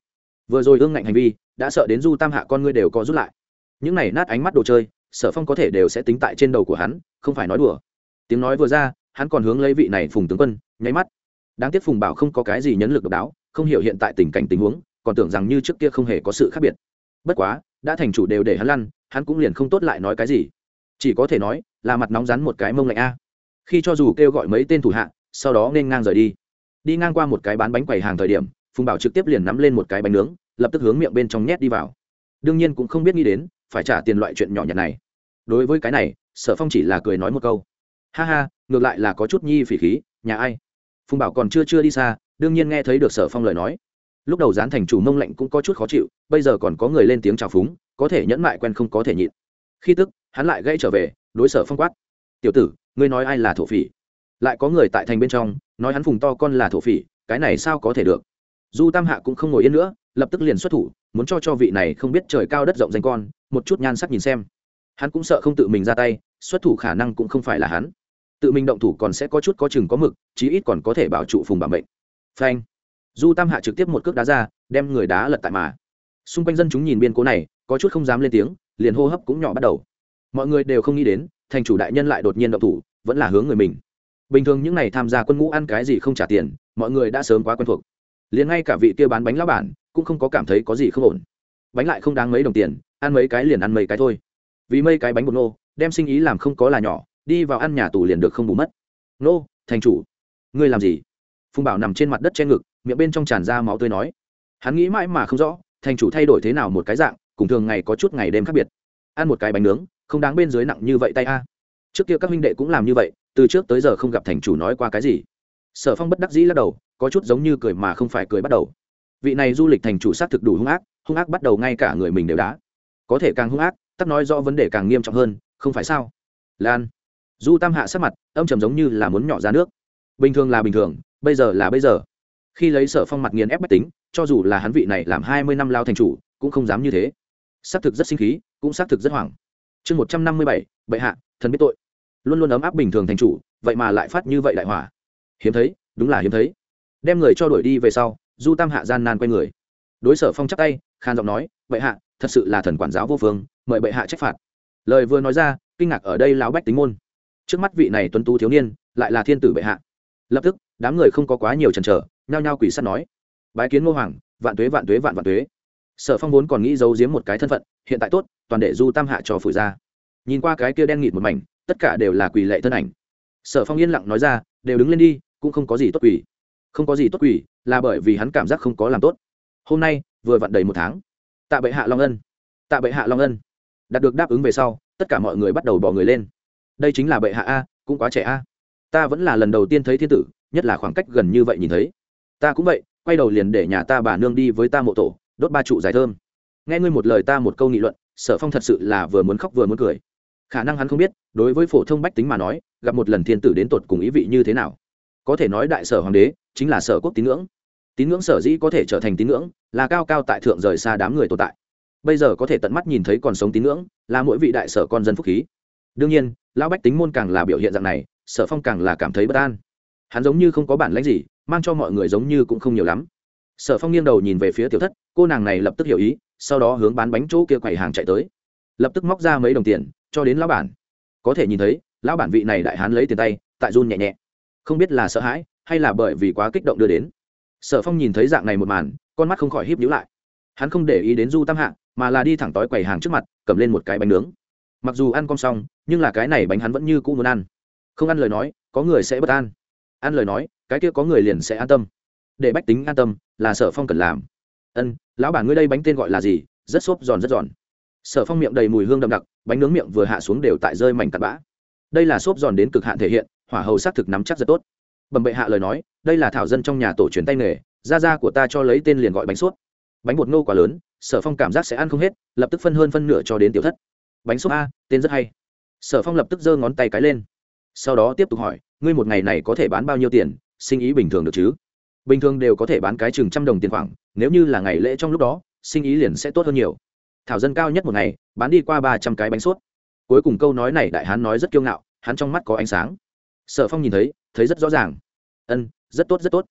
Vừa rồi ương ngạnh hành vi, đã sợ đến du tam hạ con ngươi đều có rút lại. Những này nát ánh mắt đồ chơi, sở phong có thể đều sẽ tính tại trên đầu của hắn, không phải nói đùa. Tiếng nói vừa ra, hắn còn hướng lấy vị này phùng tướng quân, nháy mắt. Đáng tiếc phùng bảo không có cái gì nhấn lực độc đáo, không hiểu hiện tại tình cảnh tình huống, còn tưởng rằng như trước kia không hề có sự khác biệt. Bất quá, đã thành chủ đều để hắn lăn, hắn cũng liền không tốt lại nói cái gì. Chỉ có thể nói, là mặt nóng rắn một cái mông lạnh a. Khi cho dù kêu gọi mấy tên thủ hạ sau đó nên ngang rời đi. Đi ngang qua một cái bán bánh quầy hàng thời điểm, phùng bảo trực tiếp liền nắm lên một cái bánh nướng, lập tức hướng miệng bên trong nhét đi vào. Đương nhiên cũng không biết nghĩ đến, phải trả tiền loại chuyện nhỏ nhặt này. Đối với cái này, sở phong chỉ là cười nói một câu. Ha ha, ngược lại là có chút nhi phỉ khí, nhà ai? Phùng bảo còn chưa chưa đi xa, đương nhiên nghe thấy được sở phong lời nói. Lúc đầu dán thành chủ mông lạnh cũng có chút khó chịu, bây giờ còn có người lên tiếng chào phúng, có thể nhẫn mại quen không có thể nhịn. Khi tức, hắn lại gây trở về, đối sở phong quát. Tiểu tử, ngươi nói ai là thổ phỉ? Lại có người tại thành bên trong, nói hắn phùng to con là thổ phỉ, cái này sao có thể được? Du tam hạ cũng không ngồi yên nữa, lập tức liền xuất thủ, muốn cho cho vị này không biết trời cao đất rộng danh con, một chút nhan sắc nhìn xem. Hắn cũng sợ không tự mình ra tay, xuất thủ khả năng cũng không phải là hắn. Tự mình động thủ còn sẽ có chút có chừng có mực, chí ít còn có thể bảo trụ phùng bảo mệnh. Phanh. Du tam hạ trực tiếp một cước đá ra, đem người đá lật tại mà. Xung quanh dân chúng nhìn biên cố này, có chút không dám lên tiếng, liền hô hấp cũng nhỏ bắt đầu. Mọi người đều không nghĩ đến, thành chủ đại nhân lại đột nhiên động thủ, vẫn là hướng người mình bình thường những n à y tham gia quân ngũ ăn cái gì không trả tiền, mọi người đã sớm quá quen thuộc. Liền ngay cả vị kia bán bánh lao bản cũng không có cảm thấy có gì không ổn. Bánh lại không đáng mấy đồng tiền, ăn mấy cái liền ăn mấy cái thôi. Vì mấy cái bánh bột nô, đem sinh ý làm không có là nhỏ, đi vào ăn nhà tù liền được không bù mất. Nô, thành chủ, ngươi làm gì? Phùng bảo nằm trên mặt đất che ngực, miệng bên trong tràn ra máu tươi nói. Hắn nghĩ mãi mà không rõ, thành chủ thay đổi thế nào một cái dạng, cùng thường ngày có chút ngày đêm khác biệt. Ăn một cái bánh nướng, không đáng bên dưới nặng như vậy tay a. Trước kia các huynh đệ cũng làm như vậy từ trước tới giờ không gặp thành chủ nói qua cái gì. Sở phong bất đắc dĩ lắc đầu, có chút giống như cười mà không phải cười bắt đầu. Vị này du lịch thành chủ xác thực đủ hung ác hung ác bắt đầu ngay cả người mình đều đá có thể càng hung ác tắt nói do vấn đề càng nghiêm trọng hơn, không phải sao? Lan. Du tam hạ sát mặt, âm trầm giống như là muốn nhỏ ra nước. Bình thường là bình thường, bây giờ là bây giờ. Khi lấy sở phong mặt nghiền ép bách tính, cho dù là hắn vị này làm hai mươi năm lao thành chủ, cũng không dám như thế. Xác thực rất sinh khí, cũng xác thực rất hoảng. Chương một trăm năm mươi bảy, bệ hạ, thần biết tội luôn luôn ấm áp bình thường thành chủ, vậy mà lại phát như vậy đại hỏa. Hiếm thấy, đúng là hiếm thấy. Đem người cho đuổi đi về sau, du tam hạ gian nan quay người. Đối sở phong chắc tay khan giọng nói, bệ hạ, thật sự là thần quản giáo vô phương, mời bệ hạ trách phạt. Lời vừa nói ra, kinh ngạc ở đây lão bách tính môn. Trước mắt vị này tuấn tú thiếu niên, lại là thiên tử bệ hạ. Lập tức, đám người không có quá nhiều chần chờ, nhao nhao quỷ sắt nói, bái kiến ngô hoàng, vạn tuế vạn tuế, vạn vạn tuế. Sở phong vốn còn nghĩ giấu giếm một cái thân phận, hiện tại tốt, toàn để du tam hạ cho phủi ra. Nhìn qua cái kia đen nghịt một mảnh tất cả đều là quỳ lệ thân ảnh. Sở phong yên lặng nói ra, đều đứng lên đi, cũng không có gì tốt quỳ. Không có gì tốt quỳ là bởi vì hắn cảm giác không có làm tốt. Hôm nay, vừa vặn đầy một tháng. Tạ bệ hạ long ân. Tạ bệ hạ long ân. Đạt được đáp ứng về sau, tất cả mọi người bắt đầu bỏ người lên. Đây chính là bệ hạ a, cũng quá trẻ a. Ta vẫn là lần đầu tiên thấy thiên tử, nhất là khoảng cách gần như vậy nhìn thấy. Ta cũng vậy, quay đầu liền để nhà ta bà nương đi với ta mộ tổ, đốt ba trụ giải thơm. Nghe ngươi một lời ta một câu nghị luận, sở phong thật sự là vừa muốn khóc vừa muốn cười khả năng hắn không biết, đối với phổ thông bách tính mà nói, gặp một lần thiên tử đến tột cùng ý vị như thế nào. Có thể nói đại sở hoàng đế chính là sở quốc tín ngưỡng. Tín ngưỡng sở dĩ có thể trở thành tín ngưỡng là cao cao tại thượng rời xa đám người tồn tại. Bây giờ có thể tận mắt nhìn thấy còn sống tín ngưỡng là mỗi vị đại sở con dân phúc khí. Đương nhiên, lão bách tính môn càng là biểu hiện dạng này, sở phong càng là cảm thấy bất an. Hắn giống như không có bản lãnh gì, mang cho mọi người giống như cũng không nhiều lắm. Sở phong nghiêng đầu nhìn về phía tiểu thất, cô nàng này lập tức hiểu ý, sau đó hướng bán bánh chỗ kia quầy hàng chạy tới lập tức móc ra mấy đồng tiền, cho đến lão bản. Có thể nhìn thấy, lão bản vị này đại hán lấy tiền tay, tại run nhẹ nhẹ. Không biết là sợ hãi, hay là bởi vì quá kích động đưa đến. Sở phong nhìn thấy dạng này một màn, con mắt không khỏi híp nhíu lại. Hắn không để ý đến du tam hạng mà là đi thẳng tói quầy hàng trước mặt, cầm lên một cái bánh nướng. Mặc dù ăn con xong, nhưng là cái này bánh hắn vẫn như cũ muốn ăn. Không ăn lời nói, có người sẽ bất an. Ăn lời nói, cái kia có người liền sẽ an tâm. Để bách tính an tâm là sở phong cần làm. Ân, lão bản ngươi đây bánh tên gọi là gì? Rất xốp giòn, rất giòn sở phong miệng đầy mùi hương đậm đặc, bánh nướng miệng vừa hạ xuống đều tại rơi mảnh tạt bã. Đây là xốp giòn đến cực hạn thể hiện, hỏa hầu s á c thực nắm chắc rất tốt. Bẩm bệ hạ lời nói, đây là thảo dân trong nhà tổ truyền tay nghề, gia gia của ta cho lấy tên liền gọi bánh suốt bánh bột ngô quá lớn, sở phong cảm giác sẽ ăn không hết, lập tức phân hơn phân nửa cho đến tiểu thất. Bánh xốp a, tên rất hay. Sở phong lập tức giơ ngón tay cái lên. Sau đó tiếp tục hỏi, ngươi một ngày này có thể bán bao nhiêu tiền, sinh ý bình thường được chứ? Bình thường đều có thể bán cái chừng trăm đồng tiền khoảng, nếu như là ngày lễ trong lúc đó, sinh ý liền sẽ tốt hơn nhiều thảo dân cao nhất một ngày, bán đi qua ba trăm cái bánh suốt cuối cùng câu nói này đại hán nói rất kiêu ngạo, hắn trong mắt có ánh sáng. Sở phong nhìn thấy thấy rất rõ ràng. Ân, rất tốt rất tốt.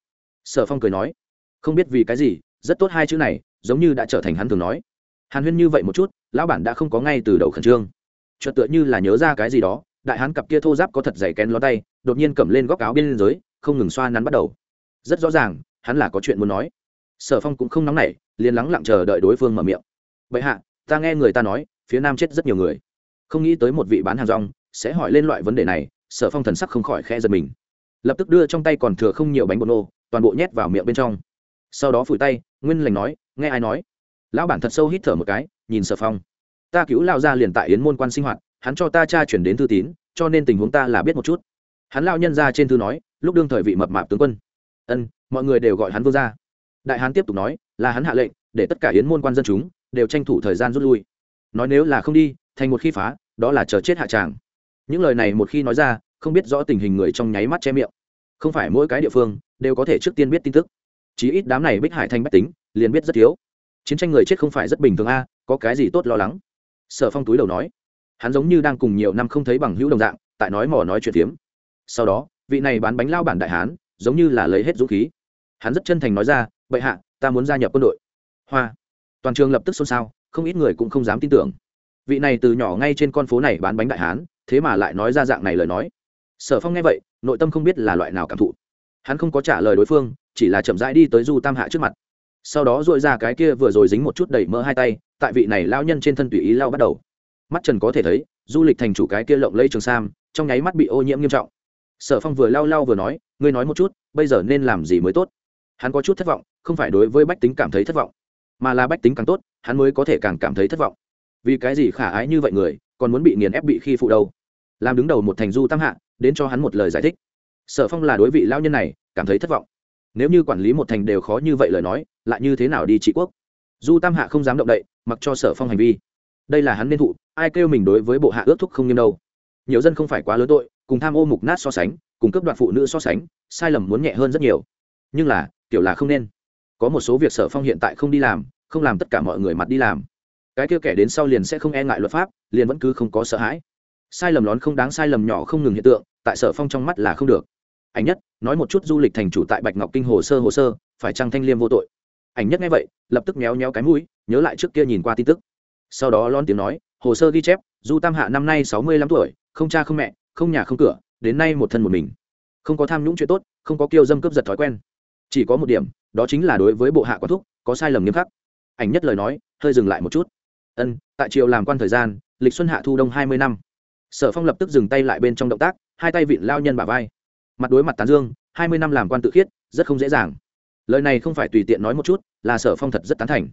Sở phong cười nói, không biết vì cái gì, rất tốt hai chữ này, giống như đã trở thành hắn thường nói. Hàn huyên như vậy một chút, lão bản đã không có ngay từ đầu khẩn trương. Chợt tựa như là nhớ ra cái gì đó, đại hán cặp kia thô giáp có thật dày kén ló tay, đột nhiên cầm lên góc áo bên dưới, không ngừng xoa nắn bắt đầu. Rất rõ ràng, hắn là có chuyện muốn nói. Sở phong cũng không nóng nảy, liền lắng lặng chờ đợi đối phương mở miệng bệ hạ, ta nghe người ta nói, phía nam chết rất nhiều người. Không nghĩ tới một vị bán hàng rong sẽ hỏi lên loại vấn đề này, sở phong thần sắc không khỏi khe giật mình. Lập tức đưa trong tay còn thừa không nhiều bánh bột nô, toàn bộ nhét vào miệng bên trong. Sau đó phủi tay, nguyên lành nói, nghe ai nói? Lão bản thật sâu hít thở một cái, nhìn sở phong. Ta cứu lao ra liền tại yến môn quan sinh hoạt, hắn cho ta cha chuyển đến thư tín, cho nên tình huống ta là biết một chút. Hắn lao nhân ra trên thư nói, lúc đương thời vị mập mạp tướng quân. Ân, mọi người đều gọi hắn vương gia. Đại hán tiếp tục nói, là hắn hạ lệnh, để tất cả yến môn quan dân chúng đều tranh thủ thời gian rút lui. Nói nếu là không đi, thành một khi phá, đó là chờ chết hạ tràng. Những lời này một khi nói ra, không biết rõ tình hình người trong nháy mắt che miệng. Không phải mỗi cái địa phương đều có thể trước tiên biết tin tức. Chí ít đám này bích hải thanh bách tính, liền biết rất thiếu. Chiến tranh người chết không phải rất bình thường a, có cái gì tốt lo lắng? Sở phong túi đầu nói. Hắn giống như đang cùng nhiều năm không thấy bằng hữu đồng dạng, tại nói mò nói chuyện tiếm. sau đó, vị này bán bánh lao bản đại hán, giống như là lấy hết dũng khí. Hắn rất chân thành nói ra, bệ hạ, ta muốn gia nhập quân đội. Hoa toàn trường lập tức xôn xao, không ít người cũng không dám tin tưởng. Vị này từ nhỏ ngay trên con phố này bán bánh đại hán, thế mà lại nói ra dạng này lời nói. Sở phong nghe vậy, nội tâm không biết là loại nào cảm thụ. Hắn không có trả lời đối phương, chỉ là chậm rãi đi tới du tam hạ trước mặt. Sau đó dội ra cái kia vừa rồi dính một chút đẩy mỡ hai tay, tại vị này lao nhân trên thân tùy ý lao bắt đầu. Mắt trần có thể thấy, du lịch thành chủ cái kia lộng lây trường sam, trong nháy mắt bị ô nhiễm nghiêm trọng. Sở phong vừa lao lao vừa nói, ngươi nói một chút, bây giờ nên làm gì mới tốt? Hắn có chút thất vọng, không phải đối với bách tính cảm thấy thất vọng mà là bách tính càng tốt, hắn mới có thể càng cảm thấy thất vọng. Vì cái gì khả ái như vậy người, còn muốn bị nghiền ép bị khi phụ đâu? Làm đứng đầu một thành du tam hạ, đến cho hắn một lời giải thích. Sở phong là đối vị lao nhân này, cảm thấy thất vọng. Nếu như quản lý một thành đều khó như vậy lời nói, lại như thế nào đi trị quốc? Du tam hạ không dám động đậy, mặc cho sở phong hành vi. Đây là hắn nên thụ, ai kêu mình đối với bộ hạ ước thúc không nghiêm đâu. Nhiều dân không phải quá lớn tội, cùng tham ô mục nát so sánh, cùng cấp đoạt phụ nữ so sánh, sai lầm muốn nhẹ hơn rất nhiều. Nhưng là, kiểu là không nên. Có một số việc sở phong hiện tại không đi làm không làm tất cả mọi người mặt đi làm. Cái kia kẻ đến sau liền sẽ không e ngại luật pháp, liền vẫn cứ không có sợ hãi. Sai lầm lón không đáng sai lầm nhỏ không ngừng hiện tượng, tại sở phong trong mắt là không được. Ảnh nhất, nói một chút du lịch thành chủ tại bạch ngọc kinh hồ sơ hồ sơ, phải chăng thanh liêm vô tội? Ảnh nhất nghe vậy, lập tức méo méo cái mũi, nhớ lại trước kia nhìn qua tin tức. Sau đó lon tiếng nói, hồ sơ ghi chép, du tam hạ năm nay sáu mươi lăm tuổi, không cha không mẹ, không nhà không cửa, đến nay một thân một mình. Không có tham nhũng chuyện tốt, không có kiêu dâm cướp giật thói quen. Chỉ có một điểm, đó chính là đối với bộ hạ quản thúc, có sai lầm nghiêm khắc ảnh nhất lời nói, hơi dừng lại một chút. Ân, tại triều làm quan thời gian, lịch xuân hạ thu đông hai mươi năm. Sở phong lập tức dừng tay lại bên trong động tác, hai tay vịn lao nhân bà vai. Mặt đối mặt tán dương, hai mươi năm làm quan tự khiết, rất không dễ dàng. Lời này không phải tùy tiện nói một chút, là sở phong thật rất tán thành.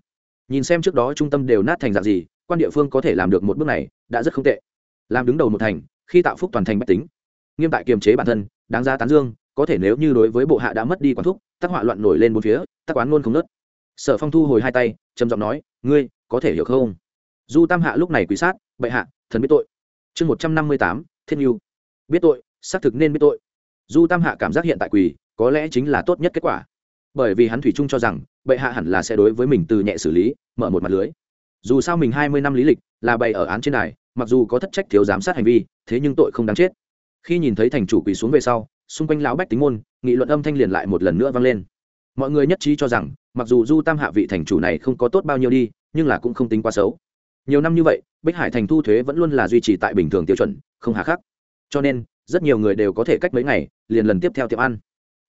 Nhìn xem trước đó trung tâm đều nát thành dạng gì, quan địa phương có thể làm được một bước này, đã rất không tệ. Làm đứng đầu một thành, khi tạo phúc toàn thành bách tính. Nghiêm tại kiềm chế bản thân, đáng ra tán dương, có thể nếu như đối với bộ hạ đã mất đi quán thúc, tác họa loạn nổi lên một phía, tác quán luôn không nớt sở phong thu hồi hai tay trầm giọng nói ngươi có thể hiểu không? Du tam hạ lúc này quý sát bệ hạ thần biết tội. Chương một trăm năm mươi tám thiên yêu biết tội xác thực nên biết tội. Du tam hạ cảm giác hiện tại quỳ có lẽ chính là tốt nhất kết quả. Bởi vì hắn thủy chung cho rằng bệ hạ hẳn là sẽ đối với mình từ nhẹ xử lý mở một mặt lưới. Dù sao mình hai mươi năm lý lịch là bày ở án trên này, mặc dù có thất trách thiếu giám sát hành vi thế nhưng tội không đáng chết. Khi nhìn thấy thành chủ quỳ xuống về sau xung quanh lão bách tính môn nghị luận âm thanh liền lại một lần nữa vang lên. Mọi người nhất trí cho rằng mặc dù du tam hạ vị thành chủ này không có tốt bao nhiêu đi, nhưng là cũng không tính quá xấu. Nhiều năm như vậy, bích hải thành thu thuế vẫn luôn là duy trì tại bình thường tiêu chuẩn, không hà khắc. Cho nên, rất nhiều người đều có thể cách mấy ngày, liền lần tiếp theo tiệm ăn.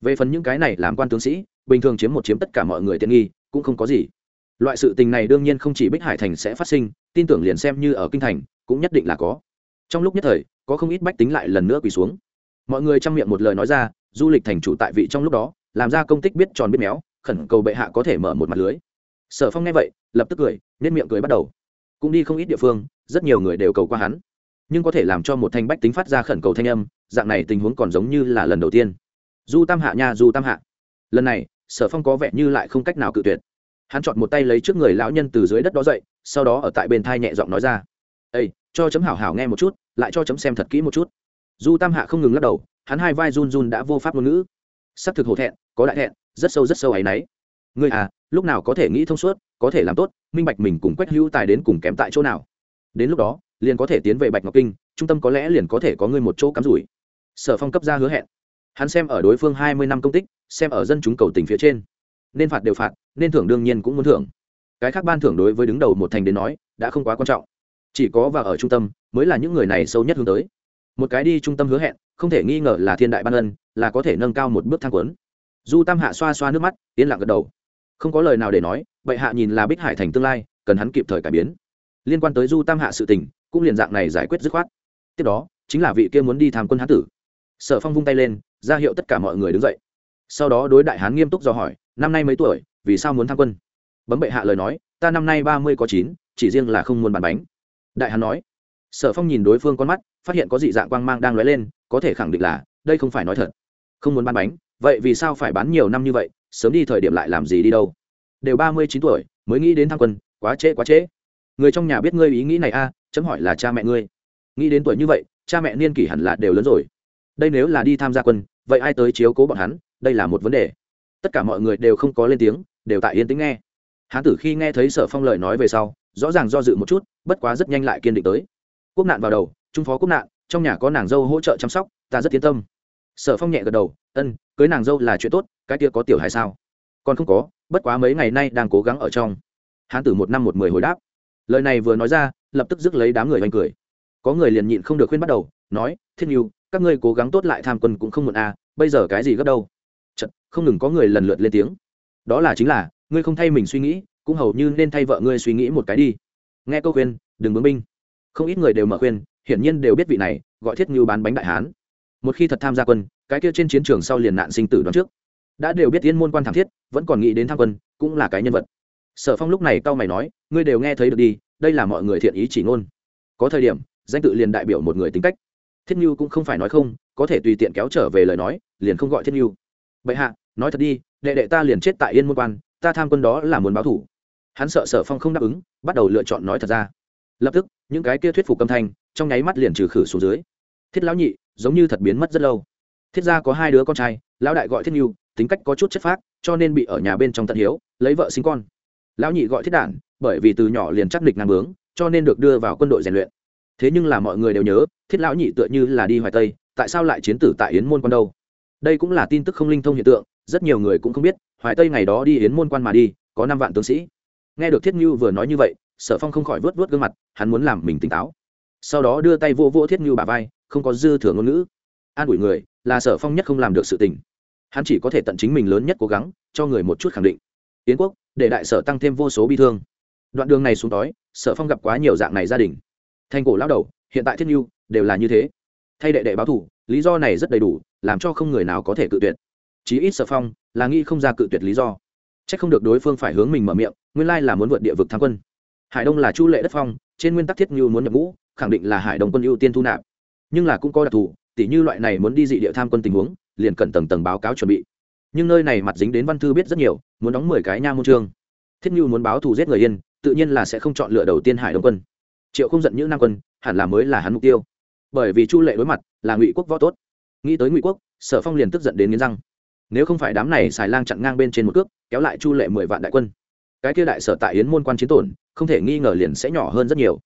Về phần những cái này làm quan tướng sĩ, bình thường chiếm một chiếm tất cả mọi người tiện nghi, cũng không có gì. Loại sự tình này đương nhiên không chỉ bích hải thành sẽ phát sinh, tin tưởng liền xem như ở kinh thành, cũng nhất định là có. Trong lúc nhất thời, có không ít bách tính lại lần nữa quỳ xuống. Mọi người trong miệng một lời nói ra, du lịch thành chủ tại vị trong lúc đó, làm ra công tích biết tròn biết méo khẩn cầu bệ hạ có thể mở một mặt lưới. Sở phong nghe vậy, lập tức cười nên miệng cười bắt đầu. Cũng đi không ít địa phương, rất nhiều người đều cầu qua hắn. Nhưng có thể làm cho một thanh bách tính phát ra khẩn cầu thanh âm, dạng này tình huống còn giống như là lần đầu tiên. Du tam hạ nha du tam hạ. Lần này, sở phong có vẻ như lại không cách nào cự tuyệt. Hắn chọn một tay lấy trước người lão nhân từ dưới đất đó dậy, sau đó ở tại bên thai nhẹ giọng nói ra. Ây cho chấm hảo hảo nghe một chút, lại cho chấm xem thật kỹ một chút. Du tam hạ không ngừng lắc đầu, hắn hai vai run run đã vô pháp ngôn ngữ. S ắ c thực hổ thẹn, có đại thẹn rất sâu rất sâu áy náy. Ngươi à lúc nào có thể nghĩ thông suốt, có thể làm tốt, minh bạch mình cùng quách hữu tài đến cùng kém tại chỗ nào. Đến lúc đó, liền có thể tiến về bạch ngọc kinh, trung tâm có lẽ liền có thể có ngươi một chỗ cắm rủi. Sở phong cấp ra hứa hẹn. Hắn xem ở đối phương hai mươi năm công tích, xem ở dân chúng cầu tình phía trên. Nên phạt đều phạt, nên thưởng đương nhiên cũng muốn thưởng. Cái khác ban thưởng đối với đứng đầu một thành đến nói, đã không quá quan trọng. Chỉ có và ở trung tâm, mới là những người này sâu nhất hướng tới. Một cái đi trung tâm hứa hẹn, không thể nghi ngờ là thiên đại ban ân, là có thể nâng cao một bước thang quấn du tam hạ xoa xoa nước mắt, yên lặng gật đầu. Không có lời nào để nói, bệ hạ nhìn là bích hải thành tương lai, cần hắn kịp thời cải biến. Liên quan tới du tam hạ sự tình, cũng liền dạng này giải quyết dứt khoát. Tiếp đó, chính là vị kia muốn đi tham quân hán tử. Sở phong vung tay lên, ra hiệu tất cả mọi người đứng dậy. Sau đó đối đại hán nghiêm túc dò hỏi, năm nay mấy tuổi, vì sao muốn tham quân? Bấm bệ hạ lời nói, ta năm nay ba mươi có chín, chỉ riêng là không muốn bàn bánh. Đại hán nói. Sở phong nhìn đối phương con mắt, phát hiện có dị dạng quang mang đang lóe lên, có thể khẳng định là, đây không phải nói thật. Không muốn bàn bánh vậy vì sao phải bán nhiều năm như vậy, sớm đi thời điểm lại làm gì đi đâu? Đều ba mươi chín tuổi, mới nghĩ đến tham quân, quá trễ quá trễ. Người trong nhà biết ngươi ý nghĩ này a, chấm hỏi là cha mẹ ngươi. Nghĩ đến tuổi như vậy, cha mẹ niên kỷ hẳn là đều lớn rồi. Đây nếu là đi tham gia quân, vậy ai tới chiếu cố bọn hắn? Đây là một vấn đề. Tất cả mọi người đều không có lên tiếng, đều tại yên tĩnh nghe. Hán tử khi nghe thấy sở phong lời nói về sau, rõ ràng do dự một chút, bất quá rất nhanh lại kiên định tới. Quốc nạn vào đầu, trung phó quốc nạn, trong nhà có nàng dâu hỗ trợ chăm sóc, ta rất yên tâm sở phong nhẹ gật đầu ân cưới nàng dâu là chuyện tốt cái kia có tiểu hài sao? Còn không có bất quá mấy ngày nay đang cố gắng ở trong. Hán tử một năm một mười hồi đáp. Lời này vừa nói ra lập tức rước lấy đám người oanh cười. Có người liền nhịn không được khuyên bắt đầu nói thiên yêu các ngươi cố gắng tốt lại tham quân cũng không muộn à bây giờ cái gì gấp đâu? Chật, không ngừng có người lần lượt lên tiếng. Đó là chính là ngươi không thay mình suy nghĩ cũng hầu như nên thay vợ ngươi suy nghĩ một cái đi. Nghe câu khuyên đừng bướng binh. Không ít người đều mở khuyên hiển nhiên đều biết vị này gọi thiết như bán bánh đại hán một khi thật tham gia quân, cái kia trên chiến trường sau liền nạn sinh tử đoán trước. Đã đều biết yên môn quan thảm thiết, vẫn còn nghĩ đến tham quân, cũng là cái nhân vật. Sở phong lúc này cau mày nói, ngươi đều nghe thấy được đi, đây là mọi người thiện ý chỉ ngôn. Có thời điểm, danh tự liền đại biểu một người tính cách. Thiết như cũng không phải nói không, có thể tùy tiện kéo trở về lời nói, liền không gọi thiết như bệ hạ, nói thật đi, đệ đệ ta liền chết tại yên môn quan, ta tham quân đó là muốn báo thủ. Hắn sợ sở phong không đáp ứng, bắt đầu lựa chọn nói thật ra. Lập tức, những cái kia thuyết phục âm thanh, trong nháy mắt liền trừ khử xuống dưới. Thiết lão nhị giống như thật biến mất rất lâu. Thiết gia có hai đứa con trai, lão đại gọi thiết nhu, tính cách có chút chất phác, cho nên bị ở nhà bên trong tận hiếu, lấy vợ sinh con. Lão nhị gọi thiết đản, bởi vì từ nhỏ liền chắc địch ngang bướng, cho nên được đưa vào quân đội rèn luyện. Thế nhưng là mọi người đều nhớ, thiết lão nhị tựa như là đi hoài tây, tại sao lại chiến tử tại yến môn quan đâu? Đây cũng là tin tức không linh thông hiện tượng, rất nhiều người cũng không biết, hoài tây ngày đó đi yến môn quan mà đi, có năm vạn tướng sĩ. Nghe được thiết như vừa nói như vậy, sở phong không khỏi vớt vớt gương mặt, hắn muốn làm mình tỉnh táo. Sau đó đưa tay vô vô thiết như bà vai không có dư thừa ngôn ngữ. An ủi người, là sở phong nhất không làm được sự tình. Hắn chỉ có thể tận chính mình lớn nhất cố gắng, cho người một chút khẳng định. Tiến quốc, để đại sở tăng thêm vô số bi thương. Đoạn đường này xuống đói sở phong gặp quá nhiều dạng này gia đình. Thành cổ lao đầu, hiện tại thiết n đều là như thế. Thay đệ đệ báo thủ, lý do này rất đầy đủ, làm cho không người nào có thể cự tuyệt. Chí ít sở phong, là nghĩ không ra cự tuyệt lý do. C h ắ c không được đối phương phải hướng mình mở miệng, nguyên lai là muốn vượt địa vực tham quân. Hải đông là chu lệ đất phong, trên nguyên tắc thiết như muốn nhập ngũ, khẳng định là hải đông quân ưu tiên thu nạp nhưng là cũng có đặc thù, tỉ như loại này muốn đi dị địa tham quân tình huống, liền cần tầng tầng báo cáo chuẩn bị. Nhưng nơi này mặt dính đến văn thư biết rất nhiều, muốn đóng mười cái nha môn trương. Thiết như muốn báo thù giết người yên, tự nhiên là sẽ không chọn lựa đầu tiên hải đông quân. Triệu không giận những nam quân, hẳn là mới là hắn mục tiêu. Bởi vì chu lệ đối mặt, là ngụy quốc võ tốt. Nghĩ tới ngụy quốc, sở phong liền tức giận đến nghiến răng. Nếu không phải đám này xài lang chặn ngang bên trên một cước, kéo lại chu lệ mười vạn đại quân. Cái kia đại sở tại yến môn quan chiến tổn, không thể nghi ngờ liền sẽ nhỏ hơn rất nhiều.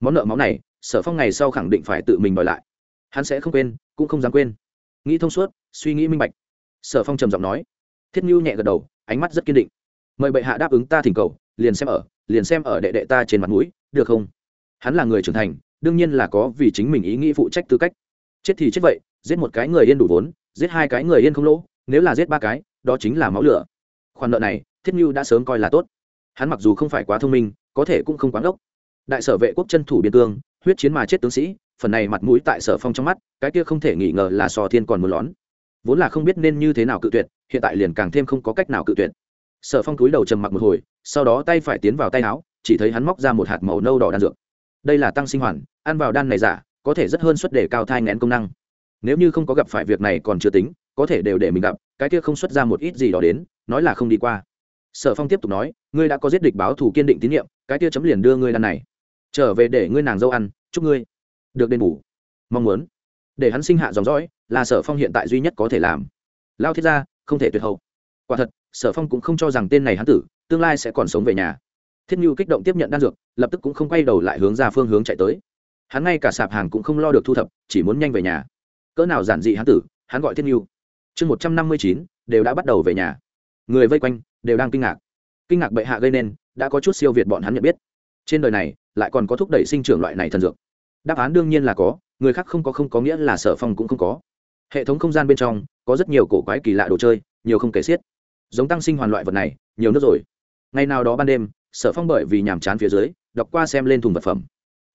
Món nợ máu này, sở phong ngày sau khẳng định phải tự mình đòi lại hắn sẽ không quên, cũng không dám quên. Nghĩ thông suốt, suy nghĩ minh bạch. Sở phong trầm giọng nói. Thiết mưu nhẹ gật đầu, ánh mắt rất kiên định. Mời bệ hạ đáp ứng ta thỉnh cầu, liền xem ở, liền xem ở đệ đệ ta trên mặt mũi, được không? Hắn là người trưởng thành, đương nhiên là có vì chính mình ý nghĩ phụ trách tư cách. Chết thì chết vậy, giết một cái người yên đủ vốn, giết hai cái người yên không lỗ, nếu là giết ba cái, đó chính là máu lửa. Khoản nợ này, thiết mưu đã sớm coi là tốt. Hắn mặc dù không phải quá thông minh, có thể cũng không quán ốc đại sở vệ quốc chân thủ biên cương, huyết chiến mà chết tướng sĩ phần này mặt mũi tại sở phong trong mắt, cái kia không thể nghi ngờ là sò thiên còn muốn lón. Vốn là không biết nên như thế nào cự tuyệt, hiện tại liền càng thêm không có cách nào cự tuyệt. Sở phong túi đầu trầm mặc một hồi, sau đó tay phải tiến vào tay áo, chỉ thấy hắn móc ra một hạt màu nâu đỏ đan dược. Đây là tăng sinh hoàn, ăn vào đan này giả, có thể rất hơn suất để cao thai ngén công năng. Nếu như không có gặp phải việc này còn chưa tính, có thể đều để mình gặp, cái kia không xuất ra một ít gì đó đến, nói là không đi qua. Sở phong tiếp tục nói, ngươi đã có giết địch báo thù kiên định tín nhiệm, cái kia chấm liền đưa ngươi đan này. Trở về để ngươi nàng dâu ăn, chúc ngươi được đền bù. Mong muốn. Để hắn sinh hạ dòng dõi, là sở phong hiện tại duy nhất có thể làm. Lao thiết ra không thể tuyệt hậu. Quả thật, sở phong cũng không cho rằng tên này hắn tử, tương lai sẽ còn sống về nhà. Thiết như kích động tiếp nhận đan dược, lập tức cũng không quay đầu lại hướng ra phương hướng chạy tới. Hắn ngay cả sạp hàng cũng không lo được thu thập, chỉ muốn nhanh về nhà. Cỡ nào giản dị hắn tử, hắn gọi thiết như chương một trăm năm mươi chín, đều đã bắt đầu về nhà. Người vây quanh, đều đang kinh ngạc. Kinh ngạc bệ hạ gây nên, đã có chút siêu việt bọn hắn nhận biết. Trên đời này, lại còn có thúc đẩy sinh trưởng loại này thần dược đáp án đương nhiên là có, người khác không có không có nghĩa là sở phong cũng không có. Hệ thống không gian bên trong, có rất nhiều cổ quái kỳ lạ đồ chơi, nhiều không kể xiết. Giống tăng sinh hoàn loại vật này, nhiều nước rồi. Ngày nào đó ban đêm, sở phong bởi vì nhàm chán phía dưới, đọc qua xem lên thùng vật phẩm.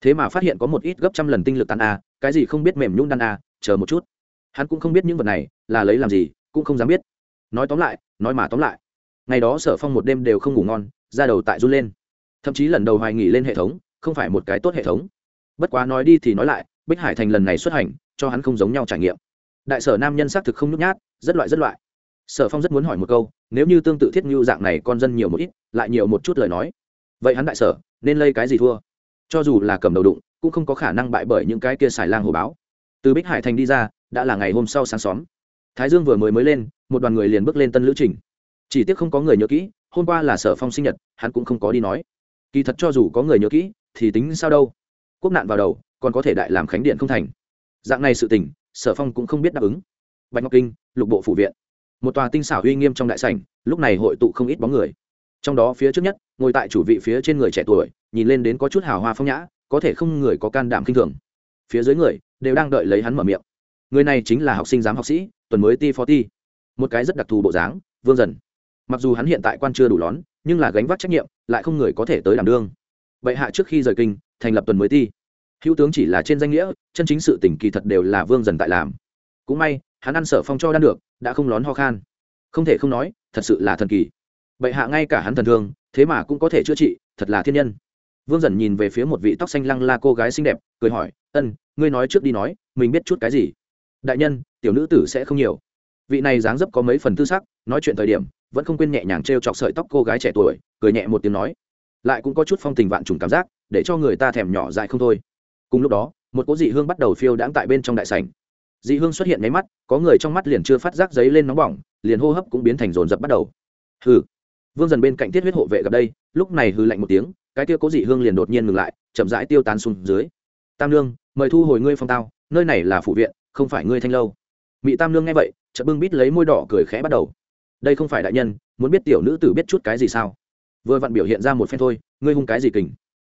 Thế mà phát hiện có một ít gấp trăm lần tinh lực tàn a, cái gì không biết mềm nhung đan a, chờ một chút. Hắn cũng không biết những vật này, là lấy làm gì, cũng không dám biết. Nói tóm lại, nói mà tóm lại. Ngày đó sở phong một đêm đều không ngủ ngon ra đầu tại run lên. Thậm chí lần đầu hoài nghỉ lên hệ thống, không phải một cái tốt hệ thống bất quá nói đi thì nói lại, bích hải thành lần này xuất hành, cho hắn không giống nhau trải nghiệm. Đại sở nam nhân xác thực không nhút nhát, rất loại rất loại. Sở phong rất muốn hỏi một câu, nếu như tương tự thiết ngưu dạng này con dân nhiều một ít, lại nhiều một chút lời nói. Vậy hắn đại sở, nên lây cái gì thua? Cho dù là cầm đầu đụng, cũng không có khả năng bại bởi những cái kia xài lang hồ báo. Từ bích hải thành đi ra, đã là ngày hôm sau sáng xóm thái dương vừa mới mới lên, một đoàn người liền bước lên tân lữ trình. Chỉ tiếc không có người nhớ kỹ, hôm qua là sở phong sinh nhật, hắn cũng không có đi nói. Kỳ thật cho dù có người nhớ kỹ, thì tính sao đâu? Quốc nạn vào đầu, còn có thể đại làm khánh điện không thành. Dạng này sự tình, sở phong cũng không biết đáp ứng. Bạch ngọc kinh, lục bộ phủ viện. Một tòa tinh xảo uy nghiêm trong đại sảnh, lúc này hội tụ không ít bóng người. Trong đó phía trước nhất, ngồi tại chủ vị phía trên người trẻ tuổi, nhìn lên đến có chút hào hoa phong nhã, có thể không người có can đảm kinh thường. Phía dưới người, đều đang đợi lấy hắn mở miệng. Người này chính là học sinh giám học sĩ, tuần mới ti phó ti một cái rất đặc thù bộ dáng, vương dần. Mặc dù hắn hiện tại quan chưa đủ lón, nhưng là gánh vác trách nhiệm, lại không người có thể tới đảm đương vậy hạ trước khi rời kinh, thành lập tuần mới thi hữu tướng chỉ là trên danh nghĩa, chân chính sự tỉnh kỳ thật đều là vương dần tại làm. Cũng may, hắn ăn sở phong cho đan được, đã không lón ho khan. Không thể không nói, thật sự là thần kỳ. Vậy hạ ngay cả hắn thần thương, thế mà cũng có thể chữa trị, thật là thiên nhân. Vương dần nhìn về phía một vị tóc xanh lăng la cô gái xinh đẹp, cười hỏi, ân, ngươi nói trước đi nói, mình biết chút cái gì? Đại nhân, tiểu nữ tử sẽ không nhiều. Vị này dáng dấp có mấy phần tư sắc, nói chuyện thời điểm, vẫn không quên nhẹ nhàng t r e o chọc sợi tóc cô gái trẻ tuổi, cười nhẹ một tiếng nói lại cũng có chút phong tình vạn trùng cảm giác, để cho người ta thèm nhỏ dại không thôi. Cùng lúc đó, một cỗ dị hương bắt đầu phiêu đãng tại bên trong đại sảnh. Dị hương xuất hiện máy mắt, có người trong mắt liền chưa phát giác giấy lên nóng bỏng, liền hô hấp cũng biến thành rồn rập bắt đầu. Hừ. Vương dần bên cạnh thiết huyết hộ vệ gặp đây, lúc này hư lạnh một tiếng, cái kia cố dị hương liền đột nhiên ngừng lại, chậm rãi tiêu tan xuống dưới. Tam lương mời thu hồi ngươi phong tao, nơi này là phủ viện, không phải ngươi thanh lâu. Mỹ tam lương nghe vậy, chợt bưng bít lấy môi đỏ cười khẽ bắt đầu. Đây không phải đại nhân, muốn biết tiểu nữ tử biết chút cái gì sao? Vừa vặn biểu hiện ra một phen thôi, ngươi hung cái gì kình?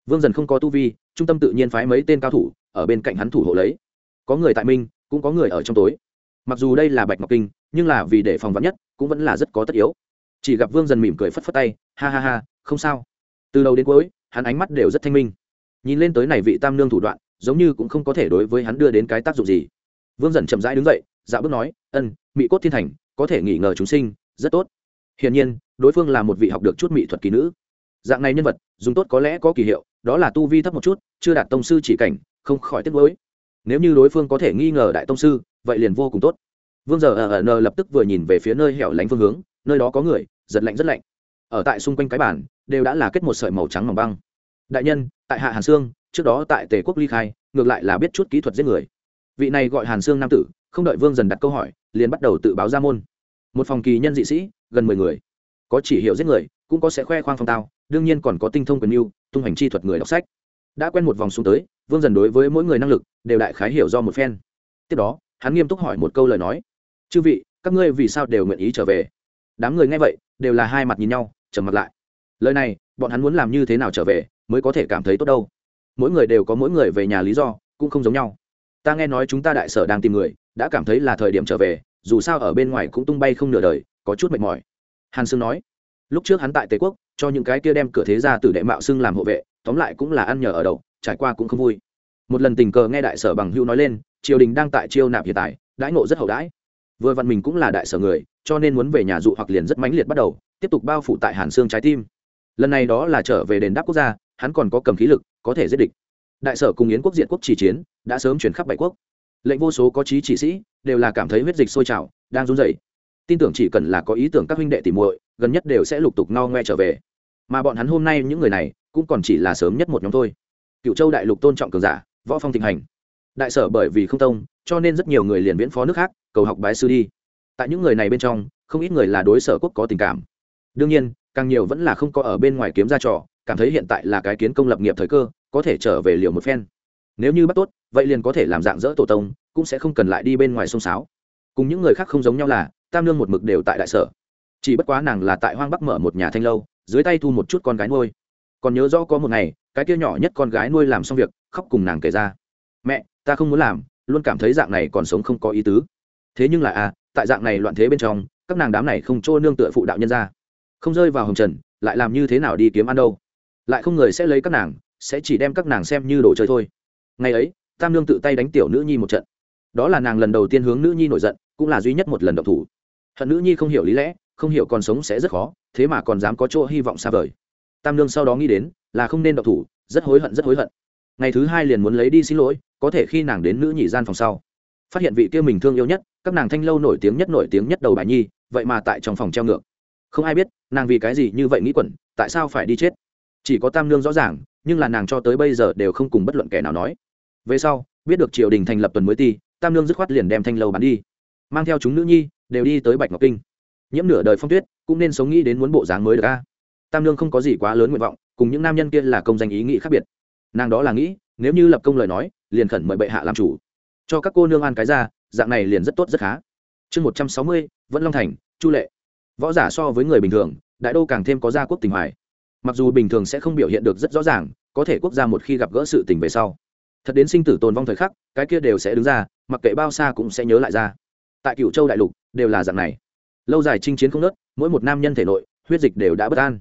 Vương dần không có tu vi, trung tâm tự nhiên phái mấy tên cao thủ, ở bên cạnh hắn thủ hộ lấy. Có người tại minh cũng có người ở trong tối. Mặc dù đây là bạch ngọc kinh, nhưng là vì để phòng vắn nhất, cũng vẫn là rất có tất yếu. Chỉ gặp vương dần mỉm cười phất phất tay, ha ha ha, không sao. Từ đầu đến cuối, hắn ánh mắt đều rất thanh minh. Nhìn lên tới này vị tam nương thủ đoạn, giống như cũng không có thể đối với hắn đưa đến cái tác dụng gì. Vương dần chậm rãi đứng dậy dạ bước nói, ân mỹ cốt thiên thành, có thể nghỉ ngờ chúng sinh, rất tốt. Hiển nhiên đối phương là một vị học được chút mỹ thuật kỳ nữ. Dạng này nhân vật, dùng tốt có lẽ có kỳ hiệu, đó là tu vi thấp một chút, chưa đạt tông sư chỉ cảnh, không khỏi tiếc lối nếu như đối phương có thể nghi ngờ đại tông sư, vậy liền vô cùng tốt. Vương giờ ở n lập tức vừa nhìn về phía nơi hẻo lánh phương hướng, nơi đó có người, giật lạnh, rất lạnh. Ở tại xung quanh cái bản đều đã là kết một sợi màu trắng mỏng băng. Đại nhân, tại hạ hàn sương, trước đó tại tề quốc ly khai, ngược lại là biết chút kỹ thuật giết người. Vị này gọi hàn sương nam tử, không đợi vương dần đặt câu hỏi, liền bắt đầu tự báo ra môn. Một phòng kỳ nhân dị sĩ, gần mười người có chỉ hiểu giết người, cũng có sẽ khoe khoang phong tao, đương nhiên còn có tinh thông quyền mưu, tung hành chi thuật người đọc sách. Đã quen một vòng xuống tới, vương dần đối với mỗi người năng lực đều đại khái hiểu do một phen. Tiếp đó, hắn nghiêm túc hỏi một câu lời nói. Chư vị, các ngươi vì sao đều nguyện ý trở về? Đám người nghe vậy, đều là hai mặt nhìn nhau, trầm mặt lại. Lời này, bọn hắn muốn làm như thế nào trở về, mới có thể cảm thấy tốt đâu? Mỗi người đều có mỗi người về nhà lý do, cũng không giống nhau. Ta nghe nói chúng ta đại sở đang tìm người, đã cảm thấy là thời điểm trở về, dù sao ở bên ngoài cũng tung bay không nửa đời, có chút mệt mỏi hàn sương nói, lúc trước hắn tại tề quốc, cho những cái kia đem cửa thế ra từ đệ mạo xưng làm hộ vệ, tóm lại cũng là ăn nhờ ở đậu trải qua cũng không vui. Một lần tình cờ nghe đại sở bằng hưu nói lên, triều đình đang tại chiêu nạp hiện tại, đãi ngộ rất hậu đãi. Vừa vặn mình cũng là đại sở người, cho nên muốn về nhà dụ hoặc liền rất mãnh liệt bắt đầu, tiếp tục bao phủ tại hàn xương trái tim. Lần này đó là trở về đền đáp quốc gia, hắn còn có cầm khí lực, có thể giết địch. Đại sở cùng yến quốc diện quốc chỉ chiến, đã sớm chuyển khắp bảy quốc. Lệnh vô số có trí chỉ sĩ, đều là cảm thấy huyết dịch sôi trào, đang run rẩy tin tưởng chỉ cần là có ý tưởng các huynh đệ tỉ muội, gần nhất đều sẽ lục tục no ngoe trở về. Mà bọn hắn hôm nay những người này, cũng còn chỉ là sớm nhất một nhóm thôi. Cựu châu đại lục tôn trọng cường giả, võ phong thịnh hành. Đại sở bởi vì không tông cho nên rất nhiều người liền viễn phó nước khác, cầu học bái sư đi. Tại những người này bên trong, không ít người là đối sở quốc có tình cảm. Đương nhiên, càng nhiều vẫn là không có ở bên ngoài kiếm ra trò, cảm thấy hiện tại là cái kiến công lập nghiệp thời cơ, có thể trở về liều một phen. Nếu như bắt tốt, vậy liền có thể làm dạng dỡ tổ tông, cũng sẽ không cần lại đi bên ngoài sông sáo. Cùng những người khác không giống nhau là tam lương một mực đều tại đại sở. Chỉ bất quá nàng là tại hoang bắc mở một nhà thanh lâu, dưới tay thu một chút con gái nuôi. Còn nhớ rõ có một ngày, cái kia nhỏ nhất con gái nuôi làm xong việc, khóc cùng nàng kể ra. Mẹ, ta không muốn làm, luôn cảm thấy dạng này còn sống không có ý tứ. Thế nhưng là à tại dạng này loạn thế bên trong, các nàng đám này không trôi nương tựa phụ đạo nhân ra. Không rơi vào hồng trần, lại làm như thế nào đi kiếm ăn đâu. Lại không người sẽ lấy các nàng, sẽ chỉ đem các nàng xem như đồ chơi thôi. Ngày ấy, tam nương tự tay đánh tiểu nữ nhi một trận. Đó là nàng lần đầu tiên hướng nữ nhi nổi giận, cũng là duy nhất một lần động thủ hận nữ nhi không hiểu lý lẽ, không hiểu còn sống sẽ rất khó, thế mà còn dám có chỗ hy vọng xa vời. Tam nương sau đó nghĩ đến, là không nên độc thủ, rất hối hận, rất hối hận. Ngày thứ hai liền muốn lấy đi xin lỗi, có thể khi nàng đến nữ nhị gian phòng sau, phát hiện vị kia mình thương yêu nhất, các nàng thanh lâu nổi tiếng nhất, nổi tiếng nhất đầu bài nhi, vậy mà tại trong phòng treo ngược. Không ai biết, nàng vì cái gì như vậy nghĩ quẩn, tại sao phải đi chết? Chỉ có tam nương rõ ràng, nhưng là nàng cho tới bây giờ đều không cùng bất luận kẻ nào nói. Về sau, biết được triều đình thành lập tuần mới ti, tam nương dứt khoát liền đem thanh lâu bán đi. Mang theo chúng nữ nhi đều đi tới bạch ngọc kinh. Nhiễm nửa đời phong tuyết, cũng nên sống nghĩ đến muốn bộ dáng mới được a. Tam nương không có gì quá lớn nguyện vọng, cùng những nam nhân kia là công danh ý nghĩ khác biệt. Nàng đó là nghĩ, nếu như lập công lời nói, liền khẩn mời bệ hạ làm chủ. Cho các cô nương ăn cái ra, dạng này liền rất tốt rất khá. Chương một trăm sáu mươi, vẫn long thành, chu lệ. Võ giả so với người bình thường, đại đô càng thêm có gia quốc tình hoài. Mặc dù bình thường sẽ không biểu hiện được rất rõ ràng, có thể quốc gia một khi gặp gỡ sự tình về sau, thật đến sinh tử tồn vong thời khắc, cái kia đều sẽ đứng ra, mặc kệ bao xa cũng sẽ nhớ lại ra tại cựu châu đại lục đều là dạng này. Lâu dài chinh chiến không nớt mỗi một nam nhân thể nội, huyết dịch đều đã bất an.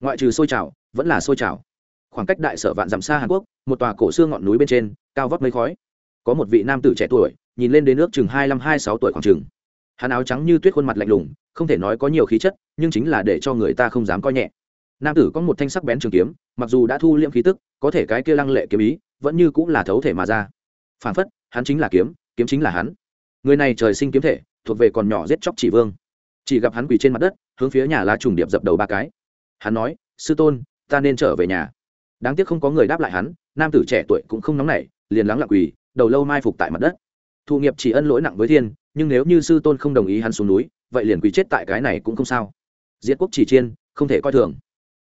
Ngoại trừ sôi trào, vẫn là sôi trào. Khoảng cách đại sở vạn dặm xa hàn quốc, một tòa cổ xưa ngọn núi bên trên, cao vấp mây khói. Có một vị nam tử trẻ tuổi, nhìn lên đến nước chừng hai mươi hai sáu tuổi khoảng chừng. Hắn áo trắng như tuyết khuôn mặt lạnh lùng, không thể nói có nhiều khí chất, nhưng chính là để cho người ta không dám coi nhẹ. Nam tử có một thanh sắc bén trường kiếm, mặc dù đã thu liễm khí tức, có thể cái kia lăng lệ kiếm ý, vẫn như cũng là thấu thể mà ra. Phản phất, hắn chính là kiếm kiếm chính là hắn người này trời sinh kiếm thể, thuộc về còn nhỏ giết chóc chỉ vương. Chỉ gặp hắn quỳ trên mặt đất, hướng phía nhà lá trùng điệp dập đầu ba cái. Hắn nói, sư tôn, ta nên trở về nhà. Đáng tiếc không có người đáp lại hắn, nam tử trẻ tuổi cũng không nóng nảy, liền lắng lặng quỳ, đầu lâu mai phục tại mặt đất. Thụ nghiệp chỉ ân lỗi nặng với thiên, nhưng nếu như sư tôn không đồng ý hắn xuống núi, vậy liền quỳ chết tại cái này cũng không sao. Diệt quốc chỉ chiên, không thể coi thường.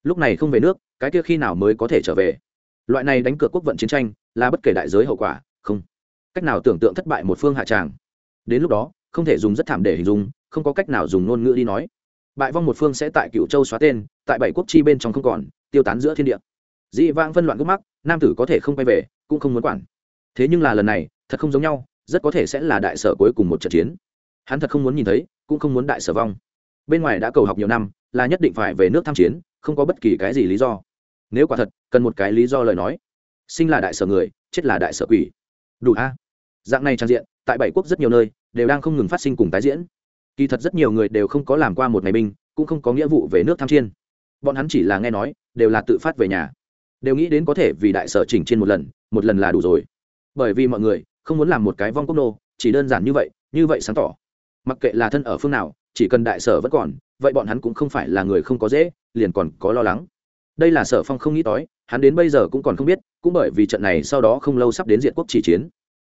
Lúc này không về nước, cái kia khi nào mới có thể trở về? Loại này đánh cược quốc vận chiến tranh, là bất kể đại giới hậu quả, không. Cách nào tưởng tượng thất bại một phương hạ tràng? Đến lúc đó, không thể dùng rất thảm để hình dung, không có cách nào dùng ngôn ngữ đi nói. Bại vong một phương sẽ tại cựu châu xóa tên, tại bảy quốc chi bên trong không còn, tiêu tán giữa thiên địa. Dị vãng phân loạn gốc mắc, nam tử có thể không quay về, cũng không muốn quản. Thế nhưng là lần này, thật không giống nhau, rất có thể sẽ là đại sở cuối cùng một trận chiến. Hắn thật không muốn nhìn thấy, cũng không muốn đại sở vong. Bên ngoài đã cầu học nhiều năm, là nhất định phải về nước tham chiến, không có bất kỳ cái gì lý do. Nếu quả thật, cần một cái lý do lời nói. Sinh là đại sở người, chết là đại sở quỷ. Đủ a. Dạng này trang diện tại bảy quốc rất nhiều nơi, đều đang không ngừng phát sinh cùng tái diễn. Kỳ thật rất nhiều người đều không có làm qua một ngày binh, cũng không có nghĩa vụ về nước tham chiên. Bọn hắn chỉ là nghe nói, đều là tự phát về nhà. Đều nghĩ đến có thể vì đại sở chỉnh trên một lần một lần là đủ rồi. Bởi vì mọi người không muốn làm một cái vong quốc nô, chỉ đơn giản như vậy như vậy sáng tỏ. Mặc kệ là thân ở phương nào, chỉ cần đại sở vẫn còn, vậy bọn hắn cũng không phải là người không có dễ, liền còn có lo lắng. Đây là sở phong không nghĩ tới, hắn đến bây giờ cũng còn không biết, cũng bởi vì trận này sau đó không lâu sắp đến diện quốc chỉ chiến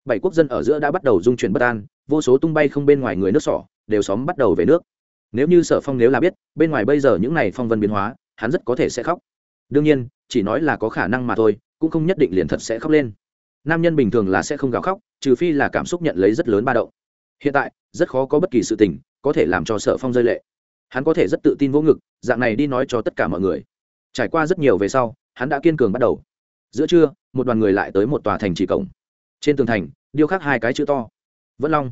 bảy quốc dân ở giữa đã bắt đầu dung chuyển bất an, vô số tung bay không bên ngoài người nước sỏ, đều xóm bắt đầu về nước. Nếu như sở phong nếu là biết, bên ngoài bây giờ những này phong vân biến hóa, hắn rất có thể sẽ khóc. Đương nhiên, chỉ nói là có khả năng mà thôi, cũng không nhất định liền thật sẽ khóc lên. Nam nhân bình thường là sẽ không gào khóc, trừ phi là cảm xúc nhận lấy rất lớn ba động. Hiện tại, rất khó có bất kỳ sự tình, có thể làm cho sở phong rơi lệ. Hắn có thể rất tự tin vô ngực, dạng này đi nói cho tất cả mọi người. Trải qua rất nhiều về sau, hắn đã kiên cường bắt đầu. Giữa trưa, một đoàn người lại tới một tòa thành trì cổng. Trên tường thành điêu khắc hai cái chữ to. Vẫn long.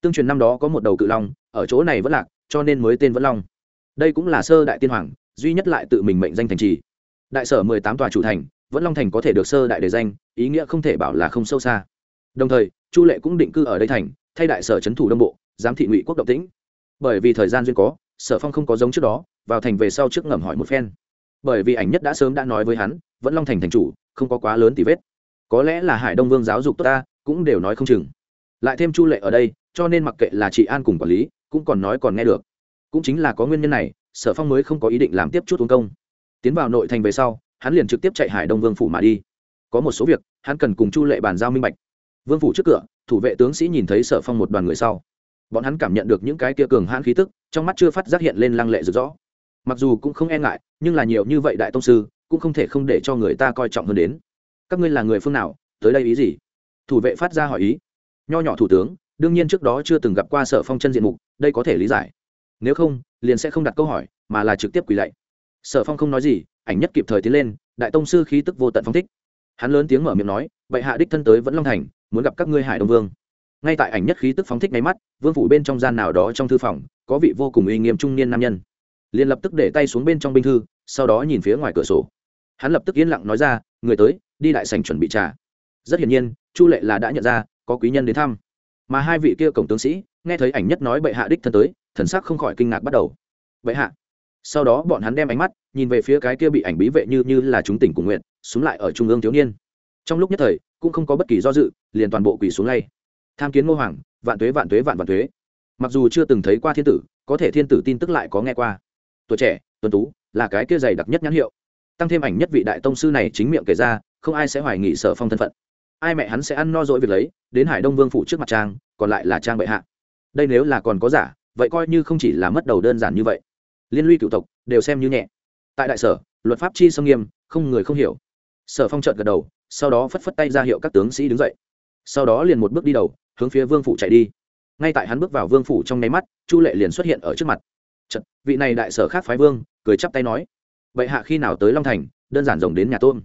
Tương truyền năm đó có một đầu cự long, ở chỗ này vẫn lạc, cho nên mới tên vẫn long. Đây cũng là sơ đại tiên hoàng, duy nhất lại tự mình mệnh danh thành trì. Đại sở mười tám tòa chủ thành, vẫn long thành có thể được sơ đại đề danh, ý nghĩa không thể bảo là không sâu xa. Đồng thời, chu lệ cũng định cư ở đây thành, thay đại sở trấn thủ đông bộ, giám thị ngụy quốc động tĩnh. Bởi vì thời gian duyên có, sở phong không có giống trước đó, vào thành về sau trước ngầm hỏi một phen. Bởi vì ảnh nhất đã sớm đã nói với hắn, vẫn long thành thành chủ, không có quá lớn tí vết. Có lẽ là hải đông vương giáo dục tốt ta cũng đều nói không chừng. Lại thêm chu lệ ở đây, cho nên mặc kệ là chị an cùng quản lý, cũng còn nói còn nghe được. Cũng chính là có nguyên nhân này, sở phong mới không có ý định làm tiếp chút uống công. Tiến vào nội thành về sau, hắn liền trực tiếp chạy hải đông vương phủ mà đi. Có một số việc, hắn cần cùng chu lệ bàn giao minh bạch. Vương phủ trước cửa, thủ vệ tướng sĩ nhìn thấy sở phong một đoàn người sau. Bọn hắn cảm nhận được những cái kia cường hãn khí tức, trong mắt chưa phát giác hiện lên lăng lệ rực rõ mặc dù cũng không e ngại, nhưng là nhiều như vậy đại tông sư, cũng không thể không để cho người ta coi trọng hơn đến. Các ngươi là người phương nào, tới đây ý gì? Thủ vệ phát ra hỏi ý. Nho nhỏ thủ tướng, đương nhiên trước đó chưa từng gặp qua sở phong chân diện mục, đây có thể lý giải. Nếu không, liền sẽ không đặt câu hỏi, mà là trực tiếp quỳ lạy. Sở phong không nói gì, ảnh nhất kịp thời tiến lên, đại tông sư khí tức vô tận phong thích. Hắn lớn tiếng mở miệng nói, bệ hạ đích thân tới vẫn long thành, muốn gặp các ngươi hải đông vương. Ngay tại ảnh nhất khí tức phóng thích ngay mắt, vương phủ bên trong gian nào đó trong thư phòng, có vị vô cùng uy nghiêm trung niên nam nhân. Liền lập tức để tay xuống bên trong binh thư, sau đó nhìn phía ngoài cửa sổ. Hắn lập tức yên lặng nói ra, người tới, đi đại sành chuẩn bị trà rất hiển nhiên, chu lệ là đã nhận ra, có quý nhân đến thăm. Mà hai vị kia cổng tướng sĩ, nghe thấy ảnh nhất nói bệ hạ đích thân tới, thần sắc không khỏi kinh ngạc bắt đầu. Bệ hạ. Sau đó bọn hắn đem ánh mắt nhìn về phía cái kia bị ảnh bí vệ như như là chúng tỉnh cùng nguyện xuống lại ở trung ương thiếu niên. Trong lúc nhất thời, cũng không có bất kỳ do dự, liền toàn bộ quỳ xuống lay tham kiến ngô hoàng, vạn tuế vạn tuế, vạn vạn tuế. Mặc dù chưa từng thấy qua thiên tử, có thể thiên tử tin tức lại có nghe qua. Tuổi trẻ tuần tú, là cái kia dày đặc nhất nhãn hiệu. Tăng thêm ảnh nhất vị đại tông sư này chính miệng kể ra, không ai sẽ hoài nghị sở phong thân phận ai mẹ hắn sẽ ăn no dỗi việc lấy đến hải đông vương phủ trước mặt trang còn lại là trang bệ hạ. Đây nếu là còn có giả vậy coi như không chỉ là mất đầu đơn giản như vậy. Liên lụy cựu tộc đều xem như nhẹ. Tại đại sở luật pháp chi sông nghiêm không người không hiểu. Sở phong trợt gật đầu sau đó phất phất tay ra hiệu các tướng sĩ đứng dậy. Sau đó liền một bước đi đầu hướng phía vương phủ chạy đi. Ngay tại hắn bước vào vương phủ trong nháy mắt chu lệ liền xuất hiện ở trước mặt. Chật, vị này đại sở khác phái vương cười chắp tay nói vậy hạ khi nào tới long thành đơn giản rồng đến nhà tôm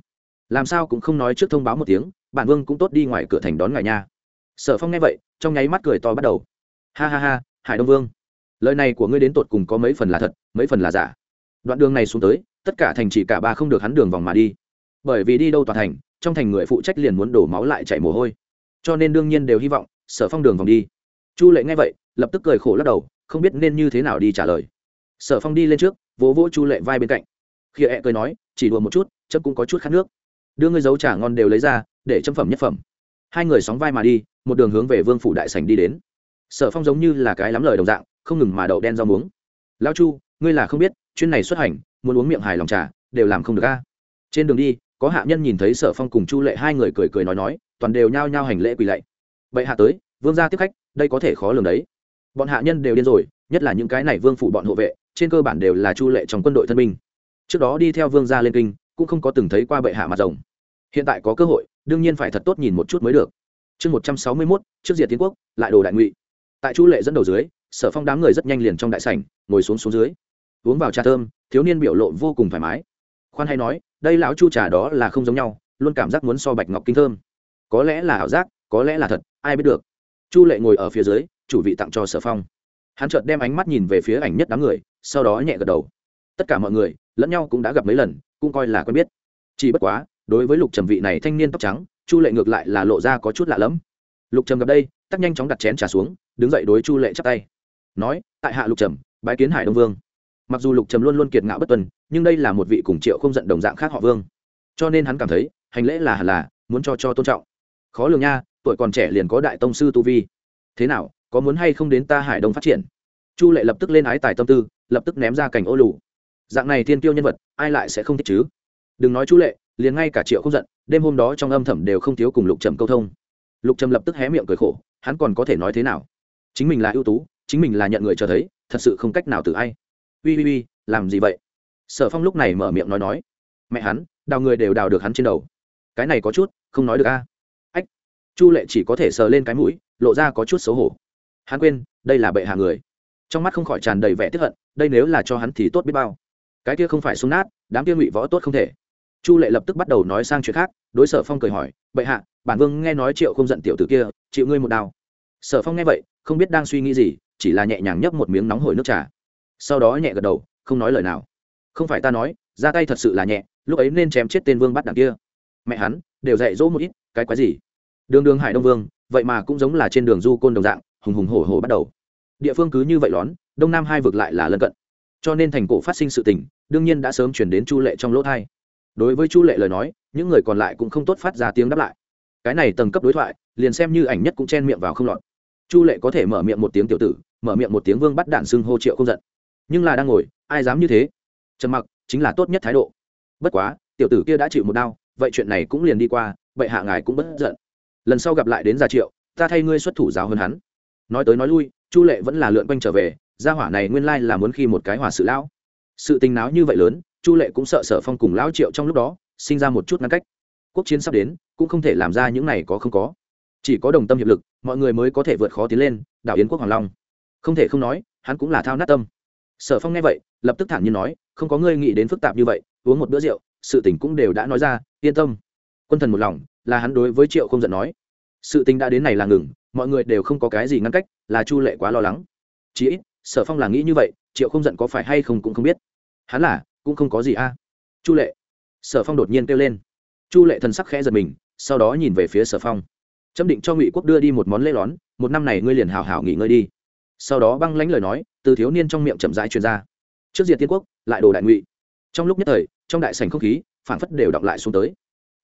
làm sao cũng không nói trước thông báo một tiếng bản vương cũng tốt đi ngoài cửa thành đón ngài nha. Sở phong nghe vậy, trong nháy mắt cười to bắt đầu. Ha ha ha, hải đông vương. Lời này của ngươi đến tột cùng có mấy phần là thật, mấy phần là giả. Đoạn đường này xuống tới, tất cả thành chỉ cả ba không được hắn đường vòng mà đi. Bởi vì đi đâu toàn thành, trong thành người phụ trách liền muốn đổ máu lại chảy mồ hôi. Cho nên đương nhiên đều hy vọng, sở phong đường vòng đi. Chu lệ nghe vậy, lập tức cười khổ lắc đầu, không biết nên như thế nào đi trả lời. Sở phong đi lên trước, vỗ vỗ chu lệ vai bên cạnh. Khi ẹ cười nói, chỉ đùa một chút, chấm cũng có chút khát nước. Đưa ngươi dấu trả ngon đều lấy ra để châm phẩm nhất phẩm. Hai người sóng vai mà đi, một đường hướng về vương phủ đại sành đi đến. Sở phong giống như là cái lắm lời đồng dạng, không ngừng mà đậu đen rau muống. Lao chu, ngươi là không biết chuyên này xuất hành, muốn uống miệng hài lòng trà, đều làm không được ca trên đường đi, có hạ nhân nhìn thấy sở phong cùng chu lệ hai người cười cười nói nói, toàn đều nhao nhao hành lễ quỳ lạy. Bệ hạ tới, vương gia tiếp khách, đây có thể khó lường đấy. Bọn hạ nhân đều điên rồi, nhất là những cái này vương phủ bọn hộ vệ, trên cơ bản đều là chu lệ trong quân đội thân binh. Trước đó đi theo vương gia lên kinh, cũng không có từng thấy qua bệ hạ mặt rồng. Hiện tại có cơ hội đương nhiên phải thật tốt nhìn một chút mới được. Chương một trăm sáu mươi mốt, trước diệt tiến quốc, lại đồ đại ngụy. Tại chu lệ dẫn đầu dưới, sở phong đám người rất nhanh liền trong đại sảnh, ngồi xuống xuống dưới. Uống vào trà thơm, thiếu niên biểu lộ vô cùng thoải mái. Khoan hay nói, đây lão chu trà đó là không giống nhau, luôn cảm giác muốn so bạch ngọc kinh thơm. Có lẽ là ảo giác, có lẽ là thật, ai biết được. Chu lệ ngồi ở phía dưới, chủ vị tặng cho sở phong. Hắn chợt đem ánh mắt nhìn về phía ảnh nhất đám người, sau đó nhẹ gật đầu. Tất cả mọi người, lẫn nhau cũng đã gặp mấy lần, cũng coi là quen biết. Chỉ bất quá đối với lục trầm vị này thanh niên tóc trắng, chu lệ ngược lại là lộ ra có chút lạ lẫm. Lục trầm gặp đây tắc nhanh chóng đặt chén trà xuống, đứng dậy đối chu lệ chắp tay. Nói, tại hạ lục trầm, bái kiến hải đông vương. Mặc dù lục trầm luôn luôn kiệt ngạo bất tuần, nhưng đây là một vị cùng triệu không giận đồng dạng khác họ vương. Cho nên hắn cảm thấy, hành lễ là hẳn là, muốn cho cho tôn trọng. Khó lường nha, tuổi còn trẻ liền có đại tông sư tu vi. Thế nào, có muốn hay không đến ta hải đông phát triển? Chu lệ lập tức lên ái tài tâm tư, lập tức ném ra cảnh ô lù. Dạng này thiên tiêu nhân vật, ai lại sẽ không thích chứ? Đừng nói chu lệ liền ngay cả triệu không giận, đêm hôm đó trong âm thầm đều không thiếu cùng lục trầm câu thông. Lục trầm lập tức hé miệng cười khổ, hắn còn có thể nói thế nào? Chính mình là ưu tú, chính mình là nhận người cho thấy, thật sự không cách nào từ ai. Ui ui ui làm gì vậy? Sở phong lúc này mở miệng nói nói. Mẹ hắn, đào người đều đào được hắn trên đầu. Cái này có chút, không nói được a. Ách, chu lệ chỉ có thể sờ lên cái mũi, lộ ra có chút xấu hổ. Hắn quên, đây là bệ hạ người. Trong mắt không khỏi tràn đầy vẻ tiếp hận, đây nếu là cho hắn thì tốt biết bao. Cái kia không phải sung nát, đám kia ngụy võ tốt không thể chu lệ lập tức bắt đầu nói sang chuyện khác, đối sở phong cười hỏi, bệ hạ, bản vương nghe nói triệu không giận tiểu tử kia, chịu ngươi một đao. Sở phong nghe vậy, không biết đang suy nghĩ gì, chỉ là nhẹ nhàng nhấp một miếng nóng hổi nước trà. Sau đó nhẹ gật đầu, không nói lời nào. Không phải ta nói, ra tay thật sự là nhẹ, lúc ấy nên chém chết tên vương bắt đằng kia. Mẹ hắn, đều dạy dỗ một ít, cái quái gì? Đường đường hải đông vương, vậy mà cũng giống là trên đường du côn đồng dạng, hùng hùng hổ hổ bắt đầu. Địa phương cứ như vậy lón, đông nam hai vực lại là lân cận. Cho nên thành cổ phát sinh sự tình, đương nhiên đã sớm chuyển đến chu lệ trong lỗ thai đối với chu lệ lời nói, những người còn lại cũng không tốt phát ra tiếng đáp lại. Cái này tầng cấp đối thoại, liền xem như ảnh nhất cũng chen miệng vào không lọt. Chu lệ có thể mở miệng một tiếng tiểu tử, mở miệng một tiếng vương bắt đạn xưng hô triệu không giận. Nhưng là đang ngồi, ai dám như thế? Trầm mặc, chính là tốt nhất thái độ. Bất quá, tiểu tử kia đã chịu một đau, vậy chuyện này cũng liền đi qua vậy hạ ngài cũng bất giận. Lần sau gặp lại đến già triệu, ta thay ngươi xuất thủ giáo hơn hắn. Nói tới nói lui, chu lệ vẫn là lượn quanh trở về, gia hỏa này nguyên lai là muốn khi một cái hòa sự lão. Sự tình náo như vậy lớn chu lệ cũng sợ sở phong cùng lão triệu trong lúc đó sinh ra một chút ngăn cách. Quốc chiến sắp đến, cũng không thể làm ra những này có không có. Chỉ có đồng tâm hiệp lực, mọi người mới có thể vượt khó tiến lên, đảo yến quốc hoàng long. Không thể không nói, hắn cũng là thao nát tâm. Sở phong nghe vậy, lập tức thản nhiên nói, không có ngươi nghĩ đến phức tạp như vậy, uống một bữa rượu, sự tình cũng đều đã nói ra, yên tâm. Quân thần một lòng, là hắn đối với triệu không giận nói, sự tình đã đến này là ngừng, mọi người đều không có cái gì ngăn cách, là chu lệ quá lo lắng. Chí ít, sở phong là nghĩ như vậy, triệu không giận có phải hay không cũng không biết. Hắn là cũng không có gì a. Chu lệ. Sở phong đột nhiên kêu lên. Chu lệ thần sắc khẽ giật mình, sau đó nhìn về phía sở phong. Chấm định cho ngụy quốc đưa đi một món lễ lón, một năm này ngươi liền hào hảo nghỉ ngơi đi. Sau đó băng lánh lời nói, từ thiếu niên trong miệng chậm rãi truyền ra. Trước diệt tiên quốc, lại đồ đại ngụy. Trong lúc nhất thời, trong đại sảnh không khí phản phất đều đọng lại xuống tới.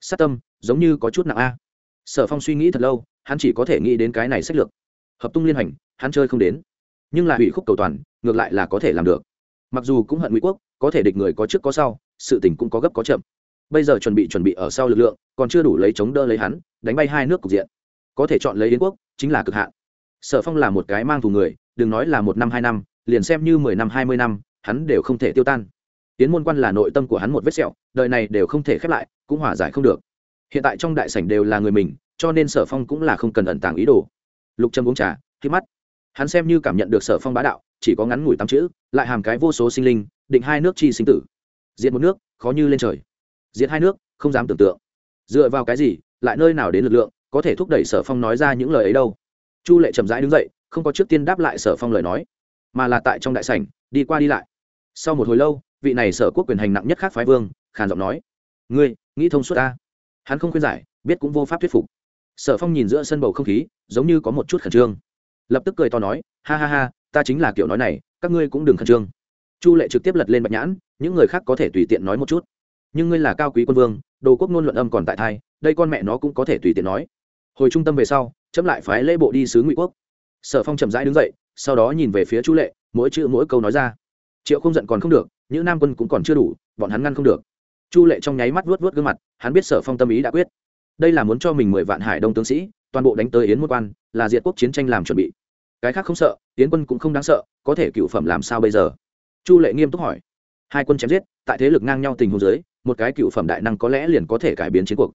Sát tâm, giống như có chút nặng a. Sở phong suy nghĩ thật lâu, hắn chỉ có thể nghĩ đến cái này sách lược. Hợp tung liên hành, hắn chơi không đến. Nhưng là hủy khúc cầu toàn, ngược lại là có thể làm được mặc dù cũng hận ngụy quốc, có thể địch người có trước có sau, sự tình cũng có gấp có chậm. Bây giờ chuẩn bị chuẩn bị ở sau lực lượng, còn chưa đủ lấy chống đỡ lấy hắn, đánh bay hai nước cục diện. Có thể chọn lấy yến quốc, chính là cực hạn. Sở phong là một cái mang thù người, đừng nói là một năm hai năm, liền xem như mười năm hai mươi năm, hắn đều không thể tiêu tan. Yến môn quan là nội tâm của hắn một vết sẹo, đời này đều không thể khép lại, cũng hòa giải không được. Hiện tại trong đại sảnh đều là người mình, cho nên sở phong cũng là không cần ẩn tàng ý đồ. Lục trâm uống trà khi mắt. Hắn xem như cảm nhận được sở phong bá đạo chỉ có ngắn ngủi tám chữ, lại hàm cái vô số sinh linh, định hai nước chi sinh tử. Diệt một nước, khó như lên trời. Diệt hai nước, không dám tưởng tượng. Dựa vào cái gì, lại nơi nào đến lực lượng, có thể thúc đẩy sở phong nói ra những lời ấy đâu? Chu lệ chậm rãi đứng dậy, không có trước tiên đáp lại sở phong lời nói, mà là tại trong đại sảnh, đi qua đi lại. Sau một hồi lâu, vị này sở quốc quyền hành nặng nhất khác phái vương, khàn giọng nói, ngươi, nghĩ thông suốt ta? Hắn không khuyên giải, biết cũng vô pháp thuyết phục. Sở phong nhìn giữa sân bầu không khí, giống như có một chút khẩn trương lập tức cười to nói, ha ha ha, ta chính là kiểu nói này, các ngươi cũng đừng khẩn trương. Chu lệ trực tiếp lật lên bạch nhãn, những người khác có thể tùy tiện nói một chút. Nhưng ngươi là cao quý quân vương, đồ quốc ngôn luận âm còn tại thai, đây con mẹ nó cũng có thể tùy tiện nói. Hồi trung tâm về sau, chấm lại phái lễ bộ đi sứ ngụy quốc. Sở phong chậm rãi đứng dậy, sau đó nhìn về phía chu lệ, mỗi chữ mỗi câu nói ra. Triệu không giận còn không được, những nam quân cũng còn chưa đủ, bọn hắn ngăn không được. Chu lệ trong nháy mắt vuốt vuốt gương mặt, hắn biết sở phong tâm ý đã quyết. Đây là muốn cho mình mười vạn hải đông tướng sĩ toàn bộ đánh tới yến môn quan, là diệt quốc chiến tranh làm chuẩn bị. Cái khác không sợ, yến quân cũng không đáng sợ, có thể cựu phẩm làm sao bây giờ? Chu lệ nghiêm túc hỏi. Hai quân chém giết, tại thế lực ngang nhau tình huống dưới, một cái cựu phẩm đại năng có lẽ liền có thể cải biến chiến cuộc.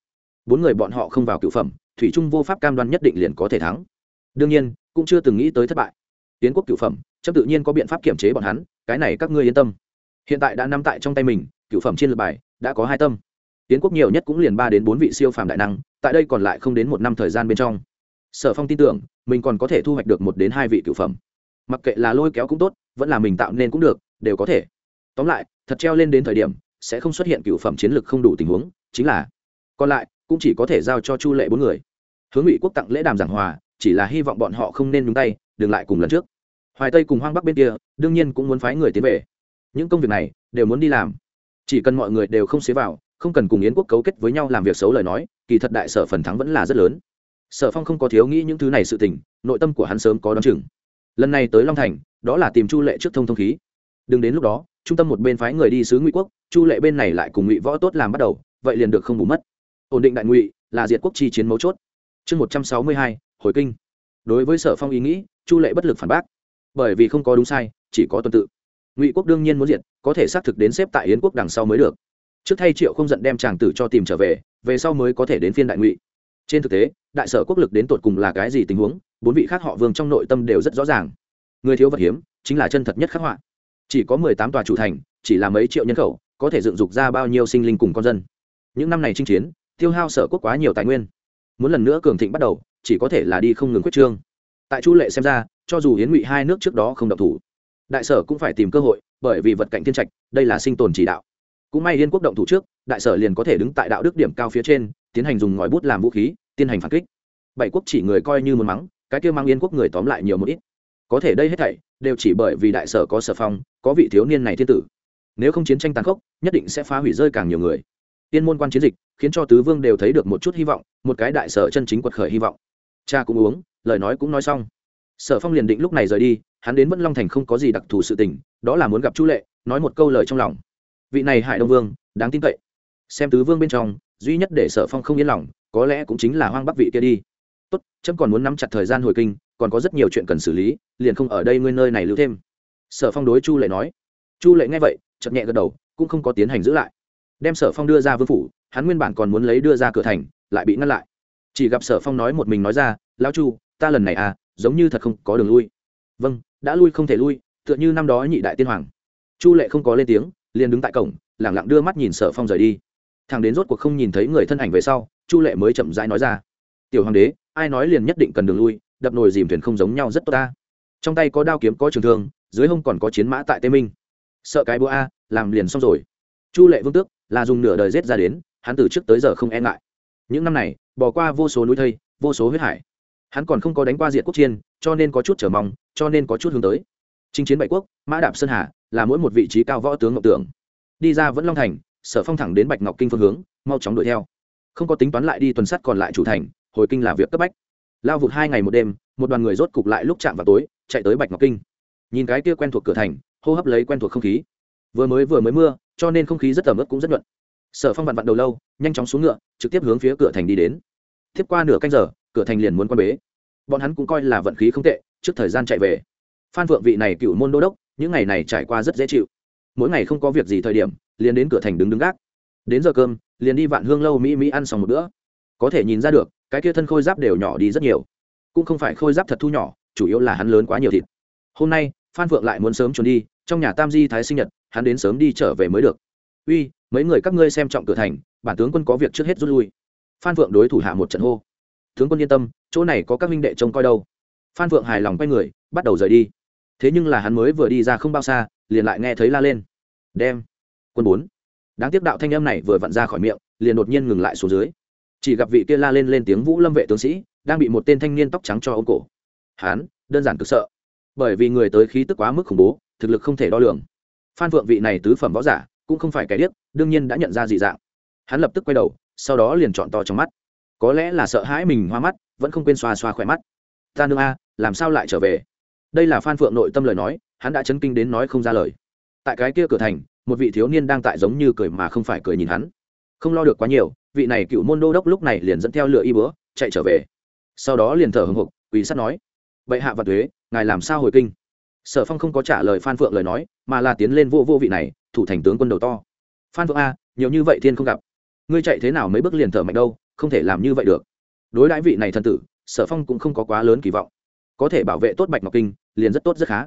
Bốn người bọn họ không vào cựu phẩm, thủy trung vô pháp cam đoan nhất định liền có thể thắng. Đương nhiên, cũng chưa từng nghĩ tới thất bại. Tiến quốc cựu phẩm chấp tự nhiên có biện pháp kiểm chế bọn hắn, cái này các ngươi yên tâm. Hiện tại đã nắm tại trong tay mình, cựu phẩm trên lượt bài, đã có hai tâm tiến quốc nhiều nhất cũng liền ba đến bốn vị siêu phàm đại năng, tại đây còn lại không đến một năm thời gian bên trong. Sở phong tin tưởng, mình còn có thể thu hoạch được một đến hai vị cựu phẩm. Mặc kệ là lôi kéo cũng tốt, vẫn là mình tạo nên cũng được, đều có thể. Tóm lại, thật treo lên đến thời điểm, sẽ không xuất hiện cựu phẩm chiến lược không đủ tình huống, chính là còn lại cũng chỉ có thể giao cho chu lệ bốn người. Hướng ngụy quốc tặng lễ đàm giảng hòa, chỉ là hy vọng bọn họ không nên nhúng tay, đừng lại cùng lần trước. Hoài tây cùng hoang bắc bên kia, đương nhiên cũng muốn phái người tiến về. Những công việc này, đều muốn đi làm. Chỉ cần mọi người đều không xế vào không cần cùng yến quốc cấu kết với nhau làm việc xấu lời nói kỳ thật đại sở phần thắng vẫn là rất lớn sở phong không có thiếu nghĩ những thứ này sự tình nội tâm của hắn sớm có đ o chừng lần này tới long thành đó là tìm chu lệ trước thông thông khí đừng đến lúc đó trung tâm một bên phái người đi sứ ngụy quốc chu lệ bên này lại cùng ngụy võ tốt làm bắt đầu vậy liền được không bù mất ổn định đại ngụy là diệt quốc chi chiến mấu chốt chương một trăm sáu mươi hai hồi kinh đối với sở phong ý nghĩ chu lệ bất lực phản bác bởi vì không có đúng sai chỉ có tuần tự ngụy quốc đương nhiên muốn diệt có thể xác thực đến xếp tại yến quốc đằng sau mới được trước thay triệu không giận đem chàng tử cho tìm trở về về sau mới có thể đến phiên đại ngụy. Trên thực tế, đại sở quốc lực đến tột cùng là cái gì tình huống, bốn vị khác họ vương trong nội tâm đều rất rõ ràng. Người thiếu vật hiếm, chính là chân thật nhất khắc họa. Chỉ có mười tám tòa chủ thành, chỉ là mấy triệu nhân khẩu, có thể dựng dục ra bao nhiêu sinh linh cùng con dân. Những năm này chinh chiến, tiêu hao sở quốc quá nhiều tài nguyên. Muốn lần nữa cường thịnh bắt đầu, chỉ có thể là đi không ngừng quyết trương. Tại chu lệ xem ra, cho dù hiến ngụy hai nước trước đó không độc thủ, đại sở cũng phải tìm cơ hội, bởi vì vật cạnh thiên trạch, đây là sinh tồn chỉ đạo cũng may liên quốc động thủ trước, đại sở liền có thể đứng tại đạo đức điểm cao phía trên, tiến hành dùng ngòi bút làm vũ khí, tiến hành phản kích. Bảy quốc chỉ người coi như muốn mắng, cái kia mang yên quốc người tóm lại nhiều một ít. Có thể đây hết thảy, đều chỉ bởi vì đại sở có sở phong, có vị thiếu niên này thiên tử. Nếu không chiến tranh tàn khốc, nhất định sẽ phá hủy rơi càng nhiều người. Tiên môn quan chiến dịch, khiến cho tứ vương đều thấy được một chút hy vọng, một cái đại sở chân chính quật khởi hy vọng. Cha cũng uống, lời nói cũng nói xong. Sở phong liền định lúc này rời đi, hắn đến vẫn long thành không có gì đặc thù sự tình, đó là muốn gặp chu lệ, nói một câu lời trong lòng vị này hải đông vương, đáng tin cậy. Xem tứ vương bên trong, duy nhất để sở phong không yên lòng, có lẽ cũng chính là hoang bắc vị kia đi. Tốt trâm còn muốn nắm chặt thời gian hồi kinh, còn có rất nhiều chuyện cần xử lý, liền không ở đây nguyên nơi này lưu thêm. Sở phong đối chu lệ nói. Chu lệ nghe vậy chậm nhẹ gật đầu, cũng không có tiến hành giữ lại. Đem sở phong đưa ra vương phủ, hắn nguyên bản còn muốn lấy đưa ra cửa thành, lại bị ngăn lại. Chỉ gặp sở phong nói một mình nói ra, lão chu, ta lần này à giống như thật không có đường lui. Vâng đã lui không thể lui, tựa như năm đó nhị đại tiên hoàng. Chu lệ không có lên tiếng liền đứng tại cổng, lẳng lặng đưa mắt nhìn sở phong rời đi. Thằng đến rốt cuộc không nhìn thấy người thân ảnh về sau, chu lệ mới chậm rãi nói ra, tiểu hoàng đế, ai nói liền nhất định cần đường lui, đập nồi dìm thuyền không giống nhau rất tốt ta. Trong tay có đao kiếm, có trường thương, dưới hông còn có chiến mã tại tây minh. Sợ cái búa a, làm liền xong rồi. Chu lệ vương tước, là dùng nửa đời rết ra đến, hắn từ trước tới giờ không e ngại. Những năm này, bỏ qua vô số núi thây, vô số huyết hải. Hắn còn không có đánh qua diện quốc chiên, cho nên có chút trở mong, cho nên có chút hướng tới chinh chiến bảy quốc, mã đạp sơn hà là mỗi một vị trí cao võ tướng ngọc tưởng. Đi ra vẫn long thành, sở phong thẳng đến bạch ngọc kinh phương hướng, mau chóng đuổi theo. Không có tính toán lại đi tuần sắt còn lại chủ thành, hồi kinh là việc cấp bách. Lao vụt hai ngày một đêm, một đoàn người rốt cục lại lúc chạm vào tối, chạy tới bạch ngọc kinh. Nhìn cái kia quen thuộc cửa thành, hô hấp lấy quen thuộc không khí. Vừa mới vừa mới mưa, cho nên không khí rất ẩm ướt cũng rất nhuận. Sở phong vặn vặn đầu lâu, nhanh chóng xuống ngựa, trực tiếp hướng phía cửa thành đi đến. Tiếp qua nửa canh giờ, cửa thành liền muốn quan bế. Bọn hắn cũng coi là vận khí không tệ, trước thời gian chạy về phan phượng vị này cựu môn đô đốc, những ngày này trải qua rất dễ chịu. Mỗi ngày không có việc gì thời điểm, liền đến cửa thành đứng đứng gác. Đến giờ cơm, liền đi vạn hương lâu mỹ mỹ ăn xong một bữa. Có thể nhìn ra được, cái kia thân khôi giáp đều nhỏ đi rất nhiều. Cũng không phải khôi giáp thật thu nhỏ, chủ yếu là hắn lớn quá nhiều thịt. Hôm nay, phan phượng lại muốn sớm trốn đi, trong nhà tam di thái sinh nhật, hắn đến sớm đi trở về mới được. Uy, mấy người các ngươi xem trọng cửa thành, bản tướng quân có việc trước hết rút lui. Phan phượng đối thủ hạ một trận hô. Tướng quân yên tâm, chỗ này có các minh đệ trông coi đâu. Phan phượng hài lòng quay người, bắt đầu rời đi thế nhưng là hắn mới vừa đi ra không bao xa, liền lại nghe thấy la lên. Đem. Quân bốn. Đáng tiếc đạo thanh âm này vừa vặn ra khỏi miệng, liền đột nhiên ngừng lại xuống dưới. Chỉ gặp vị kia la lên lên tiếng vũ lâm vệ tướng sĩ, đang bị một tên thanh niên tóc trắng cho ôm cổ. Hán đơn giản cực sợ. Bởi vì người tới khí tức quá mức khủng bố, thực lực không thể đo lường. Phan phượng vị này tứ phẩm võ giả, cũng không phải kẻ điếc, đương nhiên đã nhận ra dị dạng. Hắn lập tức quay đầu, sau đó liền chọn to trong mắt. Có lẽ là sợ hãi mình hoa mắt, vẫn không quên xoa xoa khỏe mắt. Ta nương a, làm sao lại trở về? Đây là phan phượng nội tâm lời nói, hắn đã chấn kinh đến nói không ra lời. Tại cái kia cửa thành, một vị thiếu niên đang tại giống như cười mà không phải cười nhìn hắn. Không lo được quá nhiều, vị này cựu môn đô đốc lúc này liền dẫn theo lửa y bữa chạy trở về. Sau đó liền thở hồng hộc quỳ sắt nói, bệ hạ và thuế ngài làm sao hồi kinh? Sở phong không có trả lời phan phượng lời nói, mà là tiến lên vô vô vị này, thủ thành tướng quân đầu to. Phan phượng a, nhiều như vậy thiên không gặp. Ngươi chạy thế nào mấy bước liền thở mạnh đâu, không thể làm như vậy được. Đối đãi vị này thân tử, sở phong cũng không có quá lớn kỳ vọng. Có thể bảo vệ tốt bạch ngọc kinh liền rất tốt rất khá.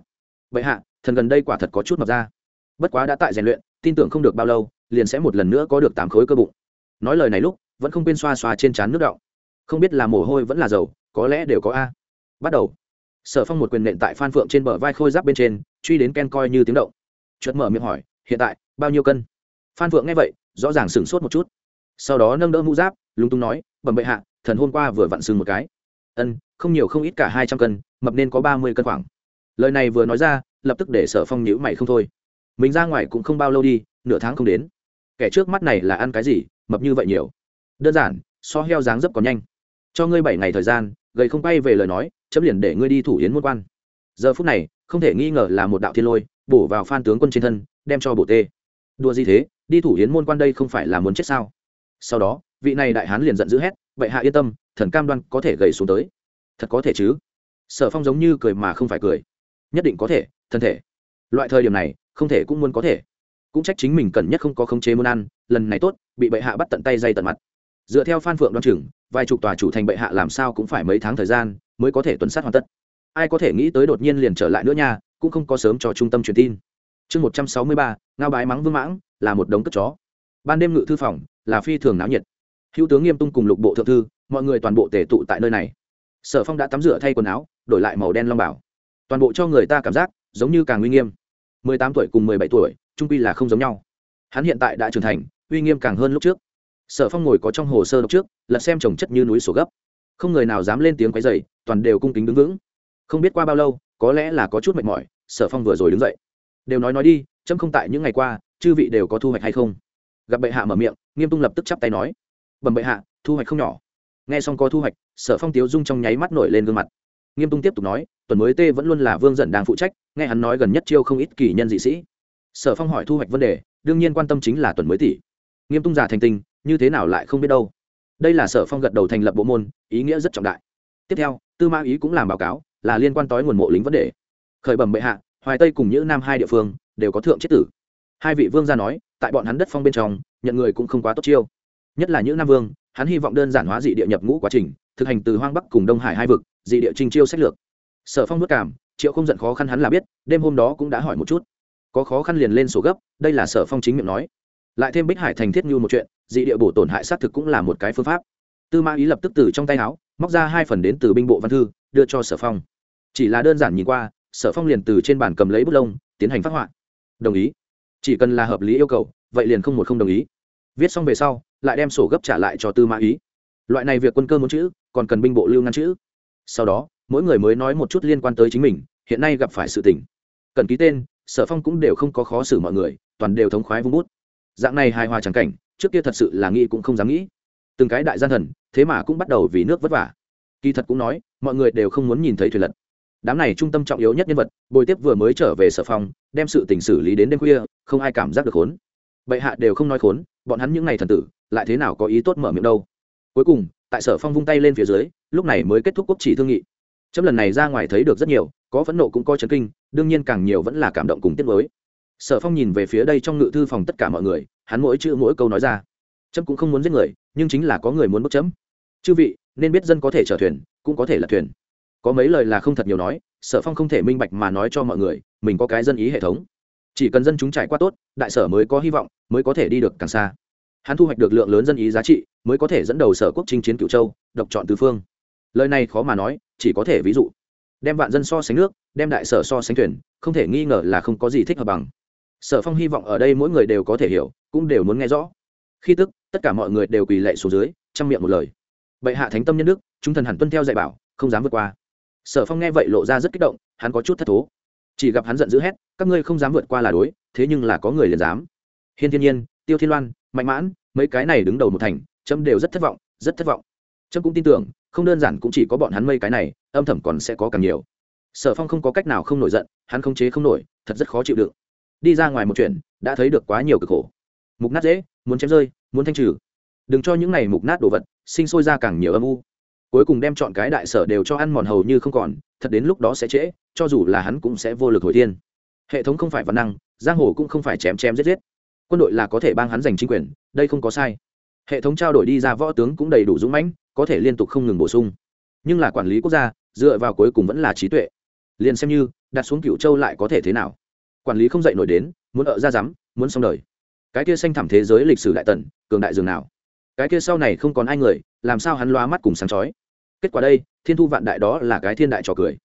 Vậy hạ, thần gần đây quả thật có chút mập ra. Bất quá đã tại rèn luyện, tin tưởng không được bao lâu, liền sẽ một lần nữa có được tám khối cơ bụng. Nói lời này lúc, vẫn không quên xoa xoa trên trán nước đọng. Không biết là mồ hôi vẫn là dầu, có lẽ đều có a. Bắt đầu. Sở phong một quyền nện tại phan phượng trên bờ vai khôi giáp bên trên, truy đến ken coi như tiếng động. Chợt mở miệng hỏi, hiện tại, bao nhiêu cân? Phan phượng nghe vậy, rõ ràng sửng sốt một chút. Sau đó nâng đỡ mũ giáp, lúng túng nói, bẩm bệ hạ, thần hôm qua vừa vặn sưng một cái. Ân, không nhiều không ít cả hai trăm cân, mập nên có ba mươi cân khoảng lời này vừa nói ra, lập tức để sở phong nhữ mày không thôi. Mình ra ngoài cũng không bao lâu đi, nửa tháng không đến. Kẻ trước mắt này là ăn cái gì, mập như vậy nhiều. Đơn giản, so heo dáng dấp còn nhanh. Cho ngươi bảy ngày thời gian, gầy không bay về lời nói, chấm liền để ngươi đi thủ yến môn quan. Giờ phút này, không thể nghi ngờ là một đạo thiên lôi, bổ vào phan tướng quân trên thân, đem cho bổ tê. Đua gì thế, đi thủ yến môn quan đây không phải là muốn chết sao? Sau đó, vị này đại hán liền giận dữ hét vậy hạ yên tâm, thần cam đoan có thể gầy xuống tới. Thật có thể chứ? Sở phong giống như cười mà không phải cười nhất định có thể, thân thể. Loại thời điểm này, không thể cũng muốn có thể. Cũng trách chính mình cần nhất không có khống chế muốn ăn, lần này tốt, bị bệ hạ bắt tận tay dây tận mặt. Dựa theo phan phượng đoan chừng, vài chục tòa chủ thành bệ hạ làm sao cũng phải mấy tháng thời gian mới có thể tuần sát hoàn tất. Ai có thể nghĩ tới đột nhiên liền trở lại nữa nha, cũng không có sớm cho trung tâm truyền tin. Chương một trăm sáu mươi ba, ngao bái mắng vương mãng, là một đống cất chó. Ban đêm ngự thư phòng, là phi thường náo nhiệt. Hữu tướng nghiêm tung cùng lục bộ thượng thư, mọi người toàn bộ tề tụ tại nơi này. Sở phong đã tắm rửa thay quần áo, đổi lại màu đen long bảo toàn bộ cho người ta cảm giác giống như càng uy nghiêm. Mười tám tuổi cùng mười bảy tuổi trung quy là không giống nhau. Hắn hiện tại đã trưởng thành, uy nghiêm càng hơn lúc trước. Sở phong ngồi có trong hồ sơ đọc trước, lật xem trồng chất như núi sổ gấp. Không người nào dám lên tiếng quấy dày toàn đều cung kính đứng vững. Không biết qua bao lâu, có lẽ là có chút mệt mỏi, sở phong vừa rồi đứng dậy. Đều nói nói đi, chấm không tại những ngày qua, chư vị đều có thu hoạch hay không? Gặp bệ hạ mở miệng, nghiêm tung lập tức chắp tay nói. Bẩm bệ hạ, thu hoạch không nhỏ. Nghe xong có thu hoạch, sở phong tiếu dung trong nháy mắt nổi lên gương mặt nghiêm tung tiếp tục nói, tuần mới tê vẫn luôn là vương dẫn đang phụ trách, nghe hắn nói gần nhất chiêu không ít kỳ nhân dị sĩ. Sở phong hỏi thu hoạch vấn đề, đương nhiên quan tâm chính là tuần mới tỷ. Nghiêm tung giả thành tinh như thế nào lại không biết đâu. Đây là sở phong gật đầu thành lập bộ môn, ý nghĩa rất trọng đại. Tiếp theo, tư Ma ý cũng làm báo cáo, là liên quan tới nguồn mộ lính vấn đề. Khởi bẩm bệ hạ, hoài tây cùng những nam hai địa phương, đều có thượng chết tử. Hai vị vương gia nói, tại bọn hắn đất phong bên trong, nhận người cũng không quá tốt chiêu. Nhất là những nam vương, hắn hy vọng đơn giản hóa dị địa nhập ngũ quá trình, thực hành từ hoang bắc cùng đông hải hai vực dị địa trình chiêu sách lược. Sở phong vất cảm, triệu không giận khó khăn hắn là biết, đêm hôm đó cũng đã hỏi một chút. Có khó khăn liền lên sổ gấp, đây là sở phong chính miệng nói. Lại thêm bích hải thành thiết như một chuyện, dị địa bổ tổn hại xác thực cũng là một cái phương pháp. Tư mã ý lập tức từ trong tay áo, móc ra hai phần đến từ binh bộ văn thư, đưa cho sở phong. Chỉ là đơn giản nhìn qua, sở phong liền từ trên bàn cầm lấy bút lông, tiến hành phát họa. Đồng ý. Chỉ cần là hợp lý yêu cầu, vậy liền không một không đồng ý. Viết xong về sau, lại đem sổ gấp trả lại cho tư mã ý. Loại này việc quân cơ muốn chữ, còn cần binh bộ lưu ngăn chữ sau đó, mỗi người mới nói một chút liên quan tới chính mình, hiện nay gặp phải sự tình. Cần ký tên, sở phong cũng đều không có khó xử mọi người, toàn đều thống khoái vung bút. Dạng này hài hòa trắng cảnh, trước kia thật sự là nghĩ cũng không dám nghĩ. Từng cái đại gian thần, thế mà cũng bắt đầu vì nước vất vả. Kỳ thật cũng nói, mọi người đều không muốn nhìn thấy thuyền lật. Đám này trung tâm trọng yếu nhất nhân vật, bồi tiếp vừa mới trở về sở phong, đem sự tình xử lý đến đêm khuya, không ai cảm giác được khốn. Bệ hạ đều không nói khốn, bọn hắn những ngày thần tử, lại thế nào có ý tốt mở miệng đâu. Cuối cùng tại sở phong vung tay lên phía dưới, lúc này mới kết thúc quốc chỉ thương nghị. Chấm lần này ra ngoài thấy được rất nhiều, có phẫn nộ cũng có chấn kinh, đương nhiên càng nhiều vẫn là cảm động cùng tiết mới sở phong nhìn về phía đây trong ngự thư phòng tất cả mọi người, hắn mỗi chữ mỗi câu nói ra. Chấm cũng không muốn giết người, nhưng chính là có người muốn bốc chấm. Chư vị, nên biết dân có thể chở thuyền, cũng có thể là thuyền. Có mấy lời là không thật nhiều nói, sở phong không thể minh bạch mà nói cho mọi người, mình có cái dân ý hệ thống. Chỉ cần dân chúng trải qua tốt, đại sở mới có hy vọng, mới có thể đi được càng xa. Hắn thu hoạch được lượng lớn dân ý giá trị mới có thể dẫn đầu sở quốc chinh chiến cựu châu, độc chọn tứ phương. Lời này khó mà nói, chỉ có thể ví dụ. Đem vạn dân so sánh nước, đem đại sở so sánh thuyền, không thể nghi ngờ là không có gì thích hợp bằng. Sở phong hy vọng ở đây mỗi người đều có thể hiểu, cũng đều muốn nghe rõ. Khi tức, tất cả mọi người đều quỳ lệ xuống dưới, chăm miệng một lời. Bệ hạ thánh tâm nhân đức, chúng thần hẳn tuân theo dạy bảo, không dám vượt qua. Sở phong nghe vậy lộ ra rất kích động, hắn có chút thất thố. Chỉ gặp hắn giận dữ hét, các ngươi không dám vượt qua là đối, thế nhưng là có người liền dám. Hiên thiên nhiên, tiêu thiên loan, mạnh mãn, mấy cái này đứng đầu một thành trâm đều rất thất vọng, rất thất vọng. Trâm cũng tin tưởng, không đơn giản cũng chỉ có bọn hắn mây cái này, âm thầm còn sẽ có càng nhiều. Sở phong không có cách nào không nổi giận, hắn không chế không nổi, thật rất khó chịu đựng. Đi ra ngoài một chuyện, đã thấy được quá nhiều cực khổ. Mục nát dễ, muốn chém rơi, muốn thanh trừ. Đừng cho những này mục nát đồ vật, sinh sôi ra càng nhiều âm u. Cuối cùng đem chọn cái đại sở đều cho ăn mòn hầu như không còn, thật đến lúc đó sẽ trễ, cho dù là hắn cũng sẽ vô lực hồi thiên. Hệ thống không phải văn năng, giang hồ cũng không phải chém chém giết giết. Quân đội là có thể bang hắn giành chính quyền, đây không có sai hệ thống trao đổi đi ra võ tướng cũng đầy đủ dũng mãnh, có thể liên tục không ngừng bổ sung. Nhưng là quản lý quốc gia, dựa vào cuối cùng vẫn là trí tuệ. Liền xem như, đặt xuống cựu châu lại có thể thế nào? Quản lý không dậy nổi đến, muốn ở ra rắm, muốn xong đời. Cái kia xanh thẳm thế giới lịch sử đại tần, cường đại dường nào? Cái kia sau này không còn ai người, làm sao hắn loa mắt cùng sáng chói? Kết quả đây, thiên thu vạn đại đó là cái thiên đại trò cười.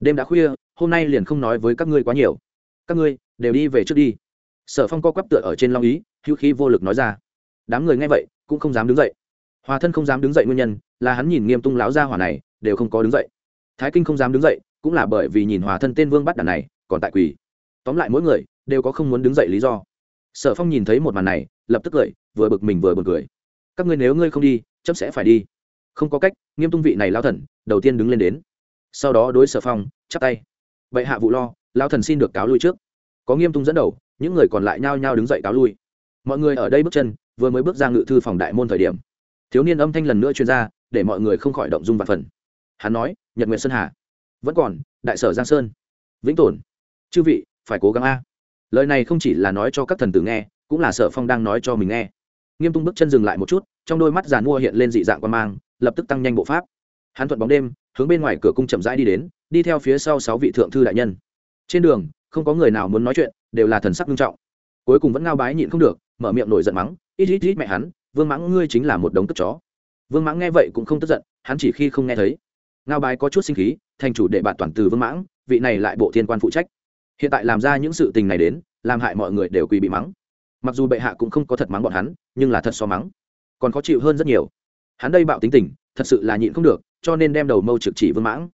Đêm đã khuya, hôm nay liền không nói với các ngươi quá nhiều. Các ngươi, đều đi về trước đi. Sở phong co quắp tựa ở trên long ý, hữu khí vô lực nói ra. Đám người nghe vậy cũng không dám đứng dậy. Hòa thân không dám đứng dậy nguyên nhân là hắn nhìn nghiêm tung lão gia hỏa này đều không có đứng dậy. Thái kinh không dám đứng dậy cũng là bởi vì nhìn hòa thân tên vương bắt đàn này còn tại quỳ. Tóm lại mỗi người đều có không muốn đứng dậy lý do. Sở phong nhìn thấy một màn này, lập tức cười, vừa bực mình vừa bực cười. Các ngươi nếu ngươi không đi chấp sẽ phải đi. Không có cách, nghiêm tung vị này lao thần, đầu tiên đứng lên đến. Sau đó đối sở phong chắp tay. Vậy hạ vụ lo lao thần xin được cáo lui trước. Có nghiêm tung dẫn đầu, những người còn lại nhao nhao đứng dậy cáo lui mọi người ở đây bước chân, vừa mới bước ra ngự thư phòng đại môn thời điểm. Thiếu niên âm thanh lần nữa chuyên ra, để mọi người không khỏi động dung và phần. Hắn nói, nhật nguyện sơn hà. Vẫn còn, đại sở giang sơn. Vĩnh tồn. Chư vị, phải cố gắng a. Lời này không chỉ là nói cho các thần tử nghe, cũng là sở phong đang nói cho mình nghe. Nghiêm tung bước chân dừng lại một chút, trong đôi mắt giàn mua hiện lên dị dạng quan mang, lập tức tăng nhanh bộ pháp. Hắn thuận bóng đêm, hướng bên ngoài cửa cung chậm rãi đi đến, đi theo phía sau sáu vị thượng thư đại nhân. Trên đường, không có người nào muốn nói chuyện, đều là thần sắc nghiêm trọng. Cuối cùng vẫn ngao bái nhịn không được mở miệng nổi giận mắng, ít ít ít mẹ hắn, vương mãng ngươi chính là một đống cất chó. Vương mãng nghe vậy cũng không tức giận, hắn chỉ khi không nghe thấy. Ngao bái có chút sinh khí, thành chủ đệ bạn toàn từ vương mãng, vị này lại bộ thiên quan phụ trách. Hiện tại làm ra những sự tình này đến, làm hại mọi người đều quỳ bị mắng. Mặc dù bệ hạ cũng không có thật mắng bọn hắn, nhưng là thật so mắng. Còn khó chịu hơn rất nhiều. Hắn đây bạo tính tình, thật sự là nhịn không được, cho nên đem đầu mâu trực chỉ vương mãng.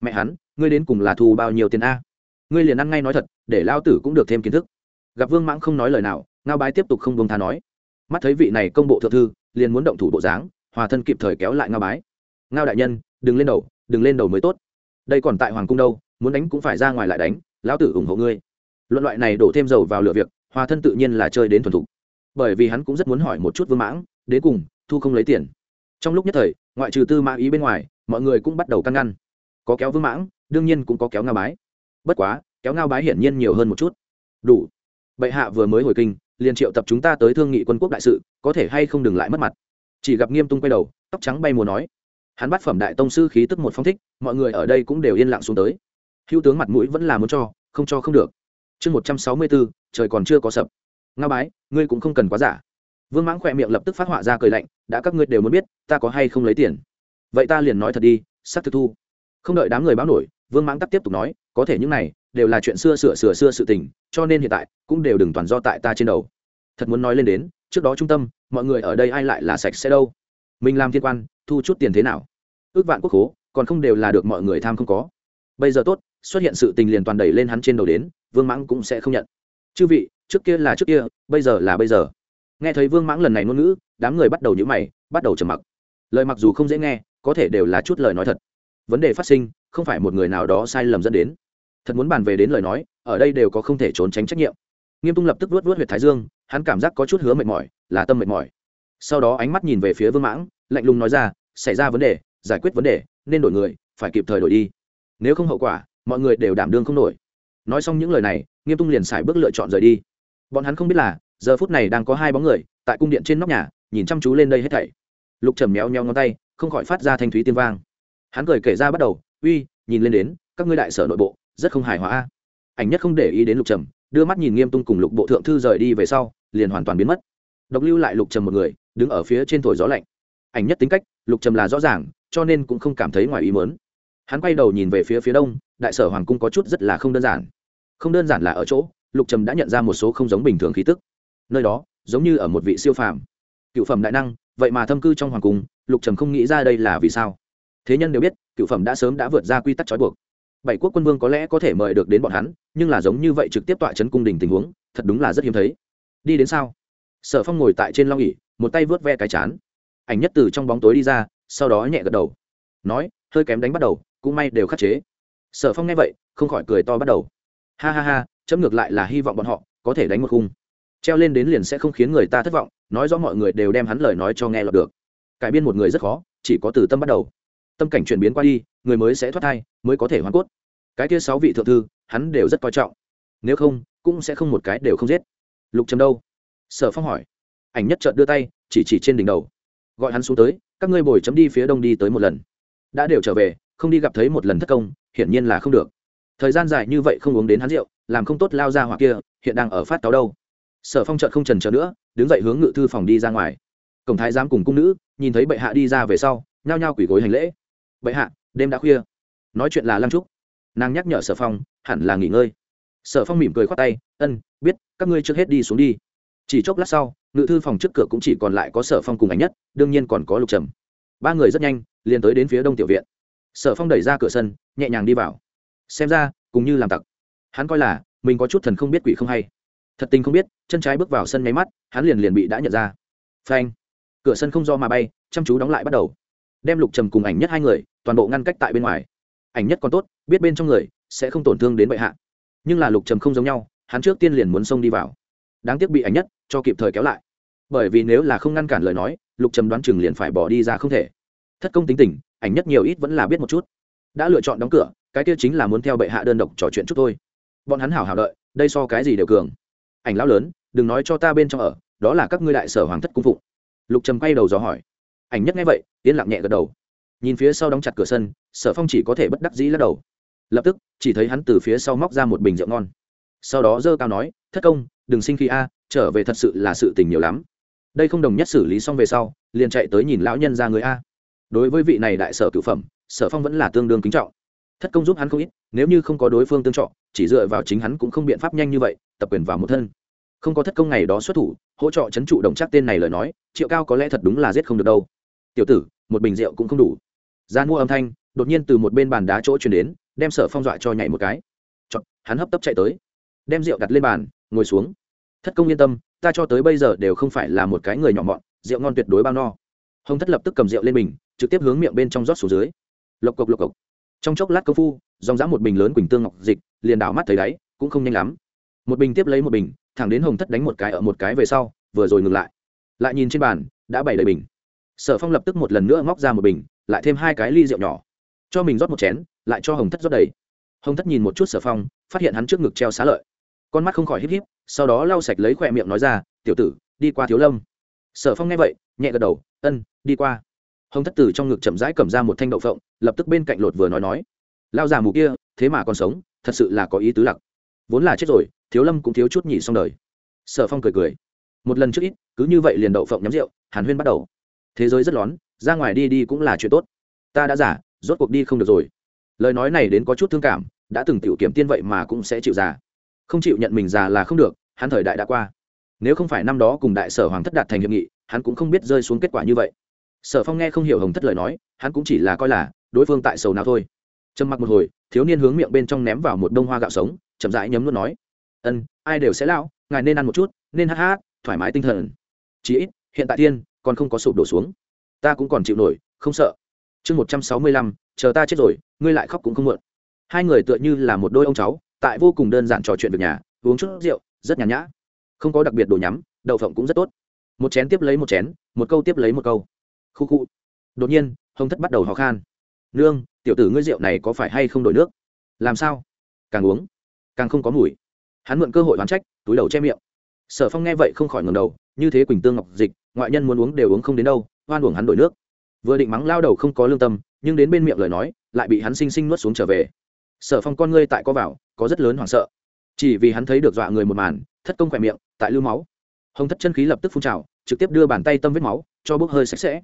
Mẹ hắn, ngươi đến cùng là thu bao nhiêu tiền a? Ngươi liền ăn ngay nói thật, để lao tử cũng được thêm kiến thức. Gặp vương mãng không nói lời nào ngao bái tiếp tục không bông tha nói. Mắt thấy vị này công bộ thượng thư, liền muốn động thủ bộ dáng, hòa thân kịp thời kéo lại ngao bái. Ngao đại nhân, đừng lên đầu, đừng lên đầu mới tốt. Đây còn tại hoàng cung đâu, muốn đánh cũng phải ra ngoài lại đánh, lão tử ủng hộ ngươi. Luận loại này đổ thêm dầu vào lửa việc, hòa thân tự nhiên là chơi đến thuần thục. Bởi vì hắn cũng rất muốn hỏi một chút vương mãng, đến cùng, thu không lấy tiền. Trong lúc nhất thời, ngoại trừ tư mã ý bên ngoài, mọi người cũng bắt đầu căn ngăn. Có kéo vương mãng, đương nhiên cũng có kéo ngao bái. Bất quá, kéo ngao bái hiển nhiên nhiều hơn một chút. Đủ. Bệ hạ vừa mới hồi kinh liền triệu tập chúng ta tới thương nghị quân quốc đại sự, có thể hay không đừng lại mất mặt. Chỉ gặp nghiêm tung quay đầu, tóc trắng bay mùa nói. Hắn bắt phẩm đại tông sư khí tức một phong thích, mọi người ở đây cũng đều yên lặng xuống tới. Hữu tướng mặt mũi vẫn là muốn cho, không cho không được. Chương một trăm sáu mươi bốn trời còn chưa có sập. Nga bái, ngươi cũng không cần quá giả. Vương mãng khỏe miệng lập tức phát họa ra cười lạnh, đã các ngươi đều muốn biết, ta có hay không lấy tiền? Vậy ta liền nói thật đi, sắp thực thu. Không đợi đám người báo nổi, vương mãng tắc tiếp tục nói, có thể những này đều là chuyện xưa sửa sửa xưa sự tình, cho nên hiện tại cũng đều đừng toàn do tại ta trên đầu. Thật muốn nói lên đến, trước đó trung tâm, mọi người ở đây ai lại là sạch sẽ đâu? Mình làm thiên quan, thu chút tiền thế nào? Ước vạn quốc khố, còn không đều là được mọi người tham không có. Bây giờ tốt, xuất hiện sự tình liền toàn đẩy lên hắn trên đầu đến, vương mãng cũng sẽ không nhận. Chư vị, trước kia là trước kia, bây giờ là bây giờ. Nghe thấy vương mãng lần này ngôn ngữ, đám người bắt đầu nhữ mày, bắt đầu trầm mặc. Lời mặc dù không dễ nghe, có thể đều là chút lời nói thật. Vấn đề phát sinh, không phải một người nào đó sai lầm dẫn đến thật muốn bàn về đến lời nói, ở đây đều có không thể trốn tránh trách nhiệm. Nghiêm tung lập tức vuốt vuốt huyệt thái dương, hắn cảm giác có chút hứa mệt mỏi, là tâm mệt mỏi. Sau đó ánh mắt nhìn về phía vương mãng, lạnh lùng nói ra, xảy ra vấn đề, giải quyết vấn đề, nên đổi người, phải kịp thời đổi đi. Nếu không hậu quả, mọi người đều đảm đương không nổi. Nói xong những lời này, nghiêm tung liền xài bước lựa chọn rời đi. Bọn hắn không biết là, giờ phút này đang có hai bóng người, tại cung điện trên nóc nhà, nhìn chăm chú lên đây hết thảy. Lục trầm méo nheo ngón tay, không khỏi phát ra thanh thúy tiên vang. Hắn cười kể ra bắt đầu, uy, nhìn lên đến, các ngươi đại sở nội bộ rất không hài hòa ảnh nhất không để ý đến lục trầm, đưa mắt nhìn nghiêm tung cùng lục bộ thượng thư rời đi về sau, liền hoàn toàn biến mất. Độc lưu lại lục trầm một người, đứng ở phía trên thổi gió lạnh. Ảnh nhất tính cách, lục trầm là rõ ràng, cho nên cũng không cảm thấy ngoài ý mớn hắn quay đầu nhìn về phía phía đông, đại sở hoàng cung có chút rất là không đơn giản. Không đơn giản là ở chỗ, lục trầm đã nhận ra một số không giống bình thường khí tức. Nơi đó, giống như ở một vị siêu phàm. Cựu phẩm đại năng, vậy mà thâm cư trong hoàng cung, lục trầm không nghĩ ra đây là vì sao. Thế nhân đều biết, cựu phẩm đã sớm đã vượt ra quy tắc trói buộc bảy quốc quân vương có lẽ có thể mời được đến bọn hắn, nhưng là giống như vậy trực tiếp tọa chấn cung đình tình huống, thật đúng là rất hiếm thấy. Đi đến sao? Sở phong ngồi tại trên long ỉ một tay vớt ve cái chán. Ảnh nhất từ trong bóng tối đi ra, sau đó nhẹ gật đầu. Nói, hơi kém đánh bắt đầu, cũng may đều khắc chế. Sở phong nghe vậy, không khỏi cười to bắt đầu. Ha ha ha, chấm ngược lại là hy vọng bọn họ có thể đánh một khung. Treo lên đến liền sẽ không khiến người ta thất vọng, nói rõ mọi người đều đem hắn lời nói cho nghe lọt được. Cải biên một người rất khó, chỉ có từ tâm bắt đầu tâm cảnh chuyển biến qua đi, người mới sẽ thoát thai, mới có thể hoàn cốt. Cái kia sáu vị thượng thư, hắn đều rất coi trọng. Nếu không, cũng sẽ không một cái đều không giết. Lục trầm đâu? Sở phong hỏi. Ảnh nhất trợt đưa tay, chỉ chỉ trên đỉnh đầu. Gọi hắn xuống tới, các ngươi bồi chấm đi phía đông đi tới một lần. Đã đều trở về, không đi gặp thấy một lần thất công, hiển nhiên là không được. Thời gian dài như vậy không uống đến hắn rượu, làm không tốt lao ra hoặc kia, hiện đang ở phát cáo đâu. Sở phong trợn không trần chờ nữa, đứng dậy hướng ngự thư phòng đi ra ngoài. Cổng thái giám cùng cung nữ, nhìn thấy bệ hạ đi ra về sau, nhao nhao quỳ gối hành lễ bệ hạ, đêm đã khuya. Nói chuyện là lăng trúc. Nàng nhắc nhở sở phong, hẳn là nghỉ ngơi. Sở phong mỉm cười khoát tay, ân, biết, các ngươi trước hết đi xuống đi. Chỉ chốc lát sau, ngự thư phòng trước cửa cũng chỉ còn lại có sở phong cùng ảnh nhất, đương nhiên còn có lục trầm. Ba người rất nhanh, liền tới đến phía đông tiểu viện. Sở phong đẩy ra cửa sân, nhẹ nhàng đi vào. Xem ra, cùng như làm tặc. Hắn coi là, mình có chút thần không biết quỷ không hay. Thật tình không biết, chân trái bước vào sân nháy mắt, hắn liền liền bị đã nhận ra. Phanh! Cửa sân không do mà bay, chăm chú đóng lại bắt đầu đem lục trầm cùng ảnh nhất hai người, toàn bộ ngăn cách tại bên ngoài. Ảnh nhất còn tốt, biết bên trong người sẽ không tổn thương đến bệ hạ. Nhưng là lục trầm không giống nhau, hắn trước tiên liền muốn xông đi vào. Đáng tiếc bị ảnh nhất cho kịp thời kéo lại. Bởi vì nếu là không ngăn cản lời nói, lục trầm đoán chừng liền phải bỏ đi ra không thể. Thất công tính tình, ảnh nhất nhiều ít vẫn là biết một chút. Đã lựa chọn đóng cửa, cái kia chính là muốn theo bệ hạ đơn độc trò chuyện chút thôi. Bọn hắn hảo hảo đợi, đây so cái gì đều cường. Ảnh lão lớn, đừng nói cho ta bên trong ở, đó là các ngươi đại sở hoàng thất cung phụng. Lục trầm quay đầu dò hỏi ảnh nhất nghe vậy, yên lặng nhẹ gật đầu. Nhìn phía sau đóng chặt cửa sân, sở phong chỉ có thể bất đắc dĩ lắc đầu. Lập tức, chỉ thấy hắn từ phía sau móc ra một bình rượu ngon. Sau đó dơ cao nói, thất công, đừng sinh khi a, trở về thật sự là sự tình nhiều lắm. Đây không đồng nhất xử lý xong về sau, liền chạy tới nhìn lão nhân ra người a. Đối với vị này đại sở cửu phẩm, sở phong vẫn là tương đương kính trọng. Thất công giúp hắn không ít, nếu như không có đối phương tương trọ, chỉ dựa vào chính hắn cũng không biện pháp nhanh như vậy, tập quyền vào một thân. Không có thất công ngày đó xuất thủ, hỗ trợ c h ấ n trụ đồng chắc tên này lời nói, triệu cao có lẽ thật đúng là giết không được đâu tiểu tử một bình rượu cũng không đủ. Gian mua âm thanh đột nhiên từ một bên bàn đá chỗ chuyển đến đem sở phong dọa cho nhảy một cái. Chọn, hắn hấp tấp chạy tới đem rượu đặt lên bàn ngồi xuống. Thất công yên tâm ta cho tới bây giờ đều không phải là một cái người nhỏ mọn rượu ngon tuyệt đối bao no. Hồng thất lập tức cầm rượu lên mình trực tiếp hướng miệng bên trong rót xuống dưới. Lộc cộc lộc cộc. Trong chốc lát công phu dòng dã một bình lớn quỳnh tương ngọc dịch liền đảo mắt thấy đáy cũng không nhanh lắm. Một bình tiếp lấy một bình thẳng đến hồng thất đánh một cái ở một cái về sau vừa rồi ngừng lại. Lại nhìn trên bàn đã bảy đầy bình sở phong lập tức một lần nữa ngóc ra một bình, lại thêm hai cái ly rượu nhỏ. Cho mình rót một chén, lại cho hồng thất rót đầy. Hồng thất nhìn một chút sở phong, phát hiện hắn trước ngực treo xá lợi. Con mắt không khỏi híp híp, sau đó lau sạch lấy khỏe miệng nói ra, tiểu tử, đi qua thiếu lâm. Sở phong nghe vậy, nhẹ gật đầu, ân, đi qua. Hồng thất tử trong ngực chậm rãi cầm ra một thanh đậu phộng, lập tức bên cạnh lột vừa nói nói, lao già mù kia, thế mà còn sống, thật sự là có ý tứ lặc. Vốn là chết rồi, thiếu lâm cũng thiếu chút nhỉ xong đời. Sở phong cười cười, một lần trước ít, cứ như vậy liền đậu phộng nhắm rượu, hàn huyên bắt đầu thế giới rất lón, ra ngoài đi đi cũng là chuyện tốt. Ta đã giả, rốt cuộc đi không được rồi. Lời nói này đến có chút thương cảm, đã từng tiểu kiểm tiên vậy mà cũng sẽ chịu già không chịu nhận mình già là không được, hắn thời đại đã qua. Nếu không phải năm đó cùng đại sở hoàng thất đạt thành hiệp nghị, hắn cũng không biết rơi xuống kết quả như vậy. Sở phong nghe không hiểu hồng thất lời nói, hắn cũng chỉ là coi là đối phương tại sầu nào thôi. Trầm mặc một hồi, thiếu niên hướng miệng bên trong ném vào một đông hoa gạo sống, chậm rãi nhấm luôn nói, ân, ai đều sẽ lão, ngài nên ăn một chút, nên hát hát, thoải mái tinh thần. Chí ít, hiện tại tiên còn không có sụp đổ xuống. Ta cũng còn chịu nổi, không sợ. Chương một trăm sáu mươi lăm, chờ ta chết rồi, ngươi lại khóc cũng không mượn. Hai người tựa như là một đôi ông cháu, tại vô cùng đơn giản trò chuyện việc nhà, uống chút rượu, rất nhàn nhã. Không có đặc biệt đồ nhắm, đậu phộng cũng rất tốt. Một chén tiếp lấy một chén, một câu tiếp lấy một câu. Khu khu. Đột nhiên, hồng thất bắt đầu ho khan. Nương, tiểu tử ngươi rượu này có phải hay không đổi nước? Làm sao? Càng uống, càng không có mùi. Hắn mượn cơ hội đoán trách, túi đầu che miệng. Sở phong nghe vậy không khỏi ngầm đầu, như thế quỳnh tương ngọc dịch ngoại nhân muốn uống đều uống không đến đâu, hoan uổng hắn đổi nước. Vừa định mắng lao đầu không có lương tâm, nhưng đến bên miệng lời nói, lại bị hắn sinh sinh nuốt xuống trở về. Sở phong con ngươi tại có vào, có rất lớn hoảng sợ. Chỉ vì hắn thấy được dọa người một màn, thất công khỏe miệng, tại lưu máu. Hồng thất chân khí lập tức phun trào, trực tiếp đưa bàn tay tâm vết máu, cho bốc hơi sạch sẽ.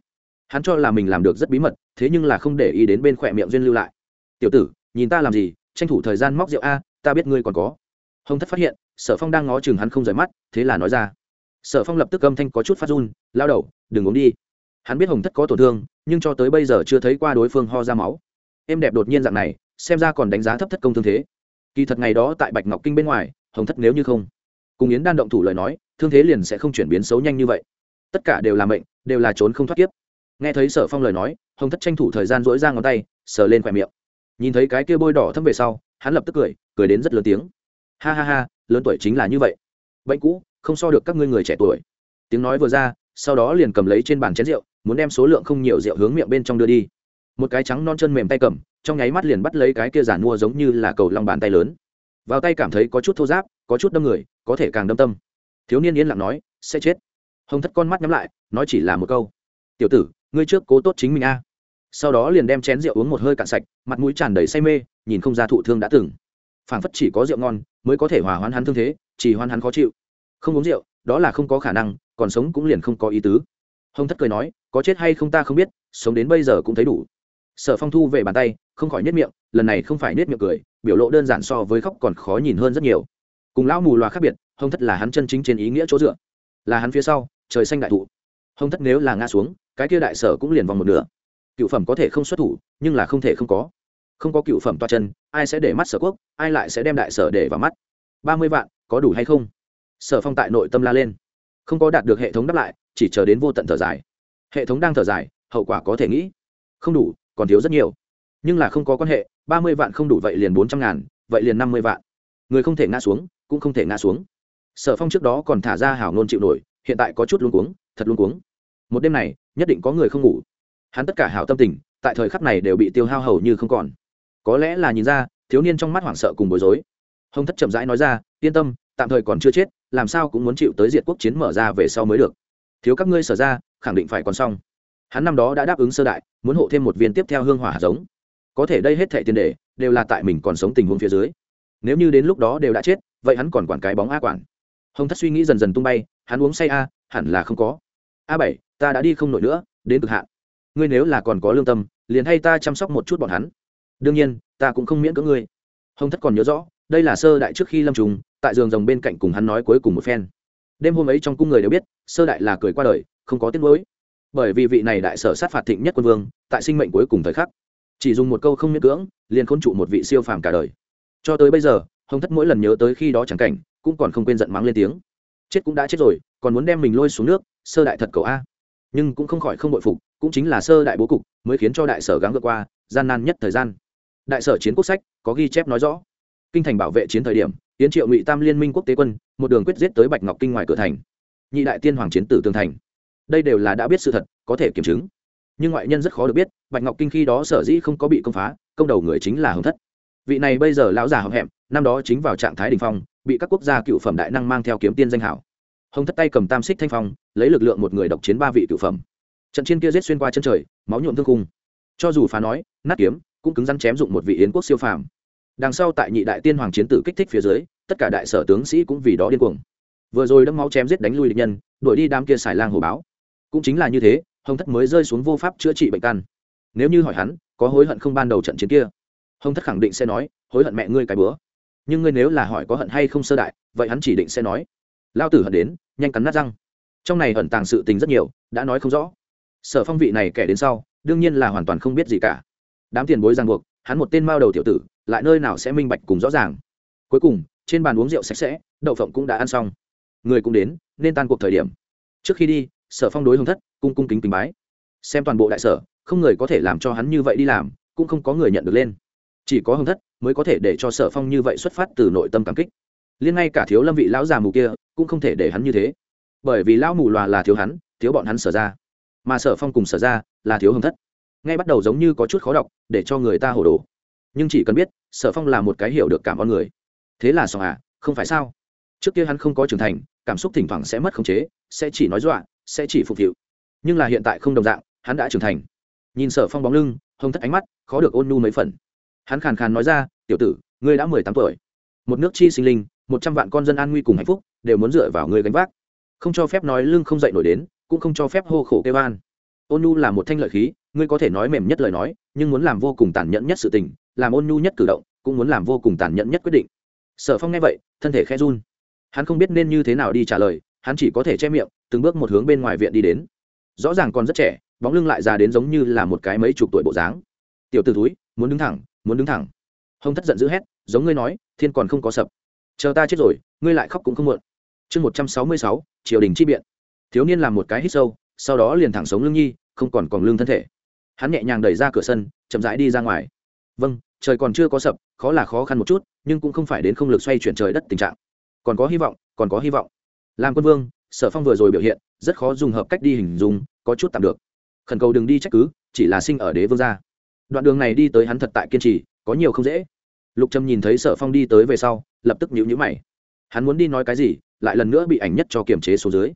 Hắn cho là mình làm được rất bí mật, thế nhưng là không để ý đến bên khỏe miệng duyên lưu lại. Tiểu tử, nhìn ta làm gì, tranh thủ thời gian móc rượu a, ta biết ngươi còn có. Hồng thất phát hiện, sở phong đang ngó chừng hắn không rời mắt, thế là nói ra sở phong lập tức âm thanh có chút phát run, lao đầu, đừng uống đi. Hắn biết hồng thất có tổn thương, nhưng cho tới bây giờ chưa thấy qua đối phương ho ra máu. Em đẹp đột nhiên dạng này, xem ra còn đánh giá thấp thất công thương thế. Kỳ thật ngày đó tại bạch ngọc kinh bên ngoài, hồng thất nếu như không cùng yến đan động thủ lời nói, thương thế liền sẽ không chuyển biến xấu nhanh như vậy. Tất cả đều là mệnh, đều là trốn không thoát kiếp. Nghe thấy sở phong lời nói, hồng thất tranh thủ thời gian dỗi ra ngón tay, sờ lên khỏe miệng. Nhìn thấy cái kia bôi đỏ thâm về sau, hắn lập tức cười cười đến rất lớn tiếng. Ha ha ha, lớn tuổi chính là như vậy. Bệnh cũ không so được các ngươi người trẻ tuổi. Tiếng nói vừa ra, sau đó liền cầm lấy trên bàn chén rượu, muốn đem số lượng không nhiều rượu hướng miệng bên trong đưa đi. Một cái trắng non chân mềm tay cầm, trong nháy mắt liền bắt lấy cái kia giản mua giống như là cầu lòng bàn tay lớn. Vào tay cảm thấy có chút thô giáp có chút đâm người, có thể càng đâm tâm. Thiếu niên yên lặng nói, sẽ chết. Hồng thất con mắt nhắm lại, nói chỉ là một câu. Tiểu tử, ngươi trước cố tốt chính mình a. Sau đó liền đem chén rượu uống một hơi cạn sạch, mặt mũi tràn đầy say mê, nhìn không ra thụ thương đã từng. Phảng phất chỉ có rượu ngon mới có thể hòa hoãn hắn thương thế, chỉ hoãn hắn khó chịu không uống rượu, đó là không có khả năng, còn sống cũng liền không có ý tứ. Hồng thất cười nói, có chết hay không ta không biết, sống đến bây giờ cũng thấy đủ. Sở phong thu về bàn tay, không khỏi nết miệng, lần này không phải nết miệng cười, biểu lộ đơn giản so với khóc còn khó nhìn hơn rất nhiều. Cùng lão mù loà khác biệt, hồng thất là hắn chân chính trên ý nghĩa chỗ dựa. Là hắn phía sau, trời xanh đại thụ. Hồng thất nếu là ngã xuống, cái kia đại sở cũng liền vòng một nửa. Cựu phẩm có thể không xuất thủ, nhưng là không thể không có. Không có cựu phẩm toa chân, ai sẽ để mắt sở quốc, ai lại sẽ đem đại sở để vào mắt? Ba mươi vạn, có đủ hay không? Sở phong tại nội tâm la lên. Không có đạt được hệ thống đáp lại, chỉ chờ đến vô tận thở dài. Hệ thống đang thở dài, hậu quả có thể nghĩ. Không đủ, còn thiếu rất nhiều. Nhưng là không có quan hệ, ba mươi vạn không đủ vậy liền bốn trăm ngàn, vậy liền năm mươi vạn. Người không thể ngã xuống, cũng không thể ngã xuống. Sở phong trước đó còn thả ra hảo nôn chịu nổi, hiện tại có chút luống cuống, thật luống cuống. Một đêm này, nhất định có người không ngủ. Hắn tất cả hảo tâm tình, tại thời khắc này đều bị tiêu hao hầu như không còn. Có lẽ là nhìn ra, thiếu niên trong mắt hoảng sợ cùng bối rối. Hồng thất chậm rãi nói ra, yên tâm tạm thời còn chưa chết, làm sao cũng muốn chịu tới diệt quốc chiến mở ra về sau mới được. Thiếu các ngươi sở ra, khẳng định phải còn xong. Hắn năm đó đã đáp ứng sơ đại, muốn hộ thêm một viên tiếp theo hương hỏa hạt giống. Có thể đây hết thệ tiền đề, đều là tại mình còn sống tình huống phía dưới. Nếu như đến lúc đó đều đã chết, vậy hắn còn quản cái bóng a quản. Hồng thất suy nghĩ dần dần tung bay, hắn uống say a, hẳn là không có. A bảy, ta đã đi không nổi nữa, đến cực hạn. Ngươi nếu là còn có lương tâm, liền hay ta chăm sóc một chút bọn hắn. Đương nhiên, ta cũng không miễn cưỡng ngươi. Hồng thất còn nhớ rõ đây là sơ đại trước khi lâm trùng, tại giường rồng bên cạnh cùng hắn nói cuối cùng một phen. Đêm hôm ấy trong cung người đều biết, sơ đại là cười qua đời, không có tiếng mới bởi vì vị này đại sở sát phạt thịnh nhất quân vương, tại sinh mệnh cuối cùng thời khắc, chỉ dùng một câu không miễn cưỡng, liền khôn trụ một vị siêu phàm cả đời. Cho tới bây giờ, hồng thất mỗi lần nhớ tới khi đó chẳng cảnh, cũng còn không quên giận mắng lên tiếng. Chết cũng đã chết rồi, còn muốn đem mình lôi xuống nước, sơ đại thật cầu a. Nhưng cũng không khỏi không bội phục, cũng chính là sơ đại bố cục, mới khiến cho đại sở gắng vượt qua gian nan nhất thời gian. Đại sở chiến quốc sách, có ghi chép nói rõ kinh thành bảo vệ chiến thời điểm tiến triệu ngụy tam liên minh quốc tế quân, một đường quyết giết tới bạch ngọc kinh ngoài cửa thành. Nhị đại tiên hoàng chiến tử tương thành. Đây đều là đã biết sự thật, có thể kiểm chứng. Nhưng ngoại nhân rất khó được biết, bạch ngọc kinh khi đó sở dĩ không có bị công phá, công đầu người chính là hồng thất. Vị này bây giờ lão già hậm hẹm, năm đó chính vào trạng thái đình phong, bị các quốc gia cựu phẩm đại năng mang theo kiếm tiên danh hảo. Hồng thất tay cầm tam xích thanh phong, lấy lực lượng một người độc chiến ba vị cựu phẩm. Trận chiến kia giết xuyên qua chân trời, máu nhuộm thương cung cho dù phá nói, nát kiếm, cũng cứng rắn chém dụng một vị yến quốc siêu phàm đằng sau tại nhị đại tiên hoàng chiến tử kích thích phía dưới, tất cả đại sở tướng sĩ cũng vì đó điên cuồng. Vừa rồi đâm máu chém giết đánh lui địch nhân, đuổi đi đám kia xài lang hồ báo. Cũng chính là như thế, hồng thất mới rơi xuống vô pháp chữa trị bệnh căn. Nếu như hỏi hắn, có hối hận không ban đầu trận chiến kia? Hồng thất khẳng định sẽ nói, hối hận mẹ ngươi cái bữa. Nhưng ngươi nếu là hỏi có hận hay không sơ đại, vậy hắn chỉ định sẽ nói. Lao tử hận đến, nhanh cắn nát răng. Trong này hận tàng sự tình rất nhiều, đã nói không rõ. Sở phong vị này kẻ đến sau, đương nhiên là hoàn toàn không biết gì cả. Đám tiền bối ràng buộc, hắn một tên mao đầu tiểu tử lại nơi nào sẽ minh bạch cùng rõ ràng. Cuối cùng, trên bàn uống rượu sạch sẽ, đậu phộng cũng đã ăn xong. Người cũng đến, nên tan cuộc thời điểm. Trước khi đi, sở phong đối hồng thất, cung cung kính kính bái. Xem toàn bộ đại sở, không người có thể làm cho hắn như vậy đi làm, cũng không có người nhận được lên. Chỉ có hồng thất mới có thể để cho sở phong như vậy xuất phát từ nội tâm cảm kích. Liên ngay cả thiếu lâm vị lão già mù kia, cũng không thể để hắn như thế. Bởi vì lão mù loà là thiếu hắn, thiếu bọn hắn sở ra. Mà sở phong cùng sở ra là thiếu hồng thất. Ngay bắt đầu giống như có chút khó đọc, để cho người ta hồ đồ nhưng chỉ cần biết, sở phong là một cái hiểu được cảm ơn người. Thế là xong à không phải sao? Trước kia hắn không có trưởng thành, cảm xúc thỉnh thoảng sẽ mất khống chế, sẽ chỉ nói dọa, sẽ chỉ phục vụ. Nhưng là hiện tại không đồng dạng, hắn đã trưởng thành. Nhìn sở phong bóng lưng, hồng thất ánh mắt, khó được ôn nhu mấy phần. Hắn khàn khàn nói ra, tiểu tử, ngươi đã mười tám tuổi. Một nước chi sinh linh, một trăm vạn con dân an nguy cùng hạnh phúc, đều muốn dựa vào ngươi gánh vác. Không cho phép nói lưng không dậy nổi đến, cũng không cho phép hô khổ kêu an ôn nhu là một thanh lợi khí, ngươi có thể nói mềm nhất lời nói, nhưng muốn làm vô cùng tàn nhẫn nhất sự tình làm ôn nhu nhất cử động, cũng muốn làm vô cùng tàn nhẫn nhất quyết định. Sở phong nghe vậy, thân thể khẽ run. Hắn không biết nên như thế nào đi trả lời, hắn chỉ có thể che miệng, từng bước một hướng bên ngoài viện đi đến. Rõ ràng còn rất trẻ, bóng lưng lại già đến giống như là một cái mấy chục tuổi bộ dáng. Tiểu t ử túi muốn đứng thẳng, muốn đứng thẳng. Hồng thất giận dữ hét, giống ngươi nói, thiên còn không có sập. Chờ ta chết rồi, ngươi lại khóc cũng không muộn. Chương một trăm sáu mươi sáu, triều đình chi biện. Thiếu niên làm một cái hít sâu, sau đó liền thẳng sống lưng nhi, không còn còn lương thân thể. Hắn nhẹ nhàng đẩy ra cửa sân, chậm rãi đi ra ngoài. Vâng trời còn chưa có sập, khó là khó khăn một chút, nhưng cũng không phải đến không lực xoay chuyển trời đất tình trạng. Còn có hy vọng, còn có hy vọng. Làm quân vương, sở phong vừa rồi biểu hiện, rất khó dùng hợp cách đi hình dung, có chút tạm được. Khẩn cầu đừng đi trách cứ, chỉ là sinh ở đế vương gia. Đoạn đường này đi tới hắn thật tại kiên trì, có nhiều không dễ. Lục trâm nhìn thấy sở phong đi tới về sau, lập tức nhíu nhíu mày. Hắn muốn đi nói cái gì, lại lần nữa bị ảnh nhất cho kiềm chế số dưới.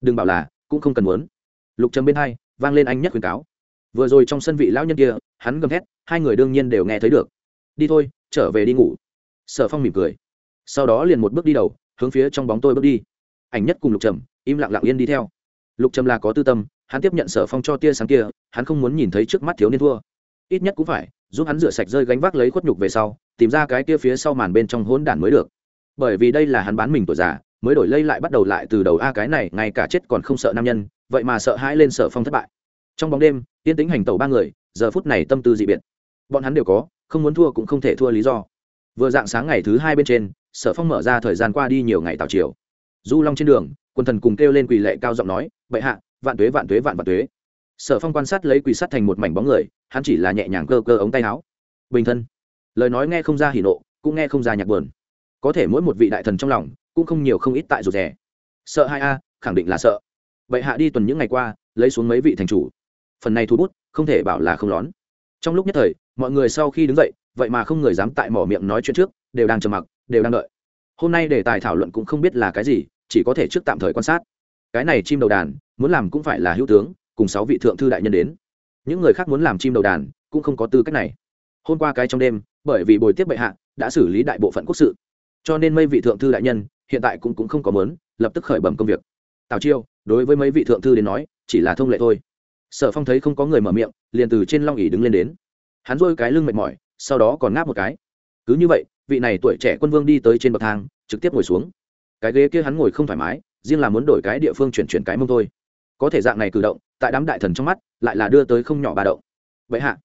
Đừng bảo là, cũng không cần muốn. Lục trâm bên hai, vang lên anh nhất khuyến cáo vừa rồi trong sân vị lão nhân kia, hắn gầm thét, hai người đương nhiên đều nghe thấy được. Đi thôi, trở về đi ngủ. Sở phong mỉm cười. Sau đó liền một bước đi đầu, hướng phía trong bóng tôi bước đi. Ảnh nhất cùng lục trầm, im lặng lặng yên đi theo. Lục trầm là có tư tâm, hắn tiếp nhận sở phong cho tia sáng kia, hắn không muốn nhìn thấy trước mắt thiếu niên thua. Ít nhất cũng phải, giúp hắn rửa sạch rơi gánh vác lấy khuất nhục về sau, tìm ra cái kia phía sau màn bên trong hỗn đản mới được. Bởi vì đây là hắn bán mình tuổi già, mới đổi lây lại bắt đầu lại từ đầu a cái này, ngay cả chết còn không sợ nam nhân, vậy mà sợ hãi lên sở phong thất bại. Trong bóng đêm yên tĩnh hành tẩu ba người, giờ phút này tâm tư dị biệt. Bọn hắn đều có, không muốn thua cũng không thể thua lý do. Vừa dạng sáng ngày thứ hai bên trên, sở phong mở ra thời gian qua đi nhiều ngày tào chiều du long trên đường quần thần cùng kêu lên quỳ lệ cao giọng nói, bệ hạ, vạn tuế vạn tuế, vạn vạn tuế. Sở phong quan sát lấy quỳ sắt thành một mảnh bóng người, hắn chỉ là nhẹ nhàng cơ cơ ống tay áo. Bình thân. Lời nói nghe không ra hỉ nộ, cũng nghe không ra nhạc buồn. Có thể mỗi một vị đại thần trong lòng, cũng không nhiều không ít tại rụt rè. Sợ hai a, khẳng định là sợ. Bệ hạ đi tuần những ngày qua, lấy xuống mấy vị thành chủ phần này thu bút không thể bảo là không lón. Trong lúc nhất thời mọi người sau khi đứng dậy vậy mà không người dám tại mỏ miệng nói chuyện trước đều đang trầm mặc đều đang đợi. Hôm nay đề tài thảo luận cũng không biết là cái gì chỉ có thể trước tạm thời quan sát. Cái này chim đầu đàn muốn làm cũng phải là hữu tướng cùng sáu vị thượng thư đại nhân đến. Những người khác muốn làm chim đầu đàn cũng không có tư cách này. Hôm qua cái trong đêm bởi vì bồi tiếp bệ hạ đã xử lý đại bộ phận quốc sự. Cho nên mấy vị thượng thư đại nhân hiện tại cũng, cũng không có mớn lập tức khởi bẩm công việc. Tào chiêu đối với mấy vị thượng thư đến nói chỉ là thông lệ thôi sở phong thấy không có người mở miệng, liền từ trên long ỉ đứng lên đến. Hắn dôi cái lưng mệt mỏi, sau đó còn ngáp một cái. Cứ như vậy, vị này tuổi trẻ quân vương đi tới trên bậc thang, trực tiếp ngồi xuống. Cái ghế kia hắn ngồi không thoải mái, riêng là muốn đổi cái địa phương chuyển chuyển cái mông thôi. Có thể dạng này cử động, tại đám đại thần trong mắt, lại là đưa tới không nhỏ ba động. Vậy hạ,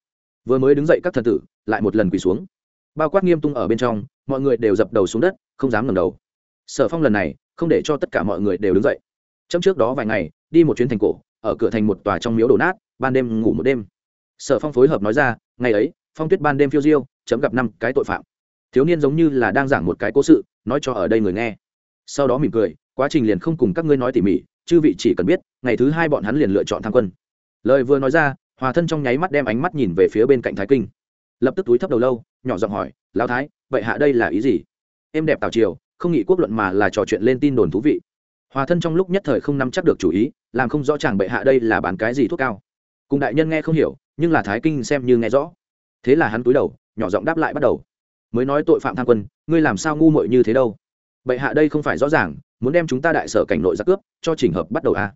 vừa mới đứng dậy các thần tử, lại một lần quỳ xuống. Bao quát nghiêm tung ở bên trong, mọi người đều dập đầu xuống đất, không dám ngẩng đầu. Sở phong lần này, không để cho tất cả mọi người đều đứng dậy. Trong trước đó vài ngày, đi một chuyến thành cổ ở cửa thành một tòa trong miếu đổ nát, ban đêm ngủ một đêm. Sở phong phối hợp nói ra, ngày ấy, phong tuyết ban đêm phiêu diêu, chấm gặp năm cái tội phạm. Thiếu niên giống như là đang giảng một cái cố sự, nói cho ở đây người nghe. Sau đó mỉm cười, quá trình liền không cùng các ngươi nói tỉ mỉ, chư vị chỉ cần biết, ngày thứ hai bọn hắn liền lựa chọn tham quân. Lời vừa nói ra, hòa thân trong nháy mắt đem ánh mắt nhìn về phía bên cạnh thái kinh. Lập tức túi thấp đầu lâu, nhỏ giọng hỏi, lão thái, vậy hạ đây là ý gì? Em đẹp tào triều, không nghĩ quốc luận mà là trò chuyện lên tin đồn thú vị hòa thân trong lúc nhất thời không nắm chắc được chủ ý, làm không rõ chàng bệ hạ đây là bán cái gì thuốc cao. Cùng đại nhân nghe không hiểu, nhưng là thái kinh xem như nghe rõ. Thế là hắn cúi đầu, nhỏ giọng đáp lại bắt đầu. Mới nói tội phạm tham quân, ngươi làm sao ngu muội như thế đâu? Bệ hạ đây không phải rõ ràng, muốn đem chúng ta đại sở cảnh nội ra cướp, cho trình hợp bắt đầu a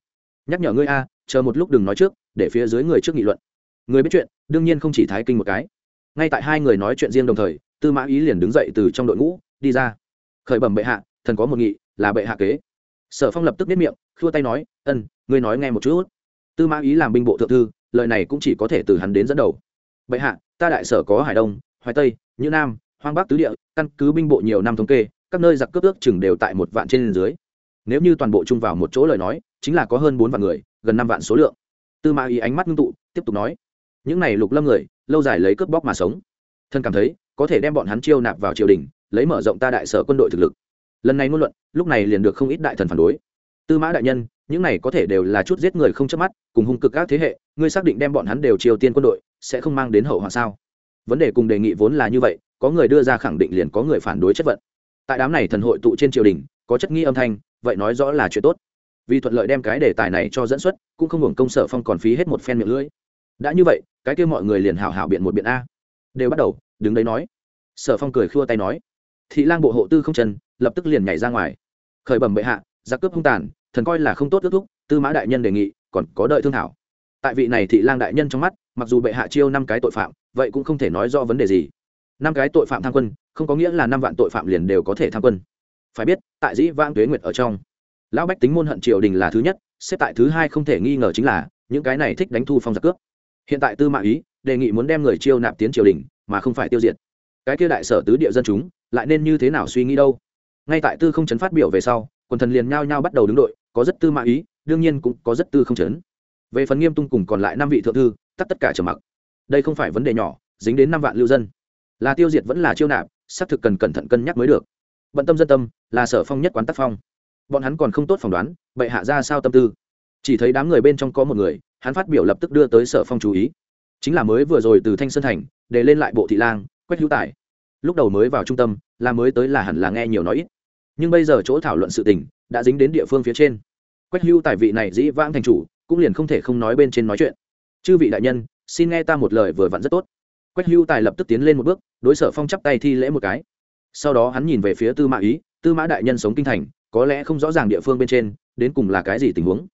nhắc nhở ngươi a chờ một lúc đừng nói trước, để phía dưới người trước nghị luận. Người biết chuyện, đương nhiên không chỉ thái kinh một cái. Ngay tại hai người nói chuyện riêng đồng thời, tư mã ý liền đứng dậy từ trong đội ngũ, đi ra. Khởi bẩm bệ hạ, thần có một nghị, là bệ hạ kế sở phong lập tức biết miệng, khua tay nói, ân, ngươi nói nghe một chút. Tư mã ý làm binh bộ thượng thư, lời này cũng chỉ có thể từ hắn đến dẫn đầu. Bệ hạ, ta đại sở có hải đông, hoài tây như nam, hoang bắc tứ địa, căn cứ binh bộ nhiều năm thống kê, các nơi giặc cướp ước chừng đều tại một vạn trên dưới. Nếu như toàn bộ chung vào một chỗ lời nói, chính là có hơn bốn vạn người, gần năm vạn số lượng. Tư mã ý ánh mắt ngưng tụ, tiếp tục nói, những này lục lâm người, lâu dài lấy cướp bóc mà sống. Thân cảm thấy, có thể đem bọn hắn chiêu nạp vào triều đình, lấy mở rộng ta đại sở quân đội thực lực lần này ngôn luận, lúc này liền được không ít đại thần phản đối. Tư mã đại nhân, những này có thể đều là chút giết người không chớp mắt, cùng hung cực các thế hệ, ngươi xác định đem bọn hắn đều triều tiên quân đội, sẽ không mang đến hậu hoạn sao? Vấn đề cùng đề nghị vốn là như vậy, có người đưa ra khẳng định liền có người phản đối chất vận. Tại đám này thần hội tụ trên triều đình, có chất nghi âm thanh, vậy nói rõ là chuyện tốt. Vì thuận lợi đem cái đề tài này cho dẫn xuất, cũng không hưởng công sở phong còn phí hết một phen miệng lưỡi. Đã như vậy, cái kia mọi người liền hào hào biện một biện a. Đều bắt đầu, đứng đấy nói. Sở phong cười khua tay nói. Thị lang bộ hộ tư không chân lập tức liền nhảy ra ngoài. Khởi bẩm bệ hạ, giặc cướp hung tàn, thần coi là không tốt ước thúc, tư mã đại nhân đề nghị, còn có đợi thương thảo. Tại vị này thị lang đại nhân trong mắt, mặc dù bệ hạ chiêu năm cái tội phạm, vậy cũng không thể nói do vấn đề gì. Năm cái tội phạm tham quân, không có nghĩa là năm vạn tội phạm liền đều có thể tham quân. Phải biết, tại dĩ vãng tuế nguyệt ở trong, lão bách tính môn hận triều đình là thứ nhất, xếp tại thứ hai không thể nghi ngờ chính là, những cái này thích đánh thu phong giặc cướp. Hiện tại tư mã ý, đề nghị muốn đem người chiêu nạp tiến triều đình, mà không phải tiêu diệt. Cái kia đại sở tứ địa dân chúng, lại nên như thế nào suy nghĩ đâu? Ngay tại tư không chấn phát biểu về sau, quần thần liền nhao nhao bắt đầu đứng đội, có rất tư mã ý, đương nhiên cũng có rất tư không chấn. Về phần nghiêm tung cùng còn lại năm vị thượng thư tắt tất cả trở mặc. Đây không phải vấn đề nhỏ, dính đến năm vạn lưu dân. Là tiêu diệt vẫn là chiêu nạp, xác thực cần cẩn thận cân nhắc mới được. Bận tâm dân tâm, là sở phong nhất quán tác phong. Bọn hắn còn không tốt phỏng đoán, bệ hạ ra sao tâm tư. Chỉ thấy đám người bên trong có một người, hắn phát biểu lập tức đưa tới sở phong chú ý. Chính là mới vừa rồi từ thanh sơn thành, để lên lại bộ thị lang, quách hữu tài. Lúc đầu mới vào trung tâm, là mới tới là hẳn là nghe nhiều nói ít nhưng bây giờ chỗ thảo luận sự tình đã dính đến địa phương phía trên. Quách hưu tài vị này dĩ vãng thành chủ, cũng liền không thể không nói bên trên nói chuyện. Chư vị đại nhân, xin nghe ta một lời vừa vặn rất tốt. Quách hưu tài lập tức tiến lên một bước, đối sở phong chắp tay thi lễ một cái. Sau đó hắn nhìn về phía tư mã ý, tư mã đại nhân sống kinh thành, có lẽ không rõ ràng địa phương bên trên, đến cùng là cái gì tình huống.